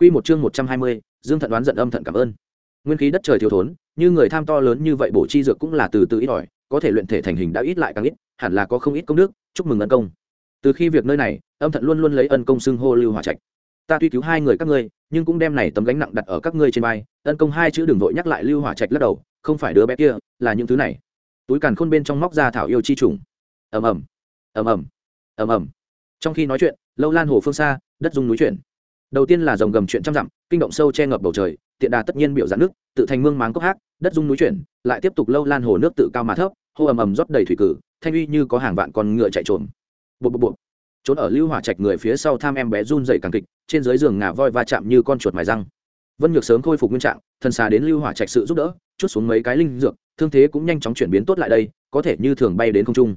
Quy một chương một trăm hai mươi, Dương Thận đoán giận âm thận cảm ơn. Nguyên khí đất trời thiếu thốn, như người tham to lớn như vậy bổ chi dược cũng là từ từ ít đòi, có thể luyện thể thành hình đã ít lại càng ít, hẳn là có không ít công đức, chúc mừng ân công. Từ khi việc nơi này, âm thận luôn luôn lấy ân công xưng hô Lưu Hỏa Trạch. Ta tuy cứu hai người các ngươi, nhưng cũng đem này tấm gánh nặng đặt ở các ngươi trên vai, ân công hai chữ đừng vội nhắc lại Lưu Hỏa Trạch lắc đầu, không phải đứa bé kia, là những thứ này. Túi càn khôn bên trong móc ra thảo yêu chi trùng. Ầm ầm, ầm ầm, ầm ầm. Trong khi nói chuyện, Lâu Lan hồ phương xa, đất rung núi chuyển đầu tiên là dòng gầm chuyện trăm dặm, kinh động sâu che ngập bầu trời, tiện đà tất nhiên biểu giãn nước, tự thành mương máng cốc hát đất dung núi chuyển, lại tiếp tục lâu lan hồ nước tự cao mà thấp, hô ầm ầm rót đầy thủy cử, thanh uy như có hàng vạn con ngựa chạy trộm bộ bộ bộ trốn ở lưu hỏa trạch người phía sau tham em bé run dậy càng kịch, trên dưới giường ngà voi va chạm như con chuột mài răng. Vân nhược sớm khôi phục nguyên trạng, thần xà đến lưu hỏa trạch sự giúp đỡ, chút xuống mấy cái linh dược, thương thế cũng nhanh chóng chuyển biến tốt lại đây, có thể như thường bay đến không trung.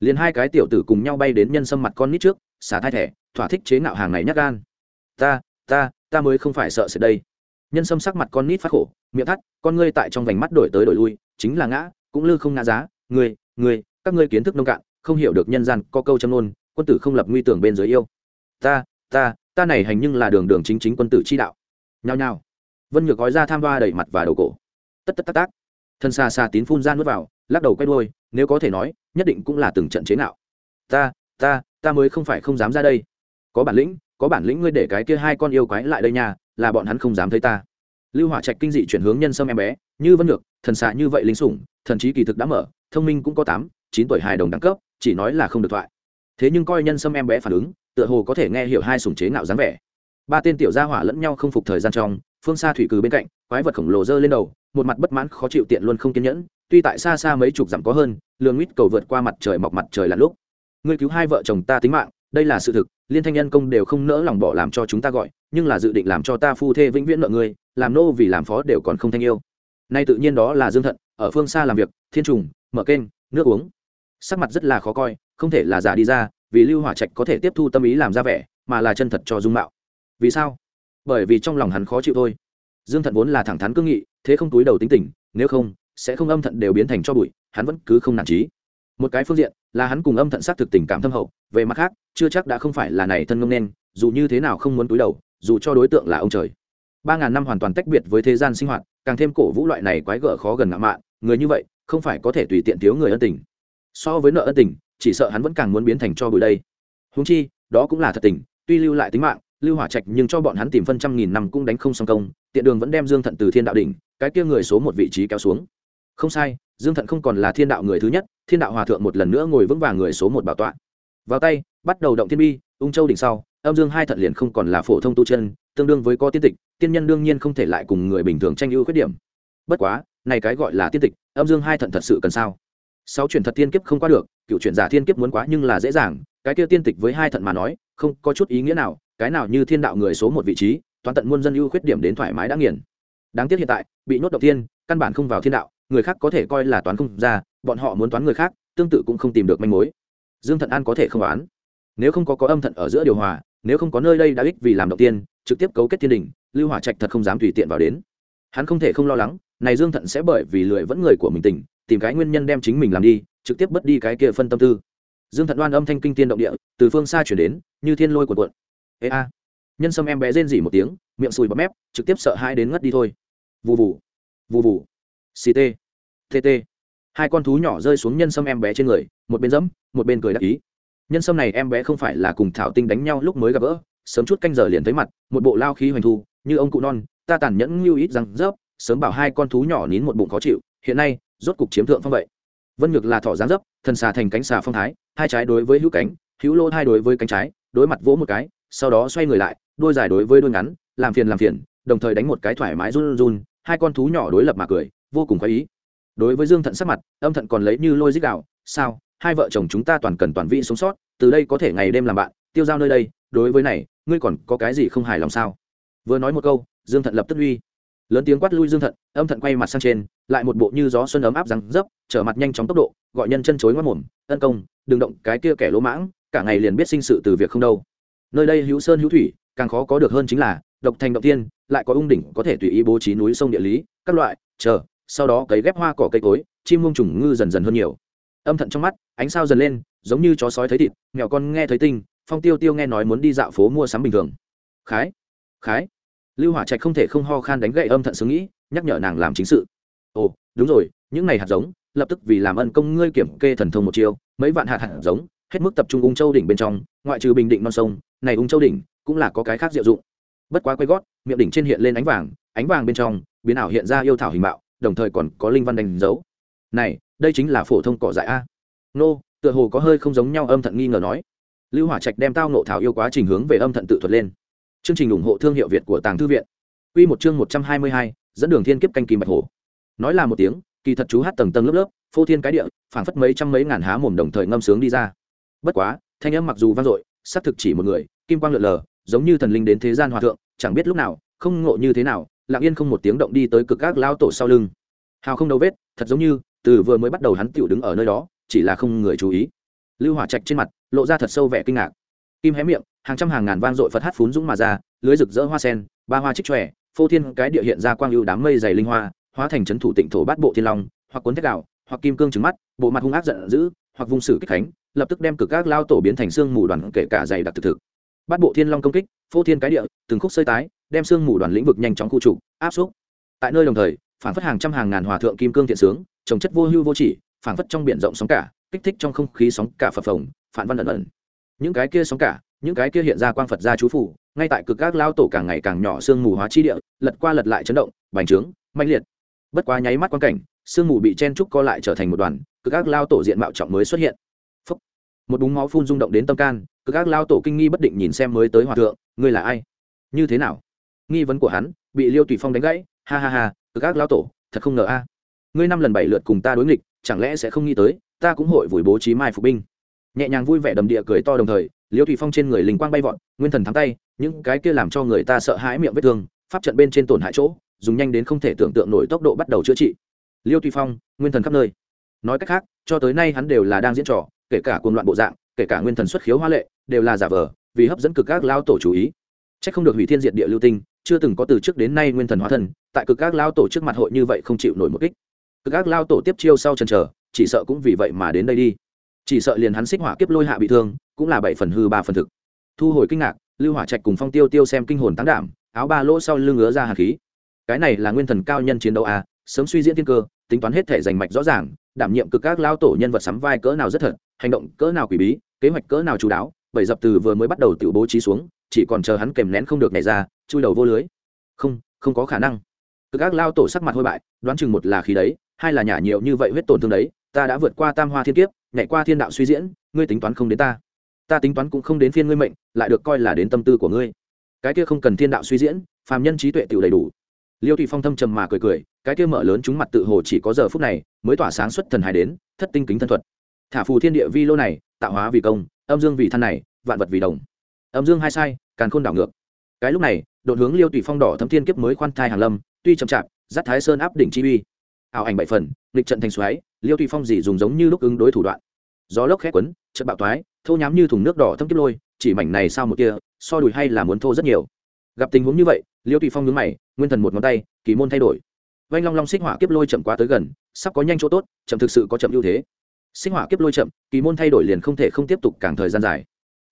Liền hai cái tiểu tử cùng nhau bay đến nhân sâm mặt con nít trước, xả thai thẻ, thỏa thích chế ngạo hàng này nhắc gan ta ta ta mới không phải sợ sệt đây. Nhân sâm sắc mặt con nít phát khổ miệng thắt con ngươi tại trong vành mắt đổi tới đổi lui chính là ngã cũng lư không ngã giá. Người, người, các ngươi kiến thức nông cạn không hiểu được nhân gian có câu châm nôn quân tử không lập nguy tưởng bên dưới yêu. Ta ta ta này hành nhưng là đường đường chính chính quân tử chi đạo. Nhao nhao. Vân nhược gói ra tham va đẩy mặt và đầu cổ. Tất tất tác tác thân xa xa tín phun ra nuốt vào lắc đầu quay đôi nếu có thể nói nhất định cũng là từng trận chế nào ta ta ta mới không phải không dám ra đây. Có bản lĩnh có bản lĩnh ngươi để cái kia hai con yêu quái lại đây nha, là bọn hắn không dám thấy ta. Lưu hỏa trạch kinh dị chuyển hướng nhân sâm em bé, như vân ngược, thần xạ như vậy linh sủng, thần trí kỳ thực đã mở, thông minh cũng có tám, chín tuổi hài đồng đẳng cấp, chỉ nói là không được thoại. Thế nhưng coi nhân sâm em bé phản ứng, tựa hồ có thể nghe hiểu hai sủng chế nạo dáng vẻ. Ba tên tiểu gia hỏa lẫn nhau không phục thời gian trong, phương xa thủy cừ bên cạnh, quái vật khổng lồ dơ lên đầu, một mặt bất mãn khó chịu tiện luôn không kiên nhẫn, tuy tại xa xa mấy chục dặm có hơn, lường nguyết cầu vượt qua mặt trời mọc mặt trời là lúc. Ngươi cứu hai vợ chồng ta tính mạng đây là sự thực, liên thanh nhân công đều không nỡ lòng bỏ làm cho chúng ta gọi, nhưng là dự định làm cho ta phu thê vĩnh viễn nợ ngươi, làm nô vì làm phó đều còn không thanh yêu. Nay tự nhiên đó là dương thận, ở phương xa làm việc, thiên trùng, mở kênh, nước uống. Sắc mặt rất là khó coi, không thể là giả đi ra, vì lưu hỏa trạch có thể tiếp thu tâm ý làm ra vẻ, mà là chân thật cho dung mạo. Vì sao? Bởi vì trong lòng hắn khó chịu thôi. Dương thận vốn là thẳng thắn cương nghị, thế không túi đầu tính tình, nếu không, sẽ không âm thận đều biến thành cho bụi, hắn vẫn cứ không nản trí một cái phương diện là hắn cùng âm thận xác thực tình cảm thâm hậu, về mặt khác, chưa chắc đã không phải là này thân ngông nên, dù như thế nào không muốn túi đầu, dù cho đối tượng là ông trời. Ba ngàn năm hoàn toàn tách biệt với thế gian sinh hoạt, càng thêm cổ vũ loại này quái gở khó gần ngã mạn, người như vậy, không phải có thể tùy tiện thiếu người ân tình. So với nợ ân tình, chỉ sợ hắn vẫn càng muốn biến thành cho bụi đây. Húng chi, đó cũng là thật tình, tuy lưu lại tính mạng, lưu hỏa trạch nhưng cho bọn hắn tìm phân trăm nghìn năm cũng đánh không xong công, tiện đường vẫn đem dương thận từ thiên đạo đỉnh, cái kia người số một vị trí kéo xuống không sai, dương thận không còn là thiên đạo người thứ nhất, thiên đạo hòa thượng một lần nữa ngồi vững vàng người số một bảo tọa. Vào tay, bắt đầu động thiên bi, ung châu đỉnh sau, âm dương hai thận liền không còn là phổ thông tu chân, tương đương với có tiên tịch, tiên nhân đương nhiên không thể lại cùng người bình thường tranh ưu khuyết điểm. Bất quá, này cái gọi là tiên tịch, âm dương hai thận thật sự cần sao? Sáu chuyển thật tiên kiếp không qua được, cựu chuyển giả thiên kiếp muốn quá nhưng là dễ dàng, cái kia tiên tịch với hai thận mà nói, không có chút ý nghĩa nào, cái nào như thiên đạo người số một vị trí, toàn tận muôn dân ưu khuyết điểm đến thoải mái đã nghiền. Đáng tiếc hiện tại, bị nhốt động tiên căn bản không vào thiên đạo người khác có thể coi là toán không ra, bọn họ muốn toán người khác, tương tự cũng không tìm được manh mối. Dương thận an có thể không đoán nếu không có có âm thận ở giữa điều hòa, nếu không có nơi đây đã ích vì làm đầu tiên, trực tiếp cấu kết thiên đình, lưu hỏa trạch thật không dám tùy tiện vào đến. Hắn không thể không lo lắng, này dương thận sẽ bởi vì lười vẫn người của mình tỉnh, tìm cái nguyên nhân đem chính mình làm đi, trực tiếp bất đi cái kia phân tâm tư. Dương thận đoan âm thanh kinh tiên động địa, từ phương xa chuyển đến, như thiên lôi cuộn cuộn. Ê a. Nhân sâm em bé rên rỉ một tiếng, miệng sùi bọt mép, trực tiếp sợ hãi đến ngất đi thôi. Vù vù. Vù vù ct tt hai con thú nhỏ rơi xuống nhân sâm em bé trên người, một bên dẫm, một bên cười đắc ý. Nhân sâm này em bé không phải là cùng thảo tinh đánh nhau lúc mới gặp gỡ, sớm chút canh giờ liền thấy mặt, một bộ lao khí hoành thu, như ông cụ non, ta tàn nhẫn lưu ít rằng rớp, sớm bảo hai con thú nhỏ nín một bụng khó chịu, hiện nay, rốt cục chiếm thượng phong vậy. Vân ngược là thỏ giáng dấp thần xà thành cánh xà phong thái, hai trái đối với hữu cánh, hữu lô hai đối với cánh trái, đối mặt vỗ một cái, sau đó xoay người lại, đôi dài đối với đôi ngắn, làm phiền làm phiền, đồng thời đánh một cái thoải mái run run, hai con thú nhỏ đối lập mà cười vô cùng khoái ý. Đối với dương thận sắc mặt, âm thận còn lấy như lôi dích đạo sao, hai vợ chồng chúng ta toàn cần toàn vị sống sót, từ đây có thể ngày đêm làm bạn, tiêu giao nơi đây, đối với này, ngươi còn có cái gì không hài lòng sao? Vừa nói một câu, dương thận lập tức uy. Lớn tiếng quát lui dương thận, âm thận quay mặt sang trên, lại một bộ như gió xuân ấm áp răng dấp, trở mặt nhanh chóng tốc độ, gọi nhân chân chối ngoắt mồm tấn công, đừng động cái kia kẻ lỗ mãng, cả ngày liền biết sinh sự từ việc không đâu. Nơi đây hữu sơn hữu thủy, càng khó có được hơn chính là, độc thành động tiên, lại có ung đỉnh có thể tùy ý bố trí núi sông địa lý, các loại, chờ sau đó cấy ghép hoa cỏ cây cối, chim muông trùng ngư dần dần hơn nhiều. Âm thận trong mắt, ánh sao dần lên, giống như chó sói thấy thịt, mèo con nghe thấy tinh, phong tiêu tiêu nghe nói muốn đi dạo phố mua sắm bình thường. Khái khái. Lưu hỏa trạch không thể không ho khan đánh gậy âm thận sướng nghĩ, nhắc nhở nàng làm chính sự. Ồ, đúng rồi, những này hạt giống, lập tức vì làm ân công ngươi kiểm kê thần thông một chiêu, mấy vạn hạt hạt giống, hết mức tập trung ung châu đỉnh bên trong, ngoại trừ bình định non sông, này ung châu đỉnh cũng là có cái khác diệu dụng. Bất quá quay gót, miệng đỉnh trên hiện lên ánh vàng ánh vàng bên trong, biến ảo hiện ra yêu thảo hình mạo đồng thời còn có linh văn đánh dấu. Này đây chính là phổ thông cỏ dại a. Nô tựa hồ có hơi không giống nhau âm thận nghi ngờ nói. Lưu hỏa trạch đem tao nộ thảo yêu quá trình hướng về âm thận tự thuật lên. Chương trình ủng hộ thương hiệu việt của tàng thư viện. Quy một chương một trăm hai mươi hai, dẫn đường thiên kiếp canh kim bạch hổ nói là một tiếng kỳ thật chú hát tầng tầng lớp lớp phô thiên cái địa phảng phất mấy trăm mấy ngàn há mồm đồng thời ngâm sướng đi ra. Bất quá thanh âm mặc dù vang dội xác thực chỉ một người kim quang lượn lờ giống như thần linh đến thế gian hòa thượng chẳng biết lúc nào không ngộ như thế nào lặng yên không một tiếng động đi tới cực các lao tổ sau lưng. Hào không đâu vết, thật giống như từ vừa mới bắt đầu hắn tựu đứng ở nơi đó, chỉ là không người chú ý. Lưu hỏa trạch trên mặt, lộ ra thật sâu vẻ kinh ngạc. Kim hé miệng, hàng trăm hàng ngàn vang dội phật hát phún dũng mà ra, lưới rực rỡ hoa sen, ba hoa trích tròe phô thiên cái địa hiện ra quang ưu đám mây dày linh hoa, hóa thành trấn thủ tịnh thổ bát bộ thiên long, hoặc cuốn thép đạo hoặc kim cương trứng mắt, bộ mặt hung ác giận dữ, hoặc vung sử kích khánh, lập tức đem cực các lao tổ biến thành xương mù đoàn kể cả dày đặc thực thực. Bát bộ thiên long công kích, phô thiên cái địa, từng khúc sơi tái đem xương mù đoàn lĩnh vực nhanh chóng khu trục, áp xúc. Tại nơi đồng thời phản phất hàng trăm hàng ngàn hòa thượng kim cương thiện sướng, trồng chất vô hưu vô chỉ phản phất trong biển rộng sóng cả, kích thích trong không khí sóng cả phập phồng, phản văn ẩn ẩn. Những cái kia sóng cả, những cái kia hiện ra quang phật gia chú phủ, ngay tại cực các lao tổ càng ngày càng nhỏ sương mù hóa chi địa, lật qua lật lại chấn động, bành trướng mạnh liệt. Bất quá nháy mắt quan cảnh, sương mù bị chen trúc co lại trở thành một đoàn, cực các lao tổ diện mạo trọng mới xuất hiện. Phúc. một búng máu phun rung động đến tâm can, cực các lao tổ kinh nghi bất định nhìn xem mới tới hòa thượng, ngươi là ai? Như thế nào? Nghi vấn của hắn, bị liêu tùy phong đánh gãy. Ha ha ha, cực các lao tổ, thật không ngờ a. Ngươi năm lần bảy lượt cùng ta đối nghịch, chẳng lẽ sẽ không nghĩ tới, ta cũng hội vùi bố trí mai phục binh. Nhẹ nhàng vui vẻ đầm địa cười to đồng thời, liêu Tùy phong trên người linh quang bay vọt, nguyên thần thắng tay, những cái kia làm cho người ta sợ hãi miệng vết thương, pháp trận bên trên tổn hại chỗ, dùng nhanh đến không thể tưởng tượng nổi tốc độ bắt đầu chữa trị. Liêu Tùy phong, nguyên thần khắp nơi. Nói cách khác, cho tới nay hắn đều là đang diễn trò, kể cả cuồng loạn bộ dạng, kể cả nguyên thần xuất khiếu hoa lệ, đều là giả vờ, vì hấp dẫn cực các lao tổ chú ý. Chắc không được hủy thiên diệt địa lưu tinh, chưa từng có từ trước đến nay nguyên thần hóa thần tại cực các lao tổ trước mặt hội như vậy không chịu nổi một kích. Cực các lao tổ tiếp chiêu sau chần chờ, chỉ sợ cũng vì vậy mà đến đây đi. Chỉ sợ liền hắn xích hỏa kiếp lôi hạ bị thương, cũng là bảy phần hư ba phần thực. Thu hồi kinh ngạc, lưu hỏa trạch cùng phong tiêu tiêu xem kinh hồn tăng đảm, áo ba lỗ sau lưng ngứa ra hàn khí. Cái này là nguyên thần cao nhân chiến đấu à sớm suy diễn thiên cơ, tính toán hết thể giành mạch rõ ràng, đảm nhiệm cực các lao tổ nhân vật sắm vai cỡ nào rất thật, hành động cỡ nào quỷ bí, kế hoạch cỡ nào chú đáo, bảy dập từ vừa mới bắt đầu tự bố trí xuống chỉ còn chờ hắn kèm nén không được nhảy ra, chui đầu vô lưới. Không không có khả năng. Cực các lao tổ sắc mặt hôi bại, đoán chừng một là khí đấy, hai là nhả nhiều như vậy huyết tổn thương đấy, ta đã vượt qua tam hoa thiên kiếp, nhảy qua thiên đạo suy diễn, ngươi tính toán không đến ta. Ta tính toán cũng không đến phiên ngươi mệnh, lại được coi là đến tâm tư của ngươi. Cái kia không cần thiên đạo suy diễn, phàm nhân trí tuệ tự đầy đủ. Liêu thị phong thâm trầm mà cười cười, cái kia mở lớn chúng mặt tự hồ chỉ có giờ phút này mới tỏa sáng xuất thần hài đến, thất tinh kính thân thuật. Thả phù thiên địa vi lô này, tạo hóa vì công, âm dương vì thân này, vạn vật vì đồng âm dương hai sai, càn khôn đảo ngược. Cái lúc này, đột hướng liêu tùy phong đỏ thấm thiên kiếp mới khoan thai hàng lâm, tuy chậm chạp dắt thái sơn áp đỉnh chi uy. Ảo ảnh bảy phần lịch trận thành xoáy, liêu tùy phong gì dùng giống như lúc ứng đối thủ đoạn. Gió lốc khét quấn, trận bạo toái, thô nhám như thùng nước đỏ thâm kiếp lôi, chỉ mảnh này sao một kia, so đùi hay là muốn thô rất nhiều. Gặp tình huống như vậy, liêu tùy phong nhướng mày, nguyên thần một ngón tay, kỳ môn thay đổi. Vanh long long xích hỏa kiếp lôi chậm quá tới gần, sắp có nhanh chỗ tốt, chậm thực sự có chậm ưu thế. Xích hỏa kiếp lôi chậm, kỳ môn thay đổi liền không thể không tiếp tục càng thời gian dài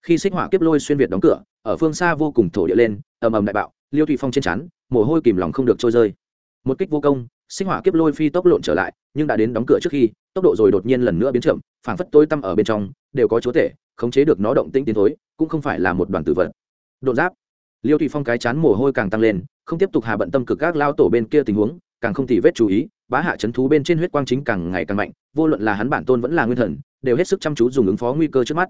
khi xích hỏa kiếp lôi xuyên việt đóng cửa, ở phương xa vô cùng thổ địa lên, ầm ầm đại bạo, liêu Thủy phong trên chắn mồ hôi kìm lòng không được trôi rơi. Một kích vô công sinh hỏa kiếp lôi phi tốc lộn trở lại, nhưng đã đến đóng cửa trước khi, tốc độ rồi đột nhiên lần nữa biến chậm, phảng phất tối tăm ở bên trong, đều có chúa thể khống chế được nó động tĩnh tiến thối, cũng không phải là một đoàn tử vật. Độ giáp. Liêu thủy phong cái chán mồ hôi càng tăng lên, không tiếp tục hà bận tâm cực các lao tổ bên kia tình huống, càng không tỉ vết chú ý, bá hạ chấn thú bên trên huyết quang chính càng ngày càng mạnh, vô luận là hắn bản tôn vẫn là nguyên thần, đều hết sức chăm chú dùng ứng phó nguy cơ trước mắt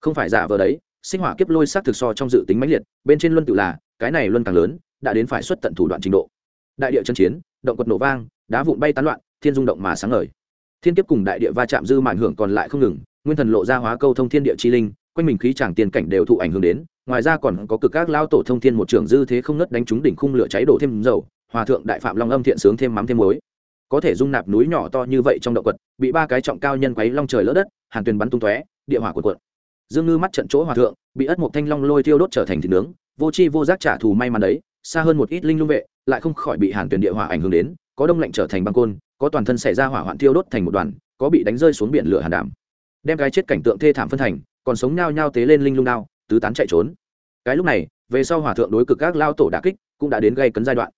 không phải giả vờ đấy, sinh hỏa kiếp lôi xác thực so trong dự tính mãnh liệt, bên trên luân tự là, cái này luân càng lớn, đã đến phải xuất tận thủ đoạn trình độ. Đại địa chân chiến, động quật nổ vang, đá vụn bay tán loạn, thiên rung động mà sáng ngời. Thiên kiếp cùng đại địa va chạm dư mạn hưởng còn lại không ngừng, nguyên thần lộ ra hóa câu thông thiên địa chi linh, quanh mình khí tràng tiền cảnh đều thụ ảnh hưởng đến, ngoài ra còn có cực các lao tổ thông thiên một trường dư thế không nứt đánh trúng đỉnh khung lửa cháy đổ thêm dầu, hòa thượng đại phạm long âm thiện sướng thêm mắm thêm muối. Có thể dung nạp núi nhỏ to như vậy trong động quật, bị ba cái trọng cao nhân quấy long trời lỡ đất, hàn tuyền bắn tung tóe, địa hỏa cuộn cuộn dương ngư mắt trận chỗ hòa thượng, bị ất một thanh long lôi thiêu đốt trở thành thịt nướng, vô chi vô giác trả thù may mắn đấy, xa hơn một ít linh lung vệ, lại không khỏi bị hàn tuyển địa hỏa ảnh hưởng đến, có đông lạnh trở thành băng côn, có toàn thân xảy ra hỏa hoạn thiêu đốt thành một đoàn, có bị đánh rơi xuống biển lửa hàn đảm. Đem cái chết cảnh tượng thê thảm phân thành, còn sống nhao nhao tế lên linh lung đao, tứ tán chạy trốn. Cái lúc này, về sau hòa thượng đối cực các lao tổ đà kích cũng đã đến gây cấn giai đoạn.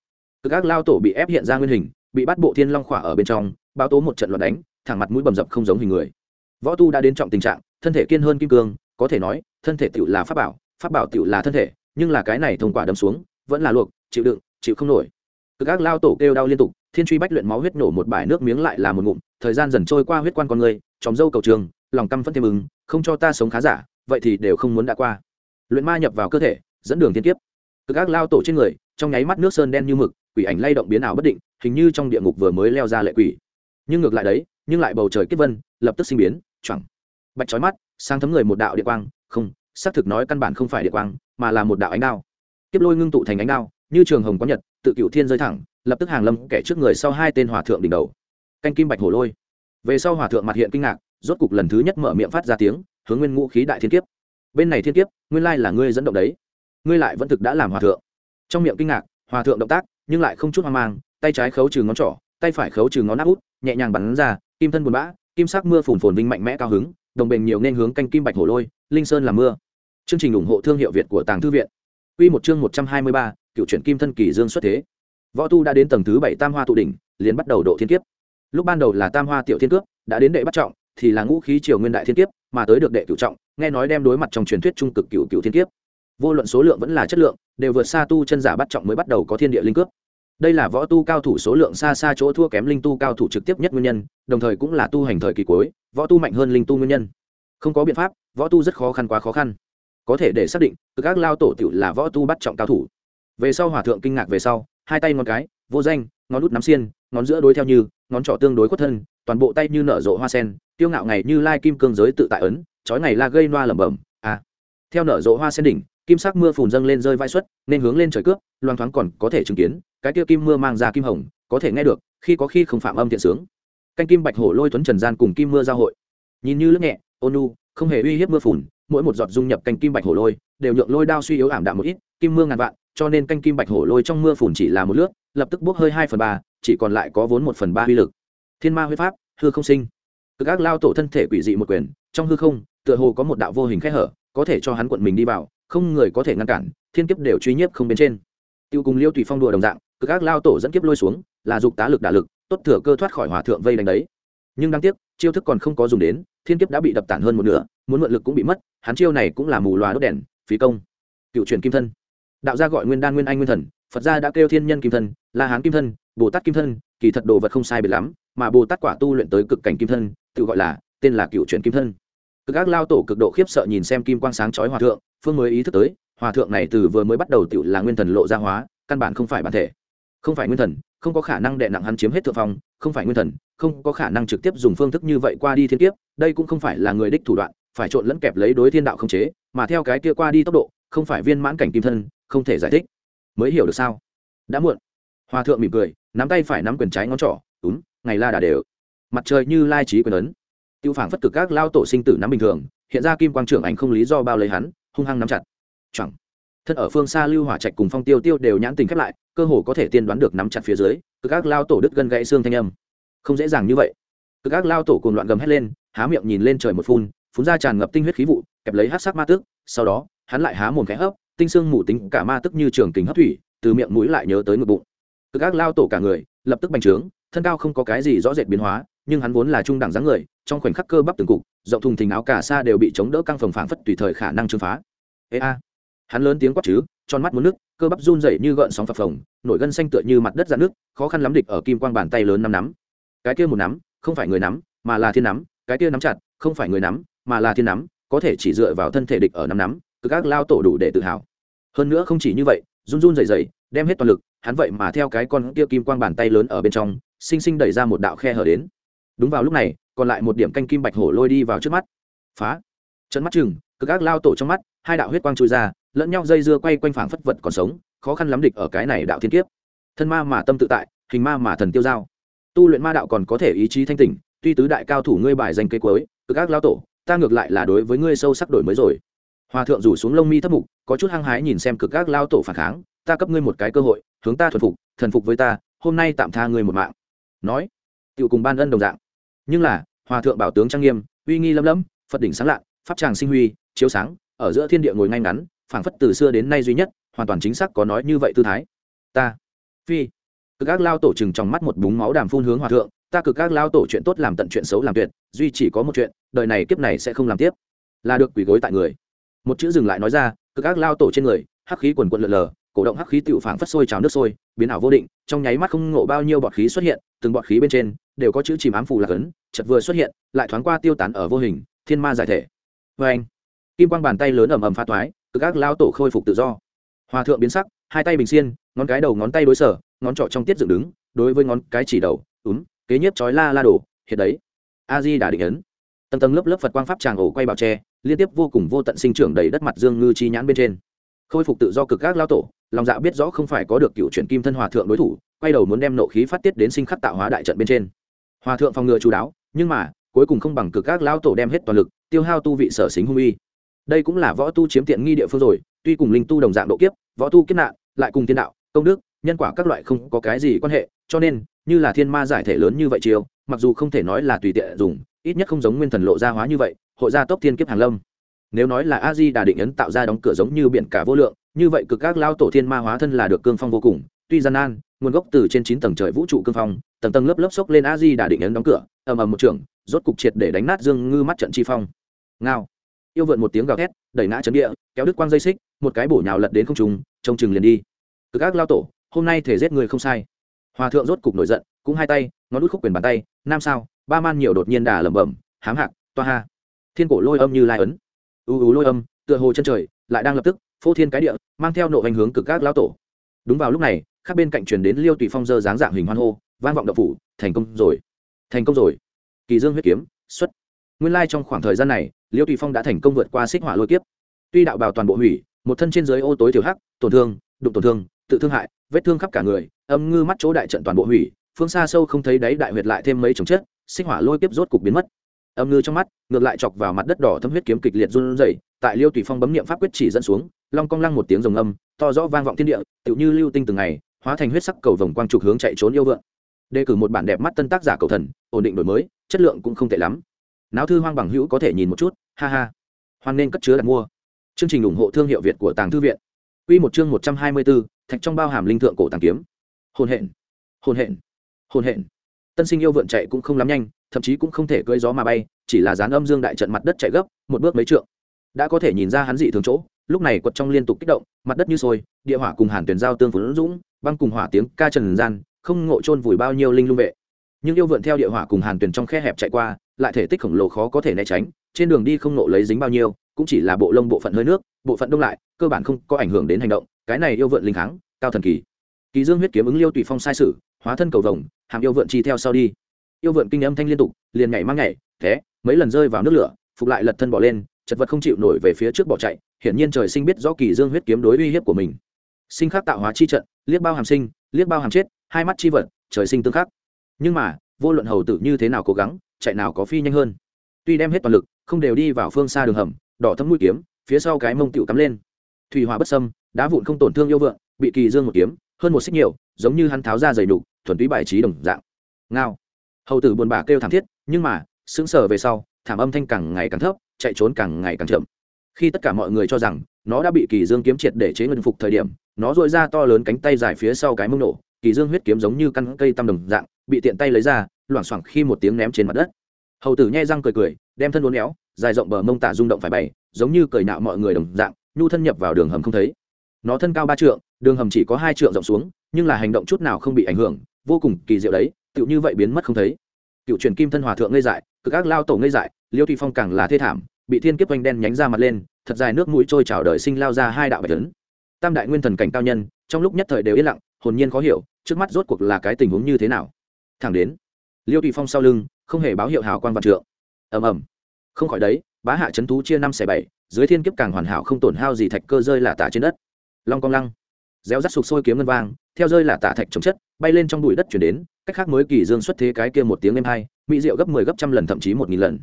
Cực các lao tổ bị ép hiện ra nguyên hình, bị bắt bộ thiên long khỏa ở bên trong, báo tố một trận loạn đánh, thẳng mặt mũi bầm dập không giống hình người. Võ tu đã đến trọng tình trạng, thân thể kiên hơn kim cương có thể nói, thân thể tựu là pháp bảo pháp bảo tựu là thân thể, nhưng là cái này thông quả đâm xuống, vẫn là luộc, chịu đựng, chịu không nổi. Cực ác lao tổ kêu đau liên tục, thiên truy bách luyện máu huyết nổ một bãi nước miếng lại là một ngụm, thời gian dần trôi qua huyết quan con người chóng dâu cầu trường, lòng căm phân thêm ứng không cho ta sống khá giả, vậy thì đều không muốn đã qua. Luyện ma nhập vào cơ thể, dẫn đường thiên kiếp. Cực ác lao tổ trên người, trong nháy mắt nước sơn đen như mực, quỷ ảnh lay động biến ảo bất định, hình như trong địa ngục vừa mới leo ra lệ quỷ. Nhưng ngược lại đấy, nhưng lại bầu trời kiếp vân, lập tức sinh biến chẳng bạch trói mắt sang thấm người một đạo địa quang, không, xác thực nói căn bản không phải địa quang, mà là một đạo ánh đao. Tiếp lôi ngưng tụ thành ánh đao, như trường hồng có nhật, tự cựu thiên rơi thẳng, lập tức hàng lâm kẻ trước người sau hai tên hòa thượng đỉnh đầu. Canh kim bạch hổ lôi. Về sau hòa thượng mặt hiện kinh ngạc, rốt cục lần thứ nhất mở miệng phát ra tiếng, hướng nguyên ngũ khí đại thiên kiếp. Bên này thiên kiếp, nguyên lai là ngươi dẫn động đấy. Ngươi lại vẫn thực đã làm hòa thượng. Trong miệng kinh ngạc, hòa thượng động tác, nhưng lại không chút hoang mang, tay trái khấu trừ ngón trỏ, tay phải khấu trừ ngón áp út, nhẹ nhàng bắn ra, kim thân buồn bã, kim sắc mưa phùn phồn vinh mạnh mẽ cao hứng đồng bền nhiều nên hướng canh kim bạch hổ lôi linh sơn làm mưa. Chương trình ủng hộ thương hiệu việt của tàng thư viện. Quy một chương một trăm hai mươi ba, cựu truyện kim thân kỳ dương xuất thế. Võ tu đã đến tầng thứ bảy tam hoa tụ đỉnh liền bắt đầu độ thiên kiếp. Lúc ban đầu là tam hoa tiểu thiên cước đã đến đệ bắt trọng thì là ngũ khí triều nguyên đại thiên kiếp mà tới được đệ cửu trọng nghe nói đem đối mặt trong truyền thuyết trung cực cửu cửu thiên kiếp. Vô luận số lượng vẫn là chất lượng đều vượt xa tu chân giả bắt trọng mới bắt đầu có thiên địa linh cướp đây là võ tu cao thủ số lượng xa xa chỗ thua kém linh tu cao thủ trực tiếp nhất nguyên nhân, đồng thời cũng là tu hành thời kỳ cuối, võ tu mạnh hơn linh tu nguyên nhân. Không có biện pháp, võ tu rất khó khăn quá khó khăn. Có thể để xác định từ các lao tổ tiểu là võ tu bắt trọng cao thủ. Về sau hòa thượng kinh ngạc về sau, hai tay ngón cái, vô danh, ngón út nắm xiên, ngón giữa đối theo như, ngón trỏ tương đối khuất thân, toàn bộ tay như nở rộ hoa sen tiêu ngạo ngày như lai kim cương giới tự tại ấn trói ngày la gây noa lẩm bẩm à. Theo nở rộ hoa sen đỉnh kim sắc mưa phùn dâng lên rơi vai suất, nên hướng lên trời cướp, loang thoáng còn có thể chứng kiến, cái kia kim mưa mang ra kim hồng, có thể nghe được, khi có khi không phạm âm thiện sướng. Canh kim bạch hổ lôi tuấn trần gian cùng kim mưa giao hội. Nhìn như lướt nhẹ, ôn nu không hề uy hiếp mưa phùn, mỗi một giọt dung nhập canh kim bạch hổ lôi, đều nhượng lôi đao suy yếu ảm đạm một ít, kim mưa ngàn vạn, cho nên canh kim bạch hổ lôi trong mưa phùn chỉ là một lướt, lập tức bốc hơi hai phần ba, chỉ còn lại có vốn một phần ba uy lực. Thiên ma huyết pháp, hư không sinh. Cực ác lao tổ thân thể quỷ dị một quyền, trong hư không, tựa hồ có một đạo vô hình khẽ hở, có thể cho hắn quận mình đi vào không người có thể ngăn cản, thiên kiếp đều truy nhiếp không bên trên. Tiêu cùng liêu tùy phong đùa đồng dạng, cực ác lao tổ dẫn kiếp lôi xuống, là dục tá lực đả lực, tốt thừa cơ thoát khỏi hòa thượng vây đánh đấy. Nhưng đáng tiếc, chiêu thức còn không có dùng đến, thiên kiếp đã bị đập tản hơn một nửa, muốn mượn lực cũng bị mất, hắn chiêu này cũng là mù loà đốt đèn, phí công. Cựu truyền kim thân. Đạo gia gọi nguyên đan nguyên anh nguyên thần, phật gia đã kêu thiên nhân kim thân, la hán kim thân, bồ tát kim thân, kỳ thật đồ vật không sai biệt lắm, mà bồ tát quả tu luyện tới cực cảnh kim thân, tự gọi là, tên là cựu truyền kim thân cực ác lao tổ cực độ khiếp sợ nhìn xem kim quang sáng chói hòa thượng, phương mới ý thức tới, hòa thượng này từ vừa mới bắt đầu tự là nguyên thần lộ ra hóa, căn bản không phải bản thể. Không phải nguyên thần, không có khả năng đệ nặng hắn chiếm hết thượng phong, không phải nguyên thần, không có khả năng trực tiếp dùng phương thức như vậy qua đi thiên kiếp, đây cũng không phải là người đích thủ đoạn, phải trộn lẫn kẹp lấy đối thiên đạo không chế, mà theo cái kia qua đi tốc độ, không phải viên mãn cảnh kim thân, không thể giải thích. Mới hiểu được sao? Đã muộn. Hòa thượng mỉm cười, nắm tay phải nắm quyền trái ngón trỏ đúng ngày la đà đều. Mặt trời như lai trí quyền ấn tiêu phản phất cực các lao tổ sinh tử nắm bình thường, hiện ra kim quang trưởng ảnh không lý do bao lấy hắn, hung hăng nắm chặt. Chẳng. Thân ở phương xa lưu hỏa trạch cùng phong tiêu tiêu đều nhãn tình khép lại, cơ hồ có thể tiên đoán được nắm chặt phía dưới, cực các lao tổ đứt gân gãy xương thanh âm. Không dễ dàng như vậy. Cực các lao tổ cùng loạn gầm hét lên, há miệng nhìn lên trời một phun phun ra tràn ngập tinh huyết khí vụ, kẹp lấy hát sắc ma tức. sau đó, hắn lại há mồm khẽ hấp, tinh xương mù tính cả ma tức như trường kính hấp thủy, từ miệng mũi lại nhớ tới ngực bụng. Cực ác lao tổ cả người, lập tức bành trướng, thân cao không có cái gì rõ rệt biến hóa, nhưng hắn vốn là trung đẳng dáng người trong khoảnh khắc cơ bắp từng cục, rộng thùng thình áo cả xa đều bị chống đỡ căng phồng phảng phất tùy thời khả năng chống phá. Ê a. Hắn lớn tiếng quát chứ, tròn mắt muốn nước, cơ bắp run rẩy như gợn sóng phập phồng, nổi gân xanh tựa như mặt đất dạn nước, khó khăn lắm địch ở kim quang bàn tay lớn năm nắm. Cái kia một nắm, không phải người nắm, mà là thiên nắm, cái kia nắm chặt, không phải người nắm, mà là thiên nắm, có thể chỉ dựa vào thân thể địch ở năm nắm cứ các lao tổ đủ để tự hào. Hơn nữa không chỉ như vậy, run run rẩy rẩy, đem hết toàn lực, hắn vậy mà theo cái con kia kim quang bàn tay lớn ở bên trong, sinh sinh đẩy ra một đạo khe hở đến. Đúng vào lúc này còn lại một điểm canh kim bạch hổ lôi đi vào trước mắt. Phá. Trận mắt chừng, cực ác lao tổ trong mắt, hai đạo huyết quang trôi ra, lẫn nhau dây dưa quay quanh phảng phất vật còn sống, khó khăn lắm địch ở cái này đạo thiên kiếp. Thân ma mà tâm tự tại, hình ma mà thần tiêu giao. Tu luyện ma đạo còn có thể ý chí thanh tỉnh, tuy tứ đại cao thủ ngươi bài danh cây cuối, cực ác lao tổ, ta ngược lại là đối với ngươi sâu sắc đổi mới rồi. Hòa thượng rủ xuống lông mi thấp mục, có chút hăng hái nhìn xem cực ác lao tổ phản kháng, ta cấp ngươi một cái cơ hội, hướng ta thuần phục, thần phục với ta, hôm nay tạm tha ngươi một mạng. Nói tự cùng ban ân đồng dạng nhưng là, hòa thượng bảo tướng trang nghiêm, uy nghi lâm lâm phật đỉnh sáng lạ pháp tràng sinh huy, chiếu sáng, ở giữa thiên địa ngồi ngay ngắn, phảng phất từ xưa đến nay duy nhất, hoàn toàn chính xác có nói như vậy tư thái. Ta, phi, cực các lao tổ chừng trong mắt một búng máu đàm phun hướng hòa thượng, ta cực các lao tổ chuyện tốt làm tận chuyện xấu làm tuyệt, duy chỉ có một chuyện, đời này kiếp này sẽ không làm tiếp. Là được quỷ gối tại người. Một chữ dừng lại nói ra, cực các lao tổ trên người, hắc khí quần quận lượn lờ cổ động hắc khí tựu phảng phất sôi trào nước sôi, biến ảo vô định, trong nháy mắt không ngộ bao nhiêu bọt khí xuất hiện, từng bọt khí bên trên đều có chữ chìm ám phù lạc ấn chật vừa xuất hiện, lại thoáng qua tiêu tán ở vô hình, thiên ma giải thể. Vê anh kim quang bàn tay lớn ầm ầm pha toái, cực ác lao tổ khôi phục tự do. Hòa thượng biến sắc, hai tay bình xiên, ngón cái đầu ngón tay đối sở, ngón trỏ trong tiết dựng đứng, đối với ngón cái chỉ đầu, úm, kế nhiếp chói la la đổ hiện đấy. A di đà định ấn. Tầng tầng lớp lớp phật quang pháp tràng ổ quay bảo tre, liên tiếp vô cùng vô tận sinh trưởng đầy đất mặt dương ngư chi nhãn bên trên. Khôi phục tự do cực các lao tổ lòng dạ biết rõ không phải có được cựu chuyển kim thân hòa thượng đối thủ, quay đầu muốn đem nộ khí phát tiết đến sinh khắc tạo hóa đại trận bên trên. Hòa thượng phòng ngừa chú đáo, nhưng mà, cuối cùng không bằng cực các lao tổ đem hết toàn lực, tiêu hao tu vị sở xính hung uy. Đây cũng là võ tu chiếm tiện nghi địa phương rồi, tuy cùng linh tu đồng dạng độ kiếp, võ tu kiếp nạn, lại cùng thiên đạo, công đức, nhân quả các loại không có cái gì quan hệ, cho nên, như là thiên ma giải thể lớn như vậy chiều mặc dù không thể nói là tùy tiện dùng, ít nhất không giống nguyên thần lộ ra hóa như vậy, hội gia tốc thiên kiếp hàng lâm nếu nói là a di đà định ấn tạo ra đóng cửa giống như biển cả vô lượng, như vậy cực các lao tổ thiên ma hóa thân là được cương phong vô cùng. Tuy gian nan, nguồn gốc từ trên chín tầng trời vũ trụ cương phong, tầng tầng lớp lớp xốc lên a di đà định ấn đóng cửa, ầm ầm một trường, rốt cục triệt để đánh nát dương ngư mắt trận chi phong. Ngao. Yêu vượn một tiếng gào thét, đẩy ngã chấn địa, kéo đứt quang dây xích, một cái bổ nhào lật đến không trùng trông chừng liền đi. Cực các lao tổ, hôm nay thể giết người không sai. Hòa thượng rốt cục nổi giận, cũng hai tay, ngón đút khúc quyền bàn tay, nam sao, ba man nhiều đột nhiên đà lẩm bẩm, hám hạc, toa ha. Thiên cổ lôi âm như lai ấn u u lôi âm, tựa hồ chân trời, lại đang lập tức, phô thiên cái địa, mang theo nộ hành hướng cực các lão tổ. Đúng vào lúc này, khác bên cạnh truyền đến liêu tùy phong dơ dáng dạng hình hoan hô, vang vọng đậu phủ, thành công rồi! Thành công rồi! Kỳ dương huyết kiếm, xuất! Nguyên lai trong khoảng thời gian này, liêu tùy phong đã thành công vượt qua xích hỏa lôi kiếp. Tuy đạo bào toàn bộ hủy, một thân trên dưới ô tối tiểu hắc, tổn thương, đụng tổn thương, tự thương hại, vết thương khắp cả người, âm ngư mắt chỗ đại trận toàn bộ hủy, phương xa sâu không thấy đáy đại huyệt lại thêm mấy chồng chết, xích hỏa lôi kiếp rốt cục biến mất âm ngư trong mắt ngược lại chọc vào mặt đất đỏ thâm huyết kiếm kịch liệt run rẩy tại liêu tùy phong bấm niệm pháp quyết chỉ dẫn xuống long cong lăng một tiếng rồng âm to rõ vang vọng thiên địa tựu như lưu tinh từng ngày hóa thành huyết sắc cầu vồng quang trục hướng chạy trốn yêu vượng. Đề cử một bản đẹp mắt tân tác giả cầu thần ổn định đổi mới chất lượng cũng không tệ lắm. Náo thư hoang bằng hữu có thể nhìn một chút ha ha. Hoan nên cất chứa đặt mua. Chương trình ủng hộ thương hiệu việt của tàng thư viện. Quy một chương một trăm hai mươi 124, thạch trong bao hàm linh thượng cổ tàng kiếm. Hồn hện. Hồn hện. Hồn hện. Tân sinh yêu vượn chạy cũng không lắm nhanh thậm chí cũng không thể cưỡi gió mà bay, chỉ là dán âm dương đại trận mặt đất chạy gấp, một bước mấy trượng. Đã có thể nhìn ra hắn dị thường chỗ, lúc này quật trong liên tục kích động, mặt đất như sôi, địa hỏa cùng hàn tuyển giao tương phấn dũng, băng cùng hỏa tiếng ca trần gian, không ngộ trôn vùi bao nhiêu linh lung vệ. Nhưng yêu vượn theo địa hỏa cùng hàn tuyển trong khe hẹp chạy qua, lại thể tích khổng lồ khó có thể né tránh, trên đường đi không nộ lấy dính bao nhiêu, cũng chỉ là bộ lông bộ phận hơi nước, bộ phận đông lại, cơ bản không có ảnh hưởng đến hành động, cái này yêu vượn linh kháng, cao thần kỳ. Kỳ dương huyết kiếm ứng liêu tùy phong sai sử, hóa thân cầu vồng, hàm yêu vượn chi theo sau đi yêu vượn kinh âm thanh liên tục liền nhảy mang nhảy thế mấy lần rơi vào nước lửa phục lại lật thân bỏ lên chật vật không chịu nổi về phía trước bỏ chạy hiển nhiên trời sinh biết rõ kỳ dương huyết kiếm đối uy hiếp của mình. Sinh khắc tạo hóa chi trận liếc bao hàm sinh liếc bao hàm chết hai mắt chi vật trời sinh tương khắc. Nhưng mà vô luận hầu tử như thế nào cố gắng chạy nào có phi nhanh hơn. Tuy đem hết toàn lực không đều đi vào phương xa đường hầm đỏ thấm mũi kiếm phía sau cái mông tựu cắm lên. Thủy hòa bất sâm đá vụn không tổn thương yêu vượng bị kỳ dương một kiếm hơn một xích nhiều giống như hắn tháo ra dày đủ, thuần túy bài trí đồng dạng. Ngao hầu tử buồn bã kêu thảm thiết, nhưng mà, sững sờ về sau, thảm âm thanh càng ngày càng thấp, chạy trốn càng ngày càng chậm. Khi tất cả mọi người cho rằng, nó đã bị kỳ dương kiếm triệt để chế nguyên phục thời điểm, nó dội ra to lớn cánh tay dài phía sau cái mông nổ, kỳ dương huyết kiếm giống như căn cây tăm đồng dạng, bị tiện tay lấy ra, loảng xoảng khi một tiếng ném trên mặt đất. Hầu tử nhai răng cười cười, đem thân uốn éo, dài rộng bờ mông tả rung động phải bày, giống như cười nạo mọi người đồng dạng, nhu thân nhập vào đường hầm không thấy. Nó thân cao ba trượng, đường hầm chỉ có hai trượng rộng xuống, nhưng là hành động chút nào không bị ảnh hưởng, vô cùng kỳ diệu đấy tựu như vậy biến mất không thấy. Cựu truyền kim thân hòa thượng ngây dại, cực ác lao tổ ngây dại, liêu thủy phong càng là thê thảm, bị thiên kiếp oanh đen nhánh ra mặt lên, thật dài nước mũi trôi trào đời sinh lao ra hai đạo bạch tấn tam đại nguyên thần cảnh cao nhân, trong lúc nhất thời đều yên lặng, hồn nhiên khó hiểu, trước mắt rốt cuộc là cái tình huống như thế nào. Thẳng đến, liêu thủy phong sau lưng, không hề báo hiệu hào quan vạn trượng. Ầm ầm. Không khỏi đấy, bá hạ trấn thú chia năm xẻ bảy, dưới thiên kiếp càng hoàn hảo không tổn hao gì thạch cơ rơi là tả trên đất. Long cong lăng. Réo rắt sụp sôi kiếm ngân vang, theo rơi là tả thạch chống chất, bay lên trong bụi đất chuyển đến cách khác mới kỳ dương xuất thế cái kia một tiếng em hai, mỹ diệu gấp mười 10 gấp trăm lần thậm chí một nghìn lần.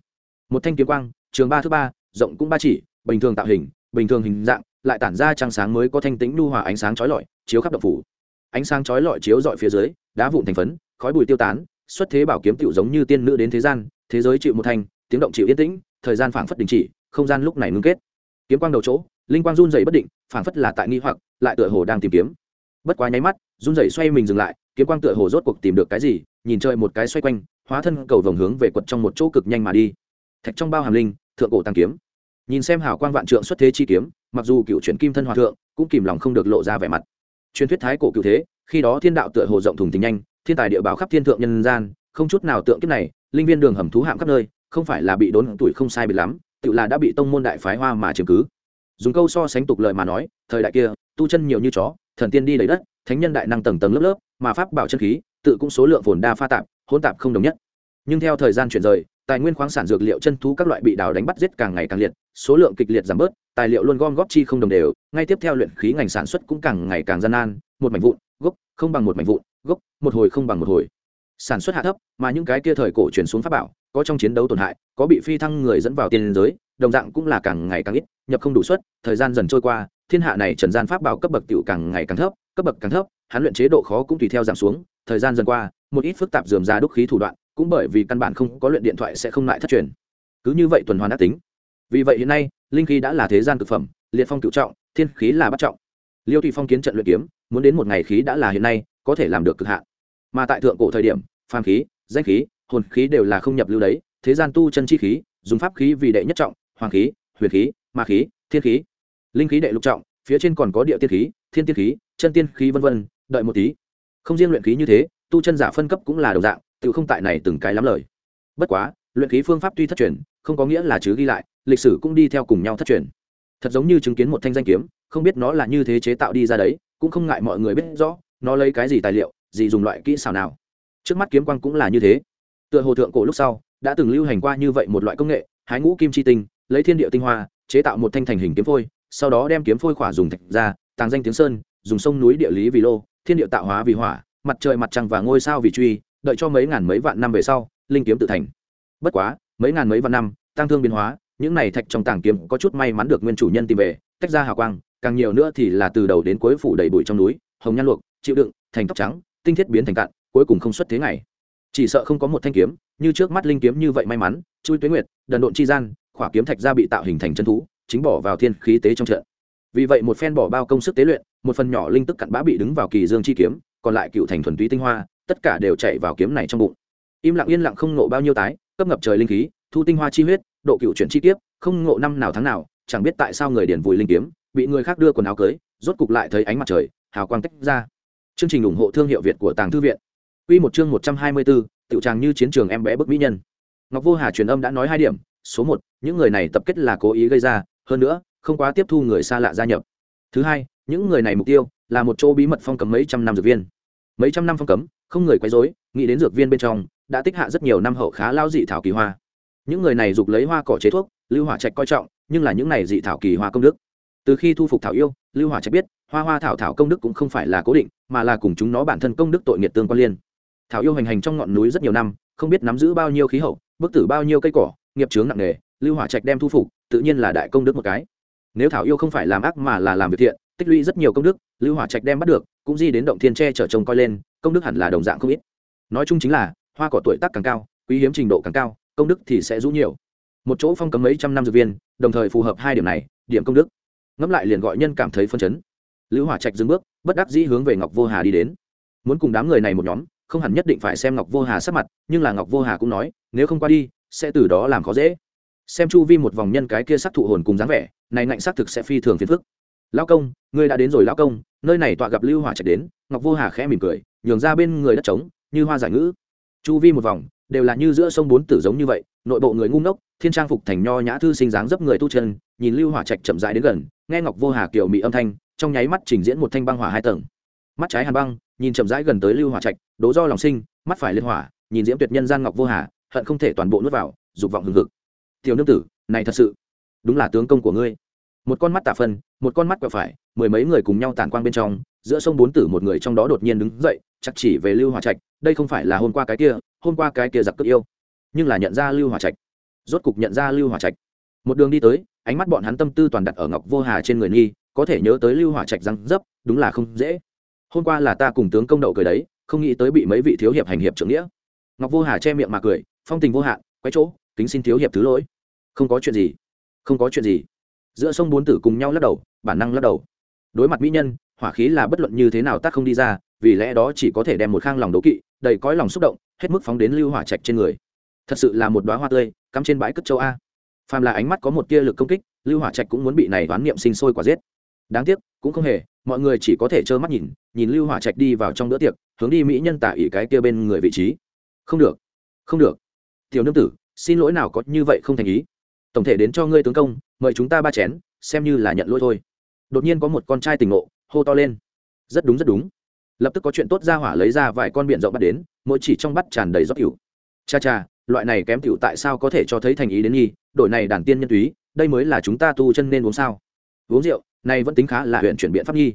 Một thanh kiếm quang, trường ba thứ ba, rộng cũng ba chỉ, bình thường tạo hình, bình thường hình dạng, lại tản ra trăng sáng mới có thanh tính nhu hòa ánh sáng chói lọi, chiếu khắp động phủ. Ánh sáng chói lọi chiếu dọi phía dưới, đá vụn thành phấn, khói bụi tiêu tán, xuất thế bảo kiếm tựu giống như tiên nữ đến thế gian, thế giới chịu một thanh, tiếng động chịu yên tĩnh, thời gian phảng phất đình chỉ, không gian lúc này ngưng kết. Kiếm quang đầu chỗ, linh quang run dày bất định, phảng phất là tại nghi hoặc, lại tựa hồ đang tìm kiếm. Bất quá nháy mắt, run rẩy xoay mình dừng lại kiếm quang tựa hồ rốt cuộc tìm được cái gì, nhìn chơi một cái xoay quanh, hóa thân cầu vòng hướng về quật trong một chỗ cực nhanh mà đi. Thạch trong bao hàm linh, thượng cổ tăng kiếm. Nhìn xem hào quang vạn trượng xuất thế chi kiếm, mặc dù cựu chuyển kim thân hòa thượng, cũng kìm lòng không được lộ ra vẻ mặt. Truyền thuyết thái cổ cựu thế, khi đó thiên đạo tựa hồ rộng thùng tình nhanh, thiên tài địa bảo khắp thiên thượng nhân gian, không chút nào tượng kiếp này, linh viên đường hầm thú hạm khắp nơi, không phải là bị đốn tuổi không sai biệt lắm, tự là đã bị tông môn đại phái hoa mà chiếm cứ. Dùng câu so sánh tục lời mà nói, thời đại kia, tu chân nhiều như chó, thần tiên đi lấy đất, thánh nhân đại năng tầng tầng lớp lớp mà pháp bảo chân khí, tự cũng số lượng phồn đa pha tạp, hỗn tạp không đồng nhất. Nhưng theo thời gian chuyển rời, tài nguyên khoáng sản dược liệu chân thú các loại bị đào đánh bắt giết càng ngày càng liệt, số lượng kịch liệt giảm bớt, tài liệu luôn gom góp chi không đồng đều, ngay tiếp theo luyện khí ngành sản xuất cũng càng ngày càng gian nan, một mảnh vụn, gốc không bằng một mảnh vụn, gốc một hồi không bằng một hồi. Sản xuất hạ thấp, mà những cái kia thời cổ chuyển xuống pháp bảo, có trong chiến đấu tổn hại, có bị phi thăng người dẫn vào tiền giới, đồng dạng cũng là càng ngày càng ít, nhập không đủ suất, thời gian dần trôi qua, thiên hạ này trần gian pháp bảo cấp bậc tiểu càng ngày càng thấp, cấp bậc càng thấp hắn luyện chế độ khó cũng tùy theo giảm xuống, thời gian dần qua, một ít phức tạp dườm ra đúc khí thủ đoạn, cũng bởi vì căn bản không có luyện điện thoại sẽ không lại thất truyền. Cứ như vậy tuần hoàn đã tính. Vì vậy hiện nay, linh khí đã là thế gian thực phẩm, liệt phong cựu trọng, thiên khí là bắt trọng. Liêu thủy phong kiến trận luyện kiếm, muốn đến một ngày khí đã là hiện nay, có thể làm được cực hạn. Mà tại thượng cổ thời điểm, phàm khí, danh khí, hồn khí đều là không nhập lưu đấy, thế gian tu chân chi khí, dùng pháp khí vì đệ nhất trọng, hoàng khí, huyền khí, ma khí, thiên khí. Linh khí đệ lục trọng, phía trên còn có địa tiên khí, thiên tiên khí, chân tiên khí vân vân đợi một tí. Không riêng luyện khí như thế, tu chân giả phân cấp cũng là đồng dạng, tự không tại này từng cái lắm lời. Bất quá, luyện khí phương pháp tuy thất truyền, không có nghĩa là chứ ghi lại, lịch sử cũng đi theo cùng nhau thất truyền. Thật giống như chứng kiến một thanh danh kiếm, không biết nó là như thế chế tạo đi ra đấy, cũng không ngại mọi người biết rõ, nó lấy cái gì tài liệu, gì dùng loại kỹ xảo nào. Trước mắt kiếm quang cũng là như thế. Tựa hồ thượng cổ lúc sau, đã từng lưu hành qua như vậy một loại công nghệ, hái ngũ kim chi tinh, lấy thiên địa tinh hoa, chế tạo một thanh thành hình kiếm phôi, sau đó đem kiếm phôi khỏa dùng thạch ra, tàng danh tiếng sơn, dùng sông núi địa lý vì lô thiên địa tạo hóa vì hỏa, mặt trời mặt trăng và ngôi sao vì truy, đợi cho mấy ngàn mấy vạn năm về sau, linh kiếm tự thành. Bất quá, mấy ngàn mấy vạn năm, tăng thương biến hóa, những này thạch trong tảng kiếm có chút may mắn được nguyên chủ nhân tìm về, tách ra hào quang, càng nhiều nữa thì là từ đầu đến cuối phủ đầy bụi trong núi, hồng nhan luộc, chịu đựng, thành tóc trắng, tinh thiết biến thành cạn, cuối cùng không xuất thế ngày. Chỉ sợ không có một thanh kiếm, như trước mắt linh kiếm như vậy may mắn, chui tuế nguyệt, đần độn chi gian, khỏa kiếm thạch ra bị tạo hình thành chân thú, chính bỏ vào thiên khí tế trong trận vì vậy một phen bỏ bao công sức tế luyện một phần nhỏ linh tức cặn bã bị đứng vào kỳ dương chi kiếm còn lại cựu thành thuần túy tinh hoa tất cả đều chạy vào kiếm này trong bụng. Im lặng yên lặng không nộ bao nhiêu tái cấp ngập trời linh khí thu tinh hoa chi huyết độ cựu chuyển chi kiếp không ngộ năm nào tháng nào chẳng biết tại sao người điển vùi linh kiếm bị người khác đưa quần áo cưới rốt cục lại thấy ánh mặt trời hào quang tách ra. Chương trình ủng hộ thương hiệu việt của tàng thư viện. Quy một chương 124, tiểu tràng như chiến trường em bé bức mỹ nhân. Ngọc Vô Hà truyền âm đã nói hai điểm, số một, những người này tập kết là cố ý gây ra, hơn nữa, không quá tiếp thu người xa lạ gia nhập. Thứ hai, những người này mục tiêu là một chỗ bí mật phong cấm mấy trăm năm dược viên. Mấy trăm năm phong cấm, không người quấy rối, nghĩ đến dược viên bên trong, đã tích hạ rất nhiều năm hậu khá lao dị thảo kỳ hoa. Những người này dục lấy hoa cỏ chế thuốc, Lưu Hỏa Trạch coi trọng, nhưng là những này dị thảo kỳ hoa công đức. Từ khi thu phục thảo yêu, Lưu Hỏa Trạch biết, hoa hoa thảo thảo công đức cũng không phải là cố định, mà là cùng chúng nó bản thân công đức tội nghiệp tương quan liên thảo yêu hành hành trong ngọn núi rất nhiều năm không biết nắm giữ bao nhiêu khí hậu bức tử bao nhiêu cây cỏ nghiệp chướng nặng nề lưu hỏa trạch đem thu phục tự nhiên là đại công đức một cái nếu thảo yêu không phải làm ác mà là làm việc thiện, tích lũy rất nhiều công đức, lưu hỏa trạch đem bắt được, cũng di đến động thiên tre chở trông coi lên, công đức hẳn là đồng dạng không ít. Nói chung chính là, hoa cỏ tuổi tác càng cao, quý hiếm trình độ càng cao, công đức thì sẽ rũ nhiều. Một chỗ phong cấm mấy trăm năm dược viên, đồng thời phù hợp hai điểm này, điểm công đức. Ngẫm lại liền gọi nhân cảm thấy phân chấn. Lưu hỏa trạch dừng bước, bất đắc dĩ hướng về ngọc vô hà đi đến. Muốn cùng đám người này một nhóm, không hẳn nhất định phải xem ngọc vô hà sắp mặt, nhưng là ngọc vô hà cũng nói, nếu không qua đi, sẽ từ đó làm khó dễ xem chu vi một vòng nhân cái kia sắc thụ hồn cùng dáng vẻ, này ngạnh xác thực sẽ phi thường phiền phức. Lão công, ngươi đã đến rồi lão công, nơi này tọa gặp lưu hỏa trạch đến, ngọc vô hà khẽ mỉm cười, nhường ra bên người đất trống, như hoa giải ngữ. Chu vi một vòng, đều là như giữa sông bốn tử giống như vậy, nội bộ người ngu ngốc, thiên trang phục thành nho nhã thư sinh dáng dấp người tu chân, nhìn lưu hỏa trạch chậm rãi đến gần, nghe ngọc vô hà kiểu mị âm thanh, trong nháy mắt trình diễn một thanh băng hỏa hai tầng. Mắt trái hàn băng, nhìn chậm rãi gần tới lưu hỏa trạch, đố do lòng sinh, mắt phải liên hỏa, nhìn diễm tuyệt nhân gian ngọc vô hà, hận không thể toàn bộ nuốt vào, dục vọng hừng hực tiểu nương tử, này thật sự, đúng là tướng công của ngươi. Một con mắt tả phân, một con mắt quẹo phải, mười mấy người cùng nhau tàn quang bên trong, giữa sông bốn tử một người trong đó đột nhiên đứng dậy chặt chỉ về lưu hỏa trạch, đây không phải là hôm qua cái kia, hôm qua cái kia giặc cướp yêu, nhưng là nhận ra lưu hỏa trạch. Rốt cục nhận ra lưu hỏa trạch. Một đường đi tới, ánh mắt bọn hắn tâm tư toàn đặt ở ngọc vô hà trên người nghi, có thể nhớ tới lưu hỏa trạch răng dấp, đúng là không dễ. Hôm qua là ta cùng tướng công đậu cười đấy, không nghĩ tới bị mấy vị thiếu hiệp hành hiệp trưởng nghĩa. Ngọc vô hà che miệng mà cười, phong tình vô hạn, quay chỗ kính xin thiếu hiệp thứ lỗi. Không có chuyện gì. Không có chuyện gì. Giữa sông bốn tử cùng nhau lắc đầu, bản năng lắc đầu. Đối mặt mỹ nhân, hỏa khí là bất luận như thế nào tác không đi ra, vì lẽ đó chỉ có thể đem một khang lòng đấu kỵ, đầy cõi lòng xúc động, hết mức phóng đến lưu hỏa trạch trên người. Thật sự là một đoá hoa tươi, cắm trên bãi cất châu a. Phàm là ánh mắt có một tia lực công kích, lưu hỏa trạch cũng muốn bị này đoán niệm sinh sôi quả giết. Đáng tiếc, cũng không hề, mọi người chỉ có thể trơ mắt nhìn nhìn lưu hỏa trạch đi vào trong bữa tiệc, hướng đi mỹ nhân tả ỉ cái kia bên người vị trí. Không được không được. Tiểu nương tử xin lỗi nào có như vậy không thành ý. Tổng thể đến cho ngươi tướng công, mời chúng ta ba chén, xem như là nhận lỗi thôi. Đột nhiên có một con trai tình ngộ, hô to lên. Rất đúng rất đúng. Lập tức có chuyện tốt ra hỏa lấy ra vài con biển rộng bắt đến, mỗi chỉ trong bắt tràn đầy rót cựu cha cha, loại này kém cựu tại sao có thể cho thấy thành ý đến nghi? Đội này đàn tiên nhân túy, đây mới là chúng ta tu chân nên uống sao? Uống rượu, này vẫn tính khá là huyện chuyển biện pháp nhi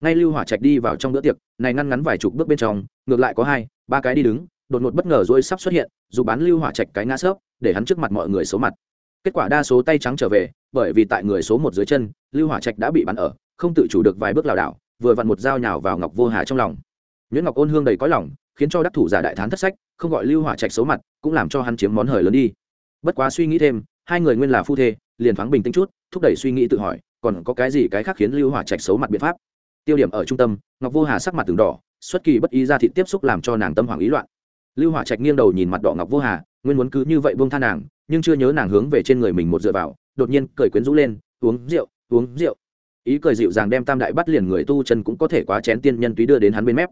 ngay lưu hỏa trạch đi vào trong bữa tiệc, này ngăn ngắn vài chục bước bên trong, ngược lại có hai, ba cái đi đứng đột ngột bất ngờ rồi sắp xuất hiện, dù bán lưu hỏa trạch cái ngã sớp để hắn trước mặt mọi người số mặt. Kết quả đa số tay trắng trở về, bởi vì tại người số một dưới chân, lưu hỏa trạch đã bị bắn ở, không tự chủ được vài bước lảo đảo, vừa vặn một dao nhào vào ngọc vô hà trong lòng. Nguyễn ngọc ôn hương đầy có lòng, khiến cho đắc thủ giả đại thán thất sách, không gọi lưu hỏa trạch xấu mặt, cũng làm cho hắn chiếm món hời lớn đi. Bất quá suy nghĩ thêm, hai người nguyên là phu thê, liền thoáng bình tĩnh chút, thúc đẩy suy nghĩ tự hỏi, còn có cái gì cái khác khiến lưu hỏa trạch xấu mặt biện pháp? Tiêu điểm ở trung tâm, ngọc vô hà sắc mặt từng đỏ, xuất kỳ bất ý ra thị tiếp xúc làm cho nàng tâm hoảng ý loạn lưu hỏa trạch nghiêng đầu nhìn mặt đỏ ngọc vô hà, nguyên muốn cứ như vậy buông tha nàng, nhưng chưa nhớ nàng hướng về trên người mình một dựa vào, đột nhiên cười quyến rũ lên, uống rượu uống rượu. Ý cười dịu dàng đem tam đại bắt liền người tu chân cũng có thể quá chén tiên nhân túy đưa đến hắn bên mép.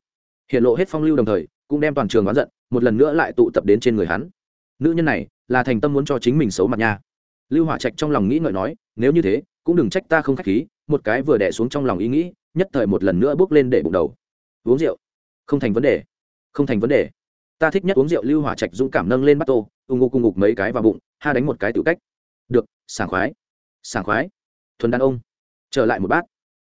Hiện lộ hết phong lưu đồng thời, cũng đem toàn trường oán giận, một lần nữa lại tụ tập đến trên người hắn. Nữ nhân này, là thành tâm muốn cho chính mình xấu mặt nha. Lưu hỏa trạch trong lòng nghĩ ngợi nói, nếu như thế, cũng đừng trách ta không khách khí, một cái vừa đẻ xuống trong lòng ý nghĩ, nhất thời một lần nữa bước lên để bụng đầu. Uống rượu? Không thành vấn đề, không thành vấn đề ta thích nhất uống rượu lưu hỏa trạch dũng cảm nâng lên bắt tô ung ngô cùng ngục mấy cái vào bụng, ha đánh một cái tự cách. Được, sảng khoái sảng khoái. Thuần đàn ông, trở lại một bát.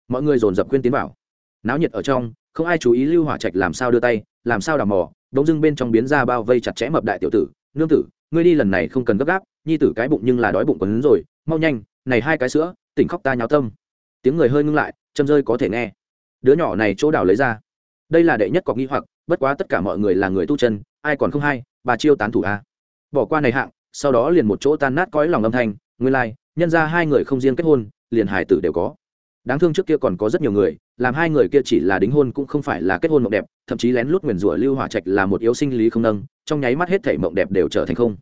Mọi người dồn dập khuyên tiến vào. Náo nhiệt ở trong, không ai chú ý lưu hỏa trạch làm sao đưa tay, làm sao đào mò đống dưng bên trong biến ra bao vây chặt chẽ mập đại tiểu tử. Nương tử, ngươi đi lần này không cần gấp gáp, nhi tử cái bụng nhưng là đói bụng quấn rồi, mau nhanh, này hai cái sữa, tỉnh khóc ta nháo tâm. Tiếng người hơi ngưng lại, châm rơi có thể nghe. Đứa nhỏ này chỗ đào lấy ra. Đây là đệ nhất có nghi hoặc bất quá tất cả mọi người là người tu chân, ai còn không hay, bà chiêu tán thủ a bỏ qua này hạng, sau đó liền một chỗ tan nát cõi lòng âm thanh, nguyên lai, nhân ra hai người không riêng kết hôn, liền hài tử đều có. Đáng thương trước kia còn có rất nhiều người, làm hai người kia chỉ là đính hôn cũng không phải là kết hôn mộng đẹp, thậm chí lén lút nguyền rủa lưu hỏa trạch là một yếu sinh lý không nâng, trong nháy mắt hết thảy mộng đẹp đều trở thành không.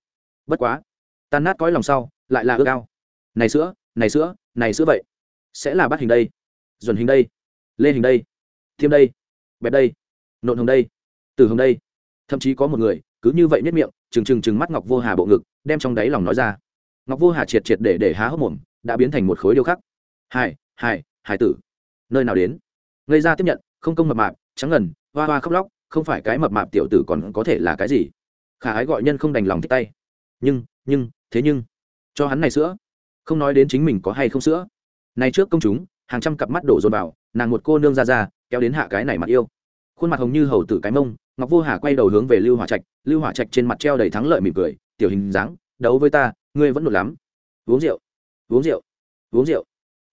Bất quá, tan nát cõi lòng sau, lại là ước ao. Này sữa này sữa này sữa vậy. Sẽ là bắt hình đây, duẩn hình đây, lê hình đây, thiêm đây, bẹp đây, nộn hồng đây từ hôm đây, thậm chí có một người, cứ như vậy nhất miệng, trừng trừng trừng mắt ngọc vô hà bộ ngực, đem trong đáy lòng nói ra. Ngọc vô hà triệt triệt để để há hốc mồm, đã biến thành một khối điêu khắc. Hai hai hải tử, nơi nào đến? Gây ra tiếp nhận, không công mập mạp, trắng ngần, hoa hoa khóc lóc, không phải cái mập mạp tiểu tử còn có thể là cái gì? Khả ái gọi nhân không đành lòng thích tay. Nhưng nhưng, thế nhưng, cho hắn này sữa. Không nói đến chính mình có hay không sữa. Này trước công chúng, hàng trăm cặp mắt đổ dồn vào, nàng một cô nương ra ra, kéo đến hạ cái này mặt yêu. Khuôn mặt hồng như hầu tử cái mông ngọc vô hà quay đầu hướng về lưu hỏa trạch, lưu hỏa trạch trên mặt treo đầy thắng lợi mỉm cười, tiểu hình dáng, đấu với ta, ngươi vẫn nổi lắm. Uống rượu uống rượu uống rượu.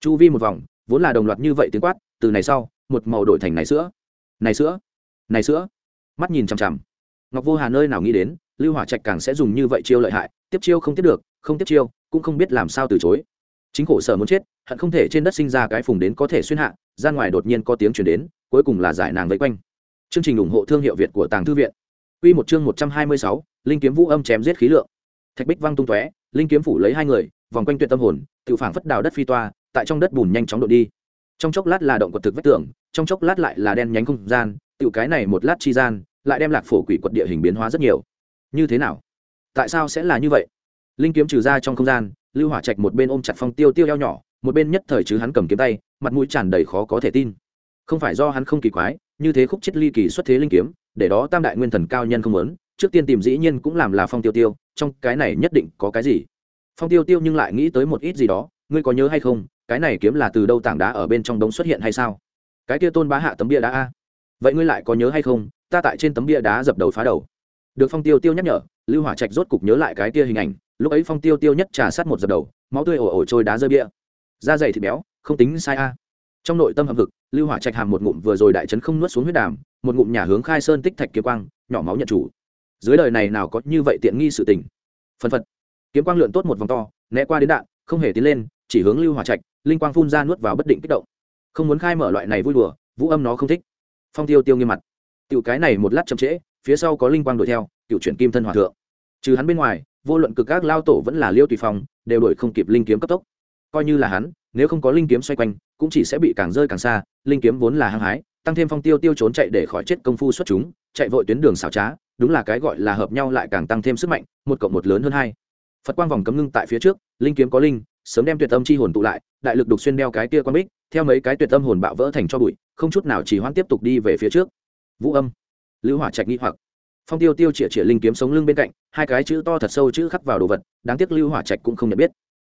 Chu vi một vòng, vốn là đồng loạt như vậy tiếng quát, từ này sau, một màu đổi thành này sữa này sữa này sữa. Mắt nhìn chằm chằm. Ngọc vô hà nơi nào nghĩ đến, lưu hỏa trạch càng sẽ dùng như vậy chiêu lợi hại, tiếp chiêu không tiếp được, không tiếp chiêu, cũng không biết làm sao từ chối. Chính khổ sở muốn chết, hận không thể trên đất sinh ra cái phùng đến có thể xuyên hạ, ra ngoài đột nhiên có tiếng chuyển đến, cuối cùng là giải nàng vây quanh chương trình ủng hộ thương hiệu việt của tàng thư viện. Quy một chương một trăm hai mươi sáu, linh kiếm vũ âm chém giết khí lượng. Thạch bích văng tung tóe linh kiếm phủ lấy hai người vòng quanh tuyệt tâm hồn tự phảng phất đào đất phi toa tại trong đất bùn nhanh chóng đột đi. Trong chốc lát là động quật thực vách tường trong chốc lát lại là đen nhánh không gian tự cái này một lát chi gian lại đem lạc phổ quỷ quật địa hình biến hóa rất nhiều. Như thế nào? Tại sao sẽ là như vậy? Linh kiếm trừ ra trong không gian lưu hỏa trạch một bên ôm chặt phong tiêu tiêu eo nhỏ một bên nhất thời chứ hắn cầm kiếm tay mặt mũi tràn đầy khó có thể tin. Không phải do hắn không kỳ quái như thế khúc chết ly kỳ xuất thế linh kiếm, để đó tam đại nguyên thần cao nhân không muốn, trước tiên tìm dĩ nhiên cũng làm là phong tiêu tiêu, trong cái này nhất định có cái gì? Phong tiêu tiêu nhưng lại nghĩ tới một ít gì đó, ngươi có nhớ hay không, cái này kiếm là từ đâu tảng đá ở bên trong đống xuất hiện hay sao? Cái kia tôn bá hạ tấm bia đá a. Vậy ngươi lại có nhớ hay không, ta tại trên tấm bia đá dập đầu phá đầu. Được phong tiêu tiêu nhắc nhở, lưu hỏa trạch rốt cục nhớ lại cái kia hình ảnh, lúc ấy phong tiêu tiêu nhất trà sát một dập đầu, máu tươi ồ ồ trôi đá rơi bia. Da dày thịt béo, không tính sai a trong nội tâm hầm hực, lưu hỏa trạch hàm một ngụm vừa rồi đại trấn không nuốt xuống huyết đàm, một ngụm nhà hướng khai sơn tích thạch kiếm quang, nhỏ máu nhận chủ. Dưới đời này nào có như vậy tiện nghi sự tình? Phân phật. Kiếm quang lượn tốt một vòng to, né qua đến đạn, không hề tiến lên, chỉ hướng lưu hỏa trạch, linh quang phun ra nuốt vào bất định kích động. Không muốn khai mở loại này vui đùa, vũ âm nó không thích. Phong tiêu tiêu nghiêm mặt. Tiểu cái này một lát chậm trễ, phía sau có linh quang đuổi theo, tiểu chuyển kim thân hòa thượng. Trừ hắn bên ngoài, vô luận cực các lao tổ vẫn là liêu tùy phong, đều đuổi không kịp linh kiếm cấp tốc. Coi như là hắn nếu không có linh kiếm xoay quanh, cũng chỉ sẽ bị càng rơi càng xa, linh kiếm vốn là hăng hái, tăng thêm phong tiêu tiêu trốn chạy để khỏi chết công phu xuất chúng, chạy vội tuyến đường xảo trá, đúng là cái gọi là hợp nhau lại càng tăng thêm sức mạnh, một cộng một lớn hơn hai. Phật quang vòng cấm ngưng tại phía trước, linh kiếm có linh, sớm đem tuyệt âm chi hồn tụ lại, đại lực đục xuyên đeo cái kia quan bích, theo mấy cái tuyệt âm hồn bạo vỡ thành cho bụi, không chút nào chỉ hoãn tiếp tục đi về phía trước. Vũ âm, lưu hỏa trạch nghi hoặc. Phong tiêu tiêu chĩa chĩa linh kiếm sống lưng bên cạnh, hai cái chữ to thật sâu chữ khắc vào đồ vật, đáng tiếc lưu hỏa trạch cũng không nhận biết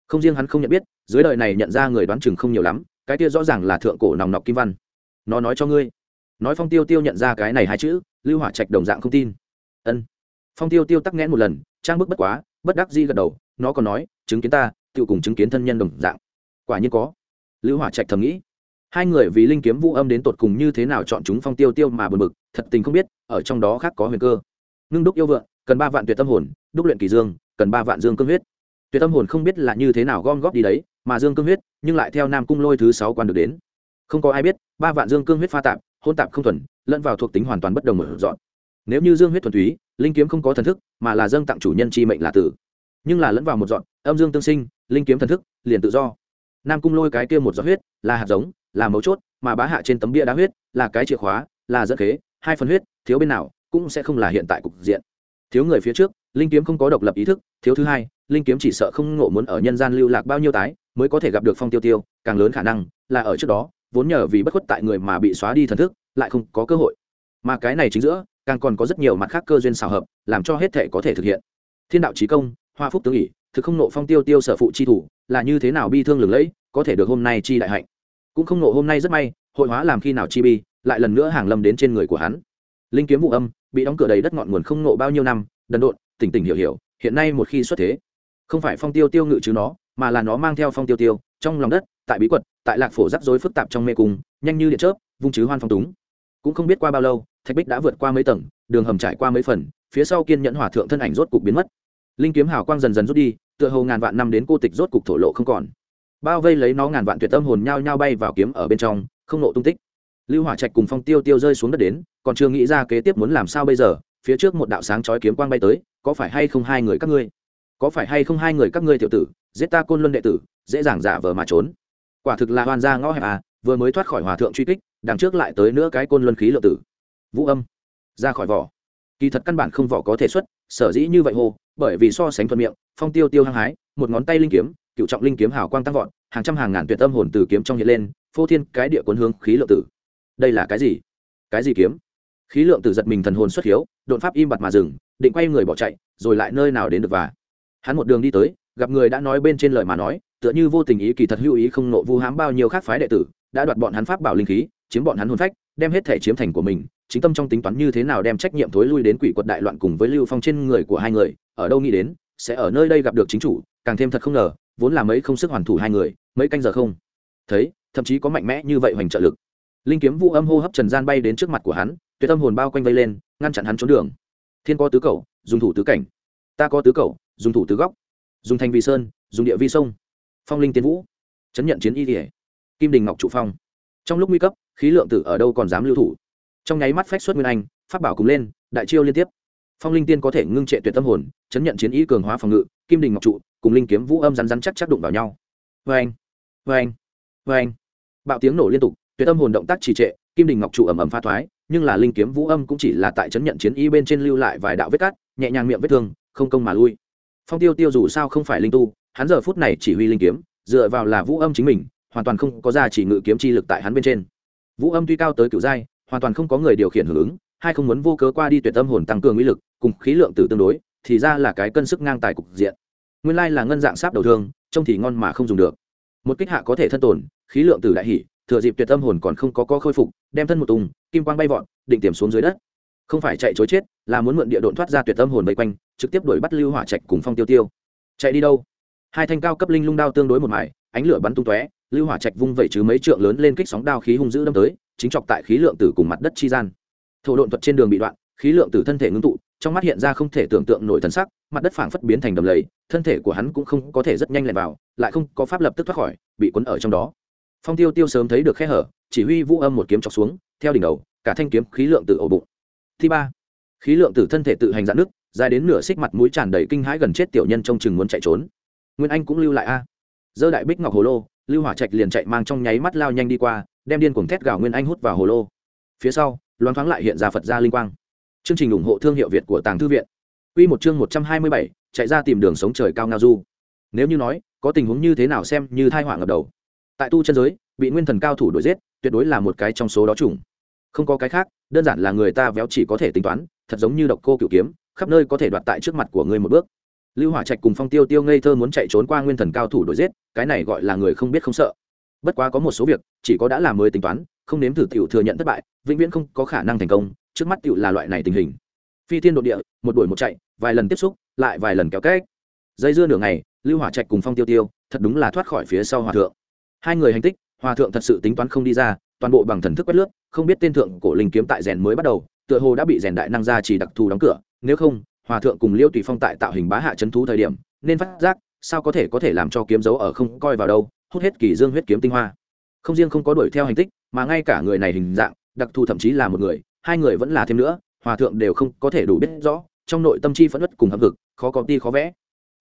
không riêng hắn không nhận biết dưới đời này nhận ra người đoán chừng không nhiều lắm cái kia rõ ràng là thượng cổ nòng nọc kim văn. Nó nói cho ngươi. Nói phong tiêu tiêu nhận ra cái này hai chữ lưu hỏa trạch đồng dạng không tin. Ân. Phong tiêu tiêu tắc nghẽn một lần trang bức bất quá bất đắc di gật đầu nó còn nói chứng kiến ta tự cùng chứng kiến thân nhân đồng dạng. Quả nhiên có. Lưu hỏa trạch thầm nghĩ. Hai người vì linh kiếm vũ âm đến tột cùng như thế nào chọn chúng phong tiêu tiêu mà bật bực, thật tình không biết ở trong đó khác có huyền cơ. Ngưng đúc yêu vượng cần ba vạn tuyệt tâm hồn đúc luyện kỳ dương cần ba vạn dương cương huyết tuyệt tâm hồn không biết là như thế nào gom góp đi đấy, mà dương cương huyết, nhưng lại theo nam cung lôi thứ sáu quan được đến. Không có ai biết, ba vạn dương cương huyết pha tạp, hôn tạp không thuần, lẫn vào thuộc tính hoàn toàn bất đồng mở dọn. Nếu như dương huyết thuần túy, linh kiếm không có thần thức, mà là dâng tặng chủ nhân chi mệnh là tử. Nhưng là lẫn vào một dọn, âm dương tương sinh, linh kiếm thần thức, liền tự do. Nam cung lôi cái kia một giọt huyết, là hạt giống, là mấu chốt, mà bá hạ trên tấm bia đá huyết, là cái chìa khóa, là dẫn khế, hai phần huyết, thiếu bên nào, cũng sẽ không là hiện tại cục diện thiếu người phía trước, linh kiếm không có độc lập ý thức, thiếu thứ hai, linh kiếm chỉ sợ không ngộ muốn ở nhân gian lưu lạc bao nhiêu tái, mới có thể gặp được phong tiêu tiêu, càng lớn khả năng là ở trước đó, vốn nhờ vì bất khuất tại người mà bị xóa đi thần thức, lại không có cơ hội. Mà cái này chính giữa, càng còn có rất nhiều mặt khác cơ duyên xào hợp, làm cho hết thể có thể thực hiện. Thiên đạo trí công, hoa phúc tướng ỉ thực không nộ phong tiêu tiêu sở phụ chi thủ, là như thế nào bi thương lừng lẫy, có thể được hôm nay chi đại hạnh. Cũng không nộ hôm nay rất may, hội hóa làm khi nào chi bi, lại lần nữa hàng lâm đến trên người của hắn linh kiếm vụ âm, bị đóng cửa đầy đất ngọn nguồn không nộ bao nhiêu năm, đần độn, tỉnh tỉnh hiểu hiểu, hiện nay một khi xuất thế, không phải phong tiêu tiêu ngự chứ nó, mà là nó mang theo phong tiêu tiêu, trong lòng đất, tại bí quật, tại lạc phổ rắc rối phức tạp trong mê cung, nhanh như điện chớp, vung chứ hoan phong túng. Cũng không biết qua bao lâu, thạch bích đã vượt qua mấy tầng, đường hầm trải qua mấy phần, phía sau kiên nhẫn hỏa thượng thân ảnh rốt cục biến mất. Linh kiếm hào quang dần dần rút đi, tựa hồ ngàn vạn năm đến cô tịch rốt cục thổ lộ không còn. Bao vây lấy nó ngàn vạn tuyệt tâm hồn nhao nhao bay vào kiếm ở bên trong, không nộ tung tích. Lưu hỏa trạch cùng phong tiêu tiêu rơi xuống đất đến còn chưa nghĩ ra kế tiếp muốn làm sao bây giờ, phía trước một đạo sáng chói kiếm quang bay tới, có phải hay không hai người các ngươi? Có phải hay không hai người các ngươi tiểu tử, giết ta côn luân đệ tử, dễ dàng giả vờ mà trốn? Quả thực là hoàn gia ngõ hẹp à vừa mới thoát khỏi hòa thượng truy kích, đằng trước lại tới nữa cái côn luân khí lượng tử. Vũ âm, ra khỏi vỏ. Kỳ thật căn bản không vỏ có thể xuất, sở dĩ như vậy hồ bởi vì so sánh thuận miệng, phong tiêu tiêu hăng hái, một ngón tay linh kiếm cựu trọng linh kiếm hào quang tăng vọt, hàng trăm hàng ngàn tuyệt âm hồn từ kiếm trong hiện lên, phô thiên cái địa cuốn hướng khí lượng tử. Đây là cái gì? Cái gì kiếm? Khí lượng tử giật mình thần hồn xuất hiếu, đột pháp im bặt mà dừng, định quay người bỏ chạy, rồi lại nơi nào đến được và. Hắn một đường đi tới, gặp người đã nói bên trên lời mà nói, tựa như vô tình ý kỳ thật hữu ý không nộ vu hám bao nhiêu khác phái đệ tử, đã đoạt bọn hắn pháp bảo linh khí, chiếm bọn hắn hồn phách, đem hết thể chiếm thành của mình, chính tâm trong tính toán như thế nào đem trách nhiệm thối lui đến quỷ quật đại loạn cùng với lưu phong trên người của hai người, ở đâu nghĩ đến, sẽ ở nơi đây gặp được chính chủ, càng thêm thật không ngờ, vốn là mấy không sức hoàn thủ hai người, mấy canh giờ không. Thấy, thậm chí có mạnh mẽ như vậy hoành trợ lực. Linh kiếm vũ âm hô hấp trần gian bay đến trước mặt của hắn tuyệt tâm hồn bao quanh vây lên, ngăn chặn hắn trốn đường. Thiên có tứ cầu, dùng thủ tứ cảnh. Ta có tứ cầu, dùng thủ tứ góc. Dùng thành vi sơn, dùng địa vi sông. Phong linh tiến vũ. Chấn nhận chiến y kỉa kim đình ngọc trụ phong. Trong lúc nguy cấp, khí lượng tử ở đâu còn dám lưu thủ? Trong nháy mắt phách xuất nguyên anh phát bảo cùng lên, đại chiêu liên tiếp. Phong linh tiên có thể ngưng trệ tuyệt tâm hồn, chấn nhận chiến ý cường hóa phòng ngự, kim đình ngọc trụ, cùng linh kiếm vũ âm rắn rắn chắc chắc đụng vào nhau. Vê anh vê anh vê anh bạo tiếng nổ liên tục, tuyệt tâm hồn động tác trì trệ, kim đình ngọc trụ ẩm ẩm pha thoái nhưng là linh kiếm vũ âm cũng chỉ là tại chấn nhận chiến y bên trên lưu lại vài đạo vết cắt, nhẹ nhàng miệng vết thương, không công mà lui. Phong tiêu tiêu dù sao không phải linh tu, hắn giờ phút này chỉ huy linh kiếm, dựa vào là vũ âm chính mình, hoàn toàn không có ra chỉ ngự kiếm chi lực tại hắn bên trên. Vũ âm tuy cao tới cựu giai, hoàn toàn không có người điều khiển hưởng ứng hay không muốn vô cớ qua đi tuyệt tâm hồn tăng cường uy lực, cùng khí lượng tử tương đối, thì ra là cái cân sức ngang tài cục diện. Nguyên lai là ngân dạng sáp đầu thương, trông thì ngon mà không dùng được. Một kích hạ có thể thân tồn, khí lượng tử đại hỉ thừa dịp tuyệt tâm hồn còn không có có khôi phục, đem thân một tùng, kim quang bay vọt, định tiềm xuống dưới đất. Không phải chạy chối chết, là muốn mượn địa độn thoát ra tuyệt tâm hồn vây quanh, trực tiếp đuổi bắt lưu hỏa trạch cùng phong tiêu tiêu. Chạy đi đâu? Hai thanh cao cấp linh lung đao tương đối một mải, ánh lửa bắn tung tóe, lưu hỏa trạch vung vẩy chứ mấy trượng lớn lên kích sóng đao khí hung dữ đâm tới, chính chọc tại khí lượng tử cùng mặt đất chi gian. Thổ độn thuật trên đường bị đoạn, khí lượng tử thân thể ngưng tụ, trong mắt hiện ra không thể tưởng tượng nổi thần sắc, mặt đất phảng phất biến thành đầm lầy, thân thể của hắn cũng không có thể rất nhanh lẹn vào, lại không có pháp lập tức thoát khỏi, bị cuốn ở trong đó phong tiêu tiêu sớm thấy được khe hở chỉ huy vũ âm một kiếm chọc xuống theo đỉnh đầu cả thanh kiếm khí lượng tự ổ bụng. Thi ba. Khí lượng từ thân thể tự hành dạn nước dài đến nửa xích mặt mũi tràn đầy kinh hãi gần chết tiểu nhân trông chừng muốn chạy trốn. Nguyên anh cũng lưu lại a. Dơ đại bích ngọc hồ lô lưu hỏa trạch liền chạy mang trong nháy mắt lao nhanh đi qua đem điên cuồng thét gào nguyên anh hút vào hồ lô. Phía sau loan thoáng lại hiện ra phật gia linh quang. Chương trình ủng hộ thương hiệu việt của tàng thư viện. Quy một chương một trăm hai mươi bảy, chạy ra tìm đường sống trời cao ngao du. Nếu như nói có tình huống như thế nào xem như thai họa ngập đầu tại tu chân giới, bị nguyên thần cao thủ đuổi giết, tuyệt đối là một cái trong số đó chủng. Không có cái khác, đơn giản là người ta véo chỉ có thể tính toán, thật giống như độc cô cựu kiếm, khắp nơi có thể đoạt tại trước mặt của ngươi một bước. Lưu hỏa trạch cùng phong tiêu tiêu ngây thơ muốn chạy trốn qua nguyên thần cao thủ đuổi giết, cái này gọi là người không biết không sợ. Bất quá có một số việc, chỉ có đã làm mới tính toán, không nếm thử tiểu thừa nhận thất bại, vĩnh viễn không có khả năng thành công, trước mắt tiểu là loại này tình hình. Phi thiên đột địa, một đuổi một chạy, vài lần tiếp xúc, lại vài lần kéo cách. Dây dưa nửa ngày, lưu hỏa trạch cùng phong tiêu tiêu, thật đúng là thoát khỏi phía sau hòa thượng hai người hành tích, hòa thượng thật sự tính toán không đi ra, toàn bộ bằng thần thức quét lướt, không biết tên thượng cổ linh kiếm tại rèn mới bắt đầu, tựa hồ đã bị rèn đại năng ra chỉ đặc thù đóng cửa, nếu không, hòa thượng cùng liêu tùy phong tại tạo hình bá hạ chấn thú thời điểm, nên phát giác, sao có thể có thể làm cho kiếm dấu ở không coi vào đâu, hút hết kỳ dương huyết kiếm tinh hoa. Không riêng không có đuổi theo hành tích, mà ngay cả người này hình dạng, đặc thù thậm chí là một người, hai người vẫn là thêm nữa, hòa thượng đều không có thể đủ biết rõ, trong nội tâm chi phẫn ất cùng hấp lực khó có ti khó vẽ.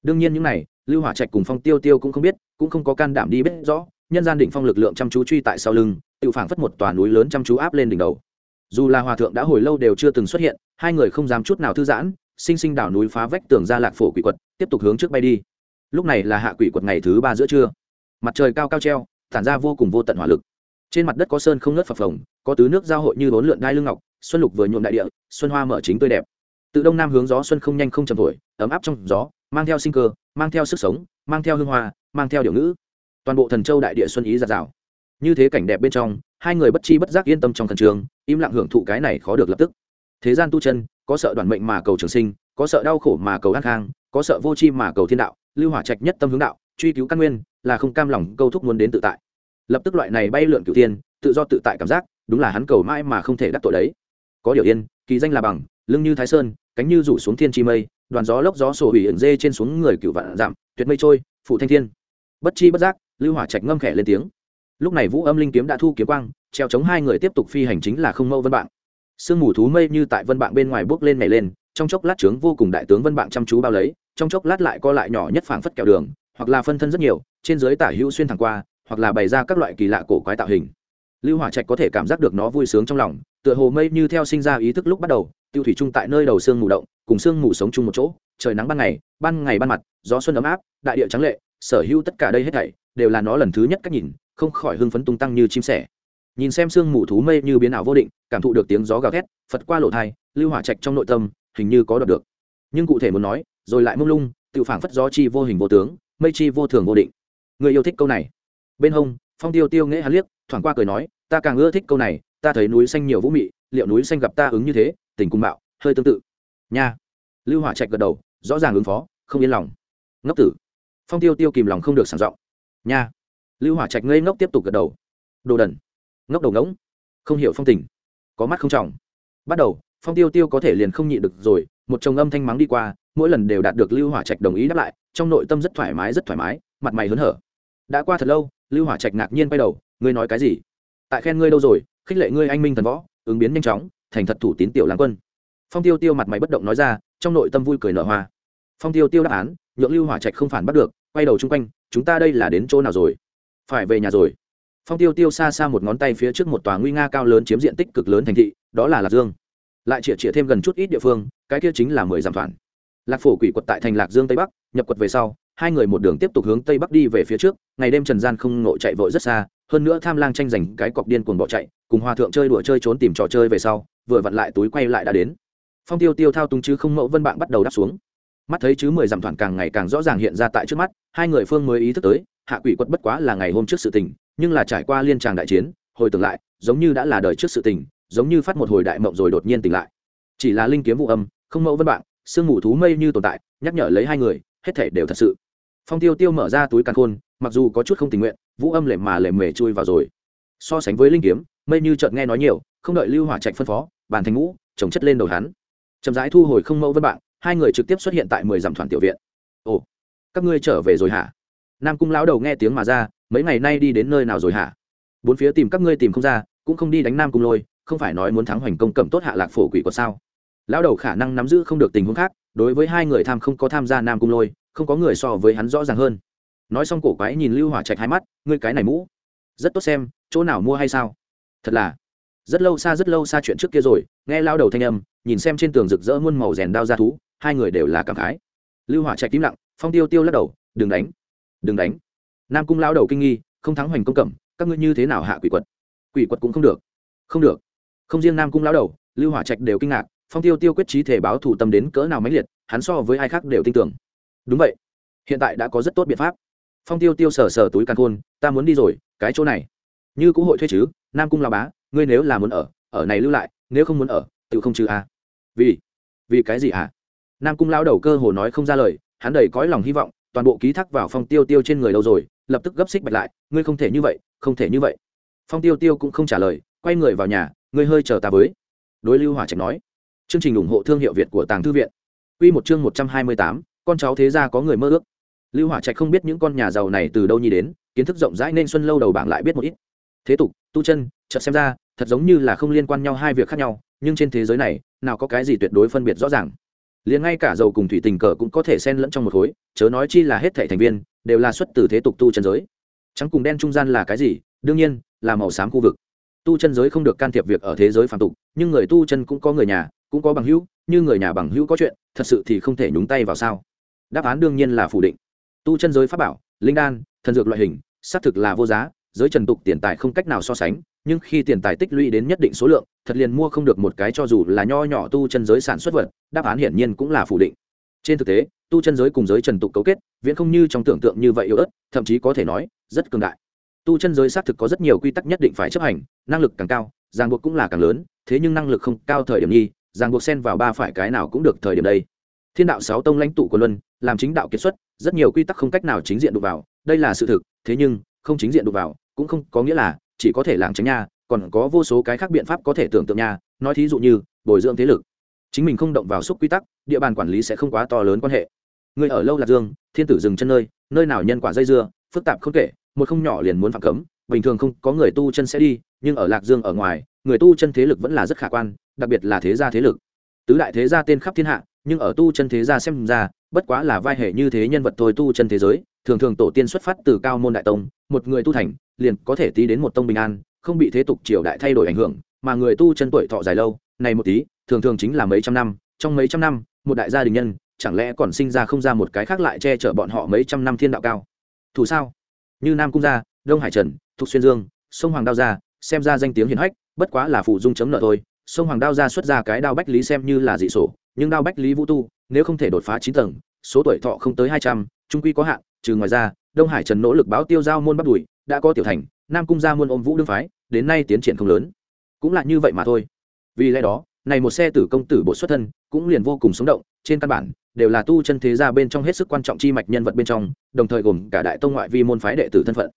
Đương nhiên những này, lưu hỏa trạch cùng phong tiêu tiêu cũng không biết, cũng không có can đảm đi biết rõ nhân gian định phong lực lượng chăm chú truy tại sau lưng, tự phảng phất một tòa núi lớn chăm chú áp lên đỉnh đầu. Dù là hòa thượng đã hồi lâu đều chưa từng xuất hiện, hai người không dám chút nào thư giãn, sinh sinh đảo núi phá vách tường ra lạc phổ quỷ quật, tiếp tục hướng trước bay đi. Lúc này là hạ quỷ quật ngày thứ ba giữa trưa. Mặt trời cao cao treo, tản ra vô cùng vô tận hỏa lực. Trên mặt đất có sơn không nớt phập phồng, có tứ nước giao hội như bốn lượn đai lưng ngọc, xuân lục vừa nhuộm đại địa, xuân hoa mở chính tươi đẹp. Từ đông nam hướng gió xuân không nhanh không chậm thổi, ấm áp trong gió, mang theo sinh cơ, mang theo sức sống, mang theo hương hoa, mang theo điệu ngữ toàn bộ thần châu đại địa xuân ý giạt rào. Như thế cảnh đẹp bên trong, hai người bất chi bất giác yên tâm trong thần trường, im lặng hưởng thụ cái này khó được lập tức. Thế gian tu chân, có sợ đoàn mệnh mà cầu trường sinh, có sợ đau khổ mà cầu an khang, có sợ vô chi mà cầu thiên đạo, lưu hỏa trạch nhất tâm hướng đạo, truy cứu căn nguyên, là không cam lòng câu thúc muốn đến tự tại. Lập tức loại này bay lượn cửu tiên tự do tự tại cảm giác, đúng là hắn cầu mãi mà không thể đắc tội đấy. Có điều yên, kỳ danh là bằng, lưng như thái sơn, cánh như rủ xuống thiên chi mây, đoàn gió lốc gió sổ hủy ẩn dê trên xuống người cựu vạn giảm, tuyệt mây trôi, phụ thanh thiên. Bất chi bất giác lưu hỏa trạch ngâm khẽ lên tiếng. Lúc này vũ âm linh kiếm đã thu kiếm quang, treo chống hai người tiếp tục phi hành chính là không mâu vân bạn sương mù thú mây như tại vân bạn bên ngoài bước lên nhảy lên, trong chốc lát trướng vô cùng đại tướng vân bạn chăm chú bao lấy, trong chốc lát lại co lại nhỏ nhất phảng phất kẹo đường, hoặc là phân thân rất nhiều, trên dưới tả hữu xuyên thẳng qua, hoặc là bày ra các loại kỳ lạ cổ quái tạo hình. Lưu hỏa trạch có thể cảm giác được nó vui sướng trong lòng, tựa hồ mây như theo sinh ra ý thức lúc bắt đầu, tiêu thủy chung tại nơi đầu sương mù động, cùng sương mù sống chung một chỗ, trời nắng ban ngày ban ngày ban mặt, gió xuân ấm áp, đại địa trắng lệ sở hữu tất cả đây hết thảy, đều là nó lần thứ nhất cách nhìn, không khỏi hưng phấn tung tăng như chim sẻ. Nhìn xem sương mù thú mây như biến ảo vô định, cảm thụ được tiếng gió gào thét, phật qua lộ thai, lưu hỏa trạch trong nội tâm, hình như có đọc được. Nhưng cụ thể muốn nói, rồi lại mông lung, tự phảng phất gió chi vô hình vô tướng, mây chi vô thường vô định. Người yêu thích câu này. Bên hông, phong tiêu tiêu nghễ hắn liếc, thoảng qua cười nói, ta càng ưa thích câu này, ta thấy núi xanh nhiều vũ mị, liệu núi xanh gặp ta ứng như thế, tình cung bạo, hơi tương tự. Nha. Lưu hỏa trạch gật đầu, rõ ràng ứng phó, không yên lòng. Ngốc tử phong tiêu tiêu kìm lòng không được sảng giọng nha. Lưu hỏa trạch ngây ngốc tiếp tục gật đầu. Đồ đần. Ngốc đầu ngỗng. Không hiểu phong tình. Có mắt không trọng. Bắt đầu, phong tiêu tiêu có thể liền không nhịn được rồi, một chồng âm thanh mắng đi qua, mỗi lần đều đạt được lưu hỏa trạch đồng ý đáp lại, trong nội tâm rất thoải mái, rất thoải mái, mặt mày hớn hở. Đã qua thật lâu, lưu hỏa trạch ngạc nhiên quay đầu, ngươi nói cái gì? Tại khen ngươi đâu rồi? Khích lệ ngươi anh minh thần võ, ứng biến nhanh chóng, thành thật thủ tín tiểu lãng quân. Phong tiêu tiêu mặt mày bất động nói ra, trong nội tâm vui cười nở hoa. Phong tiêu tiêu đáp án nhượng lưu hỏa trạch không phản bắt được, quay đầu chung quanh, chúng ta đây là đến chỗ nào rồi? Phải về nhà rồi. Phong tiêu tiêu xa xa một ngón tay phía trước một tòa nguy nga cao lớn chiếm diện tích cực lớn thành thị, đó là lạc dương. Lại chĩa chĩa thêm gần chút ít địa phương, cái kia chính là mười dặm phản. lạc phổ quỷ quật tại thành lạc dương tây bắc, nhập quật về sau, hai người một đường tiếp tục hướng tây bắc đi về phía trước, ngày đêm trần gian không ngộ chạy vội rất xa, hơn nữa tham lang tranh giành cái cọc điên cuồng bỏ chạy, cùng hòa thượng chơi đùa chơi trốn tìm trò chơi về sau, vừa vặn lại túi quay lại đã đến. Phong tiêu tiêu thao túng chứ không mẫu vân bạn bắt đầu đáp xuống mắt thấy chứ mười dặm thoản càng ngày càng rõ ràng hiện ra tại trước mắt, hai người phương mới ý thức tới, hạ quỷ quật bất quá là ngày hôm trước sự tình, nhưng là trải qua liên tràng đại chiến, hồi tưởng lại, giống như đã là đời trước sự tình, giống như phát một hồi đại mộng rồi đột nhiên tỉnh lại. Chỉ là linh kiếm vụ âm, không mẫu vân bạn, sương mù thú mây như tồn tại, nhắc nhở lấy hai người, hết thể đều thật sự. Phong tiêu tiêu mở ra túi càn khôn, mặc dù có chút không tình nguyện, vũ âm lệ mà lệ mề chui vào rồi. So sánh với linh kiếm, mây như chợt nghe nói nhiều, không đợi lưu hỏa trạch phân phó, bàn thành ngũ trồng chất lên đầu hắn. Chậm rãi thu hồi không mẫu vân bạn hai người trực tiếp xuất hiện tại mười dặm thoản tiểu viện. Ồ, các ngươi trở về rồi hả? Nam cung lão đầu nghe tiếng mà ra, mấy ngày nay đi đến nơi nào rồi hả? Bốn phía tìm các ngươi tìm không ra, cũng không đi đánh nam cung lôi, không phải nói muốn thắng hoành công cầm tốt hạ lạc phổ quỷ còn sao? Lão đầu khả năng nắm giữ không được tình huống khác, đối với hai người tham không có tham gia nam cung lôi, không có người so với hắn rõ ràng hơn. Nói xong cổ quái nhìn lưu hỏa trạch hai mắt, ngươi cái này mũ, rất tốt xem, chỗ nào mua hay sao? Thật là, rất lâu xa, rất lâu xa chuyện trước kia rồi, nghe lao đầu thanh âm, nhìn xem trên tường rực rỡ muôn màu rèn đao ra thú hai người đều là cảm khái. Lưu hỏa trạch tím lặng, phong tiêu tiêu lắc đầu, đừng đánh đừng đánh. Nam cung lao đầu kinh nghi, không thắng hoành công cẩm, các ngươi như thế nào hạ quỷ quật? Quỷ quật cũng không được. Không được. Không riêng nam cung lao đầu, lưu hỏa trạch đều kinh ngạc, phong tiêu tiêu quyết trí thể báo thủ tâm đến cỡ nào mãnh liệt, hắn so với ai khác đều tin tưởng. Đúng vậy, hiện tại đã có rất tốt biện pháp. Phong tiêu tiêu sờ sờ túi càn khôn, ta muốn đi rồi, cái chỗ này. Như cũ hội thuê chứ, nam cung lao bá, ngươi nếu là muốn ở ở này lưu lại, nếu không muốn ở, tự không trừ a à. vì vì cái gì à? Nam cung lao đầu cơ hồ nói không ra lời, hắn đầy cõi lòng hy vọng, toàn bộ ký thác vào phong tiêu tiêu trên người đâu rồi, lập tức gấp xích bạch lại, ngươi không thể như vậy, không thể như vậy. Phong tiêu tiêu cũng không trả lời, quay người vào nhà, ngươi hơi chờ ta với. Đối lưu hỏa trạch nói. Chương trình ủng hộ thương hiệu việt của tàng thư viện. Quy một chương một trăm hai mươi tám, con cháu thế gia có người mơ ước. Lưu hỏa trạch không biết những con nhà giàu này từ đâu nhi đến, kiến thức rộng rãi nên xuân lâu đầu bảng lại biết một ít. Thế tục, tu chân, chợt xem ra, thật giống như là không liên quan nhau hai việc khác nhau, nhưng trên thế giới này, nào có cái gì tuyệt đối phân biệt rõ ràng liền ngay cả dầu cùng thủy tình cờ cũng có thể xen lẫn trong một khối, chớ nói chi là hết thảy thành viên, đều là xuất từ thế tục tu chân giới. Trắng cùng đen trung gian là cái gì? Đương nhiên, là màu xám khu vực. Tu chân giới không được can thiệp việc ở thế giới phàm tục, nhưng người tu chân cũng có người nhà, cũng có bằng hữu, như người nhà bằng hữu có chuyện, thật sự thì không thể nhúng tay vào sao? Đáp án đương nhiên là phủ định. Tu chân giới pháp bảo, linh đan, thần dược loại hình, xác thực là vô giá giới trần tục tiền tài không cách nào so sánh, nhưng khi tiền tài tích lũy đến nhất định số lượng, thật liền mua không được một cái cho dù là nho nhỏ tu chân giới sản xuất vật, đáp án hiển nhiên cũng là phủ định. Trên thực tế, tu chân giới cùng giới trần tục cấu kết, viễn không như trong tưởng tượng như vậy yếu ớt, thậm chí có thể nói, rất cường đại. Tu chân giới xác thực có rất nhiều quy tắc nhất định phải chấp hành, năng lực càng cao, ràng buộc cũng là càng lớn, thế nhưng năng lực không cao thời điểm nhi, ràng buộc xen vào ba phải cái nào cũng được thời điểm đây. Thiên đạo sáu tông lãnh tụ của luân, làm chính đạo kiệt xuất, rất nhiều quy tắc không cách nào chính diện đụng vào, đây là sự thực, thế nhưng, không chính diện đụng vào cũng không có nghĩa là chỉ có thể làng tránh nha, còn có vô số cái khác biện pháp có thể tưởng tượng nha. Nói thí dụ như, bồi dưỡng thế lực. Chính mình không động vào xúc quy tắc, địa bàn quản lý sẽ không quá to lớn quan hệ. Người ở lâu lạc dương, thiên tử dừng chân nơi nơi nào nhân quả dây dưa, phức tạp không kể, một không nhỏ liền muốn phạm cấm, bình thường không có người tu chân sẽ đi, nhưng ở lạc dương ở ngoài, người tu chân thế lực vẫn là rất khả quan, đặc biệt là thế gia thế lực. Tứ đại thế gia tên khắp thiên hạ, nhưng ở tu chân thế gia xem ra, bất quá là vai hệ như thế nhân vật thôi tu chân thế giới, thường thường tổ tiên xuất phát từ cao môn đại tông, một người tu thành liền có thể tí đến một tông bình an, không bị thế tục triều đại thay đổi ảnh hưởng, mà người tu chân tuổi thọ dài lâu, này một tí, thường thường chính là mấy trăm năm, trong mấy trăm năm, một đại gia đình nhân, chẳng lẽ còn sinh ra không ra một cái khác lại che chở bọn họ mấy trăm năm thiên đạo cao? Thủ sao? Như nam cung gia, đông hải trần, thục xuyên dương, sông hoàng đao gia, xem ra danh tiếng hiển hách, bất quá là phụ dung chấm nợ thôi. Sông hoàng đao gia xuất ra cái đao bách lý xem như là dị sổ, nhưng đao bách lý vũ tu, nếu không thể đột phá chín tầng, số tuổi thọ không tới hai trăm, trung quy có hạn, trừ ngoài ra, đông hải trần nỗ lực báo tiêu giao môn bắt đùi đã có tiểu thành, nam cung gia môn ôm vũ đương phái, đến nay tiến triển không lớn. Cũng là như vậy mà thôi. Vì lẽ đó, này một xe tử công tử bộ xuất thân, cũng liền vô cùng sống động, trên căn bản, đều là tu chân thế gia bên trong hết sức quan trọng chi mạch nhân vật bên trong, đồng thời gồm cả đại tông ngoại vi môn phái đệ tử thân phận.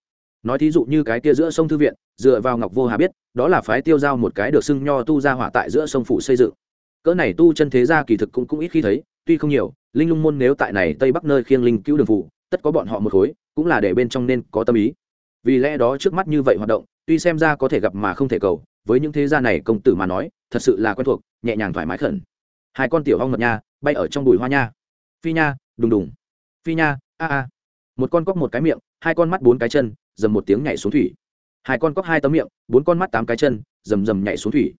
Nói thí dụ như cái kia giữa sông thư viện, dựa vào ngọc vô hà biết, đó là phái tiêu giao một cái được xưng nho tu ra hỏa tại giữa sông phủ xây dựng. Cỡ này tu chân thế gia kỳ thực cũng cũng ít khi thấy, tuy không nhiều, linh lung môn nếu tại này tây bắc nơi khiêng linh cứu đường phủ, tất có bọn họ một khối, cũng là để bên trong nên có tâm ý vì lẽ đó trước mắt như vậy hoạt động, tuy xem ra có thể gặp mà không thể cầu, với những thế gia này công tử mà nói, thật sự là quen thuộc, nhẹ nhàng thoải mái khẩn. Hai con tiểu ong mật nha, bay ở trong bụi hoa nha. Phi nha, đùng đùng. Phi nha, a a. Một con cóc một cái miệng, hai con mắt bốn cái chân, dầm một tiếng nhảy xuống thủy. Hai con cóc hai tấm miệng, bốn con mắt tám cái chân rầm rầm nhảy xuống thủy.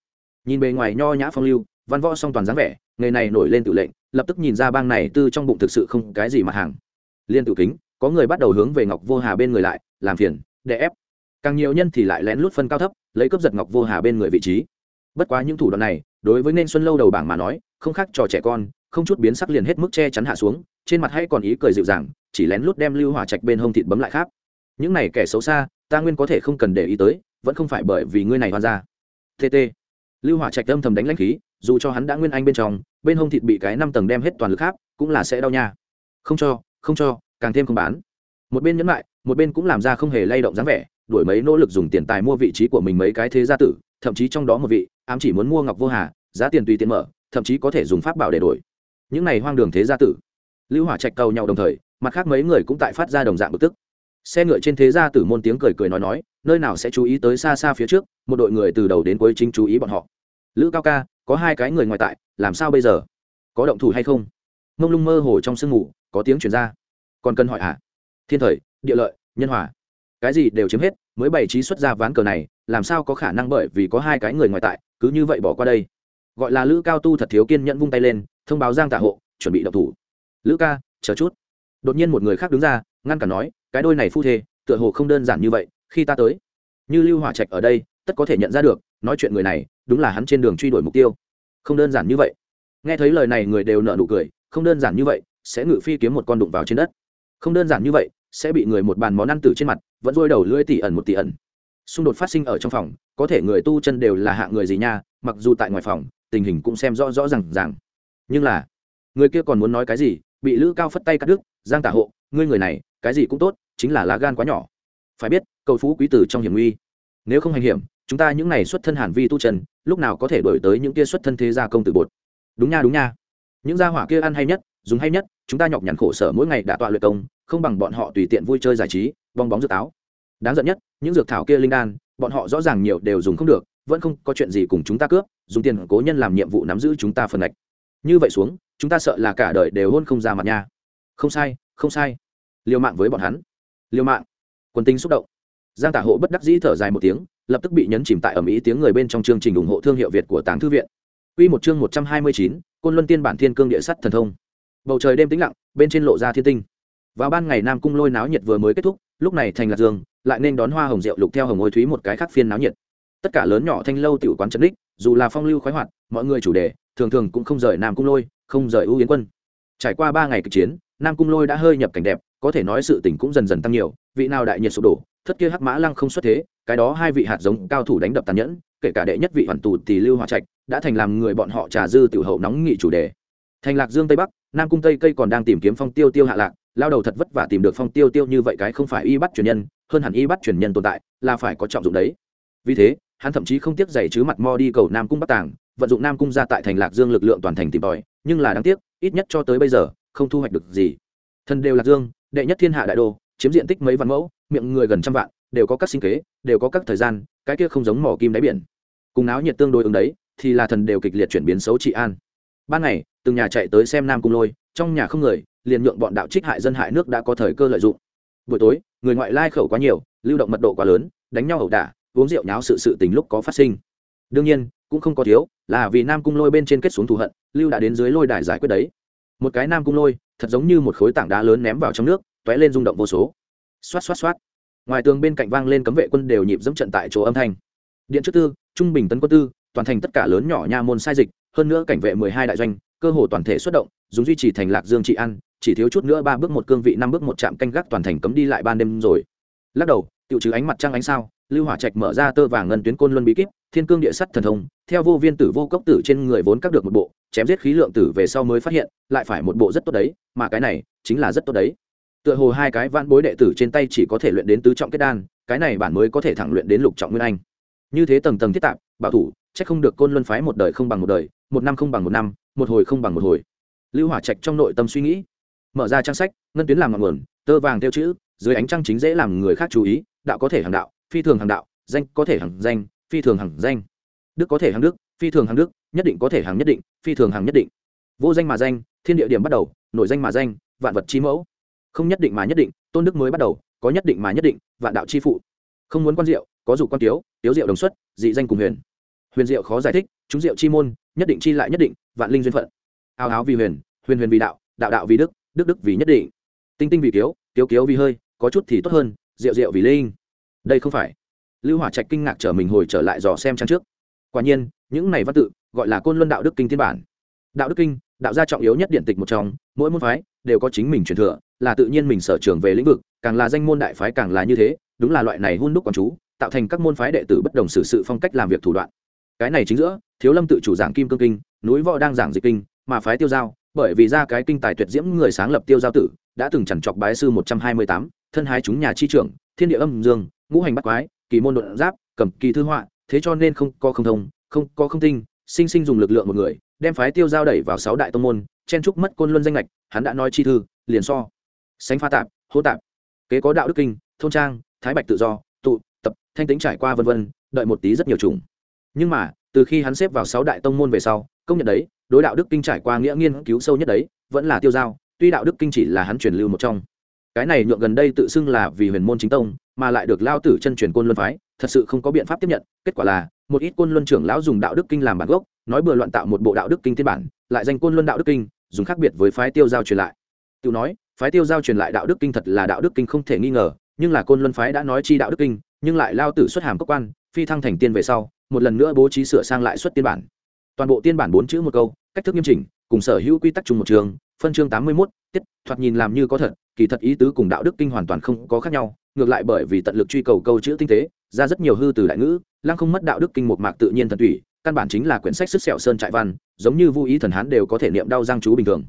Nhìn bề ngoài nho nhã phong lưu, văn võ song toàn dáng vẻ, nghề này nổi lên tự lệnh, lập tức nhìn ra bang này tư trong bụng thực sự không cái gì mặt hàng. Liên tự kính, có người bắt đầu hướng về ngọc vô hà bên người lại, làm phiền để ép. Càng nhiều nhân thì lại lén lút phân cao thấp, lấy cướp giật ngọc vô hà bên người vị trí. Bất quá những thủ đoạn này, đối với nên xuân lâu đầu bảng mà nói, không khác trò trẻ con, không chút biến sắc liền hết mức che chắn hạ xuống, trên mặt hay còn ý cười dịu dàng, chỉ lén lút đem lưu hỏa trạch bên hông thịt bấm lại khác. Những này kẻ xấu xa, ta nguyên có thể không cần để ý tới, vẫn không phải bởi vì ngươi này hoan ra. Tt lưu hỏa trạch âm thầm đánh lãnh khí, dù cho hắn đã nguyên anh bên trong, bên hông thịt bị cái năm tầng đem hết toàn lực khác, cũng là sẽ đau nha. Không cho không cho, càng thêm không bán. Một bên nhẫn lại một bên cũng làm ra không hề lay động dáng vẻ đuổi mấy nỗ lực dùng tiền tài mua vị trí của mình mấy cái thế gia tử thậm chí trong đó một vị ám chỉ muốn mua ngọc vô hà giá tiền tùy tiền mở thậm chí có thể dùng pháp bảo để đổi. Những này hoang đường thế gia tử. Lưu hỏa trạch cầu nhau đồng thời mặt khác mấy người cũng tại phát ra đồng dạng bực tức. Xe ngựa trên thế gia tử môn tiếng cười cười nói nói nơi nào sẽ chú ý tới xa xa phía trước một đội người từ đầu đến cuối chính chú ý bọn họ. Lữ cao ca có hai cái người ngoài tại làm sao bây giờ? Có động thủ hay không? Mông lung mơ hồ trong sương ngủ, có tiếng chuyển ra. Còn cần hỏi hả? Thiên thời, địa lợi, nhân hòa. Cái gì đều chiếm hết, mới bày trí xuất ra ván cờ này, làm sao có khả năng bởi vì có hai cái người ngoại tại, cứ như vậy bỏ qua đây? Gọi là lữ cao tu thật thiếu kiên nhẫn vung tay lên, thông báo giang tạ hộ, chuẩn bị đậu thủ. Lữ ca, chờ chút. Đột nhiên một người khác đứng ra, ngăn cản nói, cái đôi này phu thê, tựa hồ không đơn giản như vậy, khi ta tới, như lưu hỏa trạch ở đây, tất có thể nhận ra được, nói chuyện người này, đúng là hắn trên đường truy đuổi mục tiêu. Không đơn giản như vậy. Nghe thấy lời này người đều nợ nụ cười, không đơn giản như vậy, sẽ ngự phi kiếm một con đụng vào trên đất không đơn giản như vậy, sẽ bị người một bàn món ăn tử trên mặt, vẫn rôi đầu lưỡi tỉ ẩn một tỉ ẩn. Xung đột phát sinh ở trong phòng, có thể người tu chân đều là hạ người gì nha, mặc dù tại ngoài phòng, tình hình cũng xem rõ rõ r à n g rằng nhưng là, người kia còn muốn nói cái gì, bị lữ cao phất tay cắt đứt, giang tả hộ, ngươi người này, cái gì cũng tốt, chính là lá gan quá nhỏ. Phải biết, cầu phú quý tử trong hiểm nguy. Nếu không hành hiểm, chúng ta những n à y xuất thân hàn vi tu chân, lúc nào có thể đổi tới những kia xuất thân thế gia công tử bột. Đúng nha đúng nha. Những gia hỏa kia ăn hay nhất, dùng hay nhất chúng ta nhọc nhằn khổ sở mỗi ngày đã tọa luyện công không bằng bọn họ tùy tiện vui chơi giải trí bong bóng dược táo đáng giận nhất những dược thảo kia linh đan bọn họ rõ ràng nhiều đều dùng không được vẫn không có chuyện gì cùng chúng ta cướp dùng tiền cố nhân làm nhiệm vụ nắm giữ chúng ta phần lệch như vậy xuống chúng ta sợ là cả đời đều hôn không ra mặt nha. Không sai không sai. Liều mạng với bọn hắn. Liều mạng. Quân tinh xúc động. Giang tả hộ bất đắc dĩ thở dài một tiếng lập tức bị nhấn chìm tại ẩm ý tiếng người bên trong chương trình ủng hộ thương hiệu việt của tàng thư viện. Quy một chương một trăm hai mươi chín, Côn Luân Tiên bản Thiên Cương Địa Sắt Thần Thông. Bầu trời đêm tĩnh lặng, bên trên lộ ra thiên tinh. Vào ban ngày Nam Cung Lôi náo nhiệt vừa mới kết thúc, lúc này thành Lạc Dương, lại nên đón hoa hồng rượu lục theo hồng ngôi thúy một cái khác phiên náo nhiệt. Tất cả lớn nhỏ thanh lâu tiểu quán trấn đích dù là phong lưu khoái hoạt mọi người chủ đề thường thường cũng không rời nam cung lôi không rời ưu yến quân. Trải qua ba ngày kịch chiến nam cung lôi đã hơi nhập cảnh đẹp có thể nói sự tình cũng dần dần tăng nhiều vị nào đại nhiệt sụp đổ thất kia hắc mã lăng không xuất thế cái đó hai vị hạt giống cao thủ đánh đập tàn nhẫn kể cả đệ nhất vị hoàn tù thì lưu hòa trạch đã thành làm người bọn họ trà dư tiểu hậu nóng nghị chủ đề. Thành lạc dương tây bắc nam cung tây cây còn đang tìm kiếm phong tiêu tiêu hạ lạc, lao đầu thật vất vả tìm được phong tiêu tiêu như vậy cái không phải y bắt truyền nhân, hơn hẳn y bắt truyền nhân tồn tại, là phải có trọng dụng đấy. Vì thế, hắn thậm chí không tiếc giày chứ mặt mo đi cầu nam cung bắc tàng, vận dụng nam cung ra tại thành lạc dương lực lượng toàn thành tìm tòi, nhưng là đáng tiếc, ít nhất cho tới bây giờ, không thu hoạch được gì. Thân đều lạc dương, đệ nhất thiên hạ đại đô, chiếm diện tích mấy vạn mẫu, miệng người gần trăm vạn, đều có các sinh kế, đều có các thời gian, cái kia không giống mỏ kim đáy biển. Cùng náo nhiệt tương đối ứng đấy, thì là thần đều kịch liệt chuyển biến xấu trị an ban ngày, từng nhà chạy tới xem nam cung lôi, trong nhà không người, liền nhượng bọn đạo trích hại dân hại nước đã có thời cơ lợi dụng. Buổi tối, người ngoại lai khẩu quá nhiều, lưu động mật độ quá lớn, đánh nhau ẩu đả, uống rượu nháo sự sự tình lúc có phát sinh. Đương nhiên, cũng không có thiếu, là vì nam cung lôi bên trên kết xuống thù hận, lưu đã đến dưới lôi đài giải quyết đấy. Một cái nam cung lôi, thật giống như một khối tảng đá lớn ném vào trong nước t ó é lên rung động vô số. Xoát xoát xoát. Ngoài tường bên cạnh vang lên cấm vệ quân đều nhịp dẫm trận tại chỗ âm thanh. Điện trước tư, trung bình tấn quân tư, toàn thành tất cả lớn nhỏ nha môn sai dịch hơn nữa cảnh vệ mười hai đại doanh, cơ hồ toàn thể xuất động, dùng duy trì thành lạc dương trị ăn chỉ thiếu chút nữa ba bước một cương vị, năm bước một trạm canh gác toàn thành cấm đi lại ban đêm rồi. Lắc đầu, tiểu trừ ánh mặt trăng ánh sao, lưu hỏa trạch mở ra tơ vàng ngân tuyến côn luân bí kíp, thiên cương địa sắt thần thông, theo vô viên tử vô cốc tử trên người vốn các được một bộ, chém giết khí lượng tử về sau mới phát hiện, lại phải một bộ rất tốt đấy, mà cái này chính là rất tốt đấy. Tựa hồ hai cái vãn bối đệ tử trên tay chỉ có thể luyện đến tứ trọng kết đan, cái này bản mới có thể thẳng luyện đến lục trọng nguyên anh. Như thế tầng tầng thiết tạp, bảo thủ, chắc không được côn luân phái một đời không bằng một đời một năm không bằng một năm, một hồi không bằng một hồi. Lưu hỏa trạch trong nội tâm suy nghĩ, mở ra trang sách, ngân tuyến làm ngọn nguồn, tơ vàng theo chữ, dưới ánh trăng chính dễ làm người khác chú ý, đạo có thể hàng đạo, phi thường hàng đạo, danh có thể hàng danh, phi thường hàng danh. Đức có thể hàng đức, phi thường hàng đức, nhất định có thể hàng nhất định, phi thường hàng nhất định. Vô danh mà danh, thiên địa điểm bắt đầu nổi danh mà danh, vạn vật chi mẫu. Không nhất định mà nhất định, tôn đức mới bắt đầu, có nhất định mà nhất định, vạn đạo chi phụ. Không muốn quan diệu, có dục quan tiếu tiếu diệu đồng xuất, dị danh cùng huyền. Huyền diệu khó giải thích, chúng diệu chi môn nhất định chi lại nhất định, vạn linh duyên phận. Áo áo vì huyền huyền huyền vì đạo đạo đạo vì đức đức đức vì nhất định. Tinh tinh vì kiếu kiếu kiếu vì hơi, có chút thì tốt hơn rượu rượu vì linh. Đây không phải. Lưu hỏa trạch kinh ngạc trở mình hồi trở lại dò xem trang trước. Quả nhiên, những này văn tự, gọi là côn luân đạo đức kinh thiên bản. Đạo đức kinh, đạo gia trọng yếu nhất điện tịch một trong, mỗi môn phái đều có chính mình truyền thừa, là tự nhiên mình sở trường về lĩnh vực, càng là danh môn đại phái càng là như thế, đúng là loại này hun đúc quán chú, tạo thành các môn phái đệ tử bất đồng xử sự phong cách làm việc thủ đoạn cái này chính giữa, thiếu lâm tự chủ giảng kim cương kinh, núi võ đang giảng dịch kinh, mà phái tiêu giao, bởi vì ra cái kinh tài tuyệt diễm người sáng lập tiêu giao tử, đã từng chẳng chọc bái sư một trăm hai mươi tám, thân hái chúng nhà chi trưởng, thiên địa âm dương, ngũ hành bắt quái, kỳ môn đột giáp, cầm kỳ thư họa, thế cho nên không có không thông, không có không tinh, sinh sinh dùng lực lượng một người, đem phái tiêu giao đẩy vào sáu đại tông môn, chen trúc mất côn luân danh lệch hắn đã nói chi thư, liền so. Sánh pha tạp, hô tạp. Kế có đạo đức kinh, thôn trang, thái bạch tự do, tụ, tập, thanh tính trải qua vân vân, đợi một tí rất nhiều chủng nhưng mà, từ khi hắn xếp vào sáu đại tông môn về sau, công nhận đấy, đối đạo đức kinh trải qua nghĩa nghiên cứu sâu nhất đấy, vẫn là tiêu giao, tuy đạo đức kinh chỉ là hắn truyền lưu một trong. Cái này nhượng gần đây tự xưng là vì huyền môn chính tông, mà lại được lao tử chân truyền côn luân phái, thật sự không có biện pháp tiếp nhận, kết quả là, một ít côn luân trưởng lão dùng đạo đức kinh làm bản gốc, nói bừa loạn tạo một bộ đạo đức kinh tiên bản, lại danh côn luân đạo đức kinh, dùng khác biệt với phái tiêu giao truyền lại. Tự nói, phái tiêu giao truyền lại đạo đức kinh thật là đạo đức kinh không thể nghi ngờ, nhưng là côn luân phái đã nói chi đạo đức kinh, nhưng lại lao tử xuất hàm cơ quan, phi thăng thành tiên về sau một lần nữa bố trí sửa sang lại xuất tiên bản. Toàn bộ tiên bản bốn chữ một câu, cách thức nghiêm chỉnh, cùng sở hữu quy tắc chung một trường, phân chương tám mươi mốt, tiết, thoạt nhìn làm như có thật, kỳ thật ý tứ cùng đạo đức kinh hoàn toàn không có khác nhau, ngược lại bởi vì tận lực truy cầu câu chữ tinh tế, ra rất nhiều hư từ đại ngữ, lăng không mất đạo đức kinh một mạc tự nhiên thần thủy căn bản chính là quyển sách sức sẹo sơn trại văn, giống như vô ý thần hán đều có thể niệm đau giang chú bình thường.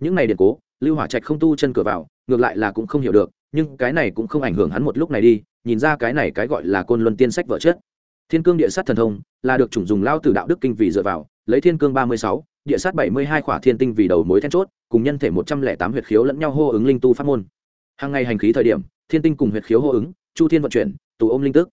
Những này điện cố, lưu hỏa trạch không tu chân cửa vào, ngược lại là cũng không hiểu được, nhưng cái này cũng không ảnh hưởng hắn một lúc này đi, nhìn ra cái này cái gọi là côn luân tiên sách vợ chết thiên cương địa sát thần thông, là được chủng dùng lao từ đạo đức kinh vì dựa vào, lấy thiên cương ba mươi sáu, địa sát bảy mươi hai khỏa thiên tinh vì đầu mối then chốt, cùng nhân thể một trăm lẻ tám huyệt khiếu lẫn nhau hô ứng linh tu pháp môn. Hàng ngày hành khí thời điểm, thiên tinh cùng huyệt khiếu hô ứng, chu thiên vận chuyển tù ôm linh tức.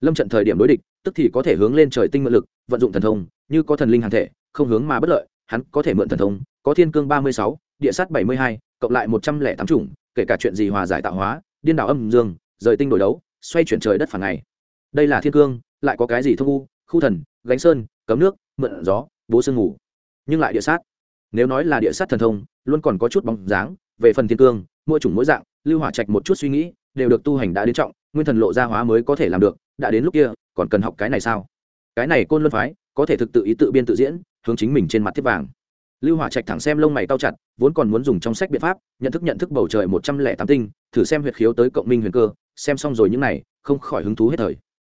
Lâm trận thời điểm đối địch, tức thì có thể hướng lên trời tinh mượn lực, vận dụng thần thông, như có thần linh hàng thể, không hướng mà bất lợi, hắn có thể mượn thần thông, có thiên cương ba mươi sáu, địa sát bảy mươi hai, cộng lại một trăm lẻ tám chủng, kể cả chuyện gì hòa giải tạo hóa, điên đảo âm dương, rời tinh đổi đấu, xoay chuyển trời đất phản ngày. Đây là thiên cương lại có cái gì thông u, khu thần, gánh sơn, cấm nước, mượn gió, bố sương ngủ. Nhưng lại địa sát. Nếu nói là địa sát thần thông, luôn còn có chút bóng dáng, về phần thiên cương, mỗi chủng mỗi dạng, lưu hỏa trạch một chút suy nghĩ, đều được tu hành đã đến trọng, nguyên thần lộ ra hóa mới có thể làm được, đã đến lúc kia, còn cần học cái này sao? Cái này côn luân phái, có thể thực tự ý tự biên tự diễn, hướng chính mình trên mặt thiết vàng. Lưu hỏa trạch thẳng xem lông mày cao chặt, vốn còn muốn dùng trong sách biện pháp, nhận thức nhận thức bầu trời một trăm lẻ tám tinh, thử xem huyệt khiếu tới cộng minh huyền cơ, xem xong rồi những này, không khỏi hứng thú hết thời.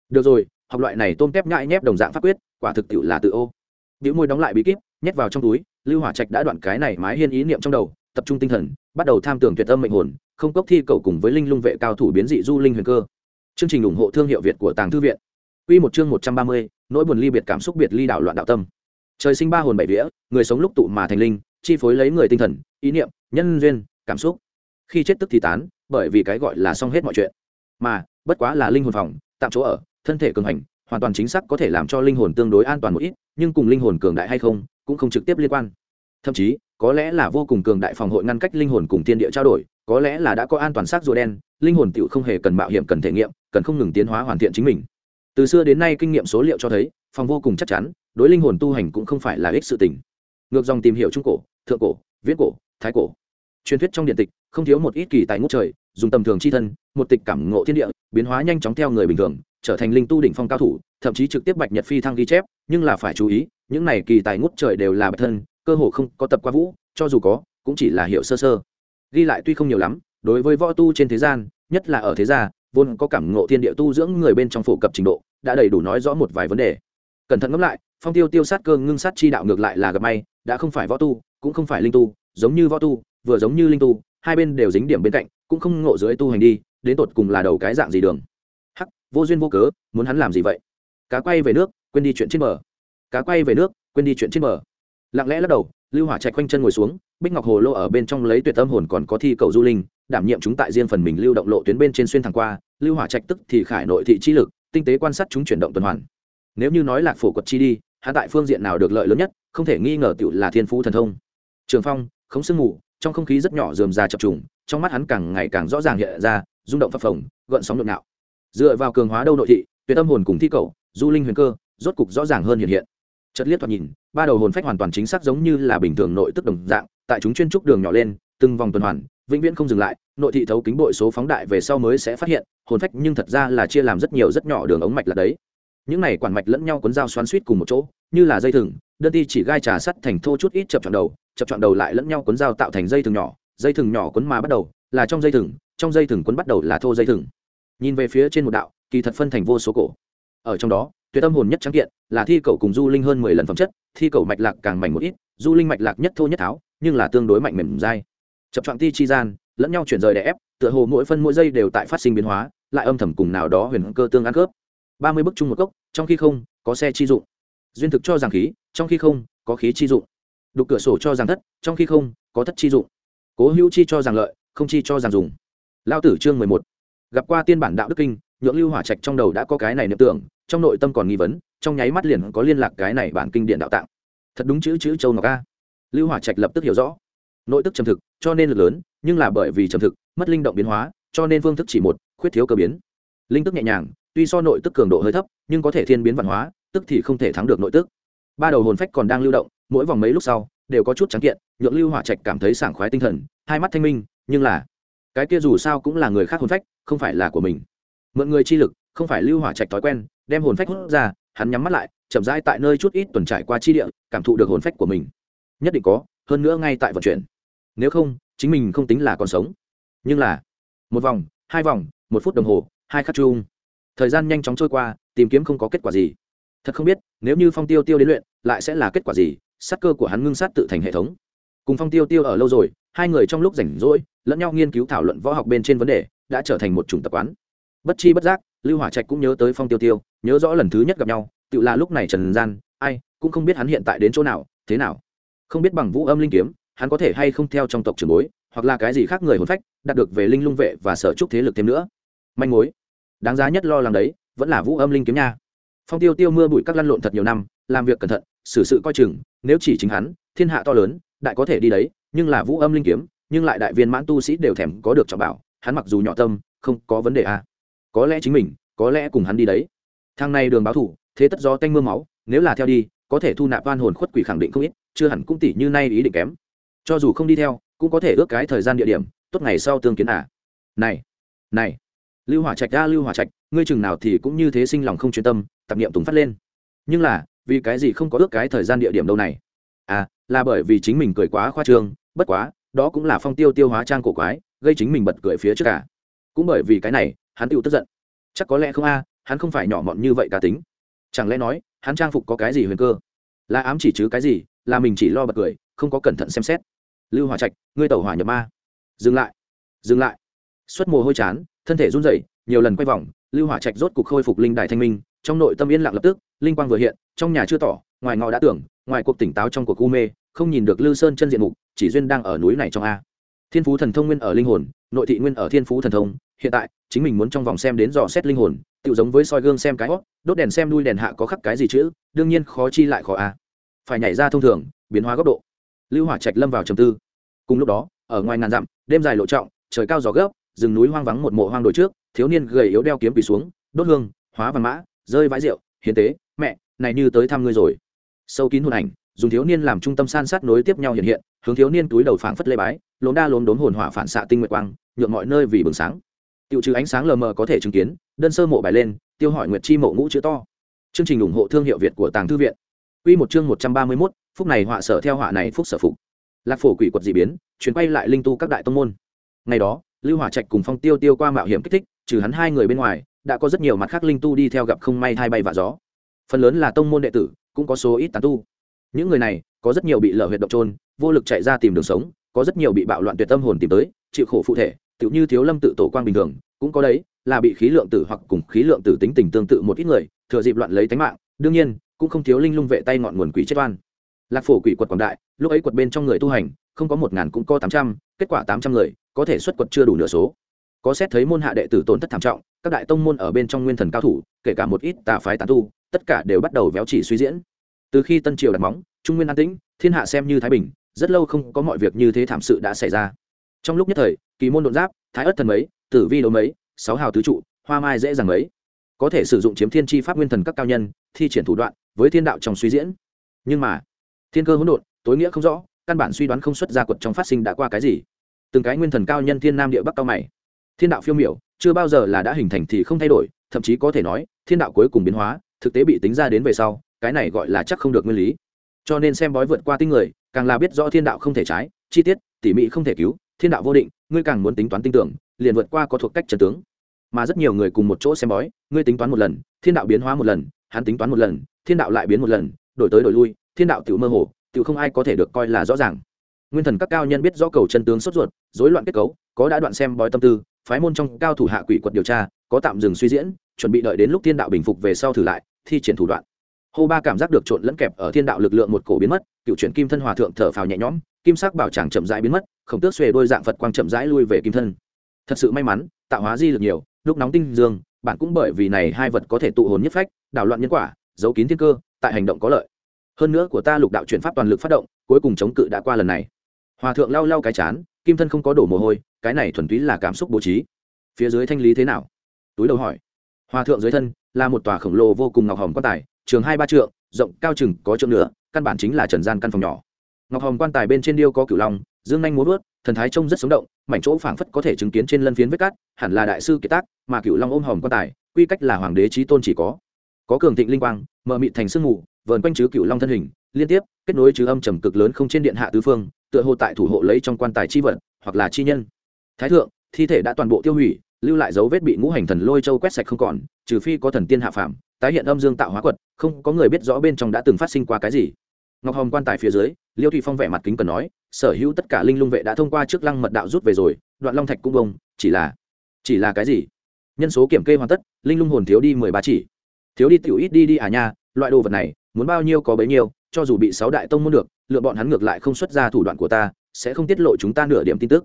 Được rồi học loại này tôm tép nhãi nhép đồng dạng pháp quyết quả thực tiệu là tự ô. Biểu môi đóng lại bí kíp nhét vào trong túi lưu hỏa trạch đã đoạn cái này mái hiên ý niệm trong đầu tập trung tinh thần bắt đầu tham tưởng tuyệt âm mệnh hồn không cốc thi cầu cùng với linh lung vệ cao thủ biến dị du linh huyền cơ. Chương trình ủng hộ thương hiệu việt của tàng thư viện. Quy một chương một trăm ba mươi, nỗi buồn ly biệt cảm xúc biệt ly đảo loạn đạo tâm. Trời sinh ba hồn bảy vía người sống lúc tụ mà thành linh chi phối lấy người tinh thần ý niệm nhân duyên cảm xúc. Khi chết tức thì tán bởi vì cái gọi là xong hết mọi chuyện. Mà bất quá là linh hồn phòng tạm chỗ ở thân thể cường hành, hoàn toàn chính xác có thể làm cho linh hồn tương đối an toàn một ít, nhưng cùng linh hồn cường đại hay không, cũng không trực tiếp liên quan. Thậm chí, có lẽ là vô cùng cường đại phòng hội ngăn cách linh hồn cùng thiên địa trao đổi, có lẽ là đã có an toàn xác rùa đen, linh hồn tựu không hề cần mạo hiểm, cần thể nghiệm, cần không ngừng tiến hóa hoàn thiện chính mình. Từ xưa đến nay kinh nghiệm số liệu cho thấy, phòng vô cùng chắc chắn, đối linh hồn tu hành cũng không phải là ích sự tình. Ngược dòng tìm hiểu trung cổ, thượng cổ viết cổ, thái cổ. Truyền thuyết trong điện tịch, không thiếu một ít kỳ tài ngút trời dùng tầm thường chi thân, một tịch cảm ngộ thiên địa, biến hóa nhanh chóng theo người bình thường, trở thành linh tu đỉnh phong cao thủ, thậm chí trực tiếp bạch nhật phi thăng ghi chép, nhưng là phải chú ý, những này kỳ tài ngút trời đều là bạch thân, cơ hồ không có tập qua vũ, cho dù có, cũng chỉ là hiệu sơ sơ. Ghi lại tuy không nhiều lắm, đối với võ tu trên thế gian, nhất là ở thế gia, vốn có cảm ngộ thiên địa tu dưỡng người bên trong phổ cập trình độ, đã đầy đủ nói rõ một vài vấn đề. Cẩn thận ngẫm lại, phong tiêu tiêu sát cơ ngưng sát chi đạo ngược lại là gặp may, đã không phải võ tu, cũng không phải linh tu, giống như võ tu, vừa giống như linh tu, hai bên đều dính điểm bên cạnh cũng không ngộ dưới tu hành đi, đến tột cùng là đầu cái dạng gì đường? Hắc, vô duyên vô cớ, muốn hắn làm gì vậy? Cá quay về nước, quên đi chuyện trên bờ. Cá quay về nước, quên đi chuyện trên bờ. Lặng lẽ lắc đầu, lưu hỏa chạy quanh chân ngồi xuống, bích ngọc hồ lô ở bên trong lấy tuyệt tâm hồn còn có thi cầu du linh, đảm nhiệm chúng tại riêng phần mình lưu động lộ tuyến bên trên xuyên thẳng qua, lưu hỏa trạch tức thì khải nội thị chi lực, tinh tế quan sát chúng chuyển động tuần hoàn. Nếu như nói lạc phổ quật chi đi hạ tại phương diện nào được lợi lớn nhất, không thể nghi ngờ tiểu là thiên phú thần thông. Trường phong, khống sương ngủ trong không khí rất nhỏ rườm rà chập trùng trong mắt hắn càng ngày càng rõ ràng hiện ra, rung động phập phồng, gợn sóng nhộn nhạo. Dựa vào cường hóa đâu nội thị, tuyệt tâm hồn cùng thi cầu, du linh huyền cơ, rốt cục rõ ràng hơn hiện hiện. Chất liếc thoạt nhìn, ba đầu hồn phách hoàn toàn chính xác giống như là bình thường nội tức đồng dạng, tại chúng chuyên trúc đường nhỏ lên, từng vòng tuần hoàn, vĩnh viễn không dừng lại, nội thị thấu kính bội số phóng đại về sau mới sẽ phát hiện, hồn phách nhưng thật ra là chia làm rất nhiều rất nhỏ đường ống mạch là đấy. Những này quản mạch lẫn nhau cuốn dao xoắn suýt cùng một chỗ, như là dây thừng, đơn ti chỉ gai trà sắt thành thô chút ít chập chọn đầu, chập chọn đầu lại lẫn nhau cuốn dao tạo thành dây thừng nhỏ dây thừng nhỏ cuốn mà bắt đầu, là trong dây thừng, trong dây thừng cuốn bắt đầu là thô dây thừng. Nhìn về phía trên một đạo, kỳ thật phân thành vô số cổ. Ở trong đó, tuyệt tâm hồn nhất trắng kiện là thi cầu cùng du linh hơn mười lần phẩm chất, thi cầu mạch lạc càng mảnh một ít, du linh mạch lạc nhất thô nhất tháo, nhưng là tương đối mạnh mềm dai. Chập trọng ti chi gian, lẫn nhau chuyển rời đè ép, tựa hồ mỗi phân mỗi giây đều tại phát sinh biến hóa, lại âm thầm cùng nào đó huyền cơ tương ăn cướp ba mươi bức chung một cốc, trong khi không, có xe chi dụng. Duyên thực cho rằng khí, trong khi không, có khí chi dụng. Đục cửa sổ cho rằng thất, trong khi không, có thất chi dụng cố hữu chi cho rằng lợi, không chi cho rằng dùng. Lao tử chương mười một. Gặp qua tiên bản đạo đức kinh, nhượng lưu hỏa trạch trong đầu đã có cái này niệm tưởng, trong nội tâm còn nghi vấn, trong nháy mắt liền có liên lạc cái này bản kinh điện đạo tạng. Thật đúng chữ chữ châu ngọc a. Lưu hỏa trạch lập tức hiểu rõ. Nội tức trầm thực, cho nên lực lớn, nhưng là bởi vì trầm thực, mất linh động biến hóa, cho nên phương thức chỉ một, khuyết thiếu cơ biến. Linh tức nhẹ nhàng, tuy so nội tức cường độ hơi thấp, nhưng có thể thiên biến văn hóa, tức thì không thể thắng được nội tức. Ba đầu hồn phách còn đang lưu động, mỗi vòng mấy lúc sau, đều có chút trắng kiện nhượng lưu hỏa trạch cảm thấy sảng khoái tinh thần, hai mắt thanh minh, nhưng là, cái kia dù sao cũng là người khác hồn phách, không phải là của mình. Mượn người chi lực, không phải lưu hỏa trạch thói quen, đem hồn phách hút ra, hắn nhắm mắt lại, chậm rãi tại nơi chút ít tuần trải qua chi địa, cảm thụ được hồn phách của mình. Nhất định có, hơn nữa ngay tại vận chuyển. Nếu không, chính mình không tính là còn sống. Nhưng là, một vòng, hai vòng, một phút đồng hồ, hai khắc chung. Thời gian nhanh chóng trôi qua, tìm kiếm không có kết quả gì. Thật không biết, nếu như phong tiêu tiêu đến luyện, lại sẽ là kết quả gì sát cơ của hắn ngưng sát tự thành hệ thống cùng phong tiêu tiêu ở lâu rồi, hai người trong lúc rảnh rỗi, lẫn nhau nghiên cứu thảo luận võ học bên trên vấn đề, đã trở thành một chủng tập quán. Bất chi bất giác, lưu hỏa trạch cũng nhớ tới phong tiêu tiêu, nhớ rõ lần thứ nhất gặp nhau, tự là lúc này trần gian, ai, cũng không biết hắn hiện tại đến chỗ nào, thế nào. Không biết bằng vũ âm linh kiếm, hắn có thể hay không theo trong tộc trường bối, hoặc là cái gì khác người hồn phách, đạt được về linh lung vệ và sở trúc thế lực thêm nữa. Manh mối. Đáng giá nhất lo lắng đấy, vẫn là vũ âm linh kiếm nha. Phong tiêu tiêu mưa bụi các lăn lộn thật nhiều năm, làm việc cẩn thận, xử sự coi chừng, nếu chỉ chính hắn, thiên hạ to lớn đại có thể đi đấy, nhưng là vũ âm linh kiếm, nhưng lại đại viên mãn tu sĩ đều thèm có được trọng bảo, hắn mặc dù nhỏ tâm, không có vấn đề à. có lẽ chính mình, có lẽ cùng hắn đi đấy. Thang này đường báo thủ, thế tất do tanh mưa máu, nếu là theo đi, có thể thu nạp oan hồn khuất quỷ khẳng định không ít, chưa hẳn cũng tỷ như nay ý định kém. Cho dù không đi theo, cũng có thể ước cái thời gian địa điểm, tốt ngày sau tương kiến à. Này này, lưu hỏa trạch ra lưu hỏa trạch, ngươi chừng nào thì cũng như thế sinh lòng không chuyên tâm tập niệm tùng phát lên. Nhưng là, vì cái gì không có ước cái thời gian địa điểm đâu này? À là bởi vì chính mình cười quá khoa trương, bất quá, đó cũng là phong tiêu tiêu hóa trang cổ quái, gây chính mình bật cười phía trước cả. Cũng bởi vì cái này, hắn tự tức giận. Chắc có lẽ không a, hắn không phải nhỏ mọn như vậy cá tính. Chẳng lẽ nói, hắn trang phục có cái gì huyền cơ? Là ám chỉ chứ cái gì, là mình chỉ lo bật cười, không có cẩn thận xem xét. Lưu hỏa trạch, ngươi tẩu hỏa nhập ma. Dừng lại dừng lại. Xuất mồ hôi chán, thân thể run rẩy, nhiều lần quay vòng, lưu hỏa trạch rốt cục khôi phục linh đài thanh minh, trong nội tâm yên lặng lập tức, linh quang vừa hiện, trong nhà chưa tỏ, ngoài ngọ đã tưởng ngoài cuộc tỉnh táo trong cuộc u mê, không nhìn được lư sơn chân diện mục, chỉ duyên đang ở núi này trong a. Thiên phú thần thông nguyên ở linh hồn, nội thị nguyên ở thiên phú thần thông, hiện tại, chính mình muốn trong vòng xem đến dò xét linh hồn tự giống với soi gương xem cái hót đốt đèn xem đuôi đèn hạ có khắc cái gì chữ, đương nhiên khó chi lại khó a. Phải nhảy ra thông thường, biến hóa góc độ. Lưu hỏa trạch lâm vào trầm tư. Cùng lúc đó, ở ngoài ngàn dặm, đêm dài lộ trọng, trời cao gió gấp, rừng núi hoang vắng một mộ hoang đồi trước, thiếu niên gầy yếu đeo kiếm quỳ xuống, đốt hương, hóa văn mã, rơi vãi rượu, hiến tế, mẹ, này như tới thăm ngươi rồi sâu kín hồn ảnh dùng thiếu niên làm trung tâm san sát nối tiếp nhau hiện hiện hướng thiếu niên túi đầu phảng phất lê bái lốm đa lốm đốn hồn hỏa phản xạ tinh nguyệt quang nhuộm mọi nơi vì bừng sáng. Tiêu trừ ánh sáng lờ mờ có thể chứng kiến đơn sơ mộ bài lên tiêu hỏi nguyệt chi mộ ngũ chữ to. Chương trình ủng hộ thương hiệu việt của tàng thư viện. Quy một chương một trăm ba mươi 131, phúc này họa sở theo họa này phúc sở phục. Lạc phổ quỷ quật dị biến chuyển quay lại linh tu các đại tông môn. Ngày đó lưu hỏa trạch cùng phong tiêu tiêu qua mạo hiểm kích thích trừ hắn hai người bên ngoài đã có rất nhiều mặt khác linh tu đi theo gặp không may thay bay và gió. Phần lớn là tông môn đệ tử cũng có số ít tán tu. Những người này, có rất nhiều bị lở huyệt động trôn vô lực chạy ra tìm đường sống, có rất nhiều bị bạo loạn tuyệt tâm hồn tìm tới, chịu khổ phụ thể, tựu như thiếu lâm tự tổ quang bình thường, cũng có đấy, là bị khí lượng tử hoặc cùng khí lượng tử tính tình tương tự một ít người, thừa dịp loạn lấy tánh mạng, đương nhiên, cũng không thiếu linh lung vệ tay ngọn nguồn quỷ chết oan. Lạc phổ quỷ quật quảng đại, lúc ấy quật bên trong người tu hành, không có một ngàn cũng có tám trăm, kết quả tám trăm người, có thể xuất quật chưa đủ nửa số. Có xét thấy môn hạ đệ tử tổn thất thảm trọng, các đại tông môn ở bên trong nguyên thần cao thủ, kể cả một ít tà phái tán tu tất cả đều bắt đầu véo chỉ suy diễn. Từ khi tân triều đặt móng, trung nguyên an tĩnh, thiên hạ xem như thái bình, rất lâu không có mọi việc như thế thảm sự đã xảy ra. Trong lúc nhất thời, kỳ môn đột giáp, thái ất thần mấy, tử vi đấu mấy, sáu hào tứ trụ, hoa mai dễ dàng mấy. Có thể sử dụng chiếm thiên tri pháp nguyên thần các cao nhân, thi triển thủ đoạn, với thiên đạo trong suy diễn. Nhưng mà, thiên cơ hỗn độn, tối nghĩa không rõ, căn bản suy đoán không xuất ra quật trong phát sinh đã qua cái gì. Từng cái nguyên thần cao nhân thiên nam địa bắc cao mày. Thiên đạo phiêu miểu, chưa bao giờ là đã hình thành thì không thay đổi, thậm chí có thể nói, thiên đạo cuối cùng biến hóa thực tế bị tính ra đến về sau, cái này gọi là chắc không được nguyên lý. Cho nên xem bói vượt qua tinh người, càng là biết rõ thiên đạo không thể trái, chi tiết, tỉ mỉ không thể cứu, thiên đạo vô định, ngươi càng muốn tính toán tinh tưởng, liền vượt qua có thuộc cách trần tướng. Mà rất nhiều người cùng một chỗ xem bói, ngươi tính toán một lần, thiên đạo biến hóa một lần, hắn tính toán một lần, thiên đạo lại biến một lần, đổi tới đổi lui, thiên đạo tự mơ hồ tự không ai có thể được coi là rõ ràng. Nguyên thần các cao nhân biết rõ cầu chân tướng sốt ruột, rối loạn kết cấu, có đã đoạn xem bói tâm tư, phái môn trong cao thủ hạ quỷ quật điều tra, có tạm dừng suy diễn chuẩn bị đợi đến lúc thiên đạo bình phục về sau thử lại, thi triển thủ đoạn. Hô ba cảm giác được trộn lẫn kẹp ở thiên đạo lực lượng một cổ biến mất, cựu chuyển kim thân hòa thượng thở phào nhẹ nhõm, kim sắc bảo tràng chậm rãi biến mất, khổng tước xuề đôi dạng phật quang chậm rãi lui về kim thân. Thật sự may mắn, tạo hóa di lực nhiều, lúc nóng tinh dương, bạn cũng bởi vì này hai vật có thể tụ hồn nhất phách, đảo loạn nhân quả, giấu kín thiên cơ, tại hành động có lợi. Hơn nữa của ta lục đạo chuyển pháp toàn lực phát động, cuối cùng chống cự đã qua lần này. Hòa thượng lau lau cái chán, kim thân không có đổ mồ hôi, cái này thuần túy là cảm xúc bố trí. Phía dưới thanh lý thế nào? Túi đầu hỏi hòa thượng dưới thân là một tòa khổng lồ vô cùng ngọc hồng quan tài, trường hai ba trượng, rộng cao chừng có trượng nửa. căn bản chính là trần gian căn phòng nhỏ ngọc hồng quan tài bên trên điêu có cửu long, dương nhanh múa vớt thần thái trông rất sống động, mảnh chỗ phảng phất có thể chứng kiến trên lân phiến vết cát, hẳn là đại sư kiệt tác, mà cửu long ôm hồng quan tài, quy cách là hoàng đế trí tôn chỉ có có cường thịnh linh quang, mờ mịt thành sương mù, vờn quanh chứ cửu long thân hình, liên tiếp, kết nối chứ âm trầm cực lớn không trên điện hạ tứ phương, tựa hồ tại thủ hộ lấy trong quan tài chi vật, hoặc là chi nhân thái thượng, thi thể đã toàn bộ tiêu hủy lưu lại dấu vết bị ngũ hành thần lôi châu quét sạch không còn, trừ phi có thần tiên hạ phàm, tái hiện âm dương tạo hóa quật, không có người biết rõ bên trong đã từng phát sinh qua cái gì. Ngọc hồng quan tài phía dưới, liêu thụy phong vẻ mặt kính cần nói, sở hữu tất cả linh lung vệ đã thông qua trước lăng mật đạo rút về rồi, đoạn long thạch cũng bông, chỉ là chỉ là cái gì? Nhân số kiểm kê hoàn tất, linh lung hồn thiếu đi mười ba chỉ. Thiếu đi tiểu ít đi đi à nha, loại đồ vật này, muốn bao nhiêu có bấy nhiêu, cho dù bị sáu đại tông muốn được, lựa bọn hắn ngược lại không xuất ra thủ đoạn của ta, sẽ không tiết lộ chúng ta nửa điểm tin tức.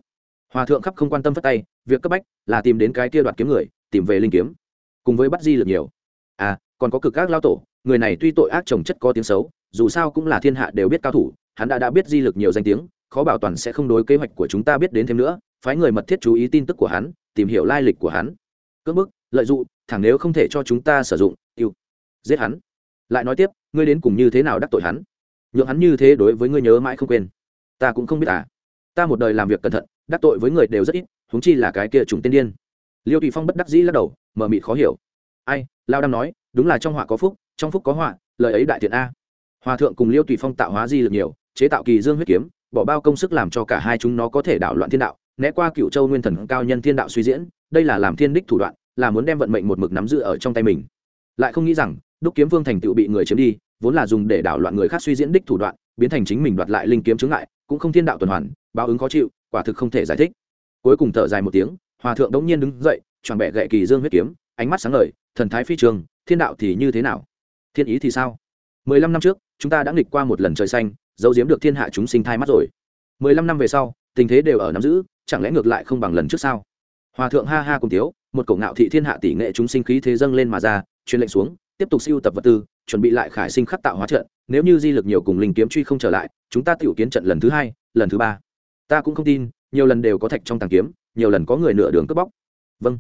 Hòa thượng khắp không quan tâm phất tay việc cấp bách là tìm đến cái kia đoạt kiếm người, tìm về linh kiếm, cùng với bắt di lực nhiều. À còn có cực các lao tổ, người này tuy tội ác trồng chất có tiếng xấu, dù sao cũng là thiên hạ đều biết cao thủ, hắn đã đã biết di lực nhiều danh tiếng, khó bảo toàn sẽ không đối kế hoạch của chúng ta biết đến thêm nữa, phái người mật thiết chú ý tin tức của hắn, tìm hiểu lai lịch của hắn. Cưỡng bức, lợi dụng, thẳng nếu không thể cho chúng ta sử dụng, yêu, giết hắn. Lại nói tiếp, ngươi đến cùng như thế nào đắc tội hắn? Nhượng hắn như thế đối với ngươi nhớ mãi không quên. Ta cũng không biết à. Ta một đời làm việc cẩn thận, đắc tội với người đều rất ít huống chi là cái kia trùng tiên điên. Liêu tùy phong bất đắc dĩ lắc đầu mờ mịt khó hiểu. Ai, lao Đam nói, đúng là trong họa có phúc, trong phúc có họa, lời ấy đại thiện a. Hòa thượng cùng liêu tùy phong tạo hóa di lực nhiều, chế tạo kỳ dương huyết kiếm, bỏ bao công sức làm cho cả hai chúng nó có thể đảo loạn thiên đạo, né qua cựu châu nguyên thần cao nhân thiên đạo suy diễn, đây là làm thiên đích thủ đoạn, là muốn đem vận mệnh một mực nắm giữ ở trong tay mình. Lại không nghĩ rằng, đúc kiếm vương thành tựu bị người chiếm đi, vốn là dùng để đảo loạn người khác suy diễn đích thủ đoạn, biến thành chính mình đoạt lại linh kiếm chứng lại cũng không thiên đạo tuần hoàn, báo ứng khó chịu, quả thực không thể giải thích cuối cùng thở dài một tiếng, hòa thượng đống nhiên đứng dậy tròn bẻ gậy kỳ dương huyết kiếm, ánh mắt sáng ngời, thần thái phi trường, thiên đạo thì như thế nào? Thiên ý thì sao? Mười lăm năm trước, chúng ta đã nghịch qua một lần trời xanh, giấu giếm được thiên hạ chúng sinh thai mắt rồi. Mười lăm năm về sau, tình thế đều ở nắm giữ, chẳng lẽ ngược lại không bằng lần trước sao? Hòa thượng ha ha cùng tiếu, một cổ ngạo thị thiên hạ tỷ nghệ chúng sinh khí thế dâng lên mà ra, truyền lệnh xuống, tiếp tục siêu tập vật tư, chuẩn bị lại khải sinh khắc tạo hóa trận, nếu như di lực nhiều cùng linh kiếm truy không trở lại, chúng ta tiểu kiến trận lần thứ hai, lần thứ ba. Ta cũng không tin nhiều lần đều có thạch trong tàng kiếm, nhiều lần có người nửa đường cướp bóc. Vâng.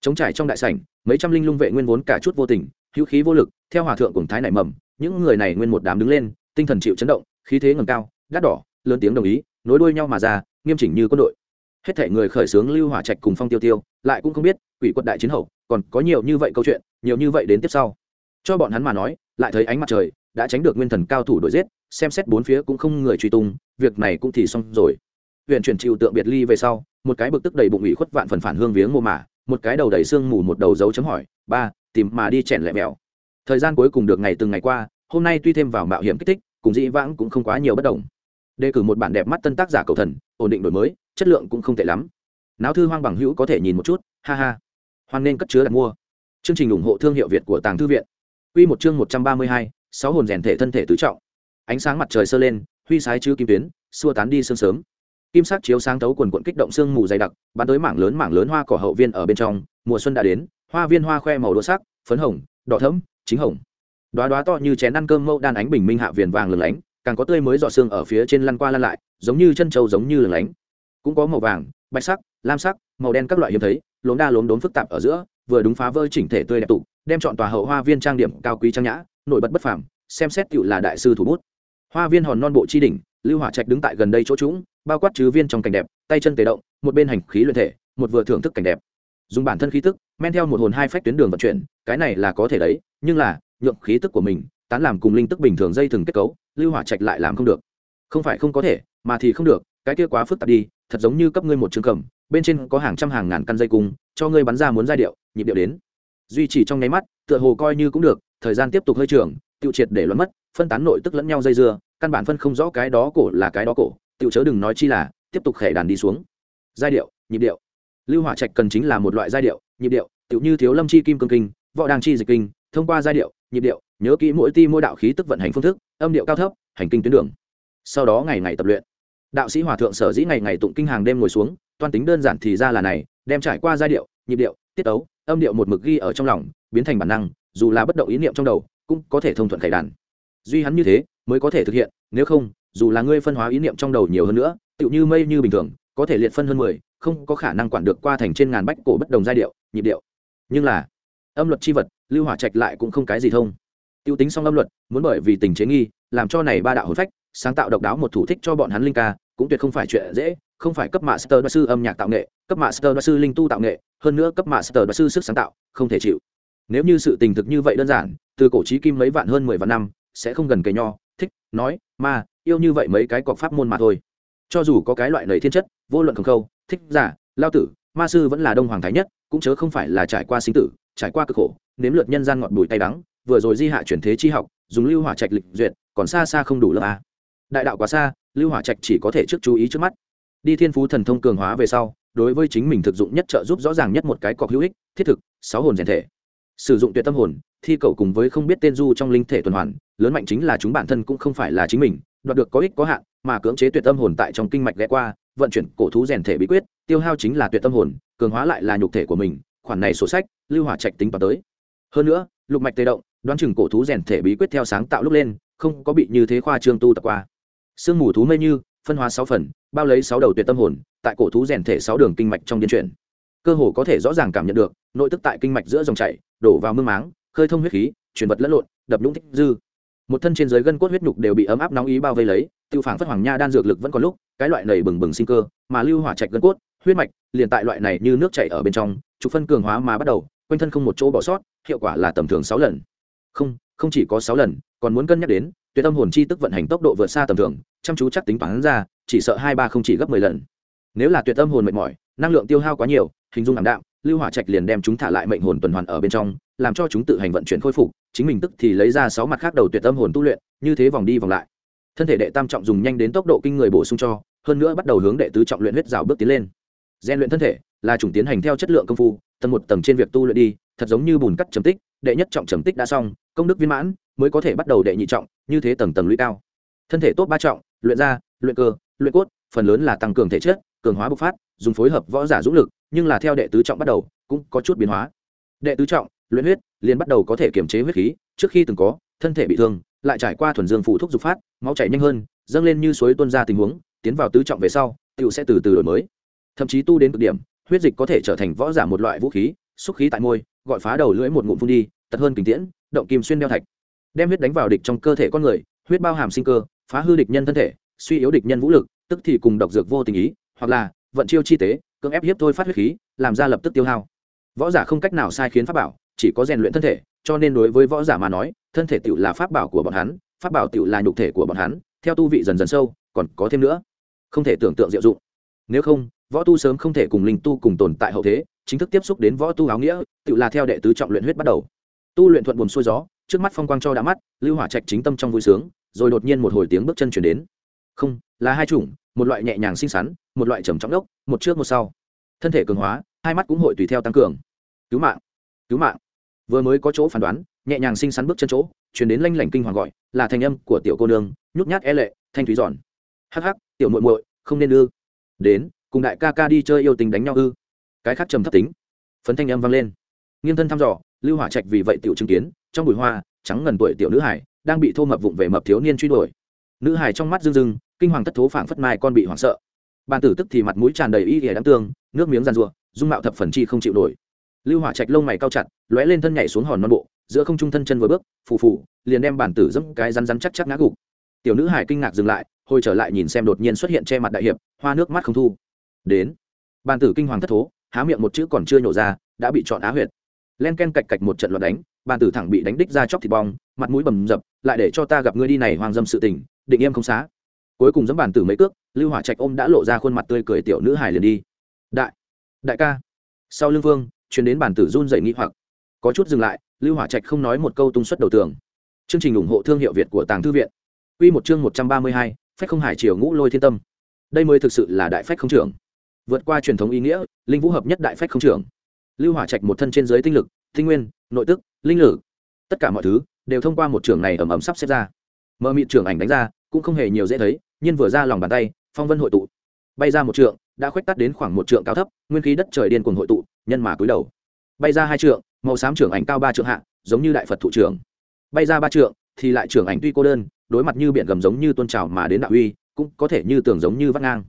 Chống trải trong đại sảnh, mấy trăm linh lung vệ nguyên vốn cả chút vô tình, hữu khí vô lực, theo hòa thượng cùng thái nảy mầm, những người này nguyên một đám đứng lên, tinh thần chịu chấn động, khí thế ngầm cao gắt đỏ, lớn tiếng đồng ý, nối đuôi nhau mà ra, nghiêm chỉnh như quân đội. Hết thể người khởi xướng lưu hỏa trạch cùng phong tiêu tiêu, lại cũng không biết, quỷ quật đại chiến hậu, còn có nhiều như vậy câu chuyện, nhiều như vậy đến tiếp sau. Cho bọn hắn mà nói, lại thấy ánh mặt trời, đã tránh được nguyên thần cao thủ đội giết, xem xét bốn phía cũng không người truy tung, việc này cũng thì xong rồi huyện chuyển chịu tượng biệt ly về sau, một cái bực tức đầy bụng ủy khuất vạn phần phản hương viếng mô mả, một cái đầu đầy xương mù một đầu dấu chấm hỏi, ba, tìm mà đi chèn lẹ mèo. Thời gian cuối cùng được ngày từng ngày qua, hôm nay tuy thêm vào mạo hiểm kích thích, cùng dĩ vãng cũng không quá nhiều bất đồng. Đề cử một bản đẹp mắt tân tác giả cầu thần, ổn định đổi mới, chất lượng cũng không tệ lắm. Náo thư hoang bằng hữu có thể nhìn một chút, ha ha. Hoan nên cất chứa đặt mua. Chương trình ủng hộ thương hiệu việt của tàng thư viện. Quy một chương một trăm ba mươi hai, sáu hồn rèn thể thân thể tứ trọng. Ánh sáng mặt trời sơ lên, huy sái chứa kim tuyến, xua tán đi sương sớm kim sắc chiếu sáng tấu quần quận kích động sương mù dày đặc, bắn tới mảng lớn mảng lớn hoa cỏ hậu viên ở bên trong. Mùa xuân đã đến, hoa viên hoa khoe màu đỗ sắc, phấn hồng, đỏ thẫm, chính hồng. Đoá đoá to như chén ăn cơm mẫu đan ánh bình minh hạ viền vàng lừng lánh, càng có tươi mới giọt xương ở phía trên lăn qua lăn lại, giống như chân trâu giống như lừng lánh. Cũng có màu vàng, bạch sắc, lam sắc, màu đen các loại hiếm thấy, lốm đa lốm đốm phức tạp ở giữa, vừa đúng phá vỡ chỉnh thể tươi đẹp tụ, đem chọn tòa hậu hoa viên trang điểm cao quý trang nhã, nổi bật bất phàm, xem xét cựu là đại sư thủ bút. Hoa viên hòn non bộ chi đỉnh, lưu hỏa trạch đứng tại gần đây chỗ trũng bao quát chứ viên trong cảnh đẹp, tay chân tề động, một bên hành khí luyện thể, một vừa thưởng thức cảnh đẹp. Dùng bản thân khí tức, men theo một hồn hai phách tuyến đường vận chuyển, cái này là có thể đấy, nhưng là, nhượng khí tức của mình, tán làm cùng linh tức bình thường dây thường kết cấu, lưu hỏa trạch lại làm không được. Không phải không có thể, mà thì không được, cái kia quá phức tạp đi, thật giống như cấp ngươi một trường cầm, bên trên có hàng trăm hàng ngàn căn dây cung, cho ngươi bắn ra muốn giai điệu, nhịp điệu đến. Duy trì trong nháy mắt, tựa hồ coi như cũng được, thời gian tiếp tục hơi trường, tiêu triệt để loạn mất, phân tán nội tức lẫn nhau dây dưa, căn bản phân không rõ cái đó cổ là cái đó cổ tiêu chớ đừng nói chi là, tiếp tục khẽ đàn đi xuống. Giai điệu, nhịp điệu. Lưu hỏa trạch cần chính là một loại giai điệu, nhịp điệu, tựu như thiếu lâm chi kim cương kinh, võ đàng chi dịch kinh, thông qua giai điệu, nhịp điệu, nhớ kỹ mỗi ti mỗi đạo khí tức vận hành phương thức, âm điệu cao thấp, hành kinh tuyến đường. Sau đó ngày ngày tập luyện. Đạo sĩ hòa thượng sở dĩ ngày ngày tụng kinh hàng đêm ngồi xuống, toan tính đơn giản thì ra là này, đem trải qua giai điệu, nhịp điệu, tiết ấu âm điệu một mực ghi ở trong lòng, biến thành bản năng, dù là bất động ý niệm trong đầu, cũng có thể thông thuận khải đàn. Duy hắn như thế, mới có thể thực hiện, nếu không dù là ngươi phân hóa ý niệm trong đầu nhiều hơn nữa, tựu như mây như bình thường, có thể liệt phân hơn mười, không có khả năng quản được qua thành trên ngàn bách cổ bất đồng giai điệu, nhịp điệu. Nhưng là, âm luật c h i vật, lưu hỏa trạch lại cũng không cái gì thông. T i ê u tính xong âm luật, muốn bởi vì tình chế nghi, làm cho này ba đạo hồn phách, sáng tạo độc đáo một thủ thích cho bọn hắn linh ca, cũng tuyệt không phải chuyện dễ, không phải cấp master sư âm nhạc tạo nghệ, cấp master sư linh tu tạo nghệ, hơn nữa cấp master sư sức sáng tạo, không thể chịu. Nếu như sự tình thực như vậy đơn giản, từ cổ trí kim mấy vạn hơn mười vạn năm, sẽ không gần cây nho, thích, nói, ma yêu như vậy mấy cái cọc pháp môn mà thôi. Cho dù có cái loại nầy thiên chất, vô luận khổng khâu, thích giả, lao tử, ma sư vẫn là đông hoàng thái nhất, cũng chớ không phải là trải qua sinh tử, trải qua cực khổ, nếm lượt nhân gian ngọn bùi tay đắng, vừa rồi di hạ chuyển thế chi học, dùng lưu hỏa trạch lịch duyệt, còn xa xa không đủ lớp a. Đại đạo quá xa, lưu hỏa trạch chỉ có thể trước chú ý trước mắt. Đi thiên phú thần thông cường hóa về sau, đối với chính mình thực dụng nhất trợ giúp rõ ràng nhất một cái cọc hữu ích, thiết thực, sáu hồn rèn thể. Sử dụng tuyệt tâm hồn, thi cầu cùng với không biết tên du trong linh thể tuần hoàn, lớn mạnh chính là chúng bản thân cũng không phải là chính mình đoạt được có ích có hạn, mà cưỡng chế tuyệt tâm hồn tại trong kinh mạch ghé qua, vận chuyển cổ thú rèn thể bí quyết, tiêu hao chính là tuyệt tâm hồn, cường hóa lại là nhục thể của mình, khoản này sổ sách, lưu hỏa trạch tính vào tới. Hơn nữa, lục mạch tê động, đoán chừng cổ thú rèn thể bí quyết theo sáng tạo lúc lên, không có bị như thế khoa trương tu tập qua. Sương mù thú mê như, phân hóa sáu phần, bao lấy sáu đầu tuyệt tâm hồn, tại cổ thú rèn thể sáu đường kinh mạch trong điên chuyển. Cơ hồ có thể rõ ràng cảm nhận được, nội tức tại kinh mạch giữa dòng chảy, đổ vào mương máng, khơi thông huyết khí, chuyển vật lẫn lộn, đập lũng thích dư một thân trên dưới gân cốt huyết nhục đều bị ấm áp nóng ý bao vây lấy, tiêu phản phất hoàng nha đan dược lực vẫn còn lúc, cái loại này bừng bừng sinh cơ, mà lưu hỏa trạch gân cốt, huyết mạch, liền tại loại này như nước chảy ở bên trong, trục phân cường hóa mà bắt đầu, quanh thân không một chỗ bỏ sót, hiệu quả là tầm thường sáu lần. Không không chỉ có sáu lần, còn muốn cân nhắc đến, tuyệt tâm hồn chi tức vận hành tốc độ vượt xa tầm thường, chăm chú chắc tính toán ra, chỉ sợ hai ba không chỉ gấp mười lần. Nếu là tuyệt tâm hồn mệt mỏi, năng lượng tiêu hao quá nhiều, hình dung ảm đạm, lưu hỏa trạch liền đem chúng thả lại mệnh hồn tuần hoàn ở bên trong làm cho chúng tự hành vận chuyển khôi phục, chính mình tức thì lấy ra sáu mặt khác đầu tuyệt tâm hồn tu luyện, như thế vòng đi vòng lại. Thân thể đệ tam trọng dùng nhanh đến tốc độ kinh người bổ sung cho, hơn nữa bắt đầu hướng đệ tứ trọng luyện huyết rào bước tiến lên. Gian luyện thân thể là chủng tiến hành theo chất lượng công phu, tầng một tầng trên việc tu luyện đi, thật giống như bùn cắt trầm tích, đệ nhất trọng trầm tích đã xong, công đức viên mãn, mới có thể bắt đầu đệ nhị trọng, như thế tầng tầng lũy cao. Thân thể tốt ba trọng, luyện da, luyện cơ, luyện cốt, phần lớn là tăng cường thể chất, cường hóa bộc phát, dùng phối hợp võ giả dũng lực, nhưng là theo đệ tứ trọng bắt đầu, cũng có chút biến hóa. Đệ tứ trọng luyện huyết, liền bắt đầu có thể kiềm chế huyết khí, trước khi từng có, thân thể bị thương, lại trải qua thuần dương phụ thuốc dục phát, máu chảy nhanh hơn, dâng lên như suối tuôn ra tình huống, tiến vào tứ trọng về sau tựu sẽ từ từ đổi mới. Thậm chí tu đến cực điểm, huyết dịch có thể trở thành võ giả một loại vũ khí, xúc khí tại môi, gọi phá đầu lưỡi một ngụm phun đi tật hơn kình tiễn, động kim xuyên đeo thạch. Đem huyết đánh vào địch trong cơ thể con người, huyết bao hàm sinh cơ, phá hư địch nhân thân thể, suy yếu địch nhân vũ lực, tức thì cùng độc dược vô tình ý, hoặc là vận chiêu chi tế, cưỡng ép hiếp thôi phát huyết khí, làm ra lập tức tiêu hao. Võ giả không cách nào sai khiến pháp bảo chỉ có rèn luyện thân thể, cho nên đối với võ giả mà nói, thân thể tựu là pháp bảo của bọn hắn, pháp bảo tựu là nhục thể của bọn hắn, theo tu vị dần dần sâu, còn có thêm nữa. Không thể tưởng tượng diệu dụng. Nếu không, võ tu sớm không thể cùng linh tu cùng tồn tại hậu thế, chính thức tiếp xúc đến võ tu áo nghĩa tự là theo đệ tứ trọng luyện huyết bắt đầu. Tu luyện thuận buồm xuôi gió, trước mắt phong quang cho đã mắt, lưu hỏa trạch chính tâm trong vui sướng, rồi đột nhiên một hồi tiếng bước chân chuyển đến. Không, là hai chủng, một loại nhẹ nhàng xinh xắn, một loại trầm trọng đốc, một trước một sau. Thân thể cường hóa, hai mắt cũng hội tùy theo tăng cường. Cứu mạng cứu mạng. Vừa mới có chỗ phán đoán, nhẹ nhàng xinh xắn bước chân chỗ chuyển đến lanh lảnh kinh hoàng gọi, là thành âm của tiểu cô nương, nhút nhát e lệ, thanh thúy giòn. Hắc hắc, tiểu muội muội, không nên ư. Đến, cùng đại ca ca đi chơi yêu tình đánh nhau ư. Cái khác trầm thấp tính. Phấn thanh âm vang lên. Nghiêng thân thăm dò, lưu hỏa trạch vì vậy tiểu chứng kiến, trong bụi hoa, trắng ngần tuổi tiểu nữ hải, đang bị thô mập vụng về mập thiếu niên truy đuổi. Nữ hải trong mắt rưng rưng, kinh hoàng thất thố phảng phất mai con bị hoảng sợ. Bàn tử tức thì mặt mũi tràn đầy y ỉa đáng tương nước miếng giàn rùa dung mạo thập phần chi không chịu nổi lưu hỏa trạch lông mày cao chặt, lóe lên thân nhảy xuống hòn non bộ, giữa không trung thân chân vừa bước, phù phù, liền đem bản tử dẫm cái rắn rắn chắc chắc ngã gục. Tiểu nữ hải kinh ngạc dừng lại, hồi trở lại nhìn xem đột nhiên xuất hiện che mặt đại hiệp, hoa nước mắt không thu. Đến. Bản tử kinh hoàng thất thố, há miệng một chữ còn chưa nhổ ra, đã bị chọn á huyệt. Len ken cạch cạch một trận loạt đánh, bản tử thẳng bị đánh đích ra chóc thịt bong, mặt mũi bầm dập, lại để cho ta gặp ngươi đi này hoang dâm sự tình, định em không xá. Cuối cùng dẫm bản tử mấy cước, lưu hỏa trạch ôm đã lộ ra khuôn mặt tươi cười tiểu nữ hải liền đi. Đại đại ca. Sau lưng vương chuyển đến bàn tử run dậy nghĩ hoặc. Có chút dừng lại lưu hỏa trạch không nói một câu tung xuất đầu tường. Chương trình ủng hộ thương hiệu việt của tàng thư viện. Quy một chương một trăm ba mươi hai, phách không hải triều ngũ lôi thiên tâm. Đây mới thực sự là đại phách không trưởng. Vượt qua truyền thống ý nghĩa linh vũ hợp nhất đại phách không trưởng. Lưu hỏa trạch một thân trên giới tinh lực tinh nguyên nội tức linh lử tất cả mọi thứ đều thông qua một trường này ẩm ẩm sắp xếp ra. Mờ mịt trường ảnh đánh ra cũng không hề nhiều dễ thấy nhưng vừa ra lòng bàn tay phong vân hội tụ. Bay ra một trượng đã khuếch tắt đến khoảng một trượng cao thấp, nguyên khí đất trời điên cuồng hội tụ, nhân mà cúi đầu. Bay ra hai trượng, màu xám trưởng ảnh cao ba trượng hạ, giống như đại phật thụ trưởng. Bay ra ba trượng, thì lại trưởng ảnh tuy cô đơn, đối mặt như biển gầm giống như tôn trào mà đến đạo uy, cũng có thể như tường giống như vắt ngang.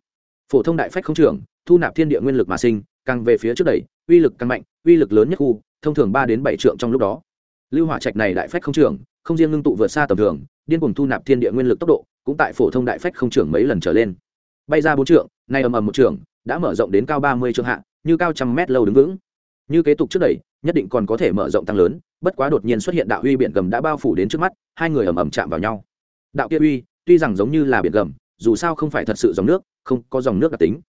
Phổ thông đại phách không trưởng, thu nạp thiên địa nguyên lực mà sinh, càng về phía trước đẩy, uy lực càng mạnh, uy lực lớn nhất khu, thông thường ba đến bảy trượng trong lúc đó. Lưu hỏa trạch này đại phách không trưởng, không riêng ngưng tụ vượt xa tầm thường, điên cuồng thu nạp thiên địa nguyên lực tốc độ, cũng tại phổ thông đại phách không trưởng mấy lần trở lên bay ra bốn trượng, nay ầm ầm một trượng, đã mở rộng đến cao ba mươi trượng hạ, như cao trăm mét lâu đứng vững. Như kế tục trước đẩy nhất định còn có thể mở rộng tăng lớn, bất quá đột nhiên xuất hiện đạo uy biển gầm đã bao phủ đến trước mắt, hai người ầm ầm chạm vào nhau. Đạo kia uy, tuy rằng giống như là biển gầm, dù sao không phải thật sự dòng nước, không có dòng nước đặc tính.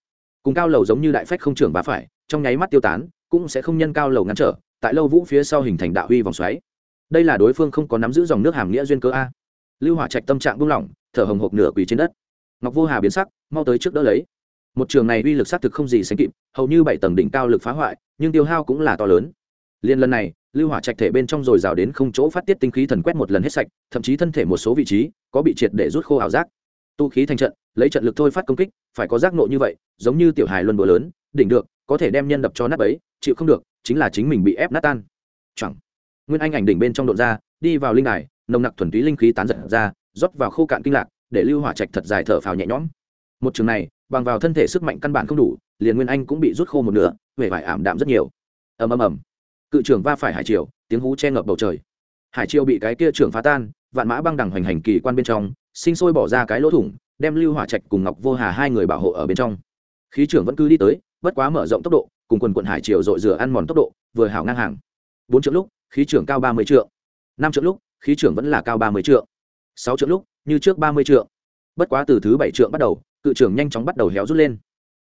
Cùng cao lầu giống như đại phách không trưởng và phải, trong nháy mắt tiêu tán, cũng sẽ không nhân cao lầu ngăn trở, tại lâu vũ phía sau hình thành đạo uy vòng xoáy. Đây là đối phương không có nắm giữ dòng nước hàm nghĩa duyên cơ a. Lưu hỏa trạch tâm trạng buông lỏng, thở hồng hộc nửa quỳ trên đất ngọc vô hà biến sắc, mau tới trước đỡ lấy. Một trường này uy lực xác thực không gì sánh kịp, hầu như bảy tầng đỉnh cao lực phá hoại, nhưng tiêu hao cũng là to lớn. Liên lần này, lưu hỏa trạch thể bên trong rồi rào đến không chỗ phát tiết tinh khí thần quét một lần hết sạch, thậm chí thân thể một số vị trí, có bị triệt để rút khô ảo giác. Tu khí thành trận, lấy trận lực thôi phát công kích, phải có giác nộ như vậy, giống như tiểu hài luân bữa lớn, đỉnh được, có thể đem nhân đập cho nát ấy chịu không được, chính là chính mình bị ép nát tan. Chẳng. Nguyên anh ảnh đỉnh bên trong độn ra, đi vào linh đài, nồng nặc thuần túy linh khí tán giật ra, rót vào khô cạn kinh lạc để lưu hỏa trạch thật dài thở phào nhẹ nhõm. Một trường này, bằng vào thân thể sức mạnh căn bản không đủ, liền nguyên anh cũng bị rút khô một nửa, vẻ vải ảm đạm rất nhiều. Ầm ầm ầm. Cự trưởng va phải hải triều, tiếng hú che ngập bầu trời. Hải triều bị cái kia trưởng phá tan, vạn mã băng đằng hoành hành kỳ quan bên trong, sinh sôi bỏ ra cái lỗ thủng, đem lưu hỏa trạch cùng ngọc vô hà hai người bảo hộ ở bên trong. Khí trưởng vẫn cứ đi tới, bất quá mở rộng tốc độ, cùng quần quận hải triều dội rửa ăn mòn tốc độ, vừa hảo ngang hàng. Bốn triệu lúc, khí trưởng cao ba mươi triệu năm triệu lúc, khí trưởng vẫn là cao ba mươi triệu sáu triệu lúc như trước ba mươi triệu bất quá từ thứ bảy trượng bắt đầu, cự trưởng nhanh chóng bắt đầu héo rút lên.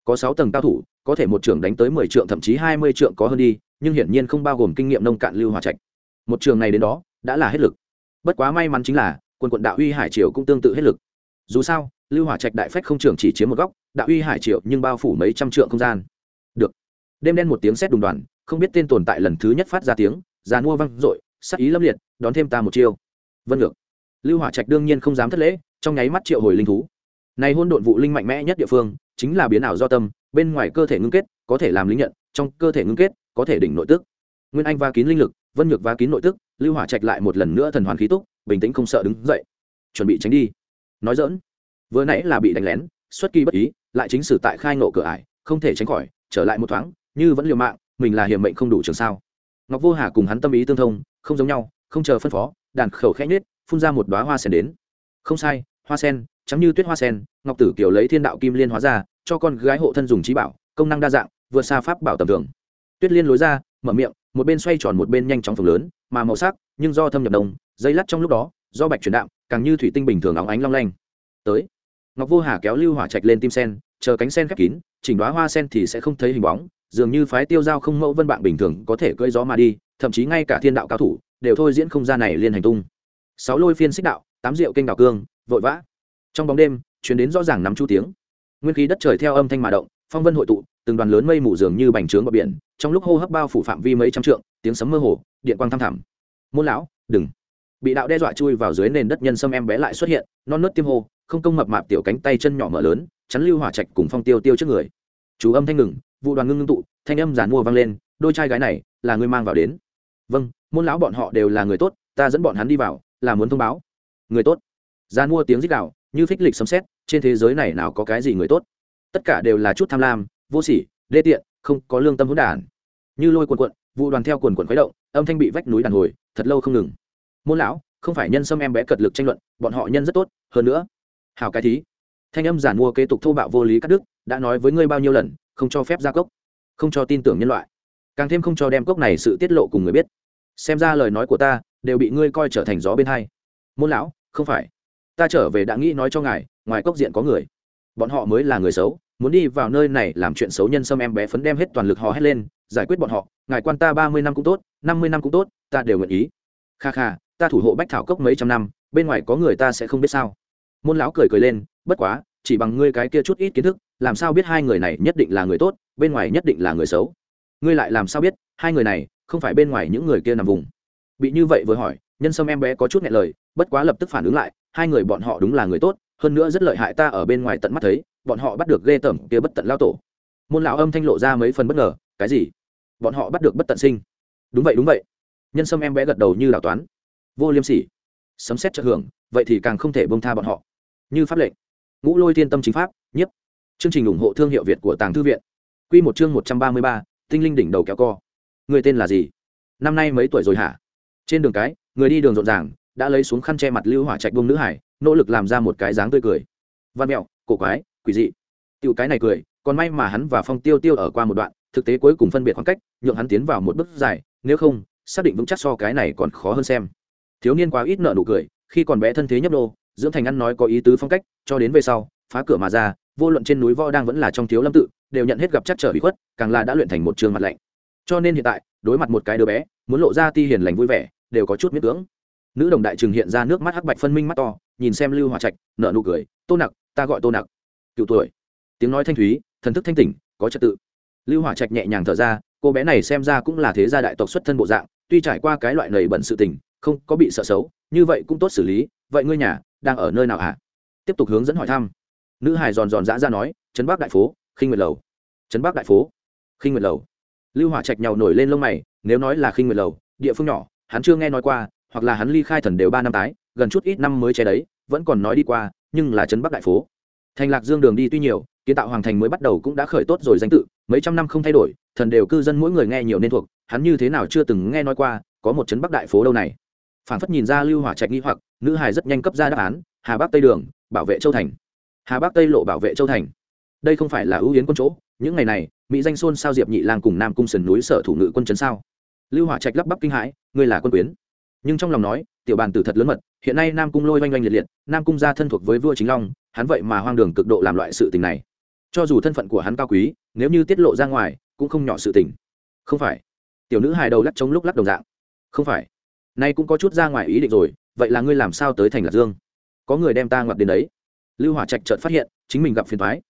Có sáu tầng cao thủ, có thể một trưởng đánh tới mười trượng, thậm chí hai mươi trượng có hơn đi, nhưng hiển nhiên không bao gồm kinh nghiệm nông cạn lưu hòa trạch. Một trường này đến đó, đã là hết lực. Bất quá may mắn chính là, quân quận đạo uy hải triều cũng tương tự hết lực. Dù sao, lưu hỏa trạch đại phách không trường chỉ chiếm một góc, đạo uy hải triệu nhưng bao phủ mấy trăm trượng không gian. Được. Đêm đen một tiếng sét đùng đoàn, không biết tên tồn tại lần thứ nhất phát ra tiếng, già mua văng rồi sắc ý lâm liệt, đón thêm ta một chiêu. Vân ngược lưu hỏa trạch đương nhiên không dám thất lễ, trong nháy mắt triệu hồi linh thú. Này hôn độn vụ linh mạnh mẽ nhất địa phương, chính là biến ảo do tâm, bên ngoài cơ thể ngưng kết, có thể làm linh nhận, trong cơ thể ngưng kết, có thể đỉnh nội tức. Nguyên anh va kín linh lực, vân nhược va kín nội tức, lưu hỏa trạch lại một lần nữa thần hoàn khí túc, bình tĩnh không sợ đứng dậy. Chuẩn bị tránh đi. Nói dỡn vừa nãy là bị đánh lén, xuất kỳ bất ý, lại chính sử tại khai ngộ cửa ải, không thể tránh khỏi, trở lại một thoáng, như vẫn liều mạng, mình là hiểm mệnh không đủ trường sao. Ngọc vô hà cùng hắn tâm ý tương thông, không giống nhau, không chờ phân phó, đàn khẩu khẽ nhết phun ra một đoá hoa sen đến. Không sai, hoa sen, trắng như tuyết hoa sen, ngọc tử kiều lấy thiên đạo kim liên hóa ra, cho con gái hộ thân dùng trí bảo, công năng đa dạng, vượt xa pháp bảo tầm thường. Tuyết liên lối ra, mở miệng, một bên xoay tròn một bên nhanh chóng phồng lớn, mà màu sắc, nhưng do thâm nhập đồng dây lắt trong lúc đó, do bạch chuyển đạm, càng như thủy tinh bình thường óng ánh long lanh. Tới, ngọc vô hà kéo lưu hỏa trạch lên tim sen, chờ cánh sen khép kín, chỉnh đoá hoa sen thì sẽ không thấy hình bóng, dường như phái tiêu giao không mẫu vân bạn bình thường có thể cưỡi gió mà đi, thậm chí ngay cả thiên đạo cao thủ, đều thôi diễn không gian này liên hành tung sáu lôi phiên xích đạo, tám rượu kênh đào cương, vội vã. Trong bóng đêm chuyến đến rõ ràng nắm chu tiếng. Nguyên khí đất trời theo âm thanh mà động, phong vân hội tụ, từng đoàn lớn mây mù dường như bành trướng bờ biển, trong lúc hô hấp bao phủ phạm vi mấy trăm trượng, tiếng sấm mơ hồ, điện quang thăm thẳm. Môn lão, đừng. Bị đạo đe dọa chui vào dưới nền đất nhân sâm em bé lại xuất hiện, non nớt tiêm hô, không công mập mạp tiểu cánh tay chân nhỏ mở lớn, chắn lưu hỏa trạch cùng phong tiêu tiêu trước người. Chú âm thanh ngừng, vụ đoàn ngưng ngưng tụ, thanh âm giàn mua vang lên, đôi trai gái này, là người mang vào đến. Vâng môn lão bọn họ đều là người tốt, ta dẫn bọn hắn đi vào là muốn thông báo. Người tốt. Gian mua tiếng rít đạo như phích lịch sấm xét trên thế giới này nào có cái gì người tốt. Tất cả đều là chút tham lam, vô sỉ, đê tiện, không có lương tâm hỗn đản. Như lôi quần quận vụ đoàn theo quần quần khuấy động, âm thanh bị vách núi đàn hồi, thật lâu không ngừng. Môn lão, không phải nhân sâm em bé cật lực tranh luận, bọn họ nhân rất tốt, hơn nữa. Hào cái thí. Thanh âm giản mua kế tục thô bạo vô lý cắt đức đã nói với ngươi bao nhiêu lần, không cho phép ra cốc, không cho tin tưởng nhân loại. Càng thêm không cho đem cốc này sự tiết lộ cùng người biết. Xem ra lời nói của ta đều bị ngươi coi trở thành gió bên hai. Môn lão, không phải. Ta trở về đã nghĩ nói cho ngài, ngoài cốc diện có người. Bọn họ mới là người xấu, muốn đi vào nơi này làm chuyện xấu nhân sâm em bé phấn đem hết toàn lực hò hét lên, giải quyết bọn họ, ngài quan ta ba mươi năm cũng tốt, năm mươi năm cũng tốt, ta đều nguyện ý. Kha kha, ta thủ hộ bách thảo cốc mấy trăm năm, bên ngoài có người ta sẽ không biết sao. Môn lão cười cười lên, bất quá, chỉ bằng ngươi cái kia chút ít kiến thức, làm sao biết hai người này nhất định là người tốt, bên ngoài nhất định là người xấu. Ngươi lại làm sao biết, hai người này, không phải bên ngoài những người kia nằm vùng bị như vậy vừa hỏi, nhân sâm em bé có chút nghẹn lời, bất quá lập tức phản ứng lại, hai người bọn họ đúng là người tốt, hơn nữa rất lợi hại ta ở bên ngoài tận mắt thấy, bọn họ bắt được ghê tởm kia bất tận lao tổ. Môn lão âm thanh lộ ra mấy phần bất ngờ, cái gì? Bọn họ bắt được bất tận sinh. Đúng vậy đúng vậy. Nhân sâm em bé gật đầu như đảo toán. Vô liêm sỉ. Sấm xét trợ hưởng, vậy thì càng không thể bông tha bọn họ. Như pháp lệnh. Ngũ lôi thiên tâm chính pháp, nhiếp. Chương trình ủng hộ thương hiệu việt của tàng thư viện. Q một chương một trăm ba mươi ba, tinh linh đỉnh đầu kéo co. Người tên là gì? Năm nay mấy tuổi rồi hả? Trên đường cái, người đi đường rộn ràng, đã lấy xuống khăn che mặt lưu hỏa trạch bông nữ hải, nỗ lực làm ra một cái dáng tươi cười. Văn mẹo, cổ quái, quỷ dị. Tiểu cái này cười, còn may mà hắn và phong tiêu tiêu ở qua một đoạn, thực tế cuối cùng phân biệt khoảng cách, nhượng hắn tiến vào một bước dài, nếu không, xác định vững chắc so cái này còn khó hơn xem. Thiếu niên quá ít nợ nụ cười, khi còn bé thân thế nhấp đô dưỡng thành ăn nói có ý tứ phong cách, cho đến về sau, phá cửa mà ra, vô luận trên núi võ đang vẫn là trong thiếu lâm tự, đều nhận hết gặp chắc trở bị khuất, càng là đã luyện thành một trường mặt lạnh. Cho nên hiện tại, đối mặt một cái đứa bé, muốn lộ ra ti hiền lành vui vẻ đều có chút miết cưỡng. Nữ đồng đại trường hiện ra nước mắt hắc bạch phân minh mắt to, nhìn xem lưu hòa trạch nợ nụ cười, tô nặc, ta gọi tô nặc. Cựu tuổi. Tiếng nói thanh thúy, thần thức thanh tỉnh, có trật tự. Lưu hỏa trạch nhẹ nhàng thở ra, cô bé này xem ra cũng là thế gia đại tộc xuất thân bộ dạng, tuy trải qua cái loại nầy bẩn sự tình, không có bị sợ xấu, như vậy cũng tốt xử lý, vậy ngươi nhà đang ở nơi nào hả? Tiếp tục hướng dẫn hỏi thăm. Nữ hài giòn giòn dã ra nói, trấn bắc đại phố, khinh nguyệt lầu. Trấn bắc đại phố, khinh nguyệt lầu. Lưu hỏa trạch nhào nổi lên lông mày, nếu nói là khinh nguyệt lầu, địa phương nhỏ hắn chưa nghe nói qua, hoặc là hắn ly khai thần đều ba năm tái, gần chút ít năm mới che đấy, vẫn còn nói đi qua, nhưng là trấn bắc đại phố. Thành lạc dương đường đi tuy nhiều, kiến tạo hoàng thành mới bắt đầu cũng đã khởi tốt rồi danh tự, mấy trăm năm không thay đổi, thần đều cư dân mỗi người nghe nhiều nên thuộc, hắn như thế nào chưa từng nghe nói qua, có một trấn bắc đại phố đâu này. Phản phất nhìn ra lưu hỏa trạch nghi hoặc, nữ hài rất nhanh cấp ra đáp án, hà bắc tây đường, bảo vệ châu thành. Hà bắc tây lộ bảo vệ châu thành. Đây không phải là ưu yến quân chỗ, những ngày này, mỹ danh xôn sao diệp nhị lang cùng nam cung sườn núi sở thủ ngự quân trấn sao? Lưu hỏa trạch lắp bắp kinh hãi, ngươi là quân quyến. Nhưng trong lòng nói, tiểu bàn tử thật lớn mật, hiện nay nam cung lôi oanh oanh liệt liệt, nam cung gia thân thuộc với vua chính long, hắn vậy mà hoang đường cực độ làm loại sự tình này. Cho dù thân phận của hắn cao quý, nếu như tiết lộ ra ngoài, cũng không nhỏ sự tình. Không phải. Tiểu nữ hài đầu lắc chống lúc lắc đồng dạng. Không phải. Nay cũng có chút ra ngoài ý định rồi, vậy là ngươi làm sao tới thành lạc dương? Có người đem ta ngoặt đến đấy. Lưu hỏa trạch chợt phát hiện, chính mình gặp phiền thoái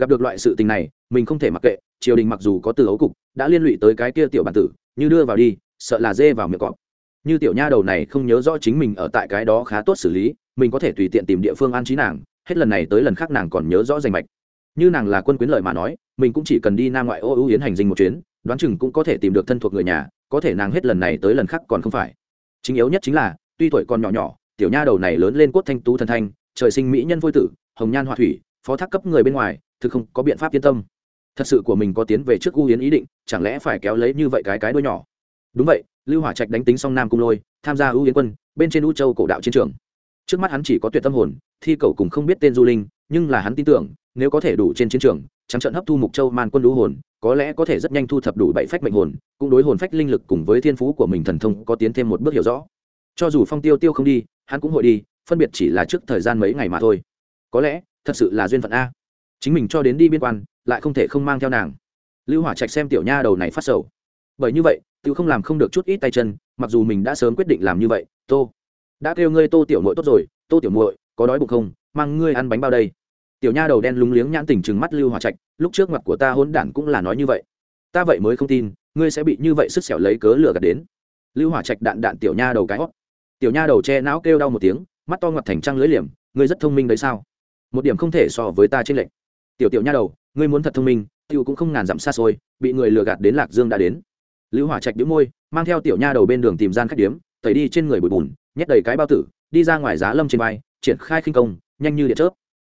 gặp được loại sự tình này, mình không thể mặc kệ triều đình mặc dù có từ ấu cục, đã liên lụy tới cái kia tiểu bản tử, như đưa vào đi, sợ là dê vào miệng cọp. Như tiểu nha đầu này không nhớ rõ chính mình ở tại cái đó khá tốt xử lý, mình có thể tùy tiện tìm địa phương an trí nàng, hết lần này tới lần khác nàng còn nhớ rõ danh mạch. Như nàng là quân quyến lợi mà nói, mình cũng chỉ cần đi nam ngoại ô ưu yến hành dinh một chuyến, đoán chừng cũng có thể tìm được thân thuộc người nhà, có thể nàng hết lần này tới lần khác còn không phải. Chính yếu nhất chính là, tuy tuổi còn nhỏ nhỏ, tiểu nha đầu này lớn lên cốt thanh tú thần thanh, trời sinh mỹ nhân vôi tử, hồng nhan hoa thủy, phó thác cấp người bên ngoài, thực không có biện pháp yên tâm thật sự của mình có tiến về trước U yến ý định, chẳng lẽ phải kéo lấy như vậy cái cái đôi nhỏ? Đúng vậy, lưu hỏa trạch đánh tính xong nam cung lôi, tham gia U yến quân, bên trên u châu cổ đạo chiến trường. Trước mắt hắn chỉ có tuyệt tâm hồn, thi cầu cùng không biết tên du linh, nhưng là hắn tin tưởng, nếu có thể đủ trên chiến trường, trắng trận hấp thu mục châu man quân đũ hồn, có lẽ có thể rất nhanh thu thập đủ bảy phách mệnh hồn, cũng đối hồn phách linh lực cùng với thiên phú của mình thần thông có tiến thêm một bước hiểu rõ. Cho dù phong tiêu tiêu không đi, hắn cũng hội đi, phân biệt chỉ là trước thời gian mấy ngày mà thôi. Có lẽ, thật sự là duyên phận a. Chính mình cho đến đi biên quan lại không thể không mang theo nàng. Lưu hỏa trạch xem tiểu nha đầu này phát sầu. Bởi như vậy tự không làm không được chút ít tay chân, mặc dù mình đã sớm quyết định làm như vậy, tô, đã kêu ngươi tô tiểu muội tốt rồi, tô tiểu muội, có đói bụng không? Mang ngươi ăn bánh bao đây. Tiểu nha đầu đen lúng liếng nhãn tình chừng mắt lưu hỏa trạch, lúc trước mặt của ta hôn đản cũng là nói như vậy. Ta vậy mới không tin, ngươi sẽ bị như vậy sức xẻo lấy cớ lửa gạt đến. Lưu hỏa trạch đạn đạn tiểu nha đầu cái hót. Tiểu nha đầu che não kêu đau một tiếng, mắt to ngặt thành trăng lưỡi liềm, ngươi rất thông minh đấy sao? Một điểm không thể so với ta trên lệnh tiểu tiểu nha đầu ngươi muốn thật thông minh, tiêu cũng không ngàn dặm xa xôi, bị người lừa gạt đến lạc dương đã đến. Lưu hỏa trạch đĩu môi, mang theo tiểu nha đầu bên đường tìm gian khách điếm, tẩy đi trên người bụi bùn, nhét đầy cái bao tử, đi ra ngoài giá lâm trên vai, triển khai khinh công, nhanh như điện chớp.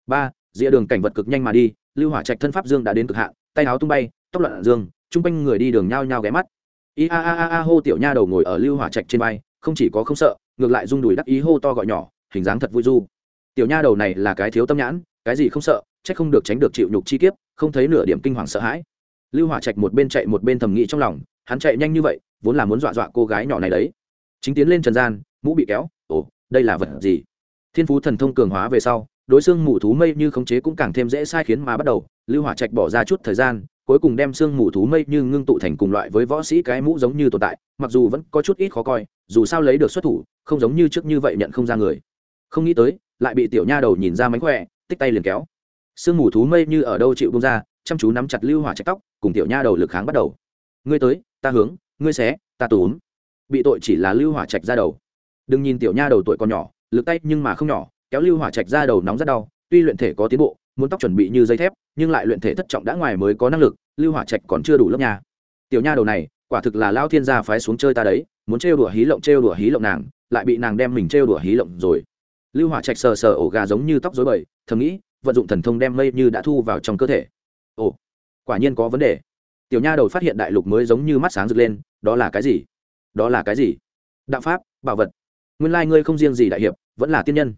Ba dĩa đường cảnh vật cực nhanh mà đi, lưu hỏa trạch thân pháp dương đã đến cực hạn, tay áo tung bay, tóc loạn dương, chung quanh người đi đường nhao nhao ghé mắt. I a a a a hô tiểu nha đầu ngồi ở lưu hỏa trạch trên vai, không chỉ có không sợ, ngược lại rung đùi đắc ý hô to gọi nhỏ, hình dáng thật vui du. Tiểu nha đầu này là cái thiếu tâm nhãn, cái gì không sợ trách không được tránh được chịu nhục chi kiếp không thấy nửa điểm kinh hoàng sợ hãi. Lưu hỏa trạch một bên chạy một bên thầm nghĩ trong lòng, hắn chạy nhanh như vậy, vốn là muốn dọa dọa cô gái nhỏ này đấy. Chính tiến lên trần gian, mũ bị kéo, ồ, đây là vật gì? Thiên phú thần thông cường hóa về sau, đối xương mù thú mây như khống chế cũng càng thêm dễ sai khiến mà bắt đầu. Lưu hỏa trạch bỏ ra chút thời gian, cuối cùng đem xương mù thú mây như ngưng tụ thành cùng loại với võ sĩ cái mũ giống như tồn tại, mặc dù vẫn có chút ít khó coi, dù sao lấy được xuất thủ, không giống như trước như vậy nhận không ra người. Không nghĩ tới, lại bị tiểu nha đầu nhìn ra mánh khỏe, tích tay liền kéo. Sương mù thú mây như ở đâu chịu bông ra, chăm chú nắm chặt lưu hỏa trách tóc, cùng tiểu nha đầu lực kháng bắt đầu. Ngươi tới, ta hướng, ngươi xé, ta túm. Bị tội chỉ là lưu hỏa trạch ra đầu. Đừng nhìn tiểu nha đầu tuổi còn nhỏ, lực tay nhưng mà không nhỏ, kéo lưu hỏa trạch ra đầu nóng rất đau, tuy luyện thể có tiến bộ, muốn tóc chuẩn bị như dây thép, nhưng lại luyện thể thất trọng đã ngoài mới có năng lực, lưu hỏa trạch còn chưa đủ lớp nhà tiểu nha đầu này, quả thực là lao thiên gia phái xuống chơi ta đấy, muốn trêu đùa hí lộng, trêu đùa hí lộng nàng, lại bị nàng đem mình trêu đùa hí lộng rồi. Lưu hỏa trạch sờ sờ ổ gà giống như tóc rối bời, thầm nghĩ vận dụng thần thông đem mây như đã thu vào trong cơ thể. Ồ, quả nhiên có vấn đề. Tiểu nha đầu phát hiện đại lục mới giống như mắt sáng rực lên, đó là cái gì? Đó là cái gì? Đạo pháp, bảo vật. Nguyên lai ngươi không riêng gì đại hiệp, vẫn là tiên nhân.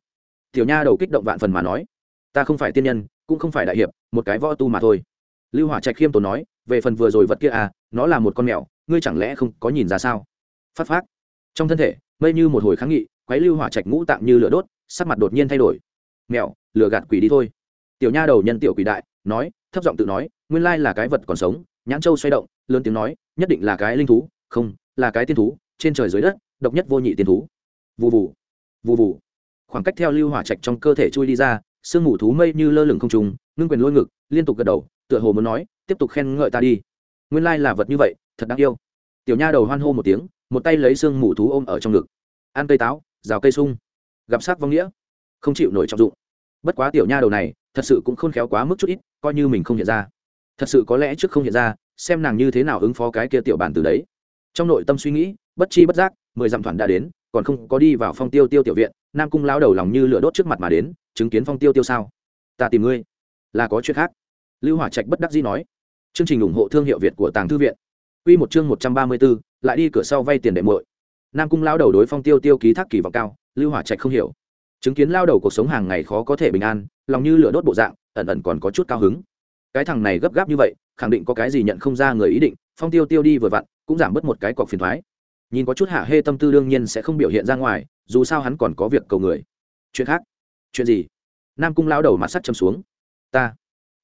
Tiểu nha đầu kích động vạn phần mà nói. Ta không phải tiên nhân, cũng không phải đại hiệp, một cái võ tu mà thôi. Lưu hỏa trạch khiêm tốn nói, về phần vừa rồi vật kia à nó là một con mèo, ngươi chẳng lẽ không có nhìn ra sao? Phát phát. Trong thân thể, mây như một hồi kháng nghị, quấy lưu hỏa trạch ngũ tạng như lửa đốt, sắc mặt đột nhiên thay đổi. Mèo lừa gạt quỷ đi thôi. Tiểu nha đầu nhân tiểu quỷ đại, nói, thấp giọng tự nói, nguyên lai là cái vật còn sống. Nhãn châu xoay động, lớn tiếng nói, nhất định là cái linh thú. Không, là cái tiên thú, trên trời dưới đất, độc nhất vô nhị tiên thú. Vù vù vù vù. Khoảng cách theo lưu hỏa trạch trong cơ thể chui đi ra, sương mù thú mây như lơ lửng không trùng ngưng quyền lôi ngực, liên tục gật đầu, tựa hồ muốn nói, tiếp tục khen ngợi ta đi. Nguyên lai là vật như vậy, thật đáng yêu. Tiểu nha đầu hoan hô một tiếng, một tay lấy sương mù thú ôm ở trong ngực. Ăn cây táo, rào cây sung. Gặp sát vong nghĩa. Không chịu nổi trọng dụng bất quá tiểu nha đầu này thật sự cũng khôn khéo quá mức chút ít coi như mình không hiện ra. Thật sự có lẽ trước không hiện ra xem nàng như thế nào ứng phó cái kia tiểu bản từ đấy. Trong nội tâm suy nghĩ bất chi bất giác mười dặm thoản đã đến còn không có đi vào phong tiêu tiêu tiểu viện nam cung lao đầu lòng như lửa đốt trước mặt mà đến chứng kiến phong tiêu tiêu sao? Ta tìm ngươi. Là có chuyện khác. Lưu hỏa trạch bất đắc dĩ nói. Chương trình ủng hộ thương hiệu việt của tàng thư viện. Quy một chương một trăm ba mươi 134, lại đi cửa sau vay tiền để muội. Nam cung lao đầu đối phong tiêu tiêu ký thác kỳ vọng cao, Lưu Hỏa Trạch không hiểu. Chứng kiến lao đầu cuộc sống hàng ngày khó có thể bình an, lòng như lửa đốt bộ dạng, ẩn ẩn còn có chút cao hứng. Cái thằng này gấp gáp như vậy, khẳng định có cái gì nhận không ra người ý định, phong tiêu tiêu đi vừa vặn, cũng giảm bớt một cái cọc phiền thoái Nhìn có chút hạ hê tâm tư đương nhiên sẽ không biểu hiện ra ngoài, dù sao hắn còn có việc cầu người. Chuyện khác? Chuyện gì? Nam cung lao đầu mặt sắt châm xuống. Ta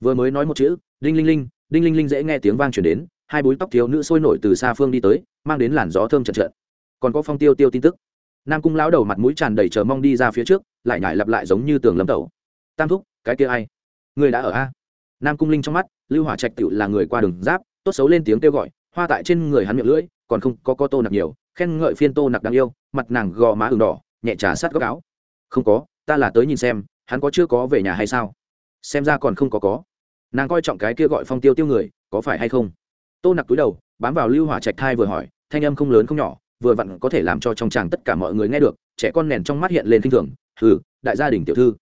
vừa mới nói một chữ, đinh linh linh, đinh linh linh dễ nghe tiếng vang truyền đến, hai búi tóc thiếu nữ sôi nổi từ xa phương đi tới mang đến làn gió thơm chật trợn còn có phong tiêu tiêu tin tức nam cung lão đầu mặt mũi tràn đầy chờ mong đi ra phía trước lại nhải lặp lại giống như tường lâm tẩu. Tam thúc, cái kia ai? Người đã ở a. Nam cung linh trong mắt, lưu hỏa trạch tựu là người qua đường giáp, tốt xấu lên tiếng kêu gọi, hoa tại trên người hắn miệng lưỡi, còn không có có tô nặc nhiều, khen ngợi phiên tô nặc đáng yêu, mặt nàng gò má ửng đỏ, nhẹ trà sát góc áo. Không có, ta là tới nhìn xem, hắn có chưa có về nhà hay sao? Xem ra còn không có có. Nàng coi trọng cái kia gọi phong tiêu tiêu người, có phải hay không? Tô nặc túi đầu, bám vào lưu hỏa trạch thai vừa hỏi, thanh âm không lớn không nhỏ, vừa vặn có thể làm cho trong chàng tất cả mọi người nghe được, trẻ con nền trong mắt hiện lên kinh thường hừ, đại gia đình tiểu thư.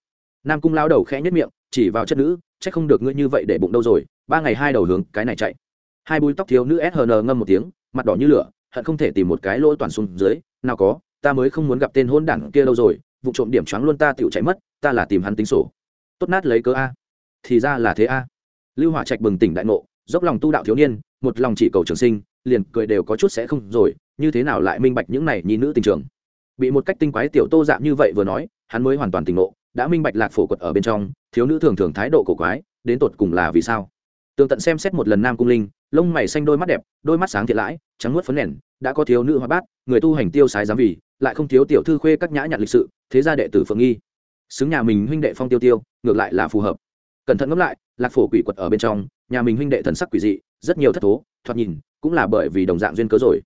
Nam cung lao đầu khẽ nhất miệng, chỉ vào chất nữ, chắc không được ngươi như vậy để bụng đâu rồi, ba ngày hai đầu hướng, cái này chạy. Hai búi tóc thiếu nữ sn ngâm một tiếng, mặt đỏ như lửa, hận không thể tìm một cái lỗ toàn xuống dưới, nào có, ta mới không muốn gặp tên hôn đảng kia đâu rồi, vụ trộm điểm choáng luôn ta tựu chạy mất, ta là tìm hắn tính sổ. Tốt nát lấy cớ a. Thì ra là thế a. Lưu hỏa trạch bừng tỉnh đại ngộ, dốc lòng tu đạo thiếu niên, một lòng chỉ cầu trường sinh, liền cười đều có chút sẽ không rồi, như thế nào lại minh bạch những này nhi nữ tình trường. Bị một cách tinh quái tiểu tô dạng như vậy vừa nói hắn mới hoàn toàn tỉnh ngộ, đã minh bạch lạc phổ quật ở bên trong, thiếu nữ thường thường thái độ cổ quái, đến tột cùng là vì sao? Tường tận xem xét một lần nam cung linh, lông mày xanh đôi mắt đẹp, đôi mắt sáng thiệt lãi, trắng nuốt phấn nền, đã có thiếu nữ hoa bát, người tu hành tiêu sái dám vì, lại không thiếu tiểu thư khuê các nhã nhặn lịch sự, thế gia đệ tử phượng nghi. Xứng nhà mình huynh đệ phong tiêu tiêu, ngược lại là phù hợp. Cẩn thận ngẫm lại, lạc phổ quỷ quật ở bên trong, nhà mình huynh đệ thần sắc quỷ dị, rất nhiều thất thố, thoạt nhìn, cũng là bởi vì đồng dạng duyên cớ rồi.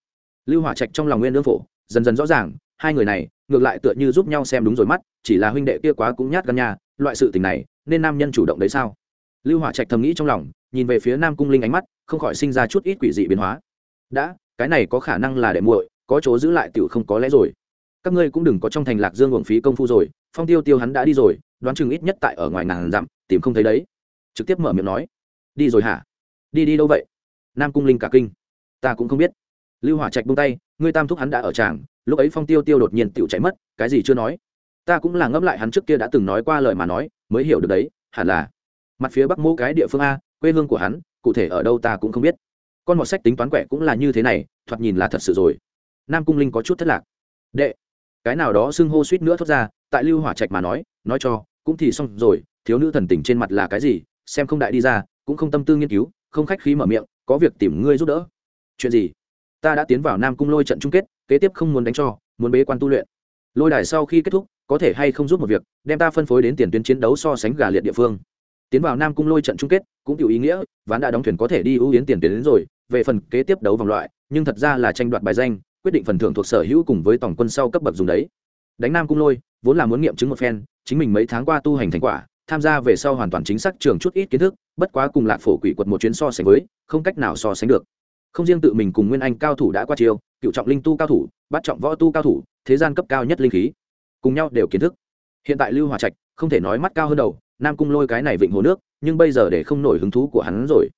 Lưu hỏa trạch trong lòng nguyên lương phổ, dần dần rõ ràng, hai người này ngược lại tựa như giúp nhau xem đúng rồi mắt, chỉ là huynh đệ kia quá cũng nhát gan nhà loại sự tình này, nên nam nhân chủ động đấy sao? Lưu hỏa trạch thầm nghĩ trong lòng, nhìn về phía nam cung linh ánh mắt, không khỏi sinh ra chút ít quỷ dị biến hóa. Đã, cái này có khả năng là để muội, có chỗ giữ lại tiểu không có lẽ rồi. Các ngươi cũng đừng có trong thành lạc dương uổng phí công phu rồi, phong tiêu tiêu hắn đã đi rồi, đoán chừng ít nhất tại ở ngoài ngàn dặm, tìm không thấy đấy. Trực tiếp mở miệng nói. Đi rồi hả? Đi đi đâu vậy? Nam cung linh cả kinh. Ta cũng không biết. Lưu hỏa trạch buông tay, ngươi tam thúc hắn đã ở tràng lúc ấy phong tiêu tiêu đột nhiên tựu chạy mất, cái gì chưa nói? Ta cũng là ngẫm lại hắn trước kia đã từng nói qua lời mà nói, mới hiểu được đấy, hẳn là mặt phía bắc mô cái địa phương a, quê hương của hắn, cụ thể ở đâu ta cũng không biết. Con một sách tính toán quẻ cũng là như thế này, thoạt nhìn là thật sự rồi. Nam cung linh có chút thất lạc. Đệ, cái nào đó xưng hô suýt nữa thoát ra, tại lưu hỏa trạch mà nói nói cho, cũng thì xong rồi, thiếu nữ thần tình trên mặt là cái gì, xem không đại đi ra, cũng không tâm tư nghiên cứu, không khách khí mở miệng, có việc tìm ngươi giúp đỡ. Chuyện gì? Ta đã tiến vào nam cung lôi trận chung kết kế tiếp không muốn đánh cho, muốn bế quan tu luyện. Lôi đài sau khi kết thúc, có thể hay không giúp một việc, đem ta phân phối đến tiền tuyến chiến đấu so sánh gà liệt địa phương. Tiến vào nam cung lôi trận chung kết, cũng tiểu ý nghĩa, ván đã đóng thuyền có thể đi ưu yến tiền tuyến đến rồi, về phần kế tiếp đấu vòng loại, nhưng thật ra là tranh đoạt bài danh, quyết định phần thưởng thuộc sở hữu cùng với tổng quân sau cấp bậc dùng đấy. Đánh nam cung lôi, vốn là muốn nghiệm chứng một phen, chính mình mấy tháng qua tu hành thành quả, tham gia về sau hoàn toàn chính xác trường chút ít kiến thức, bất quá cùng lạc phổ quỷ quật một chuyến so sánh với, không cách nào so sánh được không riêng tự mình cùng nguyên anh cao thủ đã qua chiêu, cựu trọng linh tu cao thủ bắt trọng võ tu cao thủ, thế gian cấp cao nhất linh khí, cùng nhau đều kiến thức. Hiện tại lưu hòa trạch không thể nói mắt cao hơn đầu, nam cung lôi cái này vịnh hồ nước, nhưng bây giờ để không nổi hứng thú của hắn rồi.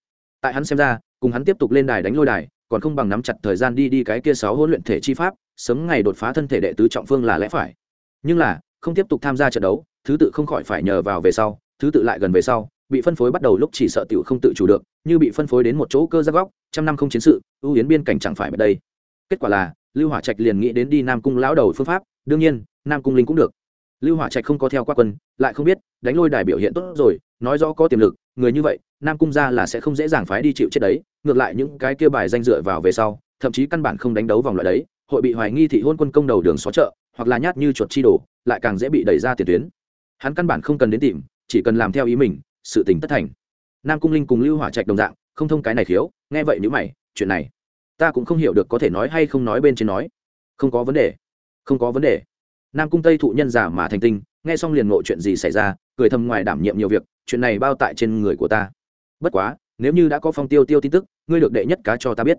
Tại hắn xem ra, cùng hắn tiếp tục lên đài đánh lôi đài, còn không bằng nắm chặt thời gian đi đi cái kia sáu huấn luyện thể chi pháp, sớm ngày đột phá thân thể đệ tứ trọng phương là lẽ phải. Nhưng là, không tiếp tục tham gia trận đấu, thứ tự không khỏi phải nhờ vào về sau, thứ tự lại gần về sau bị phân phối bắt đầu lúc chỉ sợ tiểu không tự chủ được, như bị phân phối đến một chỗ cơ giác góc, trăm năm không chiến sự, ưu yến biên cảnh chẳng phải ở đây. Kết quả là, lưu hỏa trạch liền nghĩ đến đi nam cung lão đầu phương pháp, đương nhiên, nam cung linh cũng được. Lưu hỏa trạch không có theo qua quân, lại không biết, đánh lôi đài biểu hiện tốt rồi, nói rõ có tiềm lực, người như vậy, nam cung gia là sẽ không dễ dàng phái đi chịu chết đấy, ngược lại những cái kia bài danh dựa vào về sau, thậm chí căn bản không đánh đấu vòng loại đấy, hội bị hoài nghi thị hôn quân công đầu đường xó chợ, hoặc là nhát như chuột chi đổ lại càng dễ bị đẩy ra tiền tuyến. Hắn căn bản không cần đến tìm, chỉ cần làm theo ý mình sự tình tất thành. Nam cung linh cùng lưu hỏa trạch đồng dạng, không thông cái này khiếu, nghe vậy nếu mày, chuyện này, ta cũng không hiểu được có thể nói hay không nói bên trên nói. Không có vấn đề, không có vấn đề. Nam cung tây thụ nhân giả mà thành tinh, nghe xong liền ngộ chuyện gì xảy ra, cười thầm ngoài đảm nhiệm nhiều việc, chuyện này bao tại trên người của ta. Bất quá, nếu như đã có phong tiêu tiêu tin tức, ngươi được đệ nhất cá cho ta biết.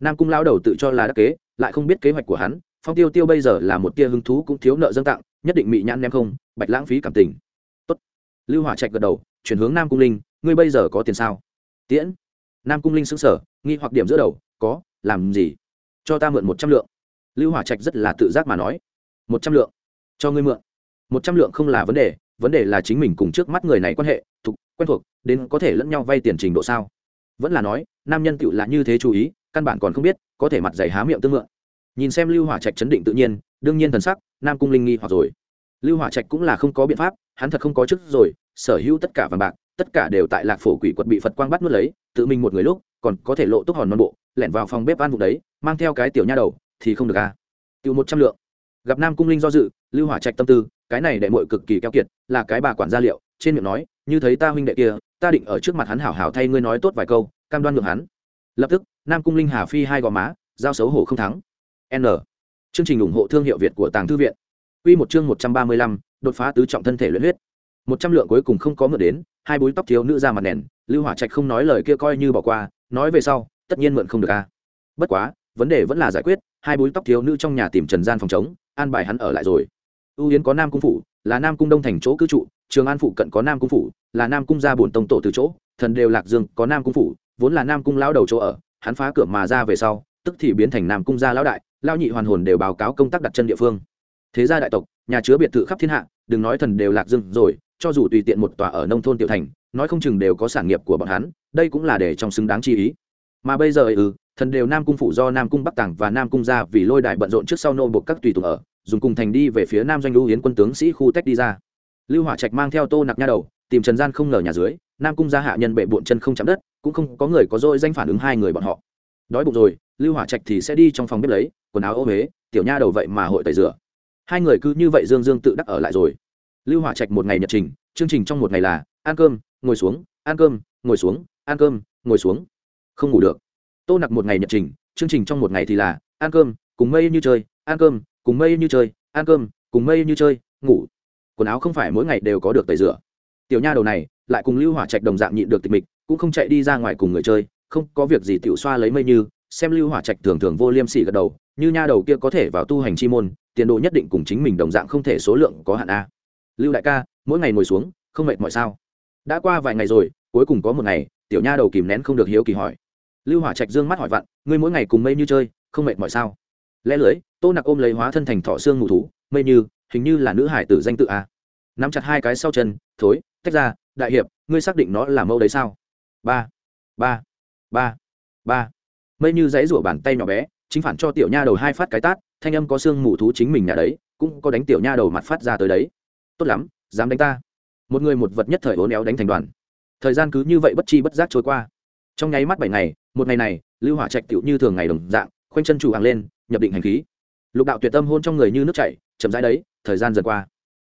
Nam cung lao đầu tự cho là đắc kế, lại không biết kế hoạch của hắn, phong tiêu tiêu bây giờ là một tia hứng thú cũng thiếu nợ dâng tặng, nhất định bị nhãn ném không, bạch lãng phí cảm tình. Tốt. lưu hỏa trạch gật đầu chuyển hướng nam cung linh, ngươi bây giờ có tiền sao? Tiễn. Nam cung linh xứng sở nghi hoặc điểm giữa đầu, có, làm gì? Cho ta mượn một trăm lượng. Lưu hỏa trạch rất là tự giác mà nói. Một trăm lượng. Cho ngươi mượn. Một trăm lượng không là vấn đề vấn đề là chính mình cùng trước mắt người này quan hệ, thuộc, quen thuộc, đến có thể lẫn nhau vay tiền trình độ sao? Vẫn là nói, nam nhân tựu là như thế chú ý, căn bản còn không biết, có thể mặt dày há miệng tương mượn. Nhìn xem lưu hỏa trạch chấn định tự nhiên, đương nhiên thần sắc, nam cung linh nghi hoặc rồi. Lưu hỏa trạch cũng là không có biện pháp, hắn thật không có chức rồi sở hữu tất cả vàng bạc tất cả đều tại lạc phổ quỷ quật bị phật quang bắt nuốt lấy tự mình một người lúc còn có thể lộ túc hòn non bộ lẻn vào phòng bếp ăn vụ đấy mang theo cái tiểu nha đầu thì không được à. Tiêu một trăm lượng. Gặp nam cung linh do dự lưu hỏa trạch tâm tư cái này đệ mội cực kỳ keo kiệt là cái bà quản gia liệu trên miệng nói như thấy ta huynh đệ kia ta định ở trước mặt hắn hảo hảo thay ngươi nói tốt vài câu cam đoan ngược hắn. Lập tức nam cung linh hà phi hai gò má giao xấu hổ không thắng. N. Chương trình ủng hộ thương hiệu việt của tàng thư viện. Quy một chương một trăm ba mươi lăm, đột phá tứ trọng thân thể luyện huyết một trăm lượng cuối cùng không có mượn đến, hai búi tóc thiếu nữ ra mặt nền, Lưu Hỏa Trạch không nói lời kia coi như bỏ qua, nói về sau, tất nhiên mượn không được a. Bất quá, vấn đề vẫn là giải quyết, hai búi tóc thiếu nữ trong nhà tìm Trần gian phòng chống, an bài hắn ở lại rồi. ưu yến có Nam cung phủ, là Nam cung Đông thành chỗ cư trụ, Trường An phụ cận có Nam cung phủ, là Nam cung gia bổn tông tổ từ chỗ, thần đều Lạc Dương có Nam cung phủ, vốn là Nam cung lão đầu chỗ ở, hắn phá cửa mà ra về sau, tức thì biến thành Nam cung gia lão đại, lão nhị hoàn hồn đều báo cáo công tác đặt chân địa phương thế gia đại tộc nhà chứa biệt thự khắp thiên hạ đừng nói thần đều lạc dương rồi cho dù tùy tiện một tòa ở nông thôn tiểu thành, nói không chừng đều có sản nghiệp của bọn hắn, đây cũng là để trong xứng đáng chi ý. Mà bây giờ ừ thần đều nam cung phủ do nam cung bắc tàng và nam cung ra vì lôi đại bận rộn trước sau nô buộc các tùy tùng ở, dùng cùng thành đi về phía nam doanh lưu hiến quân tướng sĩ khu tách đi ra. Lưu hỏa trạch mang theo tô nặc nha đầu, tìm trần gian không ngờ nhà dưới, nam cung gia hạ nhân bệ bụn chân không chạm đất, cũng không có người có dôi danh phản ứng hai người bọn họ. Đói bụng rồi, lưu hỏa trạch thì sẽ đi trong phòng bếp lấy, quần áo ô huế, tiểu nha đầu vậy mà hội tẩy rửa. Hai người cứ như vậy dương dương tự đắc ở lại rồi lưu hỏa trạch một ngày nhật trình, chương trình trong một ngày là, ăn cơm, ngồi xuống, ăn cơm, ngồi xuống, ăn cơm, ngồi xuống. Không ngủ được. Tô nặc một ngày nhật trình, chương trình trong một ngày thì là, ăn cơm, cùng mây như chơi, ăn cơm, cùng mây như chơi, ăn cơm, cùng mây như chơi, ngủ. Quần áo không phải mỗi ngày đều có được tẩy rửa. Tiểu nha đầu này, lại cùng lưu hỏa trạch đồng dạng nhịn được tịch mịch, cũng không chạy đi ra ngoài cùng người chơi, không có việc gì tiểu xoa lấy mây như, xem lưu hỏa trạch thường thường vô liêm sỉ gật đầu, như nha đầu kia có thể vào tu hành chi môn, tiền đồ nhất định cùng chính mình đồng dạng không thể số lượng có hạn a lưu đại ca, mỗi ngày ngồi xuống, không mệt mỏi sao? Đã qua vài ngày rồi, cuối cùng có một ngày, tiểu nha đầu kìm nén không được hiếu kỳ hỏi. Lưu hỏa trạch dương mắt hỏi vặn, ngươi mỗi ngày cùng mây như chơi, không mệt mỏi sao? Lẽ lưới, tô nặc ôm lấy hóa thân thành thọ xương ngủ thú, mây như, hình như là nữ hải tử danh tự a nắm chặt hai cái sau chân, thối, tách ra, đại hiệp, ngươi xác định nó là mâu đấy sao? Ba ba ba ba. Mây như dãy rủa bàn tay nhỏ bé, chính phản cho tiểu nha đầu hai phát cái tát, thanh âm có xương mù thú chính mình nhà đấy, cũng có đánh tiểu nha đầu mặt phát ra tới đấy tốt lắm, dám đánh ta. Một người một vật nhất thời hố néo đánh thành đoàn. Thời gian cứ như vậy bất chi bất giác trôi qua. Trong nháy mắt bảy ngày, một ngày này, lưu hỏa trạch tựu như thường ngày đồng dạng, khoanh chân chủ hàng lên, nhập định hành khí. Lục đạo tuyệt tâm hôn trong người như nước chảy, chậm rãi đấy, thời gian dần qua.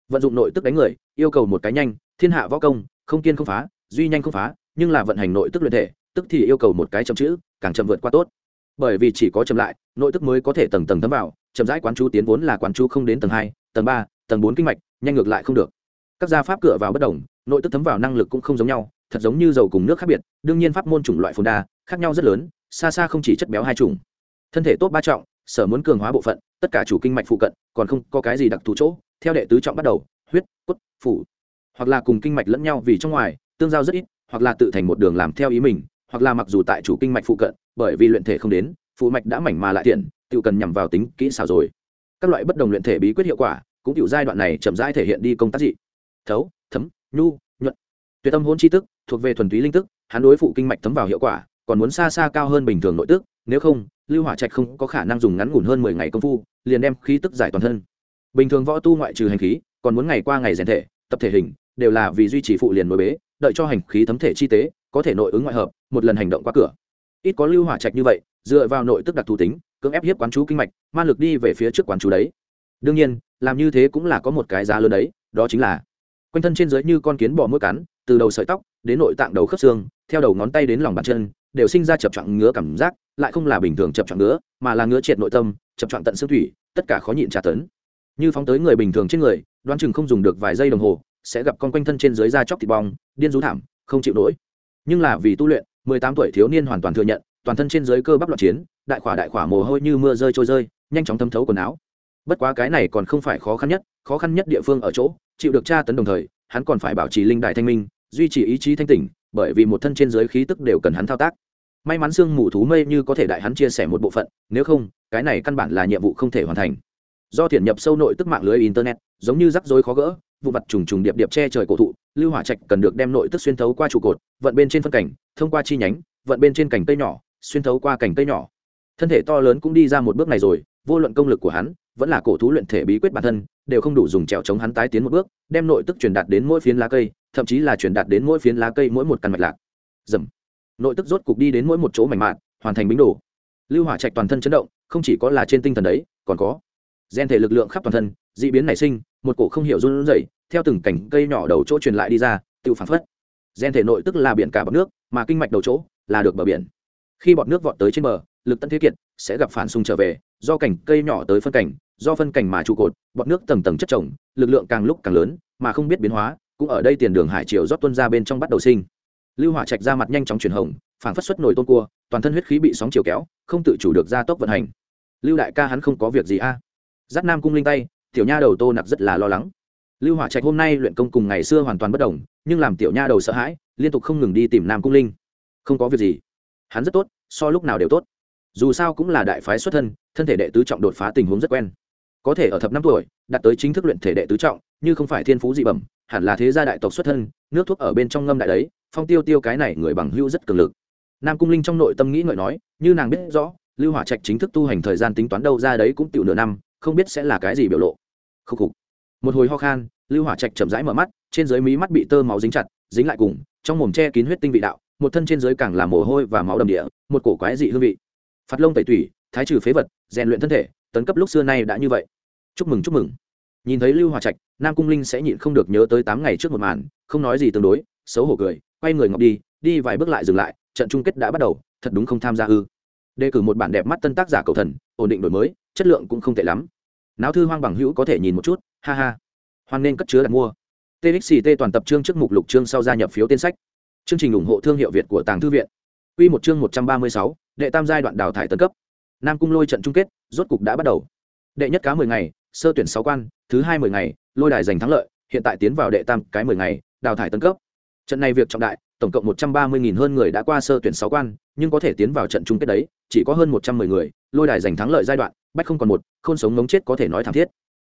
Vận dụng nội tức đánh người, yêu cầu một cái nhanh, thiên hạ võ công, không kiên không phá, duy nhanh không phá, nhưng là vận hành nội tức luyện thể, tức thì yêu cầu một cái chậm chữ, càng chậm vượt qua tốt. Bởi vì chỉ có chậm lại, nội tức mới có thể tầng tầng thấm vào, chậm rãi quán chú tiến vốn là quán chú không đến tầng hai, tầng ba, tầng bốn kinh mạch nhanh ngược lại không được. Các gia pháp cửa vào bất đồng, nội tức thấm vào năng lực cũng không giống nhau, thật giống như dầu cùng nước khác biệt, đương nhiên pháp môn chủng loại phồn đa, khác nhau rất lớn, xa xa không chỉ chất béo hai chủng. Thân thể tốt ba trọng, sở muốn cường hóa bộ phận, tất cả chủ kinh mạch phụ cận, còn không có cái gì đặc thù chỗ, theo đệ tứ trọng bắt đầu, huyết, cốt, phủ. Hoặc là cùng kinh mạch lẫn nhau vì trong ngoài, tương giao rất ít, hoặc là tự thành một đường làm theo ý mình, hoặc là mặc dù tại chủ kinh mạch phụ cận, bởi vì luyện thể không đến, phụ mạch đã mảnh mà lại tiện, tự cần nhằm vào tính kỹ xảo rồi. Các loại bất đồng luyện thể bí quyết hiệu quả cũng chịu giai đoạn này chậm rãi thể hiện đi công tác dị. Thấu, thấm, nhu, nhuận. Tuyệt tâm hôn chi tức, thuộc về thuần túy linh tức, hắn đối phụ kinh mạch thấm vào hiệu quả, còn muốn xa xa cao hơn bình thường nội tức, nếu không, lưu hỏa trạch không có khả năng dùng ngắn ngủn hơn mười ngày công phu, liền đem khí tức giải toàn thân. Bình thường võ tu ngoại trừ hành khí, còn muốn ngày qua ngày rèn thể, tập thể hình, đều là vì duy trì phụ liền nối bế, đợi cho hành khí thấm thể chi tế, có thể nội ứng ngoại hợp, một lần hành động qua cửa. Ít có lưu hỏa trạch như vậy, dựa vào nội tức đặc thù tính, cưỡng ép hiếp quán chú kinh mạch, ma lực đi về phía trước quán chú đấy. Đương nhiên làm như thế cũng là có một cái giá lớn đấy, đó chính là quanh thân trên dưới như con kiến bò mũi cắn, từ đầu sợi tóc đến nội tạng đầu khớp xương, theo đầu ngón tay đến lòng bàn chân, đều sinh ra chập chọn ngứa cảm giác, lại không là bình thường chập chọn ngứa, mà là ngứa triệt nội tâm, chập chọn tận xương thủy, tất cả khó nhịn tra tấn. Như phóng tới người bình thường trên người, đoán chừng không dùng được vài giây đồng hồ, sẽ gặp con quanh thân trên dưới da chóc thịt bong, điên rú thảm, không chịu nổi. Nhưng là vì tu luyện, mười tám tuổi thiếu niên hoàn toàn thừa nhận, toàn thân trên dưới cơ bắp loạn chiến, đại khỏa đại khỏa mồ hôi như mưa rơi trôi rơi, nhanh chóng thấm thấu quần áo bất quá cái này còn không phải khó khăn nhất, khó khăn nhất địa phương ở chỗ, chịu được tra tấn đồng thời, hắn còn phải bảo trì linh đài thanh minh, duy trì ý chí thanh tỉnh, bởi vì một thân trên dưới khí tức đều cần hắn thao tác. May mắn sương mù thú mây như có thể đại hắn chia sẻ một bộ phận, nếu không, cái này căn bản là nhiệm vụ không thể hoàn thành. Do thiện nhập sâu nội tức mạng lưới internet, giống như rắc rối khó gỡ, vụ mặt trùng trùng điệp điệp che trời cổ thụ, lưu hỏa trạch cần được đem nội tức xuyên thấu qua trụ cột, vận bên trên phân cảnh, thông qua chi nhánh, vận bên trên cành cây nhỏ, xuyên thấu qua cành cây nhỏ. Thân thể to lớn cũng đi ra một bước này rồi, vô luận công lực của hắn vẫn là cổ thú luyện thể bí quyết bản thân, đều không đủ dùng trèo chống hắn tái tiến một bước, đem nội tức truyền đạt đến mỗi phiến lá cây, thậm chí là truyền đạt đến mỗi phiến lá cây mỗi một căn mạch lạc. Dầm. Nội tức rốt cục đi đến mỗi một chỗ mảnh mạn, hoàn thành bính đồ. Lưu hỏa trạch toàn thân chấn động, không chỉ có là trên tinh thần đấy, còn có gen thể lực lượng khắp toàn thân, d ị biến nảy sinh, một cổ không hiểu run rẩy, theo từng cảnh cây nhỏ đầu chỗ truyền lại đi ra tự phản phất. Gen thể nội tức là biển cả bọc nước, mà kinh mạch đầu chỗ là được bờ biển. Khi bọt nước vọt tới trên bờ, lực tân thế kiệt, sẽ gặp phản xung trở về, do cảnh cây nhỏ tới phân cảnh do phân cảnh mà trụ cột, bọt nước tầng tầng chất trồng lực lượng càng lúc càng lớn, mà không biết biến hóa, cũng ở đây tiền đường hải triều rót tuân ra bên trong bắt đầu sinh. Lưu hỏa trạch ra mặt nhanh chóng chuyển hồng phản phất xuất nổi tôn cua, toàn thân huyết khí bị sóng chiều kéo, không tự chủ được ra tốc vận hành. Lưu đại ca hắn không có việc gì a. À. giáp nam cung linh tay, tiểu nha đầu tô nặc rất là lo lắng. Lưu hỏa trạch hôm nay luyện công cùng ngày xưa hoàn toàn bất đồng, nhưng làm tiểu nha đầu sợ hãi, liên tục không ngừng đi tìm nam cung linh. Không có việc gì. Hắn rất tốt, so lúc nào đều tốt. Dù sao cũng là đại phái xuất thân thân thể đệ tứ trọng đột phá tình huống rất quen có thể ở thập năm tuổi, đạt tới chính thức luyện thể đệ tứ trọng, như không phải thiên phú dị bẩm, hẳn là thế gia đại tộc xuất thân, nước thuốc ở bên trong ngâm đại đấy, phong tiêu tiêu cái này người bằng hữu rất cường lực. Nam cung linh trong nội tâm nghĩ ngợi nói, như nàng biết rõ, lưu hỏa trạch chính thức tu hành thời gian tính toán đâu ra đấy cũng tiểu nửa năm, không biết sẽ là cái gì biểu lộ. Khúc khục. Một hồi ho khan, lưu hỏa trạch chậm rãi mở mắt, trên dưới mí mắt bị tơ máu dính chặt, dính lại cùng, trong mồm che kín huyết tinh vị đạo, một thân trên dưới càng là mồ hôi và máu đầm địa, một cổ quái dị hương vị. Phạt lông tẩy tủy, thái trừ phế vật, rèn luyện thân thể, tấn cấp lúc xưa nay đã như vậy chúc mừng chúc mừng. Nhìn thấy lưu hòa trạch, nam cung linh sẽ nhịn không được nhớ tới tám ngày trước một màn, không nói gì tương đối, xấu hổ cười, quay người ngọc đi đi vài bước lại dừng lại, trận chung kết đã bắt đầu, thật đúng không tham gia ư. Đề cử một bản đẹp mắt tân tác giả cầu thần, ổn định đổi mới, chất lượng cũng không tệ lắm. Náo thư hoang bằng hữu có thể nhìn một chút, ha ha. Hoan nên cất chứa đặt mua. Txt toàn tập chương trước mục lục chương sau gia nhập phiếu tên sách. Chương trình ủng hộ thương hiệu việt của tàng thư viện. Quy một chương một trăm ba mươi sáu, đệ tam giai đoạn đào thải tân cấp. Nam cung lôi trận chung kết, rốt cục đã bắt đầu. Đệ nhất cá mười ngày sơ tuyển sáu quan, thứ hai mười ngày, lôi đài giành thắng lợi, hiện tại tiến vào đệ tam cái mười ngày, đào thải tân cấp. Trận này việc trọng đại, tổng cộng một trăm ba mươi nghìn hơn người đã qua sơ tuyển sáu quan, nhưng có thể tiến vào trận chung kết đấy, chỉ có hơn một trăm mười người, lôi đài giành thắng lợi giai đoạn, bách không còn một, khôn sống ngống chết có thể nói thảm thiết.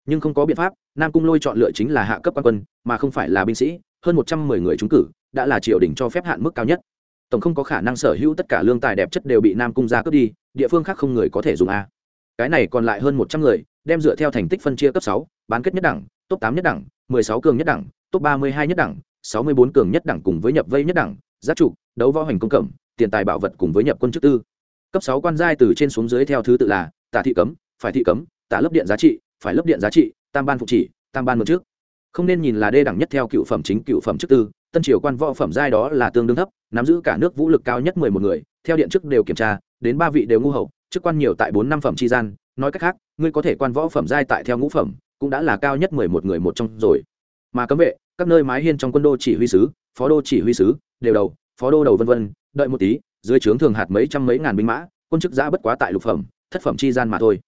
Nhưng không có biện pháp, nam cung lôi chọn lựa chính là hạ cấp quan quân, mà không phải là binh sĩ, hơn một trăm mười người trúng cử, đã là triều đình cho phép hạn mức cao nhất. Tổng không có khả năng sở hữu tất cả lương tài đẹp chất đều bị nam cung ra cướp đi, địa phương khác không người có thể dùng a cái này còn lại hơn một trăm người, đem dựa theo thành tích phân chia cấp sáu, bán kết nhất đẳng, top tám nhất đẳng, mười sáu cường nhất đẳng, top ba mươi hai nhất đẳng, sáu mươi bốn cường nhất đẳng cùng với nhập vây nhất đẳng giáp trụ, đấu võ hành công cẩm, tiền tài bảo vật cùng với nhập quân chức tư. Cấp sáu quan giai từ trên xuống dưới theo thứ tự là tả thị cấm, phải thị cấm, tả lớp điện giá trị, phải lớp điện giá trị, tam ban phụ chỉ, tam ban một trước. Không nên nhìn là đê đẳng nhất theo cựu phẩm chính, cựu phẩm chức tư, tân triều quan võ phẩm giai đó là tương đương thấp, nắm giữ cả nước vũ lực cao nhất mười một người, theo điện chức đều kiểm tra, đến ba vị đều ngu hậu chức quan nhiều tại bốn năm phẩm tri gian, nói cách khác, ngươi có thể quan võ phẩm giai tại theo ngũ phẩm, cũng đã là cao nhất mười một người một trong rồi. Mà cấm vệ, các nơi mái hiên trong quân đô chỉ huy sứ, phó đô chỉ huy sứ, đều đầu, phó đô đầu vân vân, đợi một tí, dưới trướng thường hạt mấy trăm mấy ngàn binh mã, quân chức giã bất quá tại lục phẩm, thất phẩm chi gian mà thôi.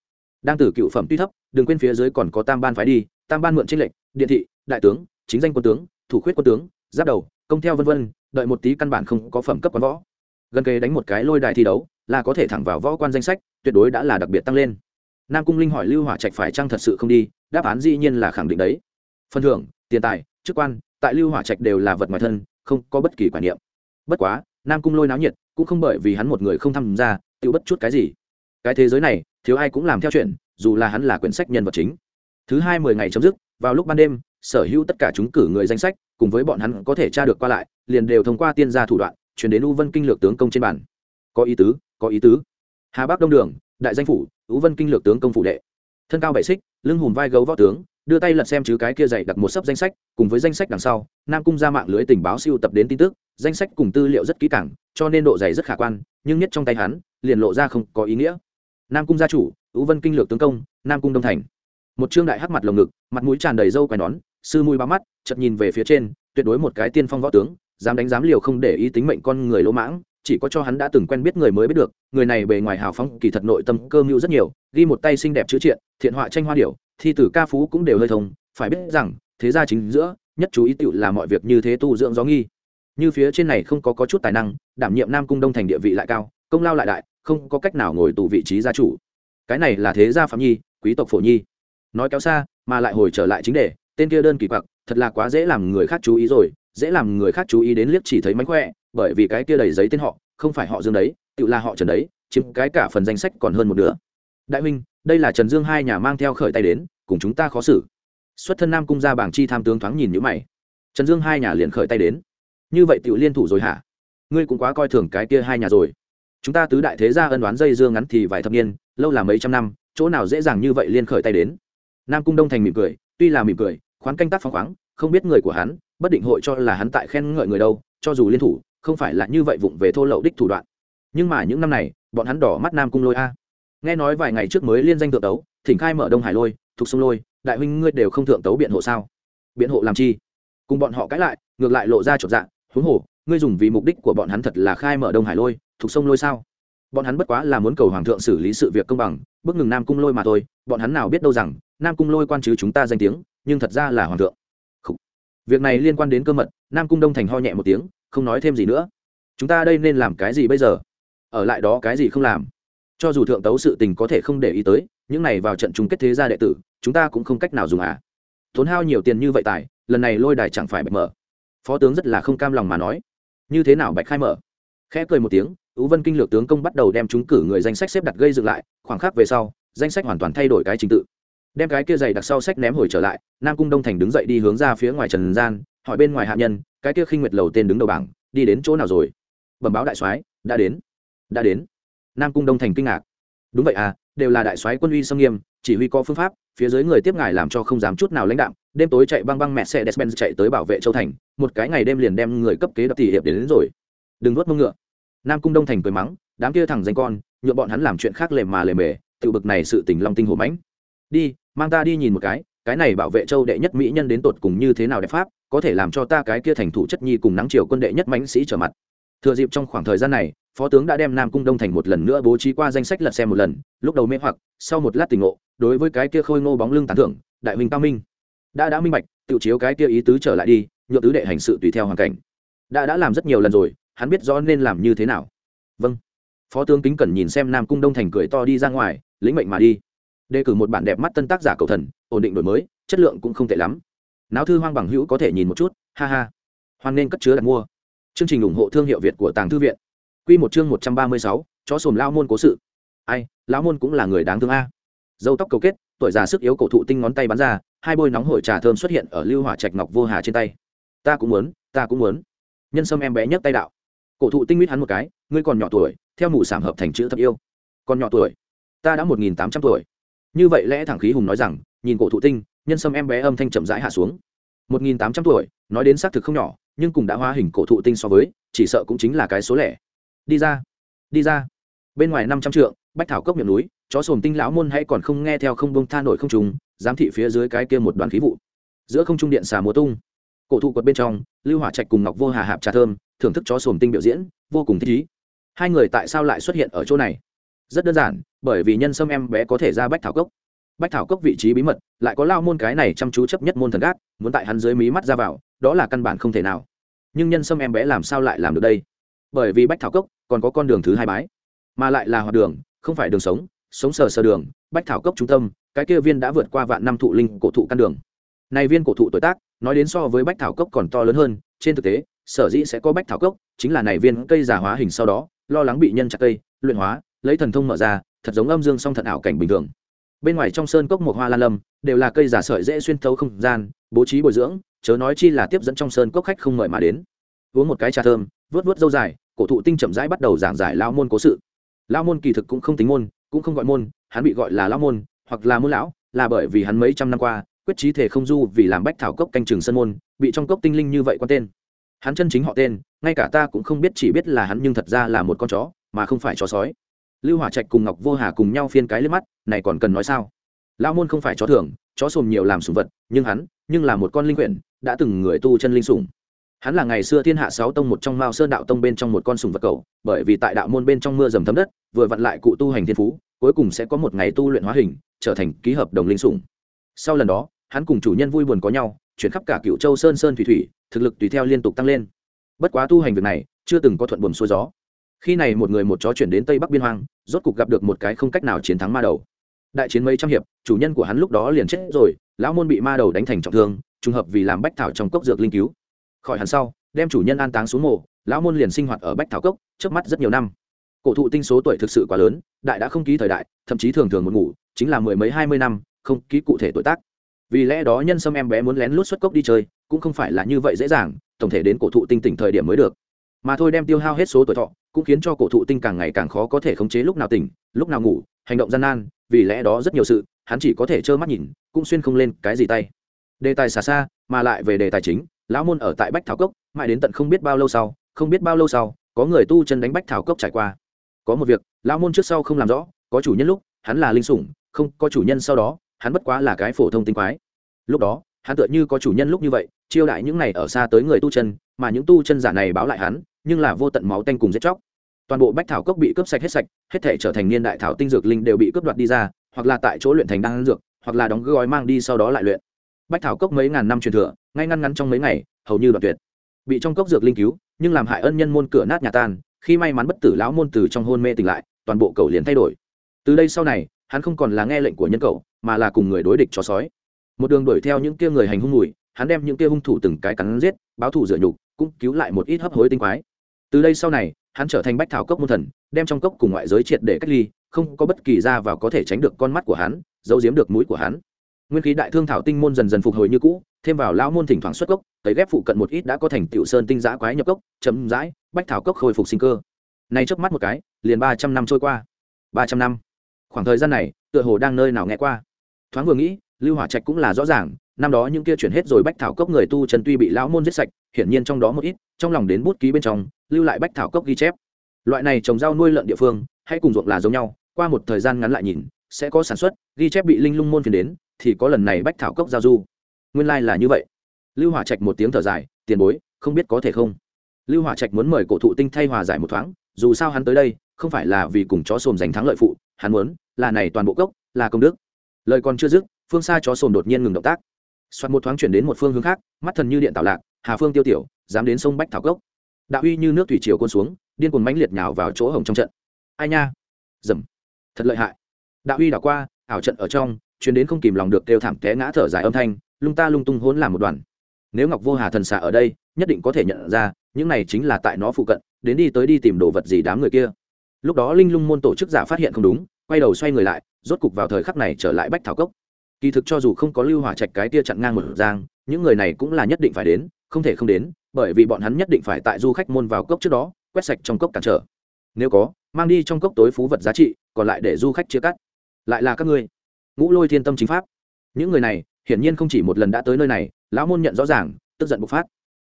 Đang từ cựu phẩm tuy thấp, đừng quên phía dưới còn có tam ban phái đi, tam ban mượn tranh lệnh điện thị, đại tướng, chính danh quân tướng, thủ khuyết quân tướng, giáp đầu, công theo vân vân, đợi một tí căn bản không có phẩm cấp quán võ gần kề đánh một cái lôi đài thi đấu, là có thể thẳng vào võ quan danh sách, tuyệt đối đã là đặc biệt tăng lên. Nam cung linh hỏi lưu hỏa trạch phải chăng thật sự không đi, đáp án dĩ nhiên là khẳng định đấy. Phần thưởng, tiền tài, chức quan, tại lưu hỏa trạch đều là vật ngoài thân, không có bất kỳ quản niệm. Bất quá, nam cung lôi náo nhiệt, cũng không bởi vì hắn một người không tham gia tự bất chút cái gì. Cái thế giới này, thiếu ai cũng làm theo chuyện, dù là hắn là quyển sách nhân vật chính. Thứ hai mười ngày chấm dứt, vào lúc ban đêm, sở hữu tất cả chúng cử người danh sách, cùng với bọn hắn có thể tra được qua lại, liền đều thông qua tiên gia thủ đoạn chuyển đến u vân kinh lược tướng công trên bản có ý tứ, có ý tứ. Hà bắc đông đường, đại danh phủ, u vân kinh lược tướng công phủ đệ. Thân cao bảy xích, lưng hùm vai gấu võ tướng, đưa tay lật xem chứ cái kia dày đặt một sấp danh sách, cùng với danh sách đằng sau, nam cung ra mạng lưới tình báo siêu tập đến tin tức, danh sách cùng tư liệu rất kỹ càng, cho nên độ dày rất khả quan, nhưng nhất trong tay hắn, liền lộ ra không có ý nghĩa. Nam cung gia chủ ú vân kinh lược tướng công, nam cung đông thành. Một trương đại hắc mặt lồng ngực, mặt mũi tràn đầy râu quai nón, sư mũi ba mắt chật nhìn về phía trên, tuyệt đối một cái tiên phong võ tướng dám đánh dám liều không để ý tính mệnh con người lỗ mãng chỉ có cho hắn đã từng quen biết người mới biết được người này bề ngoài hào phóng kỳ thật nội tâm cơ mưu rất nhiều ghi một tay xinh đẹp chữ triện thiện họa tranh hoa điểu thi tử ca phú cũng đều hơi thông phải biết rằng thế gia chính giữa nhất chú ý tựu là mọi việc như thế tu dưỡng gió nghi. Như phía trên này không có, có chút tài năng đảm nhiệm nam cung đông thành địa vị lại cao công lao lại đại không có cách nào ngồi tù vị trí gia chủ. Cái này là thế gia phạm nhi quý tộc phổ nhi. Nói kéo xa mà lại hồi trở lại chính đề tên kia đơn kỳ quặc thật là quá dễ làm người khác chú ý rồi dễ làm người khác chú ý đến liếc chỉ thấy mánh khỏe, bởi vì cái kia đầy giấy tên họ, không phải họ dương đấy, tự là họ trần đấy, chiếm cái cả phần danh sách còn hơn một nửa. Đại huynh, đây là trần dương hai nhà mang theo khởi tay đến, cùng chúng ta khó xử. Xuất thân nam cung ra bảng chi tham tướng thoáng nhìn nhữ mày. Trần dương hai nhà liền khởi tay đến. Như vậy tự liên thủ rồi hả? Ngươi cũng quá coi thường cái kia hai nhà rồi. Chúng ta tứ đại thế gia ân đoán dây dương ngắn thì vài thập niên, lâu là mấy trăm năm, chỗ nào dễ dàng như vậy liên khởi tay đến? Nam cung đông thành mỉm cười, tuy là mỉm cười, khoán canh tác phóng khoáng không biết người của hắn, bất định hội cho là hắn tại khen ngợi người đâu, cho dù liên thủ, không phải là như vậy vụng về thô lậu đích thủ đoạn. Nhưng mà những năm này, bọn hắn đỏ mắt nam cung lôi a. Nghe nói vài ngày trước mới liên danh thượng tấu, thỉnh khai mở đông hải lôi, thuộc sông lôi, đại huynh ngươi đều không thượng tấu biện hộ sao? Biện hộ làm chi? Cùng bọn họ cãi lại, ngược lại lộ ra chột dạng huống hồ, ngươi dùng vì mục đích của bọn hắn thật là khai mở đông hải lôi, thuộc sông lôi sao? Bọn hắn bất quá là muốn cầu hoàng thượng xử lý sự việc công bằng, bước ngừng nam cung lôi mà thôi, bọn hắn nào biết đâu rằng, nam cung lôi quan chứ chúng ta danh tiếng, nhưng thật ra là hoàng thượng việc này liên quan đến cơ mật, nam cung đông thành ho nhẹ một tiếng, không nói thêm gì nữa. Chúng ta đây nên làm cái gì bây giờ? Ở lại đó cái gì không làm? Cho dù thượng tấu sự tình có thể không để ý tới, những này vào trận chung kết thế gia đệ tử, chúng ta cũng không cách nào dùng à. Tốn hao nhiều tiền như vậy tài, lần này lôi đài chẳng phải bạch mở. Phó tướng rất là không cam lòng mà nói. Như thế nào bạch khai mở? Khẽ cười một tiếng, ú vân kinh lược tướng công bắt đầu đem chúng cử người danh sách xếp đặt gây dựng lại, khoảng khắc về sau, danh sách hoàn toàn thay đổi cái trình tự đem cái kia giày đặc sau sách ném hồi trở lại nam cung đông thành đứng dậy đi hướng ra phía ngoài trần gian hỏi bên ngoài hạ nhân cái kia khinh nguyệt lầu tên đứng đầu bảng đi đến chỗ nào rồi? Bẩm báo đại soái đã đến. Đã đến. Nam cung đông thành kinh ngạc. Đúng vậy à đều là đại soái quân uy sâm nghiêm chỉ huy có phương pháp phía dưới người tiếp ngài làm cho không dám chút nào lãnh đạm đêm tối chạy băng băng mẹ xe despen chạy tới bảo vệ châu thành một cái ngày đêm liền đem người cấp kế đập tỷ hiệp đến, đến rồi. Đừng nuốt mông ngựa. Nam cung đông thành cười mắng đám kia thẳng danh con nhuộm bọn hắn làm chuyện khác lề mà lề mề tự bực này sự tình long tinh hổ mãnh. Đi mang ta đi nhìn một cái cái này bảo vệ châu đệ nhất mỹ nhân đến tột cùng như thế nào đẹp pháp, có thể làm cho ta cái kia thành thủ chất nhi cùng nắng chiều quân đệ nhất mãnh sĩ trở mặt. Thừa dịp trong khoảng thời gian này, phó tướng đã đem nam cung đông thành một lần nữa bố trí qua danh sách lật xem một lần, lúc đầu mê hoặc, sau một lát tình ngộ, đối với cái kia khôi ngô bóng lưng tán thưởng, đại huynh cao minh. Đã đã minh bạch, tự chiếu cái kia ý tứ trở lại đi nhựa tứ đệ hành sự tùy theo hoàn cảnh. Đã đã làm rất nhiều lần rồi, hắn biết rõ nên làm như thế nào. Vâng. Phó tướng kính cẩn nhìn xem nam cung đông thành cười to đi ra ngoài, lĩnh mệnh mà đi đề cử một bản đẹp mắt tân tác giả cầu thần, ổn định đổi mới, chất lượng cũng không tệ lắm. Náo thư hoang bằng hữu có thể nhìn một chút, ha ha. Hoan nên cất chứa đặt mua. Chương trình ủng hộ thương hiệu việt của tàng thư viện. Q một chương một trăm ba mươi sáu, chó sồm lao môn cố sự. Ai lão môn cũng là người đáng thương a. Dâu tóc cầu kết, tuổi già sức yếu cổ thụ tinh ngón tay bắn ra, hai bôi nóng hổi trà thơm xuất hiện ở lưu hỏa trạch ngọc vô hà trên tay. Ta cũng muốn, ta cũng muốn. Nhân sâm em bé nhấc tay đạo. Cổ thụ tinh mít hắn một cái, ngươi còn nhỏ tuổi, theo mù sảm hợp thành chữ thật yêu. Còn nhỏ tuổi, ta đã một nghìn tám trăm tuổi như vậy lẽ thẳng khí hùng nói rằng, nhìn cổ thụ tinh, nhân sâm em bé âm thanh chậm rãi hạ xuống. Một nghìn tám trăm tuổi, nói đến xác thực không nhỏ, nhưng cùng đã hóa hình cổ thụ tinh so với, chỉ sợ cũng chính là cái số lẻ. Đi ra đi ra. Bên ngoài năm trăm trượng, bách thảo cốc miệng núi, chó sồm tinh lão môn hay còn không nghe theo không bông tha nổi không trùng, giám thị phía dưới cái kia một đoàn khí vụ. Giữa không trung điện xà múa tung. Cổ thụ quật bên trong, lưu hỏa trạch cùng ngọc vô hà hạp trà thơm, thưởng thức chó sồm tinh biểu diễn, vô cùng thích ý hai người tại sao lại xuất hiện ở chỗ này? Rất đơn giản, bởi vì nhân sâm em bé có thể ra bách thảo cốc. Bách thảo cốc vị trí bí mật, lại có lao môn cái này chăm chú chấp nhất môn thần gác, muốn tại hắn dưới mí mắt ra vào, đó là căn bản không thể nào. Nhưng nhân sâm em bé làm sao lại làm được đây? Bởi vì bách thảo cốc còn có con đường thứ hai bái, mà lại là hoạt đường, không phải đường sống sống sờ sờ đường, bách thảo cốc trung tâm, cái kia viên đã vượt qua vạn năm thụ linh cổ thụ căn đường. Này viên cổ thụ tuổi tác, nói đến so với bách thảo cốc còn to lớn hơn, trên thực tế, sở dĩ sẽ có bách thảo cốc, chính là này viên cây giả hóa hình sau đó, lo lắng bị nhân chặt cây, luyện hóa lấy thần thông mở ra, thật giống âm dương song thận ảo cảnh bình thường. Bên ngoài trong sơn cốc một hoa lan lâm, đều là cây giả sợi dễ xuyên thấu không gian, bố trí bồi dưỡng, chớ nói chi là tiếp dẫn trong sơn cốc khách không mời mà đến. Uống một cái trà thơm vớt vớt dâu dài, cổ thụ tinh chậm rãi bắt đầu giảng giải lao môn cố sự. Lao môn kỳ thực cũng không tính môn, cũng không gọi môn, hắn bị gọi là lao môn, hoặc là môn lão, là bởi vì hắn mấy trăm năm qua, quyết trí thể không du vì làm bách thảo cốc canh trường sân môn, bị trong cốc tinh linh như vậy quan tên. Hắn chân chính họ tên, ngay cả ta cũng không biết chỉ biết là hắn nhưng thật ra là một con chó, mà không phải chó sói lưu hỏa trạch cùng ngọc vô hà cùng nhau phiên cái lên mắt, này còn cần nói sao? Lao môn không phải chó thường, chó sồm nhiều làm sùng vật, nhưng hắn, nhưng là một con linh quyển, đã từng người tu chân linh sủng. Hắn là ngày xưa thiên hạ sáu tông một trong mao sơn đạo tông bên trong một con sùng vật cầu, bởi vì tại đạo môn bên trong mưa dầm thấm đất, vừa vặn lại cụ tu hành thiên phú, cuối cùng sẽ có một ngày tu luyện hóa hình, trở thành ký hợp đồng linh sủng. Sau lần đó, hắn cùng chủ nhân vui buồn có nhau, chuyển khắp cả cựu châu sơn sơn thủy thủy, thực lực tùy theo liên tục tăng lên. Bất quá tu hành việc này, chưa từng có thuận buồn xuôi gió khi này một người một chó chuyển đến tây bắc biên hoang, rốt cục gặp được một cái không cách nào chiến thắng ma đầu. Đại chiến mấy trăm hiệp, chủ nhân của hắn lúc đó liền chết rồi, lão môn bị ma đầu đánh thành trọng thương, trùng hợp vì làm bách thảo trong cốc dược linh cứu. Khỏi hắn sau, đem chủ nhân an táng xuống mộ lão môn liền sinh hoạt ở bách thảo cốc, trước mắt rất nhiều năm. Cổ thụ tinh số tuổi thực sự quá lớn, đại đã không ký thời đại, thậm chí thường thường một ngủ, chính là mười mấy hai mươi năm, không ký cụ thể tuổi tác. Vì lẽ đó nhân sâm em bé muốn lén lút xuất cốc đi chơi, cũng không phải là như vậy dễ dàng, tổng thể đến cổ thụ tinh tỉnh thời điểm mới được. Mà thôi đem tiêu hao hết số tuổi thọ cũng khiến cho cổ thụ tinh càng ngày càng khó có thể khống chế lúc nào tỉnh, lúc nào ngủ, hành động gian nan, vì lẽ đó rất nhiều sự, hắn chỉ có thể trơ mắt nhìn, cũng xuyên không lên cái gì tay. Đề tài xa xa, mà lại về đề tài chính, lão môn ở tại bách thảo cốc, mãi đến tận không biết bao lâu sau, không biết bao lâu sau, có người tu chân đánh bách thảo cốc trải qua. Có một việc, lão môn trước sau không làm rõ, có chủ nhân lúc, hắn là linh sủng, không, có chủ nhân sau đó, hắn bất quá là cái phổ thông tinh quái. Lúc đó, hắn tựa như có chủ nhân lúc như vậy, chiêu đại những này ở xa tới người tu chân, mà những tu chân giả này báo lại hắn, nhưng là vô tận máu tanh cùng giết chóc toàn bộ bách thảo cốc bị cướp sạch hết sạch, hết thể trở thành niên đại thảo tinh dược linh đều bị cướp đoạt đi ra, hoặc là tại chỗ luyện thành đan dược, hoặc là đóng gói mang đi sau đó lại luyện. Bách thảo cốc mấy ngàn năm truyền thừa, ngay ngăn ngắn trong mấy ngày, hầu như đoạn tuyệt. Bị trong cốc dược linh cứu, nhưng làm hại ân nhân môn cửa nát nhà tan, khi may mắn bất tử lão môn từ trong hôn mê tỉnh lại, toàn bộ cầu liền thay đổi. Từ đây sau này, hắn không còn là nghe lệnh của nhân cầu, mà là cùng người đối địch cho sói. Một đường đuổi theo những kia người hành hung mùi, hắn đem những kia hung thủ từng cái cắn giết, báo thù rửa nhục, cũng cứu lại một ít hấp hối tinh quái. Từ đây sau này hắn trở thành bách thảo cốc môn thần, đem trong cốc cùng ngoại giới triệt để cách ly, không có bất kỳ ra vào có thể tránh được con mắt của hắn, giấu giếm được mũi của hắn. Nguyên khí đại thương thảo tinh môn dần dần phục hồi như cũ, thêm vào lão môn thỉnh thoảng xuất cốc, tấy ghép phụ cận một ít đã có thành tiểu sơn tinh giã quái nhập cốc, chấm dãi, bách thảo cốc khôi phục sinh cơ. Nay trước mắt một cái, liền ba trăm năm trôi qua. Ba trăm năm. Khoảng thời gian này, tựa hồ đang nơi nào nghe qua. Thoáng vừa nghĩ, lưu hỏa trạch cũng là rõ ràng năm đó những kia chuyển hết rồi bách thảo cốc người tu chân tuy bị lão môn giết sạch, hiển nhiên trong đó một ít, trong lòng đến bút ký bên trong, lưu lại bách thảo cốc ghi chép. Loại này trồng rau nuôi lợn địa phương, hay cùng ruộng là giống nhau, qua một thời gian ngắn lại nhìn, sẽ có sản xuất, ghi chép bị linh lung môn phiền đến, thì có lần này bách thảo cốc giao du. Nguyên lai、like、là như vậy. Lưu hỏa trạch một tiếng thở dài, tiền bối, không biết có thể không? Lưu hỏa trạch muốn mời cổ thụ tinh thay hòa giải một thoáng, dù sao hắn tới đây, không phải là vì cùng chó sồm giành thắng lợi phụ, hắn muốn, là này toàn bộ cốc, là công đức. Lời còn chưa dứt, phương xa chó sồm đột nhiên ngừng động tác soạt một thoáng chuyển đến một phương hướng khác, mắt thần như điện tạo lạc, hà phương tiêu tiểu, dám đến sông bách thảo cốc. Đạo uy như nước thủy triều côn xuống, điên cuồng mãnh liệt nhào vào chỗ hồng trong trận. Ai nha? Dầm. Thật lợi hại. Đạo uy đảo qua, ảo trận ở trong chuyển đến không kìm lòng được kêu thảm té ngã thở dài âm thanh, lung ta lung tung hỗn làm một đoàn. Nếu ngọc vô hà thần xạ ở đây, nhất định có thể nhận ra, những này chính là tại nó phụ cận, đến đi tới đi tìm đồ vật gì đám người kia. Lúc đó linh lung môn tổ chức giả phát hiện không đúng, quay đầu xoay người lại, rốt cục vào thời khắc này trở lại bách thảo cốc kỳ thực cho dù không có lưu hỏa trạch cái tia chặn ngang một giang, những người này cũng là nhất định phải đến, không thể không đến, bởi vì bọn hắn nhất định phải tại du khách môn vào cốc trước đó, quét sạch trong cốc cản trở. Nếu có, mang đi trong cốc tối phú vật giá trị, còn lại để du khách chia cắt. Lại là các ngươi. Ngũ lôi thiên tâm chính pháp. Những người này, hiển nhiên không chỉ một lần đã tới nơi này, lão môn nhận rõ ràng, tức giận bộc phát.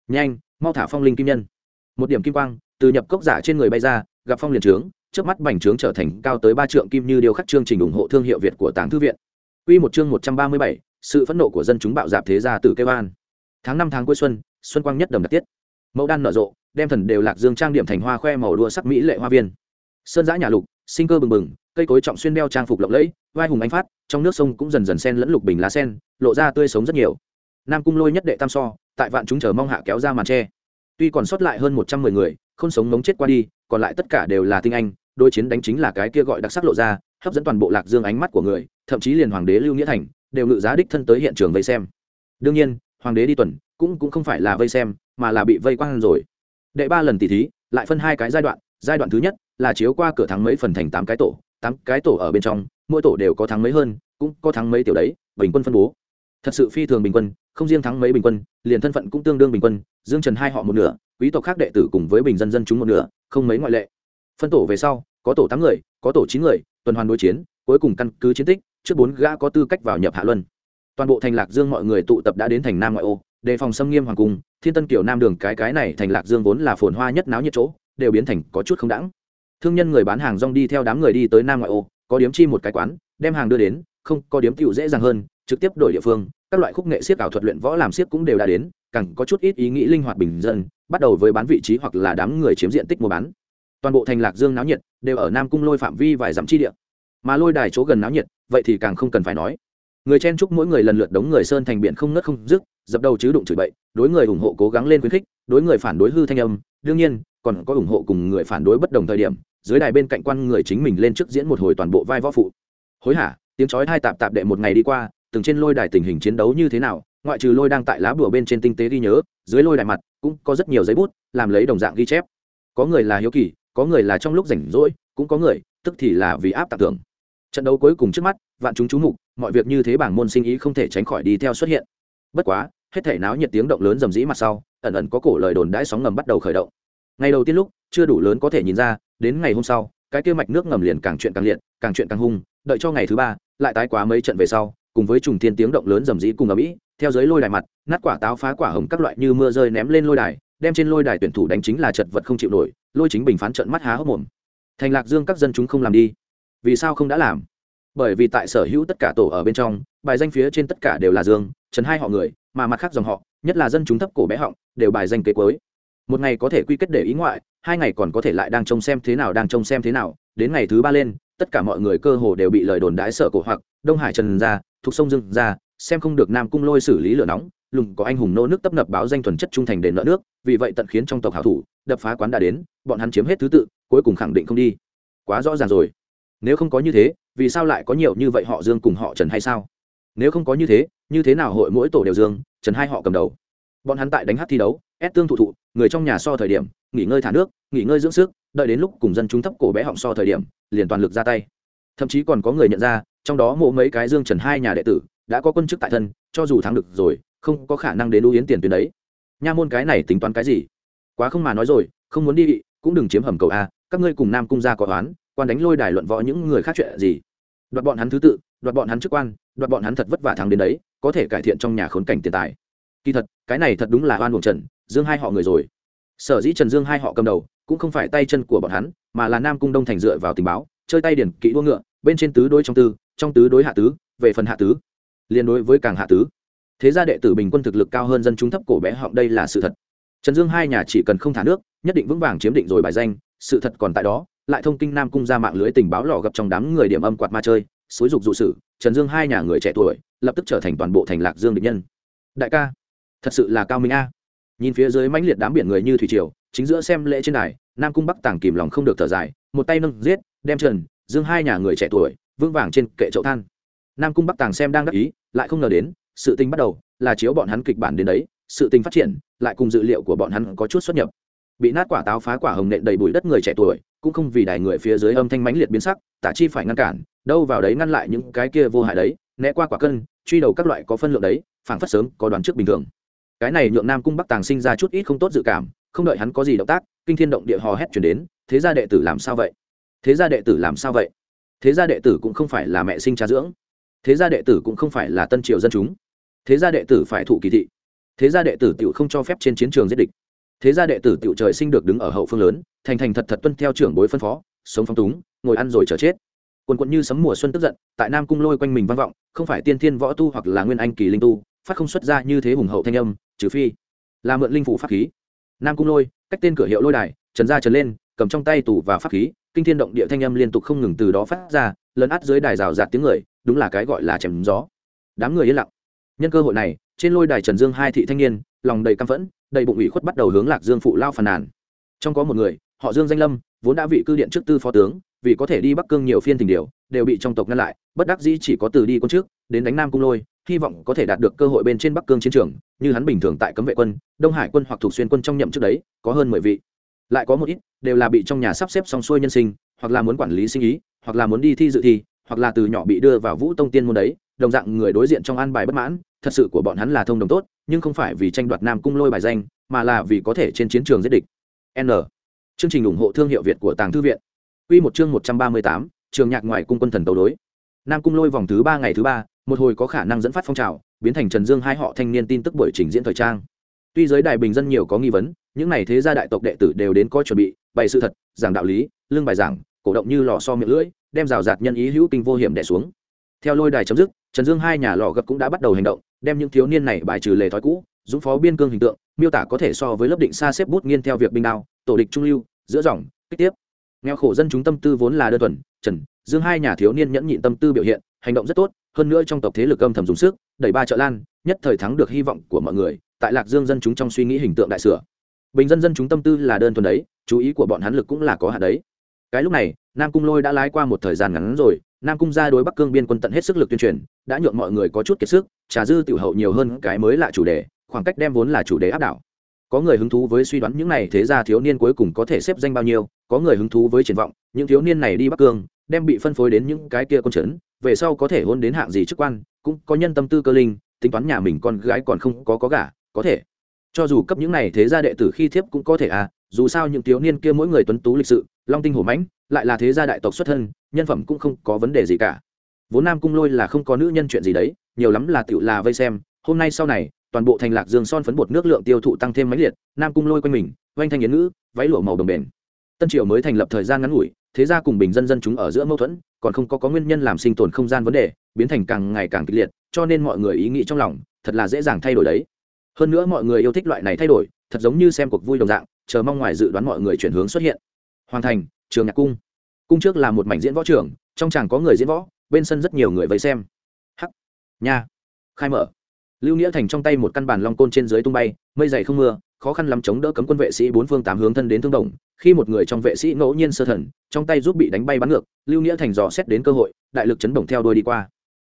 Nhanh, mau thả phong linh kim nhân. Một điểm kim quang, từ nhập cốc giả trên người bay ra, gặp phong liền trướng trước mắt bành trướng trở thành cao tới ba trượng kim như điều khắc chương trình ủng hộ thương hiệu việt của tàng thư viện. Quy một chương một trăm ba mươi bảy, sự phẫn nộ của dân chúng bạo dạp thế gia tử kêu an. Tháng năm tháng cuối xuân xuân quang nhất đầm đặc tiết. Mẫu đan nở rộ đem thần đều lạc dương trang điểm thành hoa khoe màu đua sắc mỹ lệ hoa viên. Sơn dã nhà lục sinh cơ bừng bừng cây cối trọng xuyên đeo trang phục lộng lẫy vai hùng anh phát trong nước sông cũng dần dần sen lẫn lục bình lá sen lộ ra tươi sống rất nhiều. Nam cung lôi nhất đệ tam so tại vạn chúng chờ mong hạ kéo ra màn che. tuy còn sót lại hơn một trăm mười người không sống ngóng chết qua đi còn lại tất cả đều là tinh anh đôi chiến đánh chính là cái kia gọi đặc sắc lộ ra hấp dẫn toàn bộ lạc dương ánh mắt của người, thậm chí liền hoàng đế lưu nghĩa thành đều ngự giá đích thân tới hiện trường vây xem. Đương nhiên, hoàng đế đi tuần cũng cũng không phải là vây xem, mà là bị vây quang rồi. Đệ ba lần tỷ thí, lại phân hai cái giai đoạn giai đoạn thứ nhất là chiếu qua cửa thắng mấy phần thành tám cái tổ, tám cái tổ ở bên trong, mỗi tổ đều có thắng mấy hơn, cũng có thắng mấy tiểu đấy, bình quân phân bố. Thật sự phi thường bình quân, không riêng thắng mấy bình quân, liền thân phận cũng tương đương bình quân, dương trần hai họ một nửa, quý tộc khác đệ tử cùng với bình dân dân chúng một nửa, không mấy ngoại lệ. Phân tổ về sau, có tổ tám người, có tổ chín người tuần hoàn đối chiến, cuối cùng căn cứ chiến tích, trước bốn gã có tư cách vào nhập hạ luân. Toàn bộ thành lạc dương mọi người tụ tập đã đến thành nam ngoại ô, đề phòng xâm nghiêm hoàng cung, thiên tân kiểu nam đường cái cái này thành lạc dương vốn là phồn hoa nhất náo nhiệt chỗ, đều biến thành có chút không đẳng thương nhân người bán hàng rong đi theo đám người đi tới nam ngoại ô, có điếm chi một cái quán, đem hàng đưa đến, không, có điếm tiểu dễ dàng hơn, trực tiếp đổi địa phương, các loại khúc nghệ siếc ảo thuật luyện võ làm siếc cũng đều đã đến, càng có chút ít ý nghĩ linh hoạt bình dân, bắt đầu với bán vị trí hoặc là đám người chiếm diện tích mua bán toàn bộ thành lạc dương náo nhiệt đều ở nam cung lôi phạm vi vài dặm chi địa. Mà lôi đài chỗ gần náo nhiệt, vậy thì càng không cần phải nói. Người chen chúc mỗi người lần lượt đống người sơn thành biển không nớt không dứt, dập đầu chứ đụng chửi bậy, đối người ủng hộ cố gắng lên khuyến khích, đối người phản đối hư thanh âm. Đương nhiên, còn có ủng hộ cùng người phản đối bất đồng thời điểm, dưới đài bên cạnh quan người chính mình lên trước diễn một hồi toàn bộ vai võ phụ. Hối hả, tiếng chói hai tạp tạp đệ một ngày đi qua, từng trên lôi đài tình hình chiến đấu như thế nào, ngoại trừ lôi đang tại lá bùa bên trên tinh tế ghi nhớ, dưới lôi đài mặt cũng có rất nhiều giấy bút, làm lấy đồng dạng ghi chép. Có người là hiếu kỳ có người là trong lúc rảnh rỗi, cũng có người, tức thì là vì áp tạc tưởng trận đấu cuối cùng trước mắt, vạn chúng chú mục, mọi việc như thế bảng môn sinh ý không thể tránh khỏi đi theo xuất hiện. Bất quá, hết thể náo nhiệt tiếng động lớn rầm rĩ mặt sau, ẩn ẩn có cổ lời đồn đãi sóng ngầm bắt đầu khởi động. Ngày đầu tiên lúc, chưa đủ lớn có thể nhìn ra, đến ngày hôm sau, cái kia mạch nước ngầm liền càng chuyện càng liệt, càng chuyện càng hung, đợi cho ngày thứ ba, lại tái quá mấy trận về sau, cùng với trùng thiên tiếng động lớn rầm rĩ cùng ở mỹ theo dưới lôi đài mặt, nát quả táo phá quả hồng các loại như mưa rơi ném lên lôi đài đem trên lôi đài tuyển thủ đánh chính là chật vật không chịu nổi, lôi chính bình phán trận mắt há hốc mồm. Thành lạc dương các dân chúng không làm đi. Vì sao không đã làm? Bởi vì tại sở hữu tất cả tổ ở bên trong, bài danh phía trên tất cả đều là dương, trần hai họ người, mà mặt khác dòng họ, nhất là dân chúng thấp cổ bé họng, đều bài danh kế cuối. Một ngày có thể quy kết để ý ngoại, hai ngày còn có thể lại đang trông xem thế nào, đang trông xem thế nào. Đến ngày thứ ba lên, tất cả mọi người cơ hồ đều bị lời đồn đãi sợ cổ hoặc, đông hải trần ra, thuộc sông dương ra, xem không được nam cung lôi xử lý lửa nóng lùng có anh hùng nô nước tấp nập báo danh thuần chất trung thành đền nợ nước, vì vậy tận khiến trong tộc hảo thủ, đập phá quán đã đến, bọn hắn chiếm hết thứ tự, cuối cùng khẳng định không đi. Quá rõ ràng rồi. Nếu không có như thế, vì sao lại có nhiều như vậy họ dương cùng họ trần hay sao? Nếu không có như thế như thế nào hội mỗi tổ đều dương, trần hai họ cầm đầu? Bọn hắn tại đánh hát thi đấu, ép tương thụ thụ, người trong nhà so thời điểm, nghỉ ngơi thả nước, nghỉ ngơi dưỡng sức, đợi đến lúc cùng dân chúng thấp cổ bé họng so thời điểm, liền toàn lực ra tay. Thậm chí còn có người nhận ra, trong đó mộ mấy cái dương trần hai nhà đệ tử, đã có quân chức tại thân, cho dù thắng được rồi không có khả năng đến ưu yến tiền tuyến đấy. Nha môn cái này tính toán cái gì? Quá không mà nói rồi, không muốn đi, cũng đừng chiếm hầm cầu a, các ngươi cùng nam cung gia có toán quan đánh lôi đài luận võ những người khác chuyện gì? Đoạt bọn hắn thứ tự, đoạt bọn hắn chức quan, đoạt bọn hắn thật vất vả thắng đến đấy, có thể cải thiện trong nhà khốn cảnh tiền tài. Kỳ thật, cái này thật đúng là oan buồn trần dương hai họ người rồi. Sở dĩ trần dương hai họ cầm đầu, cũng không phải tay chân của bọn hắn, mà là nam cung đông thành dựa vào tình báo, chơi tay điển kỹ đua ngựa, bên trên tứ đối trong tư, trong tứ đối hạ tứ, về phần hạ tứ liên đối với càng hạ tứ thế gia đệ tử bình quân thực lực cao hơn dân chúng thấp cổ bé họng đây là sự thật. Trần dương hai nhà chỉ cần không thả nước, nhất định vững vàng chiếm định rồi bài danh, sự thật còn tại đó, lại thông kinh nam cung ra mạng lưới tình báo lò gặp trong đám người điểm âm quạt ma chơi xúi dục dụ sự, trần dương hai nhà người trẻ tuổi, lập tức trở thành toàn bộ thành lạc dương định nhân. Đại ca, thật sự là cao minh a. Nhìn phía dưới mãnh liệt đám biển người như thủy triều, chính giữa xem lễ trên đài, nam cung bắc tàng kìm lòng không được thở dài, một tay nâng giết, đem trần dương hai nhà người trẻ tuổi, vững vàng trên kệ chậu than. Nam cung bắc tàng xem đang đắc ý, lại không ngờ đến sự tình bắt đầu là chiếu bọn hắn kịch bản đến đấy, sự tình phát triển lại cùng dự liệu của bọn hắn có chút xuất nhập. Bị nát quả táo phá quả hồng nện đầy bụi đất người trẻ tuổi, cũng không vì đài người phía dưới âm thanh mãnh liệt biến sắc, tả chi phải ngăn cản, đâu vào đấy ngăn lại những cái kia vô hại đấy, né qua quả cân, truy đầu các loại có phân lượng đấy, phảng phất sớm có đoán trước bình thường. Cái này nhượng nam cung bắc tàng sinh ra chút ít không tốt dự cảm, không đợi hắn có gì động tác, kinh thiên động địa hò hét chuyển đến, thế gia đệ tử làm sao vậy? Thế gia đệ tử làm sao vậy? Thế gia đệ tử cũng không phải là mẹ sinh cha dưỡng. Thế gia đệ tử cũng không phải là tân triều dân chúng thế gia đệ tử phải thụ kỳ thị. Thế gia đệ tử tự không cho phép trên chiến trường giết địch. Thế gia đệ tử tự trời sinh được đứng ở hậu phương lớn, thành thành thật thật tuân theo trưởng bối phân phó, sống phong túng, ngồi ăn rồi chờ chết. Quần quận như sấm mùa xuân tức giận, tại nam cung lôi quanh mình vang vọng, không phải tiên thiên võ tu hoặc là nguyên anh kỳ linh tu, phát không xuất ra như thế hùng hậu thanh âm, trừ phi là mượn linh phủ pháp khí. Nam cung lôi, cách tên cửa hiệu lôi đài, trần ra trần lên, cầm trong tay tủ và pháp khí, kinh thiên động địa thanh âm liên tục không ngừng từ đó phát ra, lấn át dưới đài rào rạt tiếng người, đúng là cái gọi là chém gió. Đám người yên lặng nhân cơ hội này, trên lôi đài trần dương hai thị thanh niên, lòng đầy căm phẫn, đầy bụng ủy khuất bắt đầu hướng lạc dương phụ lao phàn nàn. Trong có một người, họ dương danh lâm, vốn đã vị cư điện trước tư phó tướng, vì có thể đi bắc cương nhiều phiên tình điều, đều bị trong tộc ngăn lại, bất đắc dĩ chỉ có từ đi quân trước, đến đánh nam cung lôi, hy vọng có thể đạt được cơ hội bên trên bắc cương chiến trường, như hắn bình thường tại cấm vệ quân, đông hải quân hoặc thuộc xuyên quân trong nhậm trước đấy, có hơn mười vị. Lại có một ít, đều là bị trong nhà sắp xếp xong xuôi nhân sinh, hoặc là muốn quản lý sinh ý, hoặc là muốn đi thi dự thi, hoặc là từ nhỏ bị đưa vào vũ tông tiên môn đấy đồng dạng người đối diện trong an bài bất mãn, thật sự của bọn hắn là thông đồng tốt, nhưng không phải vì tranh đoạt nam cung lôi bài danh, mà là vì có thể trên chiến trường giết địch. N. Chương trình ủng hộ thương hiệu việt của tàng thư viện. Quy một chương một trăm ba mươi tám, trường nhạc ngoài cung quân thần tấu đối. Nam cung lôi vòng thứ ba ngày thứ ba, một hồi có khả năng dẫn phát phong trào, biến thành trần dương hai họ thanh niên tin tức buổi trình diễn thời trang. Tuy giới đại bình dân nhiều có nghi vấn, những này thế gia đại tộc đệ tử đều đến có chuẩn bị, bày sự thật, giảng đạo lý, lương bài giảng, cổ động như lò so miệng lưỡi, đem rào rạt nhân ý hữu kinh vô hiểm đẻ xuống. Theo lôi đài chấm dứt trần dương hai nhà lò gập cũng đã bắt đầu hành động, đem những thiếu niên này bài trừ lề thói cũ, dũng phó biên cương hình tượng, miêu tả có thể so với lớp định xa xếp bút nghiên theo việc binh đao, tổ địch trung lưu, giữa dòng, kích tiếp. Nghèo khổ dân chúng tâm tư vốn là đơn thuần, trần dương hai nhà thiếu niên nhẫn nhịn tâm tư biểu hiện, hành động rất tốt, hơn nữa trong tộc thế lực âm thầm dùng sức, đẩy ba trợ lan, nhất thời thắng được hy vọng của mọi người, tại lạc dương dân chúng trong suy nghĩ hình tượng đại sửa. Bình dân dân chúng tâm tư là đơn thuần đấy, chú ý của bọn hắn lực cũng là có hạn đấy. Cái lúc này, nam cung lôi đã lái qua một thời gian ngắn rồi nam cung ra đối bắc cương biên quân tận hết sức lực tuyên truyền, đã nhượng mọi người có chút kiệt sức, trà dư tiểu hậu nhiều hơn cái mới là chủ đề, khoảng cách đem vốn là chủ đề áp đảo. Có người hứng thú với suy đoán những này thế ra thiếu niên cuối cùng có thể xếp danh bao nhiêu, có người hứng thú với triển vọng, những thiếu niên này đi bắc cương, đem bị phân phối đến những cái kia con trấn về sau có thể hôn đến hạng gì chức quan, cũng có nhân tâm tư cơ linh, tính toán nhà mình con gái còn không có có gả, có thể. Cho dù cấp những này thế gia đệ tử khi thiếp cũng có thể à dù sao những thiếu niên kia mỗi người tuấn tú lịch sự, long tinh hổ mãnh lại là thế gia đại tộc xuất thân, nhân phẩm cũng không có vấn đề gì cả. Vốn nam cung lôi là không có nữ nhân chuyện gì đấy, nhiều lắm là tựu là vây xem, hôm nay sau này, toàn bộ thành lạc dương son phấn bột nước lượng tiêu thụ tăng thêm mấy liệt, nam cung lôi quanh mình, oanh thanh yến ngữ, váy lụa màu đồng bền. Tân triều mới thành lập thời gian ngắn ngủi, thế gia cùng bình dân dân chúng ở giữa mâu thuẫn, còn không có có nguyên nhân làm sinh tồn không gian vấn đề, biến thành càng ngày càng kịch liệt, cho nên mọi người ý nghĩ trong lòng, thật là dễ dàng thay đổi đấy. Hơn nữa mọi người yêu thích loại này thay đổi, thật giống như xem cuộc vui đồng dạng, chờ mong ngoài dự đoán mọi người chuyển hướng xuất hiện. Hoàn thành trường nhạc cung. Cung trước là một mảnh diễn võ trường, trong chàng có người diễn võ, bên sân rất nhiều người vây xem. Hắc. Nha. Khai mở. Lưu nghĩa thành trong tay một căn bản long côn trên dưới tung bay, mây dày không mưa, khó khăn lắm chống đỡ cấm quân vệ sĩ bốn phương tám hướng thân đến thương đồng. Khi một người trong vệ sĩ ngẫu nhiên sơ thần, trong tay giúp bị đánh bay bắn ngược, lưu nghĩa thành dò xét đến cơ hội, đại lực chấn động theo đuôi đi qua.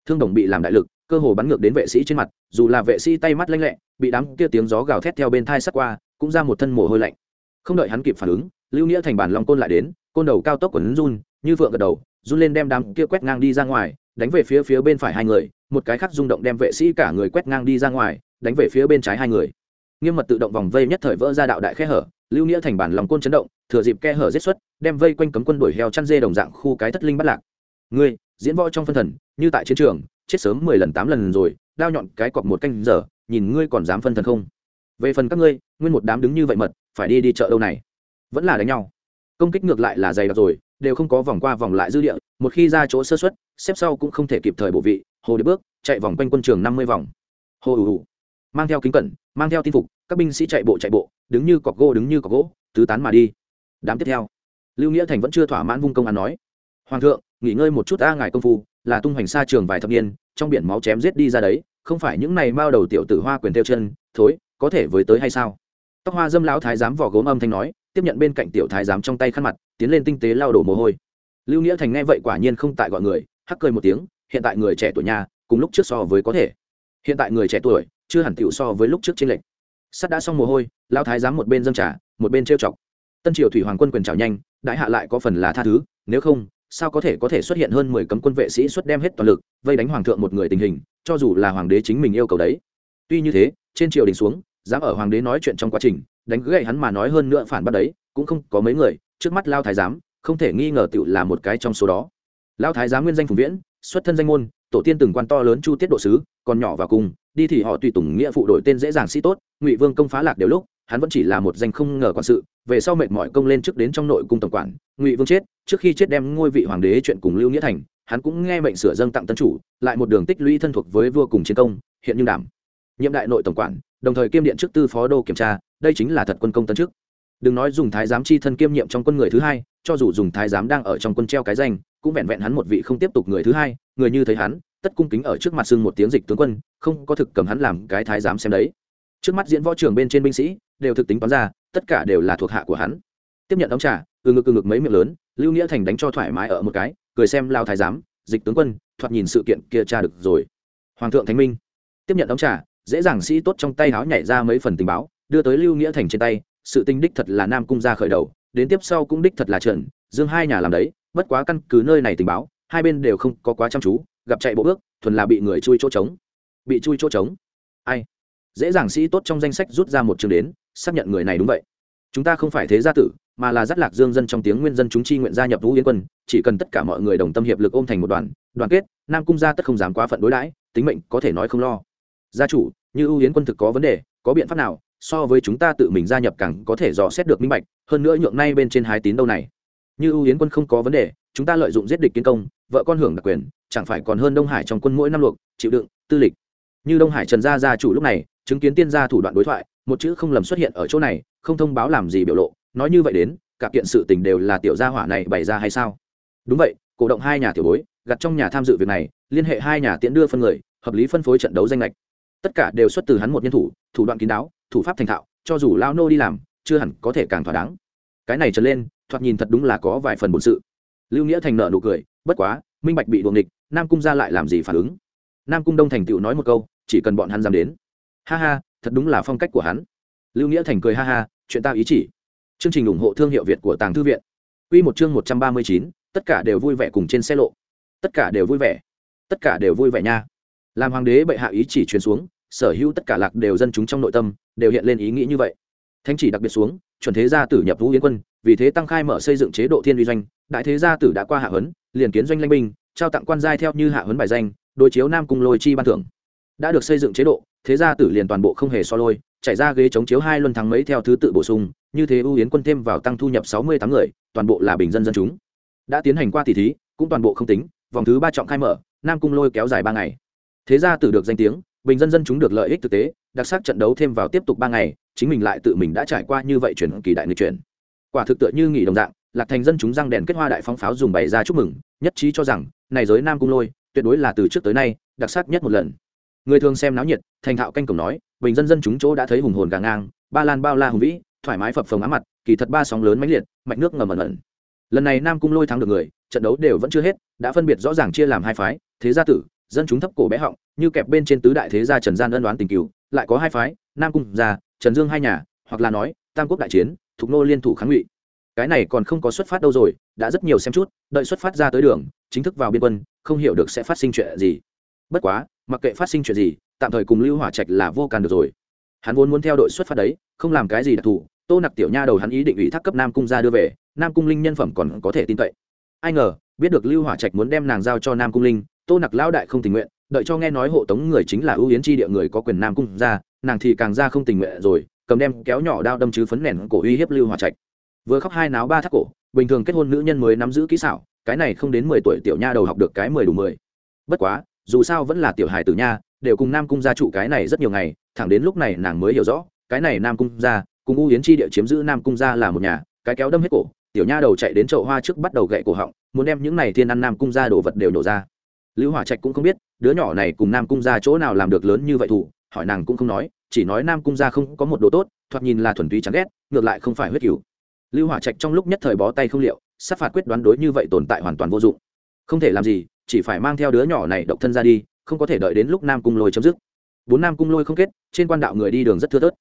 Thương đồng bị làm đại lực, cơ hồ bắn ngược đến vệ sĩ trên mặt, dù là vệ sĩ tay mắt lanh lẹ, bị đám kia tiếng gió gào thét theo bên thai sắt qua, cũng ra một thân mồ hôi lạnh. Không đợi hắn kịp phản ứng lưu nghĩa thành bản long côn lại đến, côn đầu cao tốc của hắn run, như vượng gật đầu, run lên đem đám kia quét ngang đi ra ngoài, đánh về phía phía bên phải hai người, một cái khác rung động đem vệ sĩ cả người quét ngang đi ra ngoài, đánh về phía bên trái hai người. Nghiêm mật tự động vòng vây nhất thời vỡ ra đạo đại khe hở, lưu nghĩa thành bản lòng côn chấn động, thừa dịp khe hở giết xuất đem vây quanh cấm quân đuổi heo chăn dê đồng dạng khu cái thất linh bắt lạc. Ngươi, diễn võ trong phân thần, như tại chiến trường, chết sớm mười lần tám lần rồi, đao nhọn cái cọc một canh giờ, nhìn ngươi còn dám phân thần không? Về phần các ngươi, nguyên một đám đứng như vậy mật, phải đi đi chợ đâu này? Vẫn là đánh nhau. Công kích ngược lại là dày đặc rồi, đều không có vòng qua vòng lại dư địa, một khi ra chỗ sơ xuất xếp sau cũng không thể kịp thời bộ vị, hồ điệp bước, chạy vòng quanh quân trường năm mươi vòng. Hồ ủ ủ mang theo kính cẩn, mang theo tin phục, các binh sĩ chạy bộ chạy bộ, đứng như cọc gỗ, đứng như cọc gỗ, tứ tán mà đi. Đám tiếp theo. Lưu nghĩa thành vẫn chưa thỏa mãn vung công an nói. Hoàng thượng, nghỉ ngơi một chút a ngài công phu, là tung hoành xa trường vài thập niên, trong biển máu chém giết đi ra đấy, không phải những này mao đầu tiểu tử hoa quyền theo chân, thối, có thể với tới hay sao? Tóc hoa dâm lão thái giám vỏ gốm âm thanh nói tiếp nhận bên cạnh tiểu thái giám trong tay khăn mặt, tiến lên tinh tế lao đổ mồ hôi. Lưu nghĩa thành nghe vậy quả nhiên không tại gọi người, hắc cười một tiếng, hiện tại người trẻ tuổi nhà, cùng lúc trước so với có thể. Hiện tại người trẻ tuổi, chưa hẳn tiểu so với lúc trước trên lệnh sắt đã xong mồ hôi lao thái giám một bên dâng trả một bên trêu chọc. Tân triều thủy hoàng quân quyền trào nhanh, đại hạ lại có phần là tha thứ, nếu không, sao có thể có thể xuất hiện hơn mười cấm quân vệ sĩ xuất đem hết toàn lực, vây đánh hoàng thượng một người tình hình, cho dù là hoàng đế chính mình yêu cầu đấy. Tuy như thế, trên triều đình xuống, dám ở hoàng đế nói chuyện trong quá trình đánh gậy hắn mà nói hơn nữa phản bắt đấy, cũng không có mấy người, trước mắt lao thái giám, không thể nghi ngờ tựu là một cái trong số đó. Lao thái giám nguyên danh phùng viễn, xuất thân danh môn, tổ tiên từng quan to lớn chu tiết độ sứ, còn nhỏ vào cùng, đi thì họ tùy tùng nghĩa phụ đổi tên dễ dàng sĩ tốt, ngụy vương công phá lạc đều lúc, hắn vẫn chỉ là một danh không ngờ quản sự, về sau mệt mỏi công lên trước đến trong nội cung tổng quản, ngụy vương chết, trước khi chết đem ngôi vị hoàng đế chuyện cùng lưu nghĩa thành, hắn cũng nghe mệnh sửa dâng tặng tân chủ, lại một đường tích lũy thân thuộc với vua cùng chiến công, hiện nhưng đảm nhiệm đại nội tổng quản đồng thời kiêm điện trước tư phó đô kiểm tra, đây chính là thật quân công tân chức. Đừng nói dùng thái giám chi thân kiêm nhiệm trong quân người thứ hai, cho dù dùng thái giám đang ở trong quân treo cái danh, cũng vẹn vẹn hắn một vị không tiếp tục người thứ hai, người như thấy hắn, tất cung kính ở trước mặt xưng một tiếng dịch tướng quân, không có thực cầm hắn làm cái thái giám xem đấy. Trước mắt diễn võ trường bên trên binh sĩ, đều thực tính toán ra, tất cả đều là thuộc hạ của hắn. Tiếp nhận đóng trả từ ngực từ ngực mấy miệng lớn, lưu nghĩa thành đánh cho thoải mái ở một cái, cười xem lao thái giám, dịch tướng quân, thoạt nhìn sự kiện kia tra được rồi. Hoàng thượng thánh minh. Tiếp nhận đóng trả dễ dàng sĩ tốt trong tay háo nhảy ra mấy phần tình báo, đưa tới lưu nghĩa thành trên tay, sự tinh đích thật là nam cung ra khởi đầu, đến tiếp sau cũng đích thật là trần, dương hai nhà làm đấy, bất quá căn cứ nơi này tình báo, hai bên đều không có quá chăm chú, gặp chạy bộ bước, thuần là bị người chui chỗ trống. Bị chui chỗ trống? Ai? Dễ dàng sĩ tốt trong danh sách rút ra một chương đến, xác nhận người này đúng vậy. Chúng ta không phải thế gia tử, mà là dắt lạc dương dân trong tiếng nguyên dân chúng chi nguyện gia nhập vũ yến quân, chỉ cần tất cả mọi người đồng tâm hiệp lực ôm thành một đoàn đoàn kết, nam cung gia tất không dám quá phận đối đãi, tính mệnh có thể nói không lo gia chủ, như ưu yến quân thực có vấn đề, có biện pháp nào, so với chúng ta tự mình gia nhập càng có thể dò xét được minh bạch, hơn nữa nhượng nay bên trên hai tín đâu này. Như ưu yến quân không có vấn đề, chúng ta lợi dụng giết địch kiến công, vợ con hưởng đặc quyền, chẳng phải còn hơn đông hải trong quân mỗi năm luộc, chịu đựng, tư lịch. Như đông hải trần gia gia chủ lúc này, chứng kiến tiên gia thủ đoạn đối thoại, một chữ không lầm xuất hiện ở chỗ này, không thông báo làm gì biểu lộ, nói như vậy đến, cả kiện sự tình đều là tiểu gia hỏa này bày ra hay sao? Đúng vậy, cổ động hai nhà tiểu bối, gặt trong nhà tham dự việc này, liên hệ hai nhà tiễn đưa phân người, hợp lý phân phối trận đấu danh lệch tất cả đều xuất từ hắn một nhân thủ thủ đoạn kín đáo, thủ pháp thành thạo, cho dù lao nô đi làm, chưa hẳn có thể càng thỏa đáng. Cái này trở lên, thoạt nhìn thật đúng là có vài phần bổn sự. Lưu nghĩa thành nợ nụ cười, bất quá, minh bạch bị đuồng địch nam cung ra lại làm gì phản ứng? Nam cung đông thành tựu nói một câu, chỉ cần bọn hắn dám đến. Ha ha, thật đúng là phong cách của hắn. Lưu nghĩa thành cười ha ha, chuyện ta ý chỉ. Chương trình ủng hộ thương hiệu việt của tàng thư viện. Quy một chương một trăm ba mươi chín, tất cả đều vui vẻ cùng trên xe lộ. Tất cả đều vui vẻ. Tất cả đều vui vẻ nha. Làm hoàng đế bệ hạ ý chỉ truyền xuống sở hữu tất cả lạc đều dân chúng trong nội tâm, đều hiện lên ý nghĩ như vậy. Thánh chỉ đặc biệt xuống, chuẩn thế gia tử nhập vũ yến quân, vì thế tăng khai mở xây dựng chế độ thiên uy doanh, đại thế gia tử đã qua hạ huấn, liền kiến doanh lanh binh, trao tặng quan giai theo như hạ huấn bài danh, đối chiếu nam cung lôi chi ban thưởng. Đã được xây dựng chế độ, thế gia tử liền toàn bộ không hề so lôi chạy ra ghế chống chiếu hai luân thắng mấy theo thứ tự bổ sung, như thế ưu yến quân thêm vào tăng thu nhập sáu mươi tám người, toàn bộ là bình dân dân chúng. Đã tiến hành qua tỷ thí, cũng toàn bộ không tính, vòng thứ ba trọng khai mở, nam cung lôi kéo dài ba ngày. Thế gia tử được danh tiếng bình dân dân chúng được lợi ích thực tế, đặc sắc trận đấu thêm vào tiếp tục ba ngày, chính mình lại tự mình đã trải qua như vậy chuyển kỳ đại người chuyển. Quả thực tựa như nghỉ đồng dạng, lạc thành dân chúng răng đèn kết hoa đại phóng pháo dùng bày ra chúc mừng, nhất trí cho rằng, này giới nam cung lôi, tuyệt đối là từ trước tới nay, đặc sắc nhất một lần. Người thường xem náo nhiệt, thành thạo canh cổng nói, bình dân dân chúng chỗ đã thấy hùng hồn gà ngang, ba lan bao la hùng vĩ, thoải mái phập phồng á mặt, kỳ thật ba sóng lớn mãnh liệt, mạch nước ngầm ẩn ẩn. Lần này nam cung lôi thắng được người, trận đấu đều vẫn chưa hết, đã phân biệt rõ ràng chia làm hai phái, thế gia tử dân chúng thấp cổ bé họng, như kẹp bên trên tứ đại thế gia trần gian ân đoán tình cựu lại có hai phái, nam cung gia, trần dương hai nhà, hoặc là nói, tam quốc đại chiến thục nô liên thủ kháng ngụy. Cái này còn không có xuất phát đâu rồi, đã rất nhiều xem chút, đợi xuất phát ra tới đường, chính thức vào biên quân, không hiểu được sẽ phát sinh chuyện gì. Bất quá, mặc kệ phát sinh chuyện gì, tạm thời cùng lưu hỏa trạch là vô can được rồi. Hắn vốn muốn theo đội xuất phát đấy, không làm cái gì đặc thù, tô nặc tiểu nha đầu hắn ý định ủy thác cấp nam cung ra đưa về, nam cung linh nhân phẩm còn có thể tin cậy. Ai ngờ, biết được lưu hỏa trạch muốn đem nàng giao cho nam cung linh tô nặc lão đại không tình nguyện, đợi cho nghe nói hộ tống người chính là ưu yến chi địa người có quyền nam cung ra, nàng thì càng ra không tình nguyện rồi, cầm đem kéo nhỏ đao đâm chứ phấn nền cổ uy hiếp lưu hòa trạch. Vừa khóc hai náo ba thác cổ, bình thường kết hôn nữ nhân mới nắm giữ kỹ xảo, cái này không đến mười tuổi tiểu nha đầu học được cái mười đủ mười. Bất quá, dù sao vẫn là tiểu hài tử nha, đều cùng nam cung gia trụ cái này rất nhiều ngày, thẳng đến lúc này nàng mới hiểu rõ, cái này nam cung gia, cùng u yến chi địa chiếm giữ nam cung gia là một nhà, cái kéo đâm hết cổ, tiểu nha đầu chạy đến chậu hoa trước bắt đầu gậy cổ họng, muốn đem những này thiên ăn nam cung gia đồ vật đều nổ ra lưu hỏa trạch cũng không biết, đứa nhỏ này cùng nam cung ra chỗ nào làm được lớn như vậy thủ, hỏi nàng cũng không nói, chỉ nói nam cung gia không có một đồ tốt, thoạt nhìn là thuần túy chán ghét, ngược lại không phải huyết cửu lưu hỏa trạch trong lúc nhất thời bó tay không liệu, sát phạt quyết đoán đối như vậy tồn tại hoàn toàn vô dụng. Không thể làm gì, chỉ phải mang theo đứa nhỏ này độc thân ra đi, không có thể đợi đến lúc nam cung lôi chấm dứt. Bốn nam cung lôi không kết, trên quan đạo người đi đường rất thưa thớt.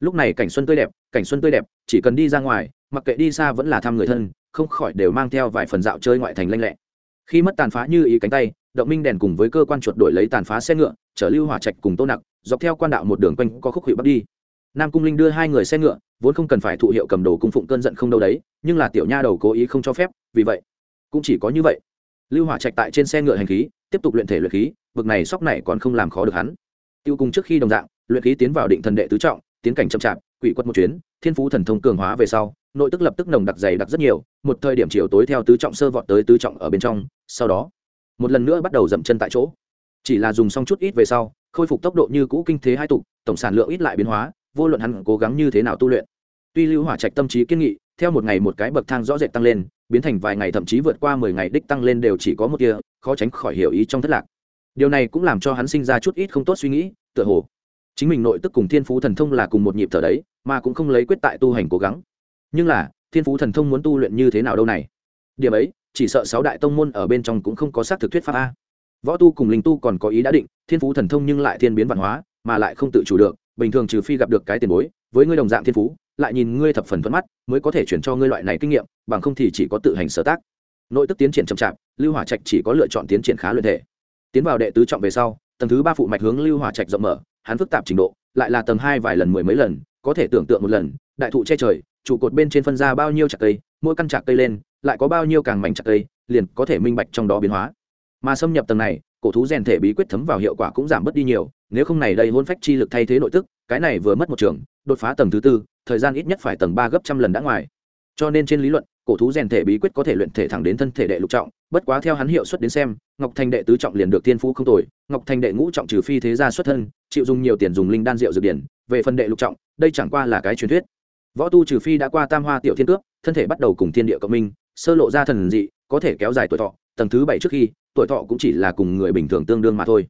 Lúc này cảnh xuân tươi đẹp, cảnh xuân tươi đẹp, chỉ cần đi ra ngoài, mặc kệ đi xa vẫn là thăm người thân, không khỏi đều mang theo vài phần dạo chơi ngoại thành lanh lẹ. Khi mất tàn phá như ý cánh tay động minh đèn cùng với cơ quan chuột đổi lấy tàn phá xe ngựa, chở lưu hỏa trạch cùng tô nặc, dọc theo quan đạo một đường quanh có khúc hiệu bắt đi. Nam cung linh đưa hai người xe ngựa, vốn không cần phải thụ hiệu cầm đồ cung phụng cơn giận không đâu đấy, nhưng là tiểu nha đầu cố ý không cho phép, vì vậy, cũng chỉ có như vậy. Lưu hỏa trạch tại trên xe ngựa hành khí, tiếp tục luyện thể luyện khí vực này sóc này còn không làm khó được hắn. Tiêu cùng trước khi đồng dạng, luyện khí tiến vào định thần đệ tứ trọng, tiến cảnh chậm chạp, quỷ quật một chuyến, thiên phú thần thông cường hóa về sau, nội tức lập tức nồng đặc dày đặc rất nhiều, một thời điểm chiều tối theo tứ trọng sơ vọt tới tứ trọng ở bên trong, sau đó một lần nữa bắt đầu dậm chân tại chỗ. Chỉ là dùng xong chút ít về sau, khôi phục tốc độ như cũ kinh thế hai tục, tổng sản lượng ít lại biến hóa, vô luận hắn cố gắng như thế nào tu luyện. Tuy lưu hỏa trạch tâm trí kiên nghị, theo một ngày một cái bậc thang rõ rệt tăng lên, biến thành vài ngày thậm chí vượt qua mười ngày đích tăng lên đều chỉ có một kia khó tránh khỏi hiểu ý trong thất lạc. Điều này cũng làm cho hắn sinh ra chút ít không tốt suy nghĩ, tựa hồ chính mình nội tức cùng thiên phú thần thông là cùng một nhịp thở đấy, mà cũng không lấy quyết tại tu hành cố gắng. Nhưng là, thiên phú thần thông muốn tu luyện như thế nào đâu này? Điểm ấy chỉ sợ sáu đại tông môn ở bên trong cũng không có xác thực thuyết pháp a. Võ tu cùng linh tu còn có ý đã định, thiên phú thần thông nhưng lại thiên biến văn hóa, mà lại không tự chủ được, bình thường trừ phi gặp được cái tiền bối, với ngươi đồng dạng thiên phú, lại nhìn ngươi thập phần thuận mắt, mới có thể chuyển cho ngươi loại này kinh nghiệm, bằng không thì chỉ có tự hành sở tác. Nội tức tiến triển chậm chạp, lưu hỏa trạch chỉ có lựa chọn tiến triển khá luyện thể. Tiến vào đệ tứ trọng về sau, tầng thứ ba phụ mạch hướng lưu hỏa trạch rộng mở, hắn phức tạp trình độ, lại là tầng hai vài lần mười mấy lần, có thể tưởng tượng một lần, đại thụ che trời, trụ cột bên trên phân ra bao nhiêu trạc cây, mỗi căn trạc cây lên lại có bao nhiêu càng mảnh chặt cây, liền có thể minh bạch trong đó biến hóa. Mà xâm nhập tầng này, cổ thú rèn thể bí quyết thấm vào hiệu quả cũng giảm bớt đi nhiều, nếu không này đây hôn phách chi lực thay thế nội tức, cái này vừa mất một trường, đột phá tầng thứ tư, thời gian ít nhất phải tầng ba gấp trăm lần đã ngoài. Cho nên trên lý luận, cổ thú rèn thể bí quyết có thể luyện thể thẳng đến thân thể đệ lục trọng, bất quá theo hắn hiệu suất đến xem, ngọc thành đệ tứ trọng liền được tiên phú không tồi, ngọc thành đệ ngũ trọng trừ phi thế gia xuất thân, chịu dùng nhiều tiền dùng linh đan rượu dược điển, về phần đệ lục trọng, đây chẳng qua là cái truyền thuyết. Võ tu trừ phi đã qua tam hoa tiểu thiên cước thân thể bắt đầu cùng thiên địa cộng minh sơ lộ ra thần dị, có thể kéo dài tuổi thọ, tầng thứ bảy trước khi, tuổi thọ cũng chỉ là cùng người bình thường tương đương mà thôi.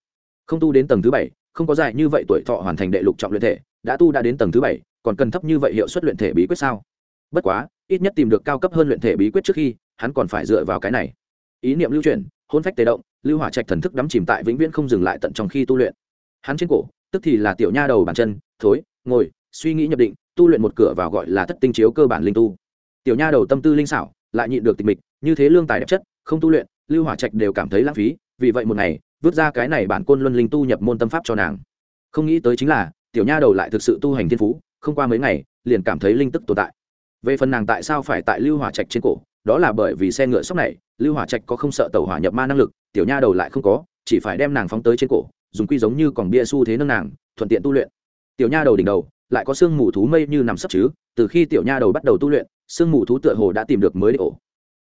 Không tu đến tầng thứ bảy, không có dài như vậy tuổi thọ hoàn thành đệ lục trọng luyện thể, đã tu đã đến tầng thứ bảy, còn cần thấp như vậy hiệu suất luyện thể bí quyết sao? Bất quá, ít nhất tìm được cao cấp hơn luyện thể bí quyết trước khi, hắn còn phải dựa vào cái này. Ý niệm lưu chuyển, hôn phách tề động, lưu hỏa trạch thần thức đắm chìm tại vĩnh viễn không dừng lại tận trong khi tu luyện. Hắn trên cổ, tức thì là tiểu nha đầu bàn chân, thối, ngồi, suy nghĩ nhập định, tu luyện một cửa vào gọi là thất tinh chiếu cơ bản linh tu. Tiểu nha đầu tâm tư linh xảo lại nhịn được tịch mịch, như thế lương tài đẹp chất, không tu luyện, lưu hỏa trạch đều cảm thấy lãng phí, vì vậy một ngày, vứt ra cái này bản côn luân linh tu nhập môn tâm pháp cho nàng. Không nghĩ tới chính là, tiểu nha đầu lại thực sự tu hành thiên phú, không qua mấy ngày, liền cảm thấy linh tức tồn tại. Về phần nàng tại sao phải tại lưu hỏa trạch trên cổ, đó là bởi vì xe ngựa sóc này, lưu hỏa trạch có không sợ tàu hỏa nhập ma năng lực, tiểu nha đầu lại không có, chỉ phải đem nàng phóng tới trên cổ, dùng quy giống như còn bia su thế nâng nàng, thuận tiện tu luyện. Tiểu nha đầu đỉnh đầu, lại có xương mù thú mây như nằm sấp chứ, từ khi tiểu nha đầu bắt đầu tu luyện Sương mù thú tựa hồ đã tìm được mới đích ổ.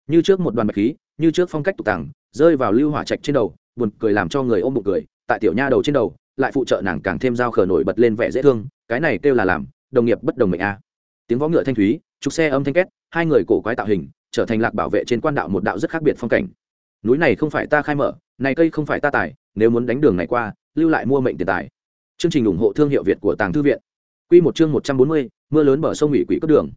Như trước một đoàn bạch khí, như trước phong cách tục tàng, rơi vào lưu hỏa trạch trên đầu, buồn cười làm cho người ôm bụng cười, tại tiểu nha đầu trên đầu, lại phụ trợ nàng càng thêm dao khờ nổi bật lên vẻ dễ thương, cái này kêu là làm, đồng nghiệp bất đồng mệnh a. Tiếng võ ngựa thanh thúy, trục xe âm thanh két, hai người cổ quái tạo hình, trở thành lạc bảo vệ trên quan đạo một đạo rất khác biệt phong cảnh. Núi này không phải ta khai mở, này cây không phải ta tài, nếu muốn đánh đường này qua, lưu lại mua mệnh tiền tài. Chương trình ủng hộ thương hiệu việt của tàng thư viện. Quy một chương một trăm bốn mươi, mưa lớn bờ sông ủy quỷ cấp đường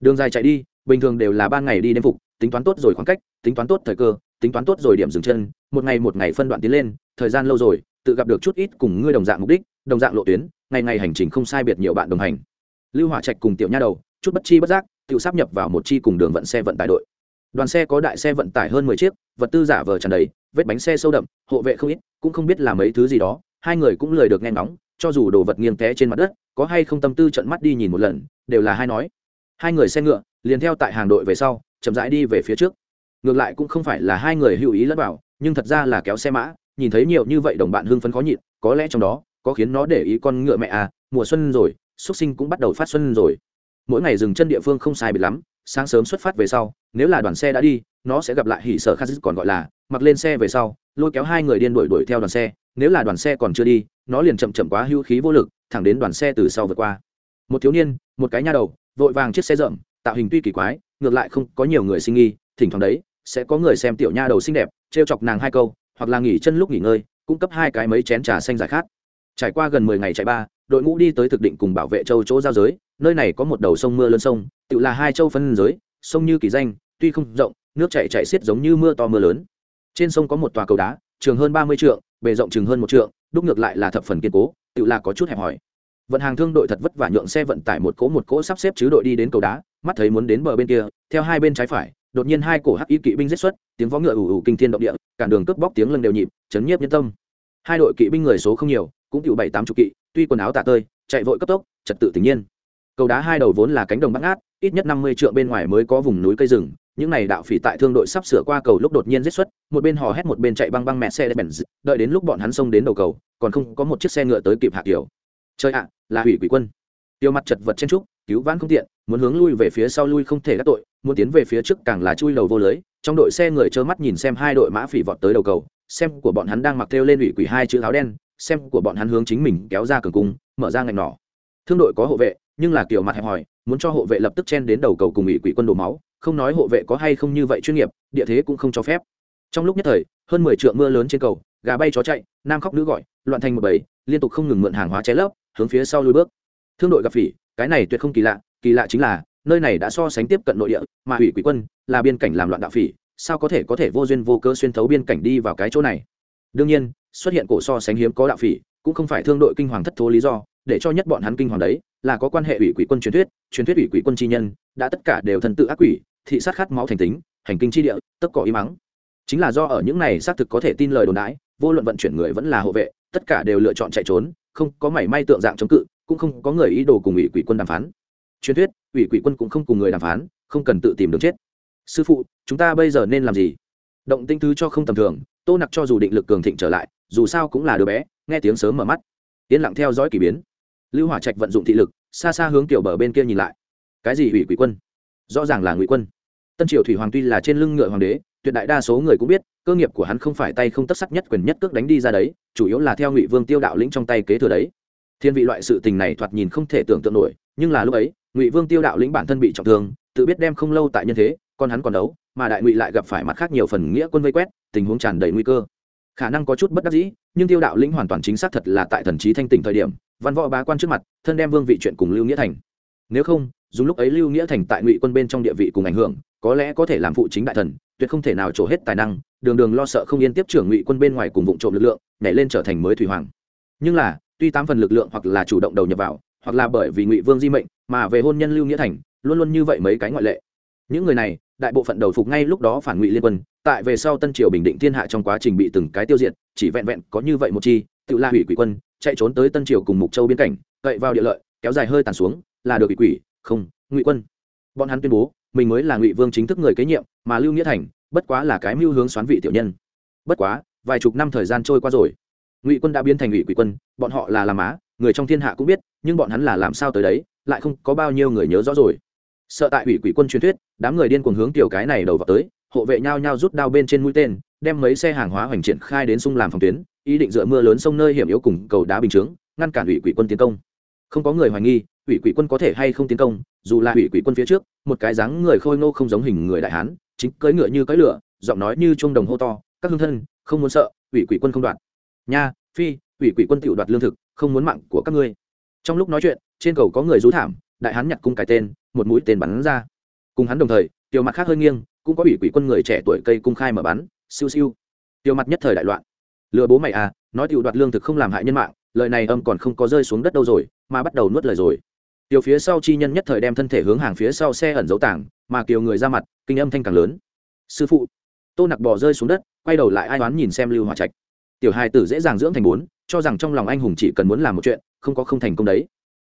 đường dài chạy đi, bình thường đều là ban ngày đi đêm phục, tính toán tốt rồi khoảng cách, tính toán tốt thời cơ, tính toán tốt rồi điểm dừng chân, một ngày một ngày phân đoạn tiến lên, thời gian lâu rồi, tự gặp được chút ít cùng ngươi đồng dạng mục đích, đồng dạng lộ tuyến, ngày ngày hành trình không sai biệt nhiều bạn đồng hành. Lưu hỏa trạch cùng tiểu nha đầu, chút bất chi bất giác, tự sắp nhập vào một chi cùng đường vận xe vận tải đội. Đoàn xe có đại xe vận tải hơn mười chiếc, vật tư giả vờ tràn đầy, vết bánh xe sâu đậm, hộ vệ không ít, cũng không biết là mấy thứ gì đó, hai người cũng lười được nghe ngóng, cho dù đồ vật nghiêng té trên mặt đất, có hay không tâm tư trận mắt đi nhìn một lần, đều là hai nói hai người xe ngựa, liền theo tại hàng đội về sau, chậm rãi đi về phía trước. Ngược lại cũng không phải là hai người hữu ý lẫn vào, nhưng thật ra là kéo xe mã, nhìn thấy nhiều như vậy đồng bạn hưng phấn khó nhịn, có lẽ trong đó, có khiến nó để ý con ngựa mẹ à mùa xuân rồi, xuất sinh cũng bắt đầu phát xuân rồi. Mỗi ngày dừng chân địa phương không sai biệt lắm, sáng sớm xuất phát về sau, nếu là đoàn xe đã đi, nó sẽ gặp lại hỉ sở khát còn gọi là, mặc lên xe về sau, lôi kéo hai người điên đuổi đuổi theo đoàn xe, nếu là đoàn xe còn chưa đi, nó liền chậm chậm quá hữu khí vô lực, thẳng đến đoàn xe từ sau vượt qua. Một thiếu niên, một cái nha đầu vội vàng chiếc xe rậm, tạo hình tuy kỳ quái, ngược lại không có nhiều người sinh nghi, thỉnh thoảng đấy, sẽ có người xem tiểu nha đầu xinh đẹp, trêu chọc nàng hai câu, hoặc là nghỉ chân lúc nghỉ ngơi, cung cấp hai cái mấy chén trà xanh giải khát. Trải qua gần mười ngày chạy ba, đội ngũ đi tới thực định cùng bảo vệ châu chỗ giao giới, nơi này có một đầu sông mưa lớn sông, tự là hai châu phân giới, sông như kỳ danh, tuy không rộng, nước chảy chảy xiết giống như mưa to mưa lớn. Trên sông có một tòa cầu đá, trường hơn ba mươi trượng, bề rộng chừng hơn một trượng, đúc ngược lại là thập phần kiên cố, tự là có chút hẹp hòi vận hàng thương đội thật vất vả nhượng xe vận tải một cỗ một cỗ sắp xếp chứ đội đi đến cầu đá, mắt thấy muốn đến bờ bên kia, theo hai bên trái phải, đột nhiên hai cổ hắc y kỵ binh giết xuất, tiếng võ ngựa ủ ủ kinh thiên động địa cản đường cướp bóc tiếng lân đều nhịp, chấn nhiếp nhân tâm. Hai đội kỵ binh người số không nhiều, cũng tiểu bảy tám chục kỵ, tuy quần áo tạ tơi, chạy vội cấp tốc, trật tự tự nhiên. Cầu đá hai đầu vốn là cánh đồng bắt ngát, ít nhất năm mươi trượng bên ngoài mới có vùng núi cây rừng, những này đạo phỉ tại thương đội sắp sửa qua cầu lúc đột nhiên giết xuất, một bên hò hét một bên chạy băng băng mẹ xe bèn đợi đến lúc bọn hắn xông đến đầu cầu, còn không có một chiếc xe ngựa tới kịp hạ kiểu trời ạ, là hủy quỷ quân. Tiêu mặt chật vật chen trúc cứu vãn không tiện, muốn hướng lui về phía sau lui không thể các tội, muốn tiến về phía trước càng là chui đầu vô lưới. Trong đội xe người trơ mắt nhìn xem hai đội mã phỉ vọt tới đầu cầu, xem của bọn hắn đang mặc theo lên ủy quỷ hai chữ áo đen, xem của bọn hắn hướng chính mình kéo ra cường cung, mở ra ngành nỏ. Thương đội có hộ vệ, nhưng là kiểu mặt hẹp hòi, muốn cho hộ vệ lập tức chen đến đầu cầu cùng ủy quỷ quân đổ máu, không nói hộ vệ có hay không như vậy chuyên nghiệp, địa thế cũng không cho phép. Trong lúc nhất thời, hơn mười trượng mưa lớn trên cầu, gà bay chó chạy, nam khóc nữ gọi, loạn thành một bầy, liên tục không ngừng mượn hàng hóa cháy lấp hướng phía sau lui bước. Thương đội gặp phỉ, cái này tuyệt không kỳ lạ kỳ lạ chính là, nơi này đã so sánh tiếp cận nội địa, mà hủy quỷ quân là biên cảnh làm loạn đạo phỉ, sao có thể có thể vô duyên vô cơ xuyên thấu biên cảnh đi vào cái chỗ này? Đương nhiên, xuất hiện cổ so sánh hiếm có đạo phỉ, cũng không phải thương đội kinh hoàng thất thố lý do, để cho nhất bọn hắn kinh hoàng đấy, là có quan hệ ủy quỷ quân truyền thuyết truyền thuyết ủy quỷ quân chi nhân, đã tất cả đều thần tự ác quỷ, thị sát khát máu thành tính, hành kinh chi địa tất cỏ ý mắng. Chính là do ở những này xác thực có thể tin lời đồn đãi, vô luận vận chuyển người vẫn là hộ vệ, tất cả đều lựa chọn chạy trốn không có mảy may tượng dạng chống cự, cũng không có người ý đồ cùng ủy quỷ quân đàm phán. Truyền thuyết, ủy quỷ quân cũng không cùng người đàm phán, không cần tự tìm đường chết. Sư phụ, chúng ta bây giờ nên làm gì? Động tinh thứ cho không tầm thường, tô nặc cho dù định lực cường thịnh trở lại, dù sao cũng là đứa bé, nghe tiếng sớm mở mắt. Yên lặng theo dõi k ỳ biến. Lưu hỏa trạch vận dụng thị lực, xa xa hướng tiểu bờ bên kia nhìn lại. Cái gì ủy quỷ quân? Rõ ràng là ngụy quân. Tân triều thủy hoàng tuy là trên lưng ngựa hoàng đế, tuyệt đại đa số người cũng biết cơ nghiệp của hắn không phải tay không tất sắc nhất quyền nhất cước đánh đi ra đấy, chủ yếu là theo ngụy vương tiêu đạo lĩnh trong tay kế thừa đấy. Thiên vị loại sự tình này thoạt nhìn không thể tưởng tượng nổi, nhưng là lúc ấy, ngụy vương tiêu đạo lĩnh bản thân bị trọng thương, tự biết đem không lâu tại nhân thế còn hắn còn đấu, mà đại ngụy lại gặp phải mặt khác nhiều phần nghĩa quân vây quét, tình huống tràn đầy nguy cơ. Khả năng có chút bất đắc dĩ, nhưng tiêu đạo lĩnh hoàn toàn chính xác thật là tại thần trí thanh tỉnh thời điểm, văn võ bá quan trước mặt, thân đem vương vị chuyện cùng lưu nghĩa thành. Nếu không, dùng lúc ấy lưu nghĩa thành tại ngụy quân bên trong địa vị cùng ảnh hưởng, có lẽ có thể làm phụ chính đại thần, tuyệt không thể nào trổ hết tài năng đường đường lo sợ không yên tiếp trưởng ngụy quân bên ngoài cùng vụ trộm lực lượng, nhảy lên trở thành mới thủy hoàng. Nhưng là, tuy tám phần lực lượng hoặc là chủ động đầu nhập vào, hoặc là bởi vì ngụy vương di mệnh, mà về hôn nhân lưu nghĩa thành, luôn luôn như vậy mấy cái ngoại lệ. Những người này, đại bộ phận đầu phục ngay lúc đó phản ngụy liên quân, tại về sau tân triều bình định thiên hạ trong quá trình bị từng cái tiêu diệt, chỉ vẹn vẹn có như vậy một chi, tự la hủy quỷ quân, chạy trốn tới tân triều cùng mục châu biên cảnh, cậy vào địa lợi, kéo dài hơi tàn xuống, là được quỷ quỷ, không, ngụy quân. Bọn hắn tuyên bố mình mới là ngụy vương chính thức người kế nhiệm, mà lưu nghĩa thành, bất quá là cái mưu hướng xoán vị tiểu nhân. Bất quá, vài chục năm thời gian trôi qua rồi. Ngụy quân đã biến thành ngụy quỷ quân, bọn họ là làm á, người trong thiên hạ cũng biết, nhưng bọn hắn là làm sao tới đấy, lại không có bao nhiêu người nhớ rõ rồi. Sợ tại ủy quỷ quân truyền thuyết, đám người điên cuồng hướng tiểu cái này đầu vào tới, hộ vệ nhau nhau rút đao bên trên mũi tên, đem mấy xe hàng hóa hoành triển khai đến sung làm phòng tuyến, ý định dựa mưa lớn sông nơi hiểm yếu cùng cầu đá bình chướng, ngăn cản ủy quỷ quân tiến công. Không có người hoài nghi ủy quỷ quân có thể hay không tiến công, dù là ủy quỷ quân phía trước, một cái dáng người khôi ngô không giống hình người đại hán, chính cưỡi ngựa như cưỡi lửa, giọng nói như chuông đồng hô to, các hương thân, không muốn sợ, ủy quỷ quân không đoạt. Nha, phi, ủy quỷ quân tiểu đoạt lương thực, không muốn mạng của các ngươi. Trong lúc nói chuyện, trên cầu có người rú thảm, đại hán nhặt cung cái tên, một mũi tên bắn ra. Cùng hắn đồng thời, tiểu mặt khác hơi nghiêng, cũng có ủy quỷ quân người trẻ tuổi cây cung khai mở bắn, siêu siêu. Tiểu mặt nhất thời đại loạn. Lừa bố mày à nói tiểu đoạt lương thực không làm hại nhân mạng, lời này âm còn không có rơi xuống đất đâu rồi, mà bắt đầu nuốt lời rồi tiểu phía sau chi nhân nhất thời đem thân thể hướng hàng phía sau xe ẩn dấu tảng, mà kiều người ra mặt, kinh âm thanh càng lớn. Sư phụ. Tô nặc bò rơi xuống đất, quay đầu lại ai đoán nhìn xem lưu hòa trạch. Tiểu hai tử dễ dàng dưỡng thành bốn, cho rằng trong lòng anh hùng chỉ cần muốn làm một chuyện, không có không thành công đấy.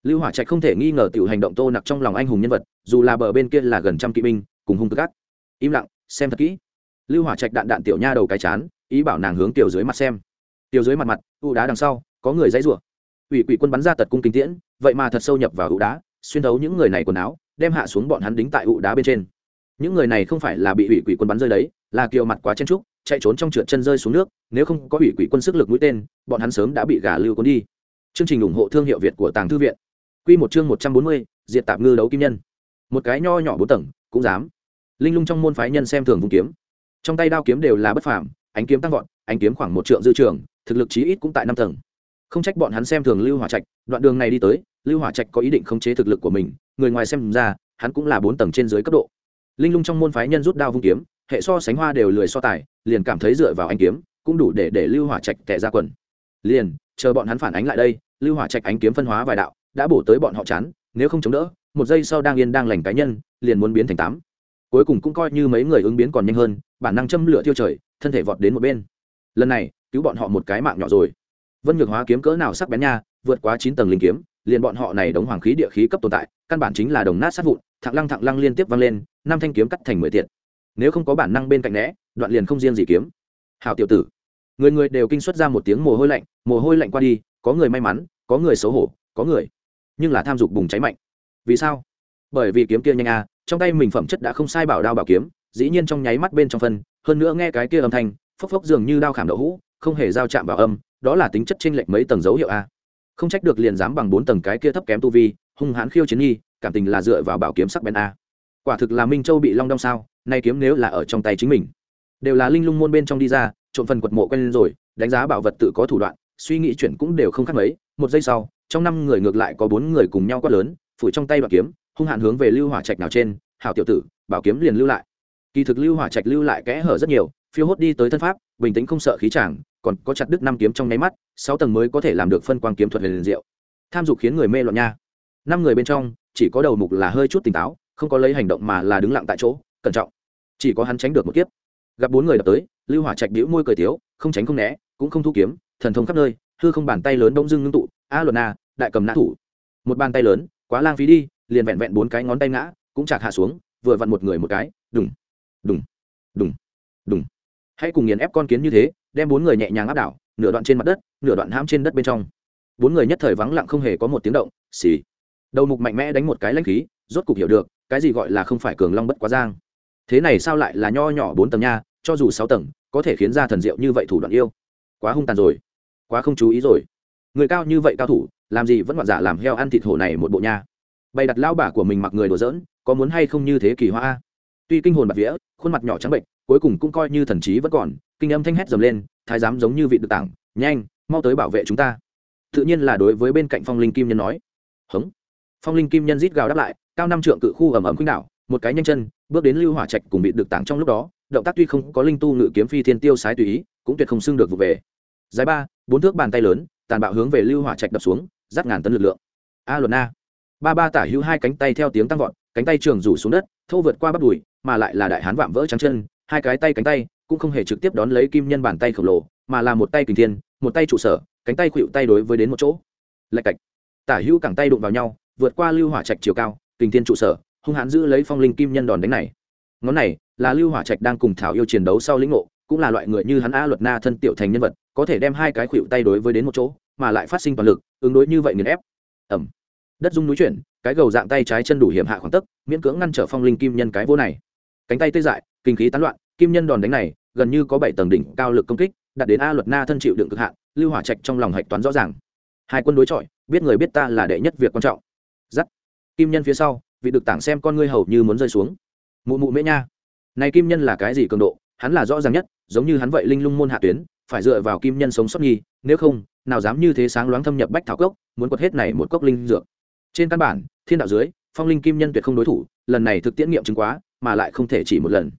Lưu hỏa trạch không thể nghi ngờ tiểu hành động tô nặc trong lòng anh hùng nhân vật, dù là bờ bên kia là gần trăm kỵ binh, cùng hung tức gắt im lặng, xem thật kỹ. Lưu hỏa trạch đạn đạn tiểu nha đầu cái chán, ý bảo nàng hướng tiểu dưới mặt xem. Tiểu dưới mặt mặt u đá đằng sau, có người dãy rủa. Ủy quỷ quân bắn ra tật cung kính tiễn vậy mà thật sâu nhập vào ụ đá, xuyên thấu những người này quần áo, đem hạ xuống bọn hắn đính tại ụ đá bên trên. Những người này không phải là bị ủy quỷ quân bắn rơi đấy, là kiều mặt quá chen trúc, chạy trốn trong trượt chân rơi xuống nước, nếu không có ủy quỷ quân sức lực mũi tên, bọn hắn sớm đã bị gà lưu cuốn đi. Chương trình ủng hộ thương hiệu việt của tàng thư viện. Q một chương một trăm bốn mươi, diệt tạp ngư đấu kim nhân. Một cái nho nhỏ bốn tầng, cũng dám. Linh lung trong môn phái nhân xem thường vùng kiếm. Trong tay đao kiếm đều là bất phàm, ánh kiếm tăng vọt, ánh kiếm khoảng một trượng dư trường, thực lực chí ít cũng tại năm tầng. Không trách bọn hắn xem thường lưu hỏa trạch, đoạn đường này đi tới lưu hỏa trạch có ý định khống chế thực lực của mình, người ngoài xem ra, hắn cũng là bốn tầng trên dưới cấp độ. Linh lung trong môn phái nhân rút đao vung kiếm, hệ so sánh hoa đều lười so tài, liền cảm thấy dựa vào ánh kiếm, cũng đủ để để lưu hỏa trạch tệ ra quần. Liền, chờ bọn hắn phản ánh lại đây, lưu hỏa trạch ánh kiếm phân hóa vài đạo, đã bổ tới bọn họ chán, nếu không chống đỡ, một giây sau đang yên đang lành cá nhân, liền muốn biến thành tám. Cuối cùng cũng coi như mấy người ứng biến còn nhanh hơn, bản năng châm lửa tiêu trời, thân thể vọt đến một bên. Lần này, cứu bọn họ một cái mạng nhỏ rồi. Vân nhược hóa kiếm cỡ nào sắc bén nha, vượt quá chín tầng linh kiếm liền bọn họ này đống hoàng khí địa khí cấp tồn tại, căn bản chính là đồng nát sát vụn, thẳng lăng thẳng lăng liên tiếp vang lên, năm thanh kiếm cắt thành mười tiện nếu không có bản năng bên cạnh né, đoạn liền không riêng gì kiếm. Hào tiểu tử, người người đều kinh xuất ra một tiếng mồ hôi lạnh, mồ hôi lạnh qua đi, có người may mắn, có người xấu hổ, có người. Nhưng là tham dục bùng cháy mạnh. Vì sao? Bởi vì kiếm kia nhanh a trong tay mình phẩm chất đã không sai bảo đao bảo kiếm, dĩ nhiên trong nháy mắt bên trong phân, hơn nữa nghe cái kia âm thanh, phốc phốc dường như đao khảm đậu hũ, không hề giao chạm vào âm, đó là tính chất chênh lệch mấy tầng dấu hiệu a không trách được liền dám bằng bốn tầng cái kia thấp kém tu vi, hung hãn khiêu chiến nghi, cảm tình là dựa vào bảo kiếm sắc bén a. Quả thực là minh châu bị long đong sao, nay kiếm nếu là ở trong tay chính mình, đều là linh lung môn bên trong đi ra, trộm phần quật mộ quen lên rồi, đánh giá bảo vật tự có thủ đoạn, suy nghĩ chuyện cũng đều không khác mấy. Một giây sau, trong năm người ngược lại có bốn người cùng nhau quát lớn, phủi trong tay đoạn kiếm, hung hạn hướng về lưu hỏa trạch nào trên, hảo tiểu tử, bảo kiếm liền lưu lại. Kỳ thực lưu hỏa trạch lưu lại kẽ hở rất nhiều, phiêu hốt đi tới thân pháp, bình tĩnh không sợ khí chàng còn có chặt đứt năm kiếm trong nháy mắt, sáu tầng mới có thể làm được phân quang kiếm thuật liền diệu. Tham dục khiến người mê loạn nha. Năm người bên trong, chỉ có đầu mục là hơi chút tỉnh táo, không có lấy hành động mà là đứng lặng tại chỗ, cẩn trọng. Chỉ có hắn tránh được một kiếp. Gặp bốn người đập tới, lưu hỏa trạch đĩu môi cười tiếu, không tránh không né, cũng không thu kiếm, thần thông khắp nơi, hư không bàn tay lớn đông dưng ngưng tụ, a luận a đại cầm nã thủ. Một bàn tay lớn, quá lang phí đi, liền vẹn vẹn bốn cái ngón tay ngã, cũng chạc hạ xuống, vừa vặn một người một cái, đùng đùng đùng đùng hãy cùng nghiền ép con kiến như thế, đem bốn người nhẹ nhàng áp đảo, nửa đoạn trên mặt đất, nửa đoạn hãm trên đất bên trong. Bốn người nhất thời vắng lặng không hề có một tiếng động, xì. Đầu mục mạnh mẽ đánh một cái lãnh khí, rốt cục hiểu được, cái gì gọi là không phải cường long bất quá giang. Thế này sao lại là nho nhỏ bốn tầng nha, cho dù sáu tầng, có thể khiến ra thần diệu như vậy thủ đoạn yêu. Quá hung tàn rồi. Quá không chú ý rồi. Người cao như vậy cao thủ, làm gì vẫn ngoạn giả làm heo ăn thịt hổ này một bộ nha. Bày đặt lao bả của mình mặc người đùa giỡn, có muốn hay không như thế kỳ hoa tuy kinh hồn bạc vía, khuôn mặt nhỏ trắng bệnh cuối cùng cũng coi như thần trí vẫn còn, kinh âm thanh hét dầm lên, thái giám giống như vị được tảng, nhanh, mau tới bảo vệ chúng ta. Tự nhiên là đối với bên cạnh phong linh kim nhân nói. Hống. Phong linh kim nhân rít gào đáp lại, cao năm trượng cự khu ẩm ẩm khuynh đảo, một cái nhanh chân, bước đến lưu hỏa trạch cùng bị được tảng trong lúc đó, động tác tuy không có linh tu ngự kiếm phi thiên tiêu sái tùy ý, cũng tuyệt không xưng được vụ về. Dài ba, bốn thước bàn tay lớn, tàn bạo hướng về lưu hỏa trạch đập xuống dắt ngàn tấn lực lượng. A luận a. Ba ba tả hữu hai cánh tay theo tiếng tăng vọt, cánh tay trường rủ xuống đất, thô vượt qua bắp đùi, mà lại là đại hán vạm vỡ trắng chân hai cái tay cánh tay cũng không hề trực tiếp đón lấy kim nhân bàn tay khổng lồ, mà là một tay kình thiên, một tay trụ sở, cánh tay khuỵu tay đối với đến một chỗ. Lạch cạch. Tả hữu cẳng tay đụng vào nhau, vượt qua lưu hỏa trạch chiều cao, kình thiên trụ sở, hung hãn giữ lấy phong linh kim nhân đòn đánh này. Ngón này là lưu hỏa trạch đang cùng thảo yêu chiến đấu sau lĩnh ngộ, cũng là loại người như hắn a luật na thân tiểu thành nhân vật, có thể đem hai cái khuỵu tay đối với đến một chỗ, mà lại phát sinh toàn lực, ứng đối như vậy nghiền ép. Ẩm đất dung núi chuyển, cái gầu dạng tay trái chân đủ hiểm hạ khoảng tấc, miễn cưỡng ngăn trở phong linh kim nhân cái vô này. Cánh tay tê dại kinh khí tán loạn, kim nhân đòn đánh này, gần như có bảy tầng đỉnh cao lực công kích, đạt đến a luật na thân chịu đựng cực hạn, lưu hỏa trạch trong lòng hạch toán rõ ràng. Hai quân đối chọi, biết người biết ta là đệ nhất việc quan trọng. Giắt. Kim nhân phía sau, vị được tảng xem con ngươi hầu như muốn rơi xuống. Mụ mụ mễ nha. Này kim nhân là cái gì cường độ? Hắn là rõ ràng nhất, giống như hắn vậy linh lung môn hạ tuyến, phải dựa vào kim nhân sống sót nghi, nếu không, nào dám như thế sáng loáng thâm nhập bách thảo cốc, muốn quật hết này một cốc linh dược. Trên căn bản, thiên đạo dưới, phong linh kim nhân tuyệt không đối thủ, lần này thực tiễn nghiệm chứng quá, mà lại không thể chỉ một lần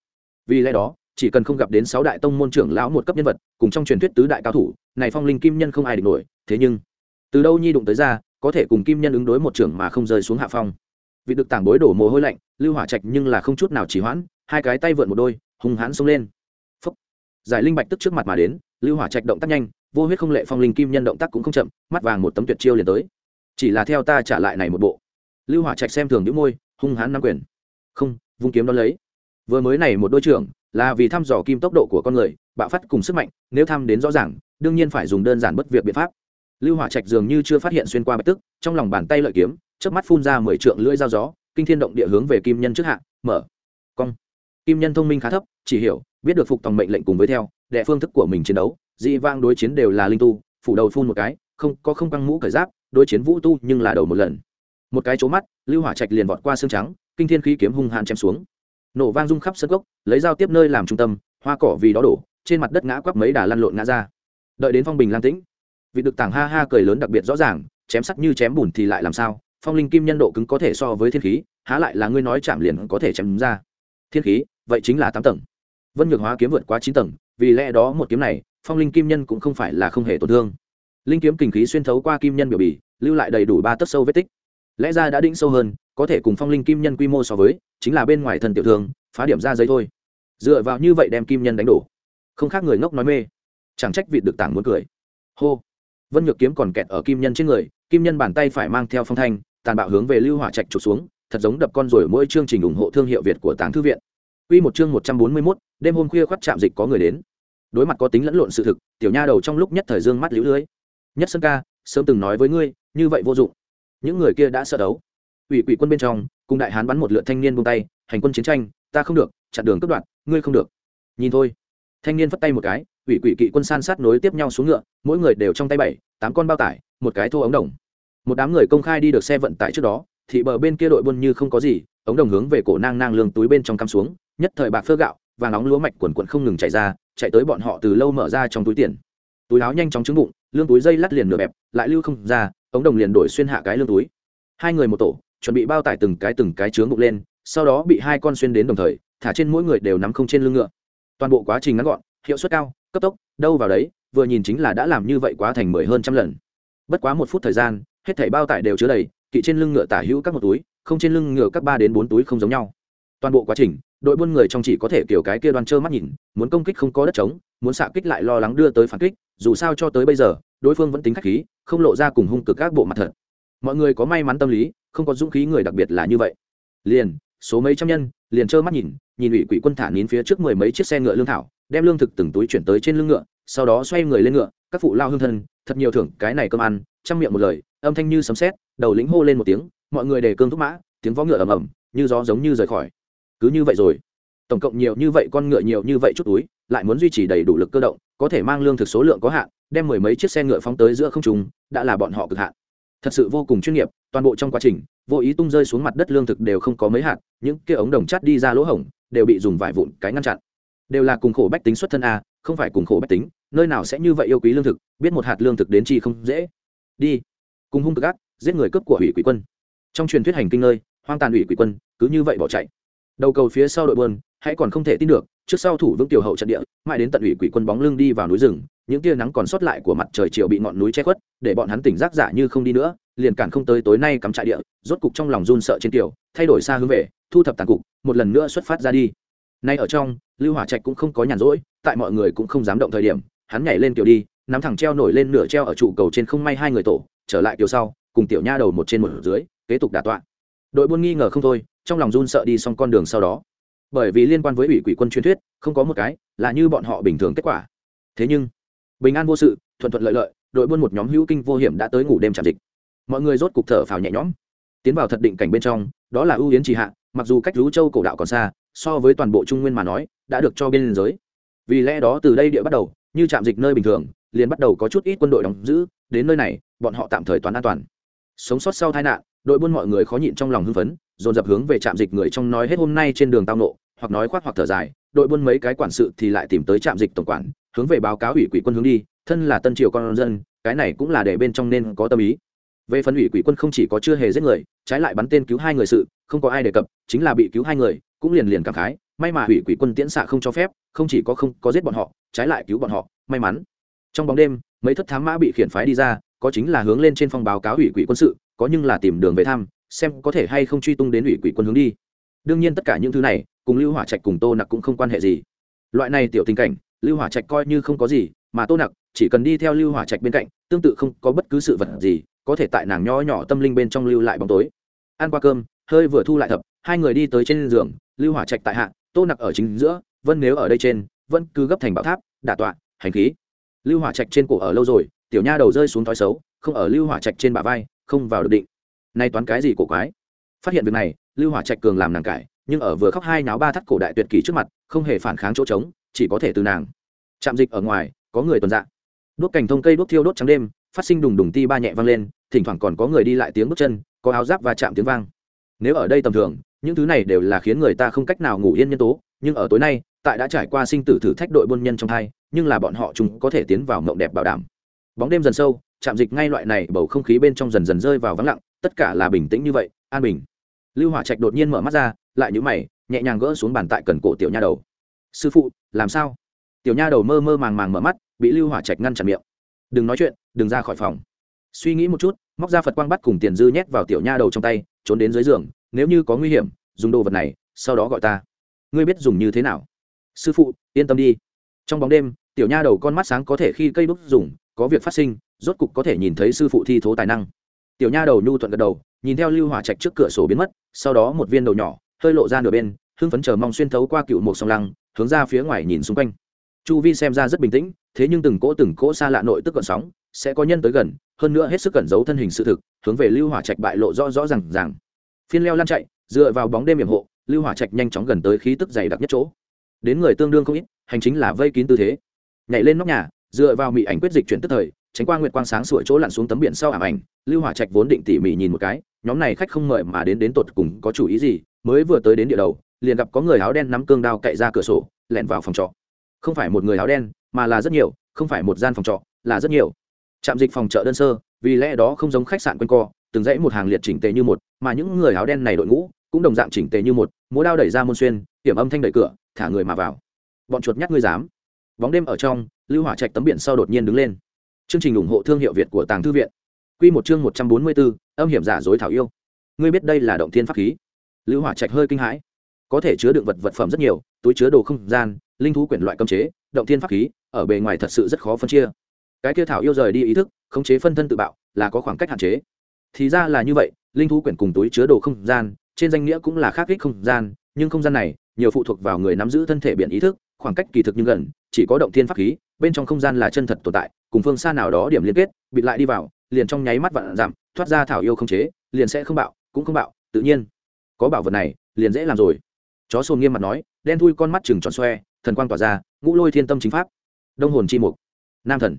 vì lẽ đó, chỉ cần không gặp đến sáu đại tông môn trưởng lão một cấp nhân vật, cùng trong truyền thuyết tứ đại cao thủ, này phong linh kim nhân không ai địch nổi, thế nhưng, từ đâu nhi đụng tới ra, có thể cùng kim nhân ứng đối một trưởng mà không rơi xuống hạ phong. Vị được tảng bối đổ mồ hôi lạnh, lưu hỏa trạch nhưng là không chút nào chỉ hoãn, hai cái tay vượn một đôi, hung hãn xông lên. Phúc. giải linh bạch tức trước mặt mà đến, lưu hỏa trạch động tác nhanh, vô huyết không lệ phong linh kim nhân động tác cũng không chậm, mắt vàng một tấm tuyệt chiêu liền tới. Chỉ là theo ta trả lại này một bộ. Lưu hỏa trạch xem thường những môi, hung hãn nắm quyền. Không, vung kiếm đón lấy vừa mới này một đôi trưởng, là vì thăm dò kim tốc độ của con người, bạo phát cùng sức mạnh, nếu thăm đến rõ ràng, đương nhiên phải dùng đơn giản bất việc biện pháp. Lưu hỏa trạch dường như chưa phát hiện xuyên qua bạch tức, trong lòng bàn tay lợi kiếm trước mắt phun ra mười trượng lưỡi dao gió, kinh thiên động địa hướng về kim nhân trước hạ, mở. Cong. Kim nhân thông minh khá thấp, chỉ hiểu, biết được phục tòng mệnh lệnh cùng với theo, đệ phương thức của mình chiến đấu, dị vang đối chiến đều là linh tu, phủ đầu phun một cái, không, có không căng mũ cởi giáp, đối chiến vũ tu nhưng là đầu một lần. Một cái chỗ mắt, lưu hỏa trạch liền vọt qua xương trắng, kinh thiên khí kiếm hung hàn chém xuống nổ vang rung khắp sân gốc lấy dao tiếp nơi làm trung tâm, hoa cỏ vì đó đổ, trên mặt đất ngã quắp mấy đà lăn lộn ngã ra. Đợi đến phong bình lang tĩnh, vị được tảng ha ha cười lớn đặc biệt rõ ràng, chém sắc như chém bùn thì lại làm sao? Phong linh kim nhân độ cứng có thể so với thiên khí, há lại là ngươi nói chạm liền có thể chém ra. Thiên khí, vậy chính là tám tầng. Vân nhược hóa kiếm vượt quá chín tầng, vì lẽ đó một kiếm này, phong linh kim nhân cũng không phải là không hề tổn thương. Linh kiếm kình khí xuyên thấu qua kim nhân biểu bì, lưu lại đầy đủ ba tấc sâu vết tích. Lẽ ra đã đĩnh sâu hơn có thể cùng phong linh kim nhân quy mô so với chính là bên ngoài thân tiểu thương phá điểm ra giấy thôi dựa vào như vậy đem kim nhân đánh đổ không khác người ngốc nói mê chẳng trách vị được tảng muốn cười hô vân nhược kiếm còn kẹt ở kim nhân trên người kim nhân bàn tay phải mang theo phong thanh tàn bạo hướng về lưu hỏa trạch trục xuống thật giống đập con rồi mỗi chương trình ủng hộ thương hiệu việt của tàng thư viện Quy một chương 141, đêm hôm khuya khoắt chạm dịch có người đến. Đối mặt có tính lẫn lộn sự thực, tiểu nha đầu trong lúc nhất thời dương mắt liễu lưới. Nhất Sơn ca, sớm từng nói với ngươi, như vậy vô dụng. Những người kia đã sợ đấu. Ủy quỷ quân bên trong, cùng đại hán bắn một lượt thanh niên buông tay, hành quân chiến tranh, ta không được, chặn đường cướp đoạt, ngươi không được. Nhìn thôi. Thanh niên phất tay một cái, ủy quỷ kỵ quân san sát nối tiếp nhau xuống ngựa mỗi người đều trong tay bảy tám con bao tải một cái thô ống đồng một đám người công khai đi được xe vận tải trước đó thị bờ bên kia đội buôn như không có gì ống đồng hướng về cổ nang nang lương túi bên trong cắm xuống nhất thời bạc phơ gạo và nóng lúa mạch quần quần không ngừng chạy ra chạy tới bọn họ từ lâu mở ra trong túi tiền túi áo nhanh chóng trứng bụng lương túi dây lắt liền nửa bẹp lại lưu không ra ống đồng liền đổi xuyên hạ cái lương túi hai người một tổ chuẩn bị bao tải từng cái từng cái chướng bụng lên, sau đó bị hai con xuyên đến đồng thời, thả trên mỗi người đều nắm không trên lưng ngựa. Toàn bộ quá trình ngắn gọn, hiệu suất cao, cấp tốc, đâu vào đấy, vừa nhìn chính là đã làm như vậy quá thành mười hơn trăm lần. Bất quá một phút thời gian, hết thảy bao tải đều chứa đầy, kỵ trên lưng ngựa tả hữu các một túi, không trên lưng ngựa các ba đến bốn túi không giống nhau. Toàn bộ quá trình, đội buôn người trong chỉ có thể kiểu cái kia đoan trơ mắt nhìn, muốn công kích không có đất trống, muốn xạ kích lại lo lắng đưa tới phản kích, dù sao cho tới bây giờ, đối phương vẫn tính khách khí, không lộ ra cùng hung cực các bộ mặt thật. Mọi người có may mắn tâm lý không có dũng khí người đặc biệt là như vậy. Liền, số mấy trăm nhân, liền trơ mắt nhìn nhìn ủy quỷ quân thả nín phía trước mười mấy chiếc xe ngựa lương thảo, đem lương thực từng túi chuyển tới trên lưng ngựa, sau đó xoay người lên ngựa, các phụ lao hương thân, thật nhiều thưởng, cái này cơm ăn, chăm miệng một lời, âm thanh như sấm sét, đầu lĩnh hô lên một tiếng, mọi người đề cương thúc mã, tiếng vó ngựa ầm ầm, như gió giống như rời khỏi. Cứ như vậy rồi, tổng cộng nhiều như vậy con ngựa nhiều như vậy chút túi, lại muốn duy trì đầy đủ lực cơ động, có thể mang lương thực số lượng có hạn, đem mười mấy chiếc xe ngựa phóng tới giữa không trung, đã là bọn họ cực hạn thật sự vô cùng chuyên nghiệp, toàn bộ trong quá trình, vô ý tung rơi xuống mặt đất lương thực đều không có mấy hạt, những kia ống đồng chắt đi ra lỗ hổng, đều bị dùng vải vụn cái ngăn chặn. Đều là cùng khổ bách tính xuất thân a, không phải cùng khổ bách tính, nơi nào sẽ như vậy yêu quý lương thực, biết một hạt lương thực đến chi không dễ. Đi. Cùng hung cực ác, giết người cướp của ủy quỷ quân. Trong truyền thuyết hành kinh nơi, hoang tàn ủy quỷ quân, cứ như vậy bỏ chạy. Đầu cầu phía sau đội bơn hãy còn không thể tin được, trước sau thủ vững tiểu hậu trận địa, mãi đến tận ủy quỷ quân bóng lưng đi vào núi rừng, những tia nắng còn sót lại của mặt trời chiều bị ngọn núi che khuất, để bọn hắn tỉnh giác giả như không đi nữa, liền cản không tới tối nay cắm trại địa, rốt cục trong lòng run sợ trên tiểu, thay đổi xa hướng về, thu thập tàn cục, một lần nữa xuất phát ra đi. Nay ở trong, lưu hỏa trạch cũng không có nhàn rỗi, tại mọi người cũng không dám động thời điểm, hắn nhảy lên tiểu đi, nắm thẳng treo nổi lên nửa treo ở trụ cầu trên không may hai người tổ, trở lại tiểu sau, cùng tiểu nha đầu một trên một dưới, kế tục đả tọa. Đội buôn nghi ngờ không thôi, trong lòng run sợ đi xong con đường sau đó bởi vì liên quan với ủy quỷ quân truyền thuyết, không có một cái là như bọn họ bình thường kết quả. Thế nhưng, bình an vô sự, thuận thuận lợi lợi, đội buôn một nhóm hữu kinh vô hiểm đã tới ngủ đêm trạm dịch. Mọi người rốt cục thở phào nhẹ nhõm. Tiến vào thật định cảnh bên trong, đó là ưu yến trì hạ, mặc dù cách lũ châu cổ đạo còn xa, so với toàn bộ trung nguyên mà nói, đã được cho biên giới. Vì lẽ đó từ đây địa bắt đầu, như trạm dịch nơi bình thường, liền bắt đầu có chút ít quân đội đóng giữ, đến nơi này, bọn họ tạm thời toán an toàn. Sống sót sau tai nạn, đội buôn mọi người khó nhịn trong lòng hưng phấn, dồn dập hướng về trạm dịch người trong nói hết hôm nay trên đường tao nộ hoặc nói khoác hoặc thở dài, đội buôn mấy cái quản sự thì lại tìm tới trạm dịch tổng quản, hướng về báo cáo ủy quỷ quân hướng đi, thân là tân triều con dân, cái này cũng là để bên trong nên có tâm ý. Về phần ủy quỷ quân không chỉ có chưa hề giết người, trái lại bắn tên cứu hai người sự, không có ai đề cập, chính là bị cứu hai người, cũng liền liền cảm khái, may mà ủy quỷ quân tiễn xạ không cho phép, không chỉ có không có giết bọn họ, trái lại cứu bọn họ, may mắn. Trong bóng đêm, mấy thất thám mã bị khiển phái đi ra, có chính là hướng lên trên phòng báo cáo ủy quỷ quân sự, có nhưng là tìm đường về thăm, xem có thể hay không truy tung đến ủy quỷ quân hướng đi. Đương nhiên tất cả những thứ này cùng lưu hỏa trạch cùng tô nặc cũng không quan hệ gì. Loại này tiểu tình cảnh, lưu hỏa trạch coi như không có gì, mà tô nặc chỉ cần đi theo lưu hỏa trạch bên cạnh, tương tự không có bất cứ sự vật gì, có thể tại nàng nho nhỏ tâm linh bên trong lưu lại bóng tối. Ăn qua cơm, hơi vừa thu lại thập, hai người đi tới trên giường, lưu hỏa trạch tại hạ, tô nặc ở chính giữa, vân nếu ở đây trên, vẫn cứ gấp thành bảo tháp, đả tọa, hành khí. Lưu hỏa trạch trên cổ ở lâu rồi, tiểu nha đầu rơi xuống thói xấu, không ở lưu hỏa trạch trên bả vai, không vào được định. Nay toán cái gì cổ quái? Phát hiện việc này, lưu hỏa trạch cường làm nàng cải nhưng ở vừa khóc hai náo ba thắt cổ đại tuyệt kỷ trước mặt, không hề phản kháng chỗ trống, chỉ có thể từ nàng. Chạm dịch ở ngoài, có người tuần dạ. Đốt cành thông cây đốt thiêu đốt trắng đêm, phát sinh đùng đùng ti ba nhẹ vang lên, thỉnh thoảng còn có người đi lại tiếng bước chân, có áo giáp và chạm tiếng vang. Nếu ở đây tầm thường, những thứ này đều là khiến người ta không cách nào ngủ yên nhân tố, nhưng ở tối nay, tại đã trải qua sinh tử thử thách đội buôn nhân trong thai nhưng là bọn họ chúng có thể tiến vào mộng đẹp bảo đảm. Bóng đêm dần sâu chạm dịch ngay loại này bầu không khí bên trong dần dần rơi vào vắng lặng, tất cả là bình tĩnh như vậy, an bình lưu hỏa trạch đột nhiên mở mắt ra, lại nhíu mày, nhẹ nhàng gỡ xuống bàn tại cần cổ tiểu nha đầu. Sư phụ, làm sao? Tiểu nha đầu mơ mơ màng màng mở mắt, bị lưu hỏa trạch ngăn chặn miệng. Đừng nói chuyện, đừng ra khỏi phòng. Suy nghĩ một chút, móc ra phật quang bắt cùng tiền dư nhét vào tiểu nha đầu trong tay, trốn đến dưới giường, nếu như có nguy hiểm, dùng đồ vật này, sau đó gọi ta. Ngươi biết dùng như thế nào? Sư phụ, yên tâm đi. Trong bóng đêm, tiểu nha đầu con mắt sáng có thể khi cây đúc dùng, có việc phát sinh, rốt cục có thể nhìn thấy sư phụ thi thố tài năng. Tiểu nha đầu nhu thuận gật đầu nhìn theo lưu hỏa trạch trước cửa sổ biến mất, sau đó một viên đầu nhỏ, hơi lộ ra nửa bên, hưng phấn chờ mong xuyên thấu qua cựu một sông lăng, hướng ra phía ngoài nhìn xung quanh. Chu vi xem ra rất bình tĩnh, thế nhưng từng cỗ từng cỗ xa lạ nội tức gợn sóng, sẽ có nhân tới gần, hơn nữa hết sức cẩn giấu thân hình sự thực, hướng về lưu hỏa trạch bại lộ rõ rõ ràng ràng. phiên leo lan chạy, dựa vào bóng đêm hiểm hộ, lưu hỏa trạch nhanh chóng gần tới khí tức dày đặc nhất chỗ. Đến người tương đương không ít, hành chính là vây kín tư thế. Nhảy lên nóc nhà, dựa vào mị ảnh quyết dịch chuyển tức thời, tránh qua nguyệt quang sáng sủa chỗ lặn xuống tấm biển sau ảm ảnh, lưu hỏa trạch vốn định tỉ mỉ nhìn một cái nhóm này khách không mời mà đến đến tột cùng có chủ ý gì, mới vừa tới đến địa đầu, liền gặp có người áo đen nắm cương đao cậy ra cửa sổ, lẻn vào phòng trọ. Không phải một người áo đen, mà là rất nhiều, không phải một gian phòng trọ, là rất nhiều. Trạm dịch phòng chợ đơn sơ, vì lẽ đó không giống khách sạn quanh co, từng dãy một hàng liệt chỉnh tề như một, mà những người áo đen này đội ngũ cũng đồng dạng chỉnh tề như một, múa đao đẩy ra môn xuyên hiểm âm thanh đẩy cửa, thả người mà vào. Bọn chuột nhắc ngươi dám. Bóng đêm ở trong, lưu hỏa trạch tấm biển sau đột nhiên đứng lên. Chương trình ủng hộ thương hiệu việt của tàng thư viện quy một chương một trăm bốn mươi bốn, âm hiểm giả dối thảo yêu. Ngươi biết đây là động thiên pháp khí. Lữ hỏa trạch hơi kinh hãi. Có thể chứa đựng vật vật phẩm rất nhiều, túi chứa đồ không gian, linh thú quyển loại cấm chế, động thiên pháp khí, ở bề ngoài thật sự rất khó phân chia. Cái kia thảo yêu rời đi ý thức, khống chế phân thân tự bạo, là có khoảng cách hạn chế. Thì ra là như vậy, linh thú quyển cùng túi chứa đồ không gian, trên danh nghĩa cũng là khác kích không gian, nhưng không gian này, nhiều phụ thuộc vào người nắm giữ thân thể biển ý thức, khoảng cách kỳ thực nhưng gần, chỉ có động thiên pháp khí, bên trong không gian là chân thật tồn tại cùng phương xa nào đó điểm liên kết bị lại đi vào, liền trong nháy mắt vạn giảm, thoát ra thảo yêu không chế, liền sẽ không bạo, cũng không bạo, tự nhiên. Có bảo vật này, liền dễ làm rồi. Chó sồn nghiêm mặt nói, đen thui con mắt chừng tròn xoe, thần quang tỏa ra, ngũ lôi thiên tâm chính pháp. Đông hồn chi mục. Nam thần.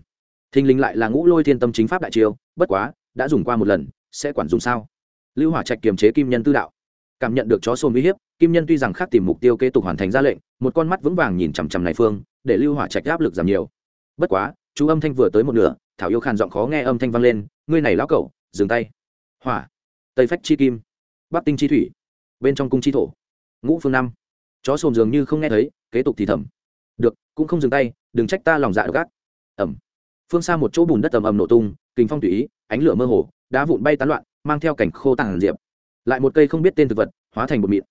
Thình lình lại là ngũ lôi thiên tâm chính pháp đại chiêu, bất quá, đã dùng qua một lần, sẽ quản dùng sao? Lưu hỏa trạch kiềm chế kim nhân tư đạo. Cảm nhận được chó sồn uy hiếp, kim nhân tuy rằng khác tìm mục tiêu kế tục hoàn thành ra lệnh, một con mắt vững vàng nhìn chằm chằm này phương, để lưu hỏa trạch áp lực giảm nhiều. Bất quá chú âm thanh vừa tới một nửa, thảo yêu khàn giọng khó nghe âm thanh vang lên, ngươi này lão cẩu, dừng tay. Hỏa, tây phách chi kim, bắc tinh chi thủy, bên trong cung chi thổ, ngũ phương năm chó sồn dường như không nghe thấy, kế tục thì thầm. Được, cũng không dừng tay, đừng trách ta lòng dạ gác ẩm phương xa một chỗ bùn đất ầm ầm nổ tung kinh phong tùy ý, ánh lửa mơ hồ, đá vụn bay tán loạn, mang theo cảnh khô tàng diệp. Lại một cây không biết tên thực vật, hóa thành bột mịn.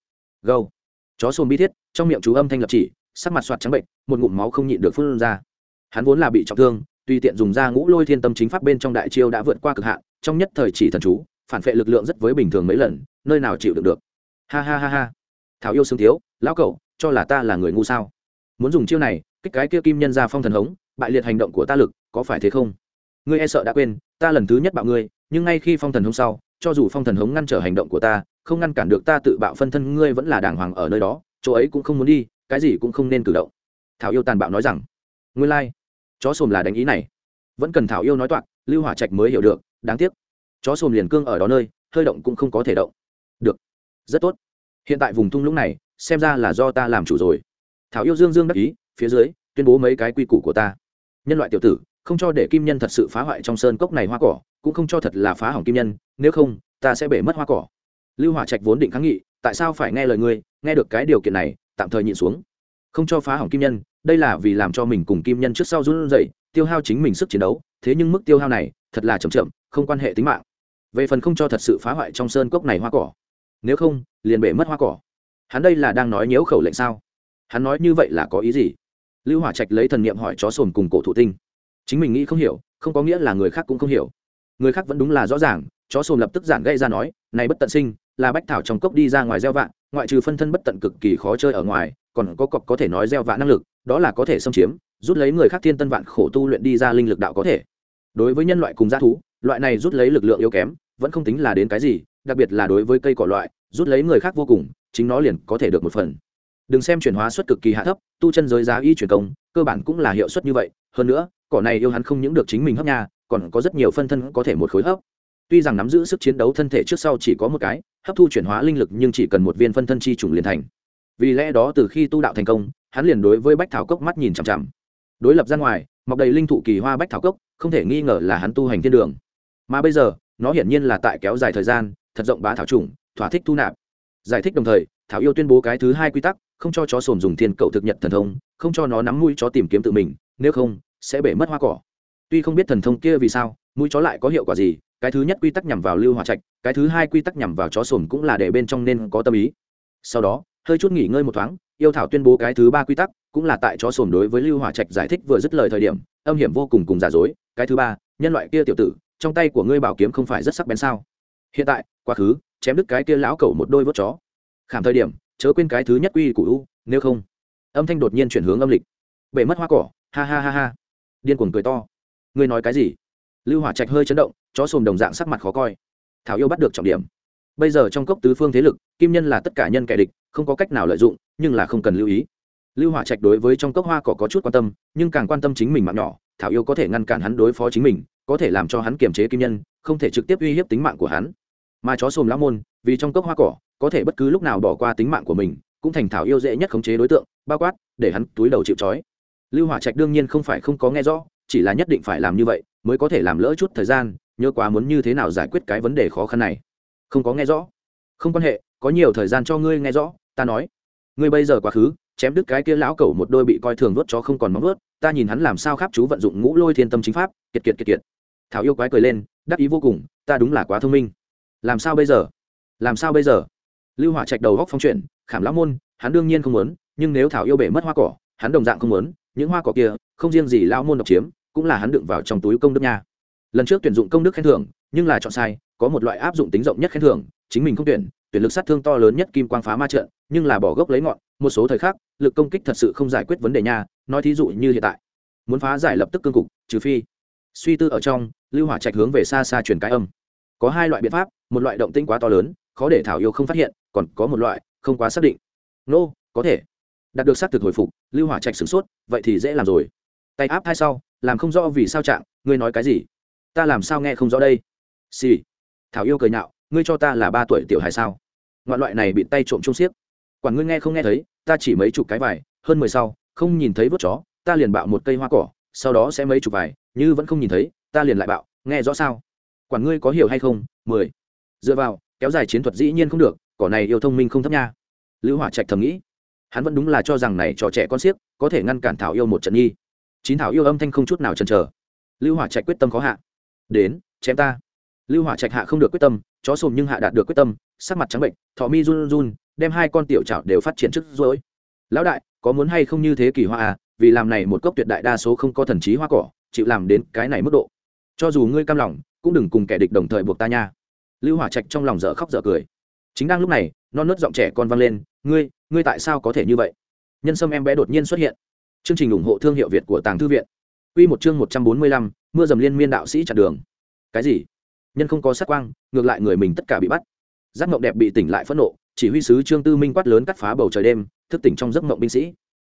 Gâu. Chó sồn bi thiết, trong miệng chú âm thanh lập chỉ, sắc mặt soạt trắng bệnh, một ngụm máu không nhịn được phun ra hắn vốn là bị trọng thương tuy tiện dùng ra ngũ lôi thiên tâm chính pháp bên trong đại chiêu đã vượt qua cực hạn, trong nhất thời chỉ thần chú, phản phệ lực lượng rất với bình thường mấy lần, nơi nào chịu được được. Ha ha ha ha. Thảo yêu xương thiếu, lão cậu, cho là ta là người ngu sao? Muốn dùng chiêu này, kích cái kia kim nhân ra phong thần hống, bại liệt hành động của ta lực, có phải thế không? Ngươi e sợ đã quên, ta lần thứ nhất bạo ngươi, nhưng ngay khi phong thần hống sau, cho dù phong thần hống ngăn trở hành động của ta, không ngăn cản được ta tự bạo phân thân ngươi vẫn là đàng hoàng ở nơi đó, chỗ ấy cũng không muốn đi, cái gì cũng không nên cử động. Thảo yêu tàn bạo nói rằng, ngươi lai、like chó sồm là đánh ý này. Vẫn cần thảo yêu nói toạc, lưu hỏa trạch mới hiểu được, đáng tiếc. Chó sồm liền cương ở đó nơi, hơi động cũng không có thể động. Được. Rất tốt. Hiện tại vùng thung lũng này, xem ra là do ta làm chủ rồi. Thảo yêu dương dương đắc ý, phía dưới, tuyên bố mấy cái quy củ của ta. Nhân loại tiểu tử, không cho để kim nhân thật sự phá hoại trong sơn cốc này hoa cỏ, cũng không cho thật là phá hỏng kim nhân, nếu không, ta sẽ bể mất hoa cỏ. Lưu hỏa trạch vốn định kháng nghị, tại sao phải nghe lời ngươi, nghe được cái điều kiện này, tạm thời nhịn xuống. Không cho phá hỏng kim nhân đây là vì làm cho mình cùng kim nhân trước sau run dậy tiêu hao chính mình sức chiến đấu, thế nhưng mức tiêu hao này thật là chậm chậm, không quan hệ tính mạng. Về phần không cho thật sự phá hoại trong sơn cốc này hoa cỏ, nếu không, liền bể mất hoa cỏ. Hắn đây là đang nói nhiễu khẩu lệnh sao? Hắn nói như vậy là có ý gì? Lưu hỏa trạch lấy thần niệm hỏi chó sồn cùng cổ thụ tinh. Chính mình nghĩ không hiểu, không có nghĩa là người khác cũng không hiểu. Người khác vẫn đúng là rõ ràng, chó sồn lập tức giản gây ra nói, này bất tận sinh, là bách thảo trong cốc đi ra ngoài gieo vạn ngoại trừ phân thân bất tận cực kỳ khó chơi ở ngoài, còn có cọc có thể nói gieo vạn năng lực đó là có thể xâm chiếm, rút lấy người khác thiên tân vạn khổ tu luyện đi ra linh lực đạo có thể. Đối với nhân loại cùng g thú, loại này rút lấy lực lượng yếu kém, vẫn không tính là đến cái gì, đặc biệt là đối với cây cỏ loại, rút lấy người khác vô cùng, chính nó liền có thể được một phần. Đừng xem chuyển hóa suất cực kỳ hạ thấp, tu chân giới giá y truyền công, cơ bản cũng là hiệu suất như vậy, hơn nữa, cỏ này yêu hắn không những được chính mình hấp nha, còn có rất nhiều phân thân có thể một khối hấp. Tuy rằng nắm giữ sức chiến đấu thân thể trước sau chỉ có một cái, hấp thu chuyển hóa linh lực nhưng chỉ cần một viên phân thân chi trùng liền thành. Vì lẽ đó từ khi tu đạo thành công hắn liền đối với bách thảo cốc mắt nhìn chằm chằm. Đối lập ra ngoài, mọc đầy linh thụ kỳ hoa bách thảo cốc, không thể nghi ngờ là hắn tu hành thiên đường. Mà bây giờ, nó hiển nhiên là tại kéo dài thời gian, thật rộng bá thảo trùng thỏa thích thu nạp. Giải thích đồng thời, thảo yêu tuyên bố cái thứ hai quy tắc, không cho chó sồn dùng thiên cậu thực nhật thần thông, không cho nó nắm mũi chó tìm kiếm tự mình, nếu không, sẽ bể mất hoa cỏ. Tuy không biết thần thông kia vì sao, mũi chó lại có hiệu quả gì, cái thứ nhất quy tắc nhằm vào lưu hòa trạch, cái thứ hai quy tắc nhằm vào chó sồn cũng là để bên trong nên có tâm ý. Sau đó, hơi chút nghỉ ngơi một thoáng yêu thảo tuyên bố cái thứ ba quy tắc, cũng là tại chó sồn đối với lưu hỏa trạch giải thích vừa dứt lời thời điểm, âm hiểm vô cùng cùng giả dối. Cái thứ ba, nhân loại kia tiểu tử, trong tay của ngươi bảo kiếm không phải rất sắc bén sao? Hiện tại, quá khứ, chém đứt cái kia lão cẩu một đôi vớt chó. Khảm thời điểm, chớ quên cái thứ nhất quy của u, nếu không. Âm thanh đột nhiên chuyển hướng âm lịch. Bể mất hoa cỏ, ha ha ha ha. Điên cuồng cười to. Ngươi nói cái gì? Lưu hỏa trạch hơi chấn động, chó sồm đồng dạng sắc mặt khó coi. Thảo yêu bắt được trọng điểm. Bây giờ trong cốc tứ phương thế lực kim nhân là tất cả nhân kẻ địch, không có cách nào lợi dụng, nhưng là không cần lưu ý. Lưu hỏa trạch đối với trong cốc hoa cỏ có chút quan tâm, nhưng càng quan tâm chính mình mạng nhỏ, thảo yêu có thể ngăn cản hắn đối phó chính mình, có thể làm cho hắn kiềm chế kim nhân, không thể trực tiếp uy hiếp tính mạng của hắn. Mà chó sồm lão môn, vì trong cốc hoa cỏ, có thể bất cứ lúc nào bỏ qua tính mạng của mình, cũng thành thảo yêu dễ nhất khống chế đối tượng, bao quát, để hắn túi đầu chịu trói. Lưu hỏa trạch đương nhiên không phải không có nghe rõ, chỉ là nhất định phải làm như vậy, mới có thể làm lỡ chút thời gian, nhớ quá muốn như thế nào giải quyết cái vấn đề khó khăn này. Không có nghe rõ. Không quan hệ có nhiều thời gian cho ngươi nghe rõ, ta nói. Ngươi bây giờ quá khứ, chém đứt cái kia lão cẩu một đôi bị coi thường nuốt cho không còn móng nuốt ta nhìn hắn làm sao khắp chú vận dụng ngũ lôi thiên tâm chính pháp, kiệt kiệt kiệt kiệt. Thảo yêu quái cười lên, đắc ý vô cùng, ta đúng là quá thông minh. Làm sao bây giờ? Làm sao bây giờ? Lưu hỏa trạch đầu góc phong chuyện khảm lão môn, hắn đương nhiên không muốn, nhưng nếu thảo yêu bể mất hoa cỏ, hắn đồng dạng không muốn, những hoa cỏ kia, không riêng gì lão môn độc chiếm, cũng là hắn đựng vào trong túi công đức nha. Lần trước tuyển dụng công đức khen thưởng, nhưng là chọn sai, có một loại áp dụng tính rộng nhất khen thưởng, chính mình không tuyển tuyển lực sát thương to lớn nhất kim quang phá ma trận nhưng là bỏ gốc lấy ngọn một số thời khắc lực công kích thật sự không giải quyết vấn đề nha nói thí dụ như hiện tại. Muốn phá giải lập tức cương cục trừ phi. Suy tư ở trong lưu hỏa trạch hướng về xa xa truyền cái âm. Có hai loại biện pháp một loại động tĩnh quá to lớn khó để thảo yêu không phát hiện còn có một loại không quá xác định. Nô、no, có thể. Đạt được xác thực hồi phục lưu hỏa trạch sửng sốt vậy thì dễ làm rồi. Tay áp hai sau làm không rõ vì sao trạng ngươi nói cái gì? Ta làm sao nghe không rõ đây? Xì、sì. thảo yêu cười nhạo ngươi cho ta là ba tuổi tiểu hài sao? Ngoại loại này bị tay trộm chung xiếc. Quản ngươi nghe không nghe thấy, ta chỉ mấy chục cái vải, hơn mười sau, không nhìn thấy vớt chó, ta liền bạo một cây hoa cỏ, sau đó sẽ mấy chục vải, như vẫn không nhìn thấy, ta liền lại bạo, nghe rõ sao? Quản ngươi có hiểu hay không? Mười. Dựa vào, kéo dài chiến thuật dĩ nhiên không được, cỏ này yêu thông minh không thấp nha. Lưu hỏa trạch thầm nghĩ. Hắn vẫn đúng là cho rằng này trò trẻ con xiếc, có thể ngăn cản thảo yêu một trận nhi chín thảo yêu âm thanh không chút nào chần chờ. Lưu hỏa trạch quyết tâm khó hạ. Đến, chém ta. Lưu hỏa trạch hạ không được quyết tâm, chó sồm nhưng hạ đạt được quyết tâm sắc mặt trắng bệnh thọ mi run run đem hai con tiểu chảo đều phát triển trước rối lão đại có muốn hay không như thế kỳ hoa à? Vì làm này một cốc tuyệt đại đa số không có thần trí hoa cỏ chịu làm đến cái này mức độ. Cho dù ngươi cam lòng cũng đừng cùng kẻ địch đồng thời buộc ta nha. Lưu hỏa trạch trong lòng dở khóc dở cười. Chính đang lúc này non nớt giọng trẻ con vang lên ngươi ngươi tại sao có thể như vậy? Nhân sâm em bé đột nhiên xuất hiện. Chương trình ủng hộ thương hiệu việt của tàng thư viện. Quy một chương một trăm bốn mươi lăm, mưa dầm liên miên đạo sĩ chặn đường. Cái gì? Nhân không có sát quang ngược lại người mình tất cả bị bắt giác mộng đẹp bị tỉnh lại phẫn nộ, chỉ huy sứ trương tư minh quát lớn cắt phá bầu trời đêm, thức tỉnh trong giấc mộng binh sĩ.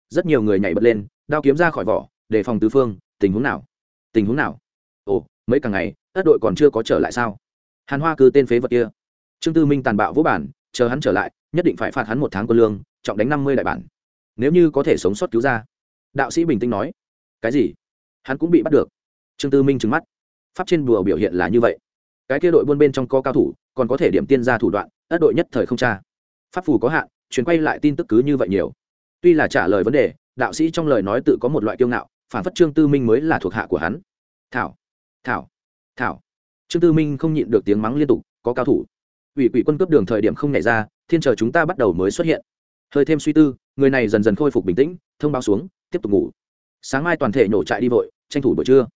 Rất nhiều người nhảy bật lên, đao kiếm ra khỏi vỏ, đề phòng tứ phương, tình huống nào? Tình huống nào? Ồ, mấy càng ngày tất đội còn chưa có trở lại sao? Hàn hoa cư tên phế vật kia. Trương tư minh tàn bạo vũ bản, chờ hắn trở lại, nhất định phải phạt hắn một tháng quân lương, trọng đánh năm mươi đại bản. Nếu như có thể sống sót cứu ra. Đạo sĩ bình tĩnh nói. Cái gì? Hắn cũng bị bắt được. Trương tư minh trừng mắt. Pháp trên bùa biểu hiện là như vậy. Cái kia đội buôn bên trong có cao thủ còn có thể điểm tiên ra thủ đoạn, ất đội nhất thời không tra. Pháp phù có hạn chuyến quay lại tin tức cứ như vậy nhiều. Tuy là trả lời vấn đề, đạo sĩ trong lời nói tự có một loại kiêu ngạo, phản phất trương tư minh mới là thuộc hạ của hắn. Thảo thảo thảo. Trương tư minh không nhịn được tiếng mắng liên tục, có cao thủ. Ủy quỷ quân cướp đường thời điểm không nhảy ra, thiên chờ chúng ta bắt đầu mới xuất hiện. Hơi thêm suy tư, người này dần dần khôi phục bình tĩnh, thông báo xuống, tiếp tục ngủ. Sáng mai toàn thể nổ trại đi vội, tranh thủ buổi trưa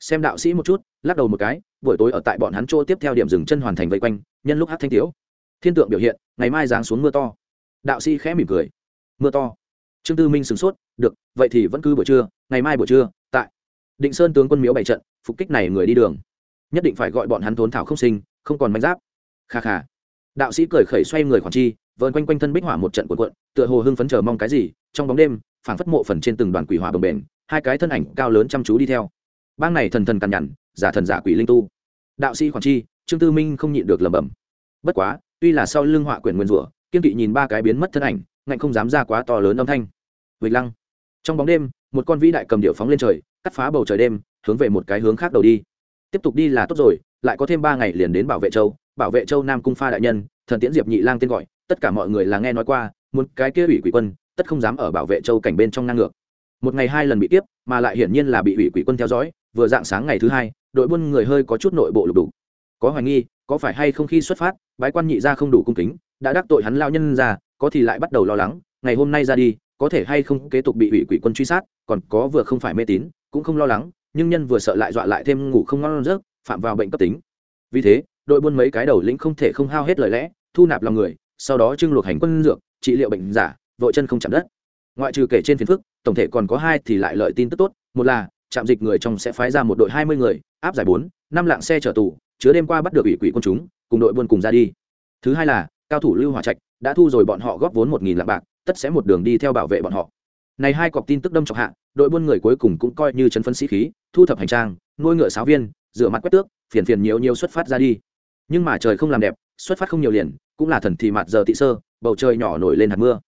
xem đạo sĩ một chút lắc đầu một cái buổi tối ở tại bọn hắn chỗ tiếp theo điểm dừng chân hoàn thành vây quanh nhân lúc hát thanh tiếu. Thiên tượng biểu hiện ngày mai giáng xuống mưa to. Đạo sĩ khẽ mỉm cười. Mưa to. Trương tư minh sửng sốt được vậy thì vẫn cứ buổi trưa ngày mai buổi trưa tại. Định sơn tướng quân miếu bày trận phục kích này người đi đường. Nhất định phải gọi bọn hắn thốn thảo không sinh không còn manh giáp. Kha kha. Đạo sĩ cười khẩy xoay người khoản chi vợn quanh quanh thân bích hỏa một trận cuộn cuộn tựa hồ hưng phấn chờ mong cái gì trong bóng đêm phảng phất mộ phần trên từng đoàn quỷ hỏa bồng bền, hai cái thân ảnh cao lớn chăm chú đi theo bang này thần thần cằn nhằn, giả thần giả quỷ linh tu. Đạo sĩ khoản chi, trương tư minh không nhịn được lẩm bẩm. Bất quá, tuy là sau lưng họa quyển nguyên rủa, kiên kỵ nhìn ba cái biến mất thân ảnh, ngạnh không dám ra quá to lớn âm thanh. Vịnh lăng. Trong bóng đêm, một con vĩ đại cầm điệu phóng lên trời, cắt phá bầu trời đêm, hướng về một cái hướng khác đầu đi. Tiếp tục đi là tốt rồi, lại có thêm ba ngày liền đến bảo vệ châu. Bảo vệ châu nam cung pha đại nhân, thần tiễn diệp nhị lang tên gọi, tất cả mọi người là nghe nói qua, một cái kia ủy quỷ quân, tất không dám ở bảo vệ châu cảnh bên trong ngang ngược. Một ngày hai lần bị tiếp, mà lại hiển nhiên là bị ủy quỷ quân theo dõi vừa dạng sáng ngày thứ hai, đội buôn người hơi có chút nội bộ lục đủ có hoài nghi, có phải hay không khi xuất phát, bái quan nhị ra không đủ cung kính, đã đắc tội hắn lao nhân ra, có thì lại bắt đầu lo lắng, ngày hôm nay ra đi, có thể hay không kế tục bị ủy quỷ quân truy sát, còn có vừa không phải mê tín, cũng không lo lắng, nhưng nhân vừa sợ lại dọa lại thêm ngủ không ngon giấc, phạm vào bệnh cấp tính. Vì thế, đội buôn mấy cái đầu lĩnh không thể không hao hết lời lẽ, thu nạp lòng người, sau đó trưng luộc hành quân dược, trị liệu bệnh giả, vội chân không chạm đất. Ngoại trừ kể trên phiền phức, tổng thể còn có hai thì lại lợi tin tức tốt, một là trạm dịch người trong sẽ phái ra một đội hai mươi người, áp giải bốn, năm lạng xe chở tù, chứa đêm qua bắt được ủy quỷ quân chúng, cùng đội buôn cùng ra đi. Thứ hai là, cao thủ lưu hỏa trạch đã thu rồi bọn họ góp vốn một nghìn lạng bạc, tất sẽ một đường đi theo bảo vệ bọn họ. Này hai cọc tin tức đâm trọng hạ, đội buôn người cuối cùng cũng coi như chấn phân sĩ khí, thu thập hành trang, nuôi ngựa sáo viên, rửa mặt quét tước, phiền phiền nhiều nhiều xuất phát ra đi. Nhưng mà trời không làm đẹp, xuất phát không nhiều liền, cũng là thần thì mặt giờ tị sơ, bầu trời nhỏ nổi lên hạt mưa.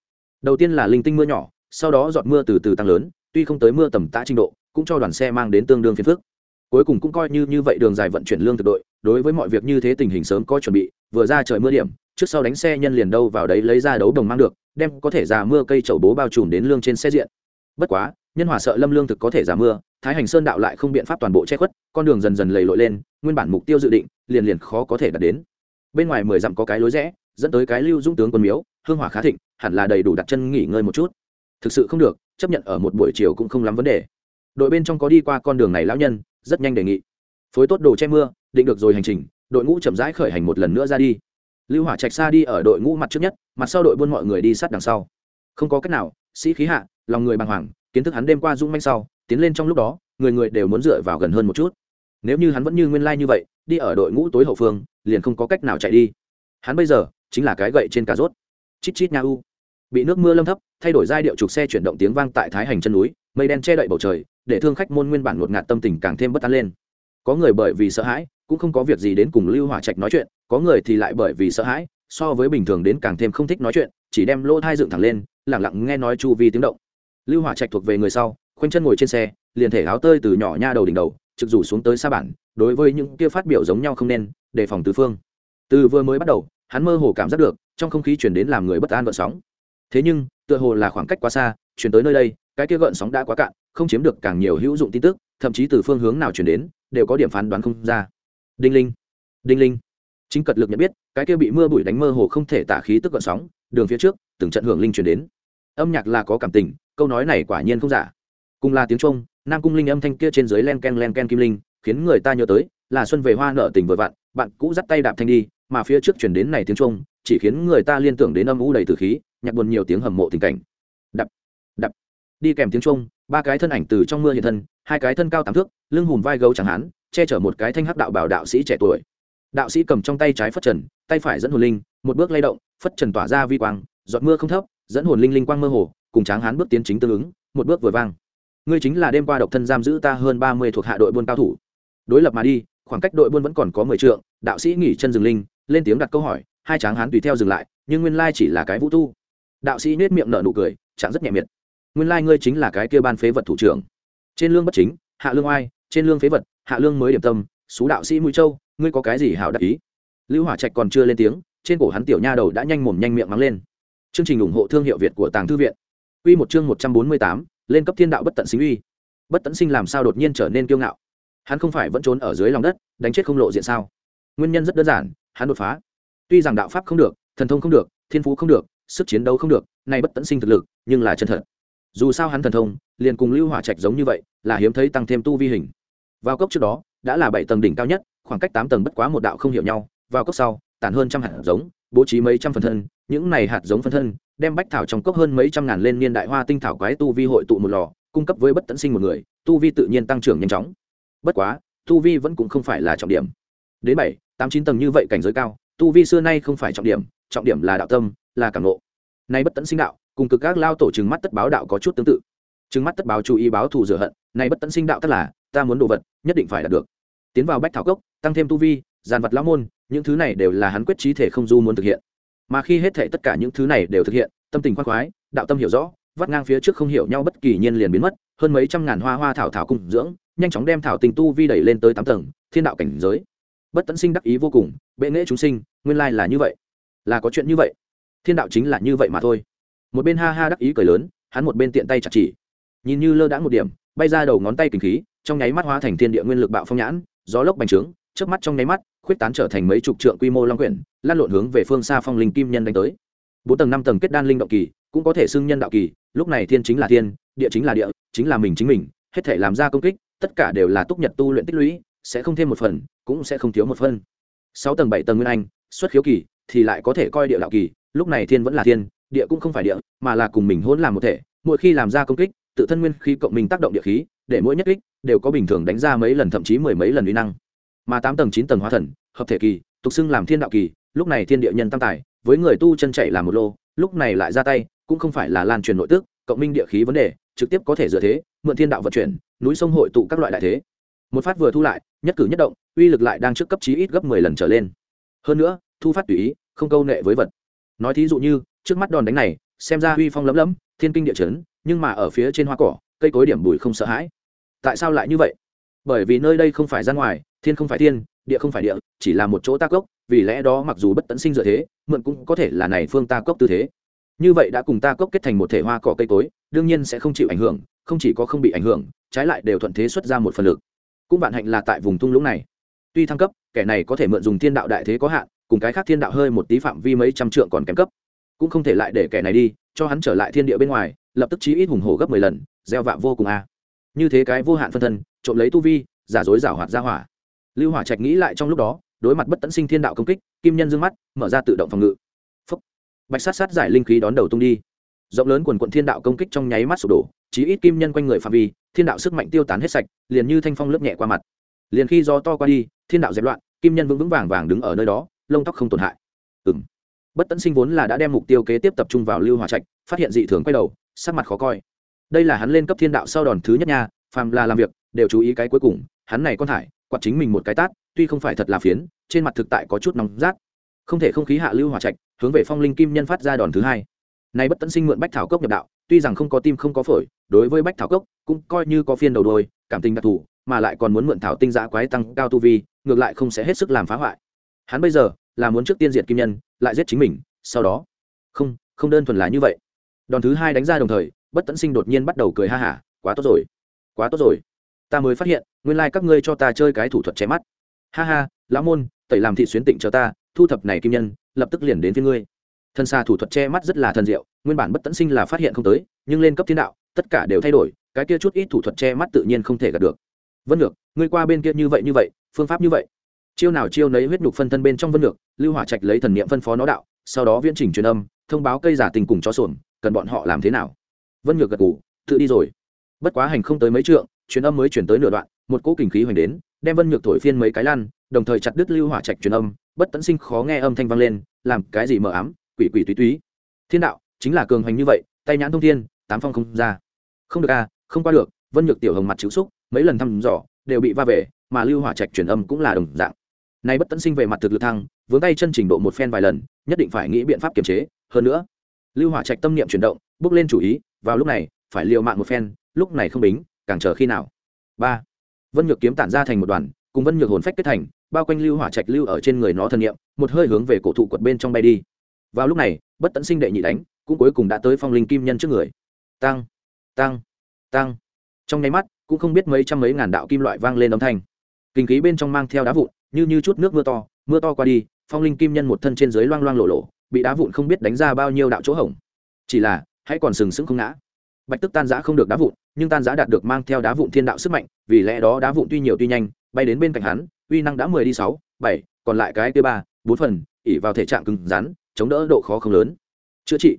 Đầu tiên là linh tinh mưa nhỏ, sau đó giọt mưa từ từ tăng lớn, tuy không tới mưa tầm tã trình độ cũng cho đoàn xe mang đến tương đương phiền phức. Cuối cùng cũng coi như như vậy đường dài vận chuyển lương thực đội, đối với mọi việc như thế tình hình sớm có chuẩn bị, vừa ra trời mưa điểm, trước sau đánh xe nhân liền đâu vào đấy lấy ra đấu đồng mang được, đem có thể giả mưa cây chậu bố bao trùm đến lương trên xe diện. Bất quá, nhân hòa sợ lâm lương thực có thể giả mưa, thái hành sơn đạo lại không biện pháp toàn bộ che khuất, con đường dần dần lầy lội lên, nguyên bản mục tiêu dự định, liền liền khó có thể đạt đến. Bên ngoài mười dặm có cái lối rẽ, dẫn tới cái lưu dũng tướng quân miếu, hương hỏa khá thịnh, hẳn là đầy đủ đặt chân nghỉ ngơi một chút. Thực sự không được, chấp nhận ở một buổi chiều cũng không lắm vấn đề đội bên trong có đi qua con đường này lão nhân, rất nhanh đề nghị. Phối tốt đồ che mưa, định được rồi hành trình, đội ngũ chậm rãi khởi hành một lần nữa ra đi. Lưu hỏa trạch xa đi ở đội ngũ mặt trước nhất, mặt sau đội buôn mọi người đi sát đằng sau. Không có cách nào, sĩ khí hạ, lòng người bàng hoàng, kiến thức hắn đêm qua rung manh sau, tiến lên trong lúc đó, người người đều muốn dựa vào gần hơn một chút. Nếu như hắn vẫn như nguyên lai như vậy, đi ở đội ngũ tối hậu phương, liền không có cách nào chạy đi. Hắn bây giờ, chính là cái gậy trên cà rốt. Chít chít nha u. Bị nước mưa lâm thấp, thay đổi giai điệu trục xe chuyển động tiếng vang tại thái hành chân núi, mây đen che đậy bầu trời để thương khách môn nguyên bản ngột ngạt tâm tình càng thêm bất an lên. Có người bởi vì sợ hãi, cũng không có việc gì đến cùng lưu hỏa trạch nói chuyện, có người thì lại bởi vì sợ hãi, so với bình thường đến càng thêm không thích nói chuyện, chỉ đem lỗ thai dựng thẳng lên lẳng lặng nghe nói chu vi tiếng động. Lưu hỏa trạch thuộc về người sau, khoanh chân ngồi trên xe, liền thể áo tơi từ nhỏ nha đầu đỉnh đầu, trực rủ xuống tới xa bản, đối với những kia phát biểu giống nhau không nên, đề phòng tứ phương. Từ vừa mới bắt đầu, hắn mơ hồ cảm giác được, trong không khí chuyển đến làm người bất an gợn sóng. Thế nhưng, tựa hồ là khoảng cách quá xa chuyển tới nơi đây, cái kia gợn sóng đã quá cạn không chiếm được càng nhiều hữu dụng tin tức, thậm chí từ phương hướng nào chuyển đến, đều có điểm phán đoán không ra. Đinh linh đinh linh. Chính cật lực nhận biết, cái kia bị mưa bụi đánh mơ hồ không thể tả khí tức gợn sóng, đường phía trước, từng trận hưởng linh chuyển đến. Âm nhạc là có cảm tình, câu nói này quả nhiên không giả. Cùng là tiếng trung, nam cung linh âm thanh kia trên dưới len ken len ken kim linh, khiến người ta nhớ tới, là xuân về hoa nợ tình vừa vặn, bạn cũ dắt tay đạp thanh đi, mà phía trước chuyển đến này tiếng trung, chỉ khiến người ta liên tưởng đến âm u đầy từ khí, nhạc buồn nhiều tiếng hầm mộ tình cảnh. Đập đập. Đi kèm tiếng trung ba cái thân ảnh từ trong mưa hiện thân, hai cái thân cao tám thước, lưng hùm vai gấu chẳng hán, che chở một cái thanh hắc đạo bảo đạo sĩ trẻ tuổi. Đạo sĩ cầm trong tay trái phất trần, tay phải dẫn hồn linh, một bước lay động, phất trần tỏa ra vi quang, giọt mưa không thấp, dẫn hồn linh linh quang mơ hồ, cùng tráng hán bước tiến chính tương ứng, một bước vừa vang. Ngươi chính là đêm qua độc thân giam giữ ta hơn ba mươi thuộc hạ đội buôn cao thủ. Đối lập mà đi, khoảng cách đội buôn vẫn còn có mười trượng, đạo sĩ nghỉ chân dừng linh, lên tiếng đặt câu hỏi, hai tráng hán tùy theo dừng lại, nhưng nguyên lai chỉ là cái vũ tu. Đạo sĩ nết miệng nở nụ cười chẳng rất nhẹ miệt nguyên lai ngươi chính là cái kia ban phế vật thủ trưởng. Trên lương bất chính, hạ lương oai, trên lương phế vật, hạ lương mới điểm tâm, xú đạo sĩ mũi châu, ngươi có cái gì hảo đặc ý? Lưu hỏa trạch còn chưa lên tiếng, trên cổ hắn tiểu nha đầu đã nhanh mồm nhanh miệng mắng lên. Chương trình ủng hộ thương hiệu việt của tàng thư viện. Quy một chương một trăm bốn mươi tám, lên cấp thiên đạo bất tận sinh uy. Bất tận sinh làm sao đột nhiên trở nên kiêu ngạo? Hắn không phải vẫn trốn ở dưới lòng đất, đánh chết không lộ diện sao? Nguyên nhân rất đơn giản, hắn đột phá. Tuy rằng đạo pháp không được, thần thông không được, thiên phú không được, sức chiến đấu không được, nay bất tận sinh thực lực, nhưng là chân thật dù sao hắn thần thông, liền cùng lưu hỏa trạch giống như vậy, là hiếm thấy tăng thêm tu vi hình. Vào cốc trước đó, đã là bảy tầng đỉnh cao nhất, khoảng cách tám tầng bất quá một đạo không hiểu nhau. Vào cốc sau, tản hơn trăm hạt giống, bố trí mấy trăm phần thân, những này hạt giống phân thân, đem bách thảo trong cốc hơn mấy trăm ngàn lên niên đại hoa tinh thảo quái tu vi hội tụ một lò, cung cấp với bất tận sinh một người, tu vi tự nhiên tăng trưởng nhanh chóng. Bất quá, tu vi vẫn cũng không phải là trọng điểm. Đến bảy, tám chín tầng như vậy cảnh giới cao, tu vi xưa nay không phải trọng điểm trọng điểm là đạo tâm, là cảm ngộ. Nay bất tận sinh đạo cùng cực các lao tổ trừng mắt tất báo đạo có chút tương tự. Trừng mắt tất báo chú ý báo thù rửa hận nay bất tận sinh đạo tất là, ta muốn đồ vật, nhất định phải đạt được. Tiến vào bách thảo cốc, tăng thêm tu vi, giàn vật lão môn, những thứ này đều là hắn quyết trí thể không du muốn thực hiện. Mà khi hết thể tất cả những thứ này đều thực hiện, tâm tình khoan khoái, đạo tâm hiểu rõ, vắt ngang phía trước không hiểu nhau bất kỳ nhiên liền biến mất, hơn mấy trăm ngàn hoa hoa thảo thảo cùng dưỡng, nhanh chóng đem thảo tình tu vi đẩy lên tới tám tầng, thiên đạo cảnh giới. Bất tận sinh đắc ý vô cùng, bệ nghệ chúng sinh, nguyên lai là như vậy. Là có chuyện như vậy. Thiên đạo chính là như vậy mà thôi một bên ha ha đắc ý cười lớn, hắn một bên tiện tay chặt chỉ. Nhìn như lơ đãng một điểm, bay ra đầu ngón tay kinh khí, trong nháy mắt hóa thành thiên địa nguyên lực bạo phong nhãn, gió lốc bành trướng trước mắt trong nháy mắt, khuyết tán trở thành mấy chục trượng quy mô long quyển lan lộn hướng về phương xa phong linh kim nhân đánh tới. Bốn tầng năm tầng kết đan linh động kỳ, cũng có thể xưng nhân đạo kỳ, lúc này thiên chính là thiên, địa chính là địa, chính là mình chính mình, hết thể làm ra công kích, tất cả đều là túc nhật tu luyện tích lũy, sẽ không thêm một phần, cũng sẽ không thiếu một phân sáu tầng bảy tầng nguyên anh, xuất khiếu kỳ, thì lại có thể coi địa đạo kỳ, lúc này thiên vẫn là thiên địa cũng không phải địa, mà là cùng mình hỗn làm một thể, mỗi khi làm ra công kích, tự thân nguyên khí cộng mình tác động địa khí, để mỗi nhất kích đều có bình thường đánh ra mấy lần thậm chí mười mấy lần uy năng. Mà tám tầng chín tầng hóa thần, hợp thể kỳ, tục xưng làm thiên đạo kỳ, lúc này thiên địa nhân tam tài, với người tu chân chạy làm một lô, lúc này lại ra tay, cũng không phải là lan truyền nội tức, cộng minh địa khí vấn đề, trực tiếp có thể dựa thế, mượn thiên đạo vận chuyển, núi sông hội tụ các loại đại thế. Một phát vừa thu lại, nhất cử nhất động, uy lực lại đang trước cấp chí ít gấp mười lần trở lên. Hơn nữa, thu phát tùy ý, không câu nệ với vật. Nói thí dụ như trước mắt đòn đánh này, xem ra uy phong lấm lấm thiên kinh địa chấn, nhưng mà ở phía trên hoa cỏ, cây cối điểm bùi không sợ hãi. Tại sao lại như vậy? Bởi vì nơi đây không phải ra ngoài, thiên không phải thiên, địa không phải địa, chỉ là một chỗ ta cốc, vì lẽ đó mặc dù bất tận sinh dựa thế, mượn cũng có thể là này phương ta cốc tư thế. Như vậy đã cùng ta cốc kết thành một thể hoa cỏ cây cối, đương nhiên sẽ không chịu ảnh hưởng, không chỉ có không bị ảnh hưởng, trái lại đều thuận thế xuất ra một phần lực. Cũng vạn hạnh là tại vùng thung lũng này. Tuy thăng cấp, kẻ này có thể mượn dùng thiên đạo đại thế có hạn, cùng cái khác thiên đạo hơi một tí phạm vi mấy trăm trượng còn kém cấp cũng không thể lại để kẻ này đi, cho hắn trở lại thiên địa bên ngoài, lập tức chí ít hùng hổ gấp mười lần, gieo vạ vô cùng a. Như thế cái vô hạn phân thân, trộm lấy tu vi, giả dối giả hoạt ra hỏa. Lưu hỏa trạch nghĩ lại trong lúc đó, đối mặt bất tận sinh thiên đạo công kích, kim nhân dương mắt, mở ra tự động phòng ngự. Phúc. bạch sát sát giải linh khí đón đầu tung đi. Rộng lớn quần quận thiên đạo công kích trong nháy mắt sụp đổ, chí ít kim nhân quanh người phạm vi, thiên đạo sức mạnh tiêu tán hết sạch, liền như thanh phong lướt nhẹ qua mặt. Liền khi gió to qua đi, thiên đạo dẹp loạn, kim nhân vững vững vàng vàng đứng ở nơi đó, lông tóc không tổn hại. Ừ bất Tẫn sinh vốn là đã đem mục tiêu kế tiếp tập trung vào lưu hòa trạch, phát hiện dị thường quay đầu, sắc mặt khó coi. Đây là hắn lên cấp thiên đạo sau đòn thứ nhất nha, phàm là làm việc, đều chú ý cái cuối cùng, hắn này con thải, quạt chính mình một cái tát, tuy không phải thật là phiến, trên mặt thực tại có chút nóng rát. Không thể không khí hạ lưu hòa trạch, hướng về phong linh kim nhân phát ra đòn thứ hai. Nay bất Tẫn sinh mượn bách thảo cốc nhập đạo, tuy rằng không có tim không có phổi, đối với bách thảo cốc cũng coi như có phiên đầu đôi, cảm tình đặc thù, mà lại còn muốn mượn thảo tinh giã quái tăng cao tu vi, ngược lại không sẽ hết sức làm phá hoại. Hắn bây giờ là muốn trước tiên diệt kim nhân, lại giết chính mình, sau đó. Không không đơn thuần là như vậy. Đòn thứ hai đánh ra đồng thời, bất tận sinh đột nhiên bắt đầu cười ha hả, quá tốt rồi, quá tốt rồi. Ta mới phát hiện, nguyên lai、like、các ngươi cho ta chơi cái thủ thuật che mắt. Ha ha, lão môn, tẩy làm thị xuyến tịnh cho ta, thu thập này kim nhân, lập tức liền đến với ngươi. Thân xa thủ thuật che mắt rất là thần diệu, nguyên bản bất tận sinh là phát hiện không tới, nhưng lên cấp thiên đạo, tất cả đều thay đổi, cái kia chút ít thủ thuật che mắt tự nhiên không thể gạt được. Vân được ngươi qua bên kia như vậy như vậy, phương pháp như vậy chiêu nào chiêu nấy huyết nhục phân thân bên trong vân ngược lưu hỏa trạch lấy thần niệm phân phó nó đạo, sau đó viễn trình truyền âm, thông báo cây giả tình cùng cho sồn, cần bọn họ làm thế nào. Vân nhược gật gù, tự đi rồi. Bất quá hành không tới mấy trượng, truyền âm mới chuyển tới nửa đoạn, một cỗ kình khí hoành đến, đem vân nhược thổi phiên mấy cái lăn đồng thời chặt đứt lưu hỏa trạch truyền âm, bất tận sinh khó nghe âm thanh vang lên, làm cái gì mờ ám, quỷ quỷ túy túy. Thiên đạo, chính là cường hành như vậy, tay nhãn thông thiên, tám phong không ra. Không được a không qua được, vân nhược tiểu hồng mặt chịu xúc, mấy lần thăm dò, đều bị va về, mà lưu hỏa trạch truyền âm cũng là đồng dạng nay bất tận sinh về mặt thực lực thăng, vướng tay chân trình độ một phen vài lần, nhất định phải nghĩ biện pháp kiềm chế. Hơn nữa, lưu hỏa trạch tâm niệm chuyển động, bước lên chủ ý, vào lúc này, phải liều mạng một phen, lúc này không bính, càng chờ khi nào? Ba. Vân nhược kiếm tản ra thành một đoàn, cùng vân nhược hồn phách kết thành, bao quanh lưu hỏa trạch lưu ở trên người nó thân niệm, một hơi hướng về cổ thụ quật bên trong bay đi. Vào lúc này, bất tận sinh đệ nhị đánh, cũng cuối cùng đã tới phong linh kim nhân trước người. Tăng tăng tăng. Trong nháy mắt, cũng không biết mấy trăm mấy ngàn đạo kim loại vang lên âm thanh. Kinh khí bên trong mang theo đá vụn như như chút nước mưa to mưa to qua đi, phong linh kim nhân một thân trên dưới loang loang lộ lộ bị đá vụn không biết đánh ra bao nhiêu đạo chỗ hổng. Chỉ là, hãy còn sừng sững không ngã. Bạch tức tan giã không được đá vụn, nhưng tan giã đạt được mang theo đá vụn thiên đạo sức mạnh, vì lẽ đó đá vụn tuy nhiều tuy nhanh, bay đến bên cạnh hắn, uy năng đã mười đi sáu, bảy, còn lại cái kia ba, bốn phần ỉ vào thể trạng cứng rắn, chống đỡ độ khó không lớn. Chữa trị.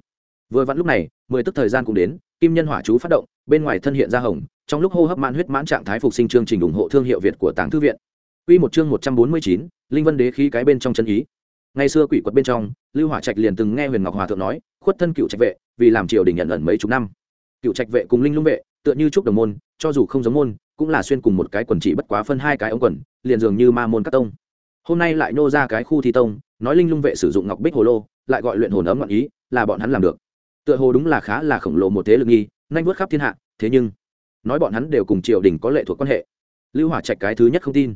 Vừa vặn lúc này, mười tức thời gian cũng đến, kim nhân hỏa chú phát động, bên ngoài thân hiện ra hồng, trong lúc hô hấp mãn huyết mãn trạng thái phục sinh chương trình ủng hộ thương hiệu việt của tàng thư viện. Quy một chương một trăm bốn mươi chín, Linh Vân Đế khí cái bên trong chân ý. Ngày xưa quỷ quật bên trong, Lưu Hỏa Trạch liền từng nghe Huyền Ngọc Hòa thượng nói, khuất thân cựu trạch vệ, vì làm triều đình nhận ẩn mấy chục năm. Cựu trạch vệ cùng Linh Lung vệ, tựa như trúc đồng môn, cho dù không giống môn, cũng là xuyên cùng một cái quần chỉ bất quá phân hai cái ống quần, liền dường như ma môn các tông. Hôm nay lại nô ra cái khu thi tông, nói Linh Lung vệ sử dụng ngọc bích hồ lô, lại gọi luyện hồn ấm ngọn ý, là bọn hắn làm được. Tựa hồ đúng là khá là khổng lồ một thế lực nghi, nhanh vuốt khắp thiên hạ, thế nhưng nói bọn hắn đều cùng triều đình có lệ thuộc quan hệ. Lưu Hỏa Trạch cái thứ nhất không tin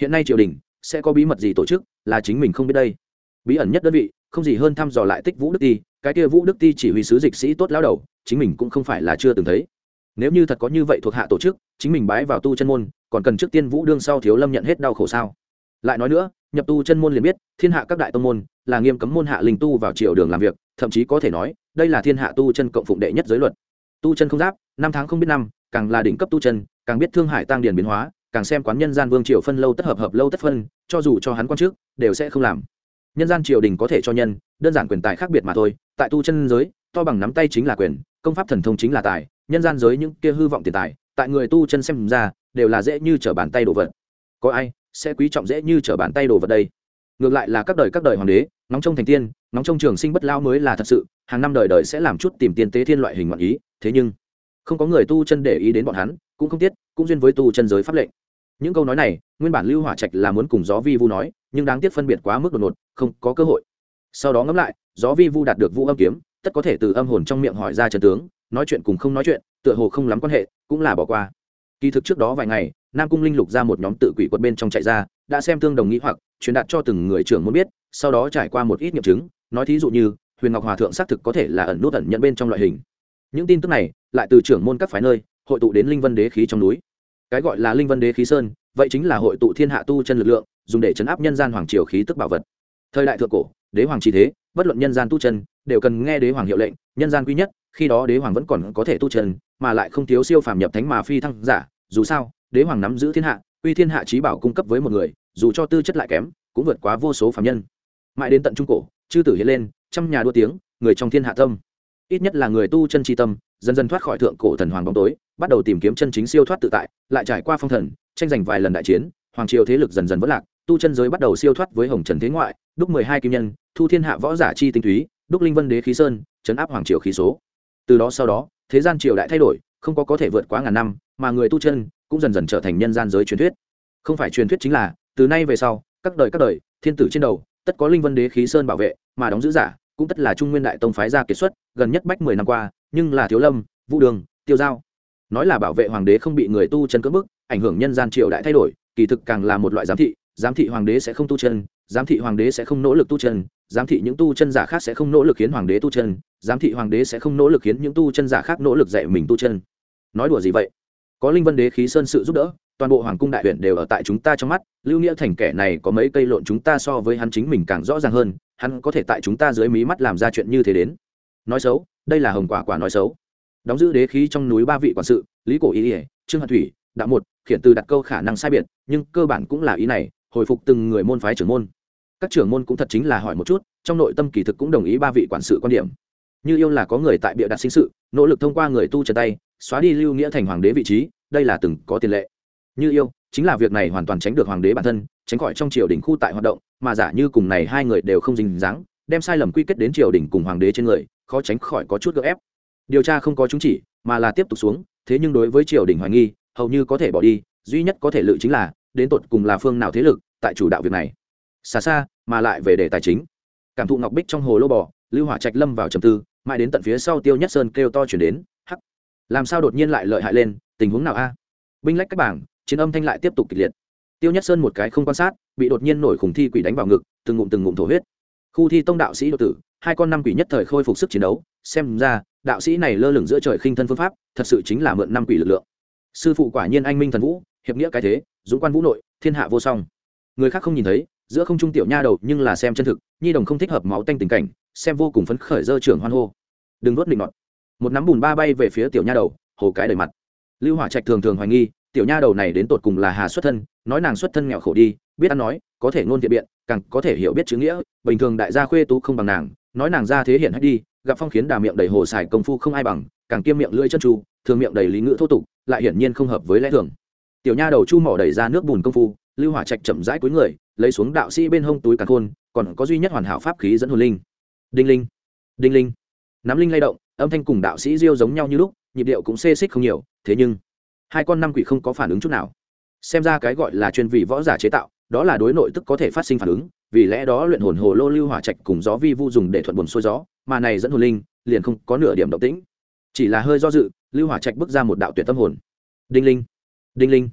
hiện nay triều đình sẽ có bí mật gì tổ chức là chính mình không biết đây. Bí ẩn nhất đơn vị, không gì hơn thăm dò lại tích vũ đức ti, cái kia vũ đức ti chỉ huy sứ dịch sĩ tốt lao đầu, chính mình cũng không phải là chưa từng thấy. Nếu như thật có như vậy thuộc hạ tổ chức, chính mình bái vào tu chân môn, còn cần trước tiên vũ đương sau thiếu lâm nhận hết đau khổ sao? Lại nói nữa, nhập tu chân môn liền biết, thiên hạ các đại tông môn là nghiêm cấm môn hạ linh tu vào triều đường làm việc, thậm chí có thể nói, đây là thiên hạ tu chân cộng phụng đệ nhất giới luật. Tu chân không giáp, năm tháng không biết năm, càng là đỉnh cấp tu chân, càng biết thương hải tăng điển biến hóa càng xem quán nhân gian vương triều phân lâu tất hợp hợp lâu tất phân, cho dù cho hắn quan trước, đều sẽ không làm. Nhân gian triều đình có thể cho nhân, đơn giản quyền tài khác biệt mà thôi, tại tu chân giới, to bằng nắm tay chính là quyền, công pháp thần thông chính là tài, nhân gian giới những kia hư vọng tiền tài, tại người tu chân xem ra, đều là dễ như trở bàn tay đồ vật. Có ai sẽ quý trọng dễ như trở bàn tay đồ vật đây? Ngược lại là các đời các đời hoàng đế, nóng trong thành tiên, nóng trong trường sinh bất lao mới là thật sự, hàng năm đời đời sẽ làm chút tìm tiên tế thiên loại hình ngoạn ý, thế nhưng không có người tu chân để ý đến bọn hắn, cũng không tiết cũng duyên với tu chân giới pháp lệnh những câu nói này, nguyên bản lưu hỏa trạch là muốn cùng gió vi vu nói, nhưng đáng tiếc phân biệt quá mức đột ngột, không có cơ hội. Sau đó ngẫm lại, gió vi vu đạt được vũ âm kiếm, tất có thể từ âm hồn trong miệng hỏi ra trần tướng, nói chuyện cùng không nói chuyện, tựa hồ không lắm quan hệ, cũng là bỏ qua. Kỳ thực trước đó vài ngày, nam cung linh lục ra một nhóm tự quỷ quật bên trong chạy ra, đã xem tương đồng nghĩ hoặc, truyền đạt cho từng người trưởng muốn biết, sau đó trải qua một ít nghiệm chứng, nói thí dụ như, huyền ngọc hòa thượng xác thực có thể là ẩn nút ẩn nhận bên trong loại hình. Những tin tức này, lại từ trưởng môn các phái nơi, hội tụ đến linh vân đế khí trong núi cái gọi là linh vân đế khí sơn, vậy chính là hội tụ thiên hạ tu chân lực lượng, dùng để chấn áp nhân gian hoàng triều khí tức bảo vật. Thời đại thượng cổ, đế hoàng chỉ thế, bất luận nhân gian tu chân, đều cần nghe đế hoàng hiệu lệnh, nhân gian quý nhất, khi đó đế hoàng vẫn còn có thể tu chân, mà lại không thiếu siêu phàm nhập thánh mà phi thăng giả, dù sao, đế hoàng nắm giữ thiên hạ uy thiên hạ trí bảo cung cấp với một người, dù cho tư chất lại kém, cũng vượt quá vô số phàm nhân. Mãi đến tận trung cổ, chư tử hiện lên, trăm nhà đua tiếng, người trong thiên hạ tâm. Ít nhất là người tu chân tri tâm dần dần thoát khỏi thượng cổ thần hoàng bóng tối, bắt đầu tìm kiếm chân chính siêu thoát tự tại, lại trải qua phong thần, tranh giành vài lần đại chiến, hoàng triều thế lực dần dần vất lạc, tu chân giới bắt đầu siêu thoát với hồng trần thế ngoại, đúc mười hai kim nhân, thu thiên hạ võ giả chi tinh túy, đúc linh vân đế khí sơn, chấn áp hoàng triều khí số. Từ đó sau đó, thế gian triều đại thay đổi, không có có thể vượt quá ngàn năm, mà người tu chân cũng dần dần trở thành nhân gian giới truyền thuyết. Không phải truyền thuyết chính là, từ nay về sau, các đời các đời, thiên tử trên đầu, tất có linh vân đế khí sơn bảo vệ, mà đóng giữ giả, cũng tất là trung nguyên đại tông phái ra kiệt xuất, gần nhất bách mười năm qua nhưng là thiếu lâm, vũ đường, tiêu giao. Nói là bảo vệ hoàng đế không bị người tu chân cưỡng bức, ảnh hưởng nhân gian triều đại thay đổi, kỳ thực càng là một loại giám thị giám thị hoàng đế sẽ không tu chân, giám thị hoàng đế sẽ không nỗ lực tu chân, giám thị những tu chân giả khác sẽ không nỗ lực khiến hoàng đế tu chân, giám thị hoàng đế sẽ không nỗ lực khiến những tu chân giả khác nỗ lực dạy mình tu chân. Nói đùa gì vậy? Có linh vân đế khí sơn sự giúp đỡ, toàn bộ hoàng cung đại huyện đều ở tại chúng ta trong mắt, lưu nghĩa thành kẻ này có mấy cây lộn chúng ta so với hắn chính mình càng rõ ràng hơn, hắn có thể tại chúng ta dưới mí mắt làm ra chuyện như thế đến nói xấu, đây là hồng quả quả nói xấu. Đóng giữ đế khí trong núi ba vị quản sự, lý cổ ý ỉa trương hận thủy đạo một, khiển từ đặt câu khả năng sai biệt, nhưng cơ bản cũng là ý này, hồi phục từng người môn phái trưởng môn. Các trưởng môn cũng thật chính là hỏi một chút, trong nội tâm kỳ thực cũng đồng ý ba vị quản sự quan điểm. Như yêu là có người tại bịa đặt sinh sự, nỗ lực thông qua người tu trần tay, xóa đi lưu nghĩa thành hoàng đế vị trí, đây là từng có tiền lệ. Như yêu, chính là việc này hoàn toàn tránh được hoàng đế bản thân, tránh khỏi trong triều đình khu tại hoạt động, mà giả như cùng này hai người đều không dính dáng, đem sai lầm quy kết đến triều đình cùng hoàng đế trên người khó tránh khỏi có chút gỡ ép. Điều tra không có chứng chỉ, mà là tiếp tục xuống, thế nhưng đối với triều đình hoài nghi, hầu như có thể bỏ đi, duy nhất có thể lự chính là, đến tột cùng là phương nào thế lực, tại chủ đạo việc này. Xa xa, mà lại về đề tài chính. Cảm thụ ngọc bích trong hồ lô bò, lưu hỏa trạch lâm vào trầm tư, mãi đến tận phía sau tiêu nhất sơn kêu to chuyển đến, hắc! Làm sao đột nhiên lại lợi hại lên, tình huống nào a? Binh lách các bảng, chiến âm thanh lại tiếp tục kịch liệt. Tiêu nhất sơn một cái không quan sát, bị đột nhiên nổi khủng thi quỷ đánh vào ngực, từng ngụm từng ngụm thổ huyết. Khu thi tông đạo sĩ đột tử hai con năm quỷ nhất thời khôi phục sức chiến đấu, xem ra, đạo sĩ này lơ lửng giữa trời khinh thân phương pháp, thật sự chính là mượn năm quỷ lực lượng. Sư phụ quả nhiên anh minh thần vũ, hiệp nghĩa cái thế, dũng quan vũ nội, thiên hạ vô song. Người khác không nhìn thấy, giữa không trung tiểu nha đầu nhưng là xem chân thực, nhi đồng không thích hợp máu tanh tình cảnh, xem vô cùng phấn khởi dơ trưởng hoan hô. Đừng nuốt định nọt. Một nắm bùn ba bay về phía tiểu nha đầu, hồ cái đầy mặt. Lưu hỏa trạch thường thường hoài nghi, tiểu nha đầu này đến tột cùng là hà xuất thân, nói nàng xuất thân nghèo khổ đi, biết ăn nói, có thể ngôn thiện biện, càng có thể hiểu biết chữ nghĩa, bình thường đại gia khuê tú không bằng nàng nói nàng ra thế hiện hết đi, gặp phong khiến đà miệng đầy hồ xài công phu không ai bằng, càng kiêm miệng lưỡi chân tru, thường miệng đầy lý ngữ thô tục, lại hiển nhiên không hợp với lẽ thường. Tiểu nha đầu chu mỏ đẩy ra nước bùn công phu, lưu hỏa trạch chậm rãi cuối người, lấy xuống đạo sĩ bên hông túi càn khôn, còn có duy nhất hoàn hảo pháp khí dẫn hồn linh. Đinh linh đinh linh. Nắm linh lay động, âm thanh cùng đạo sĩ diêu giống nhau như lúc, nhịp điệu cũng xê xích không nhiều, thế nhưng, hai con năm quỷ không có phản ứng chút nào. Xem ra cái gọi là chuyên vị võ giả chế tạo, đó là đối nội tức có thể phát sinh phản ứng vì lẽ đó luyện hồn hồ lô lưu hỏa trạch cùng gió vi vu dùng để thuận buồn xuôi gió, mà này dẫn hồn linh liền không có nửa điểm động tĩnh. Chỉ là hơi do dự, lưu hỏa trạch bước ra một đạo tuyệt tâm hồn. Đinh linh đinh linh.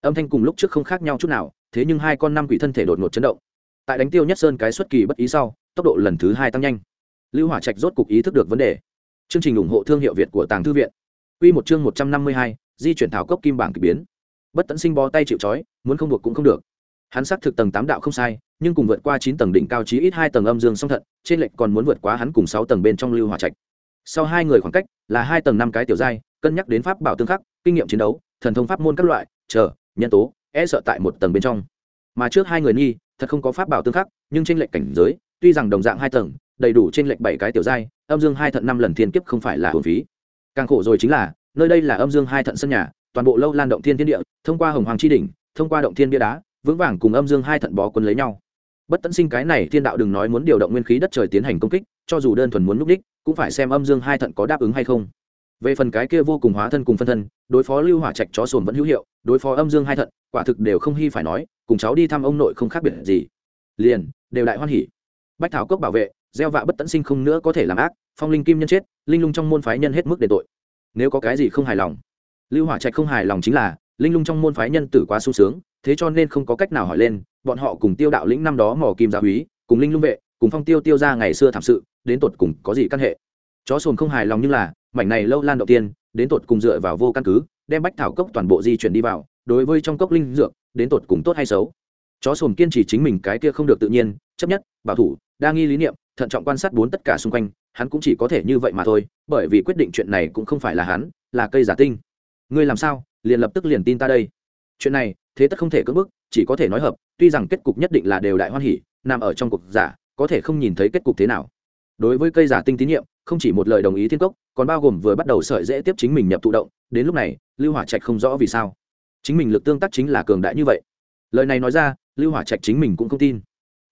Âm thanh cùng lúc trước không khác nhau chút nào, thế nhưng hai con năm quỷ thân thể đột ngột chấn động. Tại đánh tiêu nhất sơn cái xuất kỳ bất ý sau, tốc độ lần thứ hai tăng nhanh. Lưu hỏa trạch rốt cục ý thức được vấn đề. Chương trình ủng hộ thương hiệu việt của tàng thư viện. Quy một chương một trăm năm mươi hai, di chuyển thảo cốc kim bảng kỳ biến. Bất tận sinh bó tay chịu chói muốn không buộc cũng không được hắn xác thực tầng tám đạo không sai, nhưng cùng vượt qua chín tầng đỉnh cao chí ít hai tầng âm dương song thận, trên lệnh còn muốn vượt quá hắn cùng sáu tầng bên trong lưu hỏa trạch. Sau hai người khoảng cách là hai tầng năm cái tiểu giai, cân nhắc đến pháp bảo tương khắc, kinh nghiệm chiến đấu, thần thông pháp môn các loại, chờ, nhân tố e sợ tại một tầng bên trong. Mà trước hai người nghi, thật không có pháp bảo tương khắc, nhưng trên lệnh cảnh giới, tuy rằng đồng dạng hai tầng, đầy đủ trên lệnh bảy cái tiểu giai, âm dương hai thận năm lần thiên kiếp không phải là hồn phí. Càng khổ rồi chính là, nơi đây là âm dương hai thận sân nhà, toàn bộ lâu lan động thiên thiên địa, thông qua hồng hoàng chi đỉnh, thông qua động thiên bia đá vững vàng cùng âm dương hai thận bó quân lấy nhau. Bất tận sinh cái này, thiên đạo đừng nói muốn điều động nguyên khí đất trời tiến hành công kích, cho dù đơn thuần muốn núp đích, cũng phải xem âm dương hai thận có đáp ứng hay không. Về phần cái kia vô cùng hóa thân cùng phân thân, đối phó lưu hỏa trạch chó sồn vẫn hữu hiệu, đối phó âm dương hai thận, quả thực đều không hy phải nói, cùng cháu đi thăm ông nội không khác biệt gì. Liền, đều đại hoan hỉ. Bách thảo cốc bảo vệ, gieo vạ bất tận sinh không nữa có thể làm ác, phong linh kim nhân chết, linh lung trong môn phái nhân hết mức để tội. Nếu có cái gì không hài lòng, lưu hỏa trạch không hài lòng chính là, linh lung trong môn phái nhân tử quá sung sướng thế cho nên không có cách nào hỏi lên, bọn họ cùng tiêu đạo lĩnh năm đó mò kim gia húy cùng linh lung vệ, cùng phong tiêu tiêu ra ngày xưa thảm sự, đến tột cùng có gì căn hệ? Chó sồn không hài lòng nhưng là, mảnh này lâu lan đầu tiên, đến tột cùng dựa vào vô căn cứ, đem bách thảo cốc toàn bộ di chuyển đi vào, đối với trong cốc linh dược, đến tột cùng tốt hay xấu? Chó sồn kiên trì chính mình cái kia không được tự nhiên, chấp nhất, bảo thủ, đa nghi lý niệm, thận trọng quan sát bốn tất cả xung quanh, hắn cũng chỉ có thể như vậy mà thôi, bởi vì quyết định chuyện này cũng không phải là hắn, là cây giả tinh. Ngươi làm sao? Liền lập tức liền tin ta đây. Chuyện này thế tất không thể cưỡng bức, chỉ có thể nói hợp, tuy rằng kết cục nhất định là đều đại hoan hỉ, nằm ở trong cuộc giả, có thể không nhìn thấy kết cục thế nào. Đối với cây giả tinh tín nhiệm, không chỉ một lời đồng ý thiên cốc, còn bao gồm vừa bắt đầu sợi dễ tiếp chính mình nhập thụ động, đến lúc này, lưu hỏa trạch không rõ vì sao. Chính mình lực tương tác chính là cường đại như vậy. Lời này nói ra, lưu hỏa trạch chính mình cũng không tin.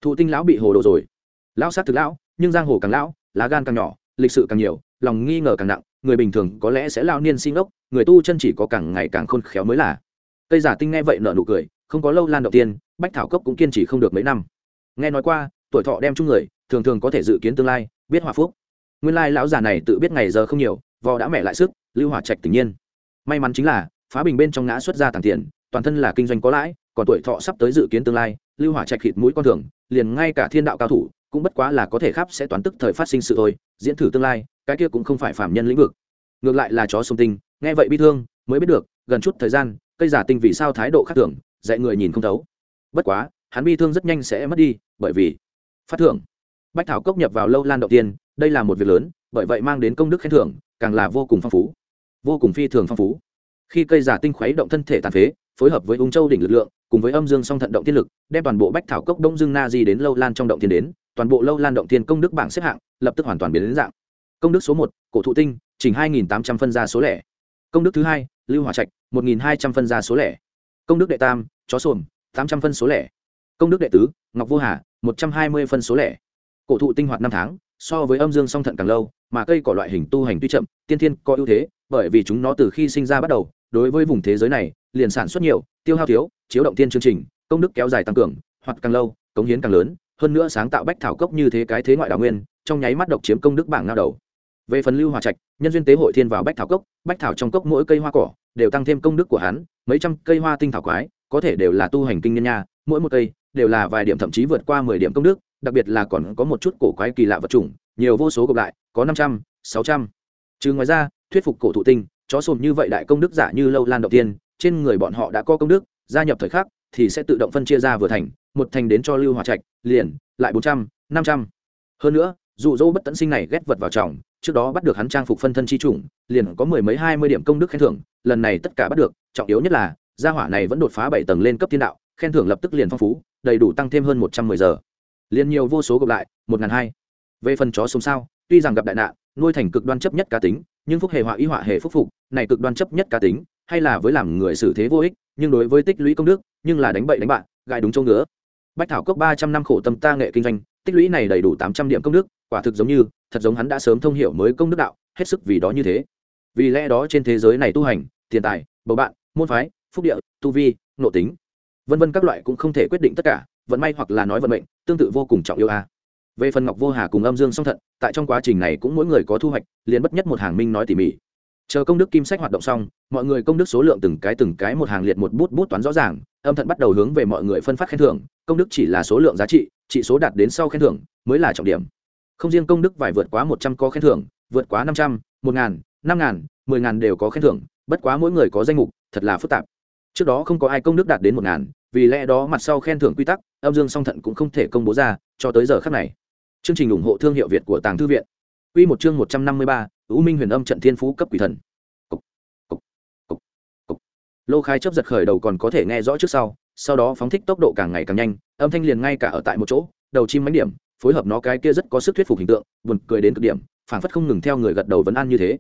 Thụ tinh lão bị hồ đồ rồi. Lão sát thực lão, nhưng giang hồ càng lão, lá gan càng nhỏ, lịch sự càng nhiều, lòng nghi ngờ càng nặng, người bình thường có lẽ sẽ lao niên sinh ốc, người tu chân chỉ có càng ngày càng khôn khéo mới là cây giả tinh nghe vậy nở nụ cười, không có lâu lan đầu tiên, bách thảo cốc cũng kiên trì không được mấy năm. Nghe nói qua, tuổi thọ đem chung người, thường thường có thể dự kiến tương lai, biết hòa phúc. Nguyên lai lão già này tự biết ngày giờ không nhiều, vò đã mẹ lại sức, lưu hỏa trạch tự nhiên. May mắn chính là, phá bình bên trong ngã xuất ra tàng tiền, toàn thân là kinh doanh có lãi, còn tuổi thọ sắp tới dự kiến tương lai, lưu hỏa trạch khịt mũi con thường, liền ngay cả thiên đạo cao thủ, cũng bất quá là có thể khắp sẽ toán tức thời phát sinh sự thôi, diễn thử tương lai, cái kia cũng không phải phạm nhân lĩnh vực. Ngược lại là chó sông tinh, nghe vậy bi thương, mới biết được, gần chút thời gian cây giả tinh vì sao thái độ khác thường, dạy người nhìn không thấu. Bất quá, hắn bi thương rất nhanh sẽ mất đi, bởi vì phát thưởng. Bách thảo cốc nhập vào lâu lan đầu tiên, đây là một việc lớn, bởi vậy mang đến công đức khen thưởng, càng là vô cùng phong phú. Vô cùng phi thường phong phú. Khi cây giả tinh khuấy động thân thể tàn phế, phối hợp với ung châu đỉnh lực lượng, cùng với âm dương song thận động tiên lực, đem toàn bộ bách thảo cốc đông dương na di đến lâu lan trong động tiên đến, toàn bộ lâu lan động tiên công đức bảng xếp hạng lập tức hoàn toàn biến đến dạng. Công đức số một, cổ thụ tinh chỉnh hai nghìn tám trăm phân ra số lẻ công đức thứ hai, lưu hỏa trạch, một nghìn hai trăm phân ra số lẻ. Công đức đệ tam, chó sồm, tám trăm phân số lẻ. Công đức đệ tứ, ngọc vô hà, một trăm hai mươi phân số lẻ. Cổ thụ tinh hoạt năm tháng, so với âm dương song thận càng lâu, mà cây cỏ loại hình tu hành tuy chậm, tiên thiên có ưu thế, bởi vì chúng nó từ khi sinh ra bắt đầu, đối với vùng thế giới này, liền sản xuất nhiều, tiêu hao thiếu, chiếu động tiên chương trình, công đức kéo dài tăng cường hoặc càng lâu, cống hiến càng lớn, hơn nữa sáng tạo bách thảo cốc như thế cái thế ngoại đào nguyên, trong nháy mắt độc chiếm công đức bảng ngao đầu về phần lưu hòa trạch, nhân duyên tế hội thiên vào bách thảo cốc, bách thảo trong cốc mỗi cây hoa cỏ đều tăng thêm công đức của hắn, mấy trăm cây hoa tinh thảo quái, có thể đều là tu hành kinh nhân nha, mỗi một cây đều là vài điểm thậm chí vượt qua mười điểm công đức, đặc biệt là còn có một chút cổ quái kỳ lạ vật chủng, nhiều vô số gộp lại, có năm trăm, sáu trăm. Trừ ngoài ra, thuyết phục cổ thụ tinh, chó sồn như vậy đại công đức giả như lâu lan đầu tiên, trên người bọn họ đã có công đức, gia nhập thời khắc thì sẽ tự động phân chia ra vừa thành, một thành đến cho lưu hòa trạch, liền, lại bốn trăm, năm trăm. Hơn nữa, dụ dỗ bất tận sinh này ghét vật vào trọng trước đó bắt được hắn trang phục phân thân chi chủng, liền có mười mấy hai mươi điểm công đức khen thưởng, lần này tất cả bắt được, trọng yếu nhất là, gia hỏa này vẫn đột phá bảy tầng lên cấp thiên đạo, khen thưởng lập tức liền phong phú, đầy đủ tăng thêm hơn một trăm mười giờ. Liền nhiều vô số gộp lại, một ngàn hai. Về phần chó sống sao, tuy rằng gặp đại nạn, nuôi thành cực đoan chấp nhất cá tính, nhưng phúc hề họa y họa hề phúc phục, này cực đoan chấp nhất cá tính, hay là với làm người xử thế vô ích, nhưng đối với tích lũy công đức, nhưng là đánh bậy đánh bạn gài đúng chỗ ngứa. Bách thảo cốc ba trăm năm khổ tâm ta nghệ kinh doanh tích lũy này đầy đủ tám trăm điểm công đức, quả thực giống như, thật giống hắn đã sớm thông hiểu mới công đức đạo, hết sức vì đó như thế. Vì lẽ đó trên thế giới này tu hành, tiền tài, bầu bạn, môn phái, phúc địa, tu vi nộ tính, vân vân các loại cũng không thể quyết định tất cả, vận may hoặc là nói vận mệnh, tương tự vô cùng trọng yêu a. Về phần ngọc vô hà cùng âm dương song thận, tại trong quá trình này cũng mỗi người có thu hoạch, liền bất nhất một hàng minh nói tỉ mỉ chờ công đức kim sách hoạt động xong, mọi người công đức số lượng từng cái từng cái một hàng liệt một bút bút toán rõ ràng, âm thận bắt đầu hướng về mọi người phân phát khen thưởng, công đức chỉ là số lượng giá trị trị số đạt đến sau khen thưởng mới là trọng điểm. Không riêng công đức phải vượt quá một trăm có khen thưởng, vượt quá năm trăm, một ngàn, năm ngàn, mười ngàn đều có khen thưởng, bất quá mỗi người có danh mục, thật là phức tạp. Trước đó không có ai công đức đạt đến một ngàn, vì lẽ đó mặt sau khen thưởng quy tắc, âm dương song thận cũng không thể công bố ra, cho tới giờ khắc này. Chương trình ủng hộ thương hiệu việt của tàng thư viện. Quy một chương một trăm năm mươi ba U Minh Huyền Âm trận thiên phú cấp quỷ thần. Cục, cục, cục, cục. Lô Khai chớp giật khởi đầu còn có thể nghe rõ trước sau, sau đó phóng thích tốc độ càng ngày càng nhanh, âm thanh liền ngay cả ở tại một chỗ, đầu chim mánh điểm, phối hợp nó cái kia rất có sức thuyết phục hình tượng, buồn cười đến cực điểm, phảng phất không ngừng theo người gật đầu vấn an như thế.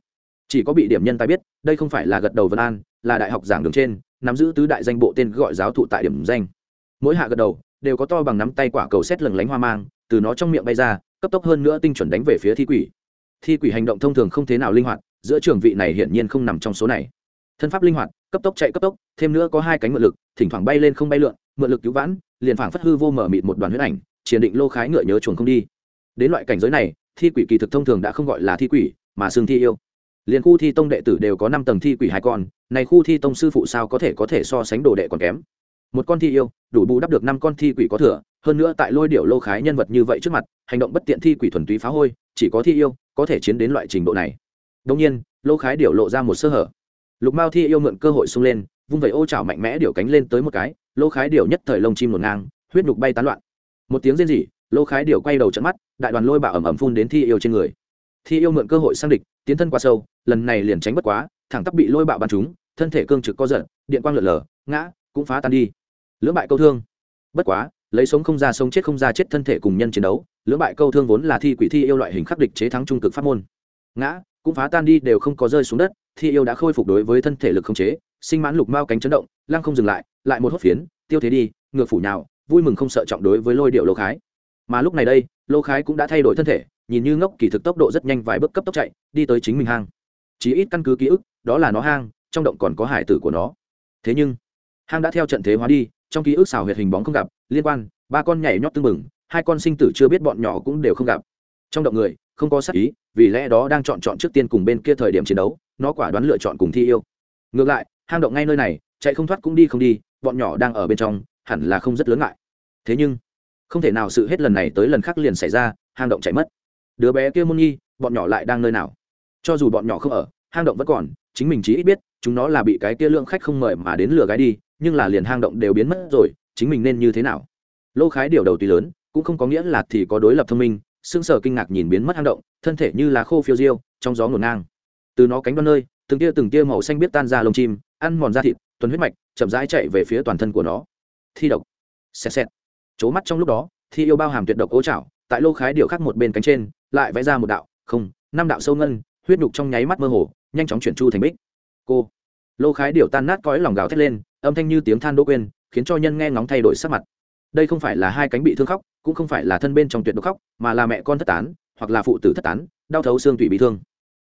Chỉ có bị điểm nhân tài biết, đây không phải là gật đầu vấn an, là đại học giảng đường trên, nắm giữ tứ đại danh bộ tên gọi giáo thụ tại điểm danh. Mỗi hạ gật đầu, đều có to bằng nắm tay quả cầu xét lừng lánh hoa mang, từ nó trong miệng bay ra, cấp tốc hơn nữa tinh chuẩn đánh về phía thi quỷ thi quỷ hành động thông thường không thế nào linh hoạt, giữa trường vị này hiển nhiên không nằm trong số này. Thân pháp linh hoạt, cấp tốc chạy cấp tốc, thêm nữa có hai cánh mượn lực, thỉnh thoảng bay lên không bay lượn, mượn lực cứu vãn, liền phảng phất hư vô mở mịt một đoàn huyết ảnh chiến định lô khái ngựa nhớ chuồng không đi. Đến loại cảnh giới này, thi quỷ kỳ thực thông thường đã không gọi là thi quỷ, mà xương thi yêu. Liền khu thi tông đệ tử đều có năm tầng thi quỷ hai con này khu thi tông sư phụ sao có thể có thể so sánh đồ đệ còn kém. Một con thi yêu, đủ bù đắp được năm con thi quỷ có thừa, hơn nữa tại lôi điệu lô khái nhân vật như vậy trước mặt, hành động bất tiện thi quỷ thuần túy phá hôi chỉ có thi yêu có thể chiến đến loại trình độ này. Đông nhiên, lô khái điều lộ ra một sơ hở. Lục mao thi yêu mượn cơ hội sung lên, vung vẩy ô chảo mạnh mẽ điều cánh lên tới một cái, lô khái điều nhất thời lông chim ngổn ngang, huyết nhục bay tán loạn. Một tiếng rên rỉ, lô khái điều quay đầu trận mắt, đại đoàn lôi bạo ẩm ẩm phun đến thi yêu trên người. Thi yêu mượn cơ hội sang địch, tiến thân qua sâu, lần này liền tránh bất quá, thẳng tắp bị lôi bạo bắn trúng, thân thể cương trực co giật, điện quang lượn lờ, ngã, cũng phá tan đi. Lưỡng bại câu thương. Bất quá, lấy sống không ra sống chết không ra chết thân thể cùng nhân chiến đấu lưỡng bại câu thương vốn là thi quỷ thi yêu loại hình khắc địch chế thắng trung cực pháp môn. Ngã, cũng phá tan đi đều không có rơi xuống đất, thi yêu đã khôi phục đối với thân thể lực không chế, sinh mãn lục mao cánh chấn động, lăng không dừng lại lại một hốt phiến, tiêu thế đi, ngược phủ nhào, vui mừng không sợ trọng đối với lôi điệu lô khái. Mà lúc này đây, lô khái cũng đã thay đổi thân thể, nhìn như ngốc kỳ thực tốc độ rất nhanh vài bước cấp tốc chạy, đi tới chính mình hang. Chỉ ít căn cứ ký ức, đó là nó hang, trong động còn có hải tử của nó. Thế nhưng, hang đã theo trận thế hóa đi, trong ký ức xào huyệt hình bóng không gặp, liên quan, ba con nhảy nhót tưng bừng hai con sinh tử chưa biết bọn nhỏ cũng đều không gặp. Trong động người, không có sắc ý, vì lẽ đó đang chọn chọn trước tiên cùng bên kia thời điểm chiến đấu, nó quả đoán lựa chọn cùng thi yêu. Ngược lại, hang động ngay nơi này, chạy không thoát cũng đi không đi, bọn nhỏ đang ở bên trong, hẳn là không rất lớn ngại. Thế nhưng, không thể nào sự hết lần này tới lần khác liền xảy ra, hang động chạy mất. Đứa bé kia môn nhi, bọn nhỏ lại đang nơi nào? Cho dù bọn nhỏ không ở, hang động vẫn còn, chính mình chỉ ít biết, chúng nó là bị cái kia lượng khách không mời mà đến lừa gái đi, nhưng là liền hang động đều biến mất rồi, chính mình nên như thế nào? Lô khái điều đầu tuy lớn cũng không có nghĩa là thì có đối lập thông minh xương sờ kinh ngạc nhìn biến mất hang động, thân thể như lá khô phiêu diêu, trong gió ngổn ngang. Từ nó cánh đoan nơi, từng tia từng tia màu xanh biết tan ra lông chim, ăn mòn da thịt, tuần huyết mạch, chậm rãi chạy về phía toàn thân của nó. Thi độc. Xẹt xẹt. Chố mắt trong lúc đó, thi yêu bao hàm tuyệt độc ố chảo tại lô khái điều khác một bên cánh trên, lại vẽ ra một đạo, không, năm đạo sâu ngân, huyết nhục trong nháy mắt mơ hồ, nhanh chóng chuyển chu thành bích. Cô. Lô khái điều tan nát cõi lòng gào thét lên, âm thanh như tiếng than đỗ quên, khiến cho nhân nghe ngóng thay đổi sắc mặt đây không phải là hai cánh bị thương khóc, cũng không phải là thân bên trong tuyệt độc khóc, mà là mẹ con thất tán, hoặc là phụ tử thất tán, đau thấu xương tủy bị thương.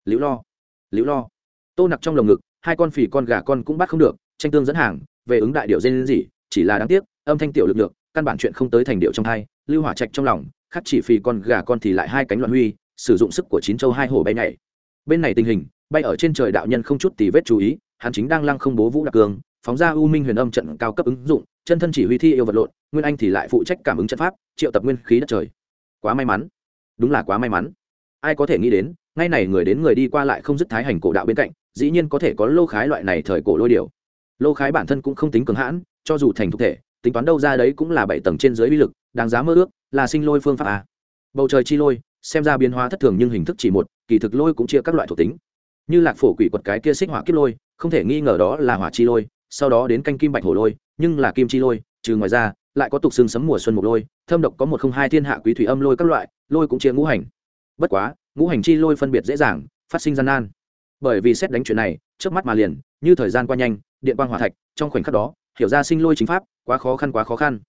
Liễu lo liễu lo. Tô nặc trong lồng ngực, hai con phì con gà con cũng bắt không được, tranh tương dẫn hàng, về ứng đại điệu dên gì chỉ là đáng tiếc, âm thanh tiểu lực lượng, căn bản chuyện không tới thành điệu trong hai, lưu hỏa trạch trong lòng, khắc chỉ phì con gà con thì lại hai cánh loạn huy, sử dụng sức của chín châu hai hồ bay nhảy. Bên này tình hình, bay ở trên trời đạo nhân không chút tì vết chú ý, hắn chính đang lăng không bố vũ đặc cường, phóng ra u minh huyền âm trận cao cấp ứng dụng, chân thân chỉ huy thi yêu vật lộn nguyên anh thì lại phụ trách cảm ứng trận pháp, triệu tập nguyên khí đất trời. Quá may mắn. Đúng là quá may mắn. Ai có thể nghĩ đến, ngay này người đến người đi qua lại không dứt thái hành cổ đạo bên cạnh, dĩ nhiên có thể có lô khái loại này thời cổ lôi điều lô khái bản thân cũng không tính cường hãn, cho dù thành thực thể, tính toán đâu ra đấy cũng là bảy tầng trên dưới uy lực, đáng giá mơ ước, là sinh lôi phương pháp à. bầu trời chi lôi, xem ra biến hóa thất thường nhưng hình thức chỉ một, kỳ thực lôi cũng chia các loại thuộc tính. Như lạc phổ quỷ quật cái kia xích hỏa kiếp lôi, không thể nghi ngờ đó là hỏa chi lôi, sau đó đến canh kim bạch hổ lôi, nhưng là kim chi lôi, trừ ngoài ra lại có tục xương sấm mùa xuân mục lôi, thâm độc có một không hai thiên hạ quý thủy âm lôi các loại, lôi cũng chia ngũ hành. Bất quá, ngũ hành chi lôi phân biệt dễ dàng, phát sinh gian nan. Bởi vì xét đánh chuyện này, trước mắt mà liền, như thời gian qua nhanh, điện quang hỏa thạch, trong khoảnh khắc đó, hiểu ra sinh lôi chính pháp, quá khó khăn quá khó khăn.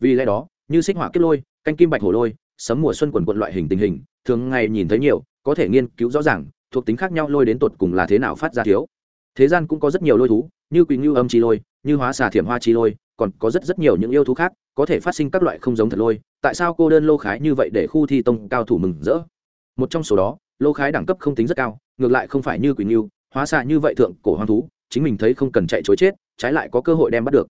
Vì lẽ đó, như xích hỏa kết lôi, canh kim bạch hổ lôi, sấm mùa xuân quần quận loại hình tình hình, thường ngày nhìn thấy nhiều, có thể nghiên cứu rõ ràng, thuộc tính khác nhau lôi đến tột cùng là thế nào phát ra thiếu. Thế gian cũng có rất nhiều lôi thú, như quỳnh ngưu âm chi lôi, như hóa xà thiểm hoa chi lôi còn có rất rất nhiều những yêu thú khác, có thể phát sinh các loại không giống thật lôi, tại sao cô đơn lô khái như vậy để khu thi tông cao thủ mừng rỡ? Một trong số đó, lô khái đẳng cấp không tính rất cao, ngược lại không phải như quỳnh yêu hóa xạ như vậy thượng cổ hoang thú, chính mình thấy không cần chạy chối chết, trái lại có cơ hội đem bắt được.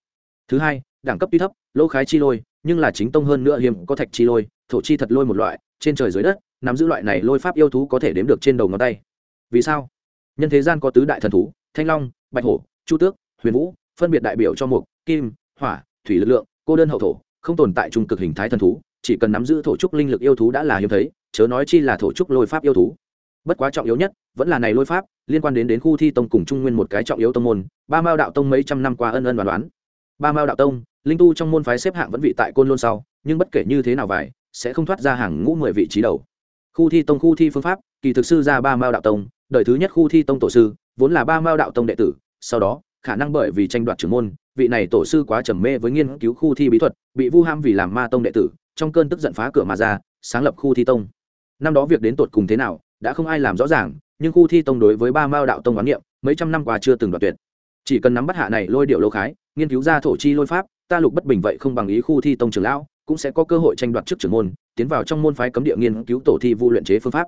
Thứ hai, đẳng cấp tuy thấp, lô khái chi lôi, nhưng là chính tông hơn nữa hiếm có thạch chi lôi, thổ chi thật lôi một loại, trên trời dưới đất, nắm giữ loại này lôi pháp yêu thú có thể đếm được trên đầu ngón tay. Vì sao? Nhân thế gian có tứ đại thần thú, thanh long, bạch hổ, chu tước, huyền vũ, phân biệt đại biểu cho mục kim hỏa, thủy lực lượng, cô đơn hậu thổ, không tồn tại trung cực hình thái thần thú, chỉ cần nắm giữ thổ trúc linh lực yêu thú đã là hiếm thấy, chớ nói chi là thổ trúc lôi pháp yêu thú. Bất quá trọng yếu nhất, vẫn là này lôi pháp, liên quan đến đến khu thi tông cùng trung nguyên một cái trọng yếu tông môn, ba mao đạo tông mấy trăm năm qua ân ân đoán đoán. Ba mao đạo tông, linh tu trong môn phái xếp hạng vẫn vị tại côn lôn sau, nhưng bất kể như thế nào vải, sẽ không thoát ra hàng ngũ mười vị trí đầu. Khu thi tông, khu thi phương pháp, kỳ thực sư ra ba mao đạo tông, đời thứ nhất khu thi tông tổ sư, vốn là ba mao đạo tông đệ tử, sau đó, khả năng bởi vì tranh đoạt trưởng môn vị này tổ sư quá trầm mê với nghiên cứu khu thi bí thuật, bị vu ham vì làm ma tông đệ tử, trong cơn tức giận phá cửa mà ra, sáng lập khu thi tông. Năm đó việc đến tột cùng thế nào, đã không ai làm rõ ràng, nhưng khu thi tông đối với ba mao đạo tông quán niệm, mấy trăm năm qua chưa từng đoạt tuyệt. Chỉ cần nắm bắt hạ này lôi điệu lô khái, nghiên cứu ra thổ chi lôi pháp, ta lục bất bình vậy không bằng ý khu thi tông trưởng lão, cũng sẽ có cơ hội tranh đoạt trước trưởng môn, tiến vào trong môn phái cấm địa nghiên cứu tổ thi vu luyện chế phương pháp.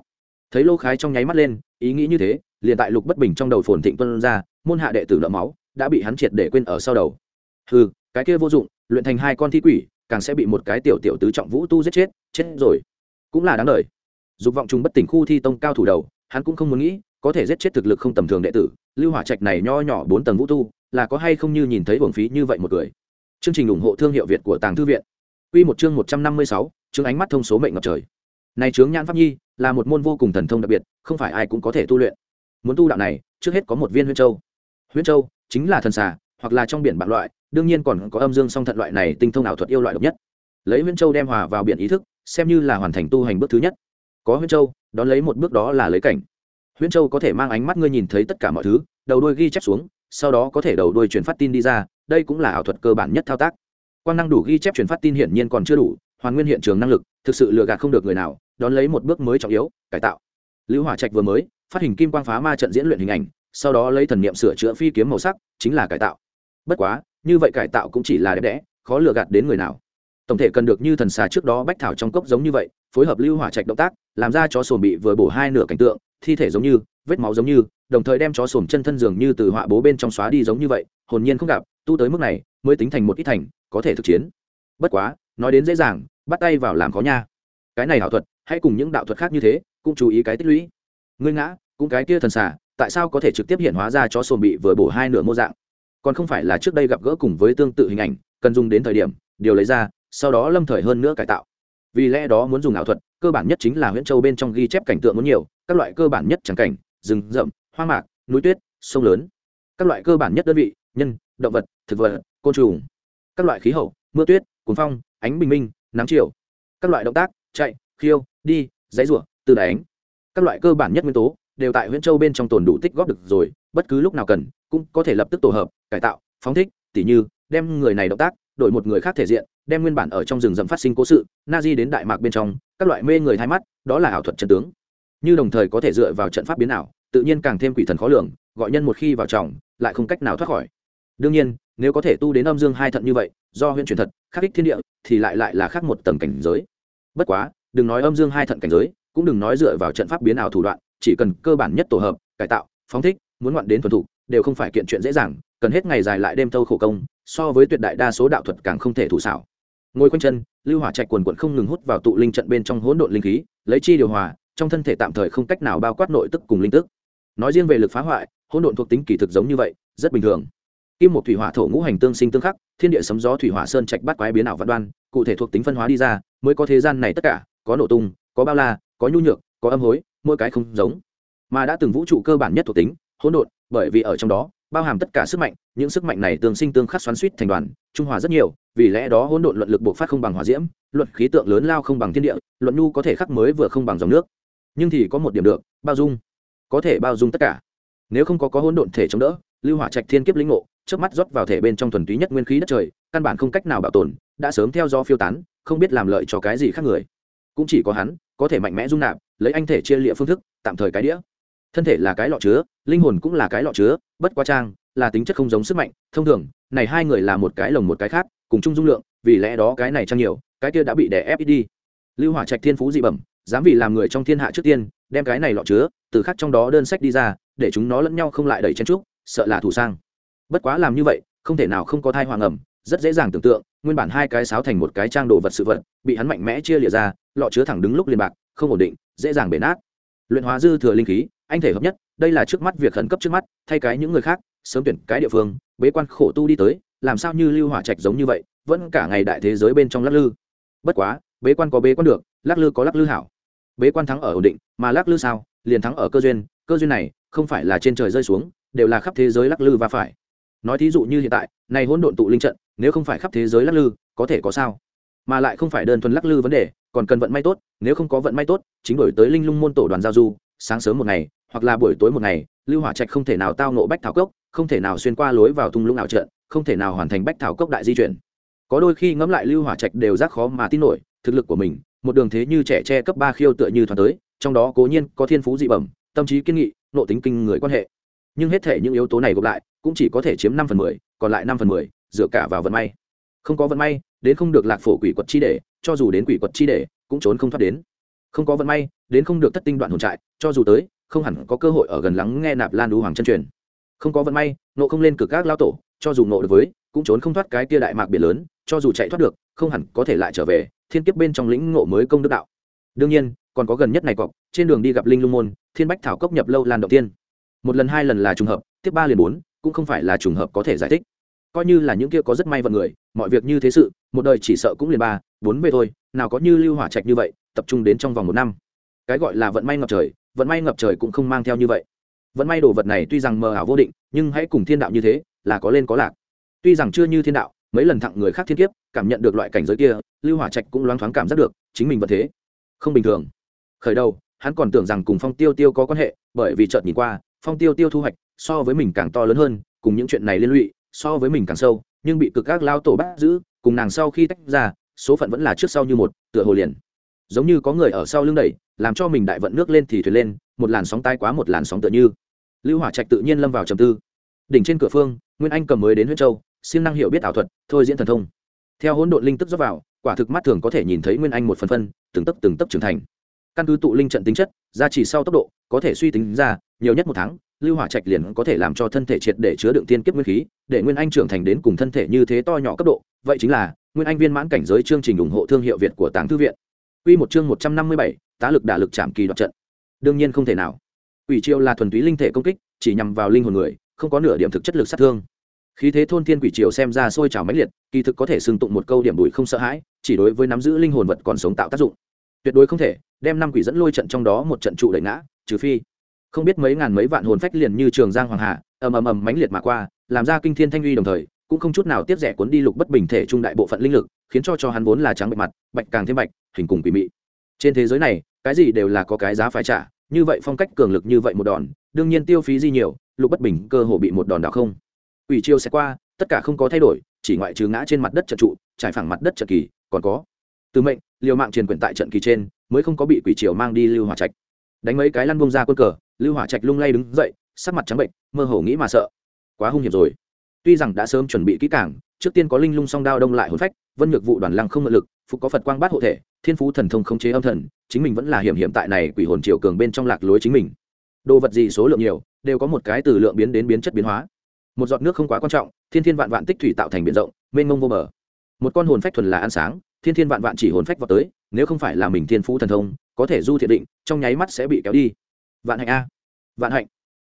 Thấy lô khái trong nháy mắt lên, ý nghĩ như thế, liền tại lục bất bình trong đầu phồn thịnh tuân ra, môn hạ đệ tử lợ máu đã bị hắn triệt để quên ở sau đầu. Hừ cái kia vô dụng luyện thành hai con thi quỷ càng sẽ bị một cái tiểu tiểu tứ trọng vũ tu giết chết chết rồi. Cũng là đáng đời dục vọng chúng bất tỉnh khu thi tông cao thủ đầu hắn cũng không muốn nghĩ có thể giết chết thực lực không tầm thường đệ tử lưu hỏa trạch này nho nhỏ bốn tầng vũ tu là có hay không như nhìn thấy uổng phí như vậy một người. Chương trình ủng hộ thương hiệu việt của tàng thư viện. Quy một chương một trăm năm mươi sáu, chương ánh mắt thông số mệnh ngập trời. Này chướng nhãn pháp nhi là một môn vô cùng thần thông đặc biệt không phải ai cũng có thể tu luyện. Muốn tu đạo này trước hết có một viên huyễn châu. Huyễn châu chính là thần xà, hoặc là trong biển bạc loại, đương nhiên còn có âm dương song thận loại này tinh thông ảo thuật yêu loại độc nhất. Lấy huyễn châu đem hòa vào biển ý thức, xem như là hoàn thành tu hành bước thứ nhất. Có huyễn châu, đón lấy một bước đó là lấy cảnh. Huyễn châu có thể mang ánh mắt ngươi nhìn thấy tất cả mọi thứ, đầu đuôi ghi chép xuống, sau đó có thể đầu đuôi truyền phát tin đi ra, đây cũng là ảo thuật cơ bản nhất thao tác. Quan năng đủ ghi chép truyền phát tin hiển nhiên còn chưa đủ, hoàn nguyên hiện trường năng lực, thực sự lừa gạt không được người nào, đón lấy một bước mới trọng yếu, cải tạo. Lữ hỏa trạch vừa mới, phát hình kim quang phá ma trận diễn luyện hình ảnh sau đó lấy thần niệm sửa chữa phi kiếm màu sắc, chính là cải tạo. Bất quá, như vậy cải tạo cũng chỉ là đẹp đẽ, khó lừa gạt đến người nào. Tổng thể cần được như thần xà trước đó bách thảo trong cốc giống như vậy, phối hợp lưu hỏa trạch động tác, làm ra chó sồn bị vừa bổ hai nửa cảnh tượng, thi thể giống như, vết máu giống như, đồng thời đem chó sồn chân thân dường như từ họa bố bên trong xóa đi giống như vậy, hồn nhiên không gặp, tu tới mức này, mới tính thành một ít thành, có thể thực chiến. Bất quá, nói đến dễ dàng, bắt tay vào làm khó nha. Cái này hảo thuật, hãy cùng những đạo thuật khác như thế, cũng chú ý cái tích lũy. Ngươi ngã, cũng cái kia thần xà tại sao có thể trực tiếp hiện hóa ra cho sồn bị vừa bổ hai nửa mô dạng? Còn không phải là trước đây gặp gỡ cùng với tương tự hình ảnh, cần dùng đến thời điểm, điều lấy ra, sau đó lâm thời hơn nữa cải tạo. Vì lẽ đó muốn dùng ảo thuật, cơ bản nhất chính là Huyễn châu bên trong ghi chép cảnh tượng muốn nhiều, các loại cơ bản nhất chẳng cảnh, rừng rậm hoa mạc, núi tuyết, sông lớn. Các loại cơ bản nhất đơn vị, nhân, động vật, thực vật, côn trùng. Các loại khí hậu, mưa tuyết cuốn phong, ánh bình minh, nắng chiều. Các loại động tác, chạy, khiêu, đi giấy rủa, từ đánh. Các loại cơ bản nhất nguyên tố đều tại huyện châu bên trong tồn đủ tích góp được rồi, bất cứ lúc nào cần, cũng có thể lập tức tổ hợp, cải tạo, phóng thích, tỉ như, đem người này động tác, đổi một người khác thể diện, đem nguyên bản ở trong rừng rậm phát sinh cố sự na di đến đại mạc bên trong, các loại mê người thay mắt, đó là ảo thuật chân tướng. Như đồng thời có thể dựa vào trận pháp biến ảo, tự nhiên càng thêm quỷ thần khó lường, gọi nhân một khi vào trọng, lại không cách nào thoát khỏi. Đương nhiên, nếu có thể tu đến âm dương hai thận như vậy, do huyện truyền thật, khắc ích thiên địa, thì lại lại là khác một tầng cảnh giới. Bất quá, đừng nói âm dương hai thận cảnh giới, cũng đừng nói dựa vào trận pháp biến ảo thủ đoạn chỉ cần cơ bản nhất tổ hợp, cải tạo, phóng thích, muốn ngoạn đến thuần thục, đều không phải kiện chuyện dễ dàng, cần hết ngày dài lại đêm thâu khổ công, so với tuyệt đại đa số đạo thuật càng không thể thủ xảo. Ngồi quanh chân, lưu hỏa trạch quần quận không ngừng hút vào tụ linh trận bên trong hỗn độn linh khí, lấy chi điều hòa, trong thân thể tạm thời không cách nào bao quát nội tức cùng linh tức. Nói riêng về lực phá hoại, hỗn độn thuộc tính kỳ thực giống như vậy, rất bình thường. Kim một thủy hỏa thổ ngũ hành tương sinh tương khắc, thiên địa sấm gió thủy hỏa sơn trạch bắt quái biến ảo văn đoan, cụ thể thuộc tính phân hóa đi ra, mới có thế gian này tất cả, có nổ tung, có bao la, có nhu nhược, có âm hối mỗi cái không giống. Mà đã từng vũ trụ cơ bản nhất thuộc tính, hỗn độn, bởi vì ở trong đó, bao hàm tất cả sức mạnh, những sức mạnh này tương sinh tương khắc xoắn suýt thành đoàn, trung hòa rất nhiều, vì lẽ đó hỗn độn luận lực bộc phát không bằng hỏa diễm, luận khí tượng lớn lao không bằng thiên địa, luận nhu có thể khắc mới vừa không bằng dòng nước. Nhưng thì có một điểm được, bao dung. Có thể bao dung tất cả. Nếu không có có hỗn độn thể chống đỡ, lưu hỏa trạch thiên kiếp linh ngộ trước mắt rót vào thể bên trong thuần túy nhất nguyên khí đất trời, căn bản không cách nào bảo tồn, đã sớm theo do phiêu tán, không biết làm lợi cho cái gì khác người. Cũng chỉ có hắn có thể mạnh mẽ dung nạp, lấy anh thể chia lịa phương thức, tạm thời cái đĩa. Thân thể là cái lọ chứa, linh hồn cũng là cái lọ chứa, bất quá trang, là tính chất không giống sức mạnh. Thông thường, này hai người là một cái lồng một cái khác, cùng chung dung lượng, vì lẽ đó cái này trang nhiều, cái kia đã bị đè ép ít đi. Lưu hỏa trạch thiên phú dị bẩm, dám vì làm người trong thiên hạ trước tiên, đem cái này lọ chứa, từ khắc trong đó đơn sách đi ra, để chúng nó lẫn nhau không lại đẩy chen trúc sợ là thủ sang. Bất quá làm như vậy, không thể nào không có thai hoàng ẩm rất dễ dàng tưởng tượng, nguyên bản hai cái sáo thành một cái trang đồ vật sự vật, bị hắn mạnh mẽ chia lìa ra, lọ chứa thẳng đứng lúc liên bạc, không ổn định, dễ dàng bể nát. Luyện hóa dư thừa linh khí, anh thể hợp nhất, đây là trước mắt việc khẩn cấp trước mắt, thay cái những người khác, sớm tuyển cái địa phương, bế quan khổ tu đi tới, làm sao như lưu hỏa trạch giống như vậy, vẫn cả ngày đại thế giới bên trong lắc lư. Bất quá, bế quan có bế quan được, lắc lư có lắc lư hảo. Bế quan thắng ở ổn định, mà lắc lư sao, liền thắng ở cơ duyên cơ duyên này không phải là trên trời rơi xuống, đều là khắp thế giới lắc lư và phải nói thí dụ như hiện tại, này hỗn độn tụ linh trận, nếu không phải khắp thế giới lắc lư, có thể có sao? Mà lại không phải đơn thuần lắc lư vấn đề, còn cần vận may tốt, nếu không có vận may tốt, chính đổi tới linh lung môn tổ đoàn giao du, sáng sớm một ngày, hoặc là buổi tối một ngày, lưu hỏa trạch không thể nào tao nộ bách thảo cốc, không thể nào xuyên qua lối vào thung lũng ảo trận, không thể nào hoàn thành bách thảo cốc đại di chuyển. Có đôi khi ngẫm lại lưu hỏa trạch đều rất khó mà tin nổi, thực lực của mình, một đường thế như trẻ tre cấp ba khiêu tựa như thoáng tới, trong đó cố nhiên có thiên phú dị bẩm, tâm trí kiên nghị nộ tính kinh người quan hệ nhưng hết thể những yếu tố này gộp lại, cũng chỉ có thể chiếm năm phần mười, còn lại năm phần mười, dựa cả vào vận may. Không có vận may, đến không được lạc phổ quỷ quật chi để, cho dù đến quỷ quật chi để, cũng trốn không thoát đến. Không có vận may, đến không được thất tinh đoạn hồn trại, cho dù tới, không hẳn có cơ hội ở gần lắng nghe nạp lan đu hoàng chân truyền. Không có vận may, nộ không lên cực các lao tổ, cho dù nộ được với, cũng trốn không thoát cái tia đại mạc biển lớn, cho dù chạy thoát được, không hẳn có thể lại trở về, thiên kiếp bên trong lĩnh ngộ mới công đức đạo. Đương nhiên, còn có gần nhất này cọc, trên đường đi gặp linh lung môn, thiên bách thảo cốc nhập lâu lan đầu tiên một lần hai lần là trùng hợp, tiếp ba liền bốn, cũng không phải là trùng hợp có thể giải thích. Coi như là những kia có rất may vận người, mọi việc như thế sự, một đời chỉ sợ cũng liền ba, bốn về thôi, nào có như lưu hỏa trạch như vậy, tập trung đến trong vòng một năm. Cái gọi là vận may ngập trời, vận may ngập trời cũng không mang theo như vậy. Vận may đồ vật này tuy rằng mờ ảo vô định, nhưng hãy cùng thiên đạo như thế, là có lên có lạc. Tuy rằng chưa như thiên đạo, mấy lần thặng người khác thiên kiếp, cảm nhận được loại cảnh giới kia, lưu hỏa trạch cũng loáng thoáng cảm giác được, chính mình vẫn thế. Không bình thường. Khởi đầu, hắn còn tưởng rằng cùng phong tiêu tiêu có quan hệ, bởi vì chợt nhìn qua phong tiêu tiêu thu hoạch, so với mình càng to lớn hơn, cùng những chuyện này liên lụy, so với mình càng sâu, nhưng bị cực các lao tổ bắt giữ, cùng nàng sau khi tách ra, số phận vẫn là trước sau như một, tựa hồ liền. Giống như có người ở sau lưng đẩy, làm cho mình đại vận nước lên thì thuyền lên, một làn sóng tai quá một làn sóng tựa như. Lưu hỏa trạch tự nhiên lâm vào trầm tư. Đỉnh trên cửa phương, nguyên anh cầm mới đến huyết châu, siêng năng hiểu biết ảo thuật, thôi diễn thần thông. Theo hỗn độn linh tức dốc vào, quả thực mắt thường có thể nhìn thấy nguyên anh một phần phân, từng tấc từng tấc trưởng thành căn cứ tụ linh trận tính chất gia trì sau tốc độ có thể suy tính ra nhiều nhất một tháng lưu hỏa trạch liền có thể làm cho thân thể triệt để chứa đựng tiên kiếp nguyên khí để nguyên anh trưởng thành đến cùng thân thể như thế to nhỏ cấp độ. Vậy chính là nguyên anh viên mãn cảnh giới chương trình ủng hộ thương hiệu việt của tàng thư viện. Quy một chương một trăm năm mươi bảy, tá lực đả lực chạm kỳ đoạt trận. Đương nhiên không thể nào. Quỷ triều là thuần túy linh thể công kích chỉ nhằm vào linh hồn người không có nửa điểm thực chất lực sát thương. Khí thế thôn thiên quỷ triều xem ra sôi trào mãnh liệt kỳ thực có thể xưng tụng một câu điểm bụi không sợ hãi chỉ đối với nắm giữ linh hồn vật còn sống tạo tác dụng tuyệt đối không thể, đem năm quỷ dẫn lôi trận trong đó một trận trụ đẩy ngã, trừ phi, không biết mấy ngàn mấy vạn hồn phách liền như trường giang hoàng hà, ầm ầm ầm mãnh liệt mà qua, làm ra kinh thiên thanh uy đồng thời, cũng không chút nào tiếp rẻ cuốn đi lục bất bình thể trung đại bộ phận linh lực, khiến cho cho hắn vốn là trắng bạch mặt, bạch càng thêm bạch, hình cùng quỷ mị. Trên thế giới này, cái gì đều là có cái giá phải trả, như vậy phong cách cường lực như vậy một đòn, đương nhiên tiêu phí di nhiều, lục bất bình cơ hồ bị một đòn đảo không. Quỷ chiêu sẽ qua, tất cả không có thay đổi, chỉ ngoại trừ ngã trên mặt đất trận trụ, trải phẳng mặt đất trận kỳ, còn có từ mệnh, liều mạng truyền quyển tại trận kỳ trên, mới không có bị quỷ triều mang đi lưu hỏa trạch. Đánh mấy cái lăn bông ra quân cờ, lưu hỏa trạch lung lay đứng dậy, sắc mặt trắng bệnh, mơ hồ nghĩ mà sợ. Quá hung hiểm rồi. Tuy rằng đã sớm chuẩn bị kỹ càng, trước tiên có linh lung song đao đông lại hồn phách, vân nhược vụ đoàn lăng không ngự lực, phục có phật quang bát hộ thể, thiên phú thần thông không chế âm thần, chính mình vẫn là hiểm hiểm tại này quỷ hồn triều cường bên trong lạc lối chính mình. Đồ vật gì số lượng nhiều, đều có một cái từ lượng biến đến biến chất biến hóa. Một giọt nước không quá quan trọng, thiên thiên vạn vạn tích thủy tạo thành biển rộng, mênh mông vô bờ. Một con hồn phách thuần là ăn sáng thiên thiên vạn vạn chỉ hồn phách vào tới, nếu không phải là mình thiên phú thần thông, có thể du thiện định, trong nháy mắt sẽ bị kéo đi. Vạn hạnh a. Vạn hạnh.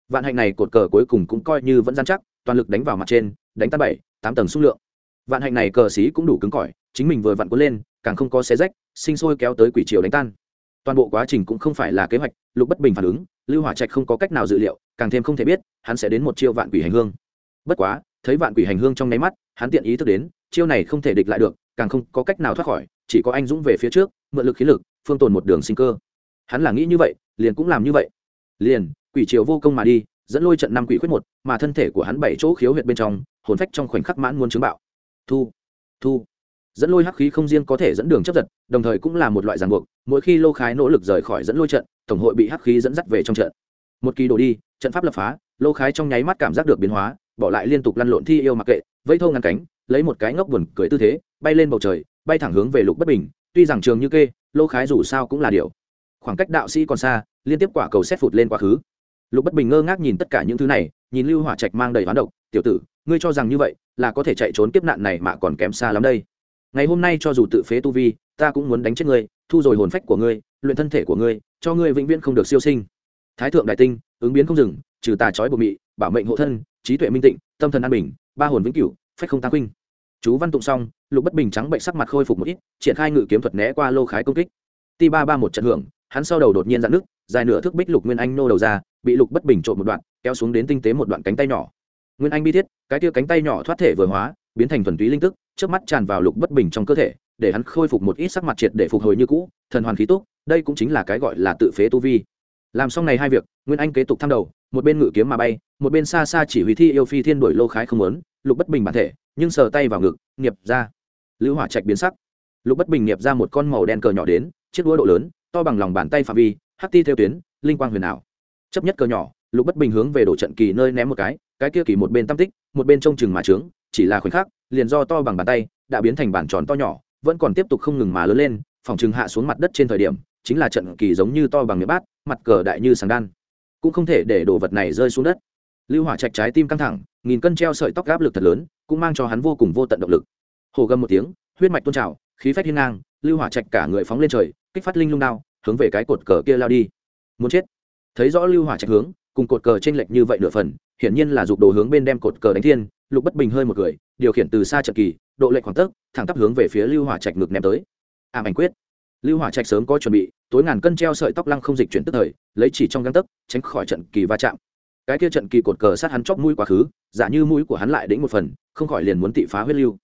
Vạn hạnh này cột cờ cuối cùng cũng coi như vẫn gian chắc, toàn lực đánh vào mặt trên, đánh tan bảy, tám tầng xung lượng. Vạn hạnh này cờ xí cũng đủ cứng cỏi, chính mình vừa vặn cuốn lên, càng không có xé rách, sinh sôi kéo tới quỷ triều đánh tan. Toàn bộ quá trình cũng không phải là kế hoạch, lục bất bình phản ứng, lưu hỏa trạch không có cách nào dự liệu, càng thêm không thể biết, hắn sẽ đến một chiêu vạn quỷ hành hương. Bất quá, thấy vạn quỷ hành hương trong nháy mắt, hắn tiện ý thức đến, chiêu này không thể địch lại được càng không có cách nào thoát khỏi, chỉ có anh dũng về phía trước, mượn lực khí lực, phương tồn một đường sinh cơ. Hắn là nghĩ như vậy, liền cũng làm như vậy. Liền, quỷ triều vô công mà đi, dẫn lôi trận năm quỷ khuyết một, mà thân thể của hắn bảy chỗ khiếu huyệt bên trong, hồn phách trong khoảnh khắc mãn muốn chứng bạo. Thu thu. Dẫn lôi hắc khí không riêng có thể dẫn đường chấp giật, đồng thời cũng là một loại ràng buộc, mỗi khi lô khái nỗ lực rời khỏi dẫn lôi trận, tổng hội bị hắc khí dẫn dắt về trong trận. Một kỳ đổ đi, trận pháp lập phá, lô khái trong nháy mắt cảm giác được biến hóa, bỏ lại liên tục lăn lộn thi yêu mặc kệ, vây thô ngăn cánh, lấy một cái ngốc buồn cười tư thế bay lên bầu trời, bay thẳng hướng về lục bất bình, tuy rằng trường như kê lô khái dù sao cũng là điều. Khoảng cách đạo sĩ còn xa, liên tiếp quả cầu xét phụt lên quá khứ. Lục bất bình ngơ ngác nhìn tất cả những thứ này, nhìn lưu hỏa trạch mang đầy hoán độc, tiểu tử, ngươi cho rằng như vậy là có thể chạy trốn kiếp nạn này mà còn kém xa lắm đây. Ngày hôm nay cho dù tự phế tu vi, ta cũng muốn đánh chết ngươi, thu rồi hồn phách của ngươi, luyện thân thể của ngươi, cho ngươi vĩnh viễn không được siêu sinh. Thái thượng đại tinh, ứng biến không dừng, trừ tà trói bộ mị, bảo mệnh hộ thân, trí tuệ minh tịnh, tâm thần an bình, ba hồn vĩnh cửu, phách không tăng huynh chú văn tụng xong, lục bất bình trắng bệnh sắc mặt khôi phục một ít, triển khai ngự kiếm thuật né qua lô khái công kích. Ti ba ba một trận hưởng, hắn sau đầu đột nhiên dạn nước dài nửa thước bích lục nguyên anh nô đầu ra, bị lục bất bình trộn một đoạn, kéo xuống đến tinh tế một đoạn cánh tay nhỏ. Nguyên anh bi thiết, cái tia cánh tay nhỏ thoát thể vừa hóa, biến thành thuần túy linh tức trước mắt tràn vào lục bất bình trong cơ thể, để hắn khôi phục một ít sắc mặt triệt để phục hồi như cũ, thần hoàn khí túc, đây cũng chính là cái gọi là tự phế tu vi. Làm xong này hai việc, nguyên anh kế tục thăm đầu một bên ngự kiếm mà bay một bên xa xa chỉ huy thi yêu phi thiên đổi lô khái không lớn, lục bất bình bản thể nhưng sờ tay vào ngực nghiệp ra. Lữ hỏa trạch biến sắc. Lục bất bình nghiệp ra một con màu đen cờ nhỏ đến chiếc đũa độ lớn to bằng lòng bàn tay phạm vi hắc ti theo tuyến linh quang huyền ảo. Chấp nhất cờ nhỏ lục bất bình hướng về đổ trận kỳ nơi ném một cái cái kia kỳ một bên tam tích một bên trông chừng mà trướng chỉ là khoảnh khắc liền do to bằng bàn tay đã biến thành bản tròn to nhỏ vẫn còn tiếp tục không ngừng mà lớn lên phòng chừng hạ xuống mặt đất trên thời điểm chính là trận kỳ giống như to bằng miệng bát mặt cờ đại như sàng đan cũng không thể để đồ vật này rơi xuống đất. Lưu hỏa trạch trái tim căng thẳng, nghìn cân treo sợi tóc gáp lực thật lớn, cũng mang cho hắn vô cùng vô tận động lực. Hồ gầm một tiếng, huyết mạch tôn trào, khí phách hiên ngang, lưu hỏa trạch cả người phóng lên trời, kích phát linh lung đao, hướng về cái cột cờ kia lao đi. Muốn chết. Thấy rõ lưu hỏa trạch hướng, cùng cột cờ trên lệch như vậy nửa phần, hiển nhiên là dục đồ hướng bên đem cột cờ đánh thiên, lục bất bình hơi một người, điều khiển từ xa trận kỳ, độ lệch khoảng tấc thẳng tắp hướng về phía lưu hỏa trạch ngược ném tới. Ảm ảnh quyết lưu hỏa trạch sớm có chuẩn bị, tối ngàn cân treo sợi tóc lăng không dịch chuyển tức thời, lấy chỉ trong găng tấc, tránh khỏi trận kỳ va chạm. Cái kia trận kỳ cột cờ sát hắn chóp mũi quá khứ, giả như mũi của hắn lại đĩnh một phần, không khỏi liền muốn tị phá huyết lưu.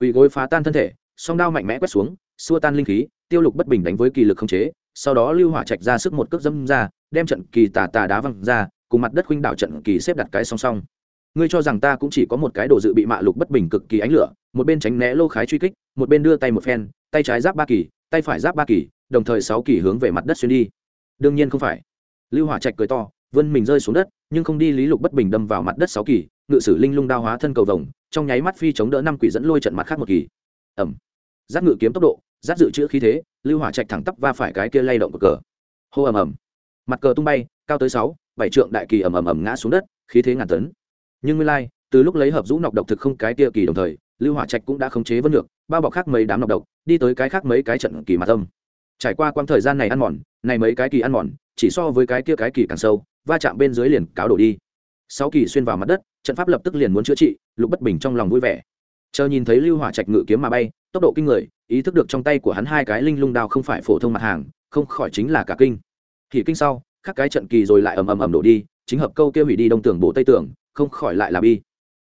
Ủy gối phá tan thân thể, song đao mạnh mẽ quét xuống, xua tan linh khí, tiêu lục bất bình đánh với kỳ lực không chế, sau đó lưu hỏa trạch ra sức một cước dâm ra, đem trận kỳ tà tà đá văng ra, cùng mặt đất khuynh đảo trận kỳ xếp đặt cái song song. Ngươi cho rằng ta cũng chỉ có một cái đồ dự bị mạ lục bất bình cực kỳ ánh lửa, một bên tránh né lô khái truy kích, một bên đưa tay một phen, tay trái giáp ba kỳ tay phải giáp ba kỳ, đồng thời sáu kỳ hướng về mặt đất xuyên đi. Đương nhiên không phải. Lưu hỏa trạch cười to, vươn mình rơi xuống đất, nhưng không đi lý lục bất bình đâm vào mặt đất sáu kỳ, ngự sử linh lung đao hóa thân cầu vồng, trong nháy mắt phi chống đỡ năm quỷ dẫn lôi trận mặt khác một kỳ. Ẩm giáp ngự kiếm tốc độ, giáp dự trữ khí thế, lưu hỏa trạch thẳng tắp va phải cái kia lay động cờ. Hô ầm ầm. Mặt cờ tung bay, cao tới sáu, bảy trượng đại kỳ ầm ầm ầm ngã xuống đất, khí thế ngàn tấn. Nhưng nguyên lai, từ lúc lấy hợp rũ nọc độc thực không cái kia kỳ đồng thời lưu hỏa trạch cũng đã khống chế vân được bao bọc khác mấy đám nọc độc, đi tới cái khác mấy cái trận kỳ mặt tâm. Trải qua quãng thời gian này ăn mòn, này mấy cái kỳ ăn mòn, chỉ so với cái kia cái kỳ càng sâu, va chạm bên dưới liền cáo đổ đi. Sáu kỳ xuyên vào mặt đất, trận pháp lập tức liền muốn chữa trị, lục bất bình trong lòng vui vẻ. Chờ nhìn thấy lưu hỏa trạch ngự kiếm mà bay, tốc độ kinh người, ý thức được trong tay của hắn hai cái linh lung đao không phải phổ thông mặt hàng, không khỏi chính là cả kinh. Thì kinh sau, các cái trận kỳ rồi lại ầm ầm ầm đổ đi, chính hợp câu kia hủy đi đông tường bộ tây tường, không khỏi lại là bi.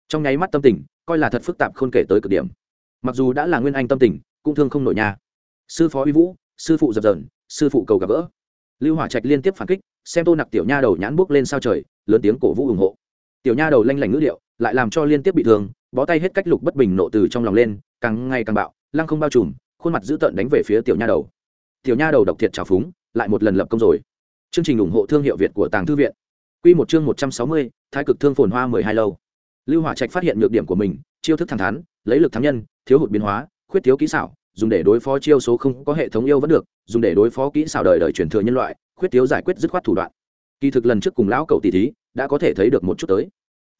Trong nháy mắt tâm tình coi là thật phức tạp không kể tới cực điểm. Mặc dù đã là nguyên anh tâm tình cũng thương không nổi nhà. sư phó uy vũ sư phụ dập dờn sư phụ cầu gặp gỡ. Lưu hỏa trạch liên tiếp phản kích xem tô nặc tiểu nha đầu nhãn bước lên sao trời lớn tiếng cổ vũ ủng hộ. Tiểu nha đầu lanh lảnh ngữ điệu lại làm cho liên tiếp bị thương bó tay hết cách lục bất bình nộ từ trong lòng lên càng ngày càng bạo lăng không bao trùm khuôn mặt dữ tợn đánh về phía tiểu nha đầu. Tiểu nha đầu độc thiệt trào phúng lại một lần lập công rồi. Chương trình ủng hộ thương hiệu việt của tàng thư viện. Quy một chương một trăm sáu mươi, Thái cực thương phồn hoa mười hai lâu. Lưu Hỏa Trạch phát hiện nhược điểm của mình, chiêu thức thẳng thắn, lấy lực thắng nhân, thiếu hụt biến hóa, khuyết thiếu kỹ xảo, dùng để đối phó chiêu số không có hệ thống yêu vẫn được, dùng để đối phó kỹ xảo đời đời truyền thừa nhân loại, khuyết thiếu giải quyết dứt khoát thủ đoạn. Kỳ thực lần trước cùng lão cậu tỷ thí, đã có thể thấy được một chút tới.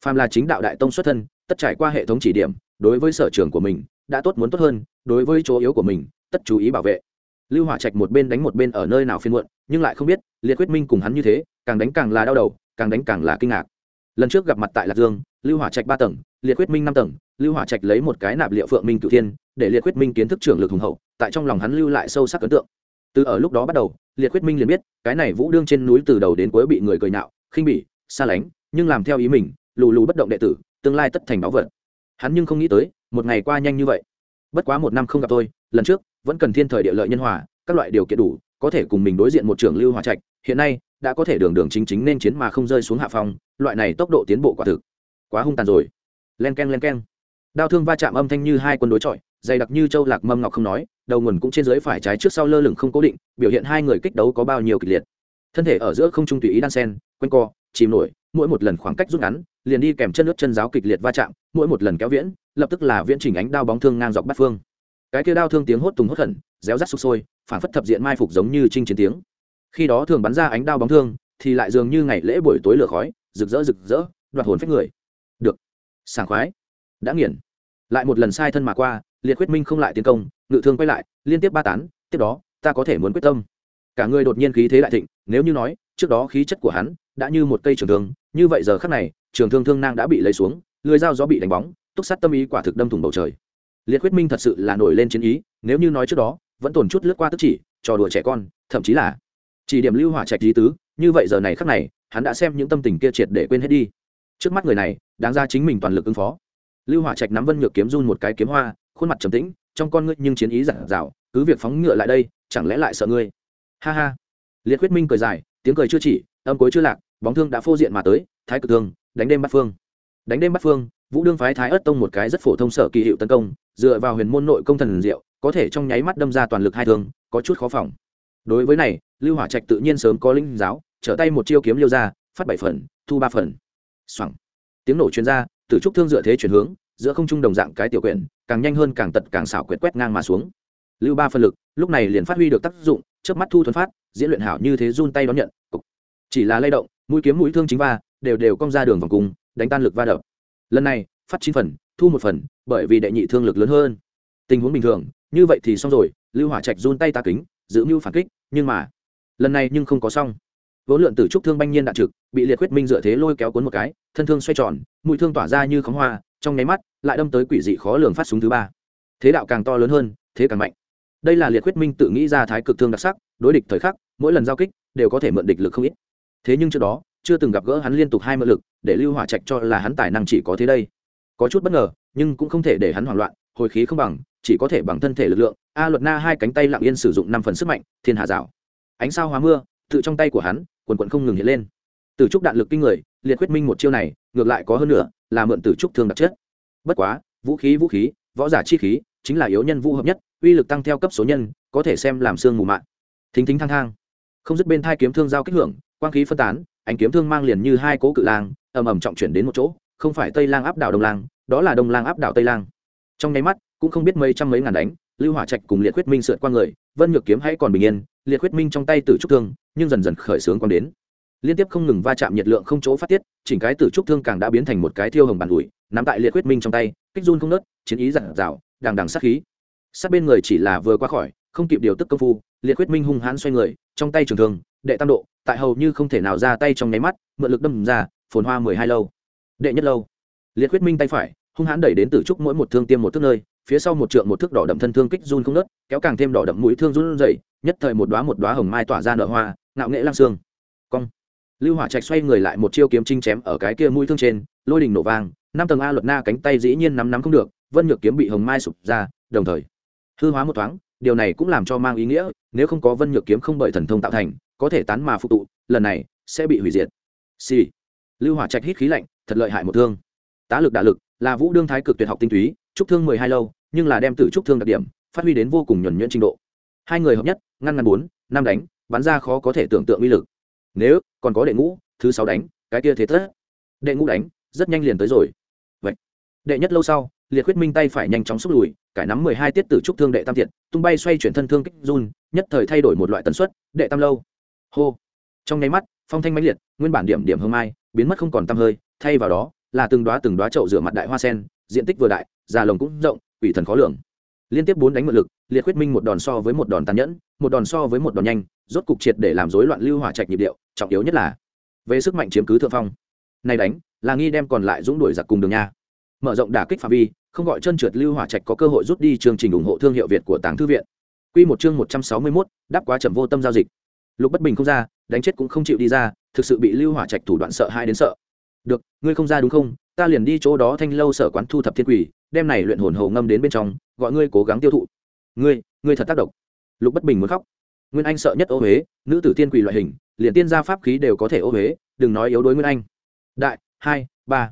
Phàm là chính đạo đại tông xuất thân, tất trải qua hệ thống chỉ điểm, đối với sở trường của mình, đã tốt muốn tốt hơn, đối với chỗ yếu của mình, tất chú ý bảo vệ. Lưu Hỏa Trạch một bên đánh một bên ở nơi nào phiên muộn, nhưng lại không biết, Liệt Quyết Minh cùng hắn như thế, càng đánh càng là đau đầu, càng đánh càng là kinh ngạc lần trước gặp mặt tại lạc dương, lưu hỏa trạch ba tầng, liệt quyết minh năm tầng, lưu hỏa trạch lấy một cái nạp liệu phượng minh cửu thiên, để liệt quyết minh kiến thức trưởng lực hùng hậu, tại trong lòng hắn lưu lại sâu sắc ấn tượng. Từ ở lúc đó bắt đầu, liệt quyết minh liền biết, cái này vũ đương trên núi từ đầu đến cuối bị người cười nhạo, khinh bỉ, xa lánh, nhưng làm theo ý mình, lù lù bất động đệ tử, tương lai tất thành báu vật. Hắn nhưng không nghĩ tới, một ngày qua nhanh như vậy. Bất quá một năm không gặp tôi lần trước, vẫn cần thiên thời địa lợi nhân hòa, các loại điều kiện đủ, có thể cùng mình đối diện một trưởng lưu hỏa trạch, hiện nay đã có thể đường đường chính chính nên chiến mà không rơi xuống hạ phong, loại này tốc độ tiến bộ quả thực quá hung tàn rồi. Len k e n len k e n đao thương va chạm âm thanh như hai quân đối chọi, dày đặc như châu lạc mâm ngọc không nói, đầu nguồn cũng trên dưới phải trái trước sau lơ lửng không cố định, biểu hiện hai người kích đấu có bao nhiêu kịch liệt. Thân thể ở giữa không trung tùy ý đan sen, quanh co, chìm nổi, mỗi một lần khoảng cách rút ngắn, liền đi kèm chân nước chân giáo kịch liệt va chạm, mỗi một lần kéo viễn, lập tức là viễn chỉnh ánh đao bóng thương ngang dọc bát phương. Cái kia đao thương tiếng hốt tùng hốt khẩn réo rắt sụp sôi, phản phất thập diện mai phục giống như trinh chiến tiếng khi đó thường bắn ra ánh đao bóng thương, thì lại dường như ngày lễ buổi tối lửa khói, rực rỡ rực rỡ, đoạt hồn phách người. Được. Sảng khoái. Đã nghiền. Lại một lần sai thân mà qua, liệt quyết minh không lại tiến công, ngự thương quay lại, liên tiếp ba tán, tiếp đó, ta có thể muốn quyết tâm. Cả người đột nhiên khí thế đại thịnh, nếu như nói, trước đó khí chất của hắn đã như một cây trường thương, như vậy giờ khắc này, trường thương thương nang đã bị lấy xuống, lưới dao gió bị đánh bóng, túc sát tâm ý quả thực đâm thủng bầu trời. Liệt quyết minh thật sự là nổi lên chiến ý, nếu như nói trước đó, vẫn tồn chút lướt qua tức chỉ, trò đùa trẻ con, thậm chí là chỉ điểm lưu hỏa trạch lý tứ, như vậy giờ này khắc này, hắn đã xem những tâm tình kia triệt để quên hết đi. Trước mắt người này, đáng ra chính mình toàn lực ứng phó. Lưu hỏa trạch nắm vân nhược kiếm run một cái kiếm hoa, khuôn mặt trầm tĩnh, trong con ngươi nhưng chiến ý giả dào cứ việc phóng ngựa lại đây, chẳng lẽ lại sợ ngươi? Ha ha. Liệt huyết minh cười dài, tiếng cười chưa chỉ, âm cuối chưa lạc, bóng thương đã phô diện mà tới, thái cực thương, đánh đêm bắt phương. Đánh đêm bắt phương, vũ đương phái thái ất tông một cái rất phổ thông sở kỳ hiệu tấn công, dựa vào huyền môn nội công thần diệu, có thể trong nháy mắt đâm ra toàn lực hai thương, có chút khó phòng đối với này, lưu hỏa trạch tự nhiên sớm có linh giáo, trở tay một chiêu kiếm liêu ra, phát bảy phần, thu ba phần. Xoẳng tiếng nổ chuyên r a tử trúc thương dựa thế chuyển hướng, giữa không trung đồng dạng cái tiểu quyển, càng nhanh hơn càng tật càng xảo quyệt quét ngang mà xuống. Lưu ba phân lực, lúc này liền phát huy được tác dụng trước mắt thu thuần phát, diễn luyện hảo như thế run tay đón nhận chỉ là lay động, mũi kiếm mũi thương chính va, đều đều cong ra đường vòng cung, đánh tan lực va đập. Lần này, phát chín phần, thu một phần, bởi vì đệ nhị thương lực lớn hơn. Tình huống bình thường, như vậy thì xong rồi, lưu hỏa trạch run tay ta kính giữ mưu phản kích, nhưng mà, lần này nhưng không có xong. Vốn lượn tử trúc thương banh nhiên đạn trực, bị liệt huyết minh dựa thế lôi kéo cuốn một cái, thân thương xoay tròn, mũi thương tỏa ra như khóng hoa, trong nháy mắt, lại đâm tới quỷ dị khó lường phát súng thứ ba. Thế đạo càng to lớn hơn, thế càng mạnh. Đây là liệt huyết minh tự nghĩ ra thái cực thương đặc sắc, đối địch thời khắc, mỗi lần giao kích, đều có thể mượn địch lực không ít. Thế nhưng trước đó, chưa từng gặp gỡ hắn liên tục hai mượn lực, để lưu hỏa trạch cho là hắn tài năng chỉ có thế đây. Có chút bất ngờ, nhưng cũng không thể để hắn hoảng loạn, hồi khí không bằng, chỉ có thể bằng thân thể lực lượng a luật na hai cánh tay lặng yên sử dụng năm phần sức mạnh, thiên hạ Rào. Ánh sao hóa mưa, tự trong tay của hắn, quần quần không ngừng hiện lên. Từ trúc đạn lực kinh người, liệt quyết minh một chiêu này, ngược lại có hơn nữa là mượn từ trúc thương đặc chất. Bất quá, vũ khí vũ khí, võ giả chi khí, chính là yếu nhân vũ hợp nhất, uy lực tăng theo cấp số nhân, có thể xem làm xương mù mạng thính thính thang thang. Không dứt bên thai kiếm thương giao kích hưởng, quang khí phân tán, ánh kiếm thương mang liền như hai cố cự lang, ầm ầm trọng chuyển đến một chỗ, không phải tây lang áp đảo đông lang, đó là đông lang áp đảo tây lang. Trong nháy mắt, cũng không biết mấy trăm mấy ngàn đánh lưu hỏa trạch cùng liệt huyết minh sượt qua người, vân nhược kiếm hãy còn bình yên, liệt huyết minh trong tay tử trúc thương, nhưng dần dần khởi sướng quang đến. Liên tiếp không ngừng va chạm nhiệt lượng không chỗ phát tiết, chỉnh cái tử trúc thương càng đã biến thành một cái thiêu hồng bàn ủi, nắm tại liệt huyết minh trong tay, kích run không nớt, chiến ý giản rào đằng đằng sát khí. Sát bên người chỉ là vừa qua khỏi, không kịp điều tức công phu, liệt huyết minh hung hãn xoay người, trong tay trường thương, đệ tam độ, tại hầu như không thể nào ra tay trong nháy mắt, mượn lực đâm ra, phồn hoa mười hai lâu. Đệ nhất lâu. Liệt huyết minh tay phải, hung hãn đẩy đến tử trúc mỗi một thương tiêm một thước nơi phía sau một trượng một thước đỏ đậm thân thương kích run không nớt, kéo càng thêm đỏ đậm mũi thương run rẩy, nhất thời một đóa một đóa hồng mai tỏa ra nở hoa, ngạo nghệ lang xương. Cong. Lưu hỏa trạch xoay người lại một chiêu kiếm chinh chém ở cái kia mũi thương trên, lôi đình nổ vang, năm tầng a luật na cánh tay dĩ nhiên nắm nắm không được, vân nhược kiếm bị hồng mai sụp ra, đồng thời, hư hóa một thoáng, điều này cũng làm cho mang ý nghĩa, nếu không có vân nhược kiếm không bởi thần thông tạo thành, có thể tán mà phục tụ, lần này sẽ bị hủy diệt. Xì、sì. lưu hỏa trạch hít khí lạnh, thật lợi hại một thương. Tá lực đả lực, là vũ đương thái cực tuyệt học tinh túy trúc thương mười hai lâu nhưng là đem tử trúc thương đặc điểm, phát huy đến vô cùng nhuẩn nhuyễn trình độ. Hai người hợp nhất, ngăn ngăn bốn, năm đánh, bắn ra khó có thể tưởng tượng uy lực. Nếu, còn có đệ ngũ, thứ sáu đánh, cái kia thế tất. Đệ ngũ đánh, rất nhanh liền tới rồi. Vậy, đệ nhất lâu sau, liệt huyết minh tay phải nhanh chóng xúc lùi, cải nắm mười hai tiết tử trúc thương đệ tam thiệt tung bay xoay chuyển thân thương kích run, nhất thời thay đổi một loại tần suất, đệ tam lâu. Hô. Trong nháy mắt, phong thanh mãnh liệt, nguyên bản điểm điểm hương mai, biến mất không còn tăm hơi, thay vào đó, là từng đoá từng đoá trậu rửa mặt đại hoa sen, diện tích vừa đại, già lồng cũng rộng quỷ thần khó lường. Liên tiếp bốn đánh mượn lực liệt huyết minh một đòn so với một đòn tàn nhẫn một đòn so với một đòn nhanh rốt cục triệt để làm rối loạn lưu hỏa trạch nhịp điệu trọng yếu nhất là về sức mạnh chiếm cứ thượng phong. Này đánh là nghi đem còn lại dũng đuổi giặc cùng đường nha. Mở rộng đả kích phạm vi không gọi chân trượt lưu hỏa trạch có cơ hội rút đi chương trình ủng hộ thương hiệu việt của tàng thư viện. Quy một chương một trăm sáu mươi 161, đáp quá chậm vô tâm giao dịch. Lục bất bình không ra đánh chết cũng không chịu đi ra thực sự bị lưu hỏa trạch thủ đoạn sợ hai đến sợ. Được ngươi không ra đúng không? Ta liền đi chỗ đó thanh lâu sở quán thu thập thiên quỷ đem này luyện hồn hồ ngâm đến bên trong, gọi ngươi cố gắng tiêu thụ. Ngươi ngươi thật tác động. Lục bất bình muốn khóc. Nguyên anh sợ nhất ô huế, nữ tử tiên quỷ loại hình, liền tiên gia pháp khí đều có thể ô huế, đừng nói yếu đối nguyên anh. Đại, hai, ba.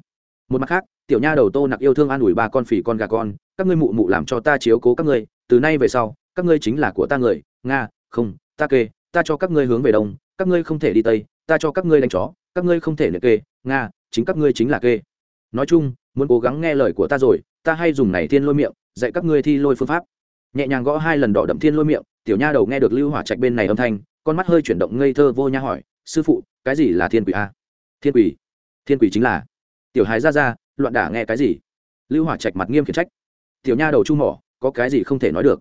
Một mặt khác, tiểu nha đầu tô nặc yêu thương an ủi ba con phỉ con gà con, các ngươi mụ mụ làm cho ta chiếu cố các ngươi, từ nay về sau, các ngươi chính là của ta người, nga, không, ta kê, ta cho các ngươi hướng về đông, các ngươi không thể đi tây, ta cho các ngươi đánh chó, các ngươi không thể nệ kê, nga, chính các ngươi chính là kê. Nói chung, muốn cố gắng nghe lời của ta rồi ta hay dùng này thiên lôi miệng, dạy các ngươi thi lôi phương pháp. Nhẹ nhàng gõ hai lần đỏ đậm thiên lôi miệng, tiểu nha đầu nghe được lưu hỏa trạch bên này âm thanh, con mắt hơi chuyển động ngây thơ vô nha hỏi, sư phụ, cái gì là thiên quỷ a? Thiên quỷ? Thiên quỷ chính là tiểu hài ra ra, loạn đả nghe cái gì? Lưu hỏa trạch mặt nghiêm khiển trách. Tiểu nha đầu chu mỏ, có cái gì không thể nói được?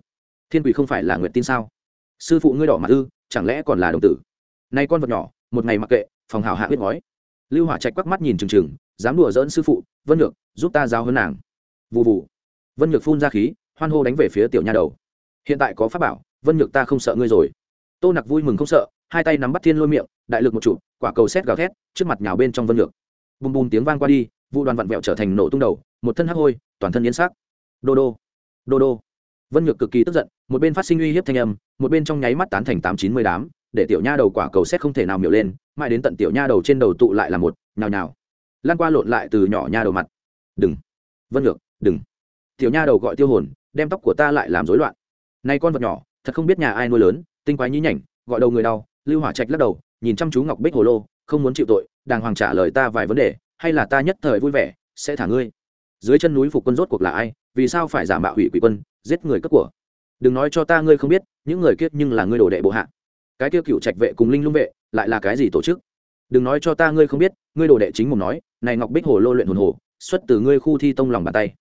Thiên quỷ không phải là nguyện tin sao? Sư phụ ngươi đỏ mặt ư, chẳng lẽ còn là đồng tử? Nay con vật nhỏ, một ngày mặc kệ, phòng hào hạ biết ngói. Lưu hỏa trạch quắc mắt nhìn trừng trừng dám đùa dỡn sư phụ, vân được giúp ta giao hơn nàng vụ vụ vân nhược phun ra khí, hoan hô đánh về phía tiểu nha đầu. Hiện tại có pháp bảo, vân nhược ta không sợ ngươi rồi. Tô nặc vui mừng không sợ, hai tay nắm bắt thiên lôi miệng, đại lực một trụ, quả cầu xét gào thét, trước mặt nhào bên trong vân nhược. Bùm bùm tiếng vang qua đi vụ đoàn vặn vẹo trở thành nổ tung đầu, một thân hắc hôi, toàn thân yến sắc. Đô đô. Đô đô. Vân nhược cực kỳ tức giận, một bên phát sinh uy hiếp thanh âm, một bên trong nháy mắt tán thành tám chín mươi đám để tiểu nha đầu quả cầu xét không thể nào miểu lên, mãi đến tận tiểu nha đầu trên đầu tụ lại là một, nhào nhào. Lan qua lộn lại từ nhỏ nha đầu mặt. Đừng. Vân nhược đừng. Tiểu nha đầu gọi tiêu hồn, đem tóc của ta lại làm rối loạn. Nay con vật nhỏ, thật không biết nhà ai nuôi lớn, tinh quái nhí nhảnh, gọi đầu người đau, lưu hỏa trạch lắc đầu, nhìn chăm chú ngọc bích hồ lô, không muốn chịu tội, đàng hoàng trả lời ta vài vấn đề, hay là ta nhất thời vui vẻ, sẽ thả ngươi. Dưới chân núi phục quân rốt cuộc là ai, vì sao phải giả mạo hủy quỷ quân, giết người cất của? Đừng nói cho ta ngươi không biết, những người kiết nhưng là ngươi đồ đệ bộ hạ. Cái tiêu cựu trạch vệ cùng linh lung vệ, lại là cái gì tổ chức? Đừng nói cho ta ngươi không biết, ngươi đồ đệ chính mồm nói, này ngọc bích hồ lô luyện hồn hồ, xuất từ ngươi khu thi tông lòng bàn tay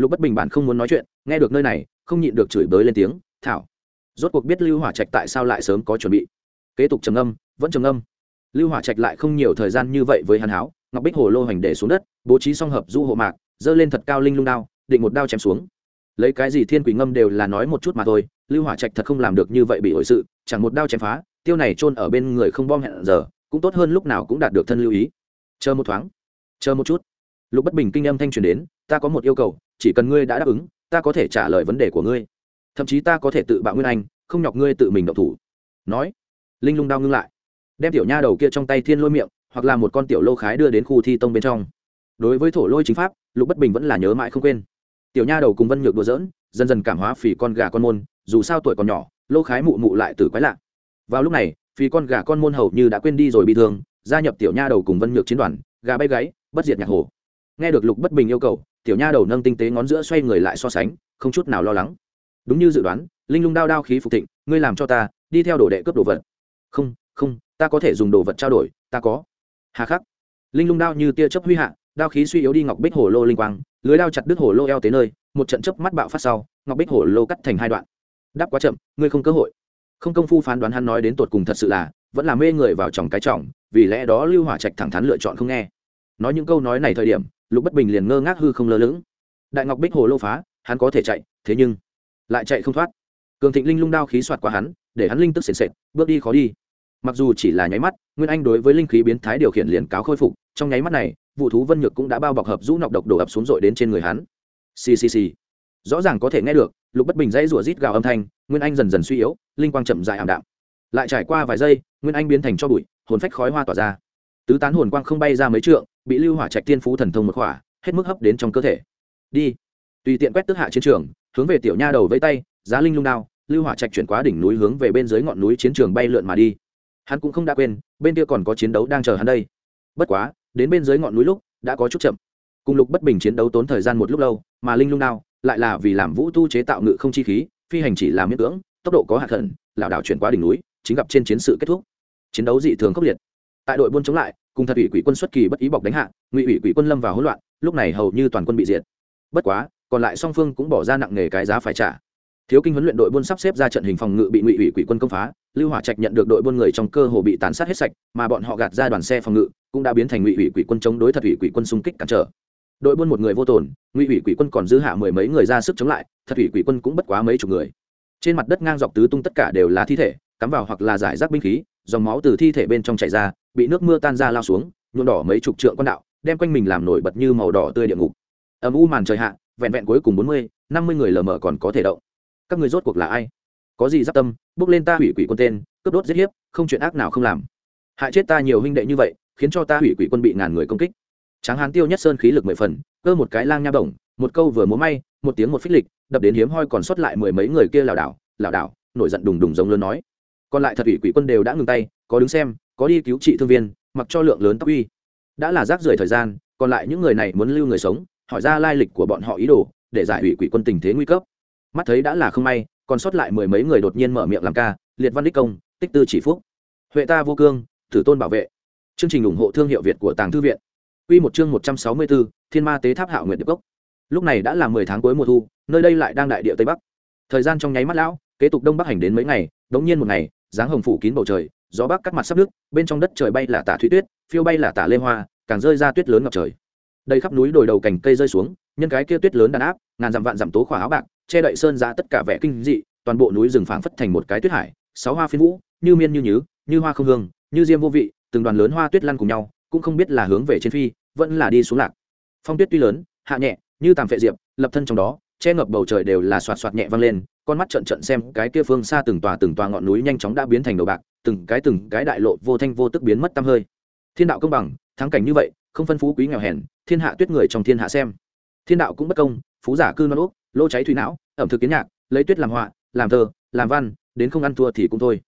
lục bất bình bản không muốn nói chuyện, nghe được nơi này, không nhịn được chửi bới lên tiếng, thảo, rốt cuộc biết lưu hỏa trạch tại sao lại sớm có chuẩn bị? Kế tục trầm âm vẫn trầm âm lưu hỏa trạch lại không nhiều thời gian như vậy với hàn háo, ngọc bích hồ lô hành để xuống đất, bố trí song hợp du hộ mạc dơ lên thật cao linh lung đao, định một đao chém xuống. Lấy cái gì thiên quỷ ngâm đều là nói một chút mà thôi, lưu hỏa trạch thật không làm được như vậy bị hội sự, chẳng một đao chém phá, tiêu này chôn ở bên người không bom hẹn giờ, cũng tốt hơn lúc nào cũng đạt được thân lưu ý. Chờ một thoáng, chờ một chút. Lục bất bình kinh âm thanh truyền đến, ta có một yêu cầu chỉ cần ngươi đã đáp ứng, ta có thể trả lời vấn đề của ngươi. Thậm chí ta có thể tự bạo nguyên anh, không nhọc ngươi tự mình động thủ. Nói, linh lung đao ngưng lại, đem tiểu nha đầu kia trong tay thiên lôi miệng, hoặc là một con tiểu lô khái đưa đến khu thi tông bên trong. Đối với thổ lôi chính pháp, lục bất bình vẫn là nhớ mãi không quên. Tiểu nha đầu cùng vân nhược đùa dỡn dần dần cảm hóa phì con gà con môn, dù sao tuổi còn nhỏ, lô khái mụ mụ lại từ quái lạ. Vào lúc này, phì con gà con môn hầu như đã quên đi rồi bị thương, gia nhập tiểu nha đầu cùng vân nhược chiến đoàn, gà bay gáy, bất diệt nhạc hồ. Nghe được lục bất bình yêu cầu tiểu nha đầu nâng tinh tế ngón giữa xoay người lại so sánh, không chút nào lo lắng. Đúng như dự đoán, linh lung đao đao khí phục thịnh, ngươi làm cho ta, đi theo đồ đệ cướp đồ vật. Không không, ta có thể dùng đồ vật trao đổi, ta có. Hà khắc. Linh lung đao như tia chớp huy hạ, đao khí suy yếu đi ngọc bích hồ lô linh quang, lưới đao chặt đứt hồ lô eo tới nơi, một trận chớp mắt bạo phát sau, ngọc bích hồ lô cắt thành hai đoạn. Đáp quá chậm, ngươi không cơ hội. Không công phu phán đoán hắn nói đến tột cùng thật sự là, vẫn là mê người vào chồng cái trọng, vì lẽ đó lưu hỏa trạch thẳng thắn lựa chọn không nghe nói những câu nói này thời điểm, lục bất bình liền ngơ ngác hư không lơ lửng. Đại ngọc bích hồ lô phá, hắn có thể chạy, thế nhưng lại chạy không thoát. Cường thịnh linh lung đao khí soạt qua hắn, để hắn linh tức sền sệt, bước đi khó đi. Mặc dù chỉ là nháy mắt, nguyên anh đối với linh khí biến thái điều khiển liền cáo khôi phục, trong nháy mắt này, vụ thú vân nhược cũng đã bao bọc hợp rũ nọc độc đổ ập xuống dội đến trên người hắn. Ccc rõ ràng có thể nghe được, lục bất bình dãy rủa rít gào âm thanh, nguyên anh dần dần suy yếu, linh quang chậm dài ảm đạm. Lại trải qua vài giây, nguyên anh biến thành cho bụi, hồn phách khói hoa tỏa ra. Tứ tán hồn quang không bay ra mấy trượng bị lưu hỏa trạch tiên phú thần thông một khỏa, hết mức hấp đến trong cơ thể. Đi. Tùy tiện quét tức hạ chiến trường, hướng về tiểu nha đầu vây tay, giá linh lung đao, lưu hỏa trạch chuyển qua đỉnh núi hướng về bên dưới ngọn núi chiến trường bay lượn mà đi. Hắn cũng không đã quên, bên kia còn có chiến đấu đang chờ hắn đây. Bất quá, đến bên dưới ngọn núi lúc, đã có chút chậm. Cùng lục bất bình chiến đấu tốn thời gian một lúc lâu, mà linh lung đao lại là vì làm vũ tu chế tạo ngự không chi khí, phi hành chỉ làm miễn cưỡng, tốc độ có hạ thần lảo đảo chuyển qua đỉnh núi, chính gặp trên chiến sự kết thúc. Chiến đấu dị thường khốc liệt tại đội buôn chống lại, cùng thật ủy quỷ quân xuất kỳ bất ý bọc đánh hạ, ngụy ủy quỷ quân lâm vào hỗn loạn, lúc này hầu như toàn quân bị diệt. Bất quá, còn lại song phương cũng bỏ ra nặng nề cái giá phải trả. Thiếu kinh huấn luyện đội buôn sắp xếp ra trận hình phòng ngự bị ngụy ủy quỷ quân công phá, lưu hỏa trạch nhận được đội buôn người trong cơ hồ bị tàn sát hết sạch, mà bọn họ gạt ra đoàn xe phòng ngự, cũng đã biến thành ngụy ủy quỷ quân chống đối thật ủy quỷ quân xung kích cản trở. Đội buôn một người vô tổn ngụy ủy quỷ quân còn dư hạ mười mấy người ra sức chống lại, thật ủy quỷ quân cũng bất quá mấy chục người. Trên mặt đất ngang dọc tứ tung tất cả đều là thi thể, cắm vào hoặc là giải rác binh khí dòng máu từ thi thể bên trong chảy ra, bị nước mưa tan ra lao xuống, nhuộm đỏ mấy chục trượng con đạo, đem quanh mình làm nổi bật như màu đỏ tươi địa ngục. Âm u màn trời hạ, vẹn vẹn cuối cùng bốn mươi, năm mươi người lờ mờ còn có thể động. Các người rốt cuộc là ai? Có gì giáp tâm, bước lên ta hủy quỷ quân tên, cướp đốt giết hiếp, không chuyện ác nào không làm. Hại chết ta nhiều huynh đệ như vậy, khiến cho ta hủy quỷ quân bị ngàn người công kích. Tráng hán tiêu nhất sơn khí lực mười phần, cơ một cái lang nha bổng, một câu vừa múa may, một tiếng một phích lịch, đập đến hiếm hoi còn sót lại mười mấy người kia lảo đảo lảo đảo, nổi giận đùng đùng giống lớn nói còn lại thật ủy quỷ quân đều đã ngừng tay có đứng xem có đi cứu trị thương viên mặc cho lượng lớn tóc uy. Đã là rác rưởi thời gian còn lại những người này muốn lưu người sống hỏi ra lai lịch của bọn họ ý đồ để giải ủy quỷ quân tình thế nguy cấp. Mắt thấy đã là không may còn sót lại mười mấy người đột nhiên mở miệng làm ca liệt văn đích công tích tư chỉ phúc. Huệ ta vô cương thử tôn bảo vệ. Chương trình ủng hộ thương hiệu việt của tàng thư viện. Quy một chương một trăm sáu mươi 164, Thiên Ma tế tháp Hạo Nguyệt Điệp Cốc. Lúc này đã là mười tháng cuối mùa thu, nơi đây lại đang đại địa tây bắc. Thời gian trong nháy mắt lão, kế tục đông bắc hành đến mấy ngày, đống nhiên một ngày, dáng hồng phủ kín bầu trời, gió bắc cắt mặt sắp nước, bên trong đất trời bay là tả thủy tuyết, phiêu bay là tả lê hoa, càng rơi ra tuyết lớn ngập trời. Đây khắp núi đồi đầu cành cây rơi xuống, nhân cái kia tuyết lớn đàn áp, ngàn dặm vạn dặm tố khỏa áo bạc, che đậy sơn ra tất cả vẻ kinh dị, toàn bộ núi rừng phảng phất thành một cái tuyết hải, sáu hoa phiến vũ, như miên như nhứ, như hoa không hương, như diêm vô vị, từng đoàn lớn hoa tuyết lăn cùng nhau, cũng không biết là hướng về trên phi, vẫn là đi xuống lạc phong tuyết tuy lớn hạ nhẹ như tàm phệ diệp lập thân trong đó che ngập bầu trời đều là xoạt xoạt nhẹ vang lên con mắt trận trận xem cái kia phương xa từng tòa từng tòa ngọn núi nhanh chóng đã biến thành đầu bạc, từng cái từng cái đại lộ vô thanh vô tức biến mất tăm hơi. Thiên đạo công bằng, thắng cảnh như vậy, không phân phú quý nghèo hèn, thiên hạ tuyết người trong thiên hạ xem. Thiên đạo cũng bất công, phú giả cư non úc lô cháy thủy não, ẩm thực kiến nhạc, lấy tuyết làm họa, làm thơ làm văn, đến không ăn thua thì cũng thôi.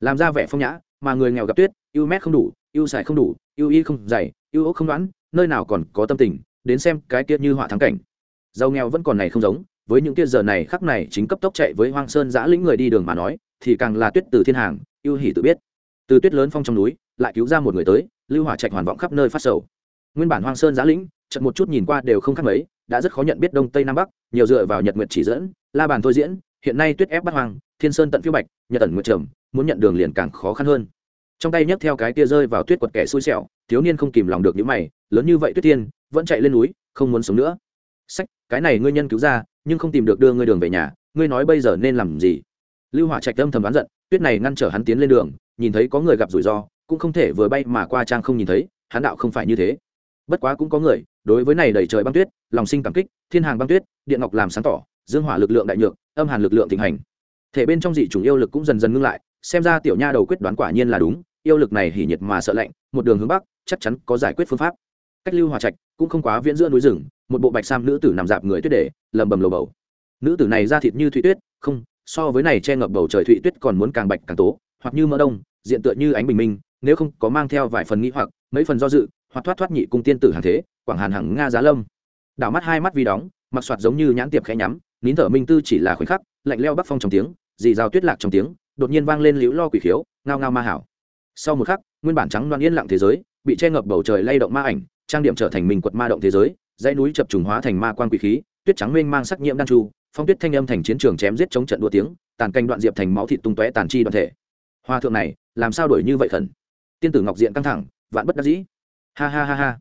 Làm ra vẻ phong nhã, mà người nghèo gặp tuyết yêu mét không đủ yêu xài không đủ yêu y không dày yêu ốc không đoán, nơi nào còn có tâm tình, đến xem cái kia như họa thắng cảnh. Giàu nghèo vẫn còn này không giống với những kia giờ này khắc này chính cấp tốc chạy với hoang sơn giã lĩnh người đi đường mà nói, thì càng là tuyết từ thiên hàng, ưu hỉ tự biết. Từ tuyết lớn phong trong núi, lại cứu ra một người tới, lưu hỏa trạch hoàn vọng khắp nơi phát sầu. Nguyên bản hoang sơn giã lĩnh trận một chút nhìn qua đều không khác mấy, đã rất khó nhận biết đông tây nam bắc, nhiều dựa vào nhật nguyệt chỉ dẫn, la bàn thôi diễn, hiện nay tuyết ép bắt hoang, thiên sơn tận phiêu bạch, nhật ẩn nguyệt trầm, muốn nhận đường liền càng khó khăn hơn. Trong tay nhấc theo cái tia rơi vào tuyết quật kẻ xui xẻo, thiếu niên không kìm lòng được những mày, lớn như vậy tuyết tiên, vẫn chạy lên núi, không muốn sống nữa. Sách, cái này ngươi nhân cứu ra nhưng không tìm được đưa ngươi đường về nhà, ngươi nói bây giờ nên làm gì? Lưu hỏa trạch âm thầm đoán giận, tuyết này ngăn trở hắn tiến lên đường, nhìn thấy có người gặp rủi ro, cũng không thể vừa bay mà qua trang không nhìn thấy, hắn đạo không phải như thế. Bất quá cũng có người, đối với này đầy trời băng tuyết, lòng sinh cảm kích, thiên hàng băng tuyết, điện ngọc làm sáng tỏ, dương hỏa lực lượng đại nhược, âm hàn lực lượng thịnh hành. Thể bên trong dị chủng yêu lực cũng dần dần ngưng lại, xem ra tiểu nha đầu quyết đoán quả nhiên là đúng, yêu lực này hỉ nhiệt mà sợ lạnh, một đường hướng bắc, chắc chắn có giải quyết phương pháp. Cách lưu hòa trạch cũng không quá viễn giữa núi rừng, một bộ bạch sam nữ tử nằm dạp người tuyết để, lầm bầm lầu bầu. Nữ tử này da thịt như thụy tuyết, không, so với này che ngập bầu trời thụy tuyết còn muốn càng bạch càng tố, hoặc như mỡ đông, diện tựa như ánh bình minh, nếu không có mang theo vài phần nghĩ hoặc, mấy phần do dự, hoặc thoát thoát nhị cung tiên tử hàng thế, quảng hàn hằng nga giá lâm. Đảo mắt hai mắt vi đóng, mặc soạt giống như nhãn tiệp khẽ nhắm, nín thở minh tư chỉ là khoảnh khắc, lạnh leo bắc phong trong tiếng, dì rào tuyết lạc trong tiếng, đột nhiên vang lên liễu lo quỷ khiếu, ngao ngao ma hảo. Sau một khắc, nguyên bản trắng loan yên lặng thế giới, bị che ngập bầu trời lay động ma ảnh trang điểm trở thành mình quật ma động thế giới, dãy núi chập trùng hóa thành ma quan quỷ khí, tuyết trắng mênh mang sắc nhiễm đan chu, phong tuyết thanh âm thành chiến trường chém giết chống trận đua tiếng, tàn canh đoạn diệp thành máu thịt tung tóe tàn chi đoàn thể. Hoa thượng này, làm sao đổi như vậy khẩn? Tiên tử ngọc diện căng thẳng, vạn bất đắc dĩ. Ha ha ha ha.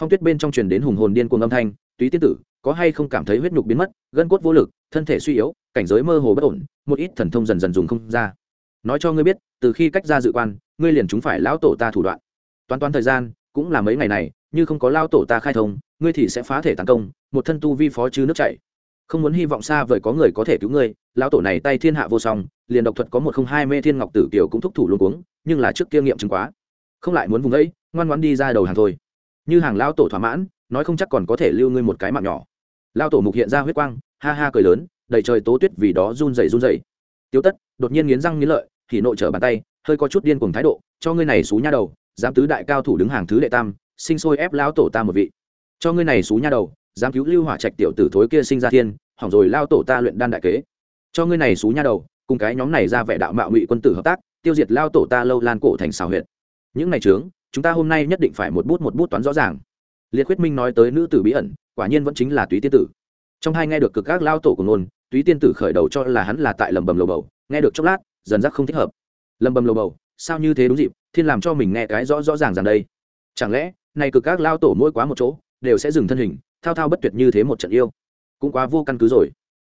Phong tuyết bên trong truyền đến hùng hồn điên cuồng âm thanh, túy tiên tử, có hay không cảm thấy huyết nhục biến mất, gân cốt vô lực, thân thể suy yếu, cảnh giới mơ hồ bất ổn, một ít thần thông dần dần dùng không ra. Nói cho ngươi biết, từ khi cách ra dự quan, ngươi liền chúng phải lão tổ ta thủ đoạn. Toán toán thời gian, cũng là mấy ngày này như không có lao tổ ta khai thông, ngươi thì sẽ phá thể tấn công, một thân tu vi phó chư nước chảy. Không muốn hy vọng xa vời có người có thể cứu ngươi lão tổ này tay thiên hạ vô song, liền độc thuật có một không hai mê thiên ngọc tử kiều cũng thúc thủ luôn cuống, nhưng là trước kia nghiệm chứng quá. Không lại muốn vùng ấy, ngoan ngoãn đi ra đầu hàng thôi. Như hàng lão tổ thỏa mãn, nói không chắc còn có thể lưu ngươi một cái mạng nhỏ. Lao tổ mục hiện ra huyết quang, ha ha cười lớn, đầy trời tố tuyết vì đó run rẩy run rẩy. Tiêu tất, đột nhiên nghiến răng nghiến lợi thì nội trở bàn tay, hơi có chút điên cuồng thái độ, cho ngươi này xú nha đầu, dám tứ đại cao thủ đứng hàng thứ đệ tam sinh sôi ép lão tổ ta một vị. Cho ngươi này xú nha đầu, dám cứu lưu hỏa trạch tiểu tử thối kia sinh ra thiên, hỏng rồi lao tổ ta luyện đan đại kế. Cho ngươi này xú nha đầu, cùng cái nhóm này ra vẻ đạo mạo ngụy quân tử hợp tác, tiêu diệt lao tổ ta lâu lan cổ thành xào huyệt. Những này trướng chúng ta hôm nay nhất định phải một bút một bút toán rõ ràng. Liệt quyết minh nói tới nữ tử bí ẩn, quả nhiên vẫn chính là túy tiên tử. Trong hai nghe được cực các lao tổ của nôn túy tiên tử khởi đầu cho là hắn là tại lầm bầm lầu bầu, nghe được chốc lát, dần dắt không thích hợp. Lầm bầm lầu bầu, sao như thế đúng dịp, thiên làm cho mình nghe cái rõ rõ ràng ràng đây. Chẳng lẽ này cực các lao tổ mỗi quá một chỗ, đều sẽ dừng thân hình, thao thao bất tuyệt như thế một trận yêu. Cũng quá vô căn cứ rồi.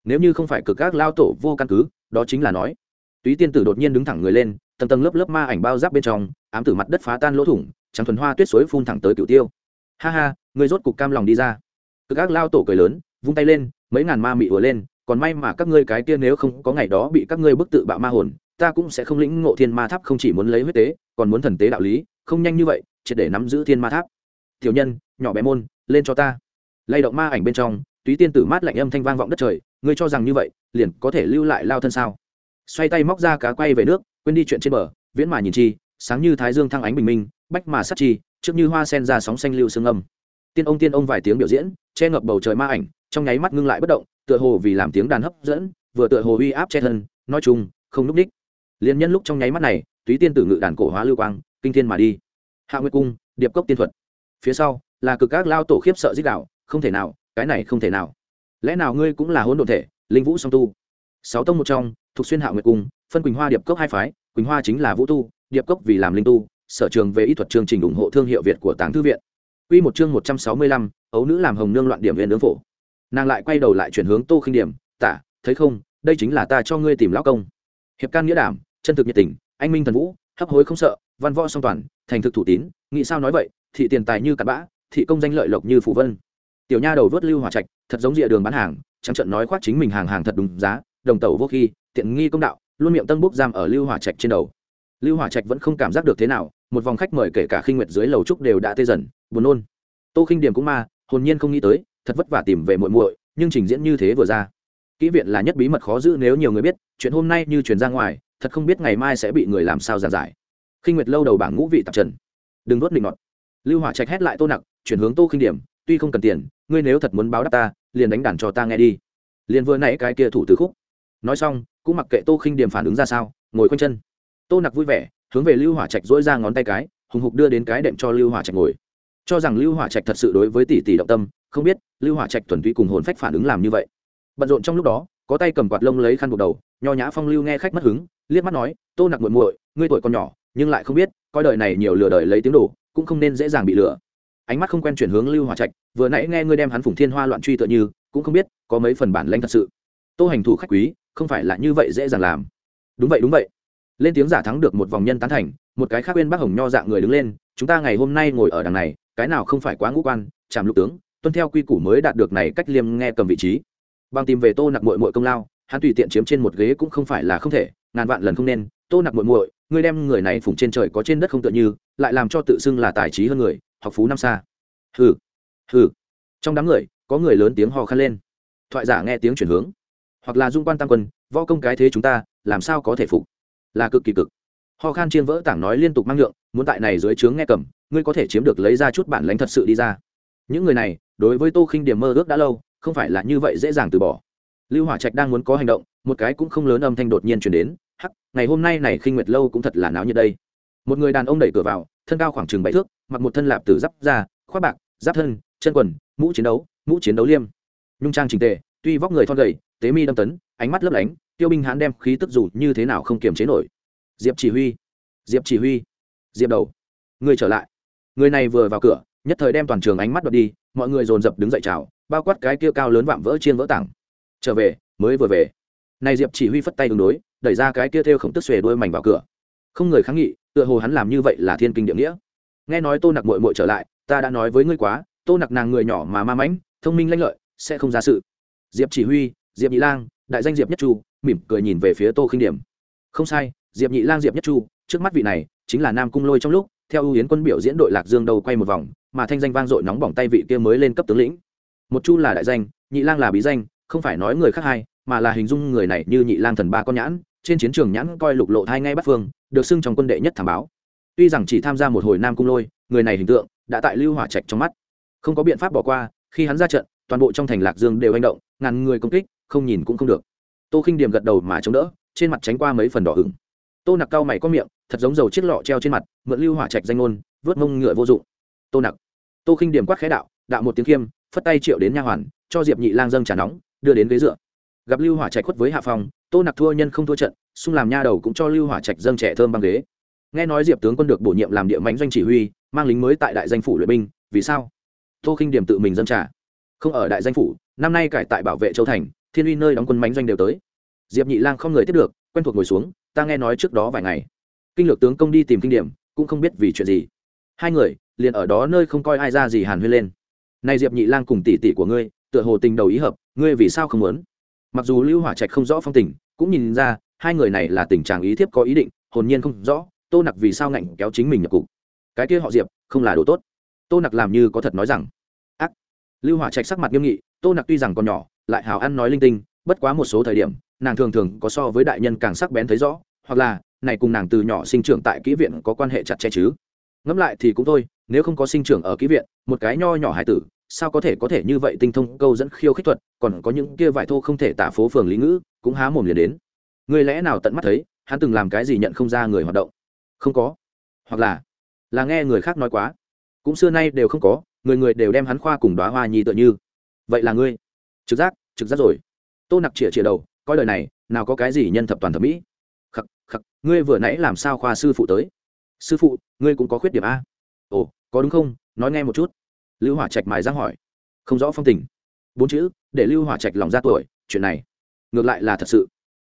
Nếu như không phải cực các lao tổ vô căn cứ, đó chính là nói. Túy tiên tử đột nhiên đứng thẳng người lên, tầng tầng lớp lớp ma ảnh bao giáp bên trong, ám tử mặt đất phá tan lỗ thủng, trắng thuần hoa tuyết suối phun thẳng tới cửu tiêu. Ha ha, người rốt cục cam lòng đi ra. Cực các lao tổ cười lớn, vung tay lên, mấy ngàn ma mị ùa lên, còn may mà các ngươi cái kia nếu không có ngày đó bị các ngươi bức tự bạo ma hồn, ta cũng sẽ không lĩnh ngộ thiên ma tháp không chỉ muốn lấy huyết tế, còn muốn thần tế đạo lý, không nhanh như vậy triệt để nắm giữ thiên ma tháp. Tiểu nhân, nhỏ bé môn, lên cho ta. Lay động ma ảnh bên trong, túy tiên tử mát lạnh âm thanh vang vọng đất trời, ngươi cho rằng như vậy, liền có thể lưu lại lao thân sao? Xoay tay móc ra cá quay về nước, quên đi chuyện trên bờ, viễn mà nhìn chi, sáng như thái dương thăng ánh bình minh, bách mà sắt chi, trước như hoa sen ra sóng xanh lưu sương âm. Tiên ông tiên ông vài tiếng biểu diễn, che ngập bầu trời ma ảnh, trong nháy mắt ngưng lại bất động, tựa hồ vì làm tiếng đàn hấp dẫn, vừa tựa hồ uy áp che thân, nói chung, không núp ních liền nhân lúc trong nháy mắt này, túy tiên tử ngự đàn cổ hóa lưu quang, kinh thiên mà đi hạ nguyệt cung điệp cốc tiên thuật phía sau là cực các lao tổ khiếp sợ dích đạo không thể nào cái này không thể nào lẽ nào ngươi cũng là hỗn độn thể linh vũ song tu sáu tông một trong thuộc xuyên hạ nguyệt cung phân quỳnh hoa điệp cốc hai phái quỳnh hoa chính là vũ tu điệp cốc vì làm linh tu sở trường về y thuật chương trình ủng hộ thương hiệu việt của tàng thư viện Quy một chương một trăm sáu mươi lăm, ấu nữ làm hồng nương loạn điểm viên nướng phổ. Nàng lại quay đầu lại chuyển hướng Tô Khinh Điểm, "Tả, thấy không, đây chính là ta cho ngươi tìm lão công." Hiệp can nghĩa đảm, chân thực nhiệt tình, anh minh thần vũ, hấp hối không sợ, văn võ song toàn, thành thực thủ tín, nghĩ sao nói vậy, thị tiền tài như cặn bã, thị công danh lợi lộc như phủ vân. Tiểu nha đầu vớt lưu hỏa trạch, thật giống dịa đường bán hàng, trắng trận nói khoác chính mình hàng hàng thật đúng giá, đồng tẩu vô khi, tiện nghi công đạo, luôn miệng tân bốc giam ở lưu hỏa trạch trên đầu. Lưu hỏa trạch vẫn không cảm giác được thế nào, một vòng khách mời kể cả khinh nguyệt dưới lầu trúc đều đã tê dần, buồn nôn tô khinh điểm cũng ma hồn nhiên không nghĩ tới thật vất vả tìm về muội muội nhưng trình diễn như thế vừa ra kỹ viện là nhất bí mật khó giữ nếu nhiều người biết chuyện hôm nay như truyền ra ngoài thật không biết ngày mai sẽ bị người làm sao giàn giải khinh nguyệt lâu đầu bảng ngũ vị tạp trần. Đừng nuốt định ngọt lưu hỏa trạch hét lại tô nặc, chuyển hướng tô khinh điểm, tuy không cần tiền, ngươi nếu thật muốn báo đáp ta, liền đánh đàn cho ta nghe đi. Liền vừa nãy cái kia thủ từ khúc. Nói xong, cũng mặc kệ tô khinh điểm phản ứng ra sao, ngồi quanh chân. Tô nặc vui vẻ, hướng về lưu hỏa trạch dỗi ra ngón tay cái, hùng hục đưa đến cái đệm cho lưu hỏa trạch ngồi. Cho rằng lưu hỏa trạch thật sự đối với tỷ tỷ động tâm, không biết lưu hỏa trạch thuần túy cùng hồn phách phản ứng làm như vậy. Bận rộn trong lúc đó, có tay cầm quạt lông lấy khăn buộc đầu, nho nhã phong lưu nghe khách mất hứng, liếc mắt nói, tô nặc muội muội, ngươi tuổi còn nhỏ nhưng lại không biết, coi đời này nhiều lừa đời lấy tiếng đồ, cũng không nên dễ dàng bị lừa. Ánh mắt không quen chuyển hướng lưu hỏa trạch, vừa nãy nghe ngươi đem hắn phủng thiên hoa loạn truy tựa như, cũng không biết có mấy phần bản lãnh thật sự. Tô hành thủ khách quý, không phải là như vậy dễ dàng làm. Đúng vậy đúng vậy. Lên tiếng giả thắng được một vòng nhân tán thành, một cái khác bên bác hồng nho dạng người đứng lên, chúng ta ngày hôm nay ngồi ở đằng này, cái nào không phải quá ngũ quan chạm lục tướng, tuân theo quy củ mới đạt được này cách liêm nghe cầm vị trí. Bằng tìm về tô nặc mội mội công lao, hắn tùy tiện chiếm trên một ghế cũng không phải là không thể, ngàn vạn lần không nên, tô nặc mội mội ngươi đem người này phủng trên trời có trên đất không tựa như, lại làm cho tự xưng là tài trí hơn người, học phú năm xa. Hừ hừ. Trong đám người, có người lớn tiếng hò khăn lên. Thoại giả nghe tiếng chuyển hướng. Hoặc là dung quan tam quân, võ công cái thế chúng ta, làm sao có thể phục? Là cực kỳ cực. Ho khan chiên vỡ tảng nói liên tục mang lượng muốn tại này dưới trướng nghe cầm, ngươi có thể chiếm được lấy ra chút bản lãnh thật sự đi ra. Những người này, đối với tô khinh điểm mơ ước đã lâu, không phải là như vậy dễ dàng từ bỏ. Lưu hỏa trạch đang muốn có hành động, một cái cũng không lớn âm thanh đột nhiên chuyển đến ngày hôm nay này khinh nguyệt lâu cũng thật là náo như đây. Một người đàn ông đẩy cửa vào, thân cao khoảng chừng bảy thước, mặc một thân lạp tử giáp da, khoác bạc, giáp thân, chân quần, mũ chiến đấu, mũ chiến đấu liêm. Nhung trang trình tề, tuy vóc người thon gầy, tế mi đâm tấn, ánh mắt lấp lánh, tiêu binh hãn đem khí tức dù như thế nào không kiềm chế nổi. Diệp chỉ huy, diệp chỉ huy, diệp đầu, người trở lại. Người này vừa vào cửa, nhất thời đem toàn trường ánh mắt đoạt đi, mọi người dồn dập đứng dậy chào, bao quát cái kia cao lớn vạm vỡ chiên vỡ tảng. Trở về, mới vừa về. Này diệp chỉ huy phất tay ứng đối đẩy ra cái kia theo khổng tức xuề đuôi mảnh vào cửa. Không người kháng nghị tựa hồ hắn làm như vậy là thiên kinh địa nghĩa. Nghe nói tô nặc mội mội trở lại ta đã nói với ngươi quá tô nặc nàng người nhỏ mà ma mãnh thông minh lanh lợi sẽ không ra sự. Diệp chỉ huy diệp nhị lang đại danh diệp nhất chu mỉm cười nhìn về phía tô khinh điểm. Không sai diệp nhị lang diệp nhất chu trước mắt vị này chính là nam cung lôi trong lúc theo ưu yến quân biểu diễn đội lạc dương đầu quay một vòng mà thanh danh vang dội nóng bỏng tay vị kia mới lên cấp tướng lĩnh. Một chu là đại danh nhị lang là bí danh không phải nói người khác hay, mà là hình dung người này như nhị lang thần ba con nhãn trên chiến trường nhãn coi lục lộ thai ngay bắt phương, được xưng trong quân đệ nhất thảm báo. Tuy rằng chỉ tham gia một hồi nam cung lôi, người này hình tượng đã tại lưu hỏa trạch trong mắt. Không có biện pháp bỏ qua, khi hắn ra trận, toàn bộ trong thành lạc dương đều hành động, ngàn người công kích, không nhìn cũng không được. Tô khinh điểm gật đầu mà chống đỡ, trên mặt tránh qua mấy phần đỏ ửng. Tô nặc cao mày có miệng, thật giống dầu chiếc lọ treo trên mặt, mượn lưu hỏa trạch danh ngôn, vớt mông ngựa vô dụng. Tô nặc. Tô khinh điểm quát khẽ đạo đạo một tiếng khiêm, phất tay triệu đến nha hoàn, cho diệp nhị lang dâng trà nóng, đưa đến ghế dựa gặp lưu hỏa trạch khuất với hạ phòng tô nặc thua nhân không thua trận, xung làm nha đầu cũng cho lưu hỏa trạch dâng trẻ thơm băng ghế. Nghe nói diệp tướng quân được bổ nhiệm làm địa mánh doanh chỉ huy, mang lính mới tại đại danh phủ luyện binh, vì sao? Tô khinh điểm tự mình dâng trà không ở đại danh phủ, năm nay cải tại bảo vệ châu thành, thiên uy nơi đóng quân mánh doanh đều tới. Diệp nhị lang không người tiếp được, quen thuộc ngồi xuống, ta nghe nói trước đó vài ngày. Kinh lược tướng công đi tìm kinh điểm, cũng không biết vì chuyện gì. Hai người, liền ở đó nơi không coi ai ra gì hàn huyên lên. Nay diệp nhị lang cùng tỷ tỷ của ngươi, tựa hồ tình đầu ý hợp, ngươi vì sao không muốn? Mặc dù lưu hỏa trạch không rõ phong tình, cũng nhìn ra hai người này là tình trạng ý thiếp có ý định, hồn nhiên không rõ, tô nặc vì sao ngạnh kéo chính mình nhập cục. Cái kia họ diệp, không là đồ tốt. Tô nặc làm như có thật nói rằng, ác. Lưu hỏa trạch sắc mặt nghiêm nghị, tô nặc tuy rằng còn nhỏ, lại hào ăn nói linh tinh, bất quá một số thời điểm, nàng thường thường có so với đại nhân càng sắc bén thấy rõ, hoặc là, này cùng nàng từ nhỏ sinh trưởng tại kỹ viện có quan hệ chặt chẽ chứ? Ngẫm lại thì cũng thôi, nếu không có sinh trưởng ở kỹ viện, một cái nho nhỏ hải tử sao có thể có thể như vậy tinh thông câu dẫn khiêu khích thuật, còn có những kia vải thô không thể tả phố phường lý ngữ, cũng há mồm liền đến. Người lẽ nào tận mắt thấy, hắn từng làm cái gì nhận không ra người hoạt động? Không có. Hoặc là là nghe người khác nói quá. Cũng xưa nay đều không có, người người đều đem hắn khoa cùng đoá hoa nhi tựa như. Vậy là ngươi. Trực giác trực giác rồi. Tô nặc chĩa chĩa đầu, coi lời này, nào có cái gì nhân thập toàn thẩm mỹ. Khắc khắc, ngươi vừa nãy làm sao khoa sư phụ tới? Sư phụ, ngươi cũng có khuyết điểm a. Ồ, có đúng không? Nói nghe một chút lưu hỏa trạch mài răng hỏi. Không rõ phong tình. Bốn chữ để lưu hỏa trạch lòng ra tuổi chuyện này. Ngược lại là thật sự.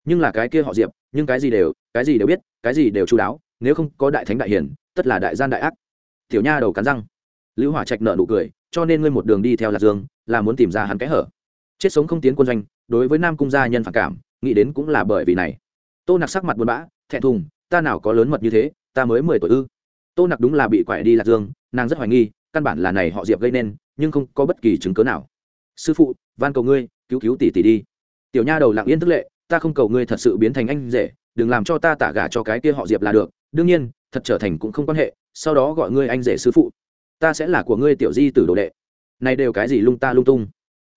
Nhưng là cái kia họ diệp nhưng cái gì đều cái gì đều biết cái gì đều chú đáo nếu không có đại thánh đại hiền, tất là đại gian đại ác. Tiểu nha đầu cắn răng. Lưu hỏa trạch nợ nụ cười cho nên ngươi một đường đi theo lạc dương là muốn tìm ra hắn cái hở. Chết sống không tiến quân doanh đối với nam cung gia nhân phản cảm nghĩ đến cũng là bởi vì này. Tô nặc sắc mặt buồn bã thẹn thùng ta nào có lớn mật như thế ta mới mười tuổi ư. Tô nặc đúng là bị quậy đi lạc dương nàng rất hoài nghi căn bản là này họ diệp gây nên, nhưng không có bất kỳ chứng cớ nào. Sư phụ, van cầu ngươi, cứu cứu tỷ tỷ đi. Tiểu nha đầu lặng yên tức lệ, ta không cầu ngươi thật sự biến thành anh rể, đừng làm cho ta tả gả cho cái kia họ diệp là được. Đương nhiên, thật trở thành cũng không quan hệ, sau đó gọi ngươi anh rể sư phụ. Ta sẽ là của ngươi tiểu di tử đồ đệ. Này đều cái gì lung ta lung tung.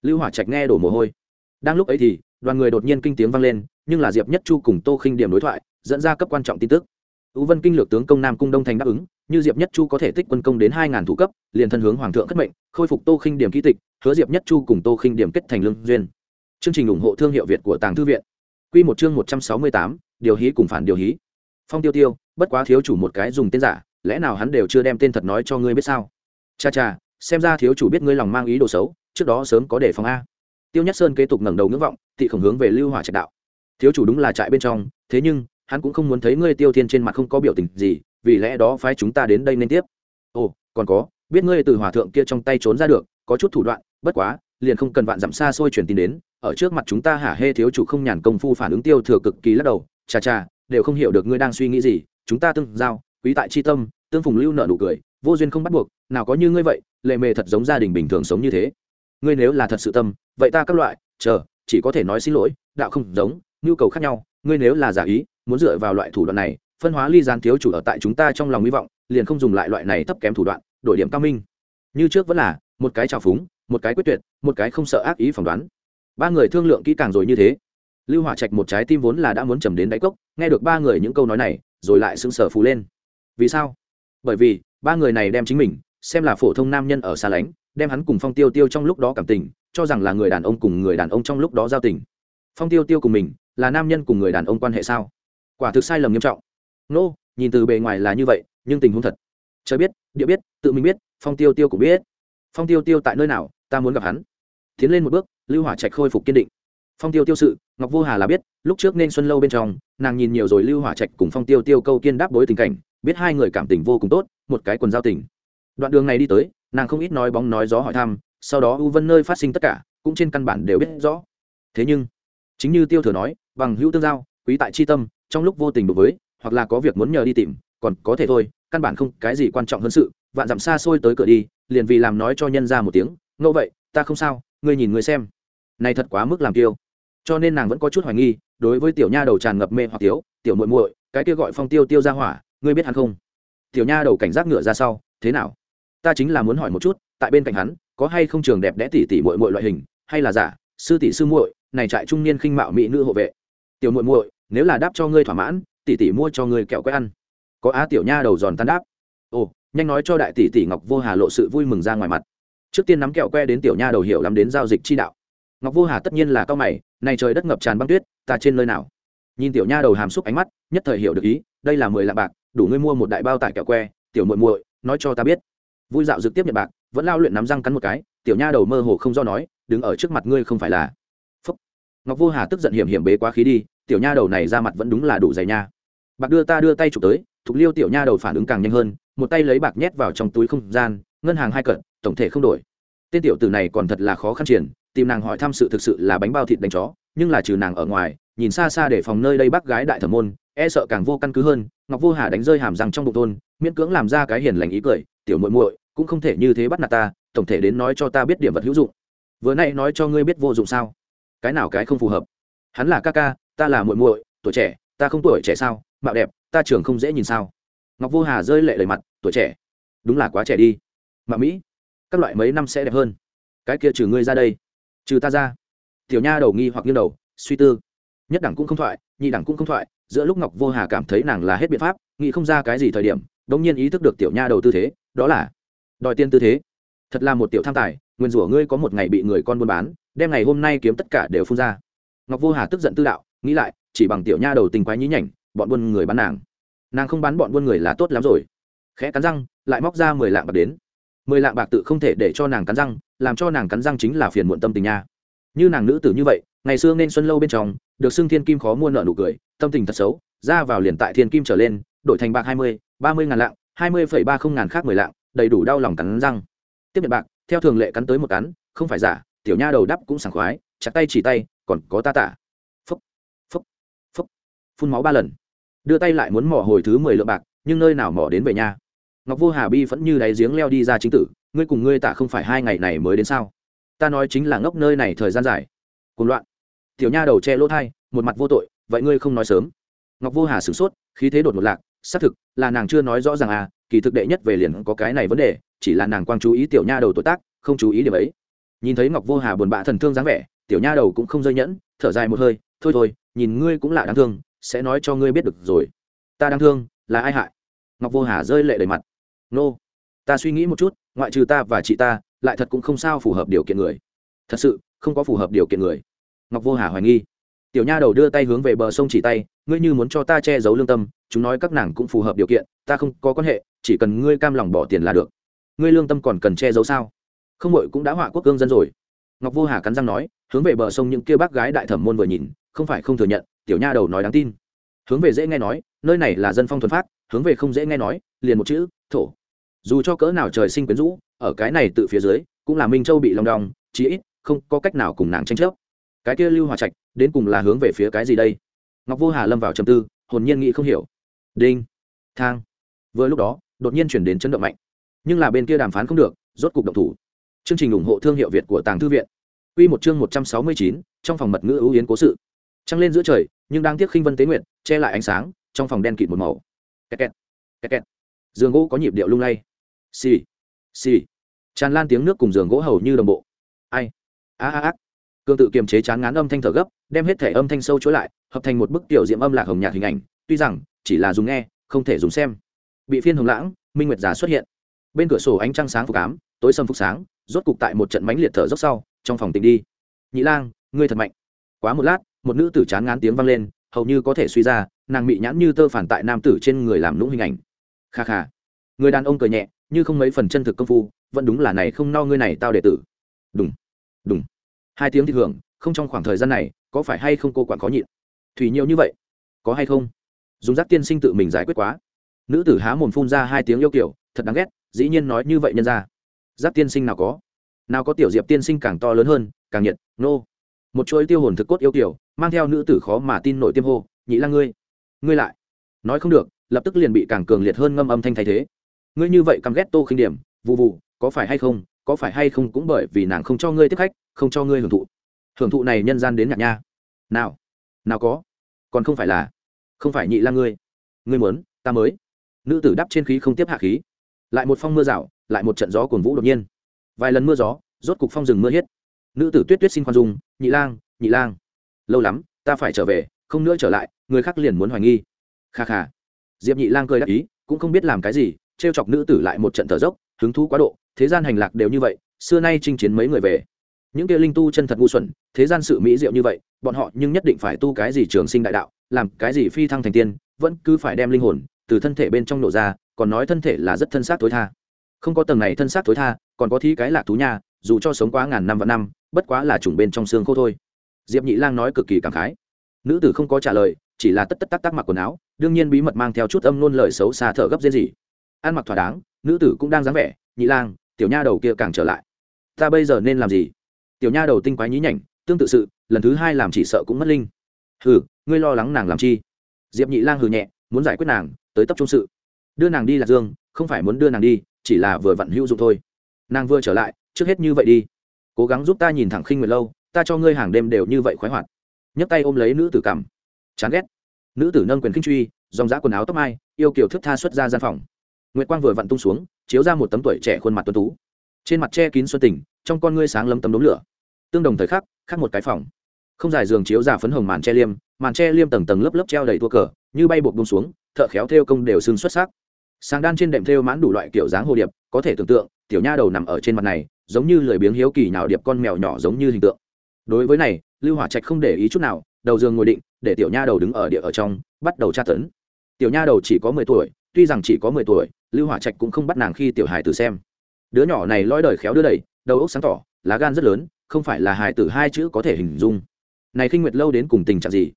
Lưu hỏa trạch nghe đổ mồ hôi. Đang lúc ấy thì, đoàn người đột nhiên kinh tiếng vang lên, nhưng là diệp nhất chu cùng tô khinh điểm đối thoại, dẫn ra cấp quan trọng tin tức ú vân kinh lược tướng công nam cung đông thành đáp ứng, như diệp nhất chu có thể tích quân công đến hai ngàn thủ cấp, liền thân hướng hoàng thượng khất mệnh, khôi phục tô khinh điểm ký tịch, hứa diệp nhất chu cùng tô khinh điểm kết thành lương duyên. Chương trình ủng hộ thương hiệu việt của tàng thư viện. Q một chương một trăm sáu mươi tám, điều hí cùng phản điều hí. Phong tiêu tiêu, bất quá thiếu chủ một cái dùng tên giả, lẽ nào hắn đều chưa đem tên thật nói cho ngươi biết sao? Cha cha, xem ra thiếu chủ biết ngươi lòng mang ý đồ xấu, trước đó sớm có đề phòng a. Tiêu nhất sơn kế tục ngẩng đầu ngưỡng vọng, thị khổng hướng về lưu hỏa trạch đạo. Thiếu chủ đúng là trại bên trong, thế nhưng hắn cũng không muốn thấy ngươi tiêu thiên trên mặt không có biểu tình gì, vì lẽ đó phái chúng ta đến đây nên tiếp. Ồ, còn có, biết ngươi từ hòa thượng kia trong tay trốn ra được, có chút thủ đoạn, bất quá, liền không cần vạn dặm xa xôi truyền tin đến, ở trước mặt chúng ta hả hê thiếu chủ không nhàn công phu phản ứng tiêu thừa cực kỳ lắc đầu, chà chà, đều không hiểu được ngươi đang suy nghĩ gì, chúng ta tương giao, quý tại chi tâm, tương phùng lưu nợ nụ cười, vô duyên không bắt buộc, nào có như ngươi vậy, lệ mề thật giống gia đình bình thường sống như thế. Ngươi nếu là thật sự tâm, vậy ta các loại, chờ, chỉ có thể nói xin lỗi, đạo không giống, nhu cầu khác nhau, ngươi nếu là giả ý muốn dựa vào loại thủ đoạn này, phân hóa ly gián thiếu chủ ở tại chúng ta trong lòng hy vọng, liền không dùng lại loại này thấp kém thủ đoạn, đổi điểm cao minh. Như trước vẫn là, một cái trào phúng, một cái quyết tuyệt, một cái không sợ ác ý phỏng đoán. Ba người thương lượng kỹ càng rồi như thế. Lưu hỏa trạch một trái tim vốn là đã muốn trầm đến đáy cốc, nghe được ba người những câu nói này, rồi lại sững sờ phù lên. Vì sao? Bởi vì, ba người này đem chính mình, xem là phổ thông nam nhân ở xa lánh, đem hắn cùng phong tiêu tiêu trong lúc đó cảm tình, cho rằng là người đàn ông cùng người đàn ông trong lúc đó giao tình. Phong tiêu tiêu cùng mình, là nam nhân cùng người đàn ông quan hệ sao? Quả thực sai lầm nghiêm trọng. Nô、no, nhìn từ bề ngoài là như vậy nhưng tình huống thật. Trời biết địa biết tự mình biết phong tiêu tiêu cũng biết. Phong tiêu tiêu tại nơi nào ta muốn gặp hắn. Tiến lên một bước lưu hỏa trạch khôi phục kiên định. Phong tiêu tiêu sự ngọc vô hà là biết lúc trước nên xuân lâu bên trong nàng nhìn nhiều rồi lưu hỏa trạch cùng phong tiêu tiêu câu kiên đáp bối tình cảnh biết hai người cảm tình vô cùng tốt một cái quần giao tình. Đoạn đường này đi tới nàng không ít nói bóng nói gió hỏi thăm sau đó u vân nơi phát sinh tất cả cũng trên căn bản đều biết rõ. Thế nhưng chính như tiêu thừa nói bằng hữu tương giao quý tại chi tâm trong lúc vô tình đối với, hoặc là có việc muốn nhờ đi tìm, còn có thể thôi, căn bản không cái gì quan trọng hơn sự, vạn dặm xa xôi tới cửa đi, liền vì làm nói cho nhân ra một tiếng, ngẫu vậy, ta không sao, ngươi nhìn ngươi xem. Này thật quá mức làm tiêu cho nên nàng vẫn có chút hoài nghi, đối với tiểu nha đầu tràn ngập mê hoặc tiếu tiểu muội muội, cái kia gọi phong tiêu tiêu ra hỏa, ngươi biết hắn không? Tiểu nha đầu cảnh giác ngựa ra sau, thế nào? Ta chính là muốn hỏi một chút, tại bên cạnh hắn, có hay không trường đẹp đẽ tỷ tỷ muội muội loại hình, hay là giả, sư tỷ sư muội, này trại trung niên khinh mạo mỹ nữ hộ vệ? Tiểu muội muội nếu là đáp cho ngươi thỏa mãn, tỷ tỷ mua cho ngươi kẹo quét ăn. Có á tiểu nha đầu giòn tan đáp. Ồ, nhanh nói cho đại tỷ tỷ ngọc vô hà lộ sự vui mừng ra ngoài mặt. Trước tiên nắm kẹo que đến tiểu nha đầu hiểu lắm đến giao dịch chi đạo. Ngọc vô hà tất nhiên là cao mày, này trời đất ngập tràn băng tuyết, ta trên nơi nào? Nhìn tiểu nha đầu hàm xúc ánh mắt, nhất thời hiểu được ý, đây là mười lạng bạc, đủ ngươi mua một đại bao tải kẹo que, tiểu muội muội, nói cho ta biết. Vui dạo trực tiếp nhận bạc, vẫn lao luyện nắm răng cắn một cái, tiểu nha đầu mơ hồ không do nói, đứng ở trước mặt ngươi không phải là. Phúc. ngọc vô hà tức giận hiểm hiểm bế quá khí đi tiểu nha đầu này ra mặt vẫn đúng là đủ dày nha. Bạc đưa ta đưa tay chụp tới, thục liêu tiểu nha đầu phản ứng càng nhanh hơn, một tay lấy bạc nhét vào trong túi không gian, ngân hàng hai cận, tổng thể không đổi. Tên tiểu tử này còn thật là khó khăn triển, tìm nàng hỏi thăm sự thực sự là bánh bao thịt đánh chó, nhưng là trừ nàng ở ngoài, nhìn xa xa để phòng nơi đây bác gái đại thẩm môn e sợ càng vô căn cứ hơn, ngọc vô hà đánh rơi hàm răng trong bụng thôn, miễn cưỡng làm ra cái hiền lành ý cười, tiểu muội muội, cũng không thể như thế bắt nạt ta, tổng thể đến nói cho ta biết điểm vật hữu dụng. Vừa nay nói cho ngươi biết vô dụng sao? Cái nào cái không phù hợp? Hắn là ca ca ta là muội muội, tuổi trẻ, ta không tuổi trẻ sao? Mạo đẹp, ta trưởng không dễ nhìn sao? Ngọc vô hà rơi lệ lời mặt, tuổi trẻ. Đúng là quá trẻ đi. Mạo mỹ, các loại mấy năm sẽ đẹp hơn. Cái kia trừ ngươi ra đây. Trừ ta ra. Tiểu nha đầu nghi hoặc nghiêng đầu, suy tư. Nhất đẳng cũng không thoại, nhị đẳng cũng không thoại, giữa lúc ngọc vô hà cảm thấy nàng là hết biện pháp, nghĩ không ra cái gì thời điểm đ ỗ n g nhiên ý thức được tiểu nha đầu tư thế, đó là đòi tiên tư thế. Thật là một tiểu tham tài, nguyên rủa ngươi có một ngày bị người con buôn bán, đem ngày hôm nay kiếm tất cả đều phun ra. Ngọc vô hà tức giận tư đạo nghĩ lại, chỉ bằng tiểu nha đầu tình quái nhí nhảnh, bọn buôn người bán nàng. Nàng không bán bọn buôn người là tốt lắm rồi. Khẽ cắn răng, lại móc ra mười lạng bạc đến. Mười lạng bạc tự không thể để cho nàng cắn răng, làm cho nàng cắn răng chính là phiền muộn tâm tình nha. Như nàng nữ tử như vậy, ngày xưa nên xuân lâu bên trong, được xưng thiên kim khó mua nợ nụ cười, tâm tình thật xấu, ra vào liền tại thiên kim trở lên, đổi thành bạc hai mươi, ba mươi ngàn lạng, hai mươi phẩy ba không ngàn khác mười lạng, đầy đủ đau lòng cắn răng. Tiếp nhận bạc, theo thường lệ cắn tới một cắn, không phải giả, tiểu nha đầu đắp cũng sảng khoái, chặt tay chỉ tay, còn có ta tả phun máu ba lần. Đưa tay lại muốn mỏ hồi thứ mười lượng bạc, nhưng nơi nào mỏ đến về nhà? Ngọc vô hà bi vẫn như đáy giếng leo đi ra chính tử, ngươi cùng ngươi tả không phải hai ngày này mới đến sao? Ta nói chính là ngốc nơi này thời gian dài. Cùng loạn. Tiểu nha đầu che lỗ thai, một mặt vô tội, vậy ngươi không nói sớm. Ngọc vô hà sửng sốt, khí thế đột một lạc, xác thực, là nàng chưa nói rõ ràng à kỳ thực đệ nhất về liền có cái này vấn đề, chỉ là nàng quang chú ý tiểu nha đầu tuổi tác, không chú ý điểm ấy. Nhìn thấy ngọc vô hà buồn bã thần thương dáng vẻ, tiểu nha đầu cũng không rơi nhẫn, thở dài một hơi, thôi thôi, nhìn ngươi cũng là đáng thương sẽ nói cho ngươi biết được rồi. Ta đang thương, là ai hại? Ngọc vô hà rơi lệ đầy mặt. Nô, ta suy nghĩ một chút, ngoại trừ ta và chị ta, lại thật cũng không sao phù hợp điều kiện người. Thật sự, không có phù hợp điều kiện người. Ngọc vô hà hoài nghi. Tiểu nha đầu đưa tay hướng về bờ sông chỉ tay, ngươi như muốn cho ta che giấu lương tâm, chúng nói các nàng cũng phù hợp điều kiện, ta không có quan hệ, chỉ cần ngươi cam lòng bỏ tiền là được. Ngươi lương tâm còn cần che giấu sao? Không hội cũng đã họa quốc cương dân rồi. Ngọc vô hà cắn răng nói, hướng về bờ sông những kia bác gái đại thẩm môn vừa nhìn, không phải không thừa nhận tiểu nha đầu nói đáng tin. Hướng về dễ nghe nói nơi này là dân phong thuần phát hướng về không dễ nghe nói liền một chữ thổ. Dù cho cỡ nào trời sinh quyến rũ ở cái này tự phía dưới cũng là minh châu bị lòng đong chí ít không có cách nào cùng nàng tranh chấp. Cái kia lưu hòa trạch đến cùng là hướng về phía cái gì đây? Ngọc vô hà lâm vào trầm tư hồn nhiên nghĩ không hiểu. Đinh thang. Vừa lúc đó đột nhiên chuyển đến chấn động mạnh. Nhưng là bên kia đàm phán không được rốt cục động thủ. Chương trình ủng hộ thương hiệu việt của tàng thư viện. Quy một chương một trăm sáu mươi chín, trong phòng mật ngữ ưu yến cố sự trăng lên giữa trời, nhưng đang tiếc khinh vân tế nguyện che lại ánh sáng, trong phòng đen kịt một màu. Kẹt kẹt kẹt kẹt. Giường gỗ có nhịp điệu lung lay. Xì xì. Tràn lan tiếng nước cùng giường gỗ hầu như đồng bộ. Ai? A a a. Cương tự kiềm chế chán ngán âm thanh thở gấp, đem hết thể âm thanh sâu chối lại, hợp thành một bức tiểu diệm âm lạc hồng nhạt hình ảnh. Tuy rằng, chỉ là dùng nghe, không thể dùng xem. Bị phiên hồng lãng, minh nguyệt giả xuất hiện. Bên cửa sổ ánh trăng sáng phục ám, tối sầm phúc sáng, rốt cục tại một trận mánh liệt thở dốc sau, trong phòng tình đi. Nhị lang, ngươi thật mạnh. Quá một lát một nữ tử chán ngán tiếng vang lên, hầu như có thể suy ra, nàng bị nhãn như tơ phản tại nam tử trên người làm lũng hình ảnh. Kha kha. Người đàn ông cười nhẹ, như không mấy phần chân thực công phu, vẫn đúng là này không no ngươi này tao đệ tử. Đúng đúng hai tiếng thì hưởng, không trong khoảng thời gian này, có phải hay không cô quản khó nhịn? Thủy nhiều như vậy, có hay không? Dùng giác tiên sinh tự mình giải quyết quá. Nữ tử há mồm phun ra hai tiếng yêu kiểu, thật đáng ghét, dĩ nhiên nói như vậy nhân ra. Giác tiên sinh nào có? Nào có tiểu diệp tiên sinh càng to lớn hơn, càng nhiệt, nô một chuỗi tiêu hồn thực cốt yêu kiểu mang theo nữ tử khó mà tin nội tiêm hô, nhị lang ngươi ngươi lại. Nói không được, lập tức liền bị càng cường liệt hơn ngâm âm thanh thay thế. Ngươi như vậy căm ghét tô khinh điểm vụ vụ có phải hay không, có phải hay không cũng bởi vì nàng không cho ngươi tiếp khách, không cho ngươi hưởng thụ. Hưởng thụ này nhân gian đến nhạc nha. Nào nào có, còn không phải là, không phải nhị lang ngươi ngươi muốn, ta mới. Nữ tử đắp trên khí không tiếp hạ khí. Lại một phong mưa rào, lại một trận gió cuồng vũ đột nhiên. Vài lần mưa gió, rốt cục phong rừng mưa hết nữ tử tuyết tuyết xin khoan dung, nhị lang nhị lang, lâu lắm, ta phải trở về, không nữa trở lại, người khác liền muốn hoài nghi. Kha kha. Diệp nhị lang cười đắc ý, cũng không biết làm cái gì t r e o chọc nữ tử lại một trận thở dốc, hứng thú quá độ, thế gian hành lạc đều như vậy, xưa nay chinh chiến mấy người về. Những kia linh tu chân thật ngu xuẩn, thế gian sự mỹ diệu như vậy, bọn họ nhưng nhất định phải tu cái gì trường sinh đại đạo, làm cái gì phi thăng thành tiên, vẫn cứ phải đem linh hồn từ thân thể bên trong nổ ra, còn nói thân thể là rất thân xác tối tha. Không có tầng này thân xác tối tha, còn có thi cái lạc thú nha, dù cho sống quá ngàn năm và năm bất quá là chủng bên trong xương khô thôi. Diệp nhị lang nói cực kỳ cảm khái. Nữ tử không có trả lời, chỉ là tất tất tắc tắc mặc quần áo, đương nhiên bí mật mang theo chút âm nôn lời xấu xa thở gấp riêng gì ăn mặc thỏa đáng, nữ tử cũng đang dáng vẻ, nhị lang, tiểu nha đầu kia càng trở lại. Ta bây giờ nên làm gì? Tiểu nha đầu tinh quái nhí nhảnh, tương tự sự, lần thứ hai làm chỉ sợ cũng mất linh. Hừ, ngươi lo lắng nàng làm chi? Diệp nhị lang hừ nhẹ, muốn giải quyết nàng, tới tập trung sự. Đưa nàng đi lạc dương, không phải muốn đưa nàng đi, chỉ là vừa vặn hữu dụng thôi. Nàng vừa trở lại, trước hết như vậy đi cố gắng giúp ta nhìn thẳng khinh nguyệt lâu, ta cho ngươi hàng đêm đều như vậy khoái hoạt. Nhấc tay ôm lấy nữ tử cằm. Chán ghét. Nữ tử nâng quyền khinh truy, dòng giã quần áo tóc mai, yêu kiểu thức tha xuất ra gian phòng. Nguyệt quang vừa vặn tung xuống, chiếu ra một tấm tuổi trẻ khuôn mặt tuấn tú. Trên mặt che kín xuân tình, trong con ngươi sáng lấm tấm đống lửa. Tương đồng thời khắc khác một cái phòng. Không dài giường chiếu ra phấn hồng màn che liêm, màn che liêm tầng tầng lớp lớp treo đầy thua cờ, như bay buộc bông xuống, thợ khéo theo công đều xương xuất sắc. Sáng đan trên đệm thêu mãn đủ loại kiểu dáng hồ điệp, có thể tưởng tượng, tiểu nha đầu nằm ở trên mặt này giống như lười biếng hiếu kỳ nào điệp con mèo nhỏ giống như hình tượng. Đối với này, lưu hỏa trạch không để ý chút nào, đầu giường ngồi định, để tiểu nha đầu đứng ở địa ở trong, bắt đầu tra tấn. Tiểu nha đầu chỉ có mười tuổi, tuy rằng chỉ có mười tuổi, lưu hỏa trạch cũng không bắt nàng khi tiểu hài tử xem. Đứa nhỏ này lõi đời khéo đưa đẩy, đầu óc sáng tỏ, lá gan rất lớn, không phải là hài tử hai chữ có thể hình dung. Này khinh nguyệt lâu đến cùng tình trạng gì?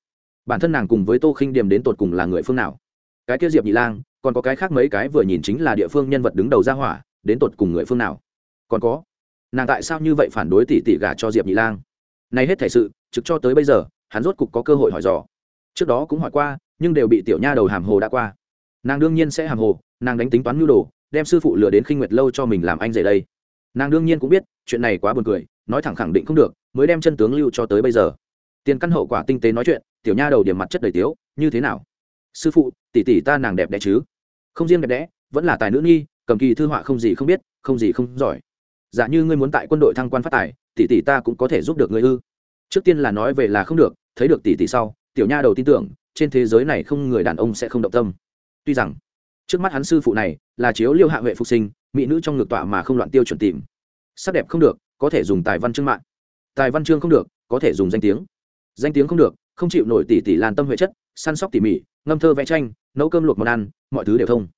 Bản thân nàng cùng với tô khinh điềm đến tột cùng là người phương nào? Cái kia diệp nhị lang, còn có cái khác mấy cái vừa nhìn chính là địa phương nhân vật đứng đầu ra hỏa, đến tột cùng người phương nào? Còn có nàng tại sao như vậy phản đối tỷ tỷ gả cho diệp nhị lang? Nay hết thể sự, trực cho tới bây giờ, hắn rốt cục có cơ hội hỏi dò. Trước đó cũng hỏi qua, nhưng đều bị tiểu nha đầu hàm hồ đã qua. Nàng đương nhiên sẽ hàm hồ, nàng đánh tính toán nhu đồ, đem sư phụ lừa đến khinh nguyệt lâu cho mình làm anh rể đây. Nàng đương nhiên cũng biết, chuyện này quá buồn cười, nói thẳng khẳng định không được, mới đem chân tướng lưu cho tới bây giờ. Tiền căn hậu quả tinh tế nói chuyện, tiểu nha đầu điểm mặt chất đầy tiếu, như thế nào? Sư phụ tỷ tỷ ta nàng đẹp đẽ chứ? Không riêng đẹp đẽ, vẫn là tài nữ nghi, cầm kỳ thư họa không gì không biết, không gì không giỏi giả như ngươi muốn tại quân đội thăng quan phát tài, tỷ tỷ ta cũng có thể giúp được ngươi ư. Trước tiên là nói về là không được, thấy được tỷ tỷ sau, tiểu nha đầu tin tưởng, trên thế giới này không người đàn ông sẽ không động tâm. Tuy rằng, trước mắt hắn sư phụ này là chiếu liêu hạ huệ phục sinh, mỹ nữ trong ngược tọa mà không loạn tiêu chuẩn tìm. Sắc đẹp không được, có thể dùng tài văn chương mạng. Tài văn chương không được, có thể dùng danh tiếng. Danh tiếng không được, không chịu nổi tỷ tỷ lan tâm huệ chất, săn sóc tỉ mỉ, ngâm thơ vẽ tranh, nấu cơm luộc món ăn, mọi thứ đều thông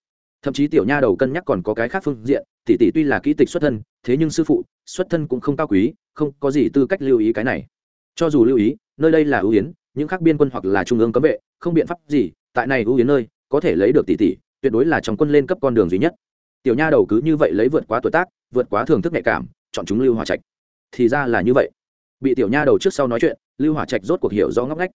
thậm chí tiểu nha đầu cân nhắc còn có cái khác phương diện, tỷ tỷ tuy là kỹ tịch xuất thân, thế nhưng sư phụ, xuất thân cũng không cao quý, không có gì tư cách lưu ý cái này. Cho dù lưu ý, nơi đây là ưu yến, những khác biên quân hoặc là trung ương cấm vệ, không biện pháp gì, tại này ưu yến nơi, có thể lấy được tỷ tỷ, tuyệt đối là trong quân lên cấp con đường duy nhất. Tiểu nha đầu cứ như vậy lấy vượt quá tuổi tác, vượt quá thưởng thức nhạy cảm, chọn chúng lưu hòa trạch. Thì ra là như vậy. Bị tiểu nha đầu trước sau nói chuyện, lưu hòa trạch rốt cuộc hiểu rõ ngóc ngách.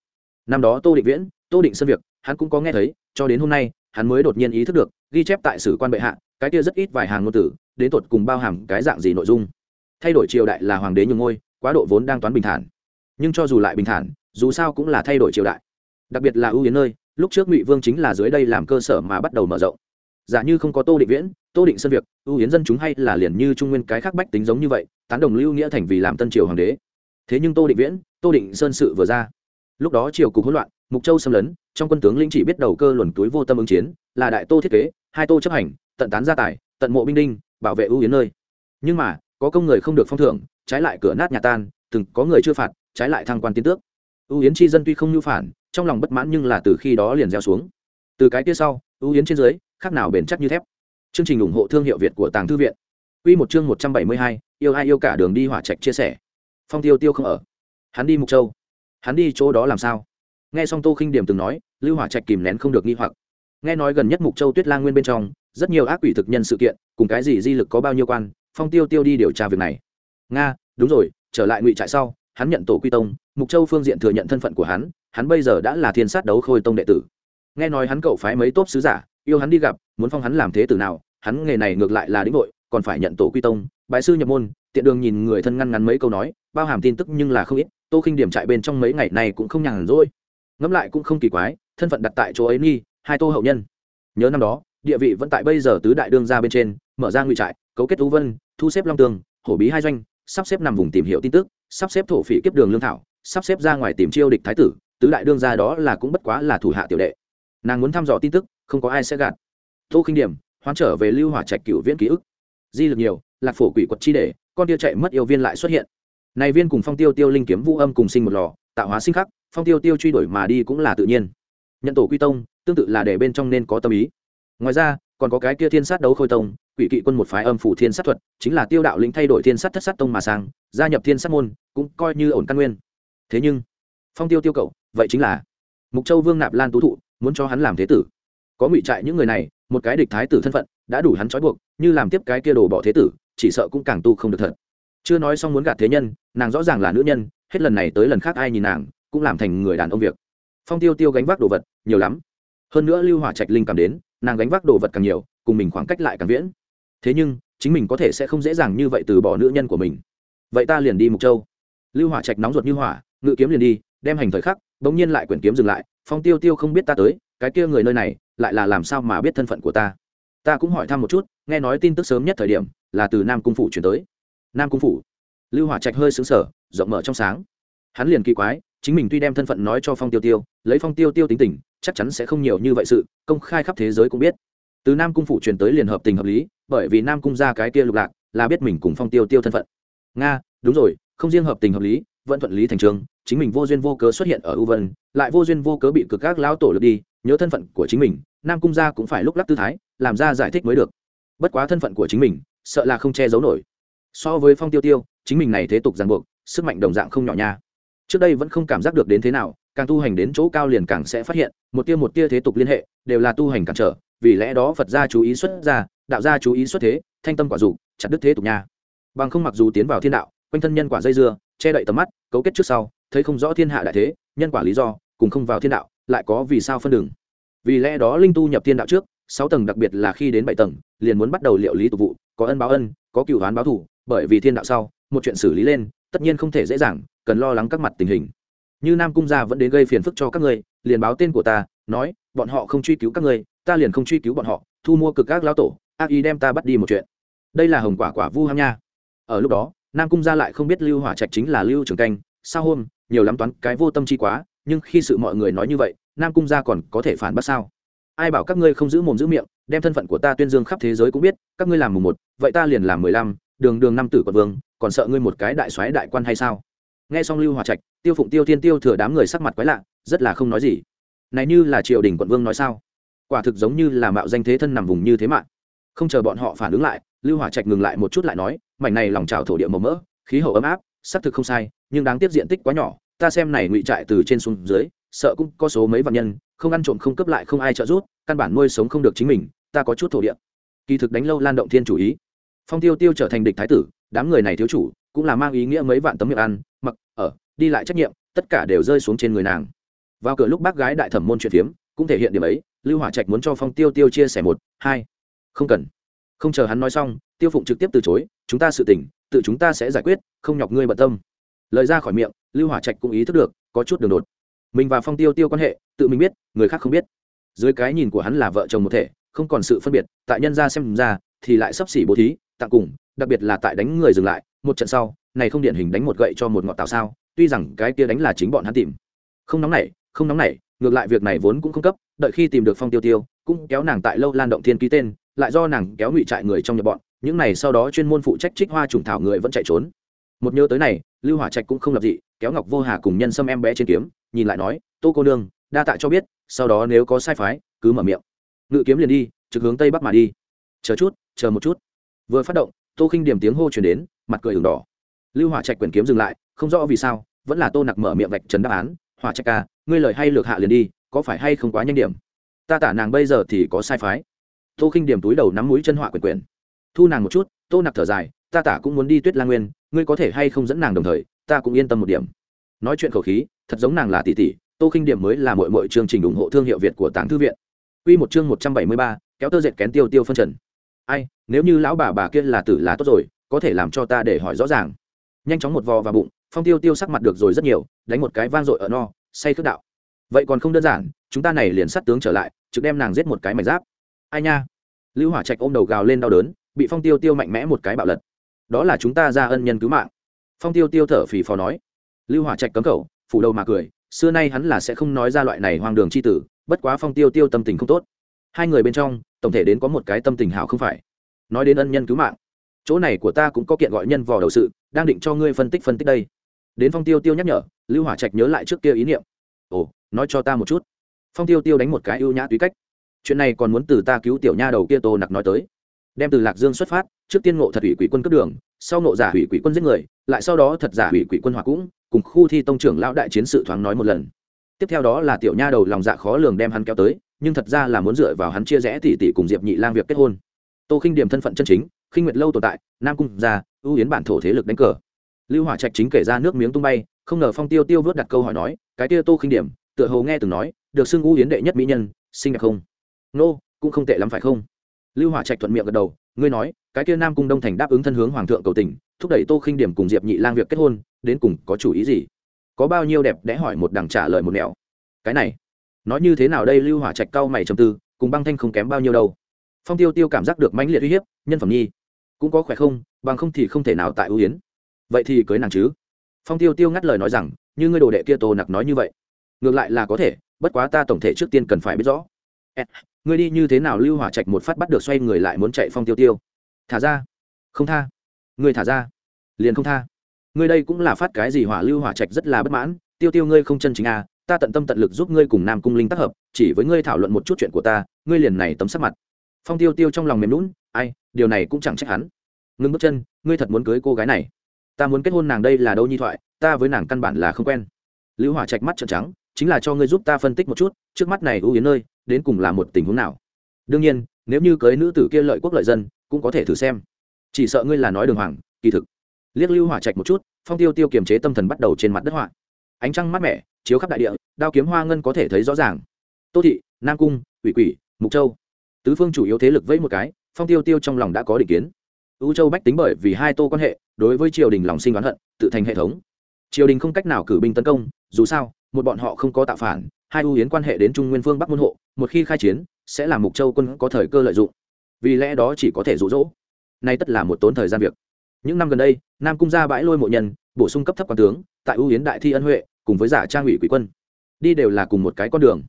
Năm đó tô định viễn, tô định sơn việc, hắn cũng có nghe thấy, cho đến hôm nay hắn mới đột nhiên ý thức được, ghi chép tại sử quan bệ hạ, cái kia rất ít vài hàng ngôn tử, đến tột cùng bao hàm cái dạng gì nội dung. Thay đổi triều đại là hoàng đế nhường ngôi, quá độ vốn đang toán bình thản. Nhưng cho dù lại bình thản, dù sao cũng là thay đổi triều đại. Đặc biệt là ưu yến nơi, lúc trước ngụy vương chính là dưới đây làm cơ sở mà bắt đầu mở rộng. Giả như không có tô định viễn, tô định sân việc, ưu yến dân chúng hay là liền như trung nguyên cái khác bách tính giống như vậy, tán đồng lưu nghĩa thành vì làm tân triều hoàng đế. Thế nhưng tô định viễn, tô định sơn sự vừa ra. Lúc đó triều cục hỗn loạn, mục châu xâm lấn trong quân tướng lĩnh chỉ biết đầu cơ luồn túi vô tâm ứng chiến là đại tô thiết kế hai tô chấp hành tận tán gia tài tận mộ binh đinh bảo vệ ưu yến nơi. Nhưng mà có công người không được phong thưởng trái lại cửa nát nhà tan từng có người chưa phạt trái lại thăng quan tiến tước. Ưu yến chi dân tuy không nhu phản trong lòng bất mãn nhưng là từ khi đó liền gieo xuống. Từ cái kia sau ưu yến trên dưới khác nào bền chắc như thép. Chương trình ủng hộ thương hiệu việt của tàng thư viện. Quy một chương một trăm bảy mươi hai, yêu ai yêu cả đường đi hỏa trạch chia sẻ. Phong tiêu tiêu không ở. Hắn đi mục châu. Hắn đi chỗ đó làm sao? Nghe xong tô khinh điểm từng nói, lưu hỏa trạch kìm nén không được nghi hoặc. Nghe nói gần nhất mục châu tuyết lang nguyên bên trong, rất nhiều ác quỷ thực nhân sự kiện, cùng cái gì di lực có bao nhiêu quan, phong tiêu tiêu đi điều tra việc này. Nga, đúng rồi, trở lại ngụy trại sau, hắn nhận tổ quy tông, mục châu phương diện thừa nhận thân phận của hắn hắn bây giờ đã là thiên sát đấu khôi tông đệ tử. Nghe nói hắn cậu phái mấy tốt sứ giả, yêu hắn đi gặp, muốn phong hắn làm thế tử nào, hắn nghề này ngược lại là đĩnh vội còn phải nhận tổ quy tông. Bái sư nhập môn, tiện đường nhìn người thân ngăn ngắn mấy câu nói, bao hàm tin tức nhưng là không ít, tô khinh điểm trại bên trong mấy ngày này cũng không nhàn rỗi ngẫm lại cũng không kỳ quái, thân phận đặt tại chỗ ấy nghi hai tô hậu nhân. Nhớ năm đó, địa vị vẫn tại bây giờ tứ đại đương ra bên trên, mở ra ngụy trại, cấu kết tú vân, thu xếp long tường, hổ bí hai doanh, sắp xếp nằm vùng tìm hiểu tin tức, sắp xếp thổ phỉ kiếp đường lương thảo, sắp xếp ra ngoài tìm chiêu địch thái tử, tứ đại đương ra đó là cũng bất quá là thủ hạ tiểu đệ. Nàng muốn thăm dò tin tức, không có ai sẽ gạt. Tô khinh điểm, hoán trở về lưu hỏa trạch cựu viễn ký ức. Di lực nhiều, lạc phổ quỷ quật chi để, con tia chạy mất yêu viên lại xuất hiện. Này viên cùng phong tiêu tiêu linh kiếm vũ âm cùng sinh một lò tạo hóa sinh khắc, phong tiêu tiêu truy đuổi mà đi cũng là tự nhiên. Nhận tổ quy tông, tương tự là để bên trong nên có tâm ý. Ngoài ra, còn có cái kia thiên sát đấu khôi tông, quỷ kỵ quân một phái âm phủ thiên sát thuật, chính là tiêu đạo lĩnh thay đổi thiên sát thất sát tông mà sang, gia nhập thiên sát môn, cũng coi như ổn căn nguyên. Thế nhưng, phong tiêu tiêu cậu, vậy chính là mục châu vương nạp lan tú thụ, muốn cho hắn làm thế tử. Có ngụy trại những người này, một cái địch thái tử thân phận, đã đủ hắn trói buộc, như làm tiếp cái kia đồ bỏ thế tử, chỉ sợ cũng càng tu không được thật. Chưa nói xong muốn gạt thế nhân, nàng rõ ràng là nữ nhân hết lần này tới lần khác ai nhìn nàng, cũng làm thành người đàn ông việc. Phong tiêu tiêu gánh vác đồ vật, nhiều lắm. Hơn nữa lưu hỏa trạch linh cảm đến, nàng gánh vác đồ vật càng nhiều, cùng mình khoảng cách lại càng viễn. Thế nhưng, chính mình có thể sẽ không dễ dàng như vậy từ bỏ nữ nhân của mình. Vậy ta liền đi mục châu. Lưu hỏa trạch nóng ruột như hỏa, ngự kiếm liền đi, đem hành thời khắc, bỗng nhiên lại quyển kiếm dừng lại. Phong tiêu tiêu không biết ta tới, cái kia người nơi này, lại là làm sao mà biết thân phận của ta? Ta cũng hỏi thăm một chút, nghe nói tin tức sớm nhất thời điểm, là từ nam cung phủ chuyển tới. Nam cung phủ lưu hỏa trạch hơi xứng sở rộng mở trong sáng. Hắn liền kỳ quái, chính mình tuy đem thân phận nói cho phong tiêu tiêu, lấy phong tiêu tiêu tính tình, chắc chắn sẽ không nhiều như vậy sự, công khai khắp thế giới cũng biết. Từ nam cung phủ truyền tới liền hợp tình hợp lý, bởi vì nam cung ra cái kia lục lạc, là biết mình cùng phong tiêu tiêu thân phận. Nga, đúng rồi, không riêng hợp tình hợp lý, vẫn thuận lý thành trường, chính mình vô duyên vô cớ xuất hiện ở u vân, lại vô duyên vô cớ bị cực các lão tổ lượt đi, nhớ thân phận của chính mình, nam cung gia cũng phải lúc lắc tư thái, làm ra giải thích mới được. Bất quá thân phận của chính mình, sợ là không che giấu nổi. So với phong tiêu tiêu chính mình này thế tục ràng buộc, sức mạnh đồng dạng không nhỏ nha. Trước đây vẫn không cảm giác được đến thế nào, càng tu hành đến chỗ cao liền càng sẽ phát hiện, một tia một tia thế tục liên hệ, đều là tu hành cản trở, vì lẽ đó phật gia chú ý xuất ra đạo gia chú ý xuất thế, thanh tâm quả dục, chặt đứt thế tục nha. Bằng không mặc dù tiến vào thiên đạo, quanh thân nhân quả dây dưa, che đậy tầm mắt, cấu kết trước sau, thấy không rõ thiên hạ đại thế, nhân quả lý do, cùng không vào thiên đạo, lại có vì sao phân đường. Vì lẽ đó linh tu nhập thiên đạo trước, sáu tầng đặc biệt là khi đến bảy tầng, liền muốn bắt đầu liệu lý tục vụ, có ân báo ân, có cựu đoán báo thủ, bởi vì thiên đạo sau một chuyện xử lý lên, tất nhiên không thể dễ dàng, cần lo lắng các mặt tình hình. Như nam cung gia vẫn đến gây phiền phức cho các ngươi, liền báo tên của ta, nói, bọn họ không truy cứu các ngươi, ta liền không truy cứu bọn họ, thu mua cực các lão tổ, ác ý đem ta bắt đi một chuyện. Đây là hồng quả quả vu ham nha. Ở lúc đó, nam cung gia lại không biết lưu hỏa trạch chính là lưu trường canh, sao hôm, nhiều lắm toán cái vô tâm chi quá, nhưng khi sự mọi người nói như vậy, nam cung gia còn có thể phản bác sao? Ai bảo các ngươi không giữ mồm giữ miệng, đem thân phận của ta tuyên dương khắp thế giới cũng biết, các ngươi làm mùng một, vậy ta liền làm mười lăm đường đường năm tử quận vương, còn sợ ngươi một cái đại soái đại quan hay sao? Nghe xong lưu hòa trạch, tiêu phụng tiêu thiên tiêu thừa đám người sắc mặt quái lạ, rất là không nói gì. Này như là triều đình quận vương nói sao? Quả thực giống như là mạo danh thế thân nằm vùng như thế mạng. Không chờ bọn họ phản ứng lại, lưu hỏa trạch ngừng lại một chút lại nói, mảnh này lòng trào thổ địa màu mỡ khí hậu ấm áp, xác thực không sai, nhưng đáng tiếc diện tích quá nhỏ, ta xem này ngụy trại từ trên xuống dưới, sợ cũng có số mấy vạn nhân, không ăn trộm không cấp lại không ai trợ giúp, căn bản nuôi sống không được chính mình, ta có chút thổ địa. Kỳ thực đánh lâu lan động thiên chủ ý phong tiêu tiêu trở thành địch thái tử, đám người này thiếu chủ cũng là mang ý nghĩa mấy vạn tấm miệng ăn, mặc, ở, đi lại trách nhiệm, tất cả đều rơi xuống trên người nàng. Vào cửa lúc bác gái đại thẩm môn chuyện phiếm, cũng thể hiện điểm ấy, lưu hỏa trạch muốn cho phong tiêu tiêu chia sẻ một, hai. Không cần. Không chờ hắn nói xong, tiêu phụng trực tiếp từ chối, chúng ta sự tỉnh tự chúng ta sẽ giải quyết, không nhọc ngươi bận tâm. Lời ra khỏi miệng, lưu hỏa trạch cũng ý thức được, có chút đường đột. Mình và phong tiêu tiêu quan hệ, tự mình biết, người khác không biết. Dưới cái nhìn của hắn là vợ chồng một thể, không còn sự phân biệt, tại nhân gia xem ra, thì lại sắp xỉ bố thí tặng cùng, đặc biệt là tại đánh người dừng lại, một trận sau, này không điển hình đánh một gậy cho một ngọn tạo sao, tuy rằng cái kia đánh là chính bọn hắn tìm. Không nóng nảy, không nóng nảy, ngược lại việc này vốn cũng không cấp, đợi khi tìm được phong tiêu tiêu, cũng kéo nàng tại lâu lan động thiên ký tên, lại do nàng kéo ngụy trại người trong nhập bọn, những này sau đó chuyên môn phụ trách trích hoa trùng thảo người vẫn chạy trốn. Một nhớ tới này, lưu hỏa trạch cũng không lập dị, kéo ngọc vô hà cùng nhân xâm em bé trên kiếm, nhìn lại nói, tô cô nương, đa tạ cho biết, sau đó nếu có sai phái, cứ mở miệng. Ngự kiếm liền đi, trực hướng tây bắc mà đi. Chờ chút, chờ một chút vừa phát động tô khinh điểm tiếng hô chuyển đến mặt cười ửng đỏ. Lưu hỏa trạch quyển kiếm dừng lại không rõ vì sao vẫn là tô nặc mở miệng vạch trần đáp án hỏa trạch ca ngươi lời hay lược hạ liền đi có phải hay không quá nhanh điểm? Ta tả nàng bây giờ thì có sai phái. Tô khinh điểm túi đầu nắm mũi chân hỏa quyển quyển. Thu nàng một chút tô nặc thở dài ta tả cũng muốn đi tuyết la nguyên ngươi có thể hay không dẫn nàng đồng thời ta cũng yên tâm một điểm. Nói chuyện khẩu khí thật giống nàng là tỷ tỷ tô khinh điểm mới là mọi mọi chương trình ủng hộ thương hiệu việt của tàng thư viện. Quy một chương một trăm bảy mươi ba, kéo tơ dệt kén tiêu tiêu phân trần ai, nếu như lão bà bà kia là tử là tốt rồi, có thể làm cho ta để hỏi rõ ràng. Nhanh chóng một vò vào bụng, phong tiêu tiêu sắc mặt được rồi rất nhiều, đánh một cái vang dội ở no, say khước đạo. Vậy còn không đơn giản, chúng ta này liền sát tướng trở lại, trực đem nàng giết một cái mảnh giáp. Ai nha. Lưu hỏa trạch ôm đầu gào lên đau đớn, bị phong tiêu tiêu mạnh mẽ một cái bạo lật. Đó là chúng ta ra ân nhân cứu mạng. Phong tiêu tiêu thở phì phò nói. Lưu hỏa trạch cấm khẩu, phủ đầu mà cười, xưa nay hắn là sẽ không nói ra loại này hoang đường c h i tử, bất quá phong tiêu tiêu tâm tình không tốt. Hai người bên trong tổng thể đến có một cái tâm tình hảo không phải. Nói đến ân nhân cứu mạng, chỗ này của ta cũng có kiện gọi nhân vò đầu sự, đang định cho ngươi phân tích phân tích đây. Đến phong tiêu tiêu nhắc nhở, lưu hỏa trạch nhớ lại trước kia ý niệm. Ồ, nói cho ta một chút. Phong tiêu tiêu đánh một cái ưu nhã tùy cách. Chuyện này còn muốn từ ta cứu tiểu nha đầu kia tô nặc nói tới. Đem từ lạc dương xuất phát, trước tiên ngộ thật ủy quỷ quân cướp đường, sau ngộ giả ủy quỷ quân giết người, lại sau đó thật giả ủy quỷ quân hỏa cũng, cùng khu thi tông trưởng lão đại chiến sự thoáng nói một lần. Tiếp theo đó là tiểu nha đầu lòng dạ khó lường đem hắn kéo tới nhưng thật ra là muốn dựa vào hắn chia rẽ tỷ tỷ cùng diệp nhị lang việc kết hôn. Tô khinh điểm thân phận chân chính, khinh nguyệt lâu tồn tại, nam cung ra ưu yến bản thổ thế lực đánh cờ. Lưu hỏa trạch chính kể ra nước miếng tung bay, không ngờ phong tiêu tiêu vớt đặt câu hỏi nói, cái kia tô khinh điểm tựa hồ nghe từng nói, được xưng ưu yến đệ nhất mỹ nhân, xinh đẹp không? Nô, cũng không tệ lắm phải không? Lưu hỏa trạch thuận miệng gật đầu, ngươi nói, cái kia nam cung đông thành đáp ứng thân hướng hoàng thượng cầu tình, thúc đẩy tô khinh điểm cùng diệp nhị lang việc kết hôn, đến cùng có chủ ý gì? Có bao nhiêu đẹp đẽ hỏi một đằng trả lời một nẻo. Cái này nói như thế nào đây lưu hỏa trạch cao mày trầm tư, cùng băng thanh không kém bao nhiêu đâu. Phong tiêu tiêu cảm giác được mãnh liệt uy hiếp, nhân phẩm nhi, cũng có khỏe không, bằng không thì không thể nào tại ưu yến. Vậy thì cưới nàng chứ? Phong tiêu tiêu ngắt lời nói rằng, như ngươi đồ đệ kia tô nặc nói như vậy, ngược lại là có thể, bất quá ta tổng thể trước tiên cần phải biết rõ. Ngươi đi như thế nào lưu hỏa trạch một phát bắt được xoay người lại muốn chạy phong tiêu tiêu? Thả ra. Không tha. Ngươi thả ra. Liền không tha. Ngươi đây cũng là phát cái gì hỏa lưu hỏa trạch rất là bất mãn, tiêu tiêu ngươi không chân chính à ta tận tâm tận lực giúp ngươi cùng nam cung linh tác hợp, chỉ với ngươi thảo luận một chút chuyện của ta, ngươi liền này tấm sắc mặt. Phong tiêu tiêu trong lòng mềm lún ai, điều này cũng chẳng trách hắn. Ngưng bước chân, ngươi thật muốn cưới cô gái này? Ta muốn kết hôn nàng đây là đâu nhi thoại, ta với nàng căn bản là không quen. Lưu hỏa trạch mắt trợn trắng, chính là cho ngươi giúp ta phân tích một chút, trước mắt này ưu yến nơi, đến cùng là một tình huống nào? Đương nhiên, nếu như cưới nữ tử kia lợi quốc lợi dân, cũng có thể thử xem. Chỉ sợ ngươi là nói đường hoàng, kỳ thực. Liếc lưu hỏa trạch một chút, phong tiêu tiêu kiềm chế tâm thần bắt đầu trên mặt đất họa ánh trăng mát mẻ, chiếu khắp đại địa, đao kiếm hoa ngân có thể thấy rõ ràng. Tô thị, nam cung ủy quỷ, mục châu. Tứ phương chủ yếu thế lực vẫy một cái, phong tiêu tiêu trong lòng đã có định kiến. Ưu châu bách tính bởi vì hai tô quan hệ, đối với triều đình lòng sinh oán hận, tự thành hệ thống. Triều đình không cách nào cử binh tấn công, dù sao, một bọn họ không có tạo phản, hai ưu yến quan hệ đến trung nguyên phương bắc môn hộ, một khi khai chiến, sẽ làm mục châu quân có thời cơ lợi dụng. Vì lẽ đó chỉ có thể rụ rỗ nay tất là một tốn thời gian việc. Những năm gần đây, nam cung ra bãi lôi mộ nhân, bổ sung cấp thấp quan tướng, tại ưu yến đại thi ân huệ cùng với giả trang ủy quỷ quân. Đi đều là cùng một cái con đường.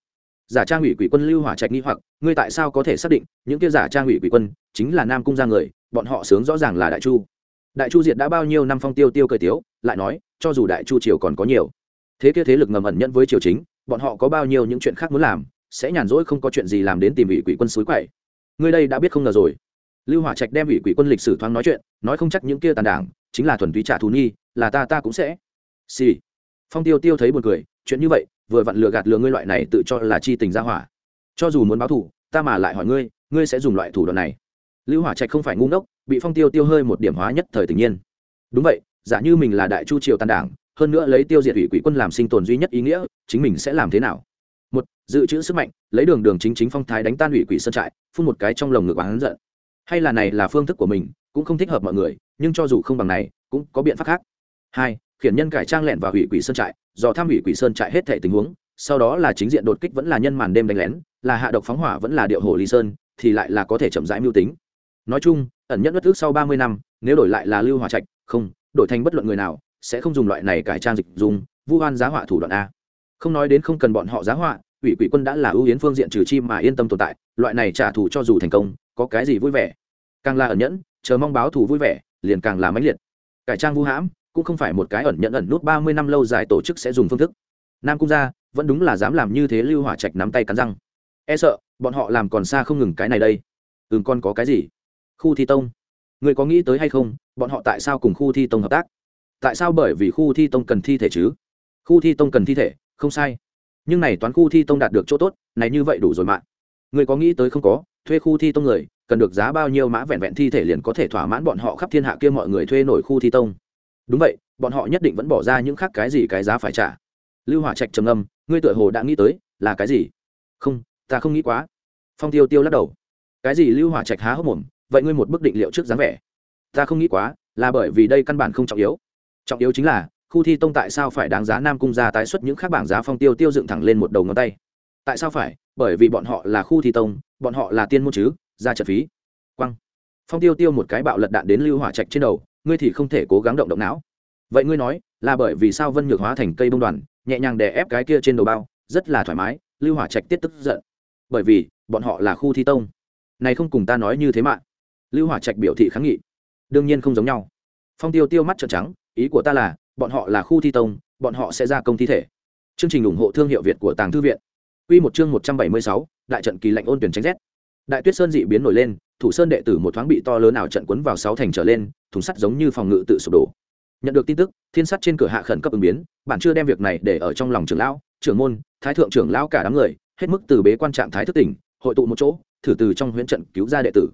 Giả trang ủy quỷ quân lưu hỏa trạch nghi hoặc, ngươi tại sao có thể xác định những kia giả trang ủy quỷ quân chính là nam cung ra người, bọn họ sướng rõ ràng là đại chu. Đại chu diệt đã bao nhiêu năm phong tiêu tiêu cười tiếu, lại nói, cho dù đại chu triều còn có nhiều, thế kia thế lực ngầm ẩn nhẫn với triều chính, bọn họ có bao nhiêu những chuyện khác muốn làm, sẽ nhàn rỗi không có chuyện gì làm đến tìm ủy quỷ quân suối quậy. Ngươi đây đã biết không ngờ rồi. Lưu hỏa trạch đem ủy quỷ quân lịch sử thoáng nói chuyện, nói không chắc những kia tàn đảng, chính là thuần túy trả thù nghi là ta ta cũng sẽ. Xì、sì phong tiêu tiêu thấy buồn cười, chuyện như vậy, vừa vặn lừa gạt lừa ngươi loại này tự cho là chi tình ra hỏa. Cho dù muốn báo thù, ta mà lại hỏi ngươi ngươi sẽ dùng loại thủ đoạn này. Lưu hỏa trạch không phải ngu ngốc, bị phong tiêu tiêu hơi một điểm hóa nhất thời tự nhiên. Đúng vậy, giả như mình là đại chu triều tàn đảng, hơn nữa lấy tiêu diệt ủy quỷ quân làm sinh tồn duy nhất ý nghĩa, chính mình sẽ làm thế nào? Một, dự trữ sức mạnh, lấy đường đường chính chính phong thái đánh tan ủy quỷ sơn trại, phun một cái trong lồng ngực oán giận. Hay là này là phương thức của mình, cũng không thích hợp mọi người, nhưng cho dù không bằng này, cũng có biện pháp khác. Hai khiển nhân cải trang lẹn vào hủy quỷ sơn trại do tham hủy quỷ sơn trại hết thể tình huống, sau đó là chính diện đột kích vẫn là nhân màn đêm đánh lén, là hạ độc phóng hỏa vẫn là điệu hồ lý sơn, thì lại là có thể chậm rãi mưu tính. Nói chung, ẩn nhất bất ước sau ba mươi năm, nếu đổi lại là lưu hòa trạch, không, đổi thành bất luận người nào, sẽ không dùng loại này cải trang dịch dùng vu oan giá họa thủ đoạn a. Không nói đến không cần bọn họ giá họa ủy quỷ quân đã là ưu yến phương diện trừ chi mà yên tâm tồn tại, loại này trả thù cho dù thành công, có cái gì vui vẻ? Càng là ẩn nhẫn, chờ mong báo thù vui vẻ, liền càng là mãnh liệt. Cải trang vu hãm cũng không phải một cái ẩn nhận ẩn nút ba mươi năm lâu dài tổ chức sẽ dùng phương thức. Nam cung gia vẫn đúng là dám làm như thế lưu hỏa trạch nắm tay cắn răng. E sợ, bọn họ làm còn xa không ngừng cái này đây. Ừm, con có cái gì? Khu thi tông. Người có nghĩ tới hay không? Bọn họ tại sao cùng khu thi tông hợp tác? Tại sao bởi vì khu thi tông cần thi thể chứ? Khu thi tông cần thi thể, không sai. Nhưng này toán khu thi tông đạt được chỗ tốt, này như vậy đủ rồi mạng người có nghĩ tới không có? Thuê khu thi tông người, cần được giá bao nhiêu mã vẹn vẹn thi thể liền có thể thỏa mãn bọn họ khắp thiên hạ kia mọi người thuê nổi khu thi tông đúng vậy, bọn họ nhất định vẫn bỏ ra những khác cái gì cái giá phải trả. Lưu hỏa trạch trầm âm ngươi tựa hồ đã nghĩ tới, là cái gì? Không, ta không nghĩ quá. Phong tiêu tiêu lắc đầu. Cái gì lưu hỏa trạch há hốc mồm, vậy ngươi một bức định liệu trước dáng vẻ. Ta không nghĩ quá, là bởi vì đây căn bản không trọng yếu. Trọng yếu chính là, khu thi tông tại sao phải đáng giá nam cung ra tái xuất những khác bảng giá phong tiêu tiêu dựng thẳng lên một đầu ngón tay? Tại sao phải? Bởi vì bọn họ là khu thi tông, bọn họ là tiên môn chứ ra trận phí. Quăng. Phong tiêu tiêu một cái bạo lật đạn đến lưu hỏa trạch trên đầu ngươi thì không thể cố gắng động động não. Vậy ngươi nói là bởi vì sao vân nhược hóa thành cây bông đoàn nhẹ nhàng đè ép cái kia trên đầu bao rất là thoải mái lưu hỏa trạch tiết tức giận. Bởi vì bọn họ là khu thi tông. Này không cùng ta nói như thế mà. Lưu hỏa trạch biểu thị kháng nghị. Đương nhiên không giống nhau. Phong tiêu tiêu mắt trợn trắng ý của ta là bọn họ là khu thi tông bọn họ sẽ ra công thi thể. Chương trình ủng hộ thương hiệu việt của tàng thư viện. Quy một chương 176, đại trận kỳ lạnh ôn tuyển tránh rét. Đại Tuyết Sơn dị biến nổi lên, Thủ Sơn đệ tử một thoáng bị to lớn nào trận quấn vào sáu thành trở lên, thùng sắt giống như phòng ngự tự sụp đổ. Nhận được tin tức, thiên sắt trên cửa hạ khẩn cấp ứng biến, bản chưa đem việc này để ở trong lòng trưởng lão, trưởng môn, thái thượng trưởng lão cả đám người, hết mức từ bế quan trạng thái thức tỉnh, hội tụ một chỗ, thử từ trong huyễn trận cứu ra đệ tử.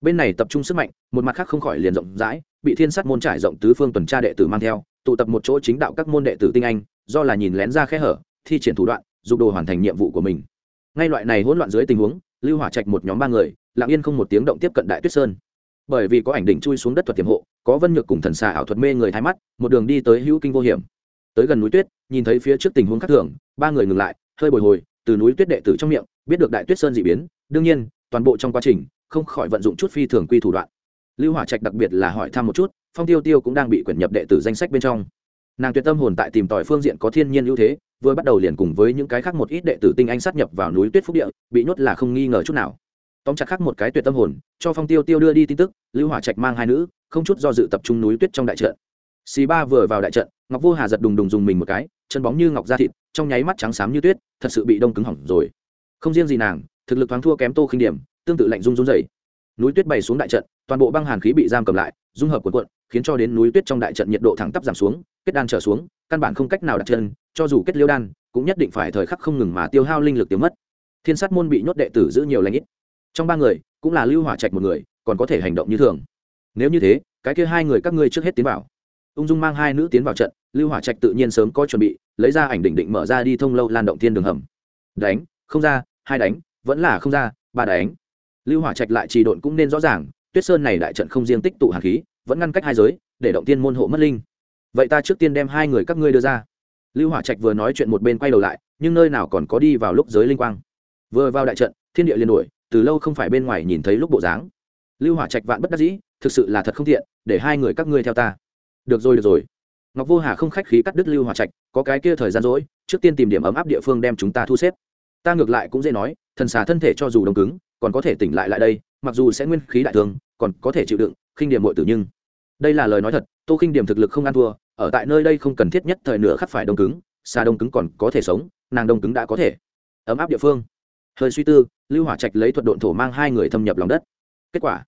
Bên này tập trung sức mạnh, một mặt khác không khỏi liền rộng rãi, bị thiên sắt môn trải rộng tứ phương tuần tra đệ tử mang theo, tụ tập một chỗ chính đạo các môn đệ tử tinh anh, do là nhìn lén ra khe hở, thi triển thủ đoạn, dục đồ hoàn thành nhiệm vụ của mình ngay loại này hỗn loạn dưới tình huống lưu hỏa trạch một nhóm ba người lặng yên không một tiếng động tiếp cận đại tuyết sơn. Bởi vì có ảnh đỉnh chui xuống đất thuật tiềm hộ, có vân nhược cùng thần xà ảo thuật mê người thái mắt, một đường đi tới hữu kinh vô hiểm. Tới gần núi tuyết, nhìn thấy phía trước tình huống khác thường, ba người ngừng lại, hơi bồi hồi, từ núi tuyết đệ tử trong miệng, biết được đại tuyết sơn dị biến, đương nhiên, toàn bộ trong quá trình, không khỏi vận dụng chút phi thường quy thủ đoạn. Lưu hỏa trạch đặc biệt là hỏi thăm một chút, phong tiêu tiêu cũng đang bị quyển nhập đệ tử danh sách bên trong. Nàng tuyệt tâm hồn tại tìm tòi phương diện có thiên nhiên ưu thế, vừa bắt đầu liền cùng với những cái khác một ít đệ tử tinh anh sát nhập vào núi tuyết phúc địa, bị nhốt là không nghi ngờ chút nào tóm chặt khác một cái tuyệt tâm hồn, cho phong tiêu tiêu đưa đi tin tức, lưu hỏa trạch mang hai nữ, không chút do dự tập trung núi tuyết trong đại trận. Xì ba vừa vào đại trận, ngọc vô hà giật đùng đùng dùng mình một cái, chân bóng như ngọc da thịt, trong nháy mắt trắng xám như tuyết, thật sự bị đông cứng hỏng rồi. Không riêng gì nàng, thực lực thoáng thua kém tô khinh điểm, tương tự lạnh rung rung dày núi tuyết bày xuống đại trận, toàn bộ băng hàn khí bị giam cầm lại, dung hợp cuộn cuộn, khiến cho đến núi tuyết trong đại trận nhiệt độ thẳng tắp giảm xuống, kết đan trở xuống, căn bản không cách nào đặt chân, cho dù kết liêu đan, cũng nhất định phải thời khắc không ngừng mà tiêu hao linh lực tiêu mất. Thiên sát môn bị nhốt đệ tử giữ nhiều lãnh ít trong ba người, cũng là lưu hỏa trạch một người, còn có thể hành động như thường. Nếu như thế, cái kia hai người các ngươi trước hết tiến vào. Ung dung mang hai nữ tiến vào trận, lưu hỏa trạch tự nhiên sớm có chuẩn bị, lấy ra ảnh định định mở ra đi thông lâu lan động thiên đường hầm. Đánh, không ra, hai đánh, vẫn là không ra, ba đánh. Lưu hỏa trạch lại trì độn cũng nên rõ ràng, tuyết sơn này đại trận không riêng tích tụ hàn khí, vẫn ngăn cách hai giới, để động tiên môn hộ mất linh. Vậy ta trước tiên đem hai người các ngươi đưa ra. Lưu hỏa trạch vừa nói chuyện một bên quay đầu lại, nhưng nơi nào còn có đi vào lúc giới linh quang. Vừa vào đại trận, thiên địa liền đuổi từ lâu không phải bên ngoài nhìn thấy lúc bộ dáng. Lưu hỏa trạch vạn bất đắc dĩ, thực sự là thật không tiện, để hai người các ngươi theo ta. Được rồi được rồi. Ngọc vô hà không khách khí cắt đứt lưu hỏa trạch, có cái kia thời gian rỗi, trước tiên tìm điểm ấm áp địa phương đem chúng ta thu xếp. Ta ngược lại cũng dễ nói, thần xà thân thể cho dù đông cứng, còn có thể tỉnh lại lại đây, mặc dù sẽ nguyên khí đại thương, còn có thể chịu đựng, khinh điểm muội tử nhưng đây là lời nói thật, tô khinh điểm thực lực không ăn thua, ở tại nơi đây không cần thiết nhất thời nửa khắc phải đông cứng, xà đông cứng còn có thể sống, nàng đông cứng đã có thể. Ấm áp địa phương. Hơi suy tư lưu hỏa trạch lấy thuật độn thổ mang hai người thâm nhập lòng đất. Kết quả,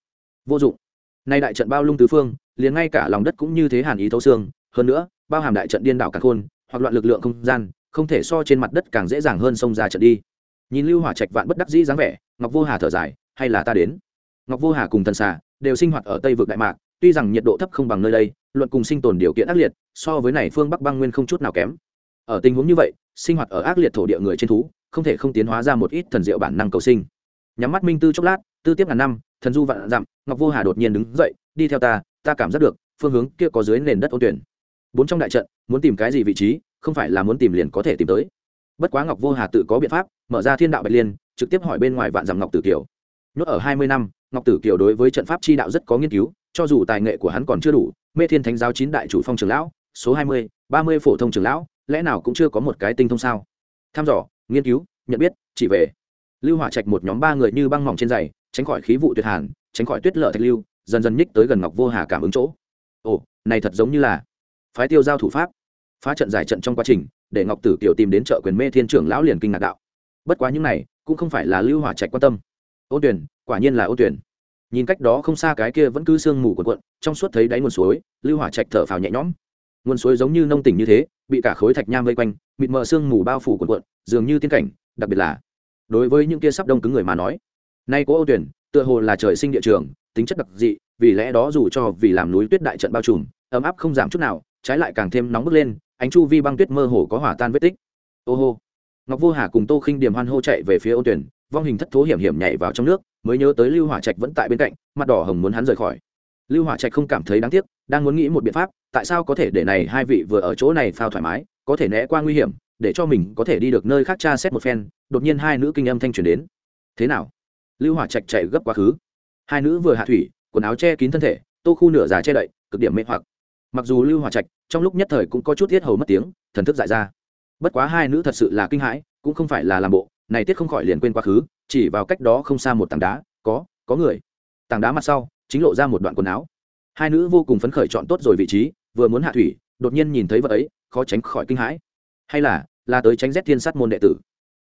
vô dụng. Nay đại trận bao lung tứ phương, liền ngay cả lòng đất cũng như thế hàn ý thấu xương, hơn nữa, bao hàm đại trận điên đảo cả khôn hoặc loạn lực lượng không gian, không thể so trên mặt đất càng dễ dàng hơn xông ra trận đi. Nhìn lưu hỏa trạch vạn bất đắc dĩ dáng vẻ, ngọc vô hà thở dài, hay là ta đến? Ngọc vô hà cùng thần xà đều sinh hoạt ở tây vực đại mạc, tuy rằng nhiệt độ thấp không bằng nơi đây, luận cùng sinh tồn điều kiện ác liệt, so với này phương bắc băng nguyên không chút nào kém. Ở tình huống như vậy, sinh hoạt ở ác liệt thổ địa người trên thú không thể không tiến hóa ra một ít thần diệu bản năng cầu sinh. Nhắm mắt minh tư chốc lát, tư tiếp ngàn năm, thần du vạn dặm, ngọc vô hà đột nhiên đứng dậy, đi theo ta ta cảm giác được, phương hướng kia có dưới nền đất ô tuyển. Bốn trong đại trận, muốn tìm cái gì vị trí, không phải là muốn tìm liền có thể tìm tới. Bất quá ngọc vô hà tự có biện pháp, mở ra thiên đạo bạch liên, trực tiếp hỏi bên ngoài vạn dặm ngọc tử kiều. Nhốt ở hai mươi năm, ngọc tử kiều đối với trận pháp chi đạo rất có nghiên cứu, cho dù tài nghệ của hắn còn chưa đủ, mê thiên thánh giáo chín đại chủ phong trường lão, số hai mươi, ba mươi phổ thông trường lão, lẽ nào cũng chưa có một cái tinh thông sao? Tham dò nghiên cứu, nhận biết, chỉ về. Lưu hỏa trạch một nhóm ba người như băng mỏng trên giày, tránh khỏi khí vụ tuyệt hàn, tránh khỏi tuyết lở thạch lưu, dần dần nhích tới gần ngọc vô hà cảm ứng chỗ. Ồ, này thật giống như là phái tiêu giao thủ pháp, phá trận giải trận trong quá trình, để ngọc tử kiều tìm đến chợ quyền mê thiên trưởng lão liền kinh ngạc đạo. Bất quá những này, cũng không phải là lưu hỏa trạch quan tâm. Ô tuyển quả nhiên là ô tuyển nhìn cách đó không xa cái kia vẫn cứ sương mù quần quận trong suốt thấy đáy nguồn suối, lưu hỏa trạch thở phào nhẹ nhõm nguồn suối giống như nông tỉnh như thế, bị cả khối thạch nham vây quanh, mịt mờ sương mù bao phủ quần quận, dường như tiên cảnh, đặc biệt là đối với những kia sắp đông cứng người mà nói. Nay có ô tuyển, tựa hồ là trời sinh địa trường, tính chất đặc dị, vì lẽ đó dù cho vì làm núi tuyết đại trận bao trùm, ấm áp không giảm chút nào, trái lại càng thêm nóng bức lên, ánh chu vi băng tuyết mơ hồ có hỏa tan vết tích. Ô hô. Ngọc vô hà cùng tô khinh điểm hoan hô chạy về phía ô tuyển, vong hình thất thố hiểm hiểm nhảy vào trong nước, mới nhớ tới lưu hỏa trạch vẫn tại bên cạnh, mặt đỏ hồng muốn hắn rời khỏi lưu hỏa trạch không cảm thấy đáng tiếc, đang muốn nghĩ một biện pháp, tại sao có thể để này hai vị vừa ở chỗ này phao thoải mái, có thể né qua nguy hiểm, để cho mình có thể đi được nơi khác tra xét một phen, đột nhiên hai nữ kinh âm thanh truyền đến. Thế nào? Lưu hỏa trạch chạy gấp quá khứ. Hai nữ vừa hạ thủy, quần áo che kín thân thể, tô khu nửa già che đậy, cực điểm mê hoặc. Mặc dù lưu hỏa trạch trong lúc nhất thời cũng có chút thiết hầu mất tiếng, thần thức dại ra. Bất quá hai nữ thật sự là kinh hãi, cũng không phải là làm bộ, này tiết không khỏi liền quên quá khứ, chỉ vào cách đó không xa một tảng đá, có có người. Tảng đá mặt sau chính lộ ra một đoạn quần áo. Hai nữ vô cùng phấn khởi chọn tốt rồi vị trí vừa muốn hạ thủy đột nhiên nhìn thấy vật ấy khó tránh khỏi kinh hãi. Hay là là tới tránh rét thiên sát môn đệ tử.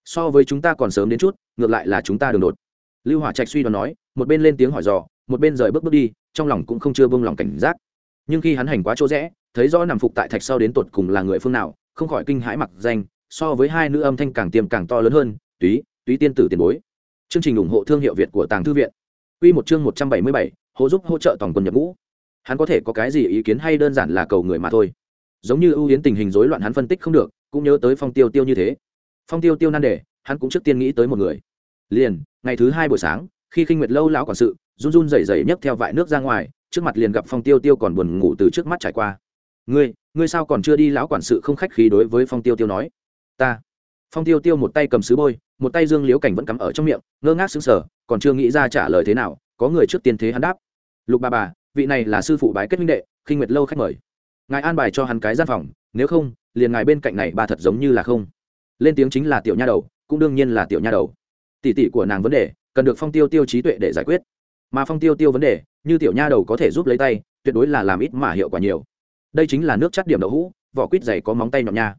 So với chúng ta còn sớm đến chút ngược lại là chúng ta đường đột. Lưu hỏa trạch suy đoán nói một bên lên tiếng hỏi dò một bên rời bước bước đi trong lòng cũng không chưa bông lòng cảnh giác. Nhưng khi hắn hành quá chỗ rẽ thấy rõ nằm phục tại thạch sau đến tột cùng là người phương nào không khỏi kinh hãi mặc danh so với hai nữ âm thanh càng tiềm càng to lớn hơn túy túy tiên tử tiền bối. Chương trình ủng hộ thương hiệu việt của tàng thư viện. Quy một chương một trăm bảy mươi bảy, hỗ giúp hỗ trợ toàn quân nhập ngũ. Hắn có thể có cái gì ý kiến hay đơn giản là cầu người mà thôi. Giống như ưu yến tình hình rối loạn hắn phân tích không được, cũng nhớ tới phong tiêu tiêu như thế. Phong tiêu tiêu nan đề, hắn cũng trước tiên nghĩ tới một người. Liền, ngày thứ hai buổi sáng, khi khinh nguyệt lâu lão quản sự, run run rẩy rẩy nhấc theo vại nước ra ngoài, trước mặt liền gặp phong tiêu tiêu còn buồn ngủ từ trước mắt trải qua. Ngươi ngươi sao còn chưa đi? Lão quản sự không khách khí đối với phong tiêu tiêu nói. Ta. Phong tiêu tiêu một tay cầm sứ bôi, một tay dương liếu cảnh vẫn cắm ở trong miệng, ngơ ngác xứng sở còn chưa nghĩ ra trả lời thế nào, có người trước tiên thế hắn đáp lục bà bà, vị này là sư phụ bái kết minh đệ khinh nguyệt lâu khách mời. Ngài an bài cho hắn cái gian phòng, nếu không, liền ngài bên cạnh này bà thật giống như là không. Lên tiếng chính là tiểu nha đầu, cũng đương nhiên là tiểu nha đầu. Tỷ tỷ của nàng vấn đề, cần được phong tiêu tiêu trí tuệ để giải quyết. Mà phong tiêu tiêu vấn đề, như tiểu nha đầu có thể giúp lấy tay, tuyệt đối là làm ít mà hiệu quả nhiều. Đây chính là nước chắt điểm đậu hũ, vỏ quýt dày có móng tay nhọn nha.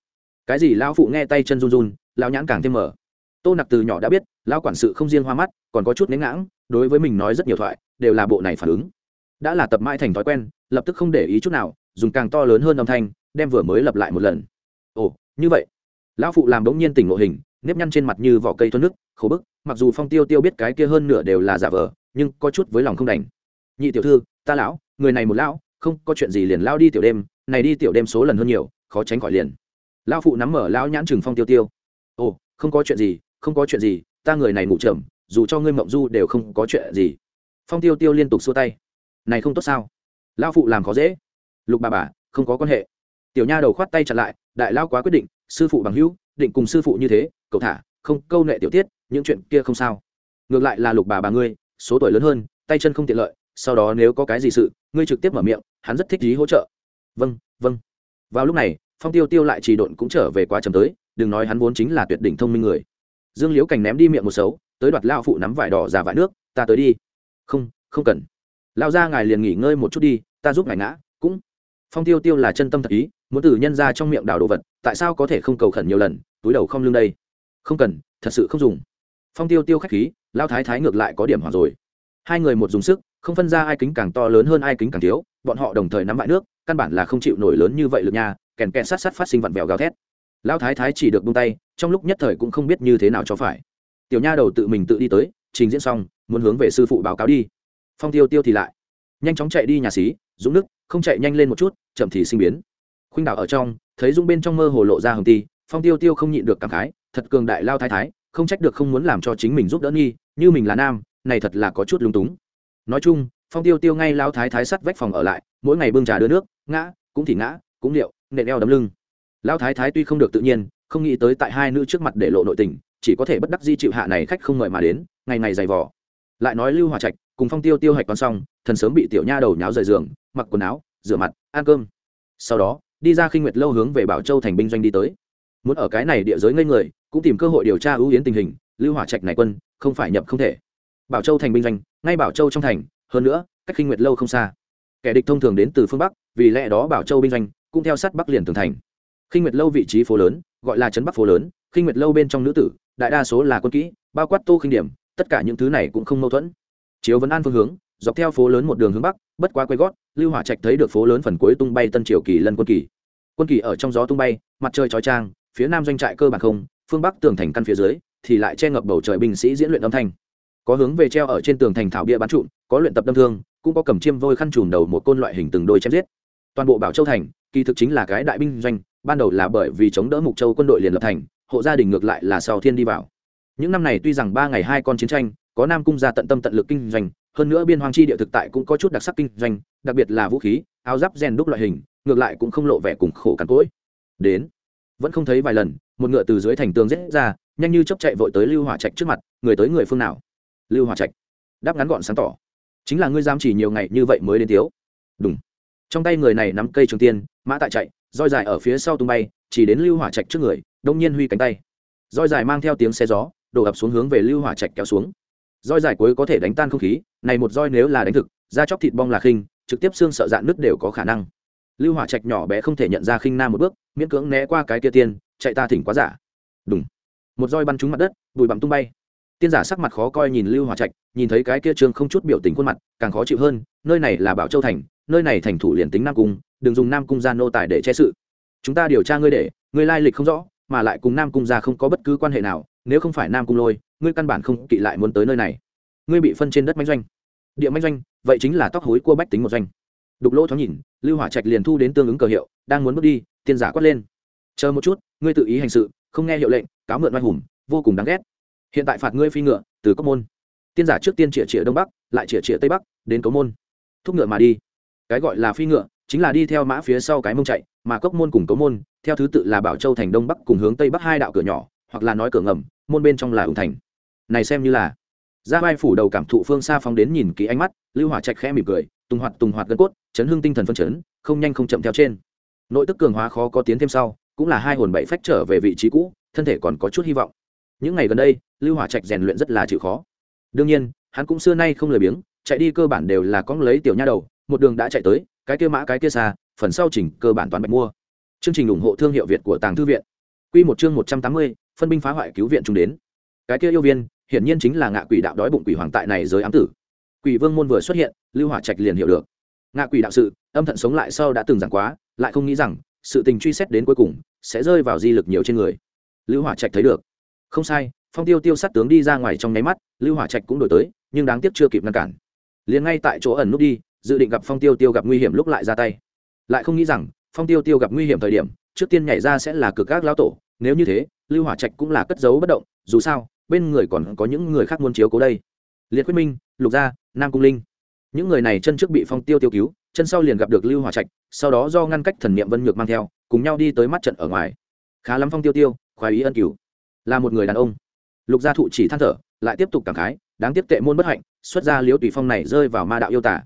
Cái gì lão phụ nghe tay chân run run, lão nhãn càng thêm mở. Tô nặc từ nhỏ đã biết, lão quản sự không riêng hoa mắt, còn có chút nén ngãng, đối với mình nói rất nhiều thoại, đều là bộ này phản ứng đã là tập mãi thành thói quen, lập tức không để ý chút nào, dùng càng to lớn hơn âm thanh, đem vừa mới lập lại một lần. Ồ, như vậy. Lão phụ làm bỗng nhiên tỉnh ngộ hình, nếp nhăn trên mặt như vỏ cây thoát nước, khổ bức, mặc dù phong tiêu tiêu biết cái kia hơn nửa đều là giả vờ, nhưng có chút với lòng không đành. Nhị tiểu thư, ta lão, người này một lão, không có chuyện gì liền lao đi tiểu đêm, này đi tiểu đêm số lần hơn nhiều, khó tránh khỏi liền. Lão phụ nắm mở lão nhãn chừng phong tiêu tiêu. Ồ, không có chuyện gì, không có chuyện gì, ta người này ngủ trầm dù cho ngươi mộng du đều không có chuyện gì. Phong tiêu tiêu liên tục xua tay này không tốt sao? Lão phụ làm khó dễ. Lục bà bà, không có quan hệ. Tiểu nha đầu khoát tay chặn lại, đại lao quá quyết định, sư phụ bằng hữu, định cùng sư phụ như thế, cậu thả, không câu nệ tiểu tiết, những chuyện kia không sao. Ngược lại là lục bà bà ngươi, số tuổi lớn hơn, tay chân không tiện lợi, sau đó nếu có cái gì sự, ngươi trực tiếp mở miệng, hắn rất thích ý hỗ trợ. Vâng vâng. Vào lúc này, phong tiêu tiêu lại trì độn cũng trở về quá chầm tới, đừng nói hắn vốn chính là tuyệt đỉnh thông minh người. Dương liễu cảnh ném đi miệng một xấu, tới đoạt lao phụ nắm vải đỏ ra vải nước, ta tới đi. Không không cần lao ra ngài liền nghỉ ngơi một chút đi, ta giúp ngài ngã, cũng. Phong tiêu tiêu là chân tâm thật ý, muốn từ nhân ra trong miệng đảo đồ vật, tại sao có thể không cầu khẩn nhiều lần, túi đầu không lưng đây. Không cần, thật sự không dùng. Phong tiêu tiêu k h á c h khí, lao thái thái ngược lại có điểm hoảng rồi. Hai người một dùng sức, không phân ra ai kính càng to lớn hơn ai kính càng thiếu, bọn họ đồng thời nắm bại nước, căn bản là không chịu nổi lớn như vậy lực nha, kèn kèn sát sát phát sinh vặn vẹo gào thét. Lao thái thái chỉ được bung tay, trong lúc nhất thời cũng không biết như thế nào cho phải. Tiểu nha đầu tự mình tự đi tới, trình diễn xong, muốn hướng về sư phụ báo cáo đi phong tiêu tiêu thì lại. Nhanh chóng chạy đi nhà xí, dũng nước không chạy nhanh lên một chút, chậm thì sinh biến. Khuynh đảo ở trong, thấy dũng bên trong mơ hồ lộ ra hồng ti, phong tiêu tiêu không nhịn được cảm khái, thật cường đại lao thái thái, không trách được không muốn làm cho chính mình giúp đỡ nghi như mình là nam, này thật là có chút lung túng. Nói chung, phong tiêu tiêu ngay lao thái thái sắt vách phòng ở lại, mỗi ngày bưng trà đưa nước, ngã, cũng thì ngã, cũng liệu, nện eo đấm lưng. Lao thái thái tuy không được tự nhiên, không nghĩ tới tại hai nữ trước mặt để lộ nội tình, chỉ có thể bất đắc di chịu hạ này khách không mời mà đến, ngày ngày dày vò. Lại nói lưu hòa trạch cùng phong tiêu tiêu hạch con xong, thần sớm bị tiểu nha đầu nháo rời giường, mặc quần áo, rửa mặt, ăn cơm. Sau đó, đi ra khinh nguyệt lâu hướng về bảo châu thành binh doanh đi tới. Muốn ở cái này địa giới ngây người, cũng tìm cơ hội điều tra ưu yến tình hình, lưu hỏa trạch này quân, không phải nhập không thể. Bảo châu thành binh doanh, ngay bảo châu trong thành, hơn nữa, cách khinh nguyệt lâu không xa. Kẻ địch thông thường đến từ phương bắc, vì lẽ đó bảo châu binh doanh cũng theo sát bắc liền tường thành. Khinh nguyệt lâu vị trí phố lớn, gọi là trấn bắc phố lớn, khinh nguyệt lâu bên trong nữ tử, đại đa số là quân kỹ, bao quát tô khinh điểm, tất cả những thứ này cũng không mâu thuẫn chiếu vấn an phương hướng, dọc theo phố lớn một đường hướng bắc, bất quá quay gót, lưu hỏa trạch thấy được phố lớn phần cuối tung bay tân triều kỳ lân quân kỳ. Quân kỳ ở trong gió tung bay, mặt trời chói trang phía nam doanh trại cơ bản không, phương bắc tường thành căn phía dưới, thì lại che ngập bầu trời binh sĩ diễn luyện âm thanh. Có hướng về treo ở trên tường thành thảo bia bắn trụm, có luyện tập đâm thương, cũng có cầm chiêm vôi khăn trùm đầu một côn loại hình từng đôi chém giết. Toàn bộ bảo châu thành, kỳ thực chính là cái đại binh doanh, ban đầu là bởi vì chống đỡ mục châu quân đội liền lập thành, hộ gia đình ngược lại là sau thiên đi vào. Những năm này tuy rằng ba ngày hai con chiến tranh có nam cung gia tận tâm tận lực kinh doanh hơn nữa biên hoàng chi địa thực tại cũng có chút đặc sắc kinh doanh đặc biệt là vũ khí áo giáp rèn đúc loại hình ngược lại cũng không lộ vẻ cùng khổ cằn cỗi. Đến vẫn không thấy vài lần một ngựa từ dưới thành tường rết ra nhanh như chấp chạy vội tới lưu hỏa trạch trước mặt người tới người phương nào? Lưu hỏa trạch đáp ngắn gọn sáng tỏ. Chính là ngươi giam chỉ nhiều ngày như vậy mới đến thiếu, đúng trong tay người này nắm cây trường tiên mã tại chạy roi dài ở phía sau tung bay chỉ đến lưu hỏa trạch trước người đông nhiên huy cánh tay. Roi dài mang theo tiếng xe gió đổ ập xuống hướng về lưu hỏa trạch kéo xuống roi dài cuối có thể đánh tan không khí, này một roi nếu là đánh thực, da chóc thịt bong là khinh, trực tiếp xương sợ dạn nứt đều có khả năng. Lưu hỏa trạch nhỏ bé không thể nhận ra khinh nam một bước, miễn cưỡng né qua cái kia tiên, chạy ta thỉnh quá giả. Đúng một roi bắn trúng mặt đất, bụi bặm tung bay. Tiên giả sắc mặt khó coi nhìn lưu hỏa trạch, nhìn thấy cái kia trương không chút biểu tình khuôn mặt, càng khó chịu hơn, nơi này là bảo châu thành, nơi này thành thủ liền tính nam cung, đừng dùng nam cung ra nô tài để che sự. Chúng ta điều tra ngươi để, ngươi lai lịch không rõ, mà lại cùng nam cung gia không có bất cứ quan hệ nào, nếu không phải nam cung lôi ngươi căn bản không kỵ lại muốn tới nơi này. Ngươi bị phân trên đất manh doanh. Địa manh doanh, vậy chính là tóc hối cua bách tính một doanh. Đục lỗ thoáng nhìn, lưu hỏa trạch liền thu đến tương ứng cờ hiệu, đang muốn bước đi, tiên giả quát lên. Chờ một chút, ngươi tự ý hành sự, không nghe hiệu lệnh, cáo mượn oai hùng, vô cùng đáng ghét. Hiện tại phạt ngươi phi ngựa, từ cốc môn. Tiên giả trước tiên chĩa chĩa đông bắc, lại chĩa chĩa tây bắc, đến cốc môn. Thúc ngựa mà đi. Cái gọi là phi ngựa, chính là đi theo mã phía sau cái mông chạy, mà cốc môn cùng cốc môn, theo thứ tự là bảo châu thành đông bắc cùng hướng tây bắc hai đạo cửa nhỏ, hoặc là nói cửa ngầm, môn bên trong là ủng thành này xem như là. Ra vai phủ đầu cảm thụ phương xa phóng đến nhìn kỹ ánh mắt, lưu hỏa trạch khẽ mỉm cười tùng hoạt tùng hoạt gân cốt, chấn hương tinh thần phân chấn, không nhanh không chậm theo trên. Nội tức cường hóa khó có tiến thêm sau, cũng là hai hồn bảy phách trở về vị trí cũ, thân thể còn có chút hy vọng. Những ngày gần đây, lưu hỏa trạch rèn luyện rất là chịu khó. Đương nhiên, hắn cũng xưa nay không lười biếng, chạy đi cơ bản đều là con lấy tiểu nha đầu, một đường đã chạy tới, cái kia mã cái kia xa, phần sau chỉnh cơ bản toàn bạch mua. Chương trình ủng hộ thương hiệu việt của tàng thư viện. Quy một chương một trăm tám mươi, phân binh phá hoại cứu viện chúng đến. Cái kia yêu viên hiển nhiên chính là ngạ quỷ đạo đói bụng quỷ hoàng tại này giới ám tử. Quỷ vương môn vừa xuất hiện, lưu hỏa trạch liền hiểu được. Ngạ quỷ đạo sự, âm thận sống lại sau đã từng giảng quá, lại không nghĩ rằng, sự tình truy xét đến cuối cùng, sẽ rơi vào di lực nhiều trên người. Lưu hỏa trạch thấy được. Không sai, phong tiêu tiêu sát tướng đi ra ngoài trong nháy mắt, lưu hỏa trạch cũng đổi tới, nhưng đáng tiếc chưa kịp ngăn cản. Liền ngay tại chỗ ẩn nút đi, dự định gặp phong tiêu tiêu gặp nguy hiểm lúc lại ra tay. Lại không nghĩ rằng, phong tiêu tiêu gặp nguy hiểm thời điểm, trước tiên nhảy ra sẽ là cực các lão tổ, nếu như thế, lưu hỏa trạch cũng là cất giấu bất động, dù sao bên người còn có những người khác muốn chiếu cố đây. Liệt quyết minh, lục gia, nam cung linh. Những người này chân trước bị phong tiêu tiêu cứu, chân sau liền gặp được lưu hòa trạch, sau đó do ngăn cách thần niệm vân nhược mang theo, cùng nhau đi tới mắt trận ở ngoài. Khá lắm phong tiêu tiêu, khoái ý ân cửu. Là một người đàn ông. Lục gia thụ chỉ than thở, lại tiếp tục cảm khái, đáng tiếc tệ môn bất hạnh, xuất ra liễu tùy phong này rơi vào ma đạo yêu tả.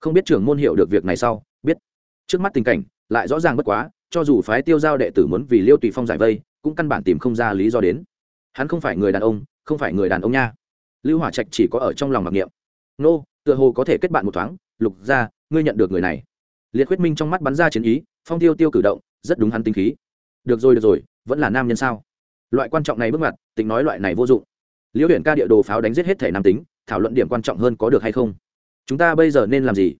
Không biết trưởng môn hiểu được việc này sau, biết. Trước mắt tình cảnh, lại rõ ràng bất quá, cho dù phái tiêu giao đệ tử muốn vì liêu tùy phong giải vây, cũng căn bản tìm không ra lý do đến hắn không phải người đàn ông, không phải người đàn ông nha. Lưu hỏa trạch chỉ có ở trong lòng mặc niệm. Nô, tựa hồ có thể kết bạn một thoáng, lục ra ngươi nhận được người này. Liệt huyết minh trong mắt bắn ra chiến ý, phong tiêu tiêu cử động, rất đúng hắn tinh khí. Được rồi được rồi, vẫn là nam nhân sao? Loại quan trọng này bước mặt tính nói loại này vô dụng. Liễu huyện ca địa đồ pháo đánh giết hết thể nam tính, thảo luận điểm quan trọng hơn có được hay không? Chúng ta bây giờ nên làm gì?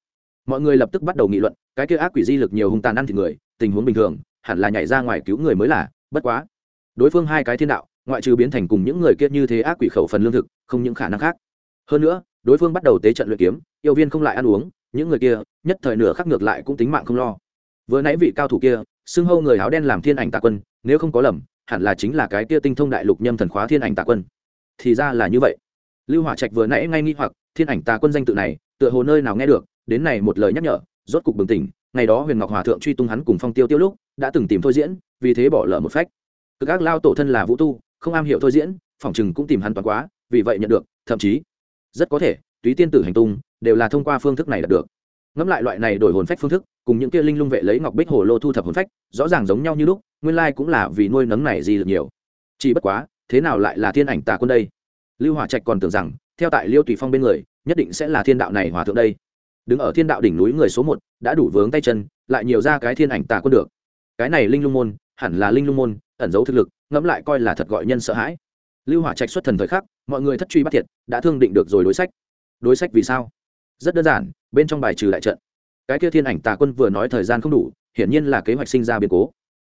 Mọi người lập tức bắt đầu nghị luận, cái kia ác quỷ di lực nhiều hung tàn ăn thịt người, tình huống bình thường, hẳn là nhảy ra ngoài cứu người mới là, bất quá. Đối phương hai cái thiên đạo ngoại trừ biến thành cùng những người kia như thế ác quỷ khẩu phần lương thực, không những khả năng khác. Hơn nữa, đối phương bắt đầu tế trận luyện kiếm, yêu viên không lại ăn uống, những người kia, nhất thời nửa khắc ngược lại cũng tính mạng không lo. Vừa nãy vị cao thủ kia, xưng hâu người áo đen làm thiên ảnh tạ quân, nếu không có lầm, hẳn là chính là cái kia tinh thông đại lục nhâm thần khóa thiên ảnh tạ quân. Thì ra là như vậy. Lưu hỏa trạch vừa nãy ngay nghi hoặc, thiên ảnh tà quân danh tự này, tựa hồ nơi nào nghe được, đến này một lời nhắc nhở, rốt cục bừng tỉnh, ngày đó huyền ngọc hòa thượng truy tung hắn cùng phong tiêu tiêu lúc, đã từng tìm thôi diễn, vì thế bỏ lỡ một phách. Cực ác lao tổ thân là vũ tu không am hiểu thôi diễn, phỏng chừng cũng tìm hắn toàn quá, vì vậy nhận được, thậm chí, rất có thể, túy tiên tử hành tung, đều là thông qua phương thức này đạt được. Ngẫm lại loại này đổi hồn phách phương thức, cùng những kia linh lung vệ lấy ngọc bích hồ lô thu thập hồn phách, rõ ràng giống nhau như lúc, nguyên lai cũng là vì nuôi nấng này gì được nhiều. Chỉ bất quá, thế nào lại là thiên ảnh tà quân đây? Lưu hỏa trạch còn tưởng rằng, theo tại liêu tùy phong bên người, nhất định sẽ là thiên đạo này hòa thượng đây. Đứng ở thiên đạo đỉnh núi người số một, đã đủ vướng tay chân, lại nhiều ra cái thiên ảnh tà quân được. Cái này linh lung môn, hẳn là linh lung môn, ẩn giấu thực lực ngẫm lại coi là thật gọi nhân sợ hãi. Lưu hỏa trạch xuất thần thời khắc, mọi người thất truy bắt thiệt, đã thương định được rồi đối sách. Đối sách vì sao? Rất đơn giản, bên trong bài trừ đại trận. Cái kia thiên ảnh tà quân vừa nói thời gian không đủ, hiển nhiên là kế hoạch sinh ra biến cố.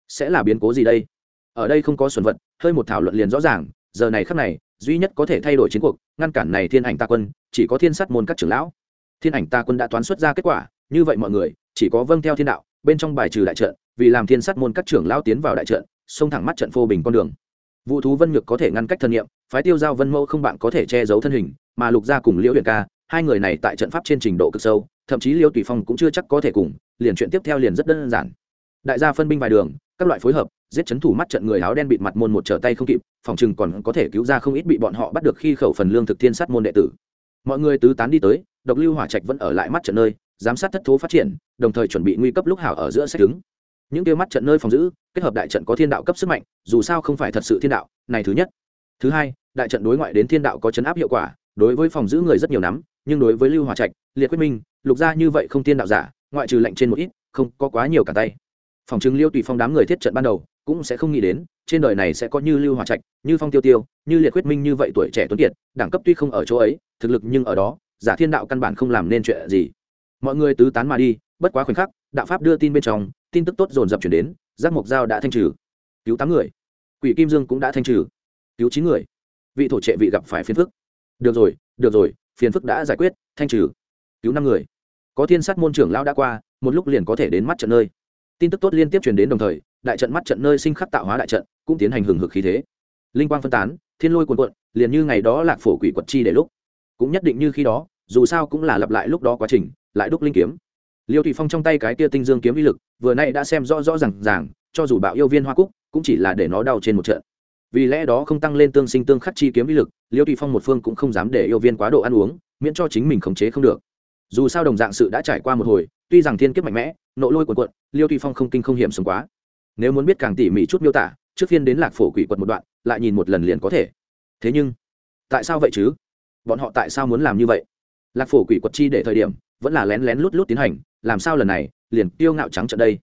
Sẽ là biến cố gì đây? Ở đây không có xuẩn vật, hơi một thảo luận liền rõ ràng, giờ này khắc này, duy nhất có thể thay đổi chiến cuộc, ngăn cản này thiên ảnh tà quân, chỉ có thiên sát môn các trưởng lão. Thiên ảnh tà quân đã toán xuất ra kết quả, như vậy mọi người, chỉ có vâng theo thiên đạo, bên trong bài trừ đại trận vì làm thiên sát môn các trưởng lao tiến vào đại trận, xông thẳng mắt trận phô bình con đường. Vũ thú vân nhược có thể ngăn cách thân nhiệm, phái tiêu giao vân mẫu không bạn có thể che giấu thân hình, mà lục gia cùng liễu huyện ca, hai người này tại trận pháp trên trình độ cực sâu, thậm chí liễu tùy phong cũng chưa chắc có thể cùng, liền chuyện tiếp theo liền rất đơn giản. Đại gia phân binh vài đường, các loại phối hợp, giết chấn thủ mắt trận người áo đen bịt mặt môn một trở tay không kịp, phòng chừng còn có thể cứu ra không ít bị bọn họ bắt được khi khẩu phần lương thực thiên sát môn đệ tử. Mọi người tứ tán đi tới, độc lưu hỏa trạch vẫn ở lại mắt trận nơi, giám sát thất thố phát triển, đồng thời chuẩn bị nguy cấp lúc hảo ở giữa sách đứng những kia mắt trận nơi phòng giữ, kết hợp đại trận có thiên đạo cấp sức mạnh, dù sao không phải thật sự thiên đạo, này thứ nhất. Thứ hai, đại trận đối ngoại đến thiên đạo có chấn áp hiệu quả, đối với phòng giữ người rất nhiều nắm, nhưng đối với lưu hòa trạch, liệt quyết minh, lục gia như vậy không thiên đạo giả, ngoại trừ lệnh trên một ít, không có quá nhiều cả tay. Phòng chứng liêu tùy phong đám người thiết trận ban đầu, cũng sẽ không nghĩ đến, trên đời này sẽ có như lưu hòa trạch, như phong tiêu tiêu, như liệt quyết minh như vậy tuổi trẻ tuấn kiệt, đẳng cấp tuy không ở chỗ ấy, thực lực nhưng ở đó, giả thiên đạo căn bản không làm nên chuyện gì. Mọi người tứ tán mà đi, bất quá khoảnh khắc, đạo pháp đưa tin bên trong tin tức tốt dồn dập chuyển đến, giác mộc giao đã thanh trừ. Cứu tám người. Quỷ kim dương cũng đã thanh trừ. Cứu chín người. Vị thổ trệ vị gặp phải phiền phức. Được rồi được rồi, phiền phức đã giải quyết, thanh trừ. Cứu năm người. Có thiên sát môn trưởng lao đã qua, một lúc liền có thể đến mắt trận nơi. Tin tức tốt liên tiếp truyền đến đồng thời, đại trận mắt trận nơi sinh khắc tạo hóa đại trận, cũng tiến hành hừng hực khí thế. Linh quang phân tán, thiên lôi cuồn cuộn, liền như ngày đó lạc phổ quỷ quật chi để lúc. Cũng nhất định như khi đó, dù sao cũng là lặp lại lúc đó quá trình, lại đúc linh kiếm liêu thủy phong trong tay cái kia tinh dương kiếm vi lực, vừa nay đã xem rõ rõ r à n g ràng, cho dù bạo yêu viên hoa cúc, cũng chỉ là để nó đau trên một trận. Vì lẽ đó không tăng lên tương sinh tương khắc chi kiếm vi lực, liêu thủy phong một phương cũng không dám để yêu viên quá độ ăn uống, miễn cho chính mình khống chế không được. Dù sao đồng dạng sự đã trải qua một hồi, tuy rằng thiên kiếp mạnh mẽ, nộ lôi quần quận liêu thủy phong không kinh không hiểm sống quá. Nếu muốn biết càng tỉ mỉ chút miêu tả, trước phiên đến lạc phổ quỷ quật một đoạn, lại nhìn một lần liền có thể. Thế nhưng, tại sao vậy chứ? Bọn họ tại sao muốn làm như vậy? Lạc phổ quỷ quật chi để thời điểm, vẫn là lén lén lút lút tiến hành làm sao lần này, liền kiêu ngạo trắng trận đây?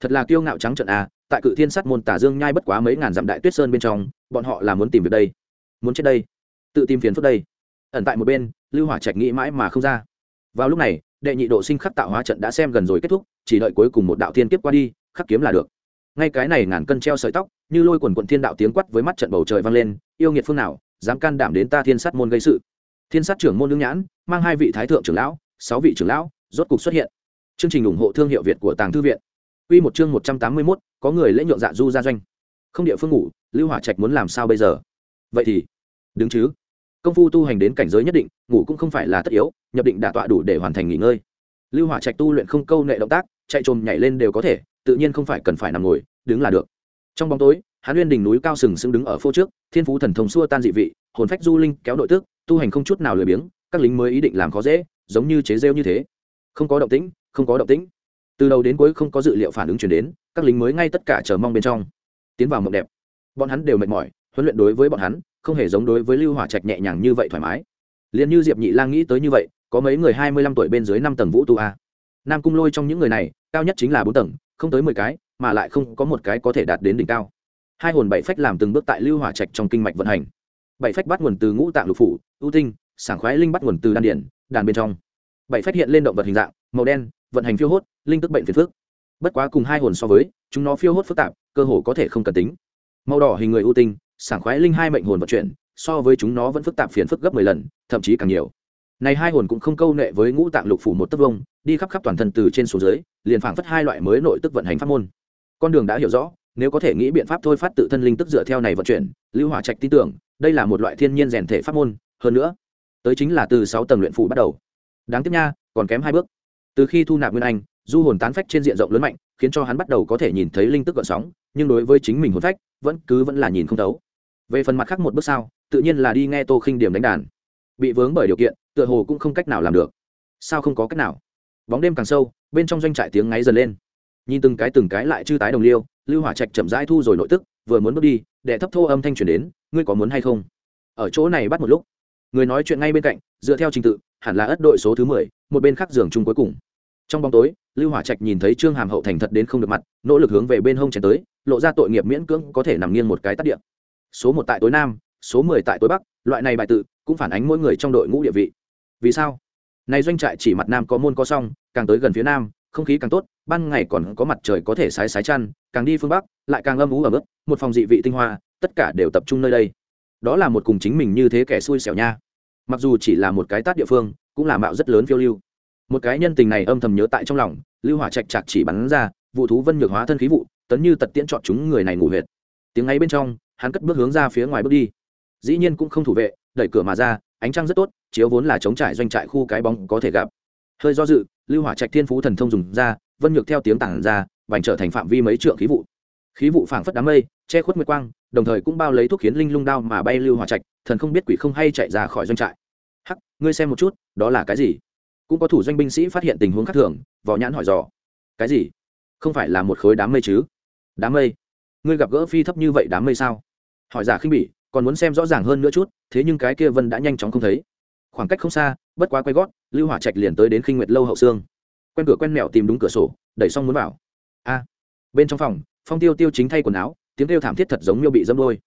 Thật là kiêu ngạo trắng trận à tại cự thiên sát môn tả dương nhai bất quá mấy ngàn dặm đại tuyết sơn bên trong, bọn họ là muốn tìm việc đây, muốn chết đây, tự tìm phiền phức đây. Ẩn tại một bên, lưu hỏa trạch nghĩ mãi mà không ra. Vào lúc này, đệ nhị độ sinh khắc tạo hóa trận đã xem gần rồi kết thúc, chỉ đợi cuối cùng một đạo thiên kiếp qua đi, khắc kiếm là được. Ngay cái này ngàn cân treo sợi tóc, như lôi quần quận thiên đạo tiếng quát với mắt trận bầu trời vang lên, yêu nghiệt phương nào, dám can đảm đến ta thiên sát môn gây sự. Thiên sát trưởng môn lương nhãn, mang hai vị thái thượng trưởng lão, sáu vị trưởng lão, rốt cục xuất hiện chương trình ủng hộ thương hiệu việt của tàng thư viện. Quy một chương một trăm tám mươi 181, có người lễ nhượng dạ du ra doanh. Không địa phương ngủ lưu hỏa trạch muốn làm sao bây giờ? Vậy thì đứng chứ. Công phu tu hành đến cảnh giới nhất định ngủ cũng không phải là tất yếu nhập định đả tọa đủ để hoàn thành nghỉ ngơi. Lưu hỏa trạch tu luyện không câu nệ động tác chạy trồm nhảy lên đều có thể tự nhiên không phải cần phải nằm ngồi đứng là được. Trong bóng tối hắn Nguyên đỉnh núi cao sừng sững đứng ở phô trước thiên phú thần thông xua tan dị vị hồn phách du linh kéo nội tức tu hành không chút nào lười biếng các lính mới ý định làm khó dễ giống như chế rêu như thế. Không có động tĩnh không có động tĩnh. Từ đầu đến cuối không có dự liệu phản ứng chuyển đến, các lính mới ngay tất cả chờ mong bên trong. Tiến vào mộng đẹp. Bọn hắn đều mệt mỏi, huấn luyện đối với bọn hắn, không hề giống đối với lưu hỏa trạch nhẹ nhàng như vậy thoải mái. Liền như diệp nhị lang nghĩ tới như vậy, có mấy người hai mươi lăm tuổi bên dưới năm tầng vũ tu a. Nam cung lôi trong những người này, cao nhất chính là bốn tầng, không tới mười cái, mà lại không có một cái có thể đạt đến đỉnh cao. Hai hồn bảy phách làm từng bước tại lưu hỏa trạch trong kinh mạch vận hành. Bảy phách bắt nguồn từ ngũ tạng lục phủ, ưu tinh, sảng khoái linh bắt nguồn từ đan điển đàn bên trong. Bảy phách hiện lên động vật hình dạng, màu đen vận hành phiêu hốt, linh tức bệnh phiền phước bất quá cùng hai hồn so với, chúng nó phiêu hốt phức tạp, cơ hồ có thể không cần tính. Màu đỏ hình người ưu tinh, sảng khoái linh hai mệnh hồn vận chuyển, so với chúng nó vẫn phức tạp phiền phức gấp mười lần, thậm chí càng nhiều. Này hai hồn cũng không câu nệ với ngũ tạng lục phủ một tấc vông đi khắp khắp toàn thân từ trên xuống dưới, liền phảng phất hai loại mới nội tức vận hành pháp môn. Con đường đã hiểu rõ, nếu có thể nghĩ biện pháp thôi phát tự thân linh tức dựa theo này vận chuyển, lưu hỏa trạch tin tưởng, đây là một loại thiên nhiên rèn thể pháp môn. Hơn nữa, tới chính là từ sáu tầng luyện phủ bắt đầu. Đáng tiếc nha, còn kém hai bước từ khi thu nạp nguyên anh, du hồn tán phách trên diện rộng lớn mạnh, khiến cho hắn bắt đầu có thể nhìn thấy linh tức gợn sóng, nhưng đối với chính mình hồn phách, vẫn cứ vẫn là nhìn không thấu. Về phần mặt khác một bước sau, tự nhiên là đi nghe tô khinh điểm đánh đàn. Bị vướng bởi điều kiện, tựa hồ cũng không cách nào làm được. Sao không có cách nào? Bóng đêm càng sâu, bên trong doanh trại tiếng ngáy dần lên. Nhìn từng cái từng cái lại chư tái đồng liêu, lưu hỏa trạch chậm rãi thu rồi nội tức, vừa muốn bước đi để thấp thô âm thanh truyền đến, ngươi có muốn hay không? Ở chỗ này bắt một lúc. Người nói chuyện ngay bên cạnh, dựa theo trình tự, hẳn là ất đội số thứ mười một bên khác giường chung cuối cùng. Trong bóng tối, lưu hỏa trạch nhìn thấy trương hàm hậu thành thật đến không được mặt, nỗ lực hướng về bên hông chèn tới, lộ ra tội nghiệp miễn cưỡng, có thể nằm nghiêng một cái tắt điện số một tại tối nam, số mười tại tối bắc, loại này bài tự cũng phản ánh mỗi người trong đội ngũ địa vị. Vì sao? Này doanh trại chỉ mặt nam có môn có song, càng tới gần phía nam, không khí càng tốt, ban ngày còn có mặt trời có thể sái sái chăn, càng đi phương bắc, lại càng âm ú ở mức một phòng dị vị tinh hoa, tất cả đều tập trung nơi đây. Đó là một cùng chính mình như thế kẻ xui xẻo nha. Mặc dù chỉ là một cái tát địa phương cũng là mạo rất lớn phiêu lưu. Một cái nhân tình này âm thầm nhớ tại trong lòng, lưu hỏa trạch chặt chỉ bắn ra, vụ thú vân nhược hóa thân khí vụ, tấn như tật tiễn chọn chúng người này ngủ huyệt. Tiếng ấy bên trong, hắn cất bước hướng ra phía ngoài bước đi. Dĩ nhiên cũng không thủ vệ, đẩy cửa mà ra, ánh trăng rất tốt, chiếu vốn là chống trải doanh trại khu cái bóng có thể gặp. Hơi do dự, lưu hỏa trạch thiên phú thần thông dùng ra, vân nhược theo tiếng tản ra, vành trở thành phạm vi mấy trượng khí vụ. Khí vụ phảng phất đám mây, che khuất nguyệt quang, đồng thời cũng bao lấy thuốc khiến linh lung đao mà bay lưu hỏa trạch, thần không biết quỷ không hay chạy ra khỏi doanh trại hắc, ngươi xem một chút, đó là cái gì? Cũng có thủ doanh binh sĩ phát hiện tình huống khác thường vò nhãn hỏi dò. Cái gì? Không phải là một khối đám mây chứ? Đám mây? Ngươi gặp gỡ phi thấp như vậy đám mây sao? Hỏi giả khinh bỉ, còn muốn xem rõ ràng hơn nữa chút, thế nhưng cái kia vân đã nhanh chóng không thấy. Khoảng cách không xa, bất quá quay gót, lưu hỏa trạch liền tới đến khinh nguyệt lâu hậu xương quen cửa quen mẹo tìm đúng cửa sổ, đẩy xong muốn vào. A! Bên trong phòng, phong tiêu tiêu chính thay quần áo, tiếng kêu thảm thiết thật giống miêu bị dâm đôi.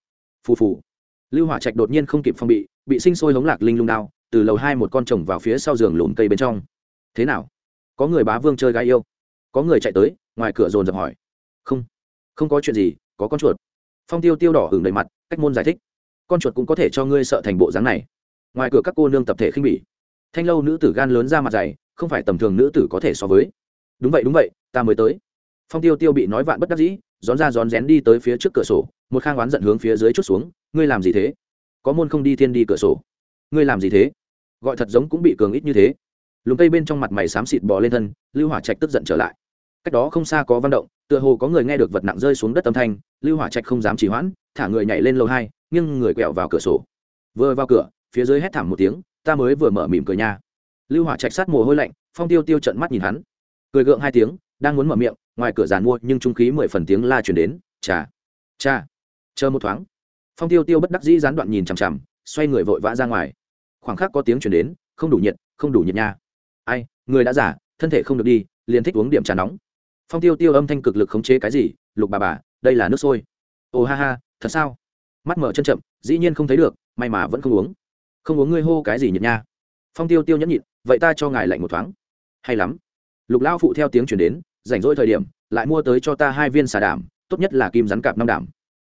Phù phù. Lưu hỏa trạch đột nhiên không kịp phong bị bị sinh sôi hống lạc linh lung đao từ lầu hai một con chồng vào phía sau giường lùn cây bên trong. Thế nào? Có người bá vương chơi gái yêu? Có người chạy tới, ngoài cửa dồn dập hỏi. Không. Không có chuyện gì, có con chuột. Phong tiêu tiêu đỏ hưởng đầy mặt, cách môn giải thích. Con chuột cũng có thể cho ngươi sợ thành bộ dáng này. Ngoài cửa các cô nương tập thể khinh bỉ. Thanh lâu nữ tử gan lớn ra mặt dày, không phải tầm thường nữ tử có thể so với. Đúng vậy đúng vậy, ta mới tới. Phong tiêu tiêu bị nói vạn bất đắc dĩ rón ra rón rén đi tới phía trước cửa sổ, một khang oán giận hướng phía dưới chút xuống. Ngươi làm gì thế? Có môn không đi thiên đi cửa sổ. Ngươi làm gì thế? Gọi thật giống cũng bị cường ít như thế. Lùm cây bên trong mặt mày xám xịt bò lên thân, lưu hỏa trạch tức giận trở lại. Cách đó không xa có văn động, tựa hồ có người nghe được vật nặng rơi xuống đất âm thanh, lưu hỏa trạch không dám trì hoãn, thả người nhảy lên lầu hai, nghiêng người quẹo vào cửa sổ. Vừa vào cửa, phía dưới hét thảm một tiếng, ta mới vừa mở mỉm cười nha. Lưu hỏa trạch sát mồ hôi lạnh, phong tiêu tiêu trận mắt nhìn hắn. Cười gượng hai tiếng, đang muốn mở miệng, ngoài cửa giàn mua, nhưng trung khí mười phần tiếng la chuyển đến, chà cha chờ một thoáng. Phong tiêu tiêu bất đắc dĩ gián đoạn nhìn chằm chằm, xoay người vội vã ra ngoài khoảng khắc có tiếng chuyển đến, không đủ nhiệt, không đủ nhiệt nha. Ai, người đã giả, thân thể không được đi, liền thích uống điểm trà nóng. Phong tiêu tiêu âm thanh cực lực khống chế cái gì? Lục bà bà, đây là nước sôi. Ồ ha ha, thật sao? Mắt mở chân chậm, dĩ nhiên không thấy được, may mà vẫn không uống. Không uống ngươi hô cái gì nhiệt nha? Phong tiêu tiêu nhẫn nhịn, vậy ta cho ngài lạnh một thoáng. Hay lắm. Lục lao phụ theo tiếng chuyển đến, rảnh rỗi thời điểm, lại mua tới cho ta hai viên xà đảm, tốt nhất là kim rắn cạp năm đảm.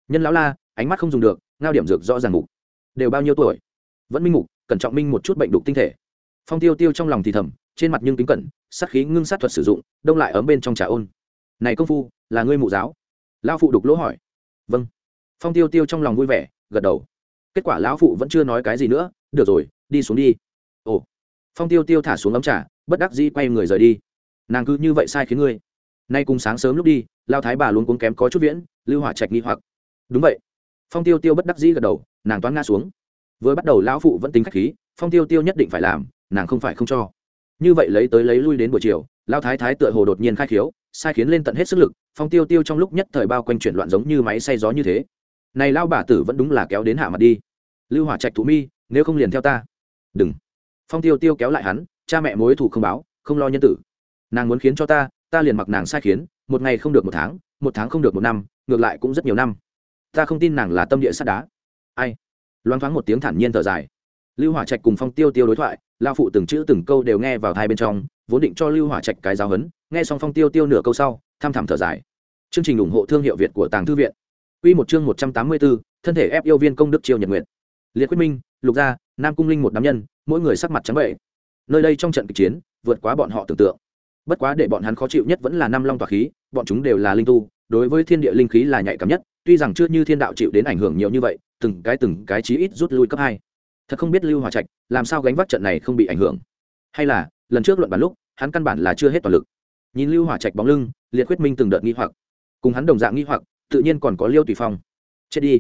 Nhân lão la, ánh mắt không dùng được, ngao điểm dược rõ ràng mục đều bao nhiêu tuổi? Vẫn minh mục cẩn trọng minh một chút bệnh đục tinh thể. Phong tiêu tiêu trong lòng thì thầm, trên mặt nhưng kính cẩn, sát khí ngưng sát thuật sử dụng, đông lại ấm bên trong trà ôn. Này công phu, là ngươi mụ giáo? Lao phụ đục lỗ hỏi. Vâng. Phong tiêu tiêu trong lòng vui vẻ, gật đầu. Kết quả lão phụ vẫn chưa nói cái gì nữa, được rồi, đi xuống đi. Ồ. Phong tiêu tiêu thả xuống ấm trà, bất đắc dĩ quay người rời đi. Nàng cứ như vậy sai khiến ngươi. Nay cùng sáng sớm lúc đi lao thái bà luôn cuống kém có chút viễn, lưu hỏa trạch nghi hoặc. Đúng vậy. Phong tiêu tiêu bất đắc dĩ gật đầu, nàng toán ngã xuống vừa bắt đầu lão phụ vẫn tính khách khí, phong tiêu tiêu nhất định phải làm, nàng không phải không cho. Như vậy lấy tới lấy lui đến buổi chiều lao thái thái tựa hồ đột nhiên khai khiếu, sai khiến lên tận hết sức lực, phong tiêu tiêu trong lúc nhất thời bao quanh chuyển loạn giống như máy xay gió như thế. Này lao bà tử vẫn đúng là kéo đến hạ mặt đi. Lưu hỏa trạch thủ mi, nếu không liền theo ta. Đừng. Phong tiêu tiêu kéo lại hắn, cha mẹ mối thủ không báo, không lo nhân tử. Nàng muốn khiến cho ta ta liền mặc nàng sai khiến, một ngày không được một tháng một tháng không được một năm, ngược lại cũng rất nhiều năm. Ta không tin nàng là tâm địa sắt đá. Ai? Loáng thoáng một tiếng thản nhiên thở dài. Lưu hỏa trạch cùng phong tiêu tiêu đối thoại lao phụ từng chữ từng câu đều nghe vào hai bên trong vốn định cho lưu hỏa trạch cái giáo hấn nghe xong phong tiêu tiêu nửa câu sau tham thảm thở dài. Chương trình ủng hộ thương hiệu việt của tàng thư viện. Quy một chương một trăm tám mươi 184, thân thể ép yêu viên công đức triều nhật nguyện liệt quyết minh lục gia nam cung linh một đám nhân mỗi người sắc mặt trắng bệ nơi đây trong trận kịch chiến vượt quá bọn họ tưởng tượng. Bất quá để bọn hắn khó chịu nhất vẫn là năm long tỏa khí bọn chúng đều là linh tu đối với thiên địa linh khí là nhạy cảm nhất tuy rằng chưa như thiên đạo chịu đến ảnh hưởng nhiều như vậy từng cái từng cái chí ít rút lui cấp hai. Thật không biết lưu hòa trạch làm sao gánh vác trận này không bị ảnh hưởng. Hay là, lần trước luận bàn lúc, hắn căn bản là chưa hết toàn lực. Nhìn lưu hỏa trạch bóng lưng, liệt quyết minh từng đợt nghi hoặc. Cùng hắn đồng dạng nghi hoặc, tự nhiên còn có liêu tùy phong. Chết đi.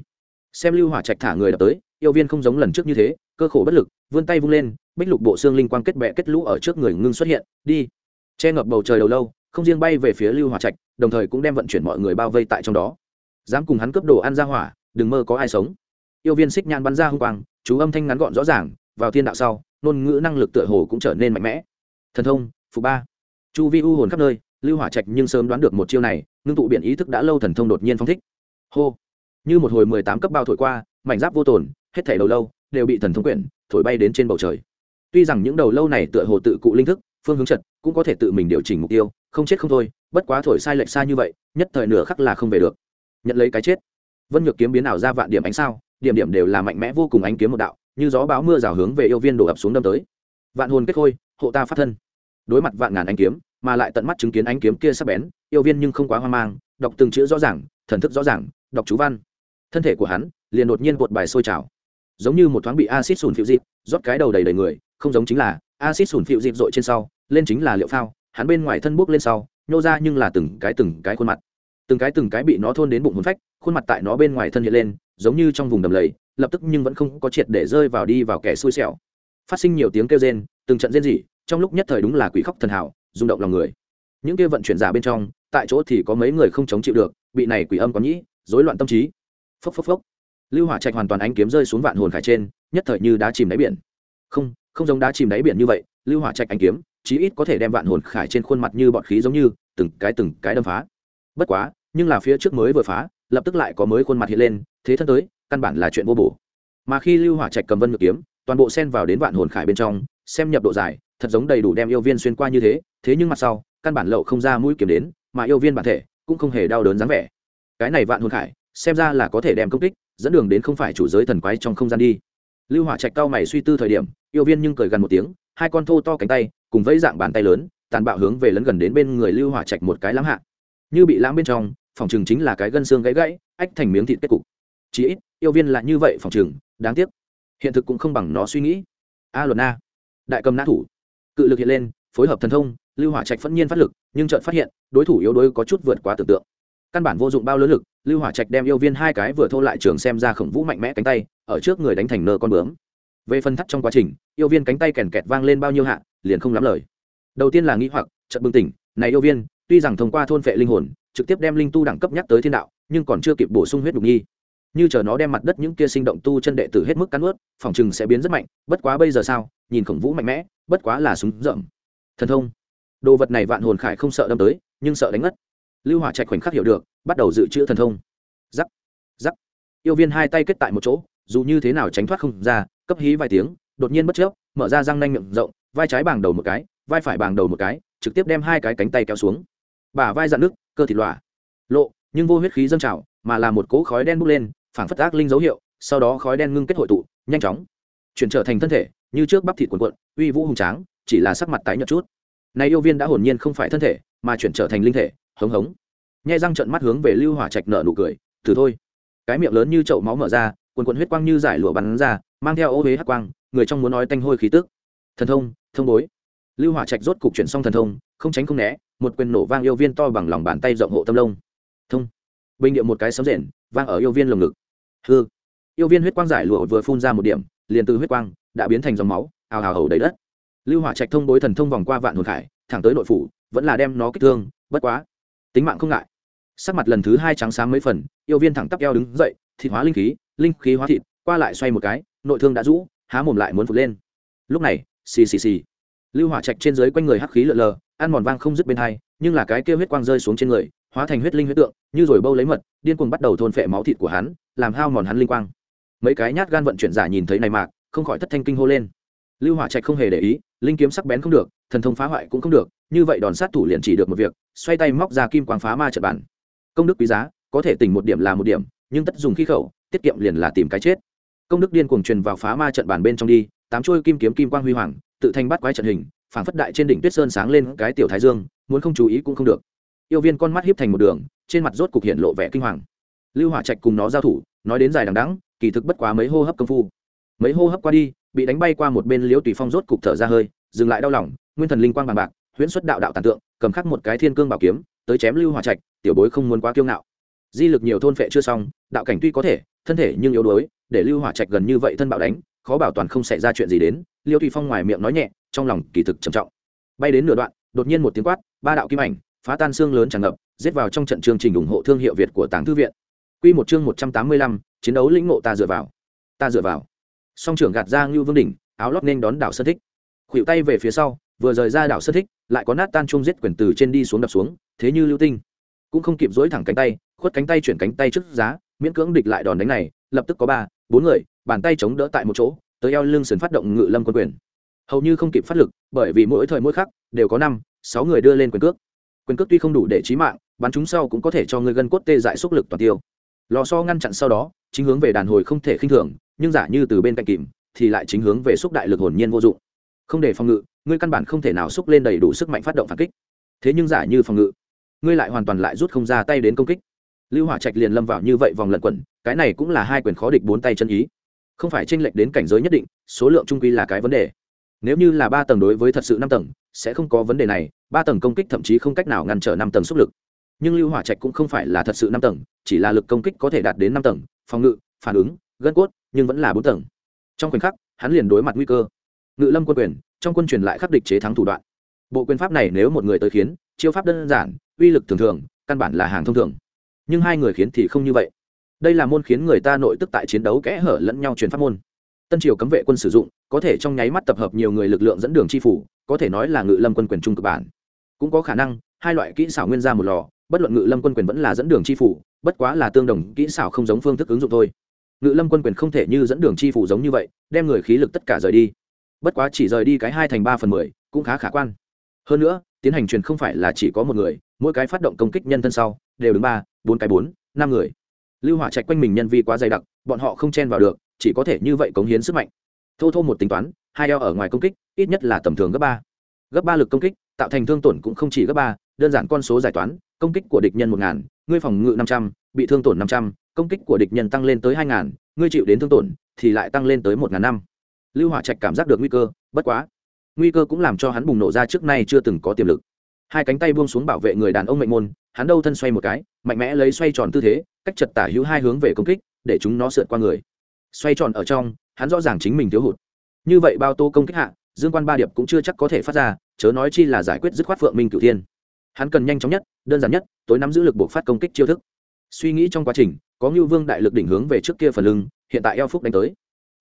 Xem lưu hỏa trạch thả người đập tới, yêu viên không giống lần trước như thế, cơ khổ bất lực, vươn tay vung lên, bích lục bộ xương linh quang kết bẹ kết lũ ở trước người ngưng xuất hiện, đi. Che ngập bầu trời đầu lâu, không riêng bay về phía lưu hỏa trạch, đồng thời cũng đem vận chuyển mọi người bao vây tại trong đó. Dám cùng hắn cướp đồ ăn ra hỏa, đừng mơ có ai sống yêu viên xích nhan bắn ra hung quang, chú âm thanh ngắn gọn rõ ràng, vào thiên đạo sau, ngôn ngữ năng lực tựa hồ cũng trở nên mạnh mẽ. Thần thông phụ ba. Chu vi u hồn khắp nơi, lưu hỏa trạch nhưng sớm đoán được một chiêu này, ngưng tụ biện ý thức đã lâu thần thông đột nhiên phong thích. Hô. Như một hồi mười tám cấp bao thổi qua, mảnh giáp vô tồn, hết thảy đầu lâu, đều bị thần thông quyển, thổi bay đến trên bầu trời. Tuy rằng những đầu lâu này tựa hồ tự cụ linh thức, phương hướng trật cũng có thể tự mình điều chỉnh mục tiêu, không chết không thôi, bất quá thổi sai lệch xa như vậy, nhất thời nửa khắc là không về được. Nhận lấy cái chết. Vân nhược kiếm biến ảo ra vạn điểm ánh sao điểm điểm đều là mạnh mẽ vô cùng ánh kiếm một đạo, như gió báo mưa rào hướng về yêu viên đổ ập xuống đâm tới. Vạn hồn kết khôi, hộ ta phát thân. Đối mặt vạn ngàn ánh kiếm, mà lại tận mắt chứng kiến ánh kiếm kia sắp bén, yêu viên nhưng không quá hoang mang, đọc từng chữ rõ ràng, thần thức rõ ràng, đọc chú văn. Thân thể của hắn liền đột nhiên bột bài sôi trào. Giống như một thoáng bị acid sùn phiệu dịp, rót cái đầu đầy đầy người, không giống chính là acid sùn phiệu dịp dội trên sau, lên chính là liệu phao, hắn bên ngoài thân bước lên sau, nhô ra nhưng là từng cái từng cái khuôn mặt. Từng cái từng cái bị nó thôn đến bụng hồn phách, khuôn mặt tại nó bên ngoài thân hiện lên giống như trong vùng đầm lầy, lập tức nhưng vẫn không có triệt để rơi vào đi vào kẻ xui xẻo. Phát sinh nhiều tiếng kêu rên, từng trận rên rỉ, trong lúc nhất thời đúng là quỷ khóc thần hảo rung động lòng người. Những kia vận chuyển giả bên trong, tại chỗ thì có mấy người không chống chịu được, bị này quỷ âm có nhĩ, rối loạn tâm trí. Phốc phốc phốc. Lưu hỏa trạch hoàn toàn ánh kiếm rơi xuống vạn hồn khải trên, nhất thời như đá chìm đáy biển. Không không giống đá chìm đáy biển như vậy, lưu hỏa trạch ánh kiếm, chí ít có thể đem vạn hồn khải trên khuôn mặt như bọt khí giống như, từng cái từng cái đâm phá. Bất quá, nhưng là phía trước mới vừa phá lập tức lại có mới khuôn mặt hiện lên, thế thân tới, căn bản là chuyện vô bổ. Mà khi lưu hỏa trạch cầm vân ngược kiếm, toàn bộ sen vào đến vạn hồn khải bên trong, xem nhập độ dài, thật giống đầy đủ đem yêu viên xuyên qua như thế thế nhưng mặt sau, căn bản lậu không ra mũi kiếm đến, mà yêu viên bản thể cũng không hề đau đớn dáng vẻ. Cái này vạn hồn khải, xem ra là có thể đem công kích, dẫn đường đến không phải chủ giới thần quái trong không gian đi. Lưu hỏa trạch cao mày suy tư thời điểm, yêu viên nhưng cười gần một tiếng, hai con thô to cánh tay, cùng vẫy dạng bàn tay lớn, tàn bạo hướng về lấn gần đến bên người lưu hỏa trạch một cái lãng hạ. Như bị lãng bên trong phòng trường chính là cái gân xương gãy gãy, ách thành miếng thịt kết cục. Chí ít, yêu viên là như vậy phòng trường, đáng tiếc. Hiện thực cũng không bằng nó suy nghĩ. A luật na, đại cầm nã thủ. Cự lực hiện lên, phối hợp thần thông, lưu hỏa trạch phẫn nhiên phát lực, nhưng chợt phát hiện, đối thủ yếu đuối có chút vượt quá tưởng tượng. Căn bản vô dụng bao lớn lực, lưu hỏa trạch đem yêu viên hai cái vừa thô lại trường xem ra khổng vũ mạnh mẽ cánh tay, ở trước người đánh thành nơ con bướm. Về phân thắt trong quá trình, yêu viên cánh tay kèn kẹt vang lên bao nhiêu hạ, liền không lắm lời. Đầu tiên là nghĩ hoặc, chợt bừng tỉnh, này yêu viên, tuy rằng thông qua thôn phệ linh hồn trực tiếp đem linh tu đẳng cấp nhắc tới thiên đạo, nhưng còn chưa kịp bổ sung huyết đục nhi như chờ nó đem mặt đất những kia sinh động tu chân đệ tử hết mức cắn ướt phòng chừng sẽ biến rất mạnh, bất quá bây giờ sao, nhìn khổng vũ mạnh mẽ, bất quá là súng rậm. Thần thông. Đồ vật này vạn hồn khải không sợ đâm tới, nhưng sợ đánh ngất. Lưu hỏa trạch khoảnh khắc hiểu được, bắt đầu dự trữ thần thông. Giắc giắc yêu viên hai tay kết tại một chỗ, dù như thế nào tránh thoát không ra, cấp hí vài tiếng, đột nhiên bất chớp, mở ra răng nanh miệng rộng, vai trái bàng đầu một cái, vai phải bàng đầu một cái, trực tiếp đem hai cái cánh tay kéo xuống. Bả vai dạn nước cơ thịt lòa. Lộ, nhưng vô huyết khí dâng trào, mà là một cỗ khói đen bốc lên, phảng phất ác linh dấu hiệu, sau đó khói đen ngưng kết hội tụ, nhanh chóng chuyển trở thành thân thể, như trước bắp thịt cuộn cuộn, uy vũ hùng tráng, chỉ là sắc mặt tái nhợt chút. Này yêu viên đã hồn nhiên không phải thân thể, mà chuyển trở thành linh thể, hống hống. Nhai răng trận mắt hướng về lưu hỏa trạch nở nụ cười, thử thôi. Cái miệng lớn như chậu máu mở ra quần quần huyết quang như giải lụa bắn ra, mang theo ô huế hắc quang, người trong muốn nói tanh hôi khí tức. Thần thông thông bối lưu hỏa trạch rốt cục chuyển xong thần thông, không tránh không né, một quyền nổ vang yêu viên to bằng lòng bàn tay rộng hộ tâm lông. Thông. Bình điệu một cái sấm rền, vang ở yêu viên lồng ngực. Hư. Yêu viên huyết quang giải lụa vừa phun ra một điểm, liền từ huyết quang đã biến thành dòng máu, ào ào hầu đầy đất. Lưu hỏa trạch thông bối thần thông vòng qua vạn hồn khải, thẳng tới nội phủ, vẫn là đem nó kích thương, bất quá. Tính mạng không ngại. Sắc mặt lần thứ hai trắng sáng mấy phần, yêu viên thẳng tắp eo đứng dậy, thịt hóa linh khí linh khí hóa thịt, qua lại xoay một cái, nội thương đã rũ, há mồm lại muốn phục lên. Lúc này, xì xì xì lưu hỏa trạch trên dưới quanh người hắc khí lượn lờ, ăn mòn vang không dứt bên hai, nhưng là cái kia huyết quang rơi xuống trên người, hóa thành huyết linh huyết tượng, như rồi bâu lấy mật, điên cuồng bắt đầu thôn phệ máu thịt của hắn, làm hao mòn hắn linh quang. Mấy cái nhát gan vận chuyển giả nhìn thấy này mạc không khỏi thất thanh kinh hô lên. Lưu hỏa trạch không hề để ý, linh kiếm sắc bén không được, thần thông phá hoại cũng không được, như vậy đòn sát thủ liền chỉ được một việc, xoay tay móc ra kim quang phá ma trận bản. Công đức quý giá, có thể tỉnh một điểm là một điểm, nhưng tất dùng khí khẩu, tiết kiệm liền là tìm cái chết. Công đức điên cuồng truyền vào phá ma trận bản bên trong đi, tám trôi kim kiếm kim quang huy hoàng tự thành bắt quái trận hình, phảng phất đại trên đỉnh tuyết sơn sáng lên cái tiểu thái dương, muốn không chú ý cũng không được. Yêu viên con mắt hiếp thành một đường, trên mặt rốt cục hiện lộ vẻ kinh hoàng. Lưu hỏa trạch cùng nó giao thủ, nói đến dài đằng đẵng, kỳ thực bất quá mấy hô hấp công phu. Mấy hô hấp qua đi, bị đánh bay qua một bên liễu tùy phong rốt cục thở ra hơi, dừng lại đau lòng, nguyên thần linh quang bằng bạc, huyễn xuất đạo đạo tàn tượng, cầm khắc một cái thiên cương bảo kiếm, tới chém lưu hỏa trạch, tiểu bối không muốn quá kiêu ngạo. Di lực nhiều thôn phệ chưa xong, đạo cảnh tuy có thể, thân thể nhưng yếu đuối, để lưu hỏa trạch gần như vậy thân bảo đánh, khó bảo toàn không xảy ra chuyện gì đến liêu thủy phong ngoài miệng nói nhẹ, trong lòng kỳ thực trầm trọng. Bay đến nửa đoạn, đột nhiên một tiếng quát, ba đạo kim ảnh, phá tan xương lớn tràn ngập, giết vào trong trận chương trình ủng hộ thương hiệu việt của tàng thư viện. Quy một chương một trăm tám mươi lăm, chiến đấu lĩnh ngộ ta dựa vào. Ta dựa vào. Song trưởng gạt ra ngưu vương đỉnh, áo lót nên đón đảo sơn thích. Khuỵu tay về phía sau, vừa rời ra đảo sơn thích, lại có nát tan chung giết quyển từ trên đi xuống đập xuống, thế như lưu tinh. Cũng không kịp dối thẳng cánh tay, khuất cánh tay chuyển cánh tay trước giá, miễn cưỡng địch lại đòn đánh này, lập tức có ba, bốn người, bàn tay chống đỡ tại một chỗ tới eo lưng sườn phát động ngự lâm quân quyền. Hầu như không kịp phát lực, bởi vì mỗi thời mỗi khắc đều có năm, sáu người đưa lên quyền cước. Quyền cước tuy không đủ để trí mạng, bắn chúng sau cũng có thể cho người gân cốt tê dại xúc lực toàn tiêu. Lò so ngăn chặn sau đó, chính hướng về đàn hồi không thể khinh thường, nhưng giả như từ bên cạnh kìm, thì lại chính hướng về xúc đại lực hồn nhiên vô dụng. Không để phòng ngự, ngươi căn bản không thể nào xúc lên đầy đủ sức mạnh phát động phản kích. Thế nhưng giả như phòng ngự, ngươi lại hoàn toàn lại rút không ra tay đến công kích. Lưu hỏa trạch liền lâm vào như vậy vòng lẩn quẩn, cái này cũng là hai quyền khó địch bốn tay chân ý không phải tranh lệch đến cảnh giới nhất định, số lượng trung quy là cái vấn đề. Nếu như là ba tầng đối với thật sự năm tầng, sẽ không có vấn đề này, ba tầng công kích thậm chí không cách nào ngăn trở năm tầng xúc lực. Nhưng lưu hỏa trạch cũng không phải là thật sự năm tầng, chỉ là lực công kích có thể đạt đến năm tầng, phòng ngự, phản ứng, gân cốt, nhưng vẫn là bốn tầng. Trong khoảnh khắc, hắn liền đối mặt nguy cơ. Ngự lâm quân quyền, trong quân truyền lại khắc địch chế thắng thủ đoạn. Bộ quyền pháp này nếu một người tới khiến, chiêu pháp đơn giản, uy lực thường thường, căn bản là hàng thông thường. Nhưng hai người khiến thì không như vậy đây là môn khiến người ta nội tức tại chiến đấu kẽ hở lẫn nhau truyền pháp môn. Tân triều cấm vệ quân sử dụng, có thể trong nháy mắt tập hợp nhiều người lực lượng dẫn đường chi phủ, có thể nói là ngự lâm quân quyền trung cực bản. Cũng có khả năng, hai loại kỹ xảo nguyên ra một lò, bất luận ngự lâm quân quyền vẫn là dẫn đường chi phủ, bất quá là tương đồng, kỹ xảo không giống phương thức ứng dụng thôi. Ngự lâm quân quyền không thể như dẫn đường chi phủ giống như vậy, đem người khí lực tất cả rời đi. Bất quá chỉ rời đi cái hai thành ba phần mười, cũng khá khả quan. Hơn nữa, tiến hành truyền không phải là chỉ có một người, mỗi cái phát động công kích nhân thân sau, đều đứng ba, bốn cái bốn, năm người lưu hỏa trạch quanh mình nhân vi quá dày đặc, bọn họ không chen vào được, chỉ có thể như vậy cống hiến sức mạnh. Thô thô một tính toán, hai eo ở ngoài công kích, ít nhất là tầm thường gấp ba. Gấp ba lực công kích, tạo thành thương tổn cũng không chỉ gấp ba, đơn giản con số giải toán, công kích của địch nhân một ngàn, ngươi phòng ngự năm trăm, bị thương tổn năm trăm, công kích của địch nhân tăng lên tới hai ngàn, ngươi chịu đến thương tổn, thì lại tăng lên tới một ngàn năm. Lưu hỏa trạch cảm giác được nguy cơ, bất quá, nguy cơ cũng làm cho hắn bùng nổ ra trước nay chưa từng có tiềm lực. Hai cánh tay buông xuống bảo vệ người đàn ông mệnh môn hắn đâu thân xoay một cái, mạnh mẽ lấy xoay tròn tư thế, cách chật tả hữu hai hướng về công kích, để chúng nó sượt qua người. Xoay tròn ở trong, hắn rõ ràng chính mình thiếu hụt. Như vậy bao tô công kích hạ, dương quan ba điệp cũng chưa chắc có thể phát ra, chớ nói chi là giải quyết dứt khoát phượng minh cửu thiên. Hắn cần nhanh chóng nhất, đơn giản nhất, tối nắm giữ lực buộc phát công kích chiêu thức. Suy nghĩ trong quá trình, có ngưu vương đại lực đỉnh hướng về trước kia phần lưng, hiện tại eo phúc đánh tới.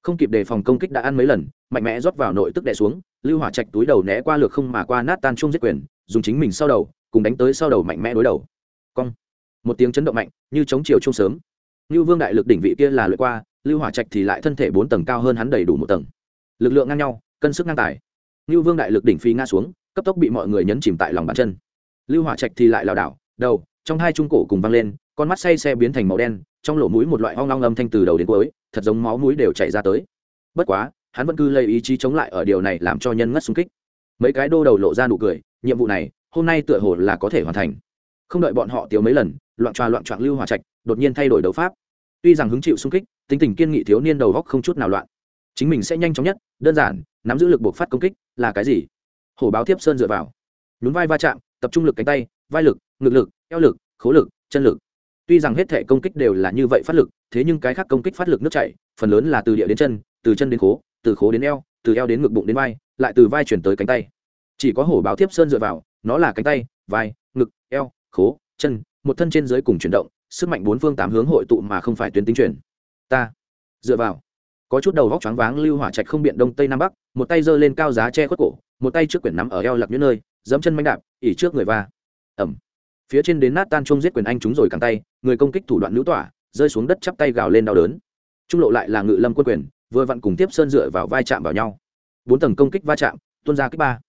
Không kịp đề phòng công kích đã ăn mấy lần, mạnh mẽ rót vào nội tức đè xuống, lưu hỏa trạch túi đầu né qua lược không mà qua nát tan chung giết quyền, dùng chính mình sau đầu cùng đánh tới sau đầu mạnh mẽ đối đầu. Cong. Một tiếng chấn động mạnh, như chống chiều chung sớm. Như vương đại lực đỉnh vị kia là lượt qua, lưu hỏa trạch thì lại thân thể bốn tầng cao hơn hắn đầy đủ một tầng. Lực lượng ngang nhau, cân sức ngang tài. Như vương đại lực đỉnh phi ngã xuống, cấp tốc bị mọi người nhấn chìm tại lòng bàn chân. Lưu hỏa trạch thì lại lảo đảo, đầu, trong hai trung cổ cùng văng lên, con mắt say xe biến thành màu đen, trong lỗ mũi một loại hoang long âm thanh từ đầu đến cuối, thật giống máu mũi đều chảy ra tới. Bất quá, hắn vẫn cứ lấy ý chí chống lại ở điều này làm cho nhân ngất xung kích. Mấy cái đô đầu lộ ra nụ cười, nhiệm vụ này hôm nay tựa hồ là có thể hoàn thành. Không đợi bọn họ tiêu mấy lần, loạn tròa loạn trọn lưu hòa trạch đột nhiên thay đổi đấu pháp. Tuy rằng hứng chịu xung kích, tính tình kiên nghị thiếu niên đầu góc không chút nào loạn. Chính mình sẽ nhanh chóng nhất, đơn giản, nắm giữ lực buộc phát công kích là cái gì? Hổ báo tiếp sơn dựa vào. Nhún vai va chạm, tập trung lực cánh tay, vai lực, ngực lực, eo lực, khố lực, chân lực. Tuy rằng hết thể công kích đều là như vậy phát lực, thế nhưng cái khác công kích phát lực nước chảy, phần lớn là từ địa đến chân, từ chân đến khố, từ khố đến eo, từ eo đến ngực bụng đến vai, lại từ vai chuyển tới cánh tay. Chỉ có hổ báo thiếp sơn dựa vào nó là cánh tay, vai, ngực, eo, khố, chân, một thân trên dưới cùng chuyển động, sức mạnh bốn phương tám hướng hội tụ mà không phải tuyến tính chuyển. Ta, dựa vào, có chút đầu vóc choáng váng, lưu hỏa trạch không biện đông tây nam bắc, một tay giơ lên cao giá che khuất cổ, một tay trước quyển nắm ở eo lặc những nơi, dẫm chân manh đạp, ỉ trước người va. Ẩm phía trên đến nát tan chung giết quyền anh chúng rồi cắn tay, người công kích thủ đoạn nữ tỏa, rơi xuống đất chắp tay gào lên đau đớn. Trung lộ lại là ngự lâm quân quyền, vừa vặn cùng tiếp sơn dựa vào vai chạm vào nhau. Bốn tầng công kích va chạm, tuôn ra kích ba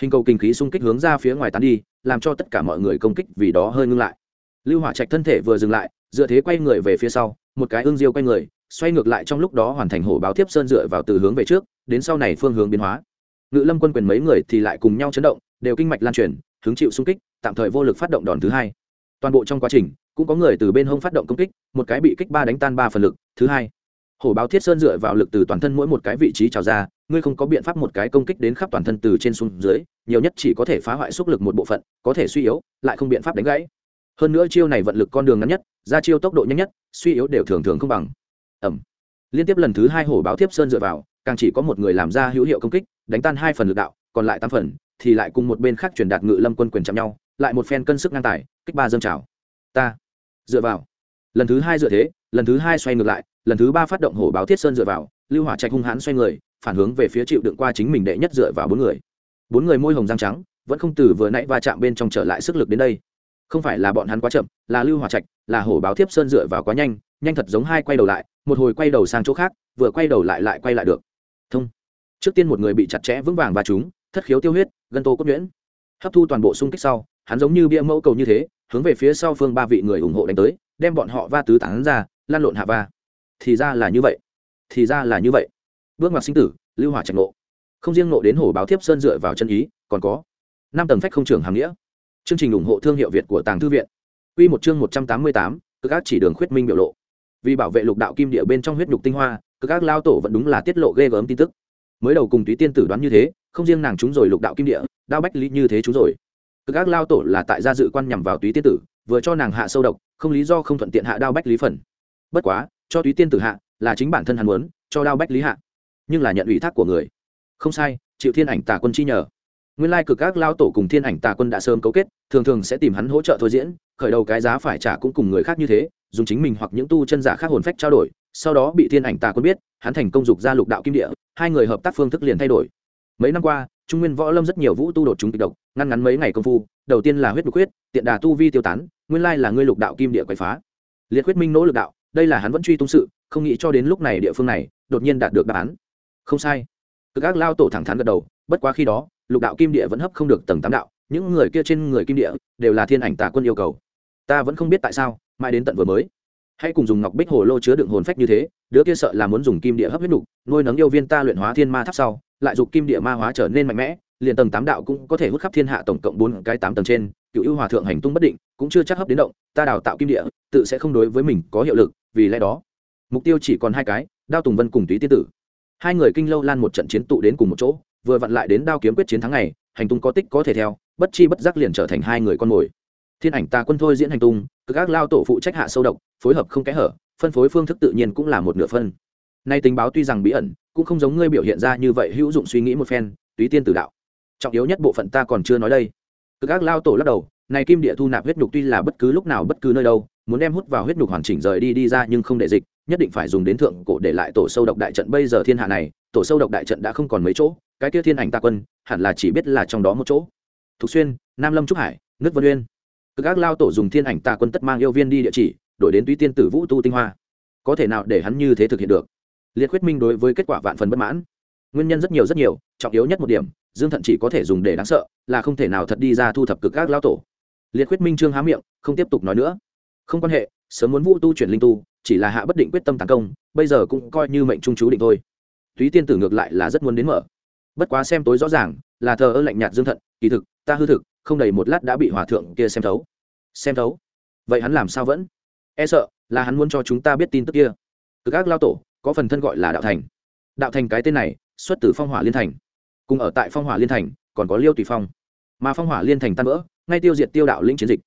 hình cầu kinh khí xung kích hướng ra phía ngoài tán đi, làm cho tất cả mọi người công kích vì đó hơi ngưng lại. Lưu hỏa trạch thân thể vừa dừng lại, dựa thế quay người về phía sau, một cái ương diêu quay người, xoay ngược lại trong lúc đó hoàn thành hổ báo tiếp sơn dựa vào từ hướng về trước, đến sau này phương hướng biến hóa. Ngự lâm quân quyền mấy người thì lại cùng nhau chấn động, đều kinh mạch lan truyền, hứng chịu xung kích, tạm thời vô lực phát động đòn thứ hai. Toàn bộ trong quá trình, cũng có người từ bên hông phát động công kích, một cái bị kích ba đánh tan ba phần lực, thứ hai. Hổ báo thiết sơn dựa vào lực từ toàn thân mỗi một cái vị trí trào ra ngươi không có biện pháp một cái công kích đến khắp toàn thân từ trên xuống dưới, nhiều nhất chỉ có thể phá hoại sức lực một bộ phận, có thể suy yếu, lại không biện pháp đánh gãy. Hơn nữa chiêu này vận lực con đường ngắn nhất, ra chiêu tốc độ nhanh nhất, suy yếu đều thường thường không bằng. Ẩm. Liên tiếp lần thứ hai hổ báo tiếp sơn dựa vào, càng chỉ có một người làm ra hữu hiệu công kích, đánh tan hai phần lực đạo, còn lại tám phần, thì lại cùng một bên khác truyền đạt ngự lâm quân quyền chạm nhau, lại một phen cân sức ngang tài, kích ba dâng trào. Ta. Dựa vào. Lần thứ hai dựa thế, lần thứ hai xoay ngược lại, lần thứ ba phát động hổ báo thiết sơn dựa vào, lưu hỏa trạch hung hãn xoay người phản hướng về phía chịu đựng qua chính mình đệ nhất dựa vào bốn người. Bốn người môi hồng răng trắng, vẫn không từ vừa nãy va chạm bên trong trở lại sức lực đến đây. Không phải là bọn hắn quá chậm, là lưu hòa trạch, là hổ báo thiếp sơn dựa vào quá nhanh nhanh thật giống hai quay đầu lại, một hồi quay đầu sang chỗ khác, vừa quay đầu lại lại quay lại được. Thông. Trước tiên một người bị chặt chẽ vững vàng và chúng thất khiếu tiêu huyết, gân tô cốt nhuyễn. Hấp thu toàn bộ xung kích sau, hắn giống như bia mẫu cầu như thế, hướng về phía sau phương ba vị người ủng hộ đánh tới, đem bọn họ va tứ tán ra lan lộn hạ va. Thì ra là như vậy. Thì ra là như vậy bước ngoặt sinh tử, lưu hỏa trạch nộ không riêng nộ đến hổ báo thiếp sơn dựa vào chân ý, còn có năm tầng phách không trưởng hàng nghĩa. Chương trình ủng hộ thương hiệu việt của tàng thư viện. Quy một chương một trăm tám mươi tám, cực ác chỉ đường khuyết minh biểu lộ. Vì bảo vệ lục đạo kim địa bên trong huyết nhục tinh hoa, cực ác lao tổ vẫn đúng là tiết lộ ghê gớm tin tức. Mới đầu cùng túy tiên tử đoán như thế, không riêng nàng chúng rồi lục đạo kim địa, đao bách lý như thế chúng rồi. Cực ác lao tổ là tại gia dự quan nhằm vào túy tiên tử, vừa cho nàng hạ sâu độc, không lý do không thuận tiện hạ đao bách lý phần. Bất quá, cho túy tiên tử hạ là chính bản thân hắn muốn, cho đao bách lý hạ nhưng là nhận ủy thác của người. Không sai, chịu thiên ảnh tà quân chi nhờ. Nguyên lai cực các lao tổ cùng thiên ảnh tà quân đã sớm cấu kết, thường thường sẽ tìm hắn hỗ trợ thôi diễn, khởi đầu cái giá phải trả cũng cùng người khác như thế, dùng chính mình hoặc những tu chân giả khác hồn phách trao đổi, sau đó bị thiên ảnh tà quân biết, hắn thành công dục ra lục đạo kim địa, hai người hợp tác phương thức liền thay đổi. Mấy năm qua, trung nguyên võ lâm rất nhiều vũ tu đột chúng kịch độc, ngăn ngắn mấy ngày công phu, đầu tiên là huyết đục huyết, tiện đà tu vi tiêu tán, nguyên lai là ngươi lục đạo kim địa quậy phá. Liệt huyết minh nỗ lực đạo, đây là hắn vẫn truy tung sự, không nghĩ cho đến lúc này địa phương này, đột nhiên đạt được đáp án không sai. Cực ác lao tổ thẳng thắn gật đầu, bất quá khi đó, lục đạo kim địa vẫn hấp không được tầng tám đạo, những người kia trên người kim địa đều là thiên ảnh tà quân yêu cầu. Ta vẫn không biết tại sao, mãi đến tận vừa mới. Hãy cùng dùng ngọc bích hồ lô chứa đựng hồn phách như thế, đứa kia sợ là muốn dùng kim địa hấp huyết nục, nuôi nấng yêu viên ta luyện hóa thiên ma tháp sau, lại dùng kim địa ma hóa trở nên mạnh mẽ, liền tầng tám đạo cũng có thể hút khắp thiên hạ tổng cộng bốn cái tám tầng trên, cựu ưu hòa thượng hành tung bất định, cũng chưa chắc hấp đến động, ta đào tạo kim địa, tự sẽ không đối với mình có hiệu lực, vì lẽ đó, mục tiêu chỉ còn hai cái, đao tùng vân cùng túy tiên tử hai người kinh lâu lan một trận chiến tụ đến cùng một chỗ, vừa vặn lại đến đao kiếm quyết chiến thắng này, hành tung có tích có thể theo, bất chi bất giác liền trở thành hai người con mồi. Thiên ảnh ta quân thôi diễn hành tung, cực ác lao tổ phụ trách hạ sâu độc, phối hợp không kẽ hở, phân phối phương thức tự nhiên cũng là một nửa phân. Nay tình báo tuy rằng bí ẩn, cũng không giống ngươi biểu hiện ra như vậy hữu dụng suy nghĩ một phen, túy tiên tử đạo. Trọng yếu nhất bộ phận ta còn chưa nói đây. Cực ác lao tổ lắc đầu, này kim địa thu nạp huyết nhục tuy là bất cứ lúc nào bất cứ nơi đâu, muốn đem hút vào huyết nhục hoàn chỉnh rời đi đi ra nhưng không để dịch nhất định phải dùng đến thượng cổ để lại tổ sâu độc đại trận. Bây giờ thiên hạ này, tổ sâu độc đại trận đã không còn mấy chỗ, cái kia thiên ảnh ta quân, hẳn là chỉ biết là trong đó một chỗ. Thục xuyên, nam lâm trúc hải, nước vân uyên. Cực ác lao tổ dùng thiên ảnh ta quân tất mang yêu viên đi địa chỉ, đổi đến tuy tiên tử vũ tu tinh hoa. Có thể nào để hắn như thế thực hiện được? Liệt quyết minh đối với kết quả vạn phần bất mãn. Nguyên nhân rất nhiều rất nhiều, trọng yếu nhất một điểm, dương thận chỉ có thể dùng để đáng sợ, là không thể nào thật đi ra thu thập cực ác lao tổ. Liệt quyết minh trương há miệng, không tiếp tục nói nữa. Không quan hệ, sớm muốn vũ tu chuyển linh tu chỉ là hạ bất định quyết tâm tấn công, bây giờ cũng coi như mệnh trung chú định thôi. Túy tiên tử ngược lại là rất muốn đến mở. Bất quá xem tối rõ ràng, là thờ ơ lạnh nhạt dương thận, kỳ thực, ta hư thực, không đầy một lát đã bị hòa thượng kia xem thấu. Xem thấu? Vậy hắn làm sao vẫn? E sợ, là hắn muốn cho chúng ta biết tin tức kia. Cực ác lao tổ, có phần thân gọi là đạo thành. Đạo thành cái tên này, xuất từ phong hỏa liên thành. Cùng ở tại phong hỏa liên thành, còn có liêu tùy phong. Mà phong hỏa liên thành tan vỡ, ngay tiêu diệt tiêu đạo lĩnh chiến dịch.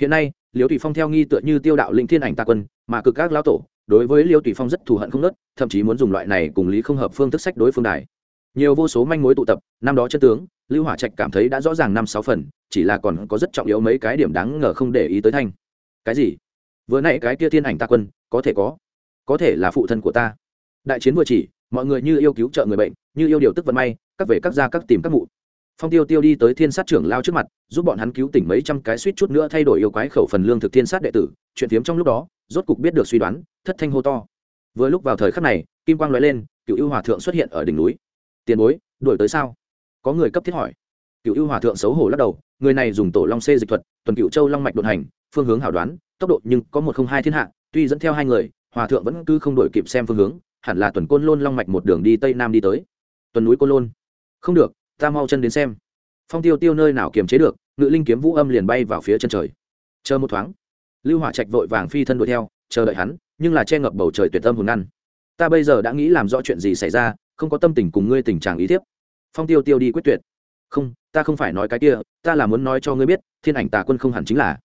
Hiện nay liêu tùy phong theo nghi tựa như tiêu đạo linh thiên ảnh tạ quân, mà cực các lão tổ, đối với liêu tùy phong rất thù hận không nớt, thậm chí muốn dùng loại này cùng lý không hợp phương thức sách đối phương đài. Nhiều vô số manh mối tụ tập, năm đó chân tướng, lưu hỏa trạch cảm thấy đã rõ ràng năm sáu phần, chỉ là còn có rất trọng yếu mấy cái điểm đáng ngờ không để ý tới thanh. Cái gì? Vừa nãy cái kia thiên ảnh ta quân, có thể có. Có thể là phụ thân của ta. Đại chiến vừa chỉ, mọi người như yêu cứu trợ người bệnh, như yêu điều tức vận may, các về các gia các tìm các mụ phong tiêu tiêu đi tới thiên sát trưởng lao trước mặt, giúp bọn hắn cứu tỉnh mấy trăm cái suýt chút nữa thay đổi yêu quái khẩu phần lương thực thiên sát đệ tử. Chuyện phiếm trong lúc đó, rốt cục biết được suy đoán, thất thanh hô to. Vừa lúc vào thời khắc này, kim quang l lên cựu ưu hòa thượng xuất hiện ở đỉnh núi. Tiền bối, đuổi tới sao? Có người cấp thiết hỏi. Cựu ưu hòa thượng xấu hổ lắc đầu, người này dùng tổ long xê dịch thuật, tuần cựu châu long mạch đột hành, phương hướng hảo đoán, tốc độ nhưng có một không hai thiên hạ, tuy dẫn theo hai người, hòa thượng vẫn cứ không đổi kịp xem phương hướng, hẳn là tuần côn lôn long mạch một đường đi tây nam đi tới. Tuần núi côn lôn. Không được ta mau chân đến xem. Phong tiêu tiêu nơi nào kiềm chế được, ngự linh kiếm vũ âm liền bay vào phía chân trời. Chờ một thoáng, lưu hỏa trạch vội vàng phi thân đuổi theo, chờ đợi hắn, nhưng là che ngập bầu trời tuyệt tâm hồn ngăn. Ta bây giờ đã nghĩ làm rõ chuyện gì xảy ra, không có tâm tình cùng ngươi tình trạng ý thiếp. Phong tiêu tiêu đi quyết tuyệt. Không, ta không phải nói cái kia, ta là muốn nói cho ngươi biết, thiên ảnh tà quân không hẳn chính là.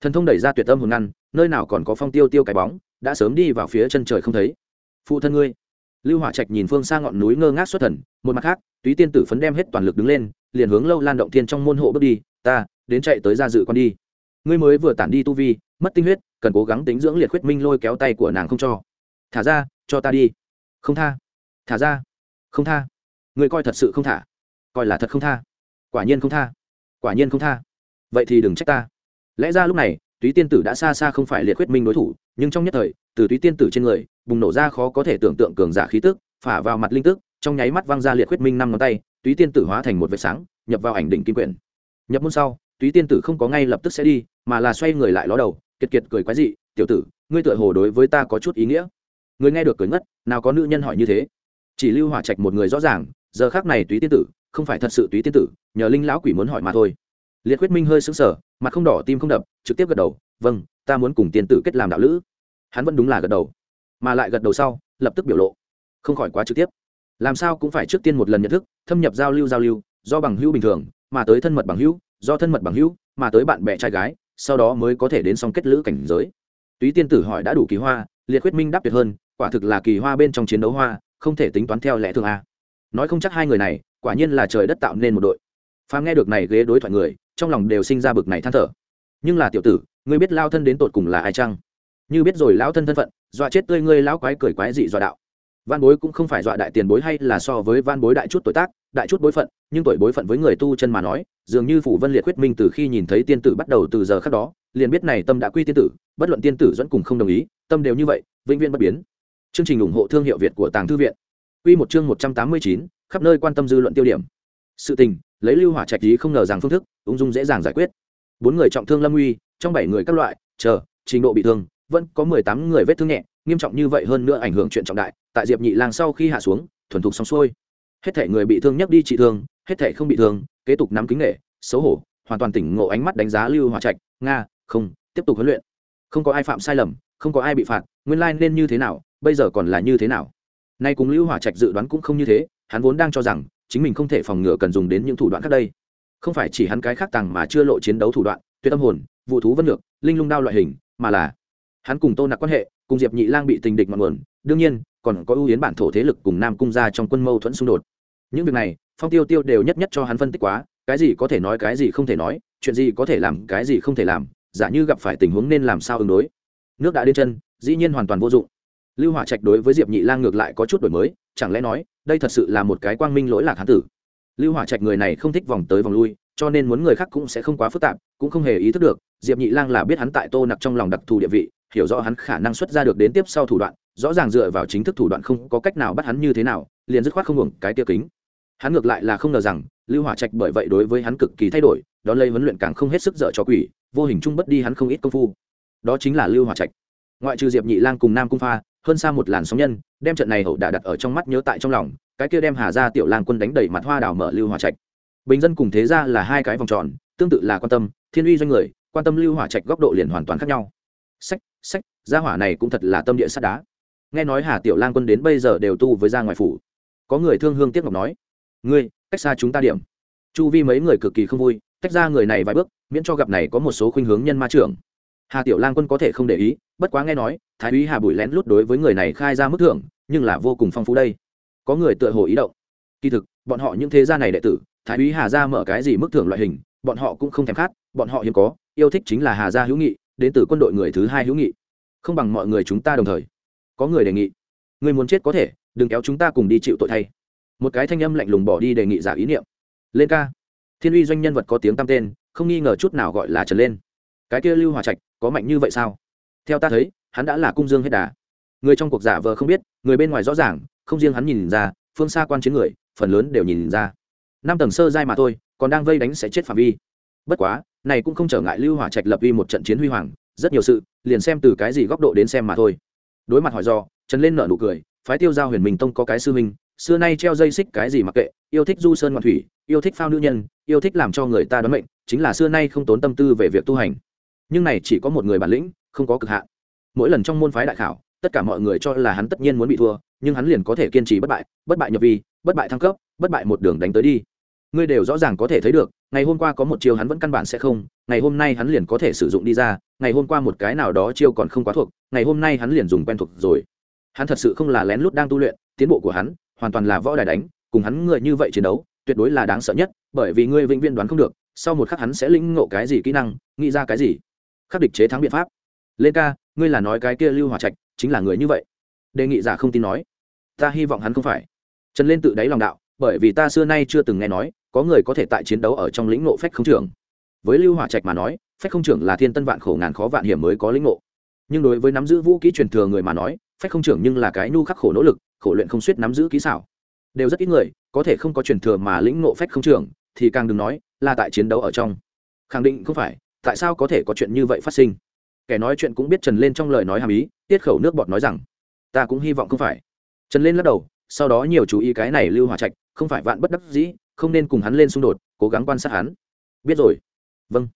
Thần thông đẩy ra tuyệt tâm hồn ngăn, nơi nào còn có phong tiêu tiêu cái bóng, đã sớm đi vào phía chân trời không thấy. Phụ thân ngươi lưu hỏa trạch nhìn phương xa ngọn núi ngơ ngác xuất thần, một mặt khác, túy tiên tử phấn đem hết toàn lực đứng lên, liền hướng lâu lan động thiên trong môn hộ bước đi, ta, đến chạy tới ra dự con đi. Ngươi mới vừa tản đi tu vi, mất tinh huyết, cần cố gắng tính dưỡng liệt huyết minh lôi kéo tay của nàng không cho. Thả ra, cho ta đi. Không tha. Thả ra. Không tha. Ngươi coi thật sự không thả coi là thật không tha. Quả nhiên không tha. Quả nhiên không tha. Vậy thì đừng trách ta. Lẽ ra lúc này túy tiên tử đã xa xa không phải liệt khuyết minh đối thủ, nhưng trong nhất thời, từ túy tiên tử trên người, bùng nổ ra khó có thể tưởng tượng cường giả khí tức, phả vào mặt linh tức, trong nháy mắt văng ra liệt khuyết minh năm ngón tay, túy tiên tử hóa thành một vệt sáng, nhập vào ảnh đỉnh kim quyển. Nhập môn sau, túy tiên tử không có ngay lập tức sẽ đi, mà là xoay người lại ló đầu, kiệt kiệt cười quái dị, tiểu tử, ngươi tựa hồ đối với ta có chút ý nghĩa. Người nghe được cười ngất, nào có nữ nhân hỏi như thế. Chỉ lưu hỏa trạch một người rõ ràng, giờ khác này túy tiên tử, không phải thật sự túy tiên tử, nhờ linh lão quỷ muốn hỏi mà thôi. Liệt huyết minh hơi sững sờ mặt không đỏ tim không đập, trực tiếp gật đầu vâng ta muốn cùng tiên tử kết làm đạo lữ. Hắn vẫn đúng là gật đầu, mà lại gật đầu sau, lập tức biểu lộ không khỏi quá trực tiếp. Làm sao cũng phải trước tiên một lần nhận thức, thâm nhập giao lưu giao lưu, do bằng hữu bình thường, mà tới thân mật bằng hữu, do thân mật bằng hữu, mà tới bạn bè trai gái, sau đó mới có thể đến xong kết lữ cảnh giới. Túy tiên tử hỏi đã đủ kỳ hoa, liệt huyết minh đáp tuyệt hơn, quả thực là kỳ hoa bên trong chiến đấu hoa, không thể tính toán theo lẽ thường a. Nói không chắc hai người này, quả nhiên là trời đất tạo nên một đội. Phàm nghe được này ghế đối thoại người trong lòng đều sinh ra bực này than thở. Nhưng là tiểu tử, ngươi biết lao thân đến tột cùng là ai chăng? Như biết rồi lão thân thân phận, dọa chết tươi ngươi lão quái cười quái dị dọa đạo. Văn bối cũng không phải dọa đại tiền bối hay là so với văn bối đại chút tuổi tác, đại chút bối phận, nhưng tuổi bối phận với người tu chân mà nói, dường như phủ vân liệt quyết minh từ khi nhìn thấy tiên tử bắt đầu từ giờ khác đó, liền biết này tâm đã quy tiên tử, bất luận tiên tử dẫn cùng không đồng ý, tâm đều như vậy, vĩnh viễn bất biến. Chương trình ủng hộ thương hiệu việt của tàng thư viện. Quy một chương một trăm tám mươi chín, khắp nơi quan tâm dư luận tiêu điểm. Sự tình lấy lưu hỏa trạch ý không ngờ rằng phương thức, ung dung dễ dàng giải quyết. Bốn người trọng thương lâm uy, trong bảy người các loại, chờ, trình độ bị thương, vẫn có mười tám người vết thương nhẹ, nghiêm trọng như vậy hơn nữa ảnh hưởng chuyện trọng đại, tại diệp nhị lang sau khi hạ xuống, thuần thục xong xuôi. Hết thể người bị thương nhắc đi trị thương, hết thể không bị thương, kế tục nắm kính nghệ xấu hổ, hoàn toàn tỉnh ngộ ánh mắt đánh giá lưu hỏa trạch, nga, không, tiếp tục huấn luyện. Không có ai phạm sai lầm, không có ai bị phạt, nguyên lai nên như thế nào, bây giờ còn là như thế nào? Nay cùng lưu hỏa trạch dự đoán cũng không như thế, hắn vốn đang cho rằng chính mình không thể phòng ngừa cần dùng đến những thủ đoạn khác đây. Không phải chỉ hắn cái khác tàng mà chưa lộ chiến đấu thủ đoạn, tuyệt tâm hồn, vụ thú vân lược, linh lung đao loại hình, mà là hắn cùng tô nặc quan hệ, cùng diệp nhị lang bị tình địch mặn nguồn, đương nhiên, còn có ưu yến bản thổ thế lực cùng nam cung gia trong quân mâu thuẫn xung đột. Những việc này, phong tiêu tiêu đều nhất nhất cho hắn phân tích quá, cái gì có thể nói, cái gì không thể nói, chuyện gì có thể làm, cái gì không thể làm, giả như gặp phải tình huống nên làm sao ứng đối. Nước đã đến chân, dĩ nhiên hoàn toàn vô dụng lưu hỏa trạch đối với diệp nhị lang ngược lại có chút đổi mới, chẳng lẽ nói, đây thật sự là một cái quang minh lỗi lạc hán tử? Lưu hỏa trạch người này không thích vòng tới vòng lui, cho nên muốn người khác cũng sẽ không quá phức tạp, cũng không hề ý thức được, diệp nhị lang là biết hắn tại tô nặc trong lòng đặc thù địa vị, hiểu rõ hắn khả năng xuất ra được đến tiếp sau thủ đoạn, rõ ràng dựa vào chính thức thủ đoạn không có cách nào bắt hắn như thế nào, liền dứt khoát không hưởng cái tiêu kính. Hắn ngược lại là không ngờ rằng, lưu hỏa trạch bởi vậy đối với hắn cực kỳ thay đổi, đó lấy huấn luyện càng không hết sức dở cho quỷ, vô hình chung bất đi hắn không ít công phu. Đó chính là lưu hỏa trạch. Ngoại trừ diệp nhị lang cùng nam cung pha hơn xa một làn sóng nhân, đem trận này hậu đà đặt ở trong mắt nhớ tại trong lòng, cái kia đem hà ra tiểu lang quân đánh đẩy mặt hoa đào mở lưu hỏa trạch. Bình dân cùng thế ra là hai cái vòng tròn, tương tự là quan tâm, thiên uy doanh người, quan tâm lưu hỏa trạch góc độ liền hoàn toàn khác nhau. Sách sách, gia hỏa này cũng thật là tâm địa sắt đá. Nghe nói hà tiểu lang quân đến bây giờ đều tu với gia ngoài phủ. Có người thương hương tiếc ngọc nói, ngươi, cách xa chúng ta điểm. Chu vi mấy người cực kỳ không vui, tách ra người này vài bước, miễn cho gặp này có một số khuynh hướng nhân ma trưởng. Hà tiểu lang quân có thể không để ý bất quá nghe nói, thái úy hà bùi lén lút đối với người này khai ra mức thưởng, nhưng là vô cùng phong phú đây. Có người tựa hồ ý động. Kỳ thực, bọn họ những thế gia này đệ tử, thái úy hà gia mở cái gì mức thưởng loại hình, bọn họ cũng không thèm khát, bọn họ hiếm có, yêu thích chính là hà gia hữu nghị, đến từ quân đội người thứ hai hữu nghị. Không bằng mọi người chúng ta đồng thời. Có người đề nghị người muốn chết có thể, đừng kéo chúng ta cùng đi chịu tội thay. Một cái thanh âm lạnh lùng bỏ đi đề nghị giả ý niệm. Lên ca. Thiên uy doanh nhân vật có tiếng tam tên, không nghi ngờ chút nào gọi là trần lên. Cái kia lưu hòa trạch, có mạnh như vậy sao? Theo ta thấy, hắn đã là cung dương hết đà. Người trong cuộc giả vờ không biết, người bên ngoài rõ ràng, không riêng hắn nhìn ra, phương xa quan chiến người, phần lớn đều nhìn ra. Năm tầng sơ giai mà thôi, còn đang vây đánh sẽ chết phạm vi. Bất quá, này cũng không trở ngại lưu hỏa trạch lập uy một trận chiến huy hoàng, rất nhiều sự, liền xem từ cái gì góc độ đến xem mà thôi. Đối mặt hỏi do, trần lên nở nụ cười, phái tiêu giao huyền minh tông có cái sư minh xưa nay treo dây xích cái gì mặc kệ, yêu thích du sơn ngoạn thủy, yêu thích phao nữ nhân, yêu thích làm cho người ta đoán mệnh, chính là xưa nay không tốn tâm tư về việc tu hành. Nhưng này chỉ có một người bản lĩnh không có cực hạn. Mỗi lần trong môn phái đại khảo, tất cả mọi người cho là hắn tất nhiên muốn bị thua, nhưng hắn liền có thể kiên trì bất bại bất bại nhập vi, bất bại thăng cấp, bất bại một đường đánh tới đi. Ngươi đều rõ ràng có thể thấy được, ngày hôm qua có một chiêu hắn vẫn căn bản sẽ không, ngày hôm nay hắn liền có thể sử dụng đi ra, ngày hôm qua một cái nào đó chiêu còn không quá thuộc, ngày hôm nay hắn liền dùng quen thuộc rồi. Hắn thật sự không là lén lút đang tu luyện, tiến bộ của hắn hoàn toàn là võ đài đánh, cùng hắn người như vậy chiến đấu, tuyệt đối là đáng sợ nhất, bởi vì ngươi vĩnh viễn đoán không được, sau một khắc hắn sẽ lĩnh ngộ cái gì kỹ năng, nghĩ ra cái gì. Khắc địch chế thắng biện pháp lên ca, ngươi là nói cái kia lưu hòa trạch chính là người như vậy? Đề nghị giả không tin nói. Ta hy vọng hắn không phải. Trần lên tự đáy lòng đạo, bởi vì ta xưa nay chưa từng nghe nói, có người có thể tại chiến đấu ở trong lĩnh ngộ phách không trưởng. Với lưu hòa trạch mà nói, phách không trưởng là thiên tân vạn khổ ngàn khó vạn hiểm mới có lĩnh ngộ. Nhưng đối với nắm giữ vũ kỹ truyền thừa người mà nói, phách không trưởng nhưng là cái nhu khắc khổ nỗ lực, khổ luyện không suýt nắm giữ kỹ xảo. Đều rất ít người có thể không có truyền thừa mà lĩnh ngộ phách không trưởng, thì càng đừng nói là tại chiến đấu ở trong. Khẳng định không phải, tại sao có thể có chuyện như vậy phát sinh? Kẻ nói chuyện cũng biết trần lên trong lời nói hàm ý, tiết khẩu nước bọt nói rằng, ta cũng hy vọng không phải. Trần lên lắc đầu, sau đó nhiều chú ý cái này lưu hòa trạch, không phải vạn bất đắc dĩ, không nên cùng hắn lên xung đột, cố gắng quan sát hắn. Biết rồi. Vâng.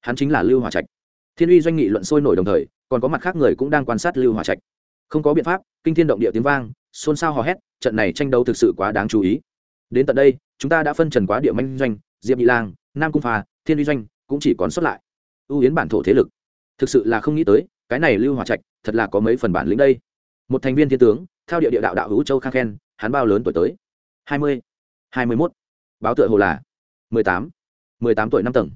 Hắn chính là lưu hòa trạch. Thiên uy doanh nghị luận sôi nổi đồng thời, còn có mặt khác người cũng đang quan sát lưu hòa trạch. Không có biện pháp, kinh thiên động địa tiếng vang, xôn xao hò hét, trận này tranh đấu thực sự quá đáng chú ý. Đến tận đây, chúng ta đã phân trần quá địa manh doanh, diệp nhị lang, nam cung phà, thiên uy doanh cũng chỉ còn xuất lại. Ưu yến bản thổ thế lực thực sự là không nghĩ tới, cái này lưu hòa trạch thật là có mấy phần bản lĩnh đây. Một thành viên thiên tướng theo địa địa đạo đạo hữu châu khang khen, hắn bao lớn tuổi tới? Hai mươi hai mươi mốt. Báo tựa hồ là mười tám mười tám tuổi năm tầng.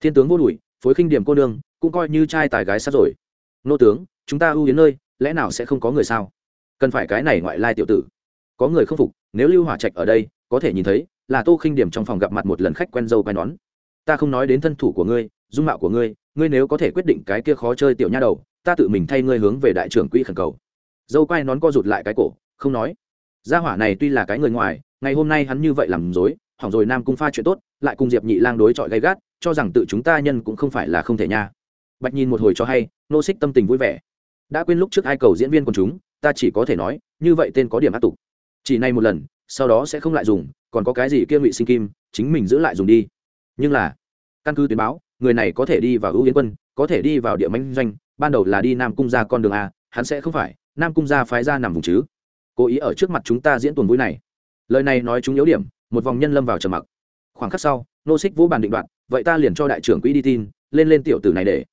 Thiên tướng vô đùi phối khinh điểm cô nương, cũng coi như trai tài gái sát rồi. Nô tướng, chúng ta ưu yến nơi, lẽ nào sẽ không có người sao? Cần phải cái này ngoại lai tiểu tử. Có người không phục, nếu lưu hỏa trạch ở đây, có thể nhìn thấy, là tô khinh điểm trong phòng gặp mặt một lần khách quen dâu quay nón. Ta không nói đến thân thủ của ngươi dung mạo của ngươi ngươi nếu có thể quyết định cái kia khó chơi tiểu nha đầu, ta tự mình thay ngươi hướng về đại trưởng quỹ khẩn cầu. Dâu quay nón co rụt lại cái cổ, không nói. Gia hỏa này tuy là cái người ngoài, ngày hôm nay hắn như vậy làm dối hỏng rồi nam cung pha chuyện tốt, lại cùng diệp nhị lang đối chọi gay gắt, cho rằng tự chúng ta nhân cũng không phải là không thể nha. Bạch nhìn một hồi cho hay, nô xích tâm tình vui vẻ. Đã quên lúc trước ai cầu diễn viên quần chúng, ta chỉ có thể nói, như vậy tên có điểm áp tục. Chỉ này một lần, sau đó sẽ không lại dùng, còn có cái gì kia ngụy sinh kim, chính mình giữ lại dùng đi. Nhưng là, căn cứ tuyến báo người này có thể đi vào ưu yến quân, có thể đi vào địa manh doanh, ban đầu là đi nam cung ra con đường a, hắn sẽ không phải, nam cung ra phái ra nằm vùng chứ. Cố ý ở trước mặt chúng ta diễn tuần vui này. Lời này nói chúng yếu điểm, một vòng nhân lâm vào trầm mặc. Khoảng khắc sau, nô xích vũ bàn định đoạt, vậy ta liền cho đại trưởng quỹ đi tin, lên lên tiểu tử này để.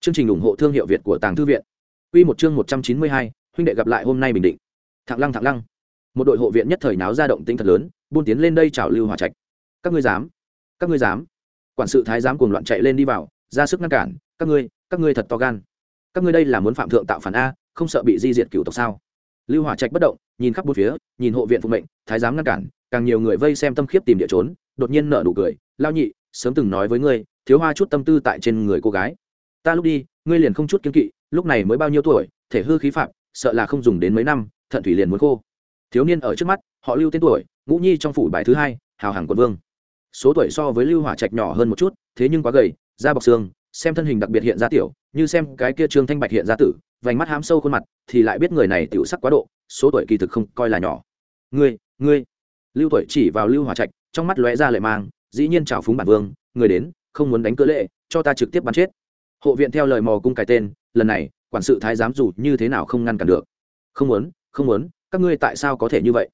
Chương trình ủng hộ thương hiệu việt của tàng thư viện. Quy một chương một trăm chín mươi hai, huynh đệ gặp lại hôm nay bình định. Thẳng lăng thẳng lăng. Một đội hộ viện nhất thời náo ra động tĩnh thật lớn, buôn tiến lên đây chào lưu hòa trạch. Các ngươi dám? Các ngươi dám? Quản sự thái giám cuồng loạn chạy lên đi vào, ra sức ngăn cản, các ngươi các ngươi thật to gan. Các ngươi đây là muốn phạm thượng tạo phản a, không sợ bị di diệt cửu tộc sao? Lưu hỏa trạch bất động, nhìn khắp bốn phía, nhìn hộ viện phụ mệnh, thái giám ngăn cản, càng nhiều người vây xem tâm khiếp tìm địa trốn, đột nhiên nở nụ cười, lao nhị, sớm từng nói với ngươi, thiếu hoa chút tâm tư tại trên người cô gái. Ta lúc đi, ngươi liền không chút kiên kỵ, lúc này mới bao nhiêu tuổi, thể hư khí phạm, sợ là không dùng đến mấy năm, thận thủy liền muốn khô. Thiếu niên ở trước mắt, họ lưu tên tuổi, ngũ nhi trong phủ bài thứ hai, hào hàng quận vương số tuổi so với lưu hỏa trạch nhỏ hơn một chút, thế nhưng quá gầy, da bọc xương, xem thân hình đặc biệt hiện ra tiểu, như xem cái kia trương thanh bạch hiện ra tử, vành mắt hám sâu khuôn mặt, thì lại biết người này tiểu sắc quá độ, số tuổi kỳ thực không coi là nhỏ. Ngươi ngươi. Lưu tuổi chỉ vào lưu hỏa trạch, trong mắt lóe ra lệ mang, dĩ nhiên chào phúng bản vương, người đến, không muốn đánh cơ lệ, cho ta trực tiếp bắn chết. Hộ viện theo lời mò cung cái tên, lần này, quản sự thái giám dù như thế nào không ngăn cản được. Không muốn không muốn, các ngươi tại sao có thể như vậy?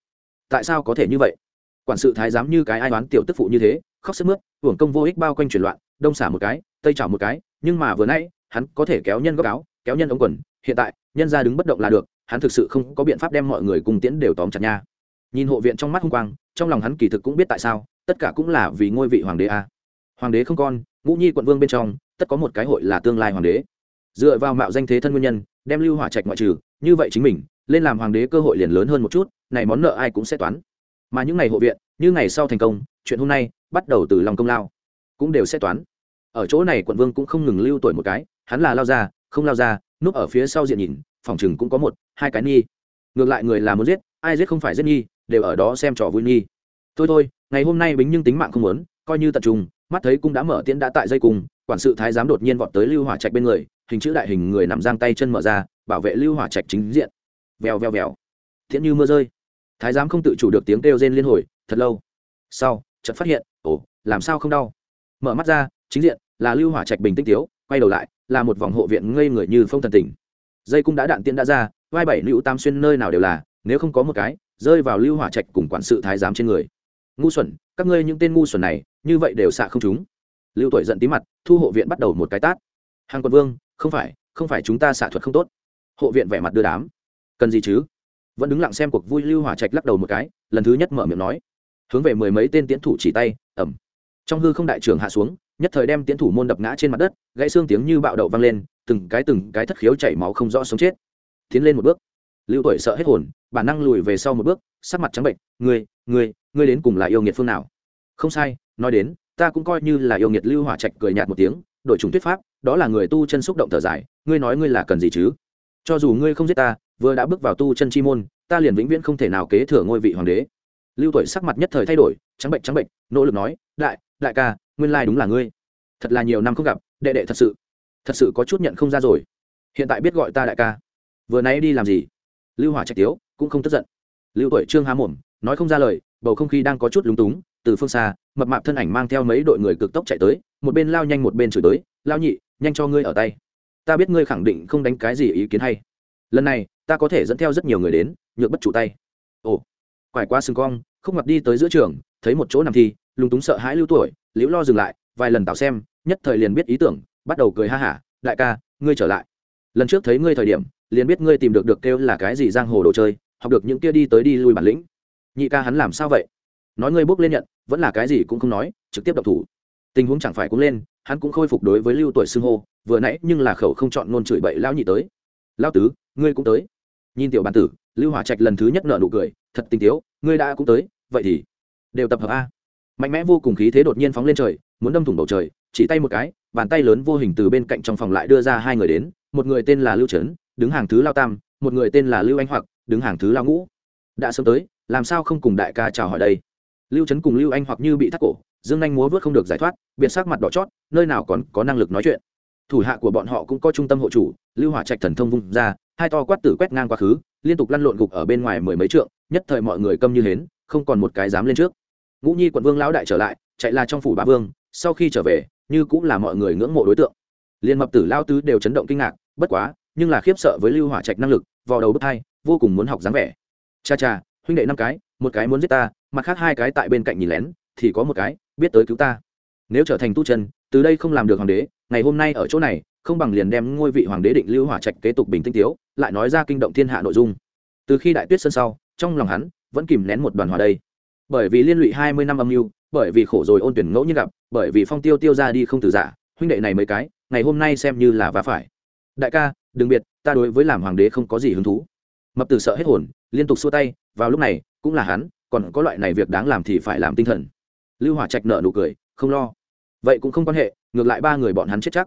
Tại sao có thể như vậy? Quản sự thái giám như cái ai đoán tiểu tức phụ như thế, khóc sức mướt, hưởng công vô ích bao quanh chuyển loạn, đông xả một cái, tây chảo một cái, nhưng mà vừa nãy, hắn có thể kéo nhân góc áo, kéo nhân ống quần, hiện tại, nhân ra đứng bất động là được, hắn thực sự không có biện pháp đem mọi người cùng tiễn đều tóm chặt nha. Nhìn hộ viện trong mắt hung quang, trong lòng hắn kỳ thực cũng biết tại sao, tất cả cũng là vì ngôi vị hoàng đế a. Hoàng đế không con, ngũ nhi quận vương bên trong, tất có một cái hội là tương lai hoàng đế. Dựa vào mạo danh thế thân nguyên nhân, đem lưu hỏa trạch ngoại trừ, như vậy chính mình, lên làm hoàng đế cơ hội liền lớn hơn một chút, này món nợ ai cũng sẽ toán mà những ngày hộ viện như ngày sau thành công chuyện hôm nay bắt đầu từ lòng công lao cũng đều sẽ toán. Ở chỗ này quận vương cũng không ngừng lưu tuổi một cái hắn là lao ra không lao ra núp ở phía sau diện nhìn phòng chừng cũng có một hai cái nghi ngược lại người là muốn giết ai giết không phải giết nghi đều ở đó xem trò vui nghi thôi thôi ngày hôm nay bính nhưng tính mạng không muốn coi như tận trung mắt thấy cung đã mở tiễn đã tại dây cùng, quản sự thái giám đột nhiên vọt tới lưu hỏa trạch bên người hình chữ đại hình người nằm giang tay chân mở ra bảo vệ lưu hỏa trạch chính diện. Vèo vèo vèo. Thiện như mưa rơi thái giám không tự chủ được tiếng kêu rên liên hồi, thật lâu. Sau, chợt phát hiện, ồ, làm sao không đau? Mở mắt ra, chính diện, là lưu hỏa trạch bình tinh tiếu quay đầu lại, là một vòng hộ viện ngây người như phong thần tỉnh. Dây cung đã đạn tiễn đã ra, vai bảy lưu tam xuyên nơi nào đều là, nếu không có một cái, rơi vào lưu hỏa trạch cùng quản sự thái giám trên người. Ngu xuẩn, các ngươi những tên ngu xuẩn này, như vậy đều xạ không chúng. Lưu tuổi giận tí mặt, thu hộ viện bắt đầu một cái tát. Hàng quận vương, không phải không phải chúng ta xạ thuật không tốt. Hộ viện vẻ mặt đưa đám. Cần gì chứ? Vẫn đứng lặng xem cuộc vui lưu hỏa trạch lắc đầu một cái, lần thứ nhất mở miệng nói. Hướng về mười mấy tên tiến thủ chỉ tay ẩm trong hư không đại trường hạ xuống, nhất thời đem tiến thủ môn đập ngã trên mặt đất, gãy xương tiếng như bạo đậu vang lên, từng cái từng cái thất khiếu chảy máu không rõ sống chết. Tiến lên một bước. Lưu tuổi sợ hết hồn, bản năng lùi về sau một bước, sắc mặt trắng bệnh, ngươi ngươi ngươi đến cùng là yêu nghiệt phương nào? Không sai, nói đến, ta cũng coi như là yêu nghiệt lưu hỏa trạch, cười nhạt một tiếng đội chủng thuyết pháp, đó là người tu chân xúc động thở dài, ngươi nói ngươi là cần gì chứ? Cho dù ngươi không giết ta vừa đã bước vào tu chân chi môn, ta liền vĩnh viễn không thể nào kế thừa ngôi vị hoàng đế. Lưu tuổi sắc mặt nhất thời thay đổi, trắng bệnh trắng bệnh, nỗ lực nói, đại đại ca, nguyên lai đúng là ngươi. Thật là nhiều năm không gặp, đệ đệ thật sự thật sự có chút nhận không ra rồi. Hiện tại biết gọi ta đại ca. Vừa nãy đi làm gì? Lưu hỏa trạch tiếu cũng không tức giận. Lưu tuổi trương há mồm, nói không ra lời, bầu không khí đang có chút lúng túng, từ phương xa, mập mạp thân ảnh mang theo mấy đội người cực tốc chạy tới, một bên lao nhanh một bên chửi tới, lao nhị, nhanh cho ngươi ở tay. Ta biết ngươi khẳng định không đánh cái gì ý kiến hay lần này ta có thể dẫn theo rất nhiều người đến nhược bất chủ tay. Ồ, quải qua sừng cong không mặt đi tới giữa trường, thấy một chỗ nằm thi, lúng túng sợ hãi lưu tuổi, liễu lo dừng lại, vài lần tạo xem, nhất thời liền biết ý tưởng, bắt đầu cười ha hả, đại ca, ngươi trở lại. Lần trước thấy ngươi thời điểm, liền biết ngươi tìm được được kêu là cái gì giang hồ đồ chơi, học được những kia đi tới đi lui bản lĩnh. Nhị ca hắn làm sao vậy? Nói ngươi bốc lên nhận, vẫn là cái gì cũng không nói, trực tiếp đập thủ. Tình huống chẳng phải cũng lên, hắn cũng khôi phục đối với lưu tuổi xưng hô, vừa nãy nhưng là khẩu không chọn nôn chửi bậy lão nhị tới lao tứ, ngươi cũng tới. Nhìn tiểu bản tử, lưu hỏa trạch lần thứ nhất nợ nụ cười, thật tình tiếu, ngươi đã cũng tới, vậy thì đều tập hợp a. Mạnh mẽ vô cùng khí thế đột nhiên phóng lên trời, muốn đâm thủng bầu trời, chỉ tay một cái, bàn tay lớn vô hình từ bên cạnh trong phòng lại đưa ra hai người đến, một người tên là lưu trấn, đứng hàng thứ lao tam, một người tên là lưu anh hoặc, đứng hàng thứ lao ngũ. Đã sớm tới, làm sao không cùng đại ca chào hỏi đây? Lưu trấn cùng lưu anh hoặc như bị thắt cổ, dương anh múa vớt không được giải thoát, biệt sắc mặt đỏ chót, nơi nào còn có năng lực nói chuyện thủ hạ của bọn họ cũng có trung tâm hộ chủ, lưu hỏa trạch thần thông vung ra, hai to quát tử quét ngang quá khứ, liên tục lăn lộn gục ở bên ngoài mười mấy trượng, nhất thời mọi người câm như hến, không còn một cái dám lên trước. Ngũ nhi quận vương lão đại trở lại, chạy là trong phủ bá vương, sau khi trở về, như cũng là mọi người ngưỡng mộ đối tượng. Liên mập tử lao tứ đều chấn động kinh ngạc, bất quá, nhưng là khiếp sợ với lưu hỏa trạch năng lực vào đầu bước hai, vô cùng muốn học dáng vẻ. Cha cha, huynh đệ năm cái, một cái muốn giết ta, mặt khác hai cái tại bên cạnh nhìn lén, thì có một cái, biết tới cứu ta. Nếu trở thành tu chân, từ đây không làm được hoàng đế ngày hôm nay ở chỗ này, không bằng liền đem ngôi vị hoàng đế định lưu hỏa trạch kế tục bình tinh tiếu lại nói ra kinh động thiên hạ nội dung. Từ khi đại tuyết sân sau, trong lòng hắn vẫn kìm nén một đoàn hòa đây. Bởi vì liên lụy hai mươi năm âm mưu, bởi vì khổ rồi ôn tuyển ngẫu nhiên gặp, bởi vì phong tiêu tiêu ra đi không từ giả, huynh đệ này mấy cái, ngày hôm nay xem như là vá phải. Đại ca, đừng biệt, ta đối với làm hoàng đế không có gì hứng thú. Mập từ sợ hết hồn, liên tục xua tay, vào lúc này, cũng là hắn, còn có loại này việc đáng làm thì phải làm tinh thần. Lưu hỏa trạch nợ nụ cười, không lo vậy cũng không quan hệ ngược lại ba người bọn hắn chết chắc.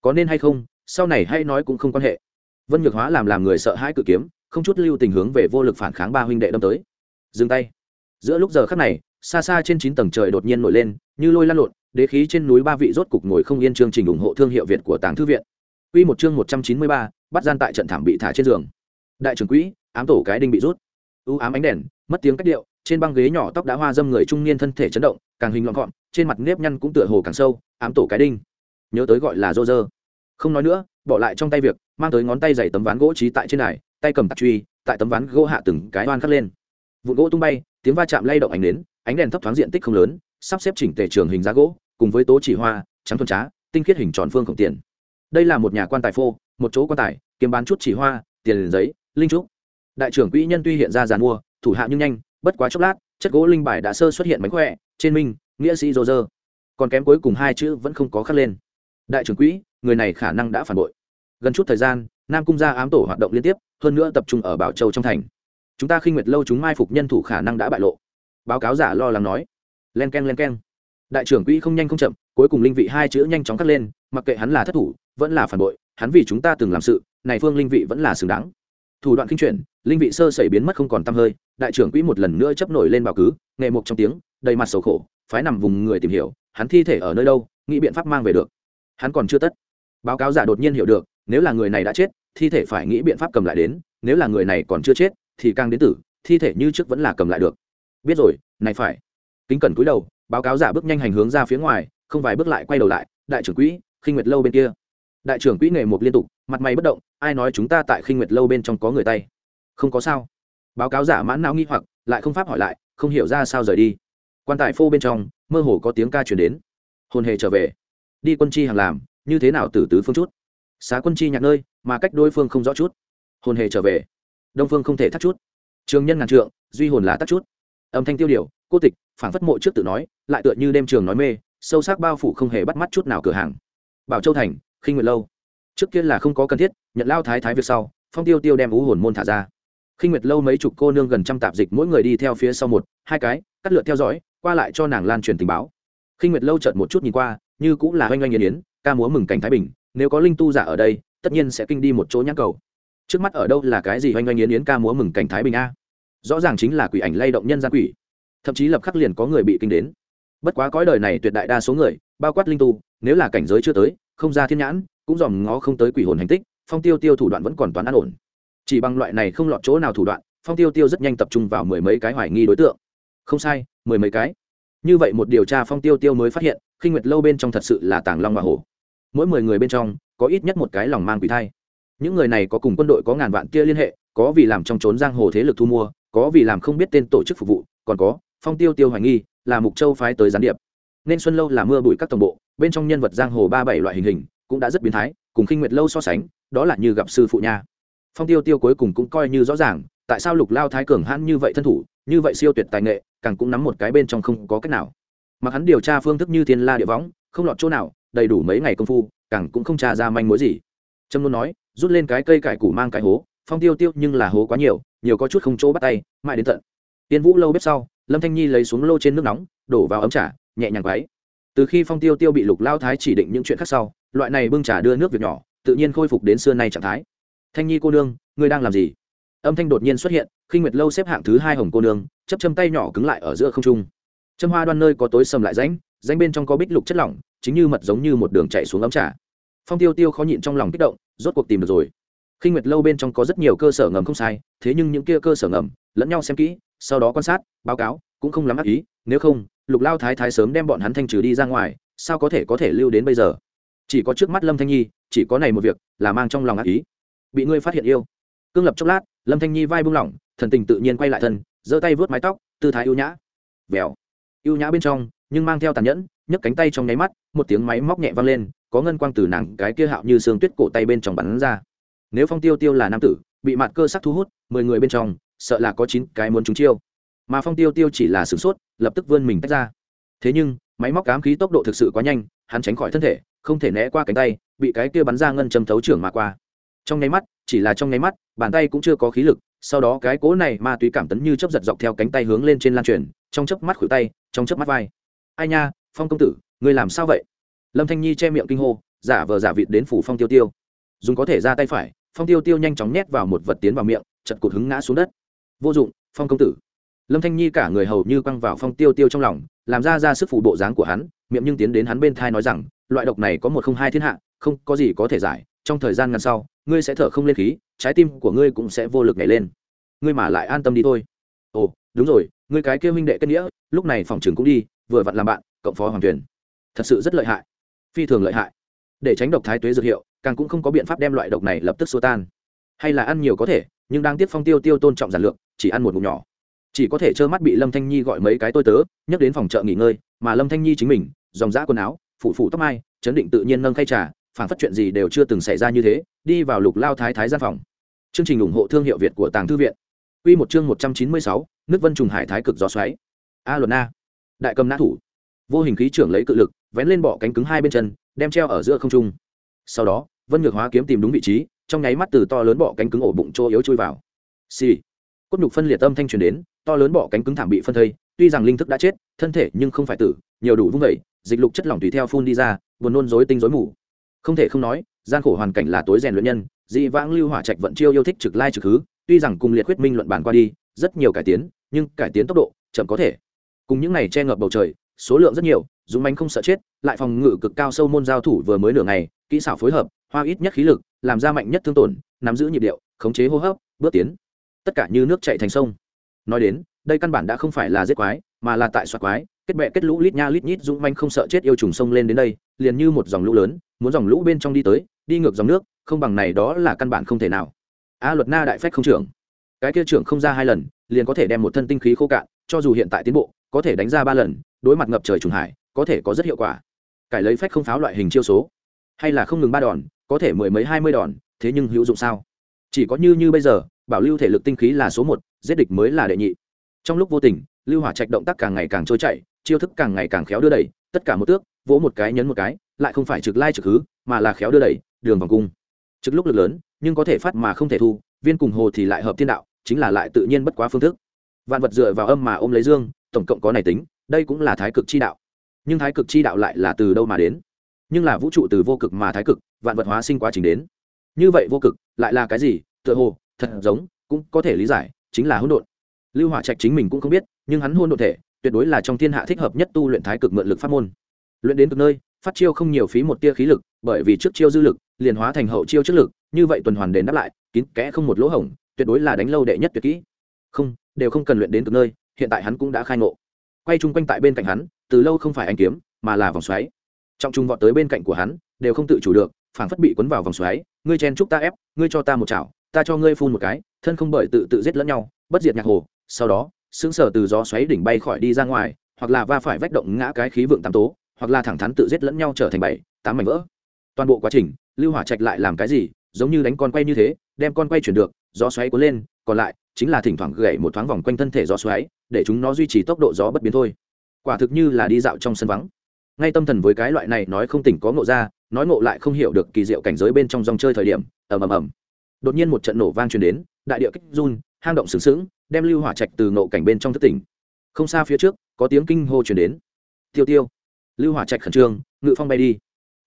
Có nên hay không sau này hay nói cũng không quan hệ. Vân nhược hóa làm làm người sợ hãi cự kiếm không chút lưu tình hướng về vô lực phản kháng ba huynh đệ đâm tới. Dừng tay. Giữa lúc giờ khắc này xa xa trên chín tầng trời đột nhiên nổi lên như lôi lan lộn đế khí trên núi ba vị rốt cục ngồi không yên chương trình ủng hộ thương hiệu việt của tàng thư viện. Quy một chương một trăm chín mươi ba, bắt gian tại trận thảm bị thả trên giường. Đại trưởng quỹ, ám tổ cái đinh bị rút. U ám ánh đèn, mất tiếng cách điệu, trên băng ghế nhỏ tóc đã hoa dâm người trung niên thân thể chấn động, càng hình loạn gọn, trên mặt nếp nhăn cũng tựa hồ càng sâu, ám tổ cái đinh. Nhớ tới gọi là rô rơ. Không nói nữa, bỏ lại trong tay việc, mang tới ngón tay dày tấm ván gỗ trí tại trên này, tay cầm tạc truy, tại tấm ván gỗ hạ từng cái oan khắc lên. Vụn gỗ tung bay, tiếng va chạm lay động ánh nến, ánh đèn thấp thoáng diện tích không lớn, sắp xếp chỉnh tề trường hình giá gỗ, cùng với tố chỉ hoa, trắng thuần trá, tinh khiết hình tròn phương khổng tiền đây là một nhà quan tài phô một chỗ quan tài kiếm bán chút chỉ hoa tiền giấy linh trúc đại trưởng quỹ nhân tuy hiện ra giàn mua thủ hạ nhưng nhanh bất quá chốc lát chất gỗ linh bài đã sơ xuất hiện mánh khỏe trên minh, nghĩa sĩ dô dơ còn kém cuối cùng hai chữ vẫn không có khắc lên. Đại trưởng quỹ, người này khả năng đã phản bội. Gần chút thời gian, nam cung gia ám tổ hoạt động liên tiếp, hơn nữa tập trung ở bảo châu trong thành. Chúng ta khinh nguyệt lâu chúng mai phục nhân thủ khả năng đã bại lộ. Báo cáo giả lo lắng nói. Len k e n len k e n đại trưởng quỹ không nhanh không chậm, cuối cùng linh vị hai chữ nhanh chóng cắt lên, mặc kệ hắn là thất thủ, vẫn là phản bội, hắn vì chúng ta từng làm sự, này phương linh vị vẫn là xứng đáng thủ đoạn kinh chuyển, linh vị sơ sẩy biến mất không còn t hơi, đại trưởng quỹ một lần nữa chấp nổi lên bảo cứ nghề mục trong tiếng, đầy mặt sầu khổ, phái nằm vùng người tìm hiểu, hắn thi thể ở nơi đâu, nghĩ biện pháp mang về được. Hắn còn chưa tất. Báo cáo giả đột nhiên hiểu được, nếu là người này đã chết, thi thể phải nghĩ biện pháp cầm lại đến, nếu là người này còn chưa chết, thì càng đến tử, thi thể như trước vẫn là cầm lại được. Biết rồi, này phải. Kính cẩn cúi đầu, báo cáo giả bước nhanh hành hướng ra phía ngoài, không vài bước lại quay đầu lại, đại trưởng quỹ, khinh nguyệt lâu bên kia đại trưởng quỹ nghề một liên tục, mặt mày bất động, ai nói chúng ta tại khinh nguyệt lâu bên trong có người tay? Không có sao. Báo cáo giả mãn não nghi hoặc, lại không pháp hỏi lại, không hiểu ra sao rời đi. Quan tài phô bên trong, mơ hồ có tiếng ca chuyển đến. Hồn hề trở về. Đi quân chi hàng làm, như thế nào từ tứ phương chút? Xá quân chi nhạc nơi, mà cách đối phương không rõ chút. Hồn hề trở về. Đông phương không thể thắt chút. Trường nhân ngàn trượng, duy hồn là tắt chút. Âm thanh tiêu điều, cô tịch phản phất mộ trước tự nói, lại tựa như đêm trường nói mê, sâu sắc bao phủ không hề bắt mắt chút nào cửa hàng. Bảo châu thành khinh nguyệt lâu. Trước kia là không có cần thiết, nhận lao thái thái việc sau, phong tiêu tiêu đem ú hồn môn thả ra. Khinh nguyệt lâu mấy chục cô nương gần trăm tạp dịch mỗi người đi theo phía sau một, hai cái, cắt lượt theo dõi, qua lại cho nàng lan truyền tình báo. Khinh nguyệt lâu chợt một chút nhìn qua, như cũng là oanh oanh yên yến, ca múa mừng cảnh thái bình, nếu có linh tu giả ở đây, tất nhiên sẽ kinh đi một chỗ nhãn cầu. Trước mắt ở đâu là cái gì oanh oanh yến yến ca múa mừng cảnh thái bình a? Rõ ràng chính là quỷ ảnh lay động nhân gian quỷ. Thậm chí lập khắc liền có người bị kinh đến. Bất quá cõi đời này tuyệt đại đa số người, bao quát linh tu, nếu là cảnh giới chưa tới không ra thiên nhãn, cũng dòm ngó không tới quỷ hồn hành tích, phong tiêu tiêu thủ đoạn vẫn còn toán an ổn. Chỉ bằng loại này không lọt chỗ nào thủ đoạn, phong tiêu tiêu rất nhanh tập trung vào mười mấy cái hoài nghi đối tượng. Không sai, mười mấy cái. Như vậy một điều tra phong tiêu tiêu mới phát hiện, khi nguyệt lâu bên trong thật sự là tàng long và hổ. Mỗi mười người bên trong, có ít nhất một cái lòng mang quỷ thai. Những người này có cùng quân đội có ngàn vạn kia liên hệ, có vì làm trong trốn giang hồ thế lực thu mua, có vì làm không biết tên tổ chức phục vụ, còn có phong tiêu tiêu hoài nghi, là mục châu phái tới gián điệp nên xuân lâu là mưa bụi các tổng bộ, bên trong nhân vật giang hồ ba bảy loại hình hình cũng đã rất biến thái, cùng khinh nguyệt lâu so sánh, đó là như gặp sư phụ nha. Phong tiêu tiêu cuối cùng cũng coi như rõ ràng, tại sao lục lao thái cường hãn như vậy thân thủ, như vậy siêu tuyệt tài nghệ, càng cũng nắm một cái bên trong không có cách nào. Mặc hắn điều tra phương thức như thiên la địa võng, không lọt chỗ nào, đầy đủ mấy ngày công phu, càng cũng không tra ra manh mối gì. Trâm luôn nói, rút lên cái cây cải củ mang cái hố, phong tiêu tiêu nhưng là hố quá nhiều nhiều có chút không chỗ bắt tay, mãi đến tận. Tiên vũ lâu bếp sau, lâm thanh nhi lấy xuống lô trên nước nóng, đổ vào ấm trà nhẹ nhàng quấy. Từ khi phong tiêu tiêu bị lục lao thái chỉ định những chuyện khác sau, loại này bưng trà đưa nước việc nhỏ, tự nhiên khôi phục đến xưa nay trạng thái. Thanh nhi cô nương, ngươi đang làm gì? Âm thanh đột nhiên xuất hiện, khi nguyệt lâu xếp hạng thứ hai hồng cô nương chấp châm tay nhỏ cứng lại ở giữa không trung. Châm hoa đoan nơi có tối sầm lại ránh ránh bên trong có bích lục chất lỏng, chính như mật giống như một đường chạy xuống ấm trà. Phong tiêu tiêu khó nhịn trong lòng kích động, rốt cuộc tìm được rồi. Khi nguyệt lâu bên trong có rất nhiều cơ sở ngầm không sai, thế nhưng những kia cơ sở ngầm, lẫn nhau xem kỹ, sau đó quan sát, báo cáo, cũng không lắm ác ý, nếu không lục lao thái thái sớm đem bọn hắn thanh trừ đi ra ngoài, sao có thể có thể lưu đến bây giờ? Chỉ có trước mắt lâm thanh nhi, chỉ có này một việc là mang trong lòng ác ý. Bị ngươi phát hiện yêu. Cương lập chốc lát, lâm thanh nhi vai buông lỏng, thần tình tự nhiên quay lại thân, giơ tay vớt mái tóc, tư thái ưu nhã. Vèo. Ưu nhã bên trong, nhưng mang theo tàn nhẫn, nhấc cánh tay trong nháy mắt, một tiếng máy móc nhẹ vang lên, có ngân quang từ nàng cái kia hạo như xương tuyết cổ tay bên trong bắn ra. Nếu phong tiêu tiêu là nam tử, bị mặt cơ sắc thu hút, mười người bên trong, sợ là có chín cái muốn trúng chiêu mà phong tiêu tiêu chỉ là sửng sốt, lập tức vươn mình tách ra. Thế nhưng, máy móc cám khí tốc độ thực sự quá nhanh, hắn tránh khỏi thân thể, không thể né qua cánh tay, bị cái kia bắn ra ngân châm thấu trưởng mà qua. Trong nháy mắt, chỉ là trong nháy mắt, bàn tay cũng chưa có khí lực, sau đó cái cố này ma túy cảm tấn như chấp giật dọc theo cánh tay hướng lên trên lan truyền, trong chớp mắt khuỷu tay, trong chớp mắt vai. Ai nha, phong công tử người làm sao vậy? Lâm thanh nhi che miệng kinh hô, giả vờ giả vịt đến phủ phong tiêu tiêu. Dùng có thể ra tay phải, phong tiêu tiêu nhanh chóng nhét vào một vật tiến vào miệng, chật cụt hứng ngã xuống đất. Vô dụng, phong công tử lâm thanh nhi cả người hầu như quăng vào phong tiêu tiêu trong lòng làm ra ra sức phủ bộ dáng của hắn miệng nhưng tiến đến hắn bên thai nói rằng loại độc này có một không hai thiên hạ không có gì có thể giải trong thời gian ngắn sau ngươi sẽ thở không lên khí trái tim của ngươi cũng sẽ vô lực nhảy lên. Ngươi mà lại an tâm đi thôi. Ồ đúng rồi ngươi cái kêu huynh đệ kết nghĩa lúc này phòng trường cũng đi vừa vặn làm bạn cộng phó hoàng thuyền, thật sự rất lợi hại. Phi thường lợi hại. Để tránh độc thái tuế dược hiệu càng cũng không có biện pháp đem loại độc này lập tức xua tan. Hay là ăn nhiều có thể nhưng đang tiếp phong tiêu tiêu tôn trọng giản lượng chỉ ăn một ngụm nhỏ chỉ có thể trơ mắt bị lâm thanh nhi gọi mấy cái tôi tớ nhắc đến phòng chợ nghỉ ngơi mà lâm thanh nhi chính mình dòng dã quần áo phủ phủ tóc mai chấn định tự nhiên nâng khay trà phản phát chuyện gì đều chưa từng xảy ra như thế đi vào lục lao thái thái gian phòng. Chương trình ủng hộ thương hiệu việt của tàng thư viện. Quy một chương một trăm chín mươi sáu, nước vân trùng hải thái cực gió xoáy. A luận a. Đại cầm nã thủ. Vô hình khí trưởng lấy cự lực vén lên bọ cánh cứng hai bên chân đem treo ở giữa không trung. Sau đó vân ngược hóa kiếm tìm đúng vị trí trong nháy mắt từ to lớn bọ cánh cứng ổ bụng chỗ yếu chui vào. Xì cốt nhục phân liệt âm thanh truyền đến, to lớn bỏ cánh cứng thảm bị phân thây, tuy rằng linh thức đã chết, thân thể nhưng không phải tử, nhiều đủ vung vẩy, dịch lục chất lỏng tùy theo phun đi ra, buồn nôn rối tinh rối mù. Không thể không nói, gian khổ hoàn cảnh là tối rèn luyện nhân, dị vãng lưu hỏa trạch vận chiêu yêu thích trực lai trực hứ, tuy rằng cùng liệt huyết minh luận bàn qua đi, rất nhiều cải tiến, nhưng cải tiến tốc độ chậm có thể. Cùng những này che ngập bầu trời, số lượng rất nhiều, dũng bánh không sợ chết, lại phòng ngự cực cao sâu môn giao thủ vừa mới nửa ngày, kỹ xảo phối hợp, hoa ít nhất khí lực, làm ra mạnh nhất thương tổn, nắm giữ nhịp điệu, khống chế hô hấp, bước tiến tất cả như nước chạy thành sông. Nói đến, đây căn bản đã không phải là giết quái, mà là tại soạt quái, kết bệ kết lũ, lít nha, lít nhít, dũng manh không sợ chết yêu trùng sông lên đến đây, liền như một dòng lũ lớn, muốn dòng lũ bên trong đi tới, đi ngược dòng nước, không bằng này đó là căn bản không thể nào. A, luật na đại phách không trưởng. Cái kia trưởng không ra hai lần, liền có thể đem một thân tinh khí khô cạn, cho dù hiện tại tiến bộ, có thể đánh ra ba lần, đối mặt ngập trời trùng hải, có thể có rất hiệu quả. Cải lấy phách không pháo loại hình chiêu số. Hay là không ngừng ba đòn, có thể mười mấy, hai mươi đòn, thế nhưng hữu dụng sao? Chỉ có như như bây giờ bảo lưu thể lực tinh khí là số một, giết địch mới là đệ nhị. Trong lúc vô tình, lưu hỏa trạch động tác càng ngày càng trôi chảy, chiêu thức càng ngày càng khéo đưa đẩy, tất cả một tước, vỗ một cái nhấn một cái, lại không phải trực lai trực hứ, mà là khéo đưa đẩy, đường vòng cung. Trực lúc lực lớn, nhưng có thể phát mà không thể thu, viên cùng hồ thì lại hợp thiên đạo, chính là lại tự nhiên bất quá phương thức. Vạn vật dựa vào âm mà ôm lấy dương, tổng cộng có này tính, đây cũng là thái cực chi đạo. Nhưng thái cực chi đạo lại là từ đâu mà đến? Nhưng là vũ trụ từ vô cực mà thái cực, vạn vật hóa sinh quá trình đến. Như vậy vô cực, lại là cái gì? Tựa hồ thật giống, cũng có thể lý giải, chính là hỗn độn. Lưu hỏa trạch chính mình cũng không biết, nhưng hắn hôn độn thể, tuyệt đối là trong thiên hạ thích hợp nhất tu luyện thái cực mượn lực pháp môn. Luyện đến từ nơi, phát chiêu không nhiều phí một tia khí lực, bởi vì trước chiêu dư lực, liền hóa thành hậu chiêu trước lực, như vậy tuần hoàn đền đáp lại, kín kẽ không một lỗ hổng, tuyệt đối là đánh lâu đệ nhất tuyệt kỹ. Không, đều không cần luyện đến từ nơi, hiện tại hắn cũng đã khai ngộ. Quay chung quanh tại bên cạnh hắn, từ lâu không phải anh kiếm, mà là vòng xoáy. Trọng trung vọt tới bên cạnh của hắn, đều không tự chủ được, phảng phất bị cuốn vào vòng xoáy, ngươi chen chúc ta ép, ngươi cho ta một chảo ta cho ngươi phun một cái, thân không bởi tự tự giết lẫn nhau, bất diệt nhạc hồ, sau đó xứng sở từ gió xoáy đỉnh bay khỏi đi ra ngoài, hoặc là va phải vách động ngã cái khí vượng tám tố, hoặc là thẳng thắn tự giết lẫn nhau trở thành bảy, tám mảnh vỡ. Toàn bộ quá trình, lưu hỏa trạch lại làm cái gì, giống như đánh con quay như thế, đem con quay chuyển được, gió xoáy cuốn lên, còn lại, chính là thỉnh thoảng gậy một thoáng vòng quanh thân thể gió xoáy, để chúng nó duy trì tốc độ gió bất biến thôi. Quả thực như là đi dạo trong sân vắng. Ngay tâm thần với cái loại này nói không tỉnh có ngộ ra, nói ngộ lại không hiểu được kỳ diệu cảnh giới bên trong dòng chơi thời điểm, ầm ầm ầm đột nhiên một trận nổ vang truyền đến, đại địa kích run, hang động sừng sững, đem lưu hỏa trạch từ ngộ cảnh bên trong thất tỉnh. Không xa phía trước, có tiếng kinh hô truyền đến. Tiêu tiêu. Lưu hỏa trạch khẩn trương, ngự phong bay đi.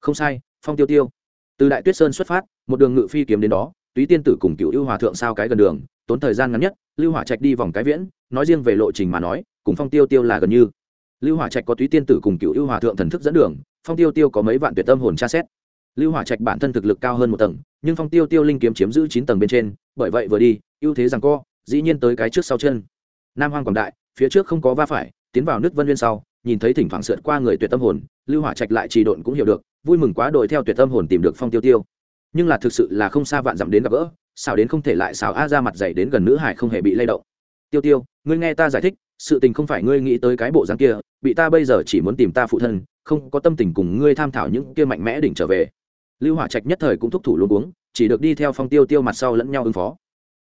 Không sai, phong tiêu tiêu. Từ đại tuyết sơn xuất phát, một đường ngự phi kiếm đến đó, túy tiên tử cùng cựu ưu hòa thượng sao cái gần đường, tốn thời gian ngắn nhất, lưu hỏa trạch đi vòng cái viễn, nói riêng về lộ trình mà nói, cùng phong tiêu tiêu là gần như. Lưu hỏa trạch có túy tiên tử cùng cựu ưu hòa thượng thần thức dẫn đường, phong tiêu tiêu có mấy vạn tuyệt tâm hồn tra xét lưu hỏa trạch bản thân thực lực cao hơn một tầng, nhưng phong tiêu tiêu linh kiếm chiếm giữ chín tầng bên trên, bởi vậy vừa đi, ưu thế rằng co, dĩ nhiên tới cái trước sau chân. Nam hoang quảng đại, phía trước không có va phải, tiến vào nước vân viên sau, nhìn thấy thỉnh thoảng sượt qua người tuyệt tâm hồn, lưu hỏa trạch lại trì độn cũng hiểu được, vui mừng quá đội theo tuyệt tâm hồn tìm được phong tiêu tiêu. Nhưng là thực sự là không xa vạn dặm đến gặp gỡ, xảo đến không thể lại xảo a ra mặt dày đến gần nữ hải không hề bị lay động. Tiêu tiêu, ngươi nghe ta giải thích, sự tình không phải ngươi nghĩ tới cái bộ dáng kia, bị ta bây giờ chỉ muốn tìm ta phụ thân, không có tâm tình cùng ngươi tham thảo những kia mạnh mẽ đỉnh trở về lưu hỏa trạch nhất thời cũng thúc thủ luôn uống chỉ được đi theo phong tiêu tiêu mặt sau lẫn nhau ứng phó.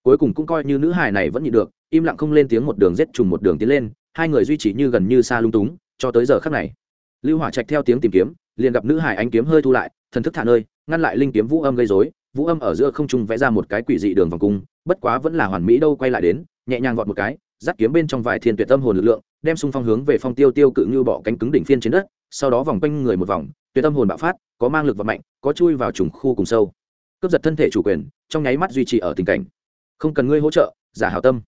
Cuối cùng cũng coi như nữ hải này vẫn nhịn được, im lặng không lên tiếng một đường rết trùng một đường tiến lên, hai người duy trì như gần như xa lung túng, cho tới giờ khắc này. Lưu hỏa trạch theo tiếng tìm kiếm, liền gặp nữ hải ánh kiếm hơi thu lại, thần thức thả nơi, ngăn lại linh kiếm vũ âm gây rối, vũ âm ở giữa không trung vẽ ra một cái quỷ dị đường vòng cung, bất quá vẫn là hoàn mỹ đâu quay lại đến, nhẹ nhàng vọt một cái dắt kiếm bên trong vài thiên tuyệt tâm hồn lực lượng, đem xung phong hướng về phong tiêu tiêu cự như bỏ cánh cứng đỉnh phiên trên đất, sau đó vòng quanh người một vòng, tuyệt tâm hồn bạo phát có mang lực và mạnh, có chui vào trùng khu cùng sâu. Cướp giật thân thể chủ quyền, trong nháy mắt duy trì ở tình cảnh. Không cần ngươi hỗ trợ, giả hảo tâm.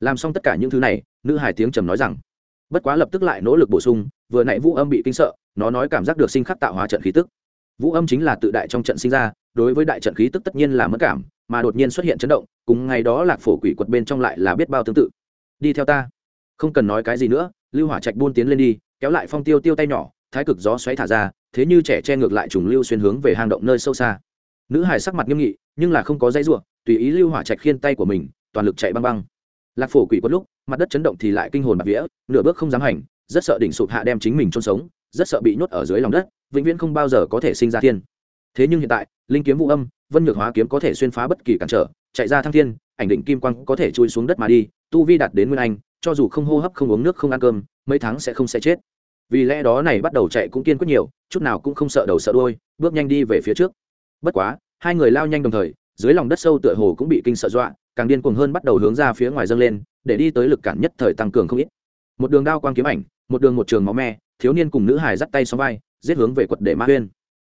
Làm xong tất cả những thứ này, nữ hải tiếng trầm nói rằng, bất quá lập tức lại nỗ lực bổ sung, vừa nãy vũ âm bị kinh sợ, nó nói cảm giác được sinh khắc tạo hóa trận khí tức. Vũ âm chính là tự đại trong trận sinh ra, đối với đại trận khí tức tất nhiên là mất cảm, mà đột nhiên xuất hiện chấn động, cùng ngày đó lạc phổ quỷ quật bên trong lại là biết bao tương tự. Đi theo ta. Không cần nói cái gì nữa, lưu hỏa trạch buôn tiến lên đi, kéo lại phong tiêu tiêu tay nhỏ thái cực gió xoáy thả ra, thế như trẻ che ngược lại trùng lưu xuyên hướng về hang động nơi sâu xa. Nữ hải sắc mặt nghiêm nghị, nhưng là không có dãy ruộng tùy ý lưu hỏa trạch khiên tay của mình, toàn lực chạy băng băng. Lạc phổ quỷ quất lúc, mặt đất chấn động thì lại kinh hồn bạc vía, nửa bước không dám hành, rất sợ đỉnh sụp hạ đem chính mình chôn sống, rất sợ bị nhốt ở dưới lòng đất, vĩnh viễn không bao giờ có thể sinh ra thiên. Thế nhưng hiện tại, linh kiếm vũ âm, vân nhược hóa kiếm có thể xuyên phá bất kỳ cản trở, chạy ra thăng thiên, ảnh định kim quang có thể chui xuống đất mà đi, tu vi đạt đến nguyên anh, cho dù không hô hấp, không uống nước, không ăn cơm, mấy tháng sẽ không sẽ chết vì lẽ đó này bắt đầu chạy cũng kiên quyết nhiều chút nào cũng không sợ đầu sợ đôi bước nhanh đi về phía trước. Bất quá hai người lao nhanh đồng thời dưới lòng đất sâu tựa hồ cũng bị kinh sợ dọa càng điên cuồng hơn bắt đầu hướng ra phía ngoài dâng lên để đi tới lực cản nhất thời tăng cường không ít. Một đường đao quang kiếm ảnh một đường một trường máu me thiếu niên cùng nữ hài dắt tay xóm vai giết hướng về quật để ma huyên.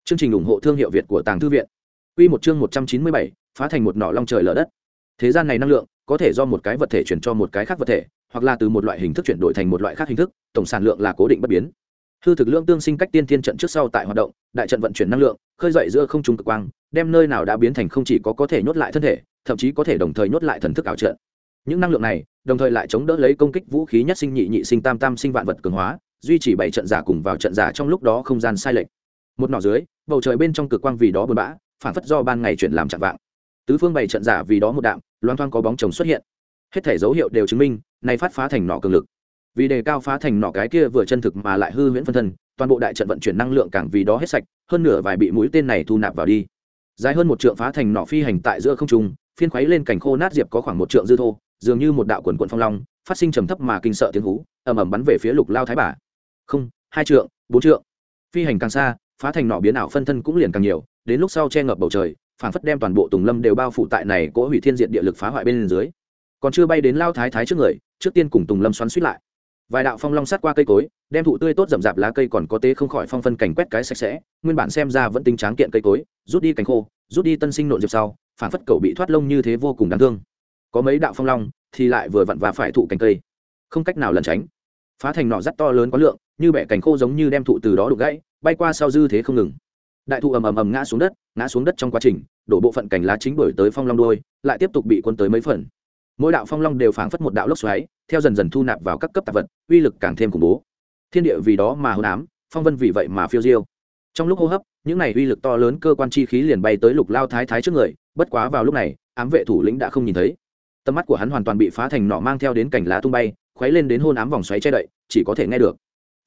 Chương trình ủng hộ thương hiệu việt của tàng thư viện. Quy một chương một trăm chín mươi bảy, phá thành một nỏ long trời lở đất. Thế gian này năng lượng có thể do một cái vật thể chuyển cho một cái khác vật thể hoặc là từ một loại hình thức chuyển đổi thành một loại khác hình thức, tổng sản lượng là cố định bất biến. Hư thực lượng tương sinh cách tiên thiên trận trước sau tại hoạt động, đại trận vận chuyển năng lượng, khơi dậy giữa không trung cực quang, đem nơi nào đã biến thành không chỉ có có thể nhốt lại thân thể, thậm chí có thể đồng thời nhốt lại thần thức ảo trận. Những năng lượng này, đồng thời lại chống đỡ lấy công kích vũ khí nhất sinh nhị nhị sinh tam tam sinh vạn vật cường hóa, duy trì bảy trận giả cùng vào trận giả trong lúc đó không gian sai lệch. Một nọ dưới, bầu trời bên trong cực quang vì đó buồn bã, phản phất do ban ngày chuyển làm chạm vạng. Tứ phương bảy trận giả vì đó một đạm loan thoang có bóng chồng xuất hiện hết thể dấu hiệu đều chứng minh nay phát phá thành nọ cường lực. Vì đề cao phá thành nọ cái kia vừa chân thực mà lại hư huyễn phân thân, toàn bộ đại trận vận chuyển năng lượng càng vì đó hết sạch, hơn nửa vài bị mũi tên này thu nạp vào đi. Dài hơn một trượng phá thành nọ phi hành tại giữa không trung, phiên khuấy lên cảnh khô nát diệp có khoảng một trượng dư thô, dường như một đạo quần quận phong long, phát sinh trầm thấp mà kinh sợ tiếng hú, ầm ầm bắn về phía lục lao thái bà. Không, hai trượng, bốn trượng. Phi hành càng xa, phá thành nọ biến ảo phân thân cũng liền càng nhiều, đến lúc sau che ngập bầu trời, phảng phất đem toàn bộ tùng lâm đều bao phủ tại này cỗ hủy thiên diện địa lực phá hoại bên dưới còn chưa bay đến lao thái thái trước người, trước tiên cùng tùng lâm xoắn suýt lại. Vài đạo phong long sát qua cây cối, đem thụ tươi tốt rậm rạp lá cây còn có tế không khỏi phong phân cảnh quét cái sạch sẽ, nguyên bản xem ra vẫn tính tráng kiện cây cối, rút đi cành khô, rút đi tân sinh nộn diệp sau, phản phất cầu bị thoát lông như thế vô cùng đáng thương. Có mấy đạo phong long thì lại vừa vặn và phải thụ cành cây. Không cách nào lẩn tránh. Phá thành nọ rất to lớn có lượng, như bẻ cành khô giống như đem thụ từ đó đục gãy, bay qua sau dư thế không ngừng. Đại thụ ầm ầm ầm ngã xuống đất, ngã xuống đất trong quá trình, đổ bộ phận cành lá chính bởi tới phong long đôi lại tiếp tục bị quân tới mấy phần mỗi đạo phong long đều phảng phất một đạo lốc xoáy, theo dần dần thu nạp vào các cấp tạp vật, uy lực càng thêm khủng bố. Thiên địa vì đó mà hôn ám, phong vân vì vậy mà phiêu diêu. Trong lúc hô hấp, những này uy lực to lớn cơ quan chi khí liền bay tới lục lao thái thái trước người, bất quá vào lúc này, ám vệ thủ lĩnh đã không nhìn thấy. Tầm mắt của hắn hoàn toàn bị phá thành nọ mang theo đến cành lá tung bay, khuấy lên đến hôn ám vòng xoáy che đậy, chỉ có thể nghe được.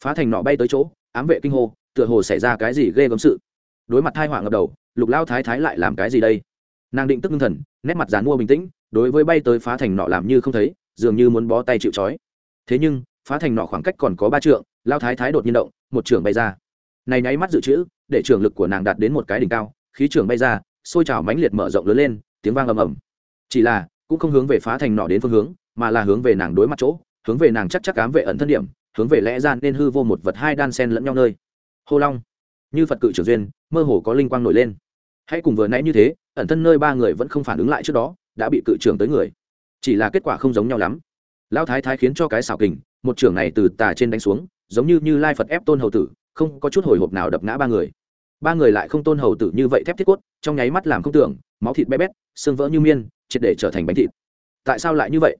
Phá thành nọ bay tới chỗ, ám vệ kinh hô, tựa hồ xảy ra cái gì ghê gớm sự. Đối mặt thai họa ngập đầu, lục lao thái thái lại làm cái gì đây? Nàng định tức ngưng thần, nét mặt dán mua bình tĩnh đối với bay tới phá thành nọ làm như không thấy, dường như muốn bó tay chịu trói. Thế nhưng, phá thành nọ khoảng cách còn có ba trượng lao thái thái đột nhiên động, một trưởng bay ra. Này nháy mắt dự trữ, để trưởng lực của nàng đạt đến một cái đỉnh cao, khí trưởng bay ra, xôi trào mãnh liệt mở rộng lớn lên, tiếng vang ầm ầm. Chỉ là, cũng không hướng về phá thành nọ đến phương hướng, mà là hướng về nàng đối mặt chỗ, hướng về nàng chắc chắc cám vệ ẩn thân điểm, hướng về lẽ gian nên hư vô một vật hai đan sen lẫn nhau nơi. Hô long, như phật cự trưởng duyên, mơ hồ có linh quang nổi lên. Hãy cùng vừa nãy như thế, ẩn thân nơi ba người vẫn không phản ứng lại trước đó đã bị cự trưởng tới người. Chỉ là kết quả không giống nhau lắm. Lão thái thái khiến cho cái xảo kình, một trưởng này từ tà trên đánh xuống, giống như như lai phật ép tôn hầu tử, không có chút hồi hộp nào đập ngã ba người. Ba người lại không tôn hầu tử như vậy thép thiết cốt, trong nháy mắt làm không tưởng, máu thịt bé bét, xương vỡ như miên, triệt để trở thành bánh thịt. Tại sao lại như vậy?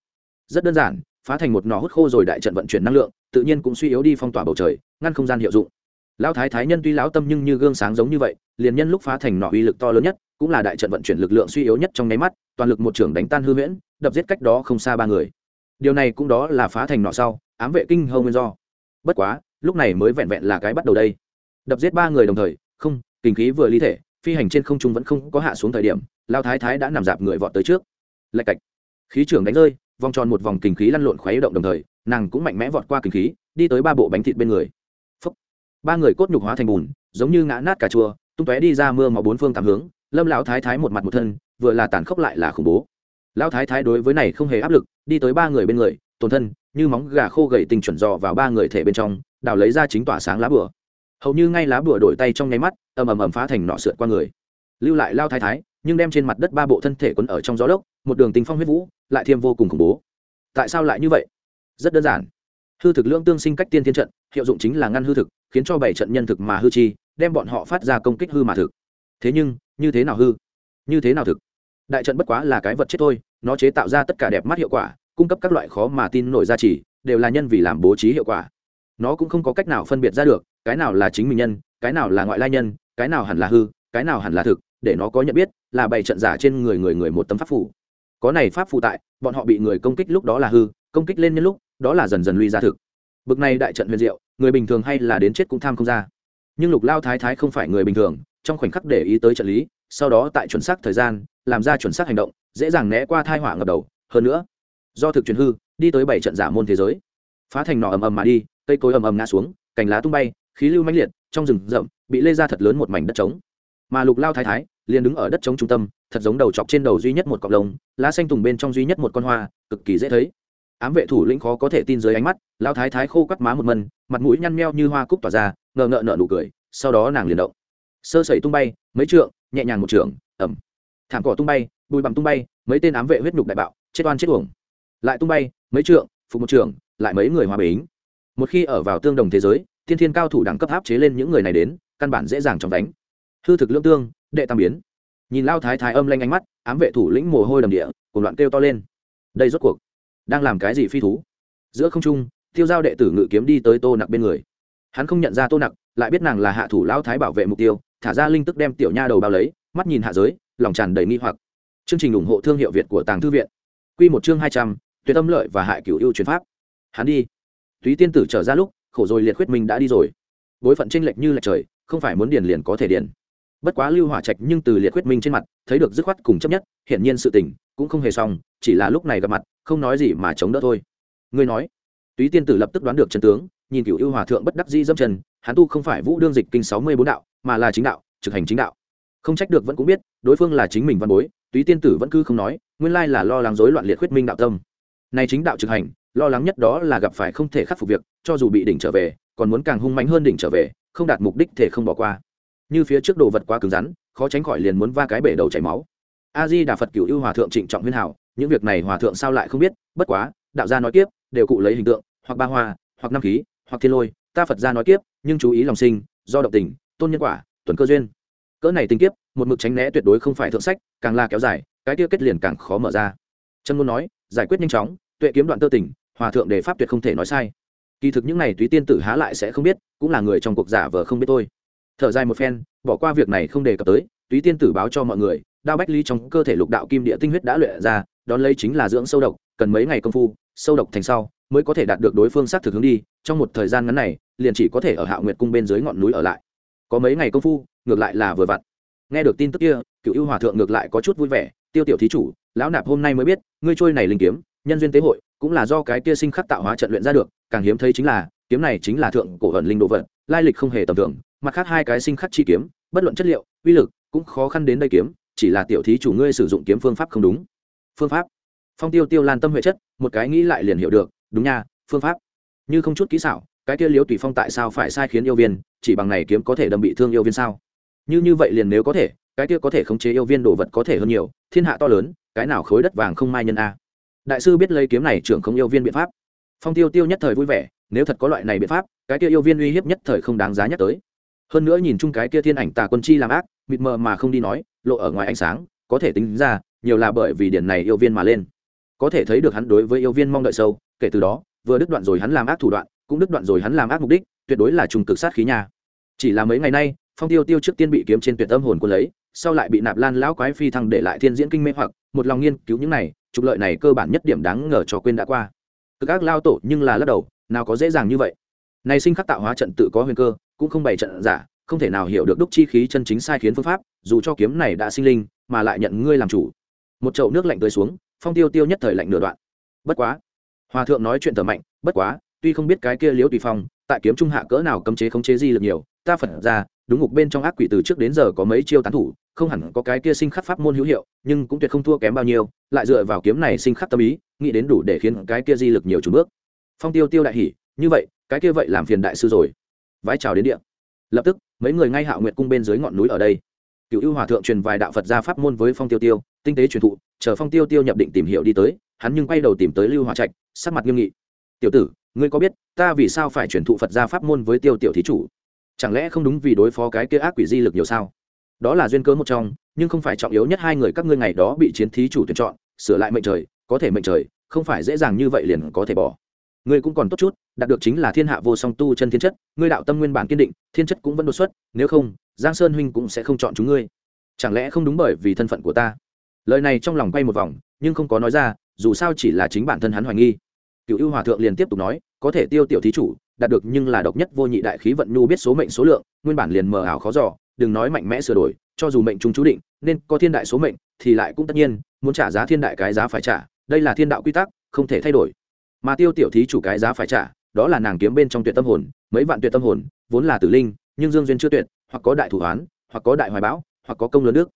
Rất đơn giản, phá thành một nò hút khô rồi đại trận vận chuyển năng lượng, tự nhiên cũng suy yếu đi phong tỏa bầu trời, ngăn không gian hiệu dụng. Lão thái thái nhân tuy lão tâm nhưng như gương sáng giống như vậy liền nhân lúc phá thành nọ uy lực to lớn nhất, cũng là đại trận vận chuyển lực lượng suy yếu nhất trong nháy mắt, toàn lực một trưởng đánh tan hư huyễn, đập giết cách đó không xa ba người. Điều này cũng đó là phá thành nọ sau, ám vệ kinh hâu nguyên do. Bất quá, lúc này mới vẹn vẹn là cái bắt đầu đây. Đập giết ba người đồng thời, không, kinh khí vừa ly thể, phi hành trên không trung vẫn không có hạ xuống thời điểm, lao thái thái đã nằm dạp người vọt tới trước. Lạch cạch. Khí trưởng đánh rơi, vòng tròn một vòng kinh khí lăn lộn khuấy động đồng thời, nàng cũng mạnh mẽ vọt qua kinh khí, đi tới ba bộ bánh thịt bên người. Phúc. ba người cốt nhục hóa thành bùn, giống như ngã nát cà chua tung tóe đi ra mưa màu bốn phương tám hướng, lâm lão thái thái một mặt một thân, vừa là tàn khốc lại là khủng bố. Lão thái thái đối với này không hề áp lực, đi tới ba người bên người, tổn thân, như móng gà khô gầy tình chuẩn dò vào ba người thể bên trong, đào lấy ra chính tỏa sáng lá bửa hầu như ngay lá bửa đổi tay trong nháy mắt, ầm ầm ầm phá thành nọ sượt qua người. Lưu lại lao thái thái, nhưng đem trên mặt đất ba bộ thân thể quấn ở trong gió lốc, một đường tình phong huyết vũ, lại thêm vô cùng khủng bố. Tại sao lại như vậy? Rất đơn giản. Hư thực lưỡng tương sinh cách tiên thiên trận, hiệu dụng chính là ngăn hư thực, khiến cho bảy trận nhân thực mà hư chi đem bọn họ phát ra công kích hư mà thực. Thế nhưng, như thế nào hư? Như thế nào thực? Đại trận bất quá là cái vật chết thôi, nó chế tạo ra tất cả đẹp mắt hiệu quả, cung cấp các loại khó mà tin nổi ra chỉ đều là nhân vì làm bố trí hiệu quả. Nó cũng không có cách nào phân biệt ra được, cái nào là chính mình nhân, cái nào là ngoại lai nhân, cái nào hẳn là hư, cái nào hẳn là thực, để nó có nhận biết, là bày trận giả trên người người người một tấm pháp phủ. Có này pháp phụ tại, bọn họ bị người công kích lúc đó là hư, công kích lên nhân lúc, đó là dần dần lui ra thực. Bực này đại trận huyền diệu, người bình thường hay là đến chết cũng tham không ra nhưng lục lao thái thái không phải người bình thường, trong khoảnh khắc để ý tới trận lý, sau đó tại chuẩn xác thời gian, làm ra chuẩn xác hành động, dễ dàng né qua thai họa ngập đầu. Hơn nữa, do thực truyền hư, đi tới bảy trận giả môn thế giới. Phá thành nỏ ầm ầm mà đi, cây cối ầm ầm ngã xuống, cành lá tung bay, khí lưu mãnh liệt, trong rừng rậm, bị lê ra thật lớn một mảnh đất trống. Mà lục lao thái thái, liền đứng ở đất trống trung tâm, thật giống đầu chọc trên đầu duy nhất một cọng lồng lá xanh tùng bên trong duy nhất một con hoa, cực kỳ dễ thấy ám vệ thủ lĩnh khó có thể tin dưới ánh mắt lao thái thái khô quắt má một mân, mặt mũi nhăn meo như hoa cúc tỏa ra, ngờ ngợ nợ nụ cười, sau đó nàng liền động. Sơ sẩy tung bay, mấy trượng, nhẹ nhàng một trường ẩm thảm cỏ tung bay bùi bằm tung bay, mấy tên ám vệ huyết nhục đại bạo, chết oan chết uổng. Lại tung bay, mấy trượng, phục một trường lại mấy người hòa bình. Một khi ở vào tương đồng thế giới thiên thiên cao thủ đẳng cấp áp chế lên những người này đến, căn bản dễ dàng trong đánh. Hư thực lương tương, đệ tam biến. Nhìn lao thái thái âm lanh ánh mắt, ám vệ thủ lĩnh mồ hôi đầm địa cùng loạn kêu to lên. Đây rốt cuộc đang làm cái gì phi thú? Giữa không trung, tiêu giao đệ tử ngự kiếm đi tới tô nặc bên người. Hắn không nhận ra tô nặc, lại biết nàng là hạ thủ lao thái bảo vệ mục tiêu, thả ra linh tức đem tiểu nha đầu bao lấy, mắt nhìn hạ giới, lòng tràn đầy nghi hoặc. Chương trình ủng hộ thương hiệu việt của tàng thư viện. Q một chương hai trăm, tuyệt âm lợi và hại cửu ưu chuyển pháp. Hắn đi. Túy tiên tử trở ra lúc, khổ rồi liệt khuyết mình đã đi rồi. Bối phận tranh lệch như lệch trời, không phải muốn điền liền có thể điền bất quá lưu hỏa trạch nhưng từ liệt khuyết minh trên mặt, thấy được dứt khoát cùng chấp nhất, hiển nhiên sự tình cũng không hề xong, chỉ là lúc này gặp mặt, không nói gì mà chống đỡ thôi. Ngươi nói, túy tiên tử lập tức đoán được chân tướng, nhìn cựu ưu hòa thượng bất đắc di dâm trần hắn tu không phải vũ đương dịch kinh sáu mươi bốn đạo, mà là chính đạo, trực hành chính đạo. Không trách được vẫn cũng biết, đối phương là chính mình văn bối, túy tiên tử vẫn cứ không nói, nguyên lai là lo lắng rối loạn liệt khuyết minh đạo tâm. Này chính đạo trực hành, lo lắng nhất đó là gặp phải không thể khắc phục việc, cho dù bị đỉnh trở về, còn muốn càng hung mạnh hơn đỉnh trở về, không đạt mục đích thể không bỏ qua như phía trước đồ vật quá cứng rắn, khó tránh khỏi liền muốn va cái bể đầu chảy máu. A di đà phật cựu ưu hòa thượng trịnh trọng huyên hảo, những việc này hòa thượng sao lại không biết, bất quá, đạo gia nói tiếp đều cụ lấy hình tượng, hoặc ba hoa, hoặc năm khí, hoặc thiên lôi, ta phật gia nói tiếp nhưng chú ý lòng sinh, do động tình, tôn nhân quả, tuần cơ duyên. Cỡ này tình kiếp, một mực tránh né tuyệt đối không phải thượng sách, càng là kéo dài, cái kia kết liền càng khó mở ra. Trâm muốn nói, giải quyết nhanh chóng, tuệ kiếm đoạn tơ tình, hòa thượng đề pháp tuyệt không thể nói sai. Kỳ thực những này túy tiên tử há lại sẽ không biết, cũng là người trong cuộc giả vờ không biết tôi thở dài một phen, bỏ qua việc này không đề cập tới, túy tiên tử báo cho mọi người, đao bách ly trong cơ thể lục đạo kim địa tinh huyết đã luyện ra, đón lấy chính là dưỡng sâu độc, cần mấy ngày công phu, sâu độc thành sau, mới có thể đạt được đối phương xác thực hướng đi, trong một thời gian ngắn này, liền chỉ có thể ở hạ nguyệt cung bên dưới ngọn núi ở lại. Có mấy ngày công phu, ngược lại là vừa vặn. Nghe được tin tức kia cựu ưu hòa thượng ngược lại có chút vui vẻ, tiêu tiểu thí chủ, lão nạp hôm nay mới biết, ngươi trôi này linh kiếm, nhân duyên tế hội, cũng là do cái kia sinh khắc tạo hóa trận luyện ra được, càng hiếm thấy chính là, kiếm này chính là thượng cổ ẩn linh đồ vật, lai lịch không hề tầm thường mặt khác hai cái sinh khắc chi kiếm, bất luận chất liệu, uy lực, cũng khó khăn đến đây kiếm, chỉ là tiểu thí chủ ngươi sử dụng kiếm phương pháp không đúng. Phương pháp? Phong tiêu tiêu lan tâm huệ chất, một cái nghĩ lại liền hiểu được, đúng nha, phương pháp. Như không chút kỹ xảo, cái kia liếu tùy phong tại sao phải sai khiến yêu viên, chỉ bằng này kiếm có thể đâm bị thương yêu viên sao? Như như vậy liền nếu có thể, cái kia có thể khống chế yêu viên đồ vật có thể hơn nhiều, thiên hạ to lớn, cái nào khối đất vàng không mai nhân a. Đại sư biết lấy kiếm này trưởng không yêu viên biện pháp. Phong tiêu tiêu nhất thời vui vẻ, nếu thật có loại này biện pháp, cái kia yêu viên uy hiếp nhất thời không đáng giá nhắc tới hơn nữa nhìn chung cái kia thiên ảnh tà quân chi làm ác, mịt mờ mà không đi nói, lộ ở ngoài ánh sáng, có thể tính ra, nhiều là bởi vì điển này yêu viên mà lên. Có thể thấy được hắn đối với yêu viên mong đợi sâu, kể từ đó, vừa đứt đoạn rồi hắn làm ác thủ đoạn, cũng đứt đoạn rồi hắn làm ác mục đích, tuyệt đối là trùng cực sát khí nhà chỉ là mấy ngày nay, phong tiêu tiêu trước tiên bị kiếm trên tuyệt tâm hồn quân lấy, sau lại bị nạp lan lão quái phi thăng để lại thiên diễn kinh mê hoặc, một lòng nghiên cứu những này, trục lợi này cơ bản nhất điểm đáng ngờ cho quên đã qua. Cực ác lao tổ nhưng là lắc đầu, nào có dễ dàng như vậy. Này sinh khắc tạo hóa trận tự có huyền cơ cũng không bày trận giả, không thể nào hiểu được đúc chi khí chân chính sai khiến phương pháp, dù cho kiếm này đã sinh linh, mà lại nhận ngươi làm chủ. Một chậu nước lạnh tới xuống, phong tiêu tiêu nhất thời lạnh nửa đoạn. Bất quá, hòa thượng nói chuyện thở mạnh, bất quá, tuy không biết cái kia liễu tùy phong, tại kiếm trung hạ cỡ nào cấm chế khống chế di lực nhiều, ta phật ra, đúng ngục bên trong ác quỷ từ trước đến giờ có mấy chiêu tán thủ, không hẳn có cái kia sinh khắc pháp môn hữu hiệu, nhưng cũng tuyệt không thua kém bao nhiêu, lại dựa vào kiếm này sinh khắc tâm ý, nghĩ đến đủ để khiến cái kia di lực nhiều chủ bước. Phong tiêu tiêu đại hỉ, như vậy, cái kia vậy làm phiền đại sư rồi vái chào đến địa. Lập tức, mấy người ngay hạo nguyệt cung bên dưới ngọn núi ở đây. Cựu ưu hòa thượng truyền vài đạo phật gia pháp môn với phong tiêu tiêu, tinh tế truyền thụ, chờ phong tiêu tiêu nhập định tìm hiểu đi tới, hắn nhưng quay đầu tìm tới lưu hòa trạch, sắc mặt nghiêm nghị. Tiểu tử, ngươi có biết ta vì sao phải truyền thụ phật gia pháp môn với tiêu tiểu thí chủ? Chẳng lẽ không đúng vì đối phó cái kia ác quỷ di lực nhiều sao? Đó là duyên cớ một trong, nhưng không phải trọng yếu nhất hai người các ngươi ngày đó bị chiến thí chủ tuyển chọn, sửa lại mệnh trời, có thể mệnh trời, không phải dễ dàng như vậy liền có thể bỏ ngươi cũng còn tốt chút, đạt được chính là thiên hạ vô song tu chân thiên chất, ngươi đạo tâm nguyên bản kiên định, thiên chất cũng vẫn đột xuất, nếu không, giang sơn huynh cũng sẽ không chọn chúng ngươi. Chẳng lẽ không đúng bởi vì thân phận của ta? Lời này trong lòng quay một vòng, nhưng không có nói ra, dù sao chỉ là chính bản thân hắn hoài nghi. Cựu ưu hòa thượng liền tiếp tục nói, có thể tiêu tiểu thí chủ, đạt được nhưng là độc nhất vô nhị đại khí vận nhu biết số mệnh số lượng, nguyên bản liền mờ ảo khó dò, đừng nói mạnh mẽ sửa đổi, cho dù mệnh chúng chú định, nên có thiên đại số mệnh, thì lại cũng tất nhiên, muốn trả giá thiên đại cái giá phải trả, đây là thiên đạo quy tắc, không thể thay đổi mà tiêu tiểu thí chủ cái giá phải trả, đó là nàng kiếm bên trong tuyệt tâm hồn, mấy vạn tuyệt tâm hồn, vốn là tử linh, nhưng dương duyên chưa tuyệt, hoặc có đại thủ hoán, hoặc có đại hoài bão, hoặc có công lớn nước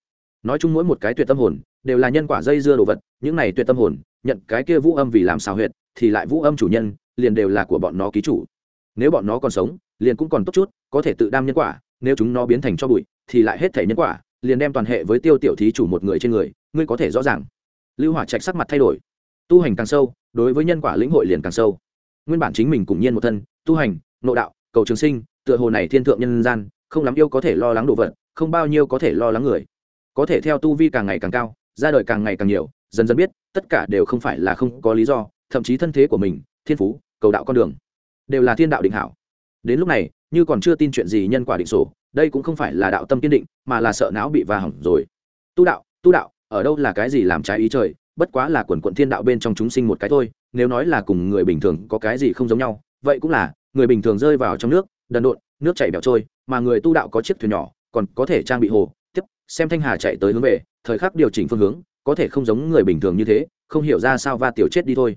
nói chung mỗi một cái tuyệt tâm hồn, đều là nhân quả dây dưa đồ vật, những này tuyệt tâm hồn, nhận cái kia vũ âm vì làm sao huyệt, thì lại vũ âm chủ nhân, liền đều là của bọn nó ký chủ. Nếu bọn nó còn sống, liền cũng còn tốt chút, có thể tự đam nhân quả, nếu chúng nó biến thành cho bụi, thì lại hết thể nhân quả, liền đem toàn hệ với tiêu tiểu thí chủ một người trên người, ngươi có thể rõ ràng. Lưu hỏa trạch sắc mặt thay đổi tu hành càng sâu, đối với nhân quả lĩnh hội liền càng sâu. Nguyên bản chính mình cùng nhiên một thân, tu hành, nội đạo, cầu trường sinh, tựa hồ này thiên thượng nhân gian, không lắm yêu có thể lo lắng đồ vật, không bao nhiêu có thể lo lắng người. Có thể theo tu vi càng ngày càng cao, ra đời càng ngày càng nhiều, dần dần biết, tất cả đều không phải là không có lý do, thậm chí thân thế của mình, thiên phú, cầu đạo con đường, đều là thiên đạo định hảo. Đến lúc này, như còn chưa tin chuyện gì nhân quả định sổ, đây cũng không phải là đạo tâm kiên định, mà là sợ não bị va hỏng rồi. Tu đạo tu đạo, ở đâu là cái gì làm trái ý trời bất quá là quần quận thiên đạo bên trong chúng sinh một cái thôi, nếu nói là cùng người bình thường có cái gì không giống nhau, vậy cũng là, người bình thường rơi vào trong nước, đần độn, nước chảy bẻo trôi, mà người tu đạo có chiếc thuyền nhỏ, còn có thể trang bị hồ, tiếp, xem thanh hà chạy tới hướng về, thời khắc điều chỉnh phương hướng, có thể không giống người bình thường như thế, không hiểu ra sao va tiểu chết đi thôi.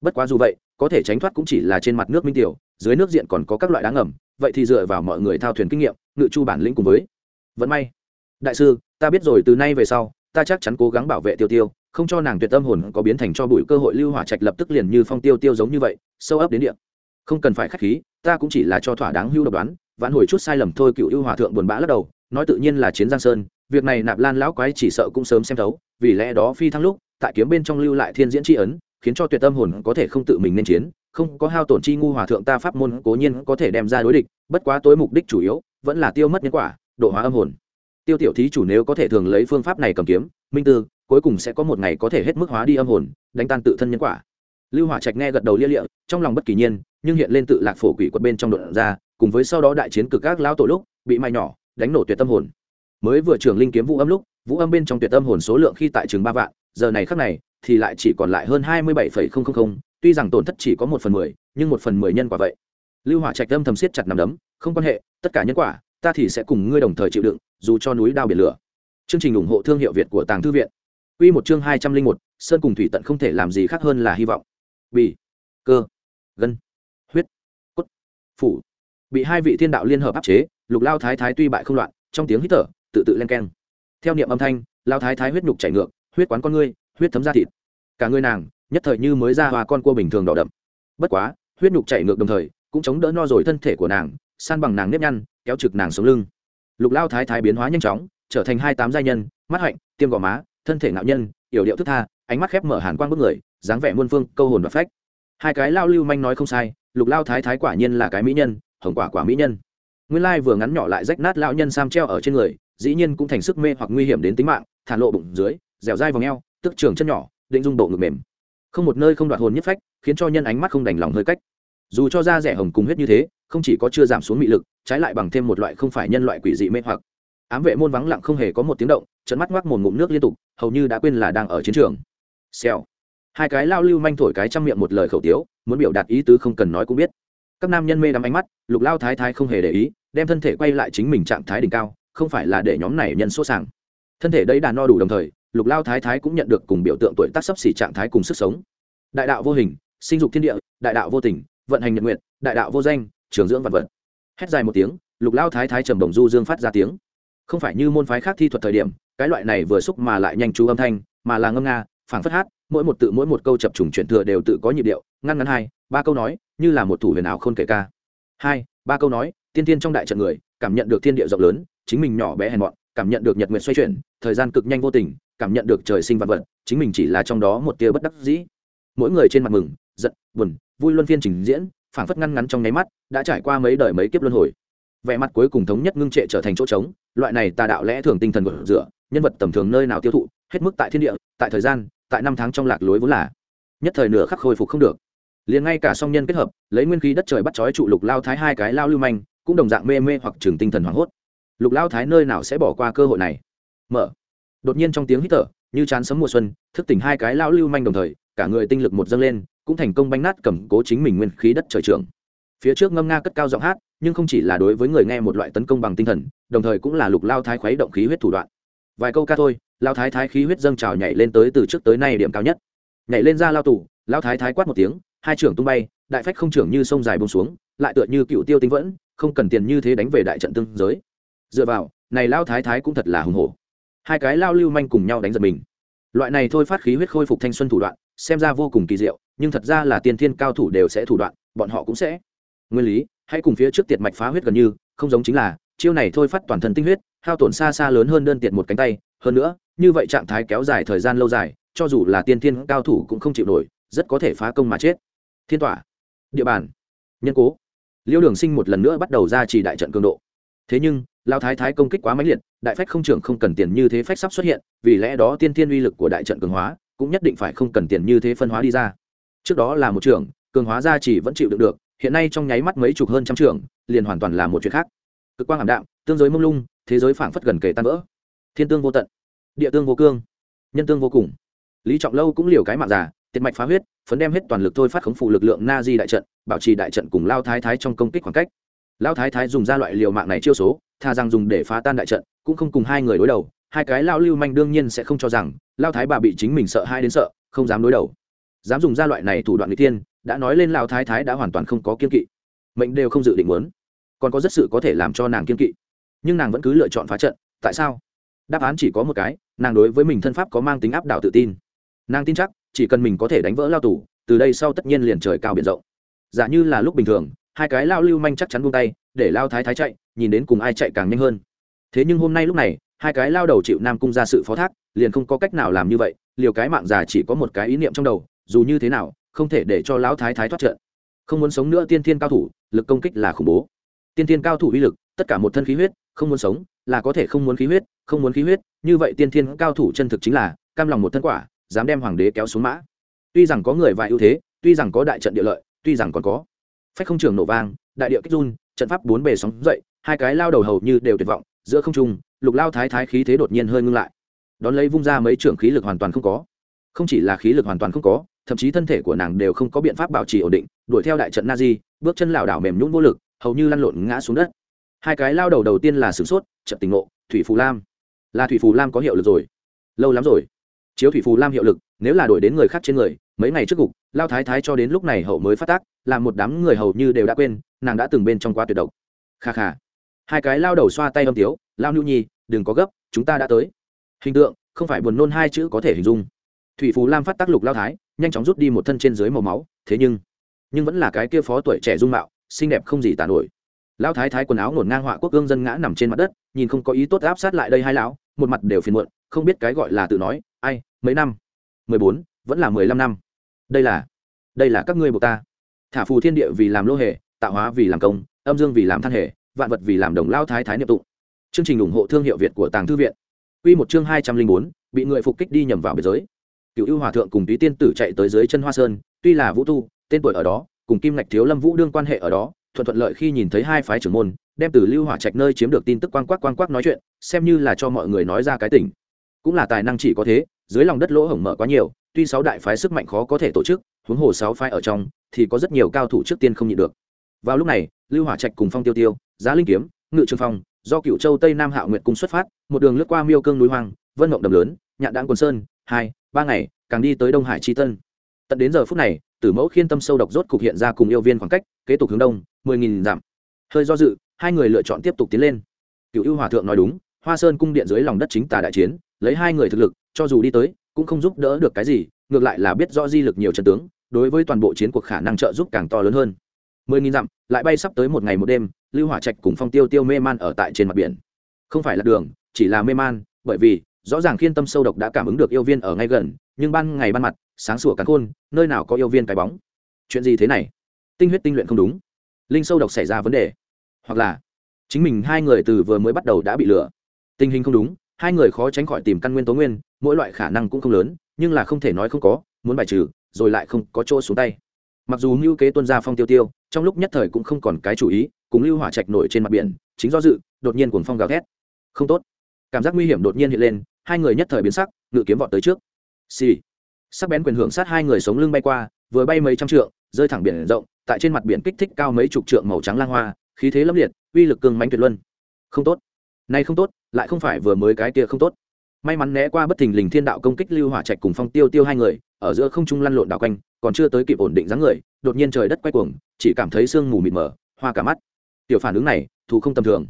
Bất quá dù vậy, có thể tránh thoát cũng chỉ là trên mặt nước minh tiểu, dưới nước diện còn có các loại đá ngầm, vậy thì dựa vào mọi người thao thuyền kinh nghiệm, ngự chu bản lĩnh cùng với. Vẫn may. Đại sư, ta biết rồi, từ nay về sau, ta chắc chắn cố gắng bảo vệ tiêu tiêu không cho nàng tuyệt tâm hồn có biến thành cho bụi cơ hội lưu hỏa trạch lập tức liền như phong tiêu tiêu giống như vậy, sâu ấp đến địa. Không cần phải khách khí, ta cũng chỉ là cho thỏa đáng hưu độc đoán, vãn hồi chút sai lầm thôi cựu ưu hòa thượng buồn bã lắc đầu, nói tự nhiên là chiến giang sơn, việc này nạp lan lão quái chỉ sợ cũng sớm xem thấu, vì lẽ đó phi thăng lúc, tại kiếm bên trong lưu lại thiên diễn tri ấn, khiến cho tuyệt tâm hồn có thể không tự mình nên chiến, không có hao tổn chi ngu hòa thượng ta pháp môn cố nhiên có thể đem ra đối địch, bất quá tối mục đích chủ yếu, vẫn là tiêu mất nhân quả, độ hóa âm hồn. Tiêu tiểu thí chủ nếu có thể thường lấy phương pháp này cầm kiếm, minh tư cuối cùng sẽ có một ngày có thể hết mức hóa đi âm hồn, đánh tan tự thân nhân quả. Lưu hỏa trạch nghe gật đầu lia lịa, trong lòng bất kỳ nhiên, nhưng hiện lên tự lạc phổ quỷ quật bên trong đội ra, cùng với sau đó đại chiến cực các lão tổ lúc, bị mai nhỏ, đánh nổ tuyệt tâm hồn. Mới vừa trưởng linh kiếm vũ âm lúc, vũ âm bên trong tuyệt tâm hồn số lượng khi tại trường ba vạn, giờ này khắc này, thì lại chỉ còn lại hơn hai mươi bảy phẩy không không không, tuy rằng tổn thất chỉ có một phần mười, nhưng một phần mười nhân quả vậy. Lưu hỏa trạch âm thầm siết chặt nằm đấm, không quan hệ, tất cả nhân quả, ta thì sẽ cùng ngươi đồng thời chịu đựng, dù cho núi đao biển lửa. Chương trình ủng hộ thương hiệu việt của tàng thư viện. Quy một chương hai trăm linh một, sơn cùng thủy tận không thể làm gì khác hơn là hy vọng. Bì, cơ, gân, huyết, cốt, phủ. Bị hai vị thiên đạo liên hợp áp chế, lục lao thái thái tuy bại không loạn, trong tiếng hít thở, tự tự len keng. Theo niệm âm thanh, lao thái thái huyết nhục chảy ngược, huyết quán con ngươi, huyết thấm ra thịt. Cả người nàng, nhất thời như mới ra hoa con cua bình thường đỏ đậm. Bất quá, huyết nhục chảy ngược đồng thời, cũng chống đỡ no rồi thân thể của nàng, san bằng nàng nếp nhăn, kéo trực nàng xuống lưng. Lục lao thái thái biến hóa nhanh chóng, trở thành hai tám giai nhân, mắt hạnh, tiêm gò má thân thể ngạo nhân yểu điệu thức tha ánh mắt khép mở hàn quang bức người dáng vẻ muôn phương câu hồn và phách. Hai cái lao lưu manh nói không sai lục lao thái thái quả nhiên là cái mỹ nhân hồng quả quả mỹ nhân. Nguyên lai vừa ngắn nhỏ lại rách nát lao nhân sam treo ở trên người dĩ nhiên cũng thành sức mê hoặc nguy hiểm đến tính mạng thả lộ bụng dưới dẻo dai vòng eo, tức trường chân nhỏ định dung bộ ngực mềm. Không một nơi không đoạt hồn nhất phách khiến cho nhân ánh mắt không đành lòng hơi cách. Dù cho da rẻ hồng cùng huyết như thế không chỉ có chưa giảm xuống mị lực trái lại bằng thêm một loại không phải nhân loại quỷ dị mê hoặc. Ám vệ môn vắng lặng không hề có một tiếng động trận mắt ngoác một ngụm nước liên tục, hầu như đã quên là đang ở chiến trường. Xèo. Hai cái lao lưu manh thổi cái trong miệng một lời khẩu tiếu, muốn biểu đạt ý tứ không cần nói cũng biết. Các nam nhân mê đắm ánh mắt, lục lao thái thái không hề để ý, đem thân thể quay lại chính mình trạng thái đỉnh cao, không phải là để nhóm này nhân số sàng. Thân thể đấy đàn no đủ đồng thời, lục lao thái thái cũng nhận được cùng biểu tượng tuổi tác sắp xỉ trạng thái cùng sức sống. Đại đạo vô hình, sinh dục thiên địa, đại đạo vô tình, vận hành nhật nguyện, đại đạo vô danh, trường dưỡng vật vật. Hét dài một tiếng, lục lao thái thái trầm đồng du dương phát ra tiếng. Không phải như môn phái khác thi thuật thời điểm cái loại này vừa xúc mà lại nhanh chú âm thanh, mà là ngâm nga, phảng phất hát, mỗi một tự mỗi một câu chập trùng chuyển thừa đều tự có nhịp điệu, ngăn ngắn hai, ba câu nói, như là một thủ huyền ảo khôn kể ca. Hai, ba câu nói, tiên tiên trong đại trận người, cảm nhận được thiên địa rộng lớn, chính mình nhỏ bé hèn mọn, cảm nhận được nhật nguyện xoay chuyển, thời gian cực nhanh vô tình, cảm nhận được trời sinh vật vật, chính mình chỉ là trong đó một tia bất đắc dĩ. Mỗi người trên mặt mừng, giận, buồn, vui luân phiên trình diễn, phảng phất ngăn ngắn trong nháy mắt, đã trải qua mấy đời mấy kiếp luân hồi. Vẻ mặt cuối cùng thống nhất ngưng trệ trở thành chỗ trống, loại này tà đạo lẽ thường tinh thần gột rửa nhân vật tầm thường nơi nào tiêu thụ, hết mức tại thiên địa, tại thời gian, tại năm tháng trong lạc lối vốn là. Nhất thời nửa khắc khôi phục không được. Liền ngay cả song nhân kết hợp, lấy nguyên khí đất trời bắt chói trụ lục lao thái hai cái lao lưu manh, cũng đồng dạng mê mê hoặc trường tinh thần hoảng hốt. Lục lao thái nơi nào sẽ bỏ qua cơ hội này? Mở. Đột nhiên trong tiếng hít thở, như chán sấm mùa xuân, thức tỉnh hai cái lao lưu manh đồng thời, cả người tinh lực một dâng lên, cũng thành công banh nát cầm cố chính mình nguyên khí đất trời trưởng. Phía trước ngâm nga cất cao giọng hát, nhưng không chỉ là đối với người nghe một loại tấn công bằng tinh thần, đồng thời cũng là lục lao thái khuấy động khí huyết thủ đoạn vài câu ca thôi lao thái thái khí huyết dâng trào nhảy lên tới từ trước tới nay điểm cao nhất. Nhảy lên ra lao tủ lao thái thái quát một tiếng, hai trưởng tung bay, đại phách không trưởng như sông dài bông xuống, lại tựa như cựu tiêu tinh vẫn, không cần tiền như thế đánh về đại trận tương giới. Dựa vào, này lao thái thái cũng thật là hùng hổ. Hai cái lao lưu manh cùng nhau đánh giật mình. Loại này thôi phát khí huyết khôi phục thanh xuân thủ đoạn, xem ra vô cùng kỳ diệu, nhưng thật ra là tiên thiên cao thủ đều sẽ thủ đoạn, bọn họ cũng sẽ. Nguyên lý, hãy cùng phía trước tiệt mạch phá huyết gần như, không giống chính là chiêu này thôi phát toàn thân tinh huyết, hao tổn xa xa lớn hơn đơn tiện một cánh tay, hơn nữa, như vậy trạng thái kéo dài thời gian lâu dài, cho dù là tiên thiên cao thủ cũng không chịu nổi, rất có thể phá công mà chết. Thiên tỏa, địa bàn, nhân cố. Liêu đường sinh một lần nữa bắt đầu ra chỉ đại trận cường độ. Thế nhưng lao thái thái công kích quá mãnh liệt, đại phách không trưởng không cần tiền như thế phách sắp xuất hiện, vì lẽ đó tiên thiên uy lực của đại trận cường hóa cũng nhất định phải không cần tiền như thế phân hóa đi ra. Trước đó là một trưởng, cường hóa ra chỉ vẫn chịu được được, hiện nay trong nháy mắt mấy chục hơn trăm trưởng, liền hoàn toàn là một chuyện khác cực quang ảm đạm, tương giới mông lung, thế giới phảng phất gần kề tan vỡ. Thiên tương vô tận, địa tương vô cương, nhân tương vô cùng. Lý trọng lâu cũng liều cái mạng giả tiệt mạch phá huyết, phấn đem hết toàn lực thôi phát khống phụ lực lượng na di đại trận, bảo trì đại trận cùng lao thái thái trong công kích khoảng cách. Lao thái thái dùng ra loại liều mạng này chiêu số, tha rằng dùng để phá tan đại trận, cũng không cùng hai người đối đầu, hai cái lao lưu manh đương nhiên sẽ không cho rằng, lao thái bà bị chính mình sợ hai đến sợ, không dám đối đầu. Dám dùng ra loại này thủ đoạn n g tiên đã nói lên lao thái thái đã hoàn toàn không có kiên kỵ. Mệnh đều không dự định muốn còn có rất sự có thể làm cho nàng kiên kỵ. Nhưng nàng vẫn cứ lựa chọn phá trận, tại sao? Đáp án chỉ có một cái, nàng đối với mình thân pháp có mang tính áp đảo tự tin. Nàng tin chắc, chỉ cần mình có thể đánh vỡ lao tù, từ đây sau tất nhiên liền trời cao biển rộng. Giả như là lúc bình thường, hai cái lao lưu manh chắc chắn buông tay, để lao thái thái chạy, nhìn đến cùng ai chạy càng nhanh hơn. Thế nhưng hôm nay lúc này, hai cái lao đầu chịu nam cung ra sự phó thác, liền không có cách nào làm như vậy, liều cái mạng già chỉ có một cái ý niệm trong đầu, dù như thế nào, không thể để cho lão thái thái thoát trận. Không muốn sống nữa tiên thiên cao thủ, lực công kích là khủng bố tiên thiên cao thủ uy lực, tất cả một thân khí huyết, không muốn sống, là có thể không muốn khí huyết, không muốn khí huyết, như vậy tiên thiên cao thủ chân thực chính là, cam lòng một thân quả, dám đem hoàng đế kéo xuống mã. Tuy rằng có người vài ưu thế, tuy rằng có đại trận địa lợi, tuy rằng còn có phách không trường nổ vang, đại địa kích run, trận pháp bốn bề sóng dậy, hai cái lao đầu hầu như đều tuyệt vọng, giữa không trung, lục lao thái thái khí thế đột nhiên hơi ngưng lại. Đón lấy vung ra mấy trưởng khí lực hoàn toàn không có. Không chỉ là khí lực hoàn toàn không có, thậm chí thân thể của nàng đều không có biện pháp bảo trì ổn định, đuổi theo đại trận na di bước chân lảo đảo mềm nhún vô lực hầu như lăn lộn ngã xuống đất. Hai cái lao đầu đầu tiên là sửng sốt chậm tình ngộ, thủy phù lam. Là thủy phù lam có hiệu lực rồi. Lâu lắm rồi. Chiếu thủy phù lam hiệu lực, nếu là đổi đến người khác trên người, mấy ngày trước gục lao thái thái cho đến lúc này hậu mới phát tác làm một đám người hầu như đều đã quên, nàng đã từng bên trong quá tuyệt độc. Kha kha. Hai cái lao đầu xoa tay âm tiếu, lao nhu nhi, đừng có gấp, chúng ta đã tới. Hình tượng, không phải buồn nôn hai chữ có thể hình dung. Thủy phù lam phát tác lục lao thái, nhanh chóng rút đi một thân trên dưới màu máu, thế nhưng nhưng vẫn là cái kia phó tuổi trẻ dung mạo xinh đẹp không gì tàn nổi. Lão thái thái quần áo ngổn ngang họa quốc gương dân ngã nằm trên mặt đất, nhìn không có ý tốt áp sát lại đây hai lão, một mặt đều phiền muộn, không biết cái gọi là tự nói, ai, mấy năm? Mười bốn, vẫn là mười lăm năm. Đây là đây là các ngươi buộc ta. Thả phù thiên địa vì làm lô hề, tạo hóa vì làm công, âm dương vì làm than hề, vạn vật vì làm đồng lao thái thái niệm tụng. Chương trình ủng hộ thương hiệu việt của tàng thư viện. Quy một chương hai trăm linh bốn, bị người phục kích đi nhầm vào biệt giới. Cựu ưu hòa thượng cùng túy tiên tử chạy tới dưới chân hoa sơn, tuy là vũ tu tên tuổi ở đó cùng kim ngạch thiếu lâm vũ đương quan hệ ở đó, thuận thuận lợi khi nhìn thấy hai phái trưởng môn, đem từ lưu hỏa trạch nơi chiếm được tin tức quang quắc quang quắc nói chuyện, xem như là cho mọi người nói ra cái tỉnh cũng là tài năng chỉ có thế, dưới lòng đất lỗ hổng mở quá nhiều, tuy sáu đại phái sức mạnh khó có thể tổ chức, huống hồ sáu phái ở trong, thì có rất nhiều cao thủ trước tiên không nhịn được. Vào lúc này, lưu hỏa trạch cùng phong tiêu tiêu, giá linh kiếm, ngự trường phong, do cựu châu tây nam hạo nguyệt cung xuất phát, một đường lướt qua miêu cương núi hoang, vân mộng đầm lớn, nhạn đạn quần sơn, hai, ba ngày, càng đi tới đông hải tri tân tận đến giờ phút này, tử mẫu khiên tâm sâu độc rốt cục hiện ra cùng yêu viên khoảng cách, kế tục hướng đông, mười nghìn dặm. Hơi do dự, hai người lựa chọn tiếp tục tiến lên. Cựu ưu hòa thượng nói đúng, hoa sơn cung điện dưới lòng đất chính tà đại chiến, lấy hai người thực lực, cho dù đi tới, cũng không giúp đỡ được cái gì, ngược lại là biết rõ di lực nhiều trận tướng, đối với toàn bộ chiến cuộc khả năng trợ giúp càng to lớn hơn. Mười nghìn dặm, lại bay sắp tới một ngày một đêm, lưu hỏa trạch cùng phong tiêu tiêu mê man ở tại trên mặt biển. Không phải là đường, chỉ là mê man, bởi vì rõ ràng khiên tâm sâu độc đã cảm ứng được yêu viên ở ngay gần, nhưng ban ngày ban mặt sáng sủa cắn khôn, nơi nào có yêu viên cái bóng. Chuyện gì thế này? Tinh huyết tinh luyện không đúng. Linh sâu độc xảy ra vấn đề. Hoặc là, chính mình hai người từ vừa mới bắt đầu đã bị lừa. Tình hình không đúng, hai người khó tránh khỏi tìm căn nguyên tố nguyên, mỗi loại khả năng cũng không lớn, nhưng là không thể nói không có, muốn bài trừ, rồi lại không có chỗ xuống tay. Mặc dù mưu kế tuân ra phong tiêu tiêu, trong lúc nhất thời cũng không còn cái chủ ý, cùng lưu hỏa trạch nổi trên mặt biển, chính do dự, đột nhiên cuồng phong gào thét. Không tốt. Cảm giác nguy hiểm đột nhiên hiện lên, hai người nhất thời biến sắc, ngự kiếm vọt tới trước. Xì、sì sắc bén quyền hưởng sát hai người sống lưng bay qua, vừa bay mấy trăm trượng, rơi thẳng biển rộng, tại trên mặt biển kích thích cao mấy chục trượng màu trắng lang hoa, khí thế lâm liệt, uy lực cường mãnh tuyệt luân. Không tốt. Nay không tốt, lại không phải vừa mới cái kia không tốt. May mắn né qua bất thình lình thiên đạo công kích lưu hỏa trạch cùng phong tiêu tiêu hai người, ở giữa không trung lăn lộn đảo quanh, còn chưa tới kịp ổn định dáng người, đột nhiên trời đất quay cuồng, chỉ cảm thấy sương mù mịt mờ, hoa cả mắt. Tiểu phản ứng này, thù không tầm thường.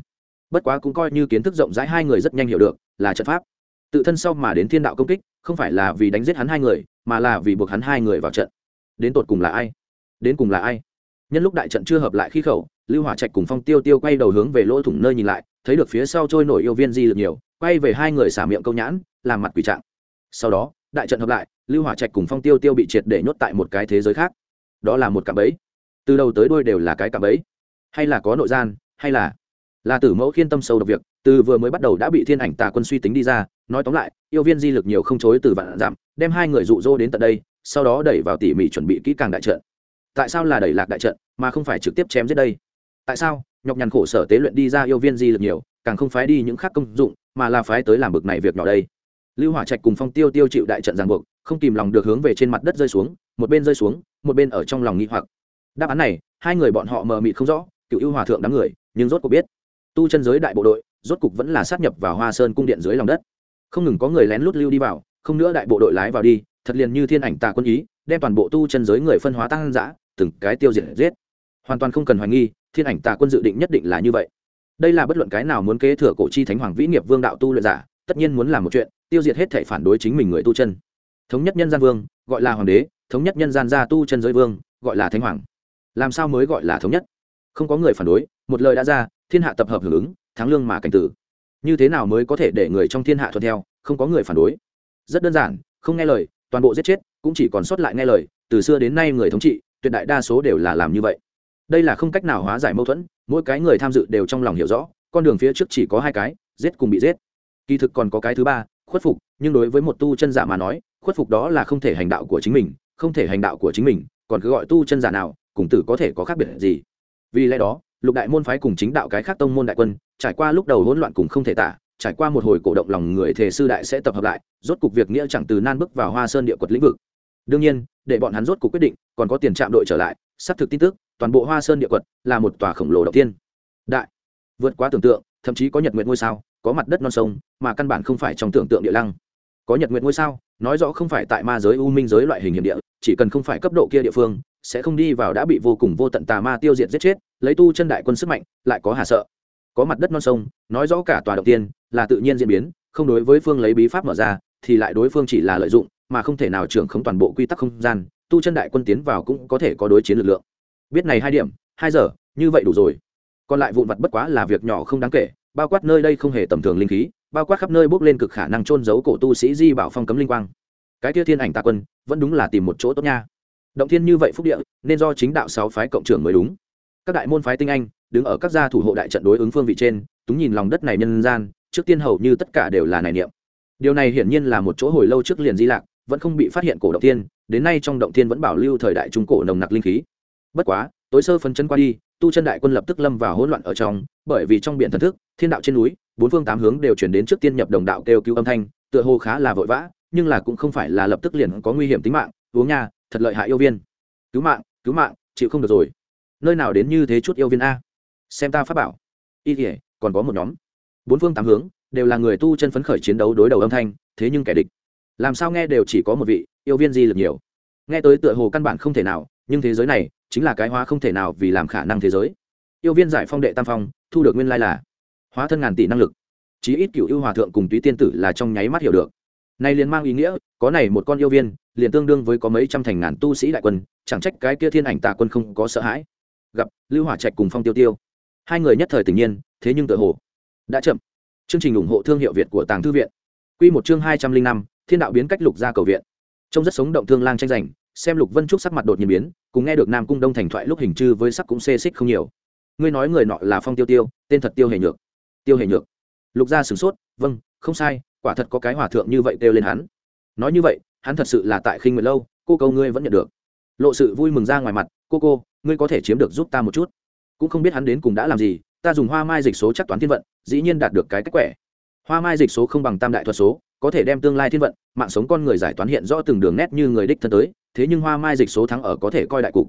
Bất quá cũng coi như kiến thức rộng rãi hai người rất nhanh hiểu được, là trận pháp. Tự thân sau mà đến thiên đạo công kích không phải là vì đánh giết hắn hai người, mà là vì buộc hắn hai người vào trận. Đến tột cùng là ai? Đến cùng là ai? Nhân lúc đại trận chưa hợp lại khi khẩu, lưu hỏa trạch cùng phong tiêu tiêu quay đầu hướng về lỗ thủng nơi nhìn lại, thấy được phía sau trôi nổi yêu viên di lực nhiều, quay về hai người xả miệng câu nhãn, làm mặt quỷ trạng. Sau đó, đại trận hợp lại, lưu hỏa trạch cùng phong tiêu tiêu bị triệt để nhốt tại một cái thế giới khác. Đó là một cạm bẫy. Từ đầu tới đuôi đều là cái cạm bẫy. Hay là có nội gian, hay là là tử mẫu khiên tâm sâu độc việc, từ vừa mới bắt đầu đã bị thiên ảnh tà quân suy tính đi ra, nói tóm lại, yêu viên di lực nhiều không chối từ vạn giảm, đem hai người rụ rỗ đến tận đây, sau đó đẩy vào tỉ mỉ chuẩn bị kỹ càng đại trận. Tại sao là đẩy lạc đại trận, mà không phải trực tiếp chém giết đây? Tại sao, nhọc nhằn khổ sở tế luyện đi ra yêu viên di lực nhiều, càng không phái đi những khác công dụng, mà là phái tới làm bực này việc nhỏ đây? Lưu hỏa trạch cùng phong tiêu tiêu chịu đại trận ràng buộc, không kìm lòng được hướng về trên mặt đất rơi xuống, một bên rơi xuống, một bên ở trong lòng nghi hoặc. Đáp án này, hai người bọn họ mờ mịt không rõ, cựu ưu hòa thượng đám người, nhưng rốt cuộc biết tu chân giới đại bộ đội, rốt cục vẫn là sát nhập vào hoa sơn cung điện dưới lòng đất. Không ngừng có người lén lút lưu đi vào, không nữa đại bộ đội lái vào đi, thật liền như thiên ảnh tà quân ý, đem toàn bộ tu chân giới người phân hóa tăng dã, từng cái tiêu diệt giết. Hoàn toàn không cần hoài nghi, thiên ảnh tà quân dự định nhất định là như vậy. Đây là bất luận cái nào muốn kế thừa cổ chi thánh hoàng vĩ nghiệp vương đạo tu luyện giả, tất nhiên muốn làm một chuyện, tiêu diệt hết thể phản đối chính mình người tu chân. Thống nhất nhân gian vương, gọi là hoàng đế, thống nhất nhân gian gia tu chân giới vương, gọi là thánh hoàng. Làm sao mới gọi là thống nhất? Không có người phản đối, một lời đã ra, thiên hạ tập hợp hưởng ứng, thắng lương mà cảnh tử. Như thế nào mới có thể để người trong thiên hạ thuận theo, không có người phản đối? Rất đơn giản, không nghe lời, toàn bộ giết chết, cũng chỉ còn sót lại nghe lời, từ xưa đến nay người thống trị, tuyệt đại đa số đều là làm như vậy. Đây là không cách nào hóa giải mâu thuẫn, mỗi cái người tham dự đều trong lòng hiểu rõ, con đường phía trước chỉ có hai cái, giết cùng bị giết. Kỳ thực còn có cái thứ ba, khuất phục, nhưng đối với một tu chân giả mà nói, khuất phục đó là không thể hành đạo của chính mình, không thể hành đạo của chính mình, còn cứ gọi tu chân giả nào, cùng tử có thể có khác biệt gì vì lẽ đó, lục đại môn phái cùng chính đạo cái khác tông môn đại quân, trải qua lúc đầu hỗn loạn cùng không thể tả, trải qua một hồi cổ động lòng người thề sư đại sẽ tập hợp lại, rốt cục việc nghĩa chẳng từ nan bước vào hoa sơn địa quật lĩnh vực. Đương nhiên, để bọn hắn rốt cục quyết định, còn có tiền trạm đội trở lại, xác thực tin tức, toàn bộ hoa sơn địa quật là một tòa khổng lồ đầu tiên đại, vượt quá tưởng tượng, thậm chí có nhật nguyện ngôi sao, có mặt đất non sông, mà căn bản không phải trong tưởng tượng địa lăng. Có nhật nguyện ngôi sao, nói rõ không phải tại ma giới, u minh giới loại hình hiểm địa, chỉ cần không phải cấp độ kia địa phương sẽ không đi vào đã bị vô cùng vô tận tà ma tiêu diệt giết chết, lấy tu chân đại quân sức mạnh, lại có hà sợ. Có mặt đất non sông, nói rõ cả tòa đầu tiên là tự nhiên diễn biến, không đối với phương lấy bí pháp mở ra, thì lại đối phương chỉ là lợi dụng, mà không thể nào trưởng không toàn bộ quy tắc không gian, tu chân đại quân tiến vào cũng có thể có đối chiến lực lượng. Biết này hai điểm, hai giờ, như vậy đủ rồi. Còn lại vụn vặt bất quá là việc nhỏ không đáng kể, bao quát nơi đây không hề tầm thường linh khí, bao quát khắp nơi bốc lên cực khả năng trôn giấu cổ tu sĩ di bảo phong cấm linh quang. Cái tia thiên ảnh tạ quân, vẫn đúng là tìm một chỗ tốt nha động thiên như vậy phúc địa, nên do chính đạo sáu phái cộng trưởng mới đúng. Các đại môn phái tinh anh, đứng ở các gia thủ hộ đại trận đối ứng phương vị trên, túng nhìn lòng đất này nhân gian, trước tiên hầu như tất cả đều là nài niệm. Điều này hiển nhiên là một chỗ hồi lâu trước liền di lạc, vẫn không bị phát hiện cổ động tiên đến nay trong động tiên vẫn bảo lưu thời đại trung cổ nồng nặc linh khí. Bất quá, tối sơ phân chân qua đi, tu chân đại quân lập tức lâm vào hỗn loạn ở trong, bởi vì trong biển thần thức, thiên đạo trên núi, bốn phương tám hướng đều chuyển đến trước tiên nhập đồng đạo kêu cứu âm thanh, tựa hồ khá là vội vã, nhưng là cũng không phải là lập tức liền có nguy hiểm tính mạng. Uống nha thật lợi hại yêu viên. Cứu mạng cứu mạng, chịu không được rồi. Nơi nào đến như thế chút yêu viên a? Xem ta phát bảo. Y thể còn có một nhóm. Bốn phương tám hướng, đều là người tu chân phấn khởi chiến đấu đối đầu âm thanh, thế nhưng kẻ địch. Làm sao nghe đều chỉ có một vị, yêu viên di lực nhiều. Nghe tới tựa hồ căn bản không thể nào, nhưng thế giới này, chính là cái hóa không thể nào vì làm khả năng thế giới. Yêu viên giải phong đệ tam phong, thu được nguyên lai là hóa thân ngàn tỷ năng lực. Chí ít cựu yêu hòa thượng cùng túy tiên tử là trong nháy mắt hiểu được này liền mang ý nghĩa, có này một con yêu viên, liền tương đương với có mấy trăm thành ngàn tu sĩ đại quân, chẳng trách cái kia thiên ảnh tà quân không có sợ hãi. Gặp lưu hỏa trạch cùng phong tiêu tiêu. Hai người nhất thời tỉnh nhiên, thế nhưng tự hồ đã chậm. Chương trình ủng hộ thương hiệu việt của tàng thư viện. Quy một chương hai trăm linh năm, thiên đạo biến cách lục ra cầu viện. Trông rất sống động thương lang tranh giành, xem lục vân trúc sắc mặt đột nhiên biến, cùng nghe được nam cung đông thành thoại lúc hình chư với sắc cũng xê xích không nhiều. Ngươi nói người nọ là phong tiêu tiêu, tên thật tiêu hề nhược. Tiêu hề nhược. Lục gia sửng sốt vâng không sai quả thật có cái hòa thượng như vậy kêu lên hắn. Nói như vậy, hắn thật sự là tại khinh nguyệt lâu, cô câu ngươi vẫn nhận được. Lộ sự vui mừng ra ngoài mặt, cô cô, ngươi có thể chiếm được giúp ta một chút. Cũng không biết hắn đến cùng đã làm gì, ta dùng hoa mai dịch số chắc toán thiên vận, dĩ nhiên đạt được cái cách quẻ hoa mai dịch số không bằng tam đại thuật số, có thể đem tương lai thiên vận, mạng sống con người giải toán hiện rõ từng đường nét như người đích thân tới, thế nhưng hoa mai dịch số thắng ở có thể coi đại cục.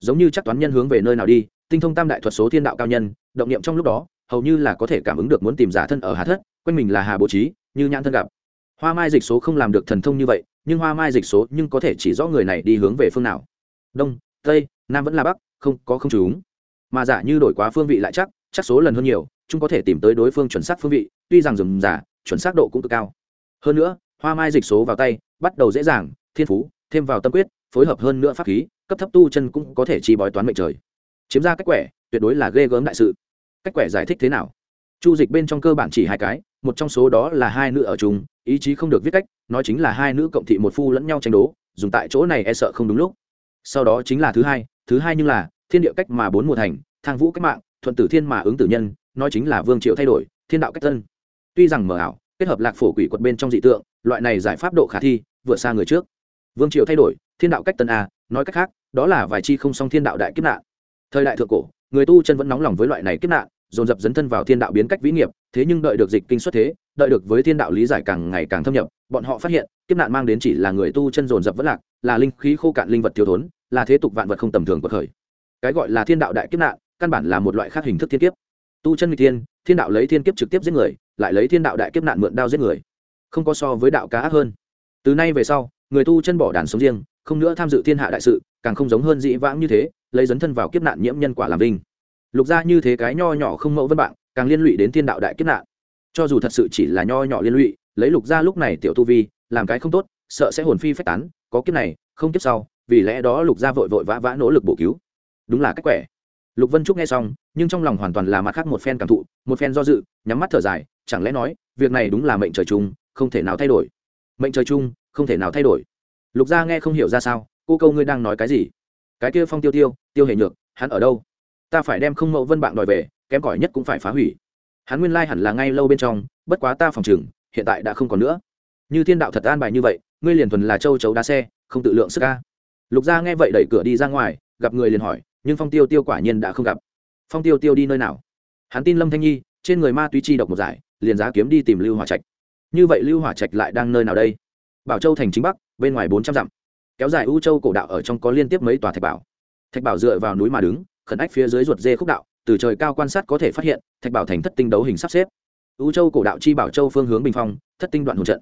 Giống như chắc toán nhân hướng về nơi nào đi, tinh thông tam đại thuật số thiên đạo cao nhân, động niệm trong lúc đó, hầu như là có thể cảm ứng được muốn tìm giả thân ở hà thất, quanh mình là hà bố trí như nhãn thân gặp. Hoa mai dịch số không làm được thần thông như vậy, nhưng hoa mai dịch số nhưng có thể chỉ rõ người này đi hướng về phương nào. Đông, tây, nam vẫn là bắc, không, có không trùng mà giả như đổi quá phương vị lại chắc chắc số lần hơn nhiều, chúng có thể tìm tới đối phương chuẩn xác phương vị, tuy rằng dùng giả chuẩn xác độ cũng cực cao. Hơn nữa, hoa mai dịch số vào tay, bắt đầu dễ dàng, thiên phú, thêm vào tâm quyết, phối hợp hơn nữa pháp khí, cấp thấp tu chân cũng có thể chi bói toán mệnh trời. Chiếm ra cách quẻ, tuyệt đối là ghê gớm đại sự. Cách quẻ giải thích thế nào? Chu dịch bên trong cơ bản chỉ hai cái một trong số đó là hai nữ ở chung, ý chí không được viết cách, nói chính là hai nữ cộng thị một phu lẫn nhau tranh đố, dùng tại chỗ này e sợ không đúng lúc. Sau đó chính là thứ hai thứ hai như là, thiên địa cách mà bốn mùa thành, thang vũ cách mạng, thuận tử thiên mà ứng tử nhân, nói chính là vương triệu thay đổi, thiên đạo cách tân tuy rằng mờ ảo, kết hợp lạc phổ quỷ quật bên trong dị tượng, loại này giải pháp độ khả thi, vượt xa người trước. Vương triệu thay đổi, thiên đạo cách tân a, nói cách khác, đó là vài chi không song thiên đạo đại kiếp nạn. Thời đại thượng cổ, người tu chân vẫn nóng lòng với loại này kiếp nạn dồn dập dấn thân vào thiên đạo biến cách vĩ nghiệp, thế nhưng đợi được dịch kinh xuất thế, đợi được với thiên đạo lý giải càng ngày càng thâm nhập, bọn họ phát hiện, kiếp nạn mang đến chỉ là người tu chân dồn dập vẫn lạc, là linh khí khô cạn linh vật thiếu thốn, là thế tục vạn vật không tầm thường của khởi cái gọi là thiên đạo đại kiếp nạn, căn bản là một loại khác hình thức thiên kiếp. Tu chân người thiên thiên đạo lấy thiên kiếp trực tiếp giết người, lại lấy thiên đạo đại kiếp nạn mượn đao giết người. Không có so với đạo cá ác hơn. Từ nay về sau, người tu chân bỏ đàn sống riêng, không nữa tham dự thiên hạ đại sự, càng không giống hơn dĩ vãng như thế, lấy dấn thân vào kiếp nạn nhiễm nhân quả làm vinh lục gia như thế cái nho nhỏ không mẫu vân bạn càng liên lụy đến thiên đạo đại kiếp nạn. Cho dù thật sự chỉ là nho nhỏ liên lụy, lấy lục gia lúc này tiểu tu vi, làm cái không tốt, sợ sẽ hồn phi phách tán, có kiếp này, không kiếp sau, vì lẽ đó lục gia vội vội vã vã nỗ lực bổ cứu. Đúng là cách quẻ. Lục vân trúc nghe xong, nhưng trong lòng hoàn toàn là mặt khác một phen cảm thụ, một phen do dự, nhắm mắt thở dài, chẳng lẽ nói, việc này đúng là mệnh trời chung, không thể nào thay đổi. Mệnh trời chung, không thể nào thay đổi. Lục gia nghe không hiểu ra sao, cô câu ngươi đang nói cái gì? Cái kia phong tiêu tiêu tiêu hề nhược, hắn ở đâu? Ta phải đem không mẫu vân bạn đòi về, kém cỏi nhất cũng phải phá hủy. Hắn nguyên lai hẳn là ngay lâu bên trong, bất quá ta phòng chừng hiện tại đã không còn nữa. Như thiên đạo thật an bài như vậy, ngươi liền thuần là châu chấu đá xe, không tự lượng sức ca lục gia nghe vậy đẩy cửa đi ra ngoài, gặp người liền hỏi, nhưng phong tiêu tiêu quả nhiên đã không gặp. Phong tiêu tiêu đi nơi nào? Hắn tin lâm thanh nhi, trên người ma túy chi độc một giải, liền giá kiếm đi tìm lưu hỏa trạch. Như vậy lưu hỏa trạch lại đang nơi nào đây? Bảo châu thành chính bắc, bên ngoài bốn trăm dặm. Kéo dài u châu cổ đạo ở trong có liên tiếp mấy tòa thạch bảo. Thạch bảo dựa vào núi mà đứng khẩn ách phía dưới ruột dê khúc đạo, từ trời cao quan sát có thể phát hiện, thạch bảo thành thất tinh đấu hình sắp xếp. U châu cổ đạo chi bảo châu phương hướng bình phong, thất tinh đoạn hồn trận.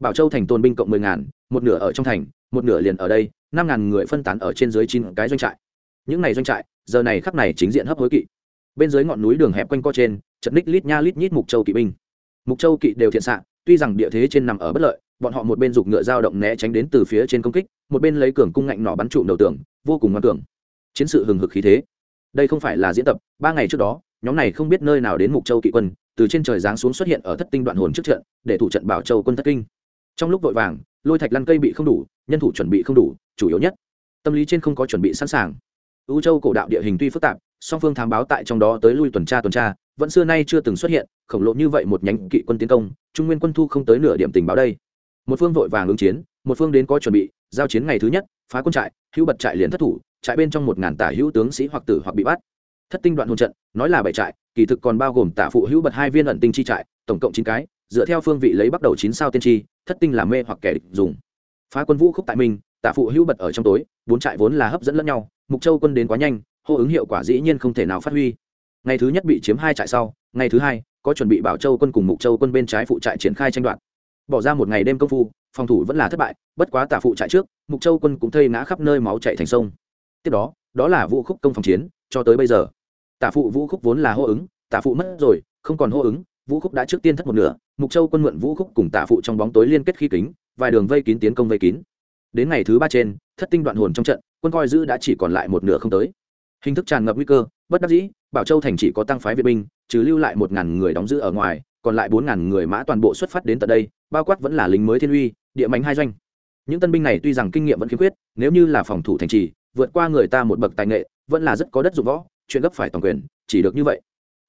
Bảo châu thành tôn binh cộng mười ngàn, một nửa ở trong thành, một nửa liền ở đây, năm ngàn người phân tán ở trên dưới chín cái doanh trại. Những này doanh trại, giờ này khắc này chính diện hấp hối kỵ. Bên dưới ngọn núi đường hẹp quanh co trên, chật ních lít nha lít nhít mục châu kỵ binh. Mục châu kỵ đều thiện xạ, tuy rằng địa thế trên nằm ở bất lợi, bọn họ một bên giục ngựa dao động né tránh đến từ phía trên công kích, một bên lấy cường cung ngạnh nỏ bắn trụm đầu tường, vô cùng ngoan cường. Chiến sự hừng hực khí thế đây không phải là diễn tập, ba ngày trước đó, nhóm này không biết nơi nào đến mục châu kỵ quân, từ trên trời giáng xuống xuất hiện ở thất tinh đoạn hồn trước trận, để thủ trận bảo châu quân thất kinh. Trong lúc vội vàng, lôi thạch lăn cây bị không đủ, nhân thủ chuẩn bị không đủ, chủ yếu nhất, tâm lý trên không có chuẩn bị sẵn sàng. U châu cổ đạo địa hình tuy phức tạp, song phương thám báo tại trong đó tới lui tuần tra tuần tra, vẫn xưa nay chưa từng xuất hiện, khổng lồ như vậy một nhánh kỵ quân tiến công, trung nguyên quân thu không tới nửa điểm tình báo đây. Một phương vội vàng ứng chiến, một phương đến có chuẩn bị, giao chiến ngày thứ nhất, phá quân trại, hữu bật trại liền thất thủ trại bên trong một ngàn tả hữu tướng sĩ hoặc tử hoặc bị bắt. Thất tinh đoạn hôn trận, nói là bảy trại, kỳ thực còn bao gồm tả phụ hữu bật hai viên ẩn tinh chi trại, tổng cộng chín cái, dựa theo phương vị lấy bắt đầu chín sao tiên tri, thất tinh là mê hoặc kẻ địch dùng. Phá quân vũ khúc tại mình, tả phụ hữu bật ở trong tối, bốn trại vốn là hấp dẫn lẫn nhau, mục châu quân đến quá nhanh, hô ứng hiệu quả dĩ nhiên không thể nào phát huy. Ngày thứ nhất bị chiếm hai trại sau, ngày thứ hai, có chuẩn bị bảo châu quân cùng mục châu quân bên trái phụ trại triển khai tranh đoạt. Bỏ ra một ngày đêm công phu, phòng thủ vẫn là thất bại, bất quá tả phụ trại trước, mục châu quân cũng thây ngã khắp nơi máu chạy thành sông tiếp đó đó là vũ khúc công phòng chiến, cho tới bây giờ. Tả phụ vũ khúc vốn là hô ứng, tả phụ mất rồi, không còn hô ứng, vũ khúc đã trước tiên thất một nửa, mục châu quân mượn vũ khúc cùng tả phụ trong bóng tối liên kết khí kính, vài đường vây kín tiến công vây kín. Đến ngày thứ ba trên, thất tinh đoạn hồn trong trận, quân coi giữ đã chỉ còn lại một nửa không tới. Hình thức tràn ngập nguy cơ, bất đắc dĩ, bảo châu thành chỉ có tăng phái việt binh, trừ lưu lại một ngàn người đóng giữ ở ngoài, còn lại bốn ngàn người mã toàn bộ xuất phát đến tận đây, bao quát vẫn là lính mới thiên uy, địa mánh hai doanh. Những tân binh này tuy rằng kinh nghiệm vẫn khiếm khuyết, nếu như là phòng thủ thành trì vượt qua người ta một bậc tài nghệ, vẫn là rất có đất dụng võ, chuyện gấp phải toàn quyền, chỉ được như vậy.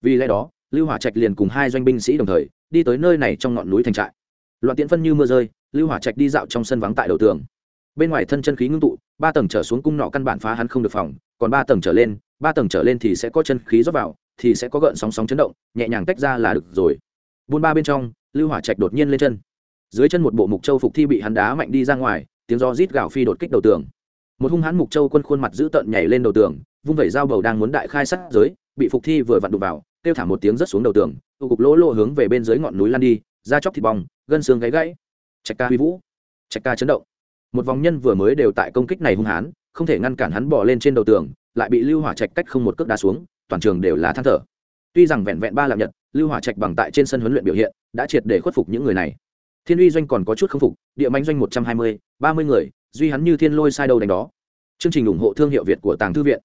Vì lẽ đó, lưu hỏa trạch liền cùng hai doanh binh sĩ đồng thời, đi tới nơi này trong ngọn núi thành trại. Loạn tiễn phân như mưa rơi, lưu hỏa trạch đi dạo trong sân vắng tại đầu tường. Bên ngoài thân chân khí ngưng tụ, ba tầng trở xuống cung nọ căn bản phá hắn không được phòng, còn ba tầng trở lên, ba tầng trở lên thì sẽ có chân khí rót vào, thì sẽ có gợn sóng sóng chấn động, nhẹ nhàng tách ra là được rồi. Buôn ba bên trong, lưu hỏa trạch đột nhiên lên chân. Dưới chân một bộ mục châu phục thi bị hắn đá mạnh đi ra ngoài, tiếng do rít gạo phi đột kích đầu tường một hung hãn mục châu quân khuôn mặt dữ tợn nhảy lên đầu tường, vung vẩy dao bầu đang muốn đại khai sát giới, bị phục thi vừa vặn đụng vào, kêu thả một tiếng rất xuống đầu tường, tụ cục lỗ lỗ hướng về bên dưới ngọn núi lan đi da chóc thịt bong, gân xương gáy gãy. Trạch ca huy vũ. Trạch ca chấn động. Một vòng nhân vừa mới đều tại công kích này hung hãn, không thể ngăn cản hắn bỏ lên trên đầu tường, lại bị lưu hỏa trạch cách không một cước đá xuống, toàn trường đều là than thở. Tuy rằng vẹn vẹn ba làm nhật, lưu hỏa trạch bằng tại trên sân huấn luyện biểu hiện, đã triệt để khuất phục những người này. Thiên uy doanh còn có chút k phục, địa manh doanh một trăm hai mươi, ba mươi người duy hắn như thiên lôi sai đầu đánh đó. Chương trình ủng hộ thương hiệu việt của tàng thư viện.